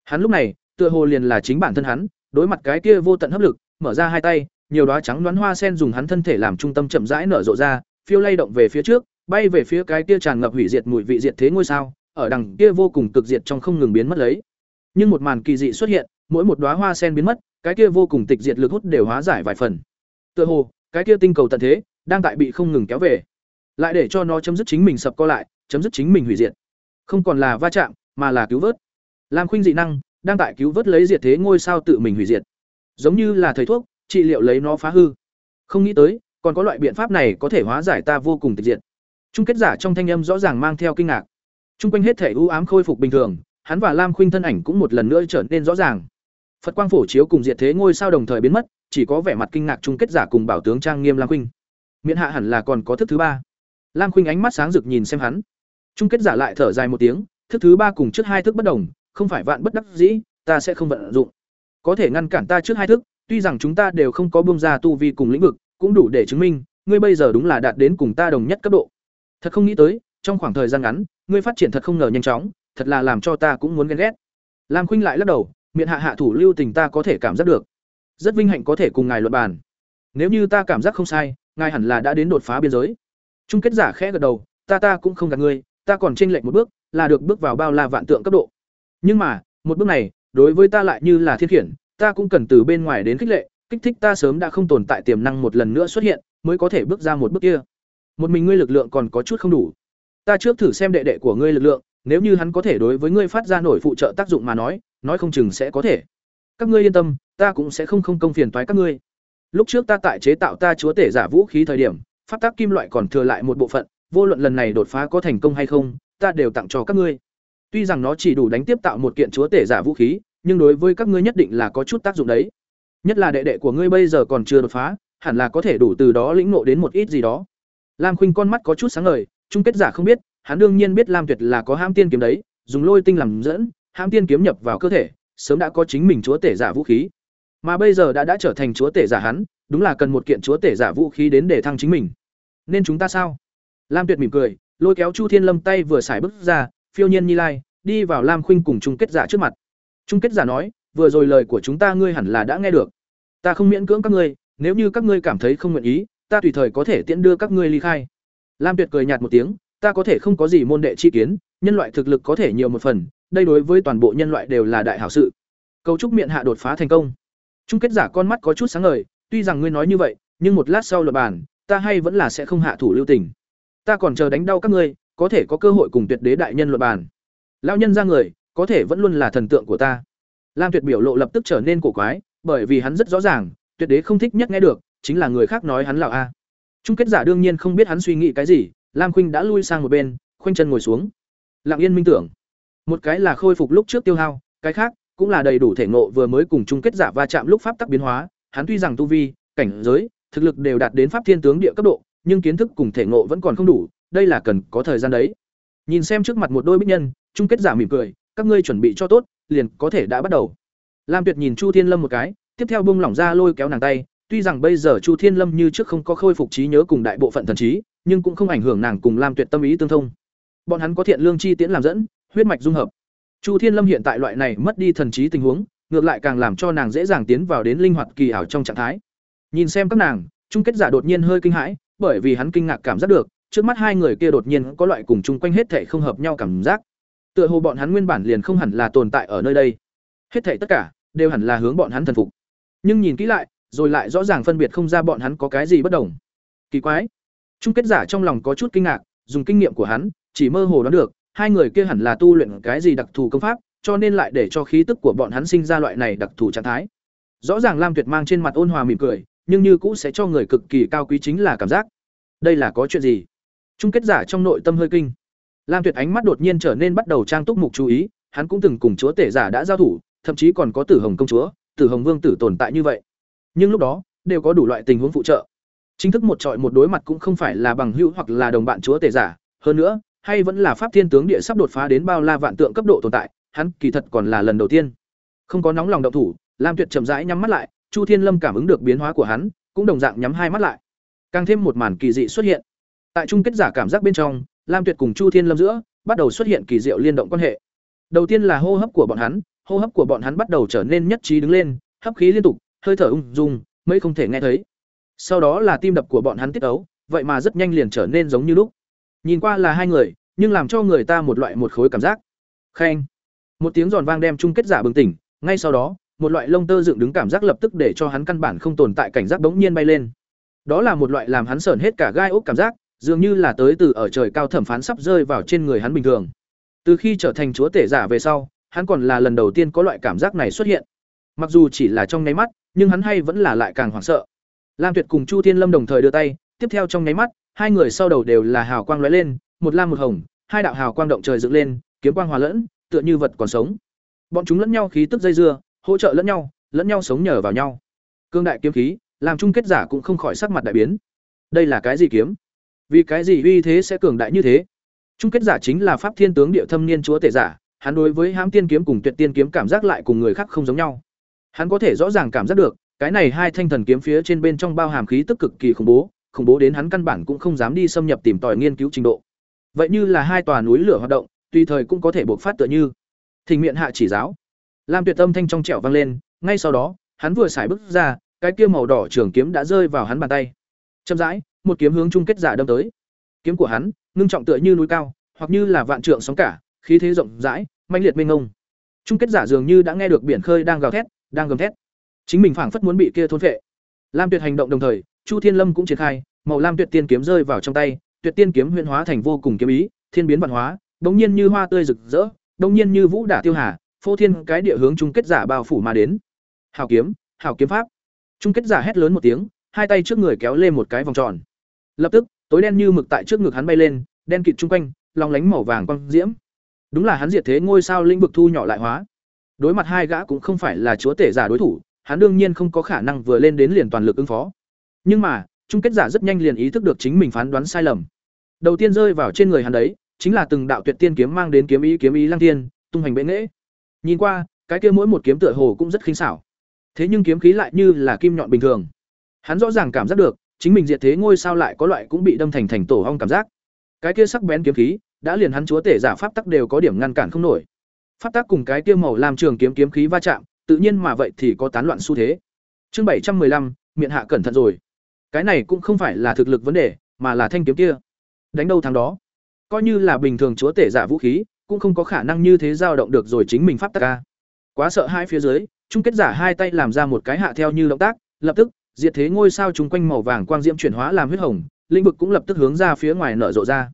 Hắn lúc này, tựa hồ liền là chính bản thân hắn, đối mặt cái kia vô tận hấp lực, mở ra hai tay, nhiều đóa trắng đoán hoa sen dùng hắn thân thể làm trung tâm chậm rãi nở rộ ra, phiêu lay động về phía trước, bay về phía cái kia tràn ngập hủy diệt mùi vị diệt thế ngôi sao, ở đằng kia vô cùng cực diệt trong không ngừng biến mất lấy. nhưng một màn kỳ dị xuất hiện mỗi một đóa hoa sen biến mất cái kia vô cùng tịch diệt lực hút đều hóa giải vài phần. Tựa hồ cái kia tinh cầu tận thế đang tại bị không ngừng kéo về. Lại để cho nó chấm dứt chính mình sập co lại chấm dứt chính mình hủy diệt. Không còn là va chạm mà là cứu vớt. Lam khuynh dị năng đang tại cứu vớt lấy diệt thế ngôi sao tự mình hủy diệt. Giống như là thầy thuốc, trị liệu lấy nó phá hư. Không nghĩ tới, còn có loại biện pháp này có thể hóa giải ta vô cùng tịch diệt. Chung kết giả trong thanh âm rõ ràng mang theo kinh ngạc. Chung quanh hết thể u ám khôi phục bình thường, hắn và lam khuynh thân ảnh cũng một lần nữa trở nên rõ ràng. Phật quang phổ chiếu cùng diệt thế ngôi sao đồng thời biến mất, chỉ có vẻ mặt kinh ngạc chung kết giả cùng bảo tướng trang nghiêm lam khuynh. Miễn hạ hẳn là còn có thức thứ ba. Lam khuynh ánh mắt sáng rực nhìn xem hắn. Chung kết giả lại thở dài một tiếng, thức thứ ba cùng trước hai thức bất đồng không phải vạn bất đắc dĩ, ta sẽ không vận dụng. Có thể ngăn cản ta trước hai thức, tuy rằng chúng ta đều không có buông ra tu vi cùng lĩnh vực, cũng đủ để chứng minh, ngươi bây giờ đúng là đạt đến cùng ta đồng nhất cấp độ. Thật không nghĩ tới, trong khoảng thời gian ngắn, ngươi phát triển thật không ngờ nhanh chóng, thật là làm cho ta cũng muốn ghen ghét. Lam khuynh lại lắc đầu, miệng hạ hạ thủ lưu tình ta có thể cảm giác được. Rất vinh hạnh có thể cùng ngài luận bàn. Nếu như ta cảm giác không sai, ngài hẳn là đã đến đột phá biên giới. Chung kết giả khẽ gật đầu, ta ta cũng không gạt ngươi, ta còn chênh lệch một bước, là được bước vào bao la vạn tượng cấp độ nhưng mà, một bước này, đối với ta lại như là thiên khiển, ta cũng cần từ bên ngoài đến khích lệ, kích thích ta sớm đã không tồn tại tiềm năng một lần nữa xuất hiện, mới có thể bước ra một bước kia. Một mình ngươi lực lượng còn có chút không đủ. Ta trước thử xem đệ đệ của ngươi lực lượng, nếu như hắn có thể đối với ngươi phát ra nổi phụ trợ tác dụng mà nói nói không chừng sẽ có thể. Các ngươi yên tâm, ta cũng sẽ không không công phiền toái các ngươi. Lúc trước ta tại chế tạo ta chúa tể giả vũ khí thời điểm phát tác kim loại còn thừa lại một bộ phận, vô luận lần này đột phá có thành công hay không, ta đều tặng cho các ngươi tuy rằng nó chỉ đủ đánh tiếp tạo một kiện chúa tể giả vũ khí, nhưng đối với các ngươi nhất định là có chút tác dụng đấy. Nhất là đệ đệ của ngươi bây giờ còn chưa đột phá, hẳn là có thể đủ từ đó lĩnh ngộ đến một ít gì đó. Lam khuynh con mắt có chút sáng ngời, chung kết giả không biết, hắn đương nhiên biết lam tuyệt là có ham tiên kiếm đấy, dùng lôi tinh làm dẫn ham tiên kiếm nhập vào cơ thể, sớm đã có chính mình chúa tể giả vũ khí. Mà bây giờ đã đã trở thành chúa tể giả hắn, đúng là cần một kiện chúa tể giả vũ khí đến để thăng chính mình. Nên chúng ta sao? Lam tuyệt mỉm cười, lôi kéo chu thiên lâm tay vừa xài bước ra phiêu nhiên nhi lai, đi vào lam khuynh cùng chung kết giả trước mặt. Chung kết giả nói, vừa rồi lời của chúng ta ngươi hẳn là đã nghe được. Ta không miễn cưỡng các ngươi, nếu như các ngươi cảm thấy không nguyện ý, ta tùy thời có thể tiễn đưa các ngươi ly khai. Lam tuyệt cười nhạt một tiếng, ta có thể không có gì môn đệ chi kiến, nhân loại thực lực có thể nhiều một phần, đây đối với toàn bộ nhân loại đều là đại hảo sự. Cấu trúc miệng hạ đột phá thành công. Chung kết giả con mắt có chút sáng ngời, tuy rằng ngươi nói như vậy, nhưng một lát sau luật bàn ta hay vẫn là sẽ không hạ thủ lưu tình. Ta còn chờ đánh đau các ngươi có thể có cơ hội cùng tuyệt đế đại nhân luật bàn. Lao nhân ra người, có thể vẫn luôn là thần tượng của ta. Lam tuyệt biểu lộ lập tức trở nên cổ quái, bởi vì hắn rất rõ ràng, tuyệt đế không thích nhất nghe được, chính là người khác nói hắn là a. Chung kết giả đương nhiên không biết hắn suy nghĩ cái gì, lam khuynh đã lui sang một bên, khoanh chân ngồi xuống. Lặng yên minh tưởng. Một cái là khôi phục lúc trước tiêu hao, cái khác cũng là đầy đủ thể ngộ vừa mới cùng chung kết giả va chạm lúc pháp tắc biến hóa, hắn tuy rằng tu vi, cảnh giới, thực lực đều đạt đến pháp thiên tướng địa cấp độ, nhưng kiến thức cùng thể ngộ vẫn còn không đủ đây là cần có thời gian đấy. Nhìn xem trước mặt một đôi bích nhân chung kết giả mỉm cười, các ngươi chuẩn bị cho tốt, liền có thể đã bắt đầu. Lam tuyệt nhìn chu thiên lâm một cái, tiếp theo bung lỏng ra lôi kéo nàng tay, tuy rằng bây giờ chu thiên lâm như trước không có khôi phục trí nhớ cùng đại bộ phận thần trí, nhưng cũng không ảnh hưởng nàng cùng lam tuyệt tâm ý tương thông. Bọn hắn có thiện lương chi tiễn làm dẫn, huyết mạch dung hợp. Chu thiên lâm hiện tại loại này mất đi thần trí tình huống, ngược lại càng làm cho nàng dễ dàng tiến vào đến linh hoạt kỳ ảo trong trạng thái. Nhìn xem các nàng chung kết giả đột nhiên hơi kinh hãi, bởi vì hắn kinh ngạc cảm giác được trước mắt hai người kia đột nhiên có loại cùng chung quanh hết thảy không hợp nhau cảm giác. Tựa hồ bọn hắn nguyên bản liền không hẳn là tồn tại ở nơi đây. Hết thảy tất cả đều hẳn là hướng bọn hắn thần phục. Nhưng nhìn kỹ lại, rồi lại rõ ràng phân biệt không ra bọn hắn có cái gì bất đồng. Kỳ quái. Chung kết giả trong lòng có chút kinh ngạc, dùng kinh nghiệm của hắn, chỉ mơ hồ đoán được, hai người kia hẳn là tu luyện cái gì đặc thù công pháp, cho nên lại để cho khí tức của bọn hắn sinh ra loại này đặc thù trạng thái. Rõ ràng lam tuyệt mang trên mặt ôn hòa mỉm cười, nhưng như cũ sẽ cho người cực kỳ cao quý chính là cảm giác. Đây là có chuyện gì? Chung kết giả trong nội tâm hơi kinh. Lam tuyệt ánh mắt đột nhiên trở nên bắt đầu trang túc mục chú ý, hắn cũng từng cùng chúa tể giả đã giao thủ, thậm chí còn có tử hồng công chúa, tử hồng vương tử tồn tại như vậy. Nhưng lúc đó, đều có đủ loại tình huống phụ trợ. Chính thức một trọi một đối mặt cũng không phải là bằng hữu hoặc là đồng bạn chúa tể giả, hơn nữa, hay vẫn là pháp thiên tướng địa sắp đột phá đến bao la vạn tượng cấp độ tồn tại, hắn kỳ thật còn là lần đầu tiên. Không có nóng lòng động thủ, lam tuyệt chậm rãi nhắm mắt lại, chu thiên lâm cảm ứng được biến hóa của hắn, cũng đồng dạng nhắm hai mắt lại. Càng thêm một màn kỳ dị xuất hiện tại chung kết giả cảm giác bên trong lam tuyệt cùng chu thiên lâm giữa bắt đầu xuất hiện kỳ diệu liên động quan hệ. Đầu tiên là hô hấp của bọn hắn hô hấp của bọn hắn bắt đầu trở nên nhất trí đứng lên hấp khí liên tục hơi thở ung dung mấy không thể nghe thấy. Sau đó là tim đập của bọn hắn tiết ấu vậy mà rất nhanh liền trở nên giống như lúc. Nhìn qua là hai người nhưng làm cho người ta một loại một khối cảm giác. Khen. Một tiếng giòn vang đem chung kết giả bừng tỉnh, ngay sau đó, một loại lông tơ dựng đứng cảm giác lập tức để cho hắn căn bản không tồn tại cảnh giác bỗng nhiên bay lên. Đó là một loại làm hắn sởn hết cả gai ốc cảm giác, dường như là tới từ ở trời cao thẩm phán sắp rơi vào trên người hắn bình thường. Từ khi trở thành chúa tể giả về sau, hắn còn là lần đầu tiên có loại cảm giác này xuất hiện. Mặc dù chỉ là trong nháy mắt, nhưng hắn hay vẫn là lại càng hoảng sợ. Lam Tuyệt cùng Chu Thiên Lâm đồng thời đưa tay, tiếp theo trong nháy mắt, hai người sau đầu đều là hào quang lóe lên, một lam một hồng, hai đạo hào quang động trời dựng lên, kiếm quang hòa lẫn, tựa như vật còn sống. Bọn chúng lẫn nhau khí tức dây dưa, hỗ trợ lẫn nhau, lẫn nhau sống nhờ vào nhau. Cương đại kiếm khí, làm chung kết giả cũng không khỏi sắc mặt đại biến. Đây là cái gì kiếm? Vì cái gì uy thế sẽ cường đại như thế? Chung kết giả chính là pháp thiên tướng địa thâm niên chúa tể giả, hắn đối với hãm tiên kiếm cùng tuyệt tiên kiếm cảm giác lại cùng người khác không giống nhau. Hắn có thể rõ ràng cảm giác được, cái này hai thanh thần kiếm phía trên bên trong bao hàm khí tức cực kỳ khủng bố, khủng bố đến hắn căn bản cũng không dám đi xâm nhập tìm tòi nghiên cứu trình độ. Vậy như là hai tòa núi lửa hoạt động, tùy thời cũng có thể buộc phát tựa như. Thỉnh miệng hạ chỉ giáo. Lam Tuyệt Âm thanh trong trẻo vang lên, ngay sau đó, hắn vừa xài bước ra, cái kia màu đỏ trường kiếm đã rơi vào hắn bàn tay. Chậm rãi, một kiếm hướng chung kết giả đâm tới. Kiếm của hắn, ngưng trọng tựa như núi cao, hoặc như là vạn trượng sóng cả, khí thế rộng rãi, mãnh liệt mênh mông. Chung kết giả dường như đã nghe được biển khơi đang gào thét, đang gầm thét. Chính mình phảng phất muốn bị kia thôn phệ. Lam Tuyệt hành động đồng thời, Chu Thiên Lâm cũng triển khai, màu lam tuyệt tiên kiếm rơi vào trong tay, tuyệt tiên kiếm huyễn hóa thành vô cùng kiếm ý, thiên biến vạn hóa, đống nhiên như hoa tươi rực rỡ, đống nhiên như vũ đả tiêu hà, phô thiên cái địa hướng chung kết giả bao phủ mà đến. Hảo kiếm, hảo kiếm pháp. Chung kết giả hét lớn một tiếng, hai tay trước người kéo lên một cái vòng tròn. Lập tức, tối đen như mực tại trước ngực hắn bay lên, đen kịt chung quanh, long lánh màu vàng quang diễm. Đúng là hắn diệt thế ngôi sao lĩnh vực thu nhỏ lại hóa. Đối mặt hai gã cũng không phải là chúa tể giả đối thủ, hắn đương nhiên không có khả năng vừa lên đến liền toàn lực ứng phó. Nhưng mà, chung kết giả rất nhanh liền ý thức được chính mình phán đoán sai lầm. Đầu tiên rơi vào trên người hắn đấy, chính là từng đạo tuyệt tiên kiếm mang đến kiếm ý kiếm ý lang thiên, tung hành bệ nghễ Nhìn qua, cái kia mỗi một kiếm tựa hồ cũng rất khinh xảo. Thế nhưng kiếm khí lại như là kim nhọn bình thường. Hắn rõ ràng cảm giác được, chính mình diệt thế ngôi sao lại có loại cũng bị đâm thành thành tổ ong cảm giác. Cái kia sắc bén kiếm khí, đã liền hắn chúa tể giả pháp tắc đều có điểm ngăn cản không nổi. Pháp tắc cùng cái kia màu làm trường kiếm kiếm khí va chạm, tự nhiên mà vậy thì có tán loạn xu thế. Chương bảy trăm lăm, miệng hạ cẩn thận rồi. Cái này cũng không phải là thực lực vấn đề, mà là thanh kiếm kia. Đánh đâu thắng đó. Coi như là bình thường chúa tể giả vũ khí, cũng không có khả năng như thế dao động được rồi chính mình pháp tắc ca. Quá sợ hai phía dưới, chung kết giả hai tay làm ra một cái hạ theo như động tác, lập tức, diệt thế ngôi sao chúng quanh màu vàng quang diễm chuyển hóa làm huyết hồng, lĩnh vực cũng lập tức hướng ra phía ngoài nở rộ ra.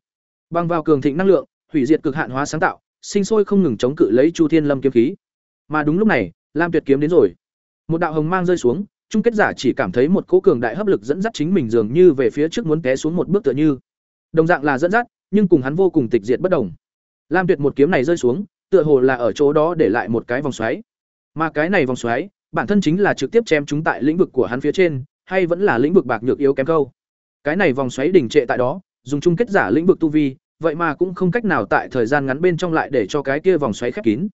Bằng vào cường thịnh năng lượng, hủy diệt cực hạn hóa sáng tạo, sinh sôi không ngừng chống cự lấy Chu Thiên Lâm kiếm khí. Mà đúng lúc này, Lam Tuyệt kiếm đến rồi. Một đạo hồng mang rơi xuống, chung kết giả chỉ cảm thấy một cỗ cường đại hấp lực dẫn dắt chính mình dường như về phía trước muốn té xuống một bước tựa như. Đồng dạng là dẫn dắt, nhưng cùng hắn vô cùng tịch diệt bất đồng. Lam Tuyệt một kiếm này rơi xuống, tựa hồ là ở chỗ đó để lại một cái vòng xoáy. Mà cái này vòng xoáy, bản thân chính là trực tiếp chém chúng tại lĩnh vực của hắn phía trên, hay vẫn là lĩnh vực bạc nhược yếu kém câu. Cái này vòng xoáy đỉnh trệ tại đó, dùng chung kết giả lĩnh vực tu vi, vậy mà cũng không cách nào tại thời gian ngắn bên trong lại để cho cái kia vòng xoáy khép kín.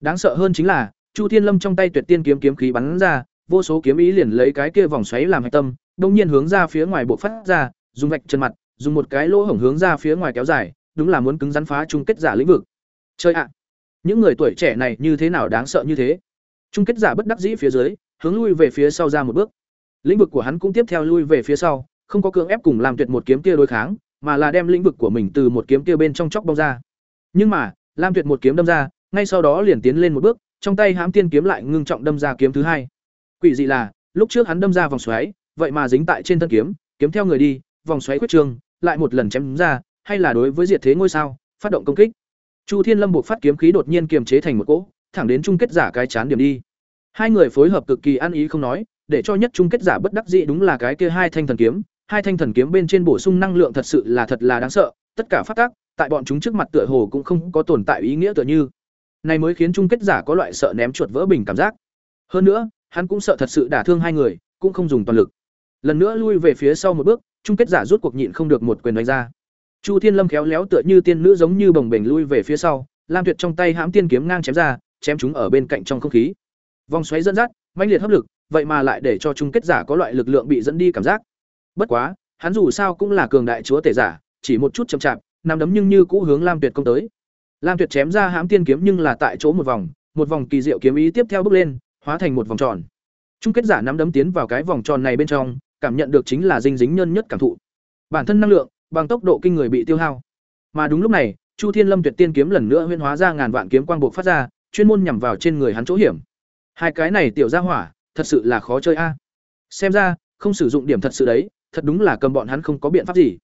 Đáng sợ hơn chính là, Chu Thiên Lâm trong tay Tuyệt Tiên kiếm kiếm khí bắn ra, vô số kiếm ý liền lấy cái kia vòng xoáy làm hạch tâm, đồng nhiên hướng ra phía ngoài bộ phát ra, dùng vạch chân mặt, dùng một cái lỗ hổng hướng ra phía ngoài kéo dài, đúng là muốn cứng rắn phá chung kết giả lĩnh vực. Chơi ạ, những người tuổi trẻ này như thế nào đáng sợ như thế? Trung kết giả bất đắc dĩ phía dưới, hướng lui về phía sau ra một bước. Lĩnh vực của hắn cũng tiếp theo lui về phía sau, không có cưỡng ép cùng làm tuyệt một kiếm kia đối kháng, mà là đem lĩnh vực của mình từ một kiếm kia bên trong chóc bong ra. Nhưng mà, Lam Tuyệt một kiếm đâm ra, ngay sau đó liền tiến lên một bước, trong tay hãm tiên kiếm lại ngưng trọng đâm ra kiếm thứ hai. Quỷ dị là, lúc trước hắn đâm ra vòng xoáy, vậy mà dính tại trên thân kiếm, kiếm theo người đi, vòng xoáy quyết trường, lại một lần chém ra, hay là đối với diệt thế ngôi sao, phát động công kích. Chu Thiên Lâm buộc phát kiếm khí đột nhiên kiềm chế thành một cỗ, thẳng đến chung kết giả cái chán điểm đi. Hai người phối hợp cực kỳ ăn ý không nói, để cho nhất chung kết giả bất đắc dĩ đúng là cái kia hai thanh thần kiếm, hai thanh thần kiếm bên trên bổ sung năng lượng thật sự là thật là đáng sợ, tất cả phát tác, tại bọn chúng trước mặt tựa hồ cũng không có tồn tại ý nghĩa tựa như. Này mới khiến chung kết giả có loại sợ ném chuột vỡ bình cảm giác. Hơn nữa, hắn cũng sợ thật sự đả thương hai người, cũng không dùng toàn lực. Lần nữa lui về phía sau một bước, chung kết giả rút cuộc nhịn không được một quyền đánh ra. Chu Thiên Lâm khéo léo tựa như tiên nữ giống như bồng bềnh lui về phía sau, Lam Tuyệt trong tay hãm tiên kiếm ngang chém ra, chém chúng ở bên cạnh trong không khí. Vòng xoáy dẫn dắt, mãnh liệt hấp lực, vậy mà lại để cho chung kết giả có loại lực lượng bị dẫn đi cảm giác. Bất quá, hắn dù sao cũng là cường đại chúa tể giả, chỉ một chút chậm chạp, nằm đấm nhưng như cũ hướng Lam Tuyệt công tới. Lam Tuyệt chém ra hãm tiên kiếm nhưng là tại chỗ một vòng, một vòng kỳ diệu kiếm ý tiếp theo bước lên, hóa thành một vòng tròn. Chung kết giả nắm đấm tiến vào cái vòng tròn này bên trong, cảm nhận được chính là dinh dính nhân nhất cảm thụ. Bản thân năng lượng, bằng tốc độ kinh người bị tiêu hao. Mà đúng lúc này, Chu Thiên Lâm Tuyệt Tiên kiếm lần nữa huyễn hóa ra ngàn vạn kiếm quang bộc phát ra, chuyên môn nhằm vào trên người hắn chỗ hiểm. Hai cái này tiểu gia hỏa, thật sự là khó chơi a. Xem ra, không sử dụng điểm thật sự đấy, thật đúng là cầm bọn hắn không có biện pháp gì.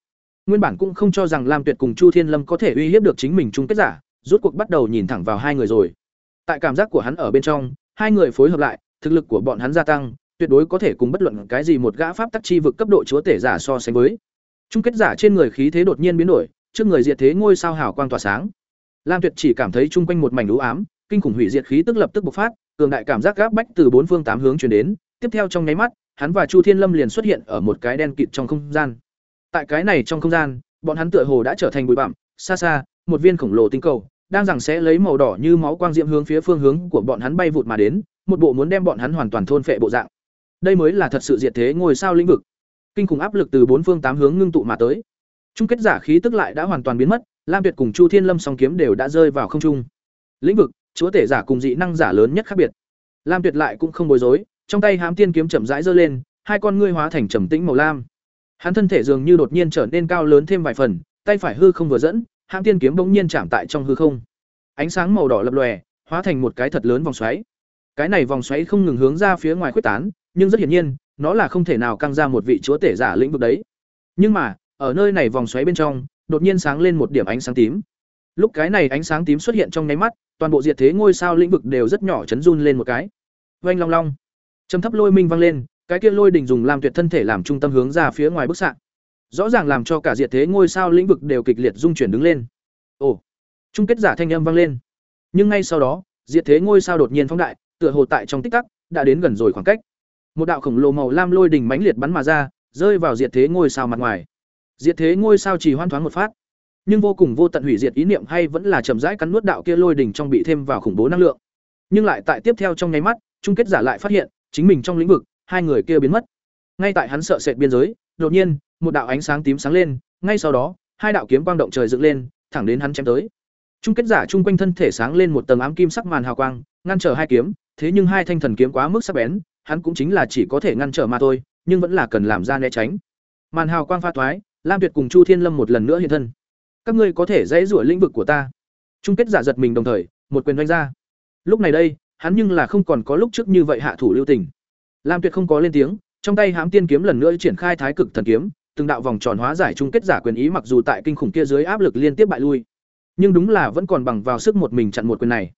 Nguyên bản cũng không cho rằng Lam Tuyệt cùng Chu Thiên Lâm có thể uy hiếp được chính mình chung kết giả, rút cuộc bắt đầu nhìn thẳng vào hai người rồi. Tại cảm giác của hắn ở bên trong, hai người phối hợp lại, thực lực của bọn hắn gia tăng, tuyệt đối có thể cùng bất luận cái gì một gã pháp tắc chi vực cấp độ chúa tể giả so sánh với. Chung kết giả trên người khí thế đột nhiên biến đổi, trước người diệt thế ngôi sao hào quang tỏa sáng. Lam Tuyệt chỉ cảm thấy chung quanh một mảnh u ám, kinh khủng hủy diệt khí tức lập tức bộc phát, cường đại cảm giác gáp bách từ bốn phương tám hướng truyền đến, tiếp theo trong nháy mắt, hắn và Chu Thiên Lâm liền xuất hiện ở một cái đen kịt trong không gian. Tại cái này trong không gian, bọn hắn tựa hồ đã trở thành bụi bặm, xa xa, một viên khổng lồ tinh cầu đang rằng sẽ lấy màu đỏ như máu quang diễm hướng phía phương hướng của bọn hắn bay vụt mà đến, một bộ muốn đem bọn hắn hoàn toàn thôn phệ bộ dạng. Đây mới là thật sự diệt thế ngôi sao lĩnh vực. Kinh khủng áp lực từ bốn phương tám hướng ngưng tụ mà tới. Trung kết giả khí tức lại đã hoàn toàn biến mất, Lam Tuyệt cùng Chu Thiên Lâm song kiếm đều đã rơi vào không trung. Lĩnh vực, chúa tể giả cùng dị năng giả lớn nhất khác biệt. Lam Tuyệt lại cũng không bối rối, trong tay hám tiên kiếm chậm rãi giơ lên, hai con ngươi hóa thành trầm tĩnh màu lam. Hắn thân thể dường như đột nhiên trở nên cao lớn thêm vài phần, tay phải hư không vừa dẫn, hám tiên kiếm bỗng nhiên chạm tại trong hư không. Ánh sáng màu đỏ lập lòe, hóa thành một cái thật lớn vòng xoáy. Cái này vòng xoáy không ngừng hướng ra phía ngoài khuếch tán, nhưng rất hiển nhiên, nó là không thể nào căng ra một vị chúa tể giả lĩnh vực đấy. Nhưng mà, ở nơi này vòng xoáy bên trong, đột nhiên sáng lên một điểm ánh sáng tím. Lúc cái này ánh sáng tím xuất hiện trong nháy mắt, toàn bộ diệt thế ngôi sao lĩnh vực đều rất nhỏ chấn run lên một cái. Oanh long long. Trầm thấp lôi minh vang lên, cái kia lôi đỉnh dùng làm tuyệt thân thể làm trung tâm hướng ra phía ngoài bức xạ. Rõ ràng làm cho cả diệt thế ngôi sao lĩnh vực đều kịch liệt rung chuyển đứng lên. Ồ. Trung kết giả thanh âm vang lên. Nhưng ngay sau đó, diệt thế ngôi sao đột nhiên phóng đại, tựa hồ tại trong tích tắc đã đến gần rồi khoảng cách. Một đạo khổng lồ màu lam lôi đỉnh mãnh liệt bắn mà ra, rơi vào diệt thế ngôi sao mặt ngoài. Diệt thế ngôi sao chỉ hoan thoáng một phát, nhưng vô cùng vô tận hủy diệt ý niệm hay vẫn là chậm rãi cắn nuốt đạo kia lôi đỉnh trong bị thêm vào khủng bố năng lượng. Nhưng lại tại tiếp theo trong nháy mắt, chung kết giả lại phát hiện, chính mình trong lĩnh vực, hai người kia biến mất. Ngay tại hắn sợ sệt biên giới, đột nhiên, một đạo ánh sáng tím sáng lên, ngay sau đó, hai đạo kiếm quang động trời dựng lên, thẳng đến hắn chém tới. Chung kết giả trung quanh thân thể sáng lên một tầng ám kim sắc màn hào quang, ngăn trở hai kiếm, thế nhưng hai thanh thần kiếm quá mức sắc bén, hắn cũng chính là chỉ có thể ngăn trở mà thôi, nhưng vẫn là cần làm ra né tránh. Màn hào quang pha thoái, Lam Tuyệt cùng Chu Thiên Lâm một lần nữa hiện thân. Các ngươi có thể dãy rủa lĩnh vực của ta. Trung kết giả giật mình đồng thời, một quyền đánh ra. Lúc này đây, hắn nhưng là không còn có lúc trước như vậy hạ thủ lưu tình. Lam Tuyệt không có lên tiếng, trong tay hám tiên kiếm lần nữa triển khai thái cực thần kiếm, từng đạo vòng tròn hóa giải trung kết giả quyền ý mặc dù tại kinh khủng kia dưới áp lực liên tiếp bại lui, nhưng đúng là vẫn còn bằng vào sức một mình chặn một quyền này.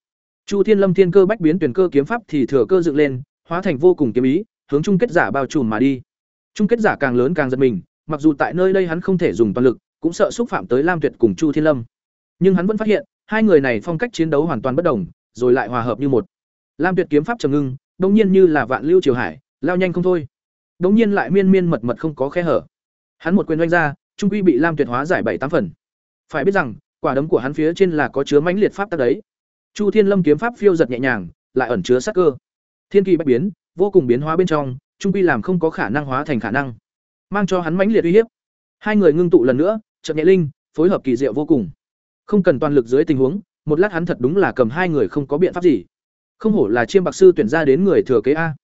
Chu Thiên Lâm Thiên Cơ bách biến tuyển cơ kiếm pháp thì thừa cơ dựng lên, hóa thành vô cùng kiếm ý, hướng chung kết giả bao trùm mà đi. Chung kết giả càng lớn càng giật mình, mặc dù tại nơi đây hắn không thể dùng toàn lực, cũng sợ xúc phạm tới Lam Tuyệt cùng Chu Thiên Lâm. Nhưng hắn vẫn phát hiện, hai người này phong cách chiến đấu hoàn toàn bất đồng, rồi lại hòa hợp như một. Lam Tuyệt kiếm pháp trầm ngưng, đột nhiên như là vạn lưu triều hải, lao nhanh không thôi. Đột nhiên lại miên miên mật mật không có khe hở. Hắn một quyền đánh ra, trung quy bị Lam Tuyệt hóa giải bảy tám phần. Phải biết rằng, quả đấm của hắn phía trên là có chứa mãnh liệt pháp tắc đấy. Chu Thiên Lâm kiếm pháp phiêu giật nhẹ nhàng, lại ẩn chứa sát cơ. Thiên kỳ bách biến, vô cùng biến hóa bên trong, trung quy làm không có khả năng hóa thành khả năng, mang cho hắn mãnh liệt uy hiếp. Hai người ngưng tụ lần nữa, chậm nhẹ linh, phối hợp kỳ diệu vô cùng. Không cần toàn lực dưới tình huống, một lát hắn thật đúng là cầm hai người không có biện pháp gì. Không hổ là chiêm bạc sư tuyển ra đến người thừa kế a.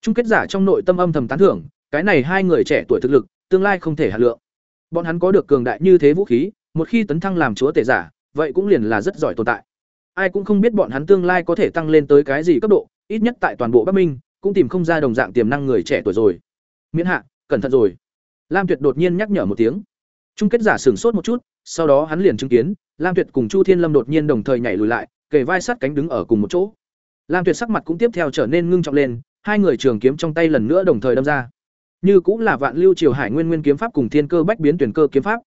Trung kết giả trong nội tâm âm thầm tán thưởng, cái này hai người trẻ tuổi thực lực, tương lai không thể hạ lượng. Bọn hắn có được cường đại như thế vũ khí, một khi tấn thăng làm chúa tể giả, vậy cũng liền là rất giỏi tồn tại. Ai cũng không biết bọn hắn tương lai có thể tăng lên tới cái gì cấp độ, ít nhất tại toàn bộ Bắc Minh, cũng tìm không ra đồng dạng tiềm năng người trẻ tuổi rồi. Miễn hạ, cẩn thận rồi. Lam Tuyệt đột nhiên nhắc nhở một tiếng. Trung kết giả sửng sốt một chút, sau đó hắn liền chứng kiến, Lam Tuyệt cùng Chu Thiên Lâm đột nhiên đồng thời nhảy lùi lại, kề vai sát cánh đứng ở cùng một chỗ. Lam Tuyệt sắc mặt cũng tiếp theo trở nên ngưng trọng lên, hai người trường kiếm trong tay lần nữa đồng thời đâm ra. Như cũng là Vạn Lưu Triều Hải Nguyên Nguyên kiếm pháp cùng Thiên Cơ Bách biến tuyển cơ kiếm pháp.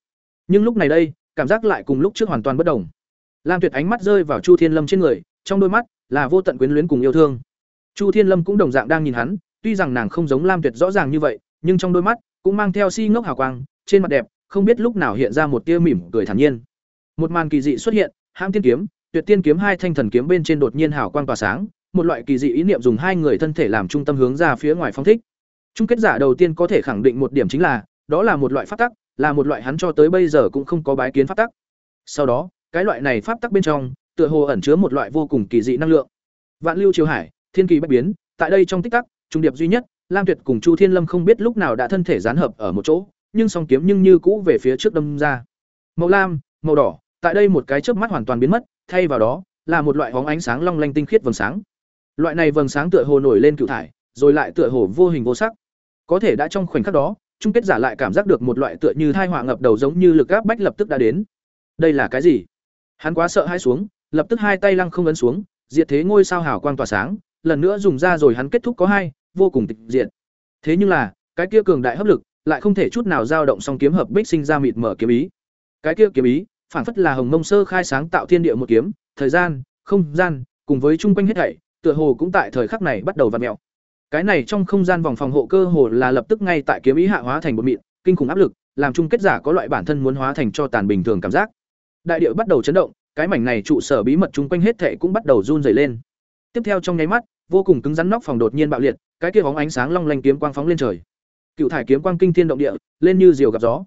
Nhưng lúc này đây, cảm giác lại cùng lúc trước hoàn toàn bất đồng. Lam Tuyệt ánh mắt rơi vào Chu Thiên Lâm trên người, trong đôi mắt là vô tận quyến luyến cùng yêu thương. Chu Thiên Lâm cũng đồng dạng đang nhìn hắn, tuy rằng nàng không giống Lam Tuyệt rõ ràng như vậy, nhưng trong đôi mắt cũng mang theo si ngốc hào quang, trên mặt đẹp không biết lúc nào hiện ra một tia mỉm cười thản nhiên. Một màn kỳ dị xuất hiện, hãng Tiên kiếm, Tuyệt Tiên kiếm hai thanh thần kiếm bên trên đột nhiên hào quang tỏa sáng, một loại kỳ dị ý niệm dùng hai người thân thể làm trung tâm hướng ra phía ngoài phong thích. Chung kết giả đầu tiên có thể khẳng định một điểm chính là, đó là một loại pháp tắc, là một loại hắn cho tới bây giờ cũng không có bái kiến pháp tắc. Sau đó, cái loại này pháp tắc bên trong, tựa hồ ẩn chứa một loại vô cùng kỳ dị năng lượng. Vạn lưu chiếu hải, thiên kỳ bất biến, tại đây trong tích tắc, trung điệp duy nhất, Lam Tuyệt cùng Chu Thiên Lâm không biết lúc nào đã thân thể gián hợp ở một chỗ, nhưng song kiếm nhưng như cũ về phía trước đâm ra. Màu lam, màu đỏ, tại đây một cái chớp mắt hoàn toàn biến mất, thay vào đó là một loại hóng ánh sáng long lanh tinh khiết vầng sáng. Loại này vầng sáng tựa hồ nổi lên cựu thải, rồi lại tựa hồ vô hình vô sắc. Có thể đã trong khoảnh khắc đó, chung kết giả lại cảm giác được một loại tựa như thai họa ngập đầu giống như lực áp bách lập tức đã đến. Đây là cái gì? Hắn quá sợ hãi xuống, lập tức hai tay lăng không ấn xuống, diệt thế ngôi sao hào quang tỏa sáng, lần nữa dùng ra rồi hắn kết thúc có hai, vô cùng tịch diệt. Thế nhưng là, cái kia cường đại hấp lực lại không thể chút nào dao động song kiếm hợp bích sinh ra mịt mở kiếm ý. Cái kia kiếm ý, phản phất là hồng mông sơ khai sáng tạo thiên địa một kiếm, thời gian, không gian, cùng với chung quanh hết thảy, tựa hồ cũng tại thời khắc này bắt đầu vặn mèo. Cái này trong không gian vòng phòng hộ cơ hồ là lập tức ngay tại kiếm ý hạ hóa thành một mịn, kinh khủng áp lực, làm chung kết giả có loại bản thân muốn hóa thành cho tàn bình thường cảm giác. Đại địa bắt đầu chấn động, cái mảnh này trụ sở bí mật chung quanh hết thảy cũng bắt đầu run rẩy lên. Tiếp theo trong nháy mắt, vô cùng cứng rắn nóc phòng đột nhiên bạo liệt, cái kia bóng ánh sáng long lanh kiếm quang phóng lên trời. Cựu thải kiếm quang kinh thiên động địa, lên như diều gặp gió.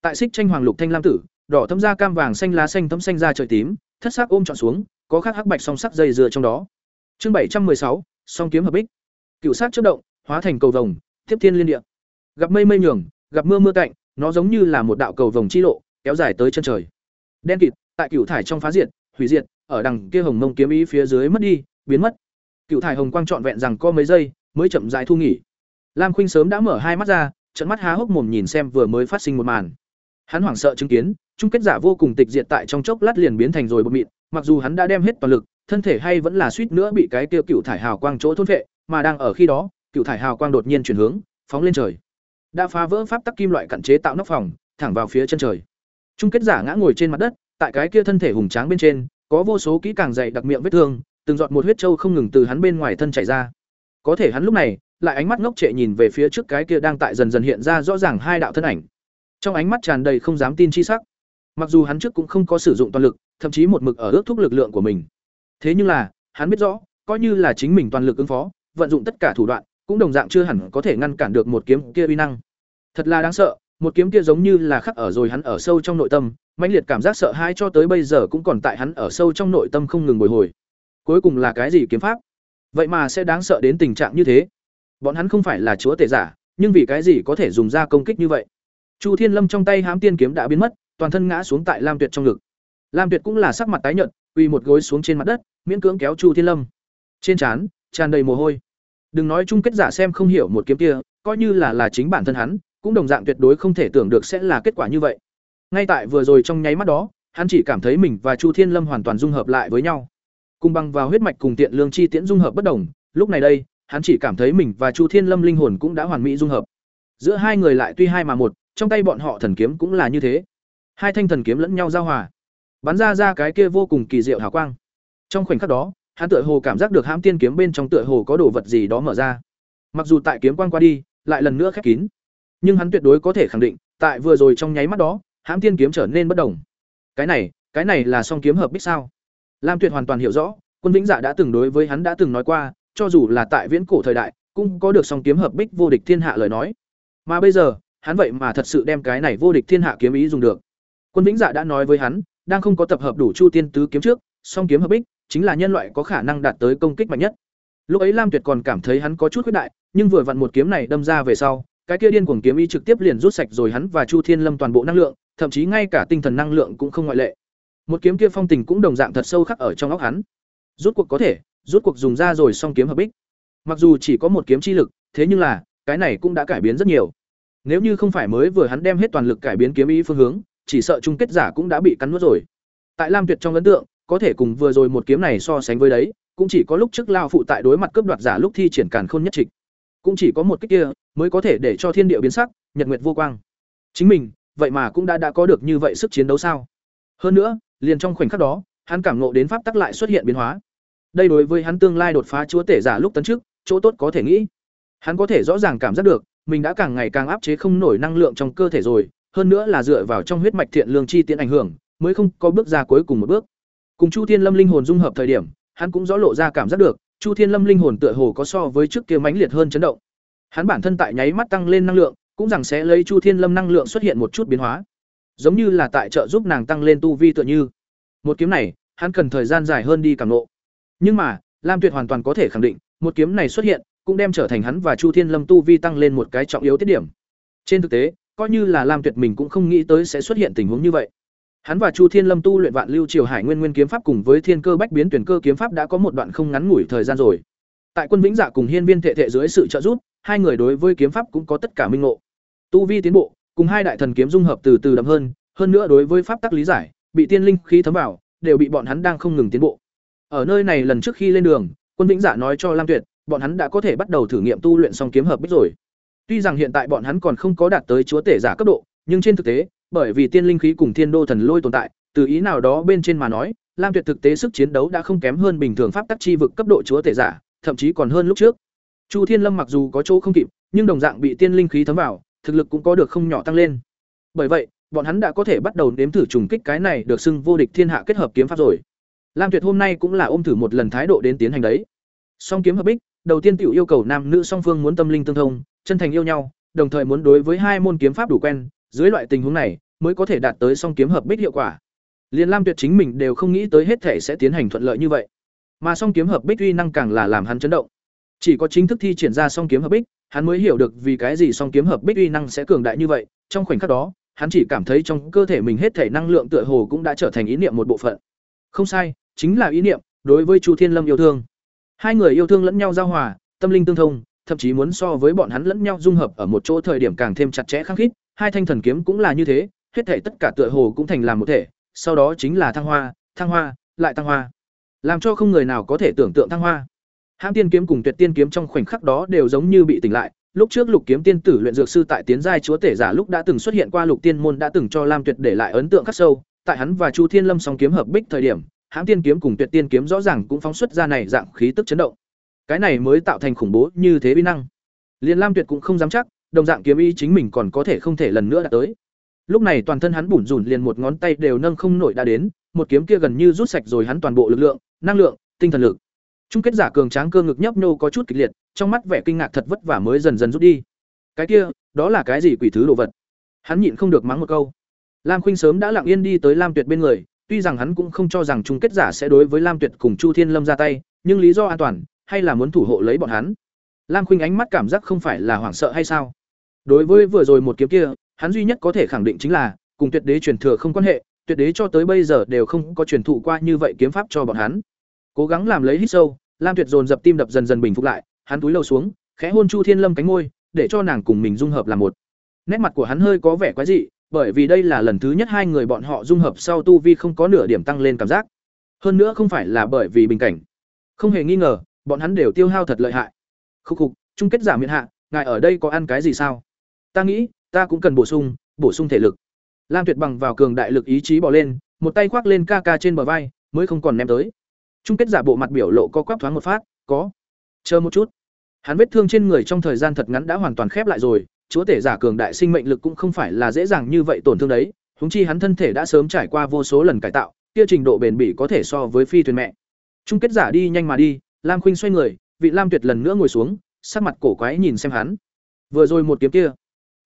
Tại xích tranh hoàng lục thanh lam tử, đỏ thấm da cam vàng xanh lá xanh thấm xanh da trời tím, thất sắc ôm trọn xuống, có khắc hắc bạch song sắc dây dừa trong đó. Chương bảy trăm sáu, song kiếm hợp bích. Cựu sát chất động, hóa thành cầu vồng, tiếp thiên liên địa. Gặp mây mây nhường, gặp mưa mưa cạnh, nó giống như là một đạo cầu vồng chi lộ, kéo dài tới chân trời. Đen kịt, tại cựu thải trong phá diệt, hủy diệt, ở đằng kia hồng mông kiếm ý phía dưới mất đi, biến mất. Cựu thải hồng quang trọn vẹn rằng có mấy giây, mới chậm rãi thu nghỉ. Lam Khuynh sớm đã mở hai mắt ra, trợn mắt há hốc mồm nhìn xem vừa mới phát sinh một màn. Hắn hoảng sợ chứng kiến, chung kết giả vô cùng tịch diệt tại trong chốc lát liền biến thành rồi bột mịn, mặc dù hắn đã đem hết toàn lực, thân thể hay vẫn là suýt nữa bị cái kia cựu thải hào quang chỗ thôn phệ, mà đang ở khi đó, cựu thải hào quang đột nhiên chuyển hướng, phóng lên trời. Đã phá vỡ pháp tắc kim loại cặn chế tạo nóc phòng, thẳng vào phía chân trời. Chung kết giả ngã ngồi trên mặt đất, tại cái kia thân thể hùng tráng bên trên, có vô số kỹ càng dày đặc miệng vết thương, từng giọt một huyết châu không ngừng từ hắn bên ngoài thân chảy ra. Có thể hắn lúc này, lại ánh mắt ngốc trệ nhìn về phía trước cái kia đang tại dần dần hiện ra rõ ràng hai đạo thân ảnh. Trong ánh mắt tràn đầy không dám tin chi sắc. Mặc dù hắn trước cũng không có sử dụng toàn lực, thậm chí một mực ở ước thúc lực lượng của mình. Thế nhưng là, hắn biết rõ, coi như là chính mình toàn lực ứng phó, vận dụng tất cả thủ đoạn, cũng đồng dạng chưa hẳn có thể ngăn cản được một kiếm kia uy năng. Thật là đáng sợ, một kiếm kia giống như là khắc ở rồi hắn ở sâu trong nội tâm, mãnh liệt cảm giác sợ hãi cho tới bây giờ cũng còn tại hắn ở sâu trong nội tâm không ngừng bồi hồi. Cuối cùng là cái gì kiếm pháp? Vậy mà sẽ đáng sợ đến tình trạng như thế. Bọn hắn không phải là chúa tể giả, nhưng vì cái gì có thể dùng ra công kích như vậy? Chu Thiên Lâm trong tay hám tiên kiếm đã biến mất, toàn thân ngã xuống tại Lam Tuyệt trong ngực. Lam Tuyệt cũng là sắc mặt tái nhợt, uy một gối xuống trên mặt đất, miễn cưỡng kéo Chu Thiên Lâm. Trên trán tràn đầy mồ hôi. Đừng nói chung kết giả xem không hiểu một kiếm kia, coi như là là chính bản thân hắn, cũng đồng dạng tuyệt đối không thể tưởng được sẽ là kết quả như vậy. Ngay tại vừa rồi trong nháy mắt đó, hắn chỉ cảm thấy mình và Chu Thiên Lâm hoàn toàn dung hợp lại với nhau. Cùng bằng vào huyết mạch cùng tiện lương chi tiễn dung hợp bất đồng, lúc này đây, hắn chỉ cảm thấy mình và Chu Thiên Lâm linh hồn cũng đã hoàn mỹ dung hợp. Giữa hai người lại tuy hai mà một, trong tay bọn họ thần kiếm cũng là như thế. Hai thanh thần kiếm lẫn nhau giao hòa, bắn ra ra cái kia vô cùng kỳ diệu hào quang. Trong khoảnh khắc đó, hắn tựa hồ cảm giác được hãm tiên kiếm bên trong tựa hồ có đồ vật gì đó mở ra. Mặc dù tại kiếm quang qua đi, lại lần nữa khép kín, nhưng hắn tuyệt đối có thể khẳng định, tại vừa rồi trong nháy mắt đó, hãm tiên kiếm trở nên bất động. Cái này, cái này là song kiếm hợp bích sao? Lam Tuyệt hoàn toàn hiểu rõ, Quân Vĩnh Dạ đã từng đối với hắn đã từng nói qua, cho dù là tại viễn cổ thời đại, cũng có được song kiếm hợp bích vô địch thiên hạ lời nói. Mà bây giờ, hắn vậy mà thật sự đem cái này vô địch thiên hạ kiếm ý dùng được. Quân Vĩnh Dạ đã nói với hắn, đang không có tập hợp đủ Chu Tiên tứ kiếm trước, song kiếm hợp bích chính là nhân loại có khả năng đạt tới công kích mạnh nhất. Lúc ấy Lam Tuyệt còn cảm thấy hắn có chút khuyết đại, nhưng vừa vặn một kiếm này đâm ra về sau, cái kia điên cuồng kiếm ý trực tiếp liền rút sạch rồi hắn và Chu Thiên Lâm toàn bộ năng lượng, thậm chí ngay cả tinh thần năng lượng cũng không ngoại lệ. Một kiếm kia phong tình cũng đồng dạng thật sâu khắc ở trong óc hắn. Rút cuộc có thể, rút cuộc dùng ra rồi xong kiếm hợp bích. Mặc dù chỉ có một kiếm chi lực, thế nhưng là, cái này cũng đã cải biến rất nhiều. Nếu như không phải mới vừa hắn đem hết toàn lực cải biến kiếm ý phương hướng, chỉ sợ chung kết giả cũng đã bị cắn nuốt rồi. Tại Lam Tuyệt trong ấn tượng, có thể cùng vừa rồi một kiếm này so sánh với đấy, cũng chỉ có lúc trước lao phụ tại đối mặt cướp đoạt giả lúc thi triển càn khôn nhất trịch. Cũng chỉ có một cái kia mới có thể để cho thiên địa biến sắc, nhật nguyệt vô quang. Chính mình, vậy mà cũng đã đã có được như vậy sức chiến đấu sao? Hơn nữa, liền trong khoảnh khắc đó, hắn cảm ngộ đến pháp tắc lại xuất hiện biến hóa. Đây đối với hắn tương lai đột phá chúa tể giả lúc tấn trước, chỗ tốt có thể nghĩ. Hắn có thể rõ ràng cảm giác được, mình đã càng ngày càng áp chế không nổi năng lượng trong cơ thể rồi, hơn nữa là dựa vào trong huyết mạch thiện lương chi tiến ảnh hưởng, mới không có bước ra cuối cùng một bước. Cùng Chu Thiên Lâm linh hồn dung hợp thời điểm, hắn cũng rõ lộ ra cảm giác được, Chu Thiên Lâm linh hồn tựa hồ có so với trước kia mãnh liệt hơn chấn động. Hắn bản thân tại nháy mắt tăng lên năng lượng, cũng rằng sẽ lấy Chu Thiên Lâm năng lượng xuất hiện một chút biến hóa, giống như là tại trợ giúp nàng tăng lên tu vi tựa như. Một kiếm này, hắn cần thời gian dài hơn đi cảm ngộ. Nhưng mà, Lam Tuyệt hoàn toàn có thể khẳng định, một kiếm này xuất hiện, cũng đem trở thành hắn và Chu Thiên Lâm tu vi tăng lên một cái trọng yếu tiết điểm. Trên thực tế, coi như là Lam Tuyệt mình cũng không nghĩ tới sẽ xuất hiện tình huống như vậy. Hắn và Chu Thiên Lâm tu luyện Vạn Lưu Triều Hải Nguyên Nguyên kiếm pháp cùng với Thiên Cơ Bách biến tuyển cơ kiếm pháp đã có một đoạn không ngắn ngủi thời gian rồi. Tại Quân Vĩnh Dạ cùng Hiên Viên Thệ Thệ dưới sự trợ giúp, hai người đối với kiếm pháp cũng có tất cả minh ngộ. Tu vi tiến bộ, cùng hai đại thần kiếm dung hợp từ từ đậm hơn, hơn nữa đối với pháp tắc lý giải, bị tiên linh khí thấm vào, đều bị bọn hắn đang không ngừng tiến bộ. Ở nơi này lần trước khi lên đường, Quân Vĩnh Dạ nói cho Lam Tuyệt, bọn hắn đã có thể bắt đầu thử nghiệm tu luyện song kiếm hợp bích rồi. Tuy rằng hiện tại bọn hắn còn không có đạt tới chúa tể giả cấp độ, nhưng trên thực tế, bởi vì tiên linh khí cùng thiên đô thần lôi tồn tại, từ ý nào đó bên trên mà nói, Lam Tuyệt thực tế sức chiến đấu đã không kém hơn bình thường pháp tắc chi vực cấp độ chúa tể giả, thậm chí còn hơn lúc trước. Chu Thiên Lâm mặc dù có chỗ không kịp, nhưng đồng dạng bị tiên linh khí thấm vào, thực lực cũng có được không nhỏ tăng lên. Bởi vậy, bọn hắn đã có thể bắt đầu nếm thử trùng kích cái này được xưng vô địch thiên hạ kết hợp kiếm pháp rồi. Lam Tuyệt hôm nay cũng là ôm thử một lần thái độ đến tiến hành đấy. Song kiếm hợp bích, đầu tiên tiểu yêu cầu nam nữ song phương muốn tâm linh tương thông, chân thành yêu nhau, đồng thời muốn đối với hai môn kiếm pháp đủ quen, dưới loại tình huống này mới có thể đạt tới song kiếm hợp bích hiệu quả. Liên Lam Tuyệt chính mình đều không nghĩ tới hết thể sẽ tiến hành thuận lợi như vậy. Mà song kiếm hợp bích uy năng càng là làm hắn chấn động. Chỉ có chính thức thi triển ra song kiếm hợp bích, hắn mới hiểu được vì cái gì song kiếm hợp bích uy năng sẽ cường đại như vậy. Trong khoảnh khắc đó, hắn chỉ cảm thấy trong cơ thể mình hết thể năng lượng tựa hồ cũng đã trở thành ý niệm một bộ phận. Không sai, chính là ý niệm, đối với Chu Thiên Lâm yêu thương. Hai người yêu thương lẫn nhau giao hòa, tâm linh tương thông, thậm chí muốn so với bọn hắn lẫn nhau dung hợp ở một chỗ thời điểm càng thêm chặt chẽ khăng khít, hai thanh thần kiếm cũng là như thế, hết thể tất cả tựa hồ cũng thành làm một thể, sau đó chính là thăng hoa, thăng hoa, lại thăng hoa. Làm cho không người nào có thể tưởng tượng thăng hoa. Hãng tiên kiếm cùng Tuyệt tiên kiếm trong khoảnh khắc đó đều giống như bị tỉnh lại, lúc trước Lục Kiếm Tiên tử luyện dược sư tại tiến giai chúa tể giả lúc đã từng xuất hiện qua Lục Tiên môn đã từng cho Lam Tuyệt để lại ấn tượng khắc sâu, tại hắn và Chu Thiên Lâm song kiếm hợp bích thời điểm, Hãm tiên kiếm cùng Tuyệt tiên kiếm rõ ràng cũng phóng xuất ra này dạng khí tức chấn động. Cái này mới tạo thành khủng bố như thế uy năng. Liên Lam Tuyệt cũng không dám chắc, đồng dạng kiếm ý chính mình còn có thể không thể lần nữa đạt tới. Lúc này toàn thân hắn bủn rủn liền một ngón tay đều nâng không nổi đã đến, một kiếm kia gần như rút sạch rồi hắn toàn bộ lực lượng, năng lượng, tinh thần lực. Chung kết giả cường tráng cơ ngực nhấp nhô có chút kịch liệt, trong mắt vẻ kinh ngạc thật vất vả mới dần dần rút đi. Cái kia, đó là cái gì quỷ thứ đồ vật? Hắn nhịn không được mắng một câu. Lam Khuynh sớm đã lặng yên đi tới Lam Tuyệt bên người, tuy rằng hắn cũng không cho rằng trung kết giả sẽ đối với Lam Tuyệt cùng Chu Thiên Lâm ra tay, nhưng lý do an toàn, hay là muốn thủ hộ lấy bọn hắn. Lam Khuynh ánh mắt cảm giác không phải là hoảng sợ hay sao? Đối với vừa rồi một kiếm kia, hắn duy nhất có thể khẳng định chính là cùng tuyệt đế truyền thừa không quan hệ, tuyệt đế cho tới bây giờ đều không có truyền thụ qua như vậy kiếm pháp cho bọn hắn. Cố gắng làm lấy hít sâu, Lam Tuyệt dồn dập tim đập dần dần bình phục lại, hắn túi lâu xuống, khẽ hôn Chu Thiên Lâm cánh môi, để cho nàng cùng mình dung hợp làm một. Nét mặt của hắn hơi có vẻ quái dị, bởi vì đây là lần thứ nhất hai người bọn họ dung hợp sau tu vi không có nửa điểm tăng lên cảm giác. Hơn nữa không phải là bởi vì bình cảnh. Không hề nghi ngờ, bọn hắn đều tiêu hao thật lợi hại. Khúc khục, chung kết giả miễn hạ, ngài ở đây có ăn cái gì sao? Ta nghĩ, ta cũng cần bổ sung, bổ sung thể lực. Lam Tuyệt bằng vào cường đại lực ý chí bỏ lên, một tay khoác lên ca ca trên bờ vai, mới không còn ném tới. Chung kết giả bộ mặt biểu lộ co quắp thoáng một phát, có. Chờ một chút. Hắn vết thương trên người trong thời gian thật ngắn đã hoàn toàn khép lại rồi, chúa tể giả cường đại sinh mệnh lực cũng không phải là dễ dàng như vậy tổn thương đấy, huống chi hắn thân thể đã sớm trải qua vô số lần cải tạo, kia trình độ bền bỉ có thể so với phi thuyền mẹ. Chung kết giả đi nhanh mà đi, Lam Khuynh xoay người, vị Lam Tuyệt lần nữa ngồi xuống, sắc mặt cổ quái nhìn xem hắn. Vừa rồi một kiếm kia,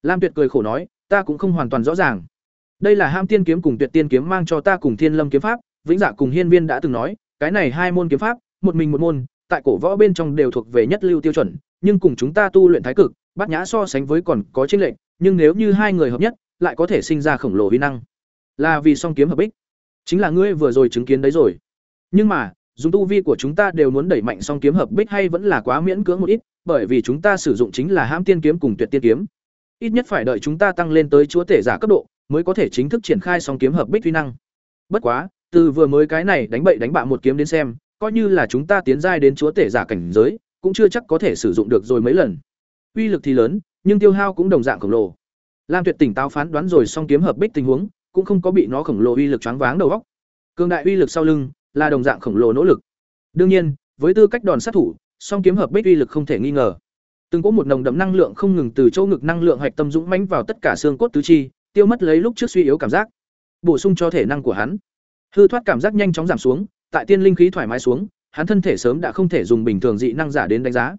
Lam Tuyệt cười khổ nói, ta cũng không hoàn toàn rõ ràng. Đây là Ham Tiên kiếm cùng Tuyệt Tiên kiếm mang cho ta cùng Thiên Lâm kiếm pháp, Vĩnh Dạ cùng Hiên Viên đã từng nói, cái này hai môn kiếm pháp, một mình một môn, tại cổ võ bên trong đều thuộc về nhất lưu tiêu chuẩn, nhưng cùng chúng ta tu luyện thái cực, bát nhã so sánh với còn có chiến lệnh nhưng nếu như hai người hợp nhất, lại có thể sinh ra khổng lồ uy năng. Là vì song kiếm hợp bích. Chính là ngươi vừa rồi chứng kiến đấy rồi. Nhưng mà, dùng tu vi của chúng ta đều muốn đẩy mạnh song kiếm hợp bích hay vẫn là quá miễn cưỡng một ít, bởi vì chúng ta sử dụng chính là hãm tiên kiếm cùng tuyệt tiên kiếm. Ít nhất phải đợi chúng ta tăng lên tới chúa tể giả cấp độ, mới có thể chính thức triển khai song kiếm hợp bích uy năng. Bất quá, từ vừa mới cái này đánh bậy đánh bạ một kiếm đến xem, coi như là chúng ta tiến giai đến chúa tể giả cảnh giới, cũng chưa chắc có thể sử dụng được rồi mấy lần. Uy lực thì lớn, nhưng tiêu hao cũng đồng dạng khổng lồ. Lam Tuyệt tỉnh táo phán đoán rồi song kiếm hợp bích tình huống, cũng không có bị nó khổng lồ uy lực choáng váng đầu óc. Cường đại uy lực sau lưng, là đồng dạng khổng lồ nỗ lực. Đương nhiên, với tư cách đòn sát thủ, song kiếm hợp bích uy lực không thể nghi ngờ. Từng có một nồng đậm năng lượng không ngừng từ chỗ ngực năng lượng hạch tâm dũng mãnh vào tất cả xương cốt tứ chi, tiêu mất lấy lúc trước suy yếu cảm giác, bổ sung cho thể năng của hắn. Hư thoát cảm giác nhanh chóng giảm xuống, tại tiên linh khí thoải mái xuống, hắn thân thể sớm đã không thể dùng bình thường dị năng giả đến đánh giá.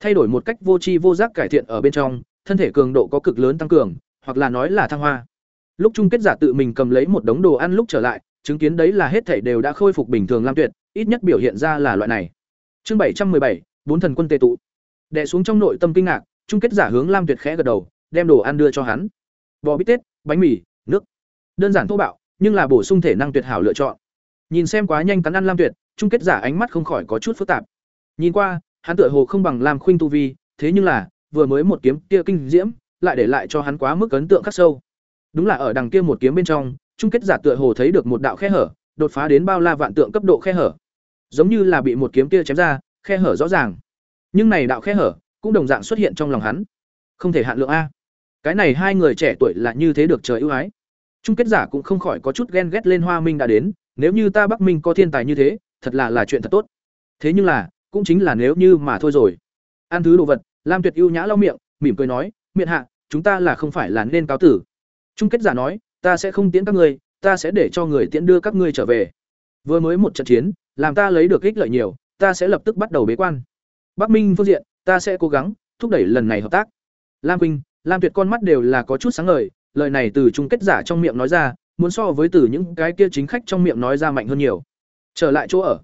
Thay đổi một cách vô tri vô giác cải thiện ở bên trong, thân thể cường độ có cực lớn tăng cường, hoặc là nói là thăng hoa. Lúc chung kết giả tự mình cầm lấy một đống đồ ăn lúc trở lại, chứng kiến đấy là hết thể đều đã khôi phục bình thường lam tuyệt, ít nhất biểu hiện ra là loại này. Chương bảy trăm bảy, bốn thần quân tề tụ. Đè xuống trong nội tâm kinh ngạc, chung kết giả hướng Lam Tuyệt khẽ gật đầu, đem đồ ăn đưa cho hắn. Bò bít tết, bánh mì, nước. Đơn giản thô bạo, nhưng là bổ sung thể năng tuyệt hảo lựa chọn. Nhìn xem quá nhanh cắn ăn Lam Tuyệt, chung kết giả ánh mắt không khỏi có chút phức tạp. Nhìn qua, hắn tựa hồ không bằng Lam Khuynh tu vi, thế nhưng là, vừa mới một kiếm kia kinh diễm, lại để lại cho hắn quá mức ấn tượng khắc sâu. Đúng là ở đằng kia một kiếm bên trong, chung kết giả tựa hồ thấy được một đạo khe hở, đột phá đến bao la vạn tượng cấp độ khe hở. Giống như là bị một kiếm kia chém ra, khe hở rõ ràng. Nhưng này đạo khe hở cũng đồng dạng xuất hiện trong lòng hắn. Không thể hạn lượng a. Cái này hai người trẻ tuổi là như thế được trời ưu ái. Chung kết giả cũng không khỏi có chút ghen ghét lên Hoa Minh đã đến, nếu như ta Bắc Minh có thiên tài như thế, thật là là chuyện thật tốt. Thế nhưng là, cũng chính là nếu như mà thôi rồi. Ăn thứ đồ vật, Lam Tuyệt ưu nhã lau miệng, mỉm cười nói, "Miện hạ, chúng ta là không phải là nên cáo tử." Chung kết giả nói, "Ta sẽ không tiễn các ngươi, ta sẽ để cho người tiễn đưa các ngươi trở về. Vừa mới một trận chiến, làm ta lấy được ích lợi nhiều, ta sẽ lập tức bắt đầu bế quan. Bắc Minh phương diện, ta sẽ cố gắng thúc đẩy lần này hợp tác." Lam Quynh, Lam Tuyệt con mắt đều là có chút sáng ngời, lời này từ chung kết giả trong miệng nói ra, muốn so với từ những cái kia chính khách trong miệng nói ra mạnh hơn nhiều. Trở lại chỗ ở.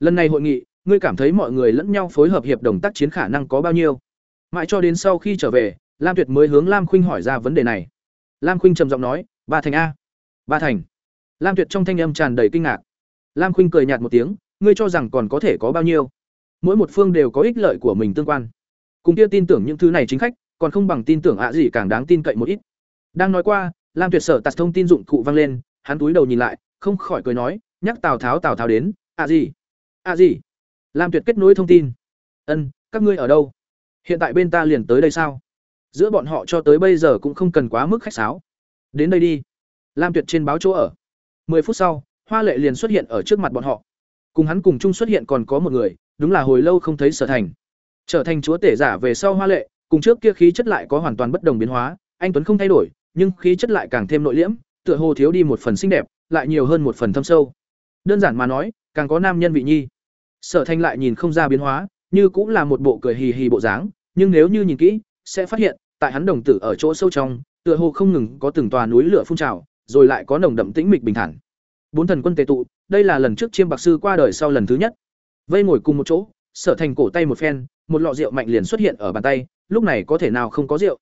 Lần này hội nghị, ngươi cảm thấy mọi người lẫn nhau phối hợp hiệp đồng tác chiến khả năng có bao nhiêu? Mãi cho đến sau khi trở về, Lam Tuyệt mới hướng Lam Khuynh hỏi ra vấn đề này. Lam Khuynh trầm giọng nói, "Ba thành a." "Ba thành." Lam Tuyệt trong thanh âm tràn đầy kinh ngạc. Lam Khuynh cười nhạt một tiếng, "Ngươi cho rằng còn có thể có bao nhiêu? Mỗi một phương đều có ích lợi của mình tương quan. Cùng kia tin tưởng những thứ này chính khách, còn không bằng tin tưởng ạ gì càng đáng tin cậy một ít." Đang nói qua, Lam Tuyệt sở tạt thông tin dụng cụ vang lên, hắn túi đầu nhìn lại, không khỏi cười nói, nhắc Tào Tháo Tào Tháo đến, "À gì? À gì?" Lam Tuyệt kết nối thông tin. "Ân, các ngươi ở đâu? Hiện tại bên ta liền tới đây sao?" Giữa bọn họ cho tới bây giờ cũng không cần quá mức khách sáo. "Đến đây đi." Lam Tuyệt trên báo chỗ ở. 10 phút sau, Hoa Lệ liền xuất hiện ở trước mặt bọn họ. Cùng hắn cùng chung xuất hiện còn có một người, đúng là hồi lâu không thấy Sở Thành. Trở thành chúa tể giả về sau Hoa Lệ, cùng trước kia khí chất lại có hoàn toàn bất đồng biến hóa, anh tuấn không thay đổi, nhưng khí chất lại càng thêm nội liễm, tựa hồ thiếu đi một phần xinh đẹp, lại nhiều hơn một phần thâm sâu. Đơn giản mà nói, càng có nam nhân vị nhi. Sở Thanh lại nhìn không ra biến hóa, như cũng là một bộ cười hì hì bộ dáng, nhưng nếu như nhìn kỹ, sẽ phát hiện, tại hắn đồng tử ở chỗ sâu trong, tựa hồ không ngừng có từng tòa núi lửa phun trào, rồi lại có nồng đậm tĩnh mịch bình thản. Bốn thần quân tề tụ, đây là lần trước chiêm bạc sư qua đời sau lần thứ nhất. Vây ngồi cùng một chỗ, Sở Thành cổ tay một phen, một lọ rượu mạnh liền xuất hiện ở bàn tay, lúc này có thể nào không có rượu.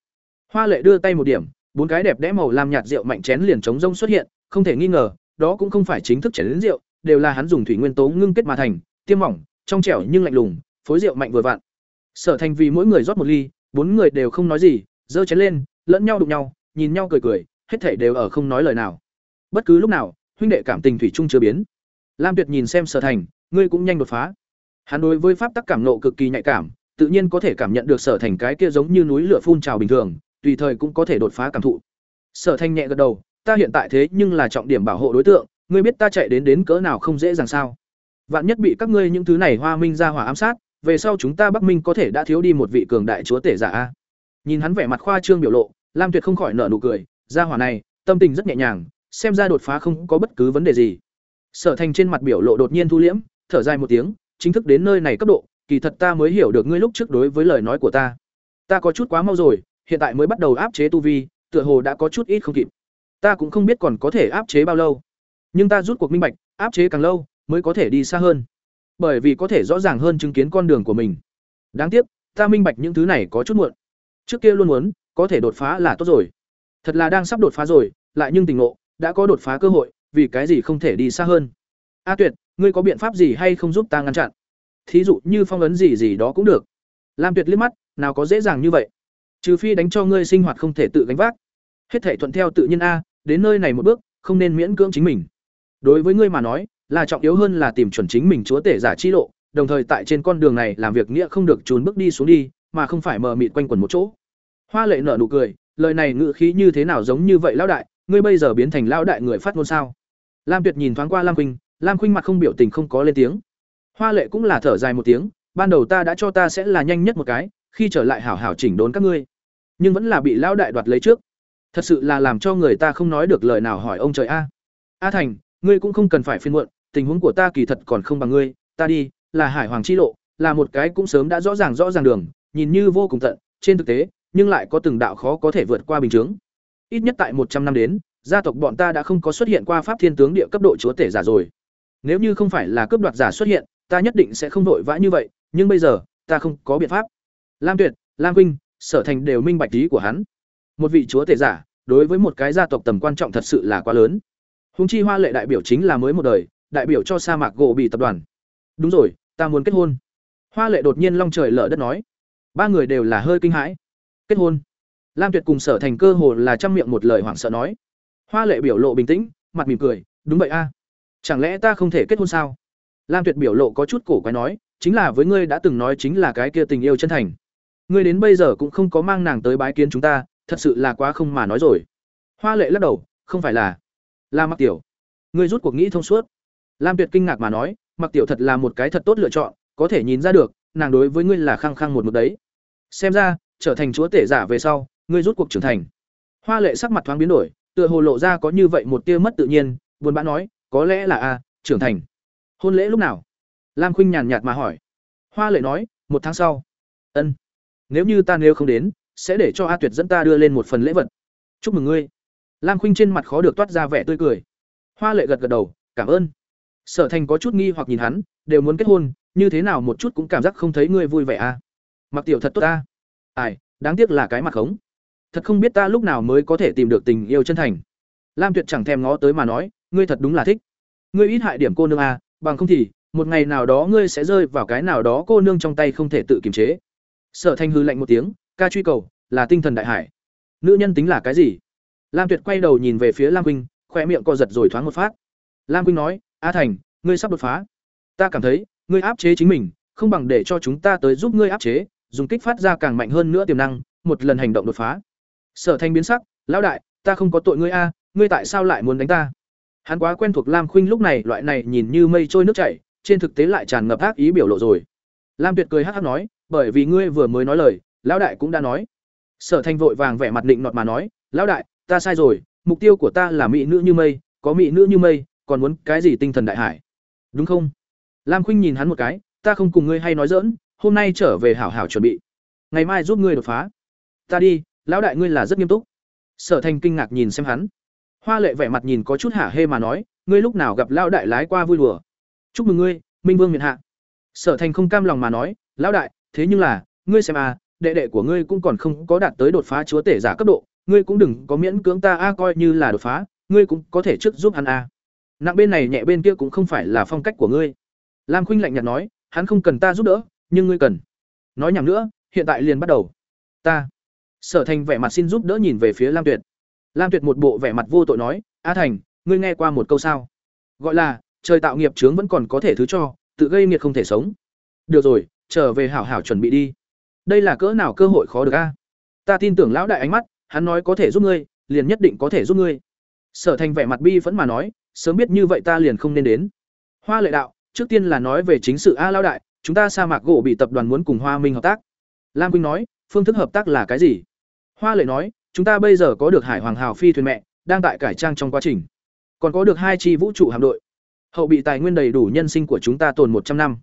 Hoa Lệ đưa tay một điểm, bốn cái đẹp đẽ màu làm nhạt rượu mạnh chén liền trống rông xuất hiện, không thể nghi ngờ, đó cũng không phải chính thức chén đến rượu, đều là hắn dùng thủy nguyên tố ngưng kết mà thành, tiêm mỏng, trong trẻo nhưng lạnh lùng, phối rượu mạnh vừa vặn. Sở Thành vì mỗi người rót một ly, bốn người đều không nói gì, giơ chén lên, lẫn nhau đụng nhau, nhìn nhau cười cười, hết thảy đều ở không nói lời nào. Bất cứ lúc nào, huynh đệ cảm tình thủy chung chưa biến. Lam Tuyệt nhìn xem Sở Thành, ngươi cũng nhanh đột phá. Hắn đối với pháp tắc cảm nộ cực kỳ nhạy cảm, tự nhiên có thể cảm nhận được Sở Thành cái kia giống như núi lửa phun trào bình thường, tùy thời cũng có thể đột phá cảm thụ. Sở Thanh nhẹ gật đầu, ta hiện tại thế nhưng là trọng điểm bảo hộ đối tượng, ngươi biết ta chạy đến đến cỡ nào không dễ dàng sao? Vạn nhất bị các ngươi những thứ này Hoa Minh ra hỏa ám sát, về sau chúng ta Bắc Minh có thể đã thiếu đi một vị cường đại chúa tể giả a. Nhìn hắn vẻ mặt khoa trương biểu lộ, Lam Tuyệt không khỏi nở nụ cười, gia hỏa này, tâm tình rất nhẹ nhàng, xem ra đột phá không có bất cứ vấn đề gì. Sở Thành trên mặt biểu lộ đột nhiên thu liễm, thở dài một tiếng, chính thức đến nơi này cấp độ, kỳ thật ta mới hiểu được ngươi lúc trước đối với lời nói của ta. Ta có chút quá mau rồi, hiện tại mới bắt đầu áp chế tu vi, tựa hồ đã có chút ít không kịp. Ta cũng không biết còn có thể áp chế bao lâu, nhưng ta rút cuộc minh bạch, áp chế càng lâu mới có thể đi xa hơn. Bởi vì có thể rõ ràng hơn chứng kiến con đường của mình. Đáng tiếc, ta minh bạch những thứ này có chút muộn. Trước kia luôn muốn có thể đột phá là tốt rồi. Thật là đang sắp đột phá rồi, lại nhưng tình ngộ, đã có đột phá cơ hội, vì cái gì không thể đi xa hơn. A Tuyệt, ngươi có biện pháp gì hay không giúp ta ngăn chặn? Thí dụ như phong ấn gì gì đó cũng được. Lam Tuyệt liếc mắt, nào có dễ dàng như vậy trừ phi đánh cho ngươi sinh hoạt không thể tự gánh vác hết thể thuận theo tự nhiên a đến nơi này một bước không nên miễn cưỡng chính mình đối với ngươi mà nói là trọng yếu hơn là tìm chuẩn chính mình chúa tể giả chi lộ, đồng thời tại trên con đường này làm việc nghĩa không được trốn bước đi xuống đi, mà không phải mờ mịt quanh quẩn một chỗ. Hoa lệ nở nụ cười, lời này ngự khí như thế nào giống như vậy lão đại, ngươi bây giờ biến thành lão đại người phát ngôn sao? Lam tuyệt nhìn thoáng qua lam khuynh lam khuynh mặt không biểu tình không có lên tiếng. Hoa lệ cũng là thở dài một tiếng, ban đầu ta đã cho ta sẽ là nhanh nhất một cái, khi trở lại hảo hảo chỉnh đốn các ngươi. Nhưng vẫn là bị lão đại đoạt lấy trước. Thật sự là làm cho người ta không nói được lời nào hỏi ông trời a. A thành, ngươi cũng không cần phải phiền muộn tình huống của ta kỳ thật còn không bằng ngươi ta đi là hải hoàng chi lộ là một cái cũng sớm đã rõ ràng rõ ràng đường nhìn như vô cùng tận trên thực tế nhưng lại có từng đạo khó có thể vượt qua bình chứng. ít nhất tại một trăm năm đến gia tộc bọn ta đã không có xuất hiện qua pháp thiên tướng địa cấp độ chúa tể giả rồi. Nếu như không phải là cướp đoạt giả xuất hiện ta nhất định sẽ không vội vã như vậy nhưng bây giờ ta không có biện pháp. Lam tuyệt lam vinh, sở thành đều minh bạch ý của hắn. Một vị chúa tể giả đối với một cái gia tộc tầm quan trọng thật sự là quá lớn. Hùng chi Hoa Lệ đại biểu chính là mới một đời, đại biểu cho sa mạc gỗ bị tập đoàn. Đúng rồi, ta muốn kết hôn. Hoa Lệ đột nhiên long trời lở đất nói. Ba người đều là hơi kinh hãi. Kết hôn? Lam Tuyệt cùng Sở Thành cơ hồ là chăm miệng một lời hoảng sợ nói. Hoa Lệ biểu lộ bình tĩnh, mặt mỉm cười, đúng vậy a. Chẳng lẽ ta không thể kết hôn sao? Lam Tuyệt biểu lộ có chút cổ quái nói, chính là với ngươi đã từng nói chính là cái kia tình yêu chân thành. Ngươi đến bây giờ cũng không có mang nàng tới bái kiến chúng ta, thật sự là quá không mà nói rồi. Hoa Lệ lắc đầu, không phải là, la Mặc Tiểu. Ngươi rút cuộc nghĩ thông suốt. Lam Tuyệt kinh ngạc mà nói, Mặc Tiểu thật là một cái thật tốt lựa chọn, có thể nhìn ra được, nàng đối với ngươi là khăng khăng một mực đấy. Xem ra, trở thành chúa tể giả về sau, ngươi rút cuộc trưởng thành. Hoa Lệ sắc mặt thoáng biến đổi, tựa hồ lộ ra có như vậy một tia mất tự nhiên, buồn bã nói, có lẽ là a, trưởng thành. Hôn lễ lúc nào? Lam Khuynh nhàn nhạt mà hỏi. Hoa Lệ nói, một tháng sau. Ân. Nếu như ta nếu không đến, sẽ để cho A Tuyệt dẫn ta đưa lên một phần lễ vật. Chúc mừng ngươi. Lam Khuynh trên mặt khó được toát ra vẻ tươi cười. Hoa Lệ gật gật đầu, cảm ơn. Sở Thành có chút nghi hoặc nhìn hắn, đều muốn kết hôn, như thế nào một chút cũng cảm giác không thấy ngươi vui vẻ a. À? Mặc Tiểu thật tốt a. Ai, đáng tiếc là cái mặt khống. Thật không biết ta lúc nào mới có thể tìm được tình yêu chân thành. Lam Tuyệt chẳng thèm ngó tới mà nói, ngươi thật đúng là thích. Ngươi ít hại điểm cô nương a, bằng không thì một ngày nào đó ngươi sẽ rơi vào cái nào đó cô nương trong tay không thể tự kiềm chế. Sở Thanh hư lạnh một tiếng, ca truy cầu là tinh thần đại hải. Nữ nhân tính là cái gì? Lam Tuyệt quay đầu nhìn về phía Lam Vinh, khóe miệng co giật rồi thoáng một phát. Lam Vinh nói, "A Thành, ngươi sắp đột phá. Ta cảm thấy, ngươi áp chế chính mình, không bằng để cho chúng ta tới giúp ngươi áp chế, dùng kích phát ra càng mạnh hơn nữa tiềm năng, một lần hành động đột phá." Sở Thanh biến sắc, "Lão đại, ta không có tội ngươi a, ngươi tại sao lại muốn đánh ta?" Hắn quá quen thuộc Lam Khuynh lúc này loại này nhìn như mây trôi nước chảy, trên thực tế lại tràn ngập ác ý biểu lộ rồi. Lam Tuyệt cười hắc hắc nói, bởi vì ngươi vừa mới nói lời, lão đại cũng đã nói. Sở Thanh vội vàng vẻ mặt định nọt mà nói, lão đại, ta sai rồi, mục tiêu của ta là mỹ nữ như mây, có mỹ nữ như mây, còn muốn cái gì tinh thần đại hải? Đúng không? Lam Khuynh nhìn hắn một cái, ta không cùng ngươi hay nói giỡn, hôm nay trở về hảo hảo chuẩn bị, ngày mai giúp ngươi đột phá. Ta đi, lão đại ngươi là rất nghiêm túc. Sở thành kinh ngạc nhìn xem hắn. Hoa Lệ vẻ mặt nhìn có chút hả hê mà nói, ngươi lúc nào gặp lão đại lái qua vui đùa? Chúc mừng ngươi, Minh Vương miện hạ. Sở Thành không cam lòng mà nói, lão đại, thế nhưng là, ngươi xem à, đệ đệ của ngươi cũng còn không có đạt tới đột phá chúa tể giả cấp độ, ngươi cũng đừng có miễn cưỡng ta a coi như là đột phá, ngươi cũng có thể trước giúp hắn a. Nặng bên này nhẹ bên kia cũng không phải là phong cách của ngươi. Lam Khuynh lạnh nhạt nói, hắn không cần ta giúp đỡ, nhưng ngươi cần. Nói nhảm nữa, hiện tại liền bắt đầu. Ta. Sở Thành vẻ mặt xin giúp đỡ nhìn về phía Lam Tuyệt. Lam Tuyệt một bộ vẻ mặt vô tội nói, "A Thành, ngươi nghe qua một câu sao? Gọi là, trời tạo nghiệp chướng vẫn còn có thể thứ cho, tự gây nghiệt không thể sống." Được rồi, trở về hảo hảo chuẩn bị đi. Đây là cỡ nào cơ hội khó được a? Ta tin tưởng lão đại ánh mắt, hắn nói có thể giúp ngươi, liền nhất định có thể giúp ngươi. Sở Thành vẻ mặt bi vẫn mà nói, sớm biết như vậy ta liền không nên đến. Hoa Lệ đạo, trước tiên là nói về chính sự a lao đại, chúng ta sa mạc gỗ bị tập đoàn muốn cùng Hoa Minh hợp tác. Lam Quynh nói, phương thức hợp tác là cái gì? Hoa Lệ nói, chúng ta bây giờ có được Hải Hoàng Hào phi thuyền mẹ, đang tại cải trang trong quá trình. Còn có được hai chi vũ trụ hạm đội. Hậu bị tài nguyên đầy đủ nhân sinh của chúng ta tồn một trăm năm.